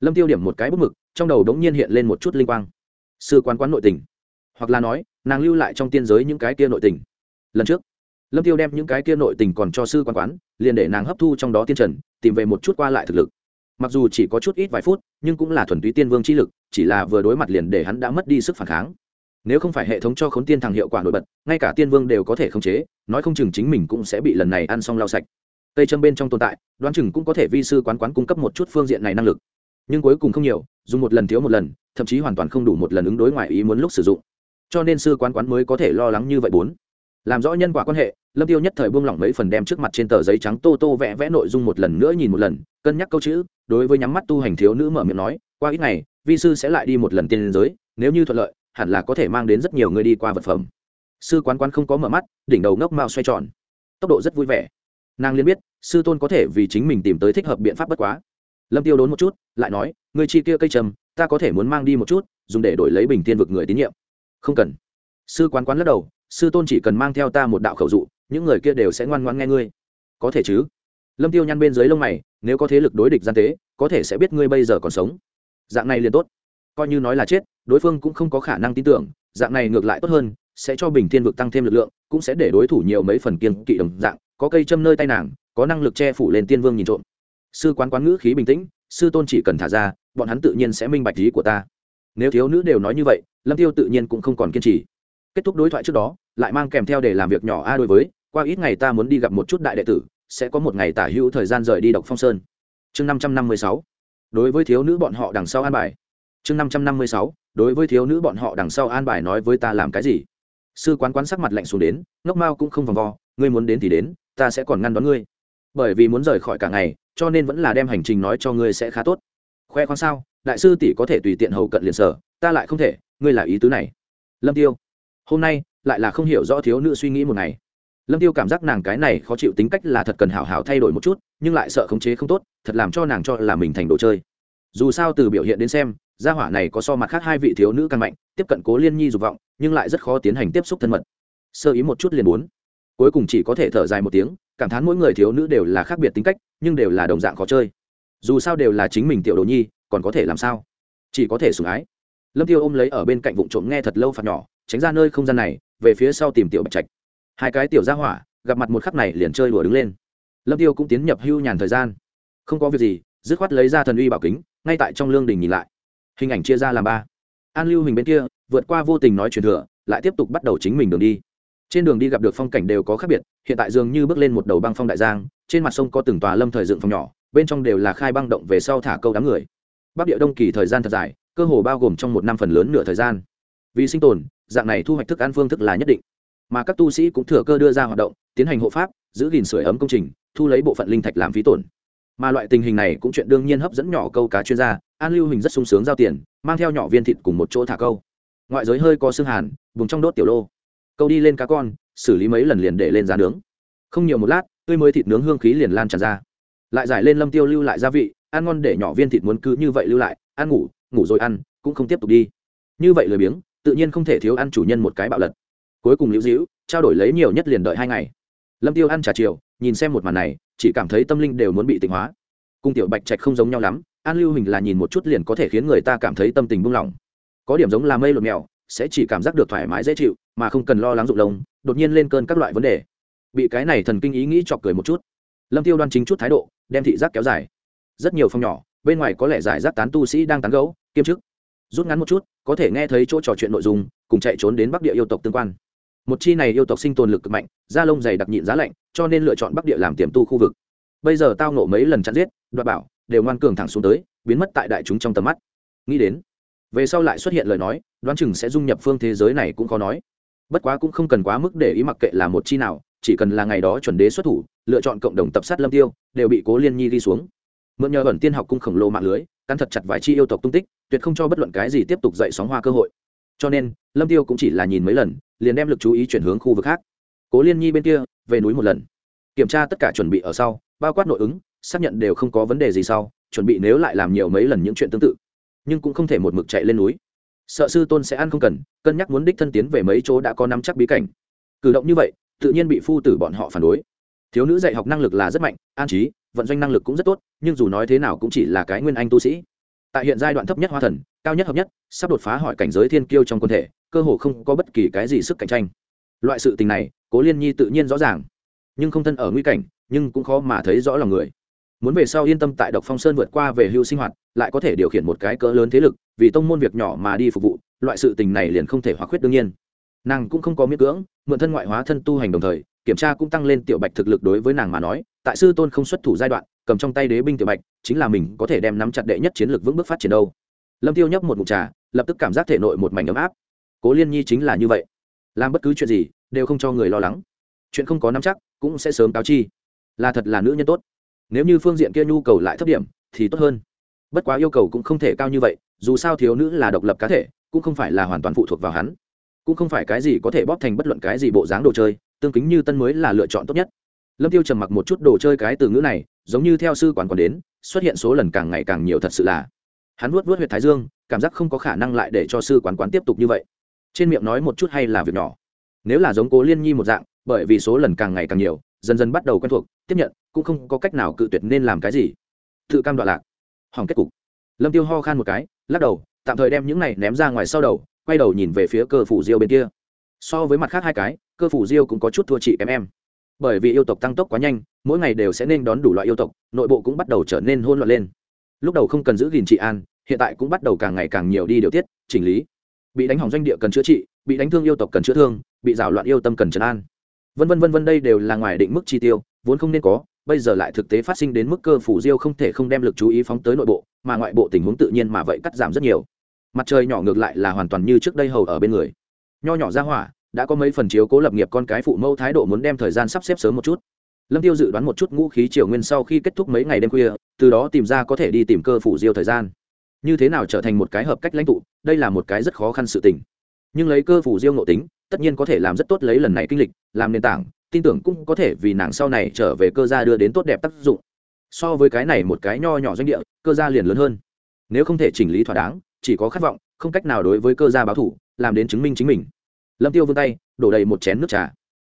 Lâm tiêu điểm một cái bút mực, trong đầu đống nhiên hiện lên một chút linh quang. Sư quán quán nội tình. Hoặc là nói, nàng lưu lại trong tiên giới những cái kia nội tình. Lần trước, lâm tiêu đem những cái kia nội tình còn cho sư quán quán, liền để nàng hấp thu trong đó tiên trần, tìm về một chút qua lại thực lực. Mặc dù chỉ có chút ít vài phút, nhưng cũng là thuần túy tiên vương chi lực, chỉ là vừa đối mặt liền để hắn đã mất đi sức phản kháng. Nếu không phải hệ thống cho khốn tiên thằng hiệu quả nổi bật, ngay cả tiên vương đều có thể khống chế, nói không chừng chính mình cũng sẽ bị lần này ăn xong lau sạch tây châm bên trong tồn tại, đoán chừng cũng có thể vi sư quán quán cung cấp một chút phương diện này năng lực. Nhưng cuối cùng không nhiều, dùng một lần thiếu một lần, thậm chí hoàn toàn không đủ một lần ứng đối ngoài ý muốn lúc sử dụng. Cho nên sư quán quán mới có thể lo lắng như vậy bốn. Làm rõ nhân quả quan hệ, lâm tiêu nhất thời buông lỏng mấy phần đem trước mặt trên tờ giấy trắng tô tô vẽ vẽ nội dung một lần nữa nhìn một lần, cân nhắc câu chữ, đối với nhắm mắt tu hành thiếu nữ mở miệng nói, qua ít ngày, vi sư sẽ lại đi một lần tiên giới, nếu như thuận lợi, hẳn là có thể mang đến rất nhiều người đi qua vật phẩm. Sư quán quán không có mở mắt, đỉnh đầu ngốc mao xoay tròn. Tốc độ rất vui vẻ nàng liên biết, sư tôn có thể vì chính mình tìm tới thích hợp biện pháp bất quá. Lâm tiêu đốn một chút, lại nói người chi kia cây trầm, ta có thể muốn mang đi một chút, dùng để đổi lấy bình thiên vực người tín nhiệm. Không cần. Sư quán quán lắc đầu, sư tôn chỉ cần mang theo ta một đạo khẩu dụ, những người kia đều sẽ ngoan ngoan nghe ngươi. Có thể chứ? Lâm tiêu nhăn bên dưới lông mày, nếu có thế lực đối địch gian tế, có thể sẽ biết ngươi bây giờ còn sống. Dạng này liền tốt. Coi như nói là chết, đối phương cũng không có khả năng tin tưởng, dạng này ngược lại tốt hơn, sẽ cho bình thiên vực tăng thêm lực lượng, cũng sẽ để đối thủ nhiều mấy phần kiên kỵ đồng dạng có cây châm nơi tay nàng, có năng lực che phủ lên tiên vương nhìn trộm. Sư quán quán ngữ khí bình tĩnh, sư tôn chỉ cần thả ra, bọn hắn tự nhiên sẽ minh bạch ý của ta. Nếu thiếu nữ đều nói như vậy, lâm tiêu tự nhiên cũng không còn kiên trì. Kết thúc đối thoại trước đó, lại mang kèm theo để làm việc nhỏ a đối với, qua ít ngày ta muốn đi gặp một chút đại đệ tử, sẽ có một ngày tả hữu thời gian rời đi độc phong sơn. Chương năm trăm năm mươi sáu, đối với thiếu nữ bọn họ đằng sau an bài. Chương năm trăm năm mươi sáu, đối với thiếu nữ bọn họ đằng sau an bài nói với ta làm cái gì? Sư quán quán sắc mặt lạnh xuống đến, ngốc mao cũng không vòng vo, ngươi muốn đến thì đến ta sẽ còn ngăn đón ngươi. Bởi vì muốn rời khỏi cả ngày, cho nên vẫn là đem hành trình nói cho ngươi sẽ khá tốt. Khoe khoang sao, đại sư tỷ có thể tùy tiện hầu cận liền sở, ta lại không thể, ngươi là ý tứ này. Lâm tiêu, hôm nay lại là không hiểu rõ thiếu nữ suy nghĩ một ngày. Lâm tiêu cảm giác nàng cái này khó chịu tính cách là thật cần hảo hảo thay đổi một chút, nhưng lại sợ khống chế không tốt, thật làm cho nàng cho là mình thành đồ chơi. Dù sao từ biểu hiện đến xem, gia hỏa này có so mặt khác hai vị thiếu nữ căn mạnh, tiếp cận cố liên nhi dục vọng, nhưng lại rất khó tiến hành tiếp xúc thân mật. Sơ ý một chút liền muốn cuối cùng chỉ có thể thở dài một tiếng, cảm thán mỗi người thiếu nữ đều là khác biệt tính cách, nhưng đều là đồng dạng khó chơi. Dù sao đều là chính mình tiểu đồ nhi, còn có thể làm sao? Chỉ có thể sủng ái. Lâm tiêu ôm lấy ở bên cạnh vụ trộm nghe thật lâu phạt nhỏ, tránh ra nơi không gian này, về phía sau tìm tiểu bạch trạch. Hai cái tiểu gia hỏa, gặp mặt một khắc này liền chơi đùa đứng lên. Lâm tiêu cũng tiến nhập hưu nhàn thời gian. Không có việc gì, dứt khoát lấy ra thần uy bảo kính, ngay tại trong lương đình nhìn lại. Hình ảnh chia ra làm ba. An lưu hình bên kia, vượt qua vô tình nói truyền thừa, lại tiếp tục bắt đầu chính mình đường đi trên đường đi gặp được phong cảnh đều có khác biệt, hiện tại dường như bước lên một đầu băng phong đại giang, trên mặt sông có từng tòa lâm thời dựng phòng nhỏ, bên trong đều là khai băng động về sau thả câu đám người. Bắc địa đông kỳ thời gian thật dài, cơ hồ bao gồm trong một năm phần lớn nửa thời gian. Vì sinh tồn, dạng này thu hoạch thức ăn phương thức là nhất định. Mà các tu sĩ cũng thừa cơ đưa ra hoạt động, tiến hành hộ pháp, giữ gìn sửa ấm công trình, thu lấy bộ phận linh thạch làm phí tổn. Mà loại tình hình này cũng chuyện đương nhiên hấp dẫn nhỏ câu cá chuyên gia, an lưu hình rất sung sướng giao tiền, mang theo nhỏ viên thịt cùng một chỗ thả câu. Ngoại giới hơi có xương hàn, vùng trong đốt tiểu lô câu đi lên cá con, xử lý mấy lần liền để lên giá nướng. Không nhiều một lát, tươi mới thịt nướng hương khí liền lan tràn ra. Lại giải lên lâm tiêu lưu lại gia vị, ăn ngon để nhỏ viên thịt muốn cứ như vậy lưu lại, ăn ngủ ngủ rồi ăn, cũng không tiếp tục đi. Như vậy lười biếng, tự nhiên không thể thiếu ăn chủ nhân một cái bạo lật. Cuối cùng lưu dĩu trao đổi lấy nhiều nhất liền đợi hai ngày. Lâm tiêu ăn trà chiều, nhìn xem một màn này, chỉ cảm thấy tâm linh đều muốn bị tịnh hóa. Cung tiểu bạch trạch không giống nhau lắm, an lưu hình là nhìn một chút liền có thể khiến người ta cảm thấy tâm tình buông lỏng. Có điểm giống là mây lột mèo sẽ chỉ cảm giác được thoải mái dễ chịu, mà không cần lo lắng rụng lông, đột nhiên lên cơn các loại vấn đề. Bị cái này thần kinh ý nghĩ chọc cười một chút. Lâm tiêu đoan chính chút thái độ, đem thị giác kéo dài. Rất nhiều phòng nhỏ, bên ngoài có lẽ giải rác tán tu sĩ đang tán gấu kiêm chức. Rút ngắn một chút, có thể nghe thấy chỗ trò chuyện nội dung, cùng chạy trốn đến bắc địa yêu tộc tương quan. Một chi này yêu tộc sinh tồn lực cực mạnh, da lông dày đặc nhịn giá lạnh, cho nên lựa chọn bắc địa làm tiềm tu khu vực. Bây giờ tao nộ mấy lần chặn giết, đoạt bảo, đều ngoan cường thẳng xuống tới, biến mất tại đại chúng trong tầm mắt. Nghĩ đến về sau lại xuất hiện lời nói, đoán chừng sẽ dung nhập phương thế giới này cũng khó nói. Bất quá cũng không cần quá mức để ý mặc kệ là một chi nào, chỉ cần là ngày đó chuẩn đế xuất thủ, lựa chọn cộng đồng tập sát lâm tiêu, đều bị cố liên nhi đi xuống. Mượn nhờ ẩn tiên học cung khổng lồ mạng lưới, cắn thật chặt vài chi yêu tộc tung tích, tuyệt không cho bất luận cái gì tiếp tục dậy sóng hoa cơ hội. Cho nên, lâm tiêu cũng chỉ là nhìn mấy lần, liền đem lực chú ý chuyển hướng khu vực khác. Cố liên nhi bên kia, về núi một lần. Kiểm tra tất cả chuẩn bị ở sau, bao quát nội ứng, xác nhận đều không có vấn đề gì sau, chuẩn bị nếu lại làm nhiều mấy lần những chuyện tương tự nhưng cũng không thể một mực chạy lên núi. Sợ sư tôn sẽ ăn không cần, cân nhắc muốn đích thân tiến về mấy chỗ đã có nắm chắc bí cảnh. Cử động như vậy, tự nhiên bị phu tử bọn họ phản đối. Thiếu nữ dạy học năng lực là rất mạnh, an trí, vận doanh năng lực cũng rất tốt, nhưng dù nói thế nào cũng chỉ là cái nguyên anh tu sĩ. Tại hiện giai đoạn thấp nhất hoa thần, cao nhất hợp nhất, sắp đột phá hỏi cảnh giới thiên kiêu trong quân thể, cơ hồ không có bất kỳ cái gì sức cạnh tranh. Loại sự tình này, cố liên nhi tự nhiên rõ ràng. Nhưng không thân ở nguy cảnh, nhưng cũng khó mà thấy rõ lòng người muốn về sau yên tâm tại độc phong sơn vượt qua về hưu sinh hoạt, lại có thể điều khiển một cái cỡ lớn thế lực, vì tông môn việc nhỏ mà đi phục vụ, loại sự tình này liền không thể hóa khuyết đương nhiên. Nàng cũng không có miễn cưỡng, mượn thân ngoại hóa thân tu hành đồng thời, kiểm tra cũng tăng lên tiểu bạch thực lực đối với nàng mà nói, tại sư tôn không xuất thủ giai đoạn, cầm trong tay đế binh tiểu bạch, chính là mình có thể đem nắm chặt đệ nhất chiến lược vững bước phát triển đâu. Lâm tiêu nhấp một mụt trà, lập tức cảm giác thể nội một mảnh ấm áp. Cố liên nhi chính là như vậy. Làm bất cứ chuyện gì, đều không cho người lo lắng. Chuyện không có nắm chắc, cũng sẽ sớm cáo chi. Là thật là nữ nhân tốt nếu như phương diện kia nhu cầu lại thấp điểm, thì tốt hơn. Bất quá yêu cầu cũng không thể cao như vậy, dù sao thiếu nữ là độc lập cá thể, cũng không phải là hoàn toàn phụ thuộc vào hắn. Cũng không phải cái gì có thể bóp thành bất luận cái gì bộ dáng đồ chơi, tương kính như tân mới là lựa chọn tốt nhất. Lâm tiêu trầm mặc một chút đồ chơi cái từ ngữ này, giống như theo sư quản còn đến, xuất hiện số lần càng ngày càng nhiều thật sự là. Hắn nuốt nuốt huyệt thái dương, cảm giác không có khả năng lại để cho sư quán quán tiếp tục như vậy. Trên miệng nói một chút hay là việc nhỏ. Nếu là giống cố liên nhi một dạng, bởi vì số lần càng ngày càng nhiều, dần dần bắt đầu quen thuộc, tiếp nhận cũng không có cách nào cự tuyệt nên làm cái gì. Tự cam đoạn lạc. Hỏng kết cục. Lâm tiêu ho khan một cái, lắc đầu, tạm thời đem những này ném ra ngoài sau đầu, quay đầu nhìn về phía cơ phủ diêu bên kia. So với mặt khác hai cái, cơ phủ diêu cũng có chút thua chị kém em. Bởi vì yêu tộc tăng tốc quá nhanh, mỗi ngày đều sẽ nên đón đủ loại yêu tộc, nội bộ cũng bắt đầu trở nên hôn loạn lên. Lúc đầu không cần giữ gìn trị an, hiện tại cũng bắt đầu càng ngày càng nhiều đi điều tiết, chỉnh lý. Bị đánh hỏng doanh địa cần chữa trị, bị đánh thương yêu tộc cần chữa thương, bị rào loạn yêu tâm cần trấn an. Vân vân vân vân đây đều là ngoài định mức chi tiêu, vốn không nên có bây giờ lại thực tế phát sinh đến mức cơ phủ diêu không thể không đem lực chú ý phóng tới nội bộ, mà ngoại bộ tình huống tự nhiên mà vậy cắt giảm rất nhiều. Mặt trời nhỏ ngược lại là hoàn toàn như trước đây hầu ở bên người. Nho nhỏ ra hỏa, đã có mấy phần chiếu cố lập nghiệp con cái phụ mẫu thái độ muốn đem thời gian sắp xếp sớm một chút. Lâm tiêu dự đoán một chút ngũ khí triều nguyên sau khi kết thúc mấy ngày đêm khuya, từ đó tìm ra có thể đi tìm cơ phủ diêu thời gian. Như thế nào trở thành một cái hợp cách lãnh tụ, đây là một cái rất khó khăn sự tình. Nhưng lấy cơ phủ diêu ngộ tính, tất nhiên có thể làm rất tốt lấy lần này kinh lịch, làm nền tảng tin tưởng cũng có thể vì nàng sau này trở về cơ gia đưa đến tốt đẹp tác dụng. So với cái này một cái nho nhỏ doanh địa, cơ gia liền lớn hơn. Nếu không thể chỉnh lý thỏa đáng, chỉ có khát vọng, không cách nào đối với cơ gia báo thủ làm đến chứng minh chính mình. Lâm tiêu vươn tay, đổ đầy một chén nước trà.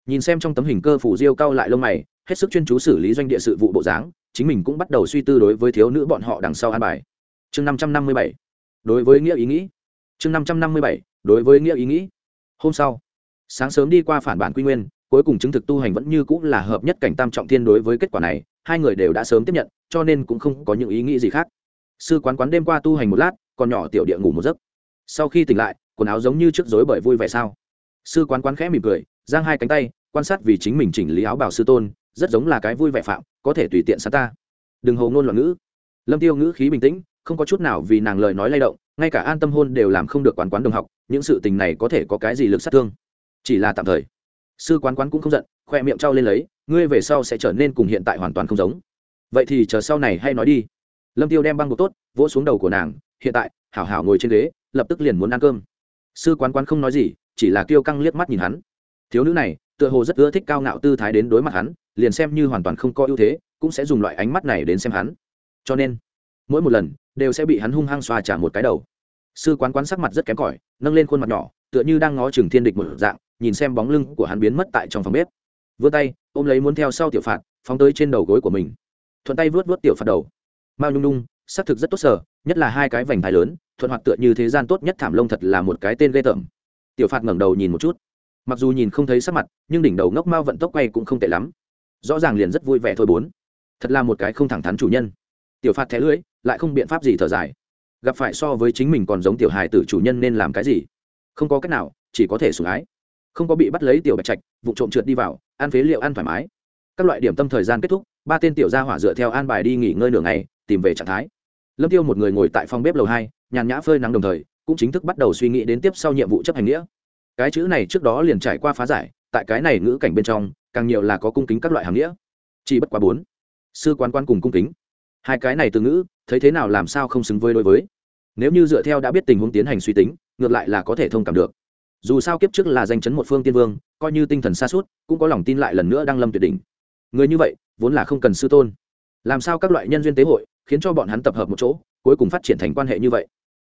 Nhìn xem trong tấm hình cơ phủ diêu cao lại lông mày, hết sức chuyên chú xử lý doanh địa sự vụ bộ dáng, chính mình cũng bắt đầu suy tư đối với thiếu nữ bọn họ đằng sau an bài. Chương năm trăm năm mươi bảy. Đối với nghĩa ý nghĩ. Chương năm trăm năm mươi bảy. Đối với nghĩa ý nghĩ. Hôm sau, sáng sớm đi qua phản bản quy nguyên cuối cùng chứng thực tu hành vẫn như cũng là hợp nhất cảnh tam trọng thiên đối với kết quả này, hai người đều đã sớm tiếp nhận, cho nên cũng không có những ý nghĩ gì khác. Sư quán quán đêm qua tu hành một lát, còn nhỏ tiểu địa ngủ một giấc. Sau khi tỉnh lại, quần áo giống như trước dối bởi vui vẻ sao? Sư quán quán khẽ mỉm cười, giang hai cánh tay, quan sát vì chính mình chỉnh lý áo bảo sư tôn, rất giống là cái vui vẻ phạm, có thể tùy tiện xa ta. Đừng hầu ngôn loạn ngữ. Lâm tiêu ngữ khí bình tĩnh, không có chút nào vì nàng lời nói lay động, ngay cả an tâm hôn đều làm không được quán quán đồng học, những sự tình này có thể có cái gì lực sát thương? Chỉ là tạm thời sư quán quán cũng không giận, khoe miệng trao lên lấy, ngươi về sau sẽ trở nên cùng hiện tại hoàn toàn không giống. Vậy thì chờ sau này hay nói đi. Lâm tiêu đem băng bột tốt, vỗ xuống đầu của nàng, hiện tại, hảo hảo ngồi trên ghế, lập tức liền muốn ăn cơm. Sư quán quán không nói gì, chỉ là kêu căng liếc mắt nhìn hắn. Thiếu nữ này, tựa hồ rất ưa thích cao ngạo tư thái đến đối mặt hắn, liền xem như hoàn toàn không có ưu thế, cũng sẽ dùng loại ánh mắt này đến xem hắn. Cho nên, mỗi một lần, đều sẽ bị hắn hung hăng xoa trả một cái đầu. Sư quán quán sắc mặt rất kém cỏi, nâng lên khuôn mặt nhỏ, tựa như đang ngó chừng thiên địch một dạng nhìn xem bóng lưng của hắn biến mất tại trong phòng bếp. Vươn tay, ôm lấy muốn theo sau tiểu phạt, phóng tới trên đầu gối của mình. Thuận tay vớt vớt tiểu phạt đầu. Mao nhung nhung, xác thực rất tốt sở, nhất là hai cái vành thái lớn, thuận hoạt tựa như thế gian tốt nhất thảm lông thật là một cái tên ghê tởm. Tiểu phạt ngẩng đầu nhìn một chút. Mặc dù nhìn không thấy sắc mặt, nhưng đỉnh đầu ngốc mao vận tốc quay cũng không tệ lắm. Rõ ràng liền rất vui vẻ thôi bốn. Thật là một cái không thẳng thắn chủ nhân. Tiểu phạt thẻ lưỡi, lại không biện pháp gì thở dài. Gặp phải so với chính mình còn giống tiểu hài tử chủ nhân nên làm cái gì? Không có cách nào, chỉ có thể sủng ái không có bị bắt lấy tiểu bạch trạch, vụ trộm trượt đi vào, ăn phế liệu ăn thoải mái. Các loại điểm tâm thời gian kết thúc, ba tên tiểu gia hỏa dựa theo an bài đi nghỉ ngơi nửa ngày, tìm về trạng thái. Lâm tiêu một người ngồi tại phòng bếp lầu hai, nhàn nhã phơi nắng đồng thời, cũng chính thức bắt đầu suy nghĩ đến tiếp sau nhiệm vụ chấp hành nghĩa. Cái chữ này trước đó liền trải qua phá giải, tại cái này ngữ cảnh bên trong, càng nhiều là có cung kính các loại hàng nghĩa. Chỉ bất quá bốn, sư quan quan cùng cung kính. Hai cái này từ ngữ, thấy thế nào làm sao không xứng với đối với. Nếu như dựa theo đã biết tình huống tiến hành suy tính, ngược lại là có thể thông cảm được dù sao kiếp trước là danh chấn một phương tiên vương, coi như tinh thần xa suốt, cũng có lòng tin lại lần nữa đang lâm tuyệt đỉnh. Người như vậy, vốn là không cần sư tôn. Làm sao các loại nhân duyên tế hội, khiến cho bọn hắn tập hợp một chỗ, cuối cùng phát triển thành quan hệ như vậy?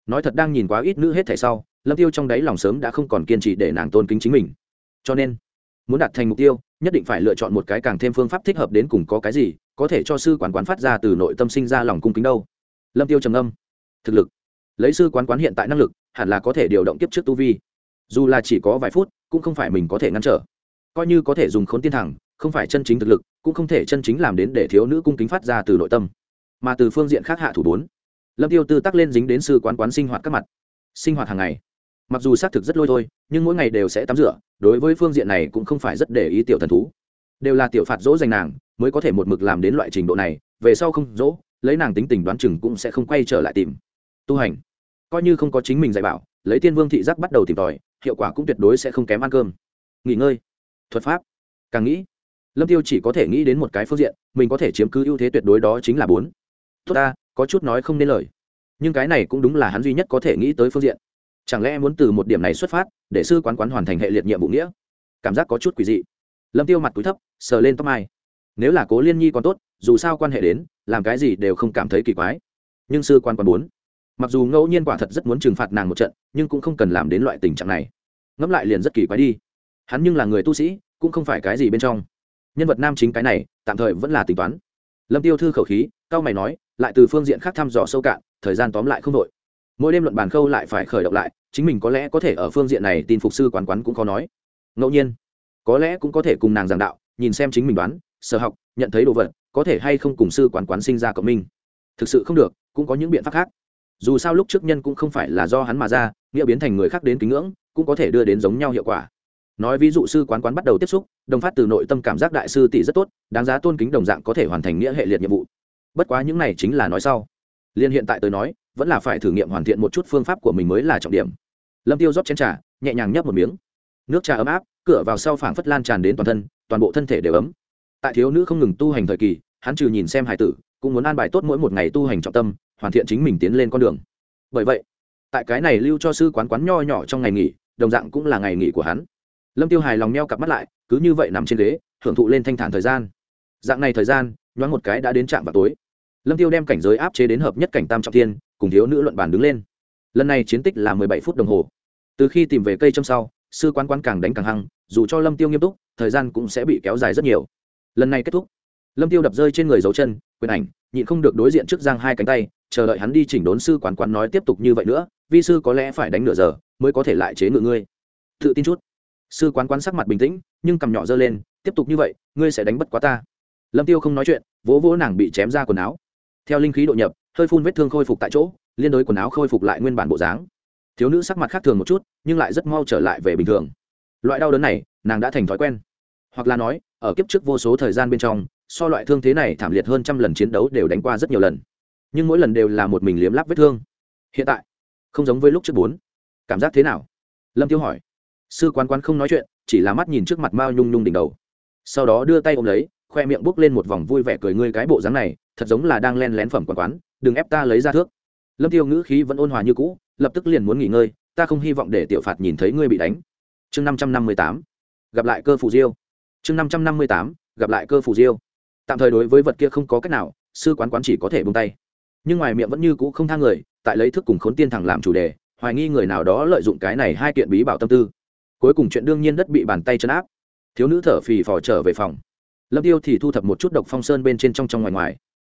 Nói thật đang nhìn quá ít nữ hết thảy sau, lâm tiêu trong đáy lòng sớm đã không còn kiên trì để nàng tôn kính chính mình. Cho nên, muốn đạt thành mục tiêu, nhất định phải lựa chọn một cái càng thêm phương pháp thích hợp đến cùng có cái gì, có thể cho sư quán quán phát ra từ nội tâm sinh ra lòng cung kính đâu. Lâm tiêu trầm âm thực lực. Lấy sư quán quán hiện tại năng lực, hẳn là có thể điều động tiếp trước tu vi dù là chỉ có vài phút, cũng không phải mình có thể ngăn trở. Coi như có thể dùng khốn tiên thẳng, không phải chân chính thực lực, cũng không thể chân chính làm đến để thiếu nữ cung kính phát ra từ nội tâm. Mà từ phương diện khác hạ thủ bốn. Lâm tiêu tư tắc lên dính đến sư quán quán sinh hoạt các mặt. Sinh hoạt hàng ngày. Mặc dù xác thực rất lôi thôi, nhưng mỗi ngày đều sẽ tắm rửa, đối với phương diện này cũng không phải rất để ý tiểu thần thú. Đều là tiểu phạt dỗ dành nàng, mới có thể một mực làm đến loại trình độ này, về sau không dỗ, lấy nàng tính tình đoán chừng cũng sẽ không quay trở lại tìm. Tu hành. Coi như không có chính mình dạy bảo, lấy tiên vương thị giác bắt đầu tìm tòi hiệu quả cũng tuyệt đối sẽ không kém ăn cơm. Nghỉ ngơi. Thuật pháp. Càng nghĩ, lâm tiêu chỉ có thể nghĩ đến một cái phương diện, mình có thể chiếm cứ ưu thế tuyệt đối đó chính là bốn. Tốt ta, có chút nói không nên lời. Nhưng cái này cũng đúng là hắn duy nhất có thể nghĩ tới phương diện. Chẳng lẽ muốn từ một điểm này xuất phát, để sư quán quán hoàn thành hệ liệt nhiệm vụ nghĩa? Cảm giác có chút quỷ dị. Lâm tiêu mặt túi thấp, sờ lên tóc mai. Nếu là cố liên nhi còn tốt, dù sao quan hệ đến, làm cái gì đều không cảm thấy kỳ quái. Nhưng sư quan quán muốn mặc dù ngẫu nhiên quả thật rất muốn trừng phạt nàng một trận, nhưng cũng không cần làm đến loại tình trạng này. Ngẫm lại liền rất kỳ quái đi. Hắn nhưng là người tu sĩ, cũng không phải cái gì bên trong. Nhân vật nam chính cái này, tạm thời vẫn là tính toán. Lâm tiêu thư khẩu khí, cao mày nói, lại từ phương diện khác thăm dò sâu cạn, thời gian tóm lại không đội mỗi đêm luận bàn khâu lại phải khởi động lại, chính mình có lẽ có thể ở phương diện này tin phục sư quán quán cũng khó nói. Ngẫu nhiên, có lẽ cũng có thể cùng nàng giảng đạo, nhìn xem chính mình đoán, sở học, nhận thấy đồ vật, có thể hay không cùng sư quán quán sinh ra cộng minh. Thực sự không được, cũng có những biện pháp khác dù sao lúc trước nhân cũng không phải là do hắn mà ra, nghĩa biến thành người khác đến kính ngưỡng, cũng có thể đưa đến giống nhau hiệu quả. Nói ví dụ sư quán quán bắt đầu tiếp xúc, đồng phát từ nội tâm cảm giác đại sư tỷ rất tốt, đáng giá tôn kính đồng dạng có thể hoàn thành nghĩa hệ liệt nhiệm vụ. Bất quá những này chính là nói sau. Liên hiện tại tôi nói, vẫn là phải thử nghiệm hoàn thiện một chút phương pháp của mình mới là trọng điểm. Lâm tiêu rót chén trà, nhẹ nhàng nhấp một miếng. Nước trà ấm áp, cửa vào sau phảng phất lan tràn đến toàn thân, toàn bộ thân thể đều ấm. Tại thiếu nữ không ngừng tu hành thời kỳ, hắn trừ nhìn xem hải tử, cũng muốn an bài tốt mỗi một ngày tu hành trọng tâm hoàn thiện chính mình tiến lên con đường. Bởi vậy, tại cái này lưu cho sư quán quán nho nhỏ trong ngày nghỉ, đồng dạng cũng là ngày nghỉ của hắn. Lâm tiêu hài lòng meo cặp mắt lại, cứ như vậy nằm trên ghế, hưởng thụ lên thanh thản thời gian. Dạng này thời gian, nhoáng một cái đã đến trạm vào tối. Lâm tiêu đem cảnh giới áp chế đến hợp nhất cảnh tam trọng thiên, cùng thiếu nữ luận bàn đứng lên. Lần này chiến tích là mười bảy phút đồng hồ. Từ khi tìm về cây trong sau, sư quán quán càng đánh càng hăng, dù cho lâm tiêu nghiêm túc, thời gian cũng sẽ bị kéo dài rất nhiều. Lần này kết thúc. Lâm tiêu đập rơi trên người dấu chân, quyền ảnh, nhịn không được đối diện trước giang hai cánh tay chờ đợi hắn đi chỉnh đốn sư quán quán nói tiếp tục như vậy nữa, vi sư có lẽ phải đánh nửa giờ mới có thể lại chế ngự ngươi. Tự tin chút. Sư quán quán sắc mặt bình tĩnh, nhưng cầm nhỏ giơ lên, tiếp tục như vậy, ngươi sẽ đánh bất quá ta. Lâm tiêu không nói chuyện, vỗ vỗ nàng bị chém ra quần áo. Theo linh khí độ nhập, hơi phun vết thương khôi phục tại chỗ, liên đối quần áo khôi phục lại nguyên bản bộ dáng. Thiếu nữ sắc mặt khác thường một chút, nhưng lại rất mau trở lại về bình thường. Loại đau đớn này, nàng đã thành thói quen. Hoặc là nói, ở kiếp trước vô số thời gian bên trong, so loại thương thế này thảm liệt hơn trăm lần chiến đấu đều đánh qua rất nhiều lần nhưng mỗi lần đều là một mình liếm lắp vết thương. Hiện tại, không giống với lúc trước bốn. Cảm giác thế nào? Lâm tiêu hỏi. Sư quán quán không nói chuyện, chỉ là mắt nhìn trước mặt mao nhung nhung đỉnh đầu. Sau đó đưa tay ôm lấy, khoe miệng bốc lên một vòng vui vẻ cười ngươi cái bộ dáng này, thật giống là đang len lén phẩm quán quán, đừng ép ta lấy ra thước. Lâm tiêu ngữ khí vẫn ôn hòa như cũ, lập tức liền muốn nghỉ ngơi, ta không hy vọng để tiểu phạt nhìn thấy ngươi bị đánh. Chương năm trăm năm mươi tám. Gặp lại cơ phù diêu. Chương năm trăm năm mươi tám. Gặp lại cơ phù diêu. Tạm thời đối với vật kia không có cách nào, sư quán quán chỉ có thể buông tay nhưng ngoài miệng vẫn như cũ không thang người, tại lấy thức cùng khốn tiên thẳng làm chủ đề, hoài nghi người nào đó lợi dụng cái này hai kiện bí bảo tâm tư. Cuối cùng chuyện đương nhiên đất bị bàn tay chấn áp. Thiếu nữ thở phì phò trở về phòng. Lâm tiêu thì thu thập một chút độc phong sơn bên trên trong trong ngoài ngoài.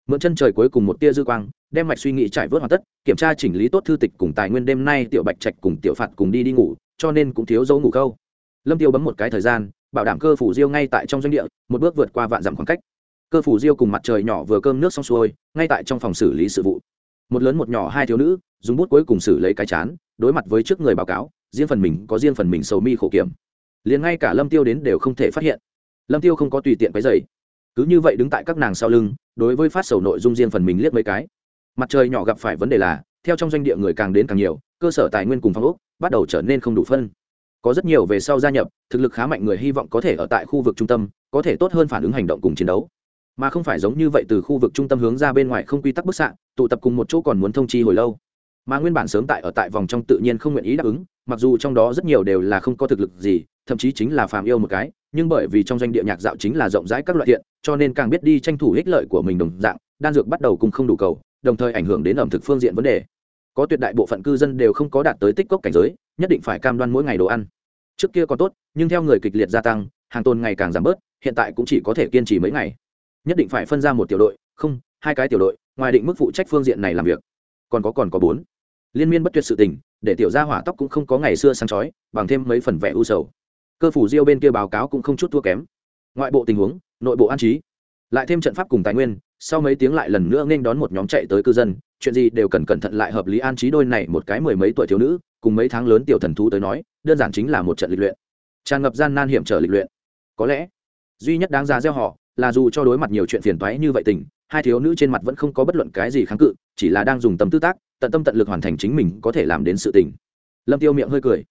Mượn chân trời cuối cùng một tia dư quang, đem mạch suy nghĩ trải vớt hoàn tất, kiểm tra chỉnh lý tốt thư tịch cùng tài nguyên đêm nay tiểu bạch trạch cùng tiểu phạt cùng đi đi ngủ, cho nên cũng thiếu dấu ngủ câu. Lâm tiêu bấm một cái thời gian, bảo đảm cơ phủ diêu ngay tại trong doanh địa, một bước vượt qua vạn dặm khoảng cách cơ phủ diêu cùng mặt trời nhỏ vừa cơm nước xong xuôi, ngay tại trong phòng xử lý sự vụ. Một lớn một nhỏ hai thiếu nữ, dùng bút cuối cùng xử lấy cái chán, đối mặt với trước người báo cáo, riêng phần mình có riêng phần mình sầu mi khổ kiểm. Liền ngay cả lâm tiêu đến đều không thể phát hiện. Lâm tiêu không có tùy tiện cái giày cứ như vậy đứng tại các nàng sau lưng, đối với phát sầu nội dung riêng phần mình liếc mấy cái. Mặt trời nhỏ gặp phải vấn đề là, theo trong doanh địa người càng đến càng nhiều, cơ sở tài nguyên cùng phong ốc bắt đầu trở nên không đủ phân. Có rất nhiều về sau gia nhập, thực lực khá mạnh người hy vọng có thể ở tại khu vực trung tâm, có thể tốt hơn phản ứng hành động cùng chiến đấu mà không phải giống như vậy từ khu vực trung tâm hướng ra bên ngoài không quy tắc bức xạ, tụ tập cùng một chỗ còn muốn thông chi hồi lâu. Mà nguyên bản sớm tại ở tại vòng trong tự nhiên không nguyện ý đáp ứng, mặc dù trong đó rất nhiều đều là không có thực lực gì, thậm chí chính là phàm yêu một cái, nhưng bởi vì trong doanh địa nhạc dạo chính là rộng rãi các loại thiện, cho nên càng biết đi tranh thủ ích lợi của mình đồng dạng, đan dược bắt đầu cùng không đủ cầu, đồng thời ảnh hưởng đến ẩm thực phương diện vấn đề. Có tuyệt đại bộ phận cư dân đều không có đạt tới tích cốc cảnh giới, nhất định phải cam đoan mỗi ngày đồ ăn. Trước kia còn tốt, nhưng theo người kịch liệt gia tăng, hàng tồn ngày càng giảm bớt, hiện tại cũng chỉ có thể kiên trì mấy ngày nhất định phải phân ra một tiểu đội, không, hai cái tiểu đội, ngoài định mức phụ trách phương diện này làm việc. Còn có còn có bốn. Liên miên bất tuyệt sự tình, để tiểu gia hỏa tóc cũng không có ngày xưa sáng chói, bằng thêm mấy phần vẻ u sầu. Cơ phủ diêu bên kia báo cáo cũng không chút thua kém. Ngoại bộ tình huống, nội bộ an trí. Lại thêm trận pháp cùng tài nguyên, sau mấy tiếng lại lần nữa nên đón một nhóm chạy tới cư dân, chuyện gì đều cần cẩn thận lại hợp lý an trí đôi này một cái mười mấy tuổi thiếu nữ, cùng mấy tháng lớn tiểu thần thú tới nói, đơn giản chính là một trận lịch luyện. Tràn ngập gian nan hiểm trở lịch luyện. Có lẽ, duy nhất đáng giá gieo họ là dù cho đối mặt nhiều chuyện phiền toái như vậy tình, hai thiếu nữ trên mặt vẫn không có bất luận cái gì kháng cự, chỉ là đang dùng tâm tư tác, tận tâm tận lực hoàn thành chính mình có thể làm đến sự tình. Lâm tiêu miệng hơi cười.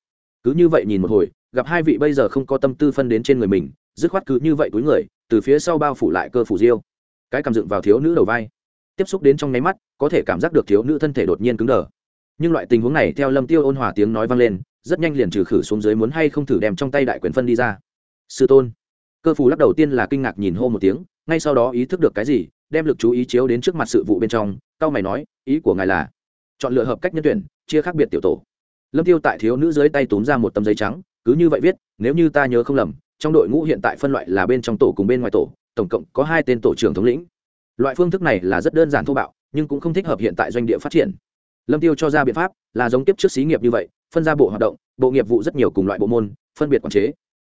Cứ như vậy nhìn một hồi, gặp hai vị bây giờ không có tâm tư phân đến trên người mình, dứt khoát cứ như vậy túi người, từ phía sau bao phủ lại cơ phủ diêu. Cái cầm dựng vào thiếu nữ đầu vai. Tiếp xúc đến trong nháy mắt, có thể cảm giác được thiếu nữ thân thể đột nhiên cứng đờ. Nhưng loại tình huống này theo lâm tiêu ôn hòa tiếng nói vang lên, rất nhanh liền trừ khử xuống dưới muốn hay không thử đem trong tay đại quyền phân đi ra. Sư tôn cơ phù lắc đầu tiên là kinh ngạc nhìn hô một tiếng, ngay sau đó ý thức được cái gì, đem lực chú ý chiếu đến trước mặt sự vụ bên trong, cao mày nói, ý của ngài là, chọn lựa hợp cách nhân tuyển, chia khác biệt tiểu tổ. Lâm tiêu tại thiếu nữ dưới tay túm ra một tấm giấy trắng, cứ như vậy viết, nếu như ta nhớ không lầm, trong đội ngũ hiện tại phân loại là bên trong tổ cùng bên ngoài tổ, tổng cộng có hai tên tổ trưởng thống lĩnh. Loại phương thức này là rất đơn giản thô bạo, nhưng cũng không thích hợp hiện tại doanh địa phát triển. Lâm tiêu cho ra biện pháp, là giống tiếp trước xí nghiệp như vậy, phân ra bộ hoạt động, bộ nghiệp vụ rất nhiều cùng loại bộ môn, phân biệt quản chế.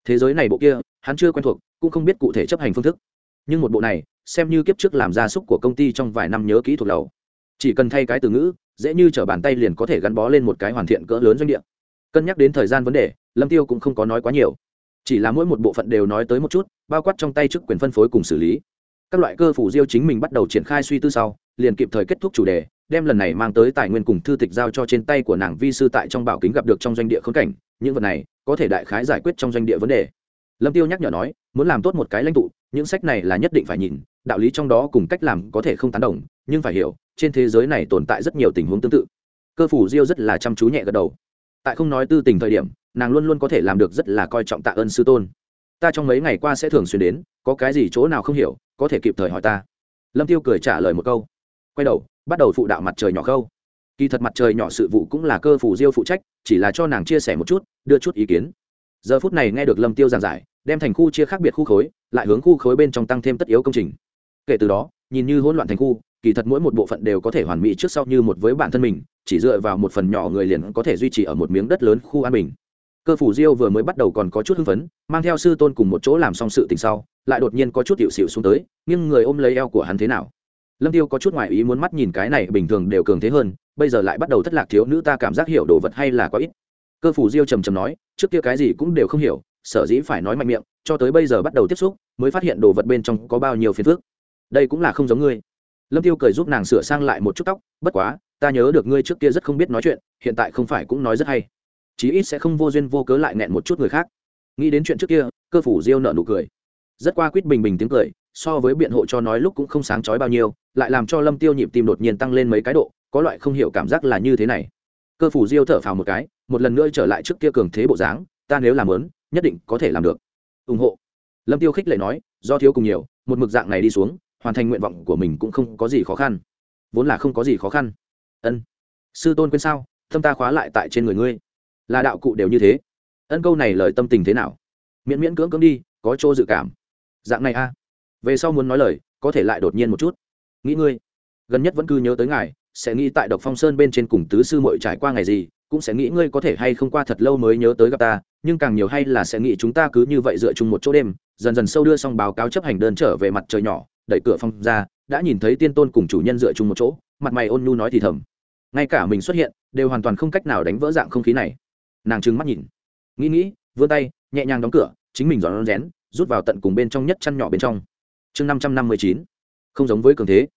Thế giới này bộ kia hắn chưa quen thuộc, cũng không biết cụ thể chấp hành phương thức. Nhưng một bộ này, xem như kiếp trước làm gia súc của công ty trong vài năm nhớ kỹ thuộc lầu. Chỉ cần thay cái từ ngữ, dễ như t r ở bàn tay liền có thể gắn bó lên một cái hoàn thiện cỡ lớn doanh địa. Cân nhắc đến thời gian vấn đề, lâm tiêu cũng không có nói quá nhiều. Chỉ là mỗi một bộ phận đều nói tới một chút, bao quát trong tay chức quyền phân phối cùng xử lý. Các loại cơ phủ diêu chính mình bắt đầu triển khai suy tư sau, liền kịp thời kết thúc chủ đề, đem lần này mang tới tài nguyên cùng thư tịch giao cho trên tay của nàng vi sư tại trong bảo kính gặp được trong doanh địa khốn cảnh. Những vật này, có thể đại khái giải quyết trong doanh địa vấn đề lâm tiêu nhắc nhở nói, muốn làm tốt một cái lãnh tụ, những sách này là nhất định phải nhìn, đạo lý trong đó cùng cách làm có thể không tán đồng, nhưng phải hiểu, trên thế giới này tồn tại rất nhiều tình huống tương tự. Cơ phủ diêu rất là chăm chú nhẹ gật đầu. Tại không nói tư tình thời điểm, nàng luôn luôn có thể làm được rất là coi trọng tạ ơn sư tôn. Ta trong mấy ngày qua sẽ thường xuyên đến, có cái gì chỗ nào không hiểu, có thể kịp thời hỏi ta. Lâm tiêu cười trả lời một câu. Quay đầu, bắt đầu phụ đạo mặt trời nhỏ khâu. Kỳ thật mặt trời nhỏ sự vụ cũng là cơ phủ diêu phụ trách, chỉ là cho nàng chia sẻ một chút, đưa chút ý kiến. Giờ phút này nghe được lâm tiêu giảng giải đem thành khu chia khác biệt khu khối, lại hướng khu khối bên trong tăng thêm tất yếu công trình. Kể từ đó, nhìn như hỗn loạn thành khu, kỳ thật mỗi một bộ phận đều có thể hoàn mỹ trước sau như một với bản thân mình, chỉ dựa vào một phần nhỏ người liền có thể duy trì ở một miếng đất lớn khu an bình. Cơ phủ diêu vừa mới bắt đầu còn có chút hưng phấn, mang theo sư tôn cùng một chỗ làm xong sự tình sau, lại đột nhiên có chút hiệu xịu xuống tới nhưng người ôm lấy eo của hắn thế nào. Lâm tiêu có chút ngoại ý muốn mắt nhìn cái này bình thường đều cường thế hơn, bây giờ lại bắt đầu thất lạc thiếu nữ ta cảm giác hiểu đồ vật hay là có ít. Cơ phủ diêu trầm trầm nói, trước kia cái gì cũng đều không hiểu sở dĩ phải nói mạnh miệng, cho tới bây giờ bắt đầu tiếp xúc, mới phát hiện đồ vật bên trong có bao nhiêu phiền phức. Đây cũng là không giống ngươi. Lâm tiêu cười giúp nàng sửa sang lại một chút tóc, bất quá, ta nhớ được ngươi trước kia rất không biết nói chuyện, hiện tại không phải cũng nói rất hay. Chí ít sẽ không vô duyên vô cớ lại nghẹn một chút người khác. Nghĩ đến chuyện trước kia, cơ phủ diêu nợ nụ cười. Rất qua quýt bình bình tiếng cười, so với biện hộ cho nói lúc cũng không sáng chói bao nhiêu, lại làm cho lâm tiêu nhịp tim đột nhiên tăng lên mấy cái độ, có loại không hiểu cảm giác là như thế này. Cơ phủ diêu thở phào một cái, một lần nữa trở lại trước kia cường thế bộ dáng, ta nếu làm lớn nhất định có thể làm được. Ủng hộ. Lâm tiêu khích lệ nói, do thiếu cùng nhiều, một mực dạng này đi xuống, hoàn thành nguyện vọng của mình cũng không có gì khó khăn. Vốn là không có gì khó khăn. Ân. Sư tôn quên sao, Tâm ta khóa lại tại trên người ngươi. Là đạo cụ đều như thế. Ân câu này lời tâm tình thế nào? Miễn miễn cưỡng cưỡng đi, có chỗ dự cảm. Dạng này a. Về sau muốn nói lời, có thể lại đột nhiên một chút. Nghĩ ngươi, gần nhất vẫn cứ nhớ tới ngài, sẽ nghĩ tại độc phong sơn bên trên cùng tứ sư mội trải qua ngày gì, cũng sẽ nghĩ ngươi có thể hay không qua thật lâu mới nhớ tới gặp ta nhưng càng nhiều hay là sẽ nghĩ chúng ta cứ như vậy dựa chung một chỗ đêm, dần dần sâu đưa xong báo cáo chấp hành đơn trở về mặt trời nhỏ, đẩy cửa phong ra, đã nhìn thấy tiên tôn cùng chủ nhân dựa chung một chỗ, mặt mày ôn nhu nói thì thầm. Ngay cả mình xuất hiện, đều hoàn toàn không cách nào đánh vỡ dạng không khí này. Nàng trừng mắt nhìn. Nghĩ nghĩ, vươn tay, nhẹ nhàng đóng cửa, chính mình dọn rén, rút vào tận cùng bên trong nhất chăn nhỏ bên trong. Chương năm trăm năm mươi chín. Không giống với cường thế.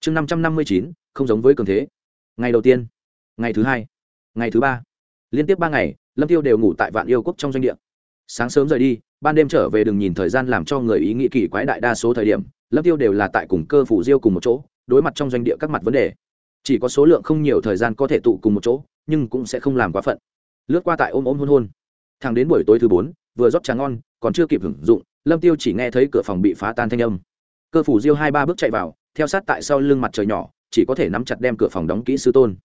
Chương năm trăm năm mươi chín, không giống với cường thế. Ngày đầu tiên. Ngày thứ hai. Ngày thứ ba. Liên tiếp ba ngày lâm tiêu đều ngủ tại vạn yêu quốc trong doanh địa. Sáng sớm rời đi, ban đêm trở về đừng nhìn thời gian làm cho người ý nghĩ kỳ quái đại đa số thời điểm, lâm tiêu đều là tại cùng cơ phủ diêu cùng một chỗ, đối mặt trong doanh địa các mặt vấn đề. Chỉ có số lượng không nhiều thời gian có thể tụ cùng một chỗ, nhưng cũng sẽ không làm quá phận. Lướt qua tại ôm ôm hôn hôn. Thằng đến buổi tối thứ bốn, vừa rót trà ngon, còn chưa kịp hưởng dụng, lâm tiêu chỉ nghe thấy cửa phòng bị phá tan thanh âm. Cơ phủ diêu hai ba bước chạy vào, theo sát tại sau lưng mặt trời nhỏ, chỉ có thể nắm chặt đem cửa phòng đóng kỹ sư tôn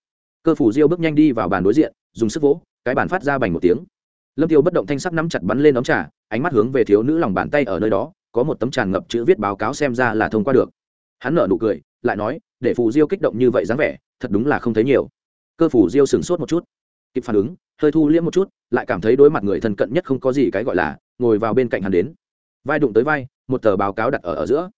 cơ phủ diêu bước nhanh đi vào bàn đối diện, dùng sức vỗ, cái bàn phát ra bành một tiếng. Lâm tiêu bất động thanh sắc nắm chặt bắn lên đóng trà, ánh mắt hướng về thiếu nữ lòng bàn tay ở nơi đó, có một tấm tràn ngập chữ viết báo cáo xem ra là thông qua được. Hắn nở nụ cười, lại nói, để phù diêu kích động như vậy dáng vẻ, thật đúng là không thấy nhiều. Cơ phủ diêu sửng sốt một chút, kịp phản ứng, hơi thu liễm một chút, lại cảm thấy đối mặt người thân cận nhất không có gì cái gọi là, ngồi vào bên cạnh hắn đến. Vai đụng tới vai, một tờ báo cáo đặt ở ở giữa.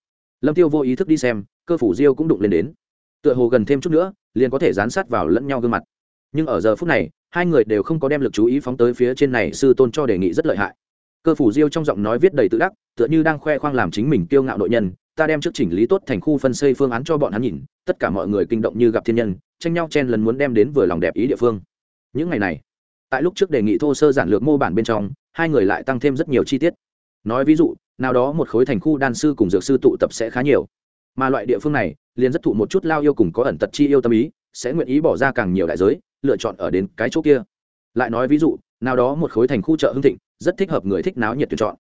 Lâm tiêu vô ý thức đi xem, cơ phủ diêu cũng đụng lên đến. Tựa hồ gần thêm chút nữa liền có thể dán sát vào lẫn nhau gương mặt. Nhưng ở giờ phút này, hai người đều không có đem lực chú ý phóng tới phía trên này, sư tôn cho đề nghị rất lợi hại. Cơ phủ diêu trong giọng nói viết đầy tự đắc, tựa như đang khoe khoang làm chính mình kiêu ngạo nội nhân, ta đem trước chỉnh lý tốt thành khu phân xây phương án cho bọn hắn nhìn, tất cả mọi người kinh động như gặp thiên nhân, tranh nhau chen lần muốn đem đến vừa lòng đẹp ý địa phương. Những ngày này, tại lúc trước đề nghị thô sơ giản lược mô bản bên trong, hai người lại tăng thêm rất nhiều chi tiết. Nói ví dụ, nào đó một khối thành khu đan sư cùng dược sư tụ tập sẽ khá nhiều. Mà loại địa phương này liền rất thụ một chút lao yêu cùng có ẩn tật chi yêu tâm ý, sẽ nguyện ý bỏ ra càng nhiều đại giới, lựa chọn ở đến cái chỗ kia. Lại nói ví dụ, nào đó một khối thành khu chợ hưng thịnh, rất thích hợp người thích náo nhiệt tuyển chọn.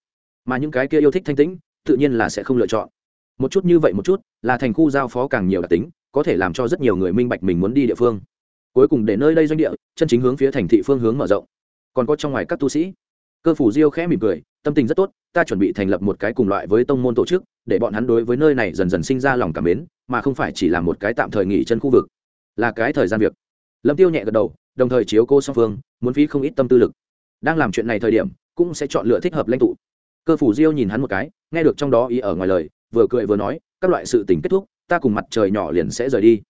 Mà những cái kia yêu thích thanh tĩnh, tự nhiên là sẽ không lựa chọn. Một chút như vậy một chút, là thành khu giao phó càng nhiều đặc tính, có thể làm cho rất nhiều người minh bạch mình muốn đi địa phương. Cuối cùng để nơi đây doanh địa, chân chính hướng phía thành thị phương hướng mở rộng. Còn có trong ngoài các tu sĩ. Cơ phủ diêu khẽ mỉm cười, tâm tình rất tốt, ta chuẩn bị thành lập một cái cùng loại với tông môn tổ chức, để bọn hắn đối với nơi này dần dần sinh ra lòng cảm mến mà không phải chỉ là một cái tạm thời nghỉ chân khu vực, là cái thời gian việc. Lâm tiêu nhẹ gật đầu, đồng thời chiếu cô song phương, muốn phí không ít tâm tư lực. Đang làm chuyện này thời điểm, cũng sẽ chọn lựa thích hợp lãnh tụ. Cơ phủ diêu nhìn hắn một cái, nghe được trong đó ý ở ngoài lời, vừa cười vừa nói, các loại sự tình kết thúc, ta cùng mặt trời nhỏ liền sẽ rời đi.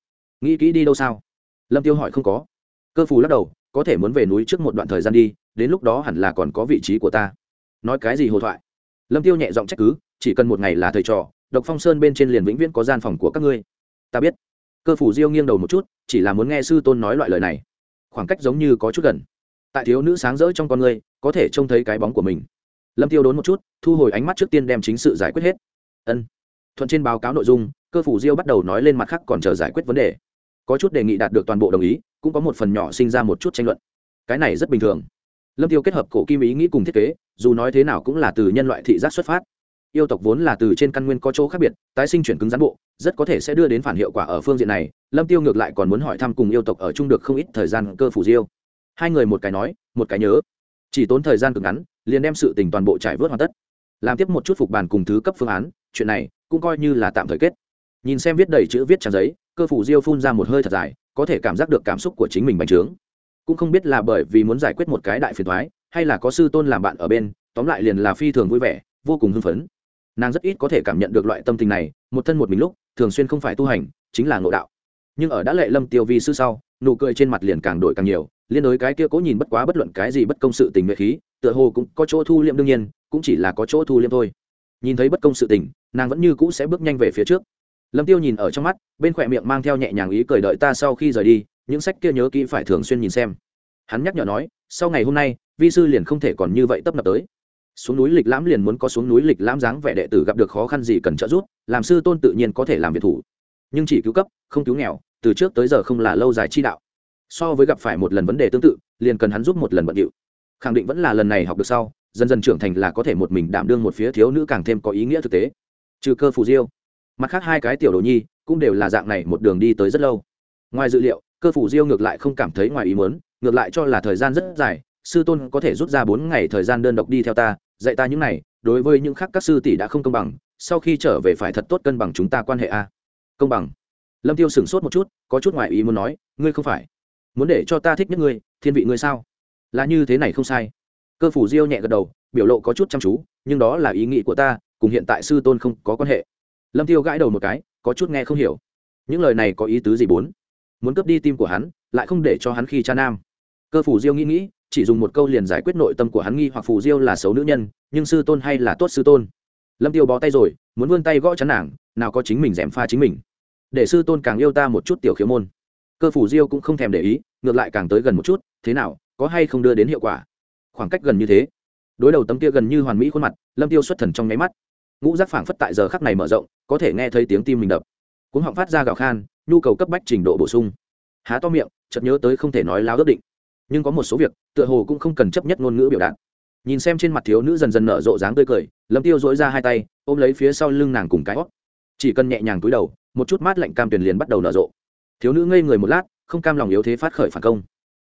Nghĩ kỹ đi đâu sao? Lâm tiêu hỏi không có. Cơ phủ lắc đầu, có thể muốn về núi trước một đoạn thời gian đi, đến lúc đó hẳn là còn có vị trí của ta. Nói cái gì hồ thoại? Lâm tiêu nhẹ giọng trách cứ, chỉ cần một ngày là thầy trò độc phong sơn bên trên liền vĩnh viễn có gian phòng của các ngươi. Ta biết. Cơ phủ diêu nghiêng đầu một chút, chỉ là muốn nghe sư tôn nói loại lời này. Khoảng cách giống như có chút gần. Tại thiếu nữ sáng rỡ trong con ngươi, có thể trông thấy cái bóng của mình. Lâm tiêu đốn một chút, thu hồi ánh mắt trước tiên đem chính sự giải quyết hết. Ân. Thuận trên báo cáo nội dung, cơ phủ diêu bắt đầu nói lên mặt khác còn chờ giải quyết vấn đề. Có chút đề nghị đạt được toàn bộ đồng ý, cũng có một phần nhỏ sinh ra một chút tranh luận. Cái này rất bình thường. Lâm tiêu kết hợp cổ kim ý nghĩ cùng thiết kế, dù nói thế nào cũng là từ nhân loại thị giác xuất phát yêu tộc vốn là từ trên căn nguyên có chỗ khác biệt, tái sinh chuyển cứng rắn bộ, rất có thể sẽ đưa đến phản hiệu quả ở phương diện này. Lâm tiêu ngược lại còn muốn hỏi thăm cùng yêu tộc ở chung được không ít thời gian cơ phủ diêu. Hai người một cái nói, một cái nhớ. Chỉ tốn thời gian cực ngắn, liền đem sự tình toàn bộ trải vớt hoàn tất. Làm tiếp một chút phục bàn cùng thứ cấp phương án, chuyện này cũng coi như là tạm thời kết. Nhìn xem viết đầy chữ viết trang giấy, cơ phủ diêu phun ra một hơi thật dài, có thể cảm giác được cảm xúc của chính mình bành trướng. Cũng không biết là bởi vì muốn giải quyết một cái đại phiền thoái hay là có sư tôn làm bạn ở bên, tóm lại liền là phi thường vui vẻ, vô cùng hưng phấn nàng rất ít có thể cảm nhận được loại tâm tình này, một thân một mình lúc, thường xuyên không phải tu hành, chính là ngộ đạo. Nhưng ở đã lệ lâm tiêu vi sư sau, nụ cười trên mặt liền càng đổi càng nhiều, liên đối cái kia cố nhìn bất quá bất luận cái gì bất công sự tình nguyện khí, tựa hồ cũng có chỗ thu liệm đương nhiên, cũng chỉ là có chỗ thu liệm thôi. Nhìn thấy bất công sự tình, nàng vẫn như cũ sẽ bước nhanh về phía trước. Lâm tiêu nhìn ở trong mắt, bên khỏe miệng mang theo nhẹ nhàng ý cười đợi ta sau khi rời đi, những sách kia nhớ kỹ phải thường xuyên nhìn xem. Hắn nhắc nhở nói, sau ngày hôm nay, vi sư liền không thể còn như vậy tấp nập tới xuống núi lịch lãm liền muốn có xuống núi lịch lãm dáng vẻ đệ tử gặp được khó khăn gì cần trợ giúp, làm sư tôn tự nhiên có thể làm việc thủ. Nhưng chỉ cứu cấp, không cứu nghèo, từ trước tới giờ không là lâu dài chi đạo. So với gặp phải một lần vấn đề tương tự, liền cần hắn giúp một lần bận điệu. Khẳng định vẫn là lần này học được sau, dần dần trưởng thành là có thể một mình đảm đương một phía thiếu nữ càng thêm có ý nghĩa thực tế. Trừ cơ phù diêu, mặt khác hai cái tiểu đồ nhi cũng đều là dạng này một đường đi tới rất lâu. Ngoài dự liệu, cơ phủ diêu ngược lại không cảm thấy ngoài ý muốn, ngược lại cho là thời gian rất dài, sư tôn có thể rút ra bốn ngày thời gian đơn độc đi theo ta dạy ta những này, đối với những khác các sư tỷ đã không công bằng, sau khi trở về phải thật tốt cân bằng chúng ta quan hệ a. Công bằng. Lâm tiêu sửng sốt một chút, có chút ngoại ý muốn nói, ngươi không phải. Muốn để cho ta thích nhất ngươi, thiên vị ngươi sao? Là như thế này không sai. Cơ phủ diêu nhẹ gật đầu, biểu lộ có chút chăm chú, nhưng đó là ý nghĩ của ta, cùng hiện tại sư tôn không có quan hệ. Lâm tiêu gãi đầu một cái, có chút nghe không hiểu. Những lời này có ý tứ gì bốn? Muốn cướp đi tim của hắn, lại không để cho hắn khi cha nam cơ phủ diêu nghĩ nghĩ, chỉ dùng một câu liền giải quyết nội tâm của hắn nghi hoặc phù diêu là xấu nữ nhân, nhưng sư tôn hay là tốt sư tôn. Lâm tiêu bó tay rồi, muốn vươn tay gõ chắn nàng, nào có chính mình dèm pha chính mình. Để sư tôn càng yêu ta một chút tiểu khiếu môn. Cơ phủ diêu cũng không thèm để ý, ngược lại càng tới gần một chút, thế nào, có hay không đưa đến hiệu quả? Khoảng cách gần như thế. Đối đầu tấm kia gần như hoàn mỹ khuôn mặt, lâm tiêu xuất thần trong nháy mắt. Ngũ giác phảng phất tại giờ khắc này mở rộng, có thể nghe thấy tiếng tim mình đập. Cuống họng phát ra gào khan, nhu cầu cấp bách trình độ bổ sung. Há to miệng, chợt nhớ tới không thể nói láo ước định nhưng có một số việc, tựa hồ cũng không cần chấp nhất ngôn ngữ biểu đạt. Nhìn xem trên mặt thiếu nữ dần dần nở rộ dáng tươi cười, lâm tiêu dỗi ra hai tay, ôm lấy phía sau lưng nàng cùng cái hót. Chỉ cần nhẹ nhàng túi đầu, một chút mát lạnh cam tuyền liền bắt đầu nở rộ. Thiếu nữ ngây người một lát, không cam lòng yếu thế phát khởi phản công.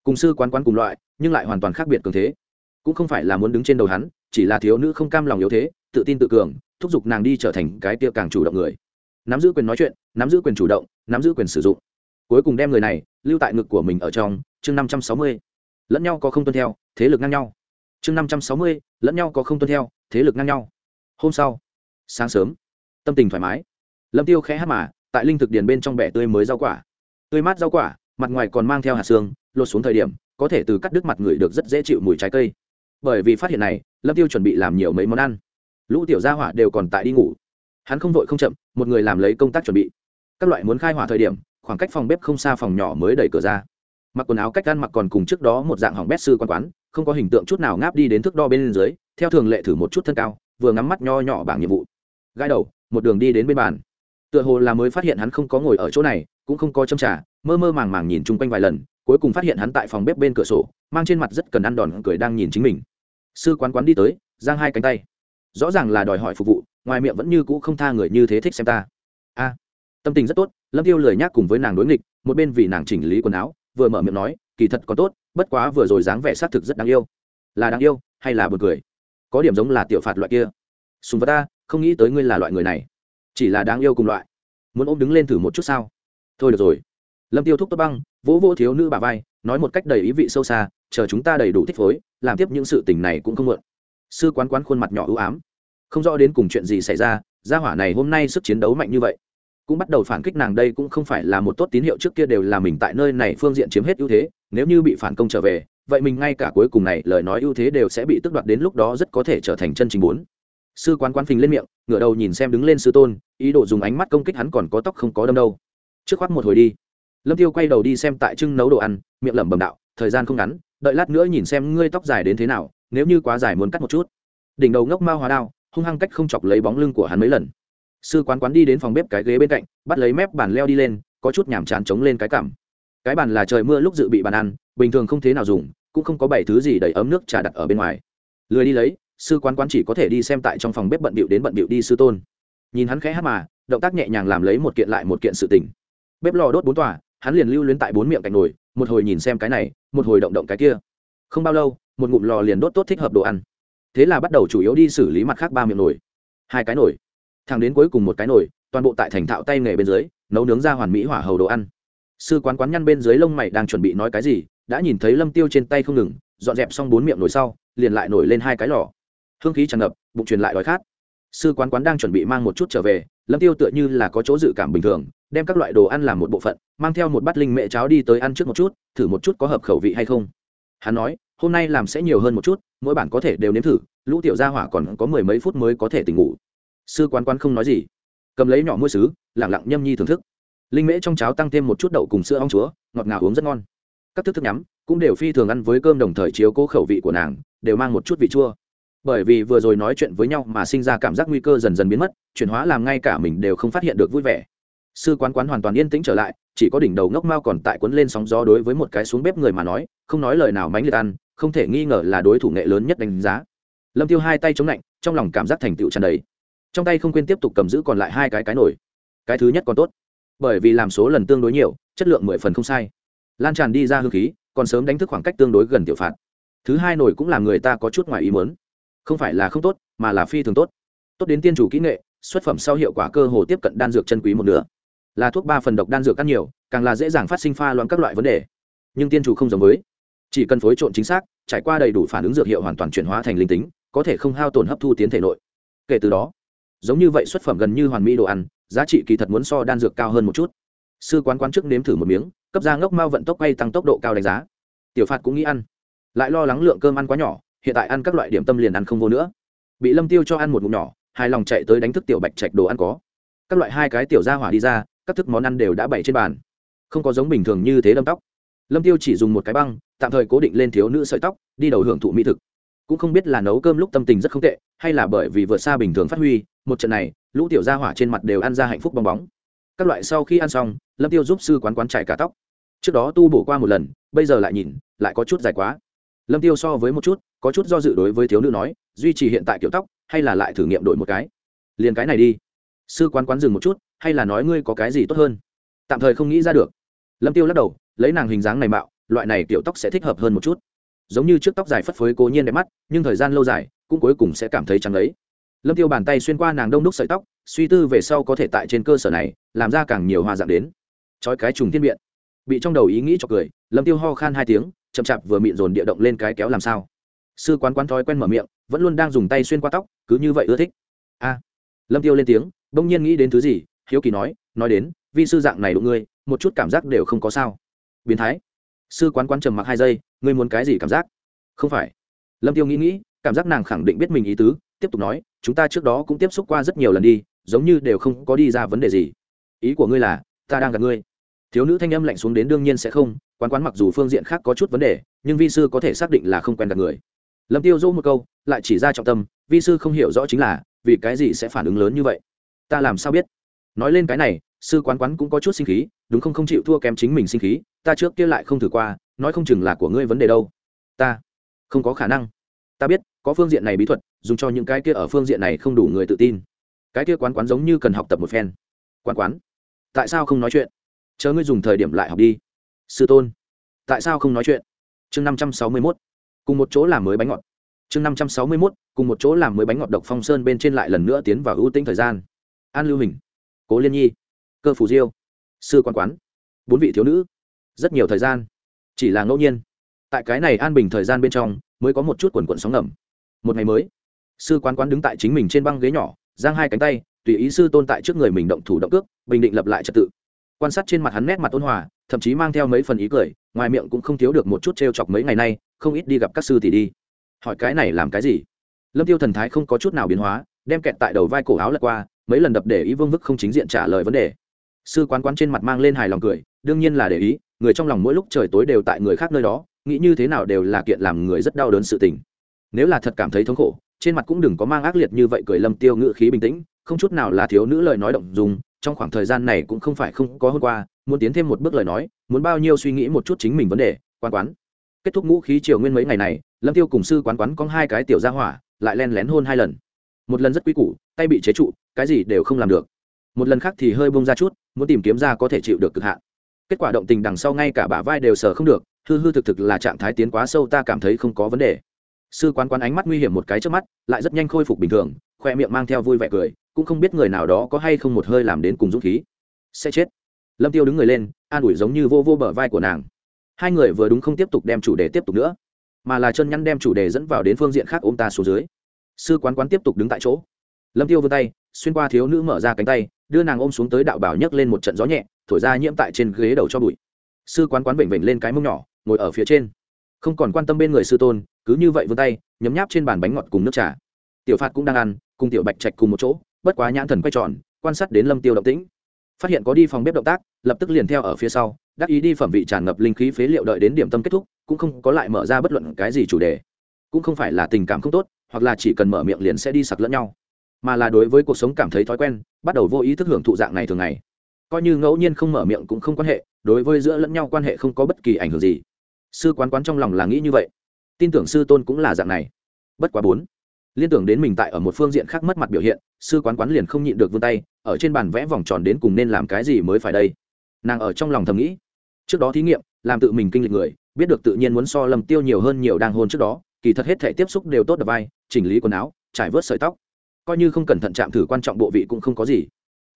Cùng sư quán quán cùng loại, nhưng lại hoàn toàn khác biệt cường thế. Cũng không phải là muốn đứng trên đầu hắn, chỉ là thiếu nữ không cam lòng yếu thế, tự tin tự cường, thúc giục nàng đi trở thành cái tia càng chủ động người. Nắm giữ quyền nói chuyện, nắm giữ quyền chủ động, nắm giữ quyền sử dụng. Cuối cùng đem người này, lưu tại ngực của mình ở trong chương năm trăm sáu mươi. Lẫn nhau có không tuân theo, thế lực ngang nhau. Chương năm trăm sáu mươi, lẫn nhau có không tuân theo, thế lực ngang nhau. Hôm sau, sáng sớm, tâm tình thoải mái. Lâm tiêu khẽ hát mà, tại linh thực điền bên trong bẻ tươi mới rau quả. Tươi mát rau quả, mặt ngoài còn mang theo hạt xương, lột xuống thời điểm, có thể từ cắt đứt mặt người được rất dễ chịu mùi trái cây. Bởi vì phát hiện này, lâm tiêu chuẩn bị làm nhiều mấy món ăn. Lũ tiểu gia hỏa đều còn tại đi ngủ. Hắn không vội không chậm, một người làm lấy công tác chuẩn bị. Các loại muốn khai hỏa thời điểm, khoảng cách phòng bếp không xa phòng nhỏ mới đẩy cửa ra mặc quần áo cách ăn mặc còn cùng trước đó một dạng hỏng bét sư quan quán, không có hình tượng chút nào ngáp đi đến thước đo bên dưới, theo thường lệ thử một chút thân cao, vừa ngắm mắt nho nhỏ bảng nhiệm vụ. Gai đầu, một đường đi đến bên bàn. Tựa hồ là mới phát hiện hắn không có ngồi ở chỗ này, cũng không có châm trà, mơ mơ màng màng nhìn chung quanh vài lần, cuối cùng phát hiện hắn tại phòng bếp bên cửa sổ, mang trên mặt rất cần ăn đòn, cười đang nhìn chính mình. Sư quán quán đi tới, giang hai cánh tay. Rõ ràng là đòi hỏi phục vụ, ngoài miệng vẫn như cũ không tha người như thế thích xem ta. A, tâm tình rất tốt, lâm tiêu lười nhác cùng với nàng đối nghịch, một bên vì nàng chỉnh lý quần áo vừa mở miệng nói, kỳ thật còn tốt, bất quá vừa rồi dáng vẻ xác thực rất đáng yêu. Là đáng yêu hay là buồn cười? Có điểm giống là tiểu phạt loại kia. Sùng vật ta, không nghĩ tới ngươi là loại người này. Chỉ là đáng yêu cùng loại. Muốn ôm đứng lên thử một chút sao? Thôi được rồi. Lâm tiêu thúc tốt băng, vỗ vỗ thiếu nữ bà vai, nói một cách đầy ý vị sâu xa, chờ chúng ta đầy đủ thích phối, làm tiếp những sự tình này cũng không mượn sư quán quán khuôn mặt nhỏ ưu ám. Không rõ đến cùng chuyện gì xảy ra, gia hỏa này hôm nay sức chiến đấu mạnh như vậy cũng bắt đầu phản kích nàng đây cũng không phải là một tốt tín hiệu trước kia đều là mình tại nơi này phương diện chiếm hết ưu thế, nếu như bị phản công trở về, vậy mình ngay cả cuối cùng này lời nói ưu thế đều sẽ bị tước đoạt đến lúc đó rất có thể trở thành chân chính bốn. Sư quán quán phình lên miệng, ngửa đầu nhìn xem đứng lên sư tôn, ý đồ dùng ánh mắt công kích hắn còn có tóc không có đâm đâu. Trước khoác một hồi đi. Lâm tiêu quay đầu đi xem tại trưng nấu đồ ăn, miệng lẩm bẩm đạo, thời gian không ngắn, đợi lát nữa nhìn xem ngươi tóc dài đến thế nào, nếu như quá dài muốn cắt một chút. Đỉnh đầu ngốc mao hóa đao, hung hăng cách không chọc lấy bóng lưng của hắn mấy lần sư quán quán đi đến phòng bếp cái ghế bên cạnh, bắt lấy mép bàn leo đi lên, có chút nhàm chán chống lên cái cảm cái bàn là trời mưa lúc dự bị bàn ăn, bình thường không thế nào dùng, cũng không có bảy thứ gì đầy ấm nước trà đặt ở bên ngoài. Lười đi lấy, sư quán quán chỉ có thể đi xem tại trong phòng bếp bận bịu đến bận bịu đi sư tôn. Nhìn hắn khẽ hát mà, động tác nhẹ nhàng làm lấy một kiện lại một kiện sự tình. Bếp lò đốt bốn tòa, hắn liền lưu luyến tại bốn miệng cạnh nồi, một hồi nhìn xem cái này, một hồi động động cái kia. Không bao lâu, một ngụm lò liền đốt tốt thích hợp đồ ăn. Thế là bắt đầu chủ yếu đi xử lý mặt khác ba miệng nồi. Hai cái nồi thẳng đến cuối cùng một cái nồi, toàn bộ tại thành thạo tay nghề bên dưới, nấu nướng ra hoàn mỹ hỏa hầu đồ ăn. Sư quán quán nhăn bên dưới lông mày đang chuẩn bị nói cái gì, đã nhìn thấy lâm tiêu trên tay không ngừng, dọn dẹp xong bốn miệng nồi sau, liền lại nổi lên hai cái lò. Hương khí tràn ngập, bụng truyền lại đói khát. Sư quán quán đang chuẩn bị mang một chút trở về, lâm tiêu tựa như là có chỗ dự cảm bình thường, đem các loại đồ ăn làm một bộ phận, mang theo một bát linh mẹ cháo đi tới ăn trước một chút, thử một chút có hợp khẩu vị hay không. Hắn nói, hôm nay làm sẽ nhiều hơn một chút, mỗi bản có thể đều nếm thử, lũ tiểu gia hỏa còn có mười mấy phút mới có thể tỉnh ngủ sư quán quán không nói gì. Cầm lấy nhỏ mua sứ, lẳng lặng nhâm nhi thưởng thức. Linh mễ trong cháo tăng thêm một chút đậu cùng sữa ong chúa, ngọt ngào uống rất ngon. Các thức thức nhắm cũng đều phi thường ăn với cơm đồng thời chiếu cố khẩu vị của nàng, đều mang một chút vị chua. Bởi vì vừa rồi nói chuyện với nhau mà sinh ra cảm giác nguy cơ dần dần biến mất, chuyển hóa làm ngay cả mình đều không phát hiện được vui vẻ. Sư quán quán hoàn toàn yên tĩnh trở lại, chỉ có đỉnh đầu ngốc mao còn tại quấn lên sóng gió đối với một cái xuống bếp người mà nói, không nói lời nào mánh liệt ăn, không thể nghi ngờ là đối thủ nghệ lớn nhất đánh giá. Lâm tiêu hai tay chống lạnh, trong lòng cảm giác thành tựu tràn đầy trong tay không quên tiếp tục cầm giữ còn lại hai cái cái nổi. Cái thứ nhất còn tốt, bởi vì làm số lần tương đối nhiều, chất lượng mười phần không sai. Lan tràn đi ra hương khí, còn sớm đánh thức khoảng cách tương đối gần tiểu phạt. Thứ hai nổi cũng làm người ta có chút ngoài ý muốn. Không phải là không tốt, mà là phi thường tốt. Tốt đến tiên chủ kỹ nghệ, xuất phẩm sau hiệu quả cơ hồ tiếp cận đan dược chân quý một nửa. Là thuốc ba phần độc đan dược ăn nhiều, càng là dễ dàng phát sinh pha loãng các loại vấn đề. Nhưng tiên chủ không giống với. Chỉ cần phối trộn chính xác, trải qua đầy đủ phản ứng dược hiệu hoàn toàn chuyển hóa thành linh tính, có thể không hao tổn hấp thu tiến thể nội. Kể từ đó giống như vậy xuất phẩm gần như hoàn mỹ đồ ăn, giá trị kỳ thật muốn so đan dược cao hơn một chút. Sư quán quán trước nếm thử một miếng, cấp ra ngốc mao vận tốc quay tăng tốc độ cao đánh giá. Tiểu phạt cũng nghĩ ăn. Lại lo lắng lượng cơm ăn quá nhỏ, hiện tại ăn các loại điểm tâm liền ăn không vô nữa. Bị lâm tiêu cho ăn một ngụm nhỏ, hài lòng chạy tới đánh thức tiểu bạch trạch đồ ăn có. Các loại hai cái tiểu ra hỏa đi ra, các thức món ăn đều đã bày trên bàn. Không có giống bình thường như thế đâm tóc. Lâm tiêu chỉ dùng một cái băng, tạm thời cố định lên thiếu nữ sợi tóc, đi đầu hưởng thụ mỹ thực cũng không biết là nấu cơm lúc tâm tình rất không tệ, hay là bởi vì vượt xa bình thường phát huy, một trận này, lũ tiểu gia hỏa trên mặt đều ăn ra hạnh phúc bong bóng. Các loại sau khi ăn xong, lâm tiêu giúp sư quán quán chạy cả tóc. Trước đó tu bổ qua một lần, bây giờ lại nhìn, lại có chút dài quá. Lâm tiêu so với một chút, có chút do dự đối với thiếu nữ nói, duy trì hiện tại kiểu tóc, hay là lại thử nghiệm đổi một cái? Liền cái này đi. Sư quán quán dừng một chút, hay là nói ngươi có cái gì tốt hơn? Tạm thời không nghĩ ra được. Lâm tiêu lắc đầu, lấy nàng hình dáng này mạo, loại này kiểu tóc sẽ thích hợp hơn một chút giống như trước tóc dài phất phới cố nhiên đẹp mắt, nhưng thời gian lâu dài, cũng cuối cùng sẽ cảm thấy trắng lấy lâm tiêu bàn tay xuyên qua nàng đông đúc sợi tóc, suy tư về sau có thể tại trên cơ sở này, làm ra càng nhiều hoa dạng đến. Trói cái trùng thiên biện. Bị trong đầu ý nghĩ cho cười, lâm tiêu ho khan hai tiếng, chậm chạp vừa miệng dồn địa động lên cái kéo làm sao. Sư quán quán thói quen mở miệng, vẫn luôn đang dùng tay xuyên qua tóc, cứ như vậy ưa thích. A. Lâm tiêu lên tiếng, bỗng nhiên nghĩ đến thứ gì, hiếu kỳ nói nói đến, vi sư dạng này đụng ngươi, một chút cảm giác đều không có sao. Biến thái. Sư quán quán trầm mặc hai giây ngươi muốn cái gì cảm giác? Không phải. Lâm tiêu nghĩ nghĩ, cảm giác nàng khẳng định biết mình ý tứ, tiếp tục nói, chúng ta trước đó cũng tiếp xúc qua rất nhiều lần đi, giống như đều không có đi ra vấn đề gì. Ý của ngươi là, ta đang gặp ngươi. Thiếu nữ thanh âm lạnh xuống đến đương nhiên sẽ không, quán quán mặc dù phương diện khác có chút vấn đề, nhưng vi sư có thể xác định là không quen gặp người. Lâm tiêu dỗ một câu, lại chỉ ra trọng tâm, vi sư không hiểu rõ chính là, vì cái gì sẽ phản ứng lớn như vậy? Ta làm sao biết? Nói lên cái này, sư quán quán cũng có chút sinh khí, đúng không không chịu thua kém chính mình sinh khí, ta trước kia lại không thử qua nói không chừng là của ngươi vấn đề đâu. Ta không có khả năng. Ta biết, có phương diện này bí thuật, dùng cho những cái kia ở phương diện này không đủ người tự tin. Cái kia quán quán giống như cần học tập một phen. Quán quán, tại sao không nói chuyện? Chờ ngươi dùng thời điểm lại học đi. Sư tôn, tại sao không nói chuyện? Chương năm trăm sáu mươi mốt, cùng một chỗ làm mới bánh ngọt. Chương năm trăm sáu mươi mốt, cùng một chỗ làm mới bánh ngọt độc phong sơn bên trên lại lần nữa tiến vào ưu tĩnh thời gian. An lưu hình, cố liên nhi, cơ phủ diêu, sư quán quán, bốn vị thiếu nữ. Rất nhiều thời gian chỉ là ngẫu nhiên. Tại cái này an bình thời gian bên trong, mới có một chút quần quần sóng ngầm. Một ngày mới, sư quán quán đứng tại chính mình trên băng ghế nhỏ, giang hai cánh tay, tùy ý sư tôn tại trước người mình động thủ động cước, bình định lập lại trật tự. Quan sát trên mặt hắn nét mặt ôn hòa, thậm chí mang theo mấy phần ý cười, ngoài miệng cũng không thiếu được một chút t r e o chọc mấy ngày nay, không ít đi gặp các sư tỷ đi. Hỏi cái này làm cái gì? Lâm tiêu thần thái không có chút nào biến hóa, đem kẹt tại đầu vai cổ áo lật qua, mấy lần đập để ý vương vức không chính diện trả lời vấn đề. Sư quán quán trên mặt mang lên hài lòng cười, đương nhiên là để ý người trong lòng mỗi lúc trời tối đều tại người khác nơi đó, nghĩ như thế nào đều là kiện làm người rất đau đớn sự tình. Nếu là thật cảm thấy thống khổ, trên mặt cũng đừng có mang ác liệt như vậy cười lâm tiêu ngự khí bình tĩnh, không chút nào là thiếu nữ lời nói động dùng trong khoảng thời gian này cũng không phải không có hôm qua, muốn tiến thêm một bước lời nói, muốn bao nhiêu suy nghĩ một chút chính mình vấn đề quan quán. Kết thúc ngũ khí triều nguyên mấy ngày này, lâm tiêu cùng sư quán quán có hai cái tiểu gia hỏa, lại len lén hôn hai lần. Một lần rất quý củ, tay bị chế trụ, cái gì đều không làm được. Một lần khác thì hơi bông ra chút, muốn tìm kiếm ra có thể chịu được cực hạn kết quả động tình đằng sau ngay cả bả vai đều sờ không được, hư hư thực thực là trạng thái tiến quá sâu ta cảm thấy không có vấn đề. Sư quán quán ánh mắt nguy hiểm một cái trước mắt, lại rất nhanh khôi phục bình thường, khoe miệng mang theo vui vẻ cười, cũng không biết người nào đó có hay không một hơi làm đến cùng dũng khí. Sẽ chết. Lâm tiêu đứng người lên, an ủi giống như vô vô bờ vai của nàng. Hai người vừa đúng không tiếp tục đem chủ đề tiếp tục nữa, mà là chân nhăn đem chủ đề dẫn vào đến phương diện khác ôm ta xuống dưới. Sư quán quán tiếp tục đứng tại chỗ. Lâm tiêu vươn tay xuyên qua thiếu nữ mở ra cánh tay, đưa nàng ôm xuống tới đạo bảo nhấc lên một trận gió nhẹ, thổi ra nhiễm tại trên ghế đầu cho bụi. Sư quán quán vểnh vểnh lên cái mông nhỏ, ngồi ở phía trên. Không còn quan tâm bên người sư tôn, cứ như vậy vươn tay, nhấm nháp trên bàn bánh ngọt cùng nước trà. Tiểu phạt cũng đang ăn, cùng tiểu bạch trạch cùng một chỗ, bất quá nhãn thần quay tròn, quan sát đến lâm tiêu động tĩnh. Phát hiện có đi phòng bếp động tác, lập tức liền theo ở phía sau, đắc ý đi phẩm vị tràn ngập linh khí phế liệu đợi đến điểm tâm kết thúc, cũng không có lại mở ra bất luận cái gì chủ đề. Cũng không phải là tình cảm không tốt, hoặc là chỉ cần mở miệng liền sẽ đi sặc lẫn nhau mà là đối với cuộc sống cảm thấy thói quen, bắt đầu vô ý thức hưởng thụ dạng này thường ngày. Coi như ngẫu nhiên không mở miệng cũng không quan hệ, đối với giữa lẫn nhau quan hệ không có bất kỳ ảnh hưởng gì. Sư quán quán trong lòng là nghĩ như vậy. Tin tưởng sư tôn cũng là dạng này. Bất quá bốn, liên tưởng đến mình tại ở một phương diện khác mất mặt biểu hiện, sư quán quán liền không nhịn được vươn tay, ở trên bàn vẽ vòng tròn đến cùng nên làm cái gì mới phải đây? Nàng ở trong lòng thầm nghĩ. Trước đó thí nghiệm, làm tự mình kinh lịch người, biết được tự nhiên muốn so lầm tiêu nhiều hơn nhiều đang hôn trước đó, kỳ thật hết thể tiếp xúc đều tốt đập vai, chỉnh lý quần áo, trải vớt sợi tóc coi như không cẩn thận chạm thử quan trọng bộ vị cũng không có gì.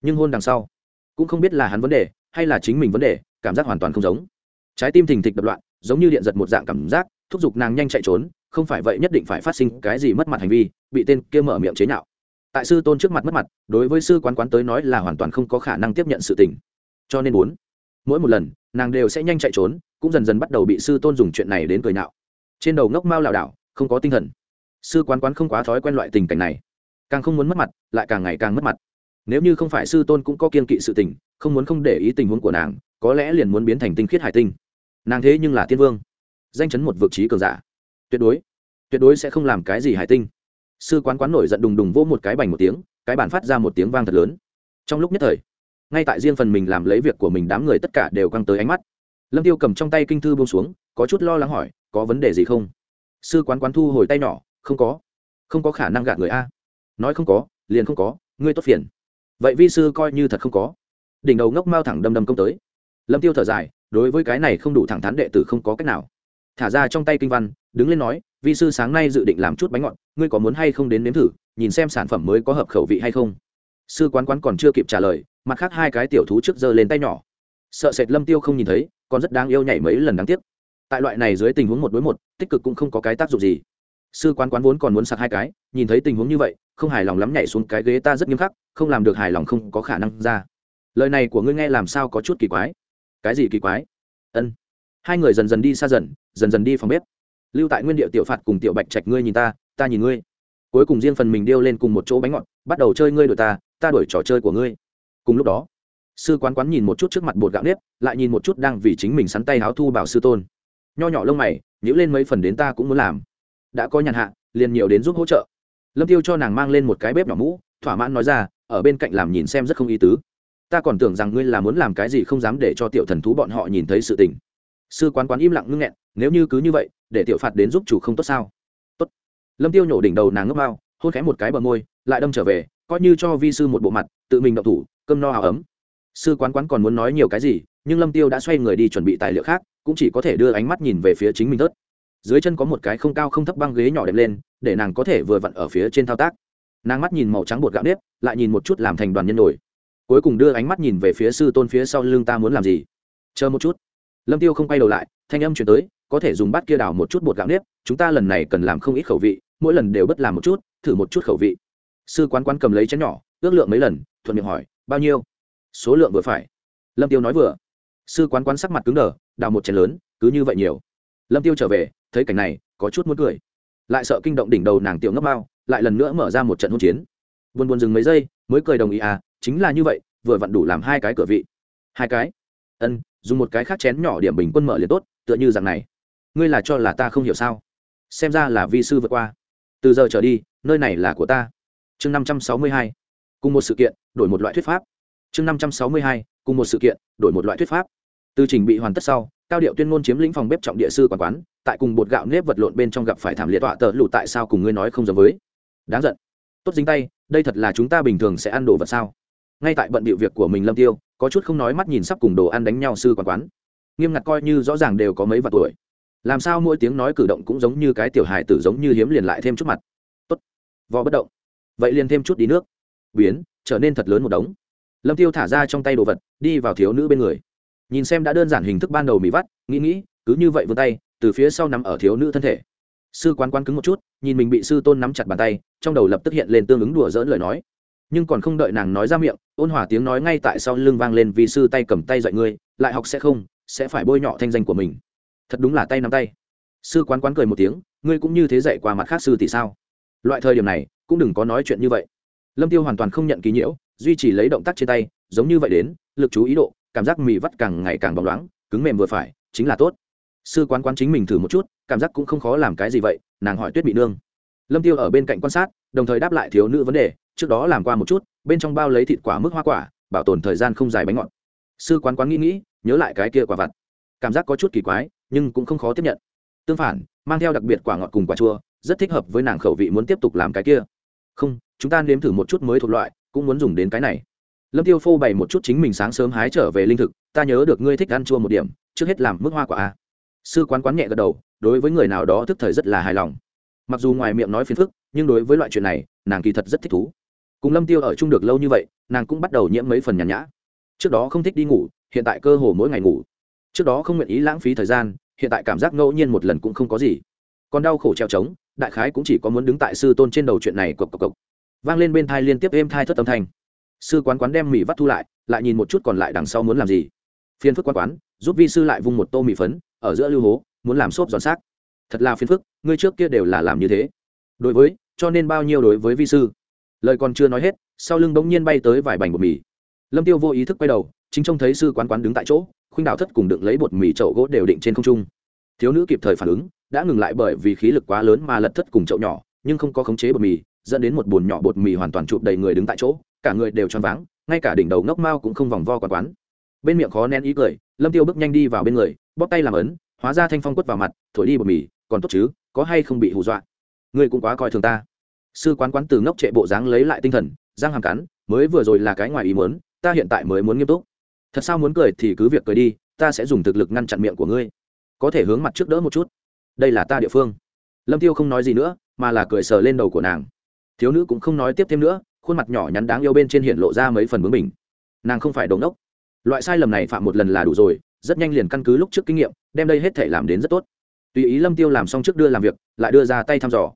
Nhưng hôn đằng sau, cũng không biết là hắn vấn đề, hay là chính mình vấn đề, cảm giác hoàn toàn không giống. Trái tim thình thịch đập loạn, giống như điện giật một dạng cảm giác, thúc giục nàng nhanh chạy trốn, không phải vậy nhất định phải phát sinh cái gì mất mặt hành vi, bị tên kia mở miệng chế nhạo. Tại sư tôn trước mặt mất mặt, đối với sư quán quán tới nói là hoàn toàn không có khả năng tiếp nhận sự tình. Cho nên muốn, mỗi một lần, nàng đều sẽ nhanh chạy trốn, cũng dần dần bắt đầu bị sư tôn dùng chuyện này đến cười nhạo. Trên đầu ngốc mao lảo đảo, không có tinh thần. Sư quán quán không quá thói quen loại tình cảnh này càng không muốn mất mặt, lại càng ngày càng mất mặt. Nếu như không phải sư tôn cũng có kiên kỵ sự tình, không muốn không để ý tình huống của nàng, có lẽ liền muốn biến thành tinh khiết hải tinh. Nàng thế nhưng là tiên vương, danh chấn một vực trí cường giả. Tuyệt đối tuyệt đối sẽ không làm cái gì hải tinh. Sư quán quán nổi giận đùng đùng vỗ một cái bành một tiếng, cái bản phát ra một tiếng vang thật lớn. Trong lúc nhất thời, ngay tại riêng phần mình làm lấy việc của mình đám người tất cả đều căng tới ánh mắt. Lâm tiêu cầm trong tay kinh thư buông xuống, có chút lo lắng hỏi, có vấn đề gì không? Sư quán quán thu hồi tay nhỏ, không có không có khả năng gạt người a nói không có, liền không có, ngươi tốt phiền. Vậy vi sư coi như thật không có. Đỉnh đầu ngốc mau thẳng đâm đâm công tới. Lâm tiêu thở dài, đối với cái này không đủ thẳng thắn đệ tử không có cách nào. Thả ra trong tay kinh văn, đứng lên nói, vi sư sáng nay dự định làm chút bánh ngọt, ngươi có muốn hay không đến nếm thử, nhìn xem sản phẩm mới có hợp khẩu vị hay không? Sư quán quán còn chưa kịp trả lời, mặt khác hai cái tiểu thú trước giơ lên tay nhỏ. Sợ sệt lâm tiêu không nhìn thấy, còn rất đáng yêu nhảy mấy lần đáng tiếc. Tại loại này dưới tình huống một đối một, tích cực cũng không có cái tác dụng gì. Sư quán quán vốn còn muốn sạc hai cái, nhìn thấy tình huống như vậy không hài lòng lắm nhảy xuống cái ghế ta rất nghiêm khắc, không làm được hài lòng không có khả năng ra. Lời này của ngươi nghe làm sao có chút kỳ quái? Cái gì kỳ quái? Ân. Hai người dần dần đi xa dần dần dần đi phòng bếp. Lưu tại nguyên địa tiểu phạt cùng tiểu bạch trạch ngươi nhìn ta ta nhìn ngươi. Cuối cùng riêng phần mình điêu lên cùng một chỗ bánh ngọt, bắt đầu chơi ngươi đổi ta ta đổi trò chơi của ngươi. Cùng lúc đó, sư quán quán nhìn một chút trước mặt bột gạo nếp, lại nhìn một chút đang vì chính mình sắn tay háo thu bảo sư tôn. Nho nhỏ lông mày nhữ lên mấy phần đến ta cũng muốn làm. Đã có nhàn hạ, liền nhiều đến giúp hỗ trợ lâm tiêu cho nàng mang lên một cái bếp nhỏ mũ, thỏa mãn nói ra, ở bên cạnh làm nhìn xem rất không ý tứ. Ta còn tưởng rằng ngươi là muốn làm cái gì không dám để cho tiểu thần thú bọn họ nhìn thấy sự tình. Sư quán quán im lặng ngưng nghẹn, nếu như cứ như vậy, để tiểu phạt đến giúp chủ không tốt sao? Tốt. Lâm tiêu nhổ đỉnh đầu nàng ngốc bao, hôn khẽ một cái bờ môi, lại đâm trở về, coi như cho vi sư một bộ mặt, tự mình động thủ, cơm no áo ấm. Sư quán quán còn muốn nói nhiều cái gì, nhưng lâm tiêu đã xoay người đi chuẩn bị tài liệu khác, cũng chỉ có thể đưa ánh mắt nhìn về phía chính mình tớt dưới chân có một cái không cao không thấp băng ghế nhỏ đẹp lên, để nàng có thể vừa vặn ở phía trên thao tác. Nàng mắt nhìn màu trắng bột gạo nếp, lại nhìn một chút làm thành đoàn nhân nổi. Cuối cùng đưa ánh mắt nhìn về phía sư tôn phía sau lưng ta muốn làm gì? Chờ một chút. Lâm tiêu không quay đầu lại, thanh âm chuyển tới, có thể dùng bát kia đào một chút bột gạo nếp, chúng ta lần này cần làm không ít khẩu vị, mỗi lần đều bất làm một chút, thử một chút khẩu vị. Sư quán quán cầm lấy chén nhỏ, ước lượng mấy lần, thuận miệng hỏi, bao nhiêu? Số lượng vừa phải. Lâm tiêu nói vừa. Sư quán quán sắc mặt cứng đờ, đào một chén lớn, cứ như vậy nhiều. Lâm tiêu trở về thấy cảnh này, có chút muốn cười. Lại sợ kinh động đỉnh đầu nàng tiểu ngấp bao lại lần nữa mở ra một trận hỗn chiến. Buồn buồn dừng mấy giây, mới cười đồng ý à chính là như vậy, vừa vặn đủ làm hai cái cửa vị. Hai cái? Ân, dùng một cái khác chén nhỏ điểm bình quân mở liền tốt, tựa như rằng này. Ngươi là cho là ta không hiểu sao? Xem ra là vi sư vượt qua. Từ giờ trở đi, nơi này là của ta. Chương năm trăm sáu mươi hai. Cùng một sự kiện, đổi một loại thuyết pháp. Chương năm trăm sáu mươi hai. Cùng một sự kiện, đổi một loại thuyết pháp. Từ trình bị hoàn tất sau cao điệu tuyên ngôn chiếm lĩnh phòng bếp trọng địa sư quản quán, tại cùng bột gạo nếp vật lộn bên trong gặp phải thảm liệt tọa tợ lụ tại sao cùng ngươi nói không giống với. Đáng giận. Tốt dính tay, đây thật là chúng ta bình thường sẽ ăn đồ vật sao? Ngay tại bận bịu việc của mình lâm tiêu, có chút không nói mắt nhìn sắp cùng đồ ăn đánh nhau sư quản quán. Nghiêm ngặt coi như rõ ràng đều có mấy vạn tuổi. Làm sao mỗi tiếng nói cử động cũng giống như cái tiểu hài tử giống như hiếm liền lại thêm chút mặt. Tốt. Vò bất động. Vậy liền thêm chút đi nước. Biến, trở nên thật lớn một đống. Lâm tiêu thả ra trong tay đồ vật, đi vào thiếu nữ bên người nhìn xem đã đơn giản hình thức ban đầu mì vắt, nghĩ nghĩ, cứ như vậy vươn tay, từ phía sau nằm ở thiếu nữ thân thể. Sư quán quán cứng một chút, nhìn mình bị sư tôn nắm chặt bàn tay, trong đầu lập tức hiện lên tương ứng đùa dỡn lời nói. Nhưng còn không đợi nàng nói ra miệng, ôn hòa tiếng nói ngay tại sau lưng vang lên vì sư tay cầm tay dạy ngươi, lại học sẽ không, sẽ phải bôi nhọ thanh danh của mình. Thật đúng là tay nắm tay. Sư quán quán cười một tiếng, ngươi cũng như thế dạy qua mặt khác sư thì sao? Loại thời điểm này, cũng đừng có nói chuyện như vậy. Lâm tiêu hoàn toàn không nhận ký nhiễu, duy trì lấy động tác trên tay, giống như vậy đến, lực chú ý độ cảm giác mì vắt càng ngày càng bóng loáng, cứng mềm vừa phải, chính là tốt. Sư quán quán chính mình thử một chút, cảm giác cũng không khó làm cái gì vậy, nàng hỏi tuyết bị nương. Lâm tiêu ở bên cạnh quan sát, đồng thời đáp lại thiếu nữ vấn đề, trước đó làm qua một chút, bên trong bao lấy thịt quả mức hoa quả, bảo tồn thời gian không dài bánh ngọt. Sư quán quán nghĩ nghĩ, nhớ lại cái kia quả vặt. Cảm giác có chút kỳ quái, nhưng cũng không khó tiếp nhận. Tương phản, mang theo đặc biệt quả ngọt cùng quả chua, rất thích hợp với nàng khẩu vị muốn tiếp tục làm cái kia. Không, chúng ta nếm thử một chút mới thuộc loại, cũng muốn dùng đến cái này lâm tiêu phô bày một chút chính mình sáng sớm hái trở về linh thực, ta nhớ được ngươi thích ăn chua một điểm, trước hết làm mức hoa quả a. Sư quán quán nhẹ gật đầu, đối với người nào đó thức thời rất là hài lòng. Mặc dù ngoài miệng nói phiền phức, nhưng đối với loại chuyện này, nàng kỳ thật rất thích thú. Cùng lâm tiêu ở chung được lâu như vậy, nàng cũng bắt đầu nhiễm mấy phần nhàn nhã. Trước đó không thích đi ngủ, hiện tại cơ hồ mỗi ngày ngủ. Trước đó không nguyện ý lãng phí thời gian, hiện tại cảm giác ngẫu nhiên một lần cũng không có gì. Còn đau khổ treo trống, đại khái cũng chỉ có muốn đứng tại sư tôn trên đầu chuyện này cộc cộc cộc. Vang lên bên thai liên tiếp êm thai thất âm thanh sư quán quán đem mì vắt thu lại lại nhìn một chút còn lại đằng sau muốn làm gì. Phiên phức quán quán, giúp vi sư lại vung một tô mì phấn, ở giữa lưu hố, muốn làm xốp giòn xác. Thật là phiên phức, ngươi trước kia đều là làm như thế. Đối với, cho nên bao nhiêu đối với vi sư. Lời còn chưa nói hết, sau lưng bỗng nhiên bay tới vài bành bột mì. Lâm tiêu vô ý thức quay đầu, chính trông thấy sư quán quán đứng tại chỗ, khuynh đào thất cùng đựng lấy bột mì chậu gỗ đều định trên không trung. Thiếu nữ kịp thời phản ứng, đã ngừng lại bởi vì khí lực quá lớn mà lật thất cùng chậu nhỏ, nhưng không có khống chế bột mì, dẫn đến một bồn nhỏ bột mì hoàn toàn chụp đầy người đứng tại chỗ cả người đều choáng váng, ngay cả đỉnh đầu ngốc mao cũng không vòng vo quán quán. Bên miệng khó nén ý cười, lâm tiêu bước nhanh đi vào bên người, bóp tay làm ấn, hóa ra thanh phong quất vào mặt, thổi đi bột mì, còn tốt chứ, có hay không bị hù dọa. Ngươi cũng quá coi thường ta. Sư quán quán từ ngốc trệ bộ dáng lấy lại tinh thần, giang hàm cắn, mới vừa rồi là cái ngoài ý muốn, ta hiện tại mới muốn nghiêm túc. Thật sao muốn cười thì cứ việc cười đi, ta sẽ dùng thực lực ngăn chặn miệng của ngươi. Có thể hướng mặt trước đỡ một chút. Đây là ta địa phương. Lâm tiêu không nói gì nữa, mà là cười sờ lên đầu của nàng. Thiếu nữ cũng không nói tiếp thêm nữa khuôn mặt nhỏ nhắn đáng yêu bên trên hiện lộ ra mấy phần bướng mình nàng không phải đồn đốc loại sai lầm này phạm một lần là đủ rồi, rất nhanh liền căn cứ lúc trước kinh nghiệm, đem đây hết thể làm đến rất tốt. Tùy ý lâm tiêu làm xong trước đưa làm việc, lại đưa ra tay thăm dò.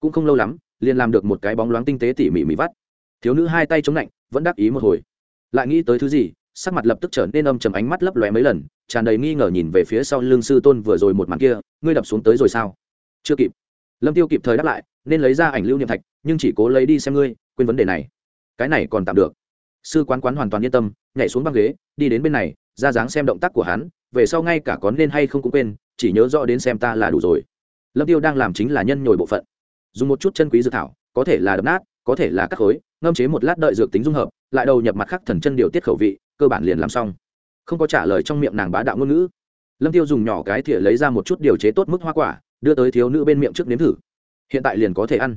Cũng không lâu lắm, liền làm được một cái bóng loáng tinh tế tỉ mỉ mỉ vắt. Thiếu nữ hai tay chống lạnh, vẫn đắc ý một hồi. Lại nghĩ tới thứ gì, sắc mặt lập tức trở nên âm trầm ánh mắt lấp lóe mấy lần, tràn đầy nghi ngờ nhìn về phía sau lưng sư tôn vừa rồi một màn kia, ngươi đập xuống tới rồi sao? Chưa kịp lâm tiêu kịp thời đáp lại, nên lấy ra ảnh lưu niệm thạch, nhưng chỉ cố lấy đi xem ngươi, quên vấn đề này. Cái này còn tạm được. Sư quán quán hoàn toàn yên tâm, nhảy xuống băng ghế, đi đến bên này, ra dáng xem động tác của hắn, về sau ngay cả có nên hay không cũng quên, chỉ nhớ rõ đến xem ta là đủ rồi. Lâm tiêu đang làm chính là nhân nhồi bộ phận. Dùng một chút chân quý dược thảo, có thể là đập nát, có thể là cắt khối, ngâm chế một lát đợi dược tính dung hợp, lại đầu nhập mặt khắc thần chân điều tiết khẩu vị, cơ bản liền làm xong. Không có trả lời trong miệng nàng bá đạo ngôn ngữ. Lâm tiêu dùng nhỏ cái thìa lấy ra một chút điều chế tốt mức hoa quả đưa tới thiếu nữ bên miệng trước nếm thử. Hiện tại liền có thể ăn.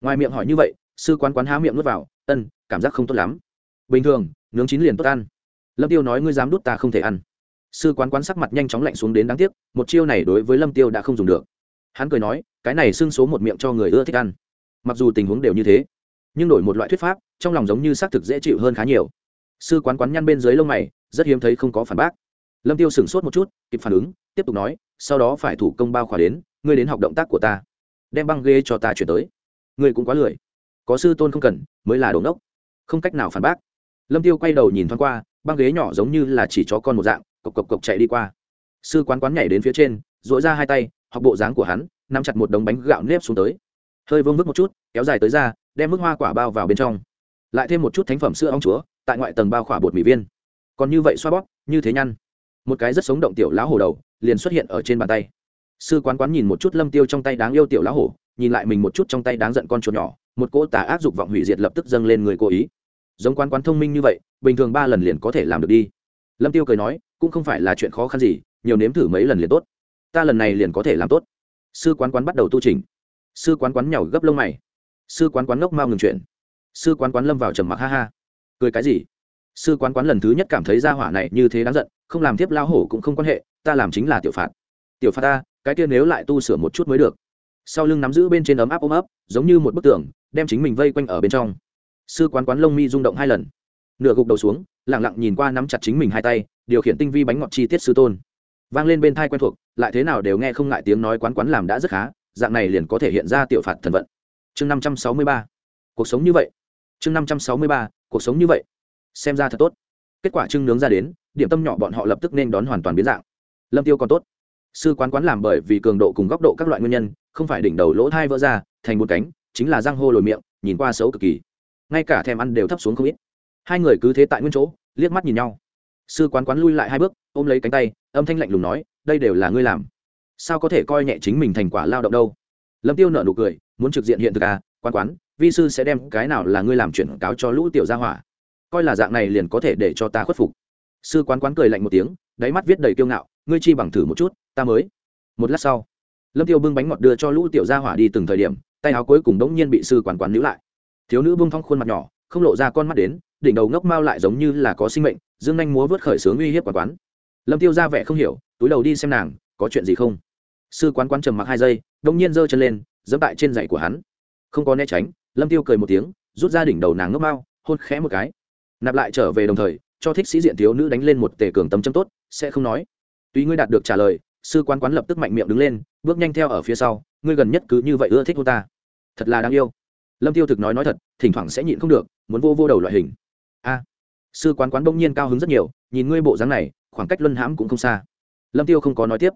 Ngoài miệng hỏi như vậy, sư quán quán há miệng nuốt vào, ân, cảm giác không tốt lắm. Bình thường, nướng chín liền tốt ăn. Lâm tiêu nói, ngươi dám đút ta không thể ăn. Sư quán quán sắc mặt nhanh chóng lạnh xuống đến đáng tiếc, một chiêu này đối với lâm tiêu đã không dùng được. Hắn cười nói, cái này xưng số một miệng cho người ưa thích ăn. Mặc dù tình huống đều như thế, nhưng đổi một loại thuyết pháp, trong lòng giống như xác thực dễ chịu hơn khá nhiều. Sư quán quán nhăn bên dưới lông mày, rất hiếm thấy không có phản bác lâm tiêu sửng sốt một chút, kịp phản ứng, tiếp tục nói, sau đó phải thủ công bao khỏa đến, ngươi đến học động tác của ta, đem băng ghê cho ta chuyển tới. Ngươi cũng quá lười. Có sư tôn không cần, mới là đống đốc không cách nào phản bác. Lâm tiêu quay đầu nhìn thoáng qua, băng ghế nhỏ giống như là chỉ chó con một dạng, cộc cộc cộc chạy đi qua. Sư quán quán nhảy đến phía trên dội ra hai tay, học bộ dáng của hắn, nắm chặt một đống bánh gạo nếp xuống tới. Hơi vương vức một chút, kéo dài tới ra, đem mức hoa quả bao vào bên trong. Lại thêm một chút thánh phẩm sữa ong chúa, tại ngoại tầng bao khỏa bột mì viên. Còn như vậy xoa bóp, như thế nhăn một cái rất sống động tiểu lão hổ đầu liền xuất hiện ở trên bàn tay. Sư quán quán nhìn một chút lâm tiêu trong tay đáng yêu tiểu lão hổ, nhìn lại mình một chút trong tay đáng giận con chuột nhỏ, một cỗ tà ác dục vọng hủy diệt lập tức dâng lên người cố ý. Giống quán quán thông minh như vậy, bình thường ba lần liền có thể làm được đi. Lâm tiêu cười nói, cũng không phải là chuyện khó khăn gì, nhiều nếm thử mấy lần liền tốt. Ta lần này liền có thể làm tốt. Sư quán quán bắt đầu tu trình sư quán quán nhàu gấp lông mày. Sư quán quán ngốc mau ngừng chuyện. Sư quán quán lâm vào trầm mặc ha ha. Cười cái gì? Sư quán quán lần thứ nhất cảm thấy ra hỏa này như thế đáng giận không làm tiếp lao hổ cũng không quan hệ, ta làm chính là tiểu phạt. Tiểu phạt ta, cái kia nếu lại tu sửa một chút mới được. Sau lưng nắm giữ bên trên ấm áp ôm ấp, giống như một bức tường, đem chính mình vây quanh ở bên trong. Sư quán quán lông mi rung động hai lần. Nửa gục đầu xuống lẳng lặng nhìn qua nắm chặt chính mình hai tay, điều khiển tinh vi bánh ngọt chi tiết sư tôn. Vang lên bên thai quen thuộc, lại thế nào đều nghe không ngại tiếng nói quán quán làm đã rất khá, dạng này liền có thể hiện ra tiểu phạt thần vận. Chương năm trăm sáu mươi ba. Cuộc sống như vậy. Chương năm trăm sáu mươi ba, cuộc sống như vậy. Xem ra thật tốt. Kết quả trưng nướng ra đến điểm tâm nhỏ bọn họ lập tức nên đón hoàn toàn biến dạng. Lâm tiêu còn tốt. Sư quán quán làm bởi vì cường độ cùng góc độ các loại nguyên nhân, không phải đỉnh đầu lỗ thai vỡ ra, thành một cánh, chính là răng hô lồi miệng, nhìn qua xấu cực kỳ. Ngay cả thèm ăn đều thấp xuống không ít. Hai người cứ thế tại nguyên chỗ, liếc mắt nhìn nhau. Sư quán quán lui lại hai bước, ôm lấy cánh tay, âm thanh lạnh lùng nói, đây đều là ngươi làm. Sao có thể coi nhẹ chính mình thành quả lao động đâu? Lâm tiêu nợ nụ cười, muốn trực diện hiện thực à quán quán, vi sư sẽ đem cái nào là ngươi làm chuyển cáo cho lũ tiểu gia hỏa. Coi là dạng này liền có thể để cho ta khuất phục sư quán quán cười lạnh một tiếng, đáy mắt viết đầy kiêu ngạo, ngươi chi bằng thử một chút, ta mới. Một lát sau, lâm tiêu bưng bánh ngọt đưa cho lũ tiểu gia hỏa đi từng thời điểm, tay áo cuối cùng đống nhiên bị sư quán quán níu lại. Thiếu nữ bưng thong khuôn mặt nhỏ, không lộ ra con mắt đến, đỉnh đầu ngốc mao lại giống như là có sinh mệnh, dương nhanh múa vớt khởi sướng uy hiếp quán quán. Lâm tiêu ra vẻ không hiểu, túi đầu đi xem nàng, có chuyện gì không? Sư quán quán trầm mặc hai giây, đống nhiên giơ chân lên dẫm tại trên giày của hắn. Không có né tránh, lâm tiêu cười một tiếng, rút ra đỉnh đầu nàng ngốc mao, hôn khẽ một cái, nạp lại trở về đồng thời cho thích sĩ diện thiếu nữ đánh lên một tề cường tâm châm tốt, sẽ không nói. Tuy ngươi đạt được trả lời, sư quán quán lập tức mạnh miệng đứng lên, bước nhanh theo ở phía sau, ngươi gần nhất cứ như vậy ưa thích hôn ta. Thật là đáng yêu. Lâm tiêu thực nói nói thật, thỉnh thoảng sẽ nhịn không được, muốn vô vô đầu loại hình. A. Sư quán quán bỗng nhiên cao hứng rất nhiều, nhìn ngươi bộ dáng này, khoảng cách luân hãm cũng không xa. Lâm tiêu không có nói tiếp.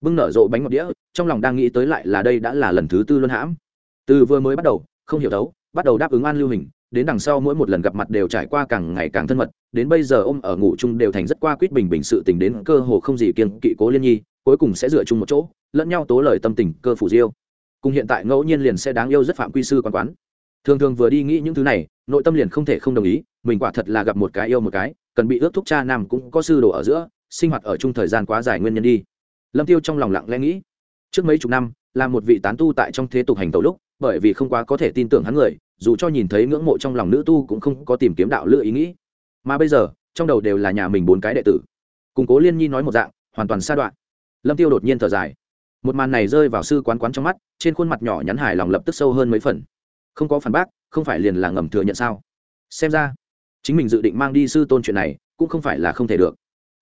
Bưng nở rộ bánh ngọt đĩa, trong lòng đang nghĩ tới lại là đây đã là lần thứ tư luân hãm. Từ vừa mới bắt đầu, không hiểu đấu bắt đầu đáp ứng an lưu hình đến đằng sau mỗi một lần gặp mặt đều trải qua càng ngày càng thân mật, đến bây giờ ôm ở ngủ chung đều thành rất qua quýt bình bình sự tình đến cơ hồ không gì kiên kỵ cố liên nhi, cuối cùng sẽ dựa chung một chỗ, lẫn nhau tố lời tâm tình cơ phủ diêu. Cùng hiện tại ngẫu nhiên liền sẽ đáng yêu rất phạm quy sư quán quán. Thường thường vừa đi nghĩ những thứ này, nội tâm liền không thể không đồng ý, mình quả thật là gặp một cái yêu một cái, cần bị ước thúc cha nam cũng có sư đồ ở giữa, sinh hoạt ở chung thời gian quá dài nguyên nhân đi. Lâm tiêu trong lòng lặng lẽ nghĩ, trước mấy chục năm, là một vị tán tu tại trong thế tục hành tẩu lúc bởi vì không quá có thể tin tưởng hắn người, dù cho nhìn thấy ngưỡng mộ trong lòng nữ tu cũng không có tìm kiếm đạo lựa ý nghĩ. Mà bây giờ, trong đầu đều là nhà mình bốn cái đệ tử. Củng cố liên nhi nói một dạng, hoàn toàn xa đoạn. Lâm tiêu đột nhiên thở dài. Một màn này rơi vào sư quán quán trong mắt, trên khuôn mặt nhỏ nhắn hài lòng lập tức sâu hơn mấy phần. Không có phản bác, không phải liền là ngầm thừa nhận sao? Xem ra, chính mình dự định mang đi sư tôn chuyện này, cũng không phải là không thể được.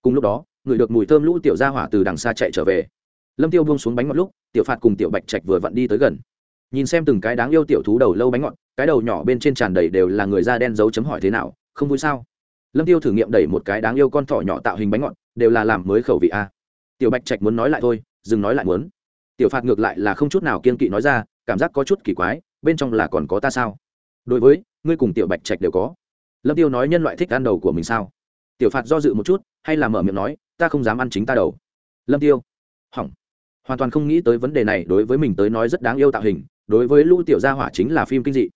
Cùng lúc đó, người được mùi thơm lũ tiểu gia hỏa từ đằng xa chạy trở về. Lâm tiêu buông xuống bánh một lúc, tiểu phạt cùng tiểu bạch trạch vừa vặn đi tới gần nhìn xem từng cái đáng yêu tiểu thú đầu lâu bánh ngọt, cái đầu nhỏ bên trên tràn đầy đều là người da đen dấu chấm hỏi thế nào, không vui sao? Lâm tiêu thử nghiệm đẩy một cái đáng yêu con thỏ nhỏ tạo hình bánh ngọt, đều là làm mới khẩu vị a. Tiểu bạch trạch muốn nói lại thôi, dừng nói lại muốn. Tiểu phạt ngược lại là không chút nào kiên kỵ nói ra, cảm giác có chút kỳ quái, bên trong là còn có ta sao? Đối với, ngươi cùng tiểu bạch trạch đều có. Lâm tiêu nói nhân loại thích ăn đầu của mình sao? Tiểu phạt do dự một chút, hay là mở miệng nói, ta không dám ăn chính ta đầu. Lâm tiêu, hỏng. Hoàn toàn không nghĩ tới vấn đề này, đối với mình tới nói rất đáng yêu tạo hình đối với lũ tiểu gia hỏa chính là phim kinh dị.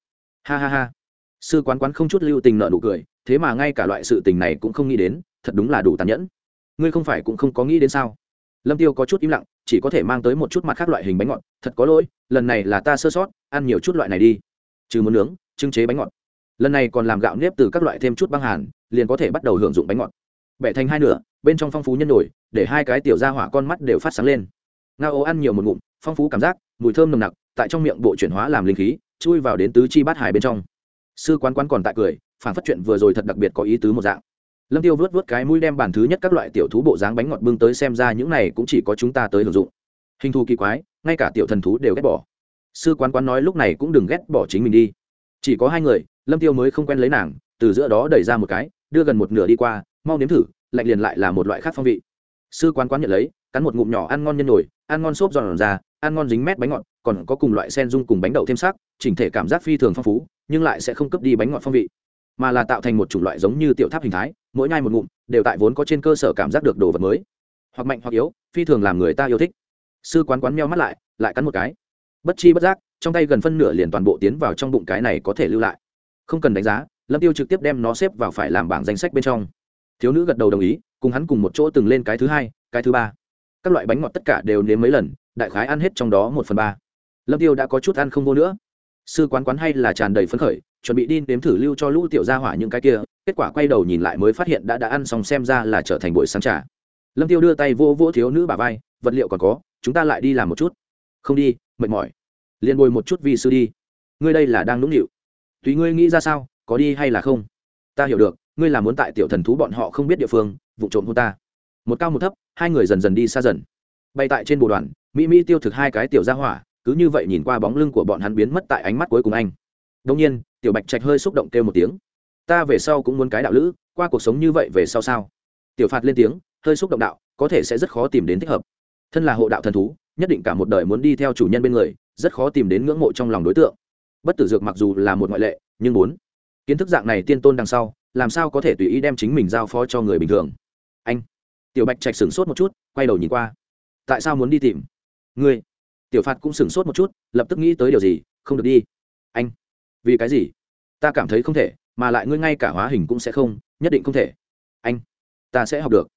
Ha ha ha. Sư quán quán không chút lưu tình nợ nụ cười, thế mà ngay cả loại sự tình này cũng không nghĩ đến, thật đúng là đủ tàn nhẫn. Ngươi không phải cũng không có nghĩ đến sao? Lâm tiêu có chút im lặng, chỉ có thể mang tới một chút mặt khác loại hình bánh ngọt, thật có lỗi, lần này là ta sơ sót, ăn nhiều chút loại này đi. Trừ muốn nướng, trưng chế bánh ngọt. Lần này còn làm gạo nếp từ các loại thêm chút băng hàn, liền có thể bắt đầu hưởng dụng bánh ngọt. Bẻ thành hai nửa, bên trong phong phú nhân nổi, để hai cái tiểu ra hỏa con mắt đều phát sáng lên. Nga ô ăn nhiều một ngụm, phong phú cảm giác, mùi thơm nồng nặc tại trong miệng bộ chuyển hóa làm linh khí, chui vào đến tứ chi bát hải bên trong. Sư quán quán còn tại cười, phản phát chuyện vừa rồi thật đặc biệt có ý tứ một dạng. Lâm tiêu vớt vớt cái mũi đem bản thứ nhất các loại tiểu thú bộ dáng bánh ngọt bưng tới xem ra những này cũng chỉ có chúng ta tới hưởng dụng. Hình thù kỳ quái, ngay cả tiểu thần thú đều ghét bỏ. Sư quán quán nói lúc này cũng đừng ghét bỏ chính mình đi. Chỉ có hai người, lâm tiêu mới không quen lấy nàng, từ giữa đó đẩy ra một cái, đưa gần một nửa đi qua, mau nếm thử, lạnh liền lại là một loại khác phong vị. Sư quán quán nhận lấy, cắn một ngụm nhỏ ăn ngon nhân nổi ăn ngon xốp giòn ra, ăn ngon dính mét bánh ngọt, còn có cùng loại sen dung cùng bánh đậu thêm sắc, chỉnh thể cảm giác phi thường phong phú, nhưng lại sẽ không cấp đi bánh ngọt phong vị. Mà là tạo thành một chủng loại giống như tiểu tháp hình thái, mỗi nhai một ngụm, đều tại vốn có trên cơ sở cảm giác được đồ vật mới. Hoặc mạnh hoặc yếu, phi thường làm người ta yêu thích. Sư quán quán meo mắt lại lại cắn một cái. Bất chi bất giác, trong tay gần phân nửa liền toàn bộ tiến vào trong bụng cái này có thể lưu lại. Không cần đánh giá, lâm tiêu trực tiếp đem nó xếp vào phải làm bảng danh sách bên trong. Thiếu nữ gật đầu đồng ý, cùng hắn cùng một chỗ từng lên cái thứ hai, cái thứ ba các loại bánh ngọt tất cả đều nếm mấy lần, đại khái ăn hết trong đó một phần ba. Lâm tiêu đã có chút ăn không vô nữa. Sư quán quán hay là tràn đầy phấn khởi, chuẩn bị đi nếm thử lưu cho lũ tiểu gia hỏa những cái kia, kết quả quay đầu nhìn lại mới phát hiện đã đã ăn xong xem ra là trở thành buổi sáng trà. Lâm tiêu đưa tay vô vỗ thiếu nữ bà vai, vật liệu còn có, chúng ta lại đi làm một chút. Không đi, mệt mỏi. Liền bồi một chút vì sư đi. Ngươi đây là đang nũng nịu. Tùy ngươi nghĩ ra sao, có đi hay là không? Ta hiểu được, ngươi là muốn tại tiểu thần thú bọn họ không biết địa phương vụ trộm hôn ta một cao một thấp, hai người dần dần đi xa dần. Bay tại trên bồ đoàn, mỹ mỹ tiêu thực hai cái tiểu ra hỏa, cứ như vậy nhìn qua bóng lưng của bọn hắn biến mất tại ánh mắt cuối cùng anh. Đông nhiên, tiểu bạch trạch hơi xúc động kêu một tiếng. Ta về sau cũng muốn cái đạo lữ, qua cuộc sống như vậy về sau sao? Tiểu phạt lên tiếng, hơi xúc động đạo, có thể sẽ rất khó tìm đến thích hợp. Thân là hộ đạo thần thú, nhất định cả một đời muốn đi theo chủ nhân bên người, rất khó tìm đến ngưỡng mộ trong lòng đối tượng. Bất tử dược mặc dù là một ngoại lệ, nhưng muốn. Kiến thức dạng này tiên tôn đằng sau, làm sao có thể tùy ý đem chính mình giao phó cho người bình thường? Anh tiểu bạch trạch sửng sốt một chút, quay đầu nhìn qua. Tại sao muốn đi tìm? Ngươi. Tiểu phạt cũng sửng sốt một chút, lập tức nghĩ tới điều gì, không được đi. Anh. Vì cái gì? Ta cảm thấy không thể, mà lại ngươi ngay cả hóa hình cũng sẽ không, nhất định không thể. Anh. Ta sẽ học được.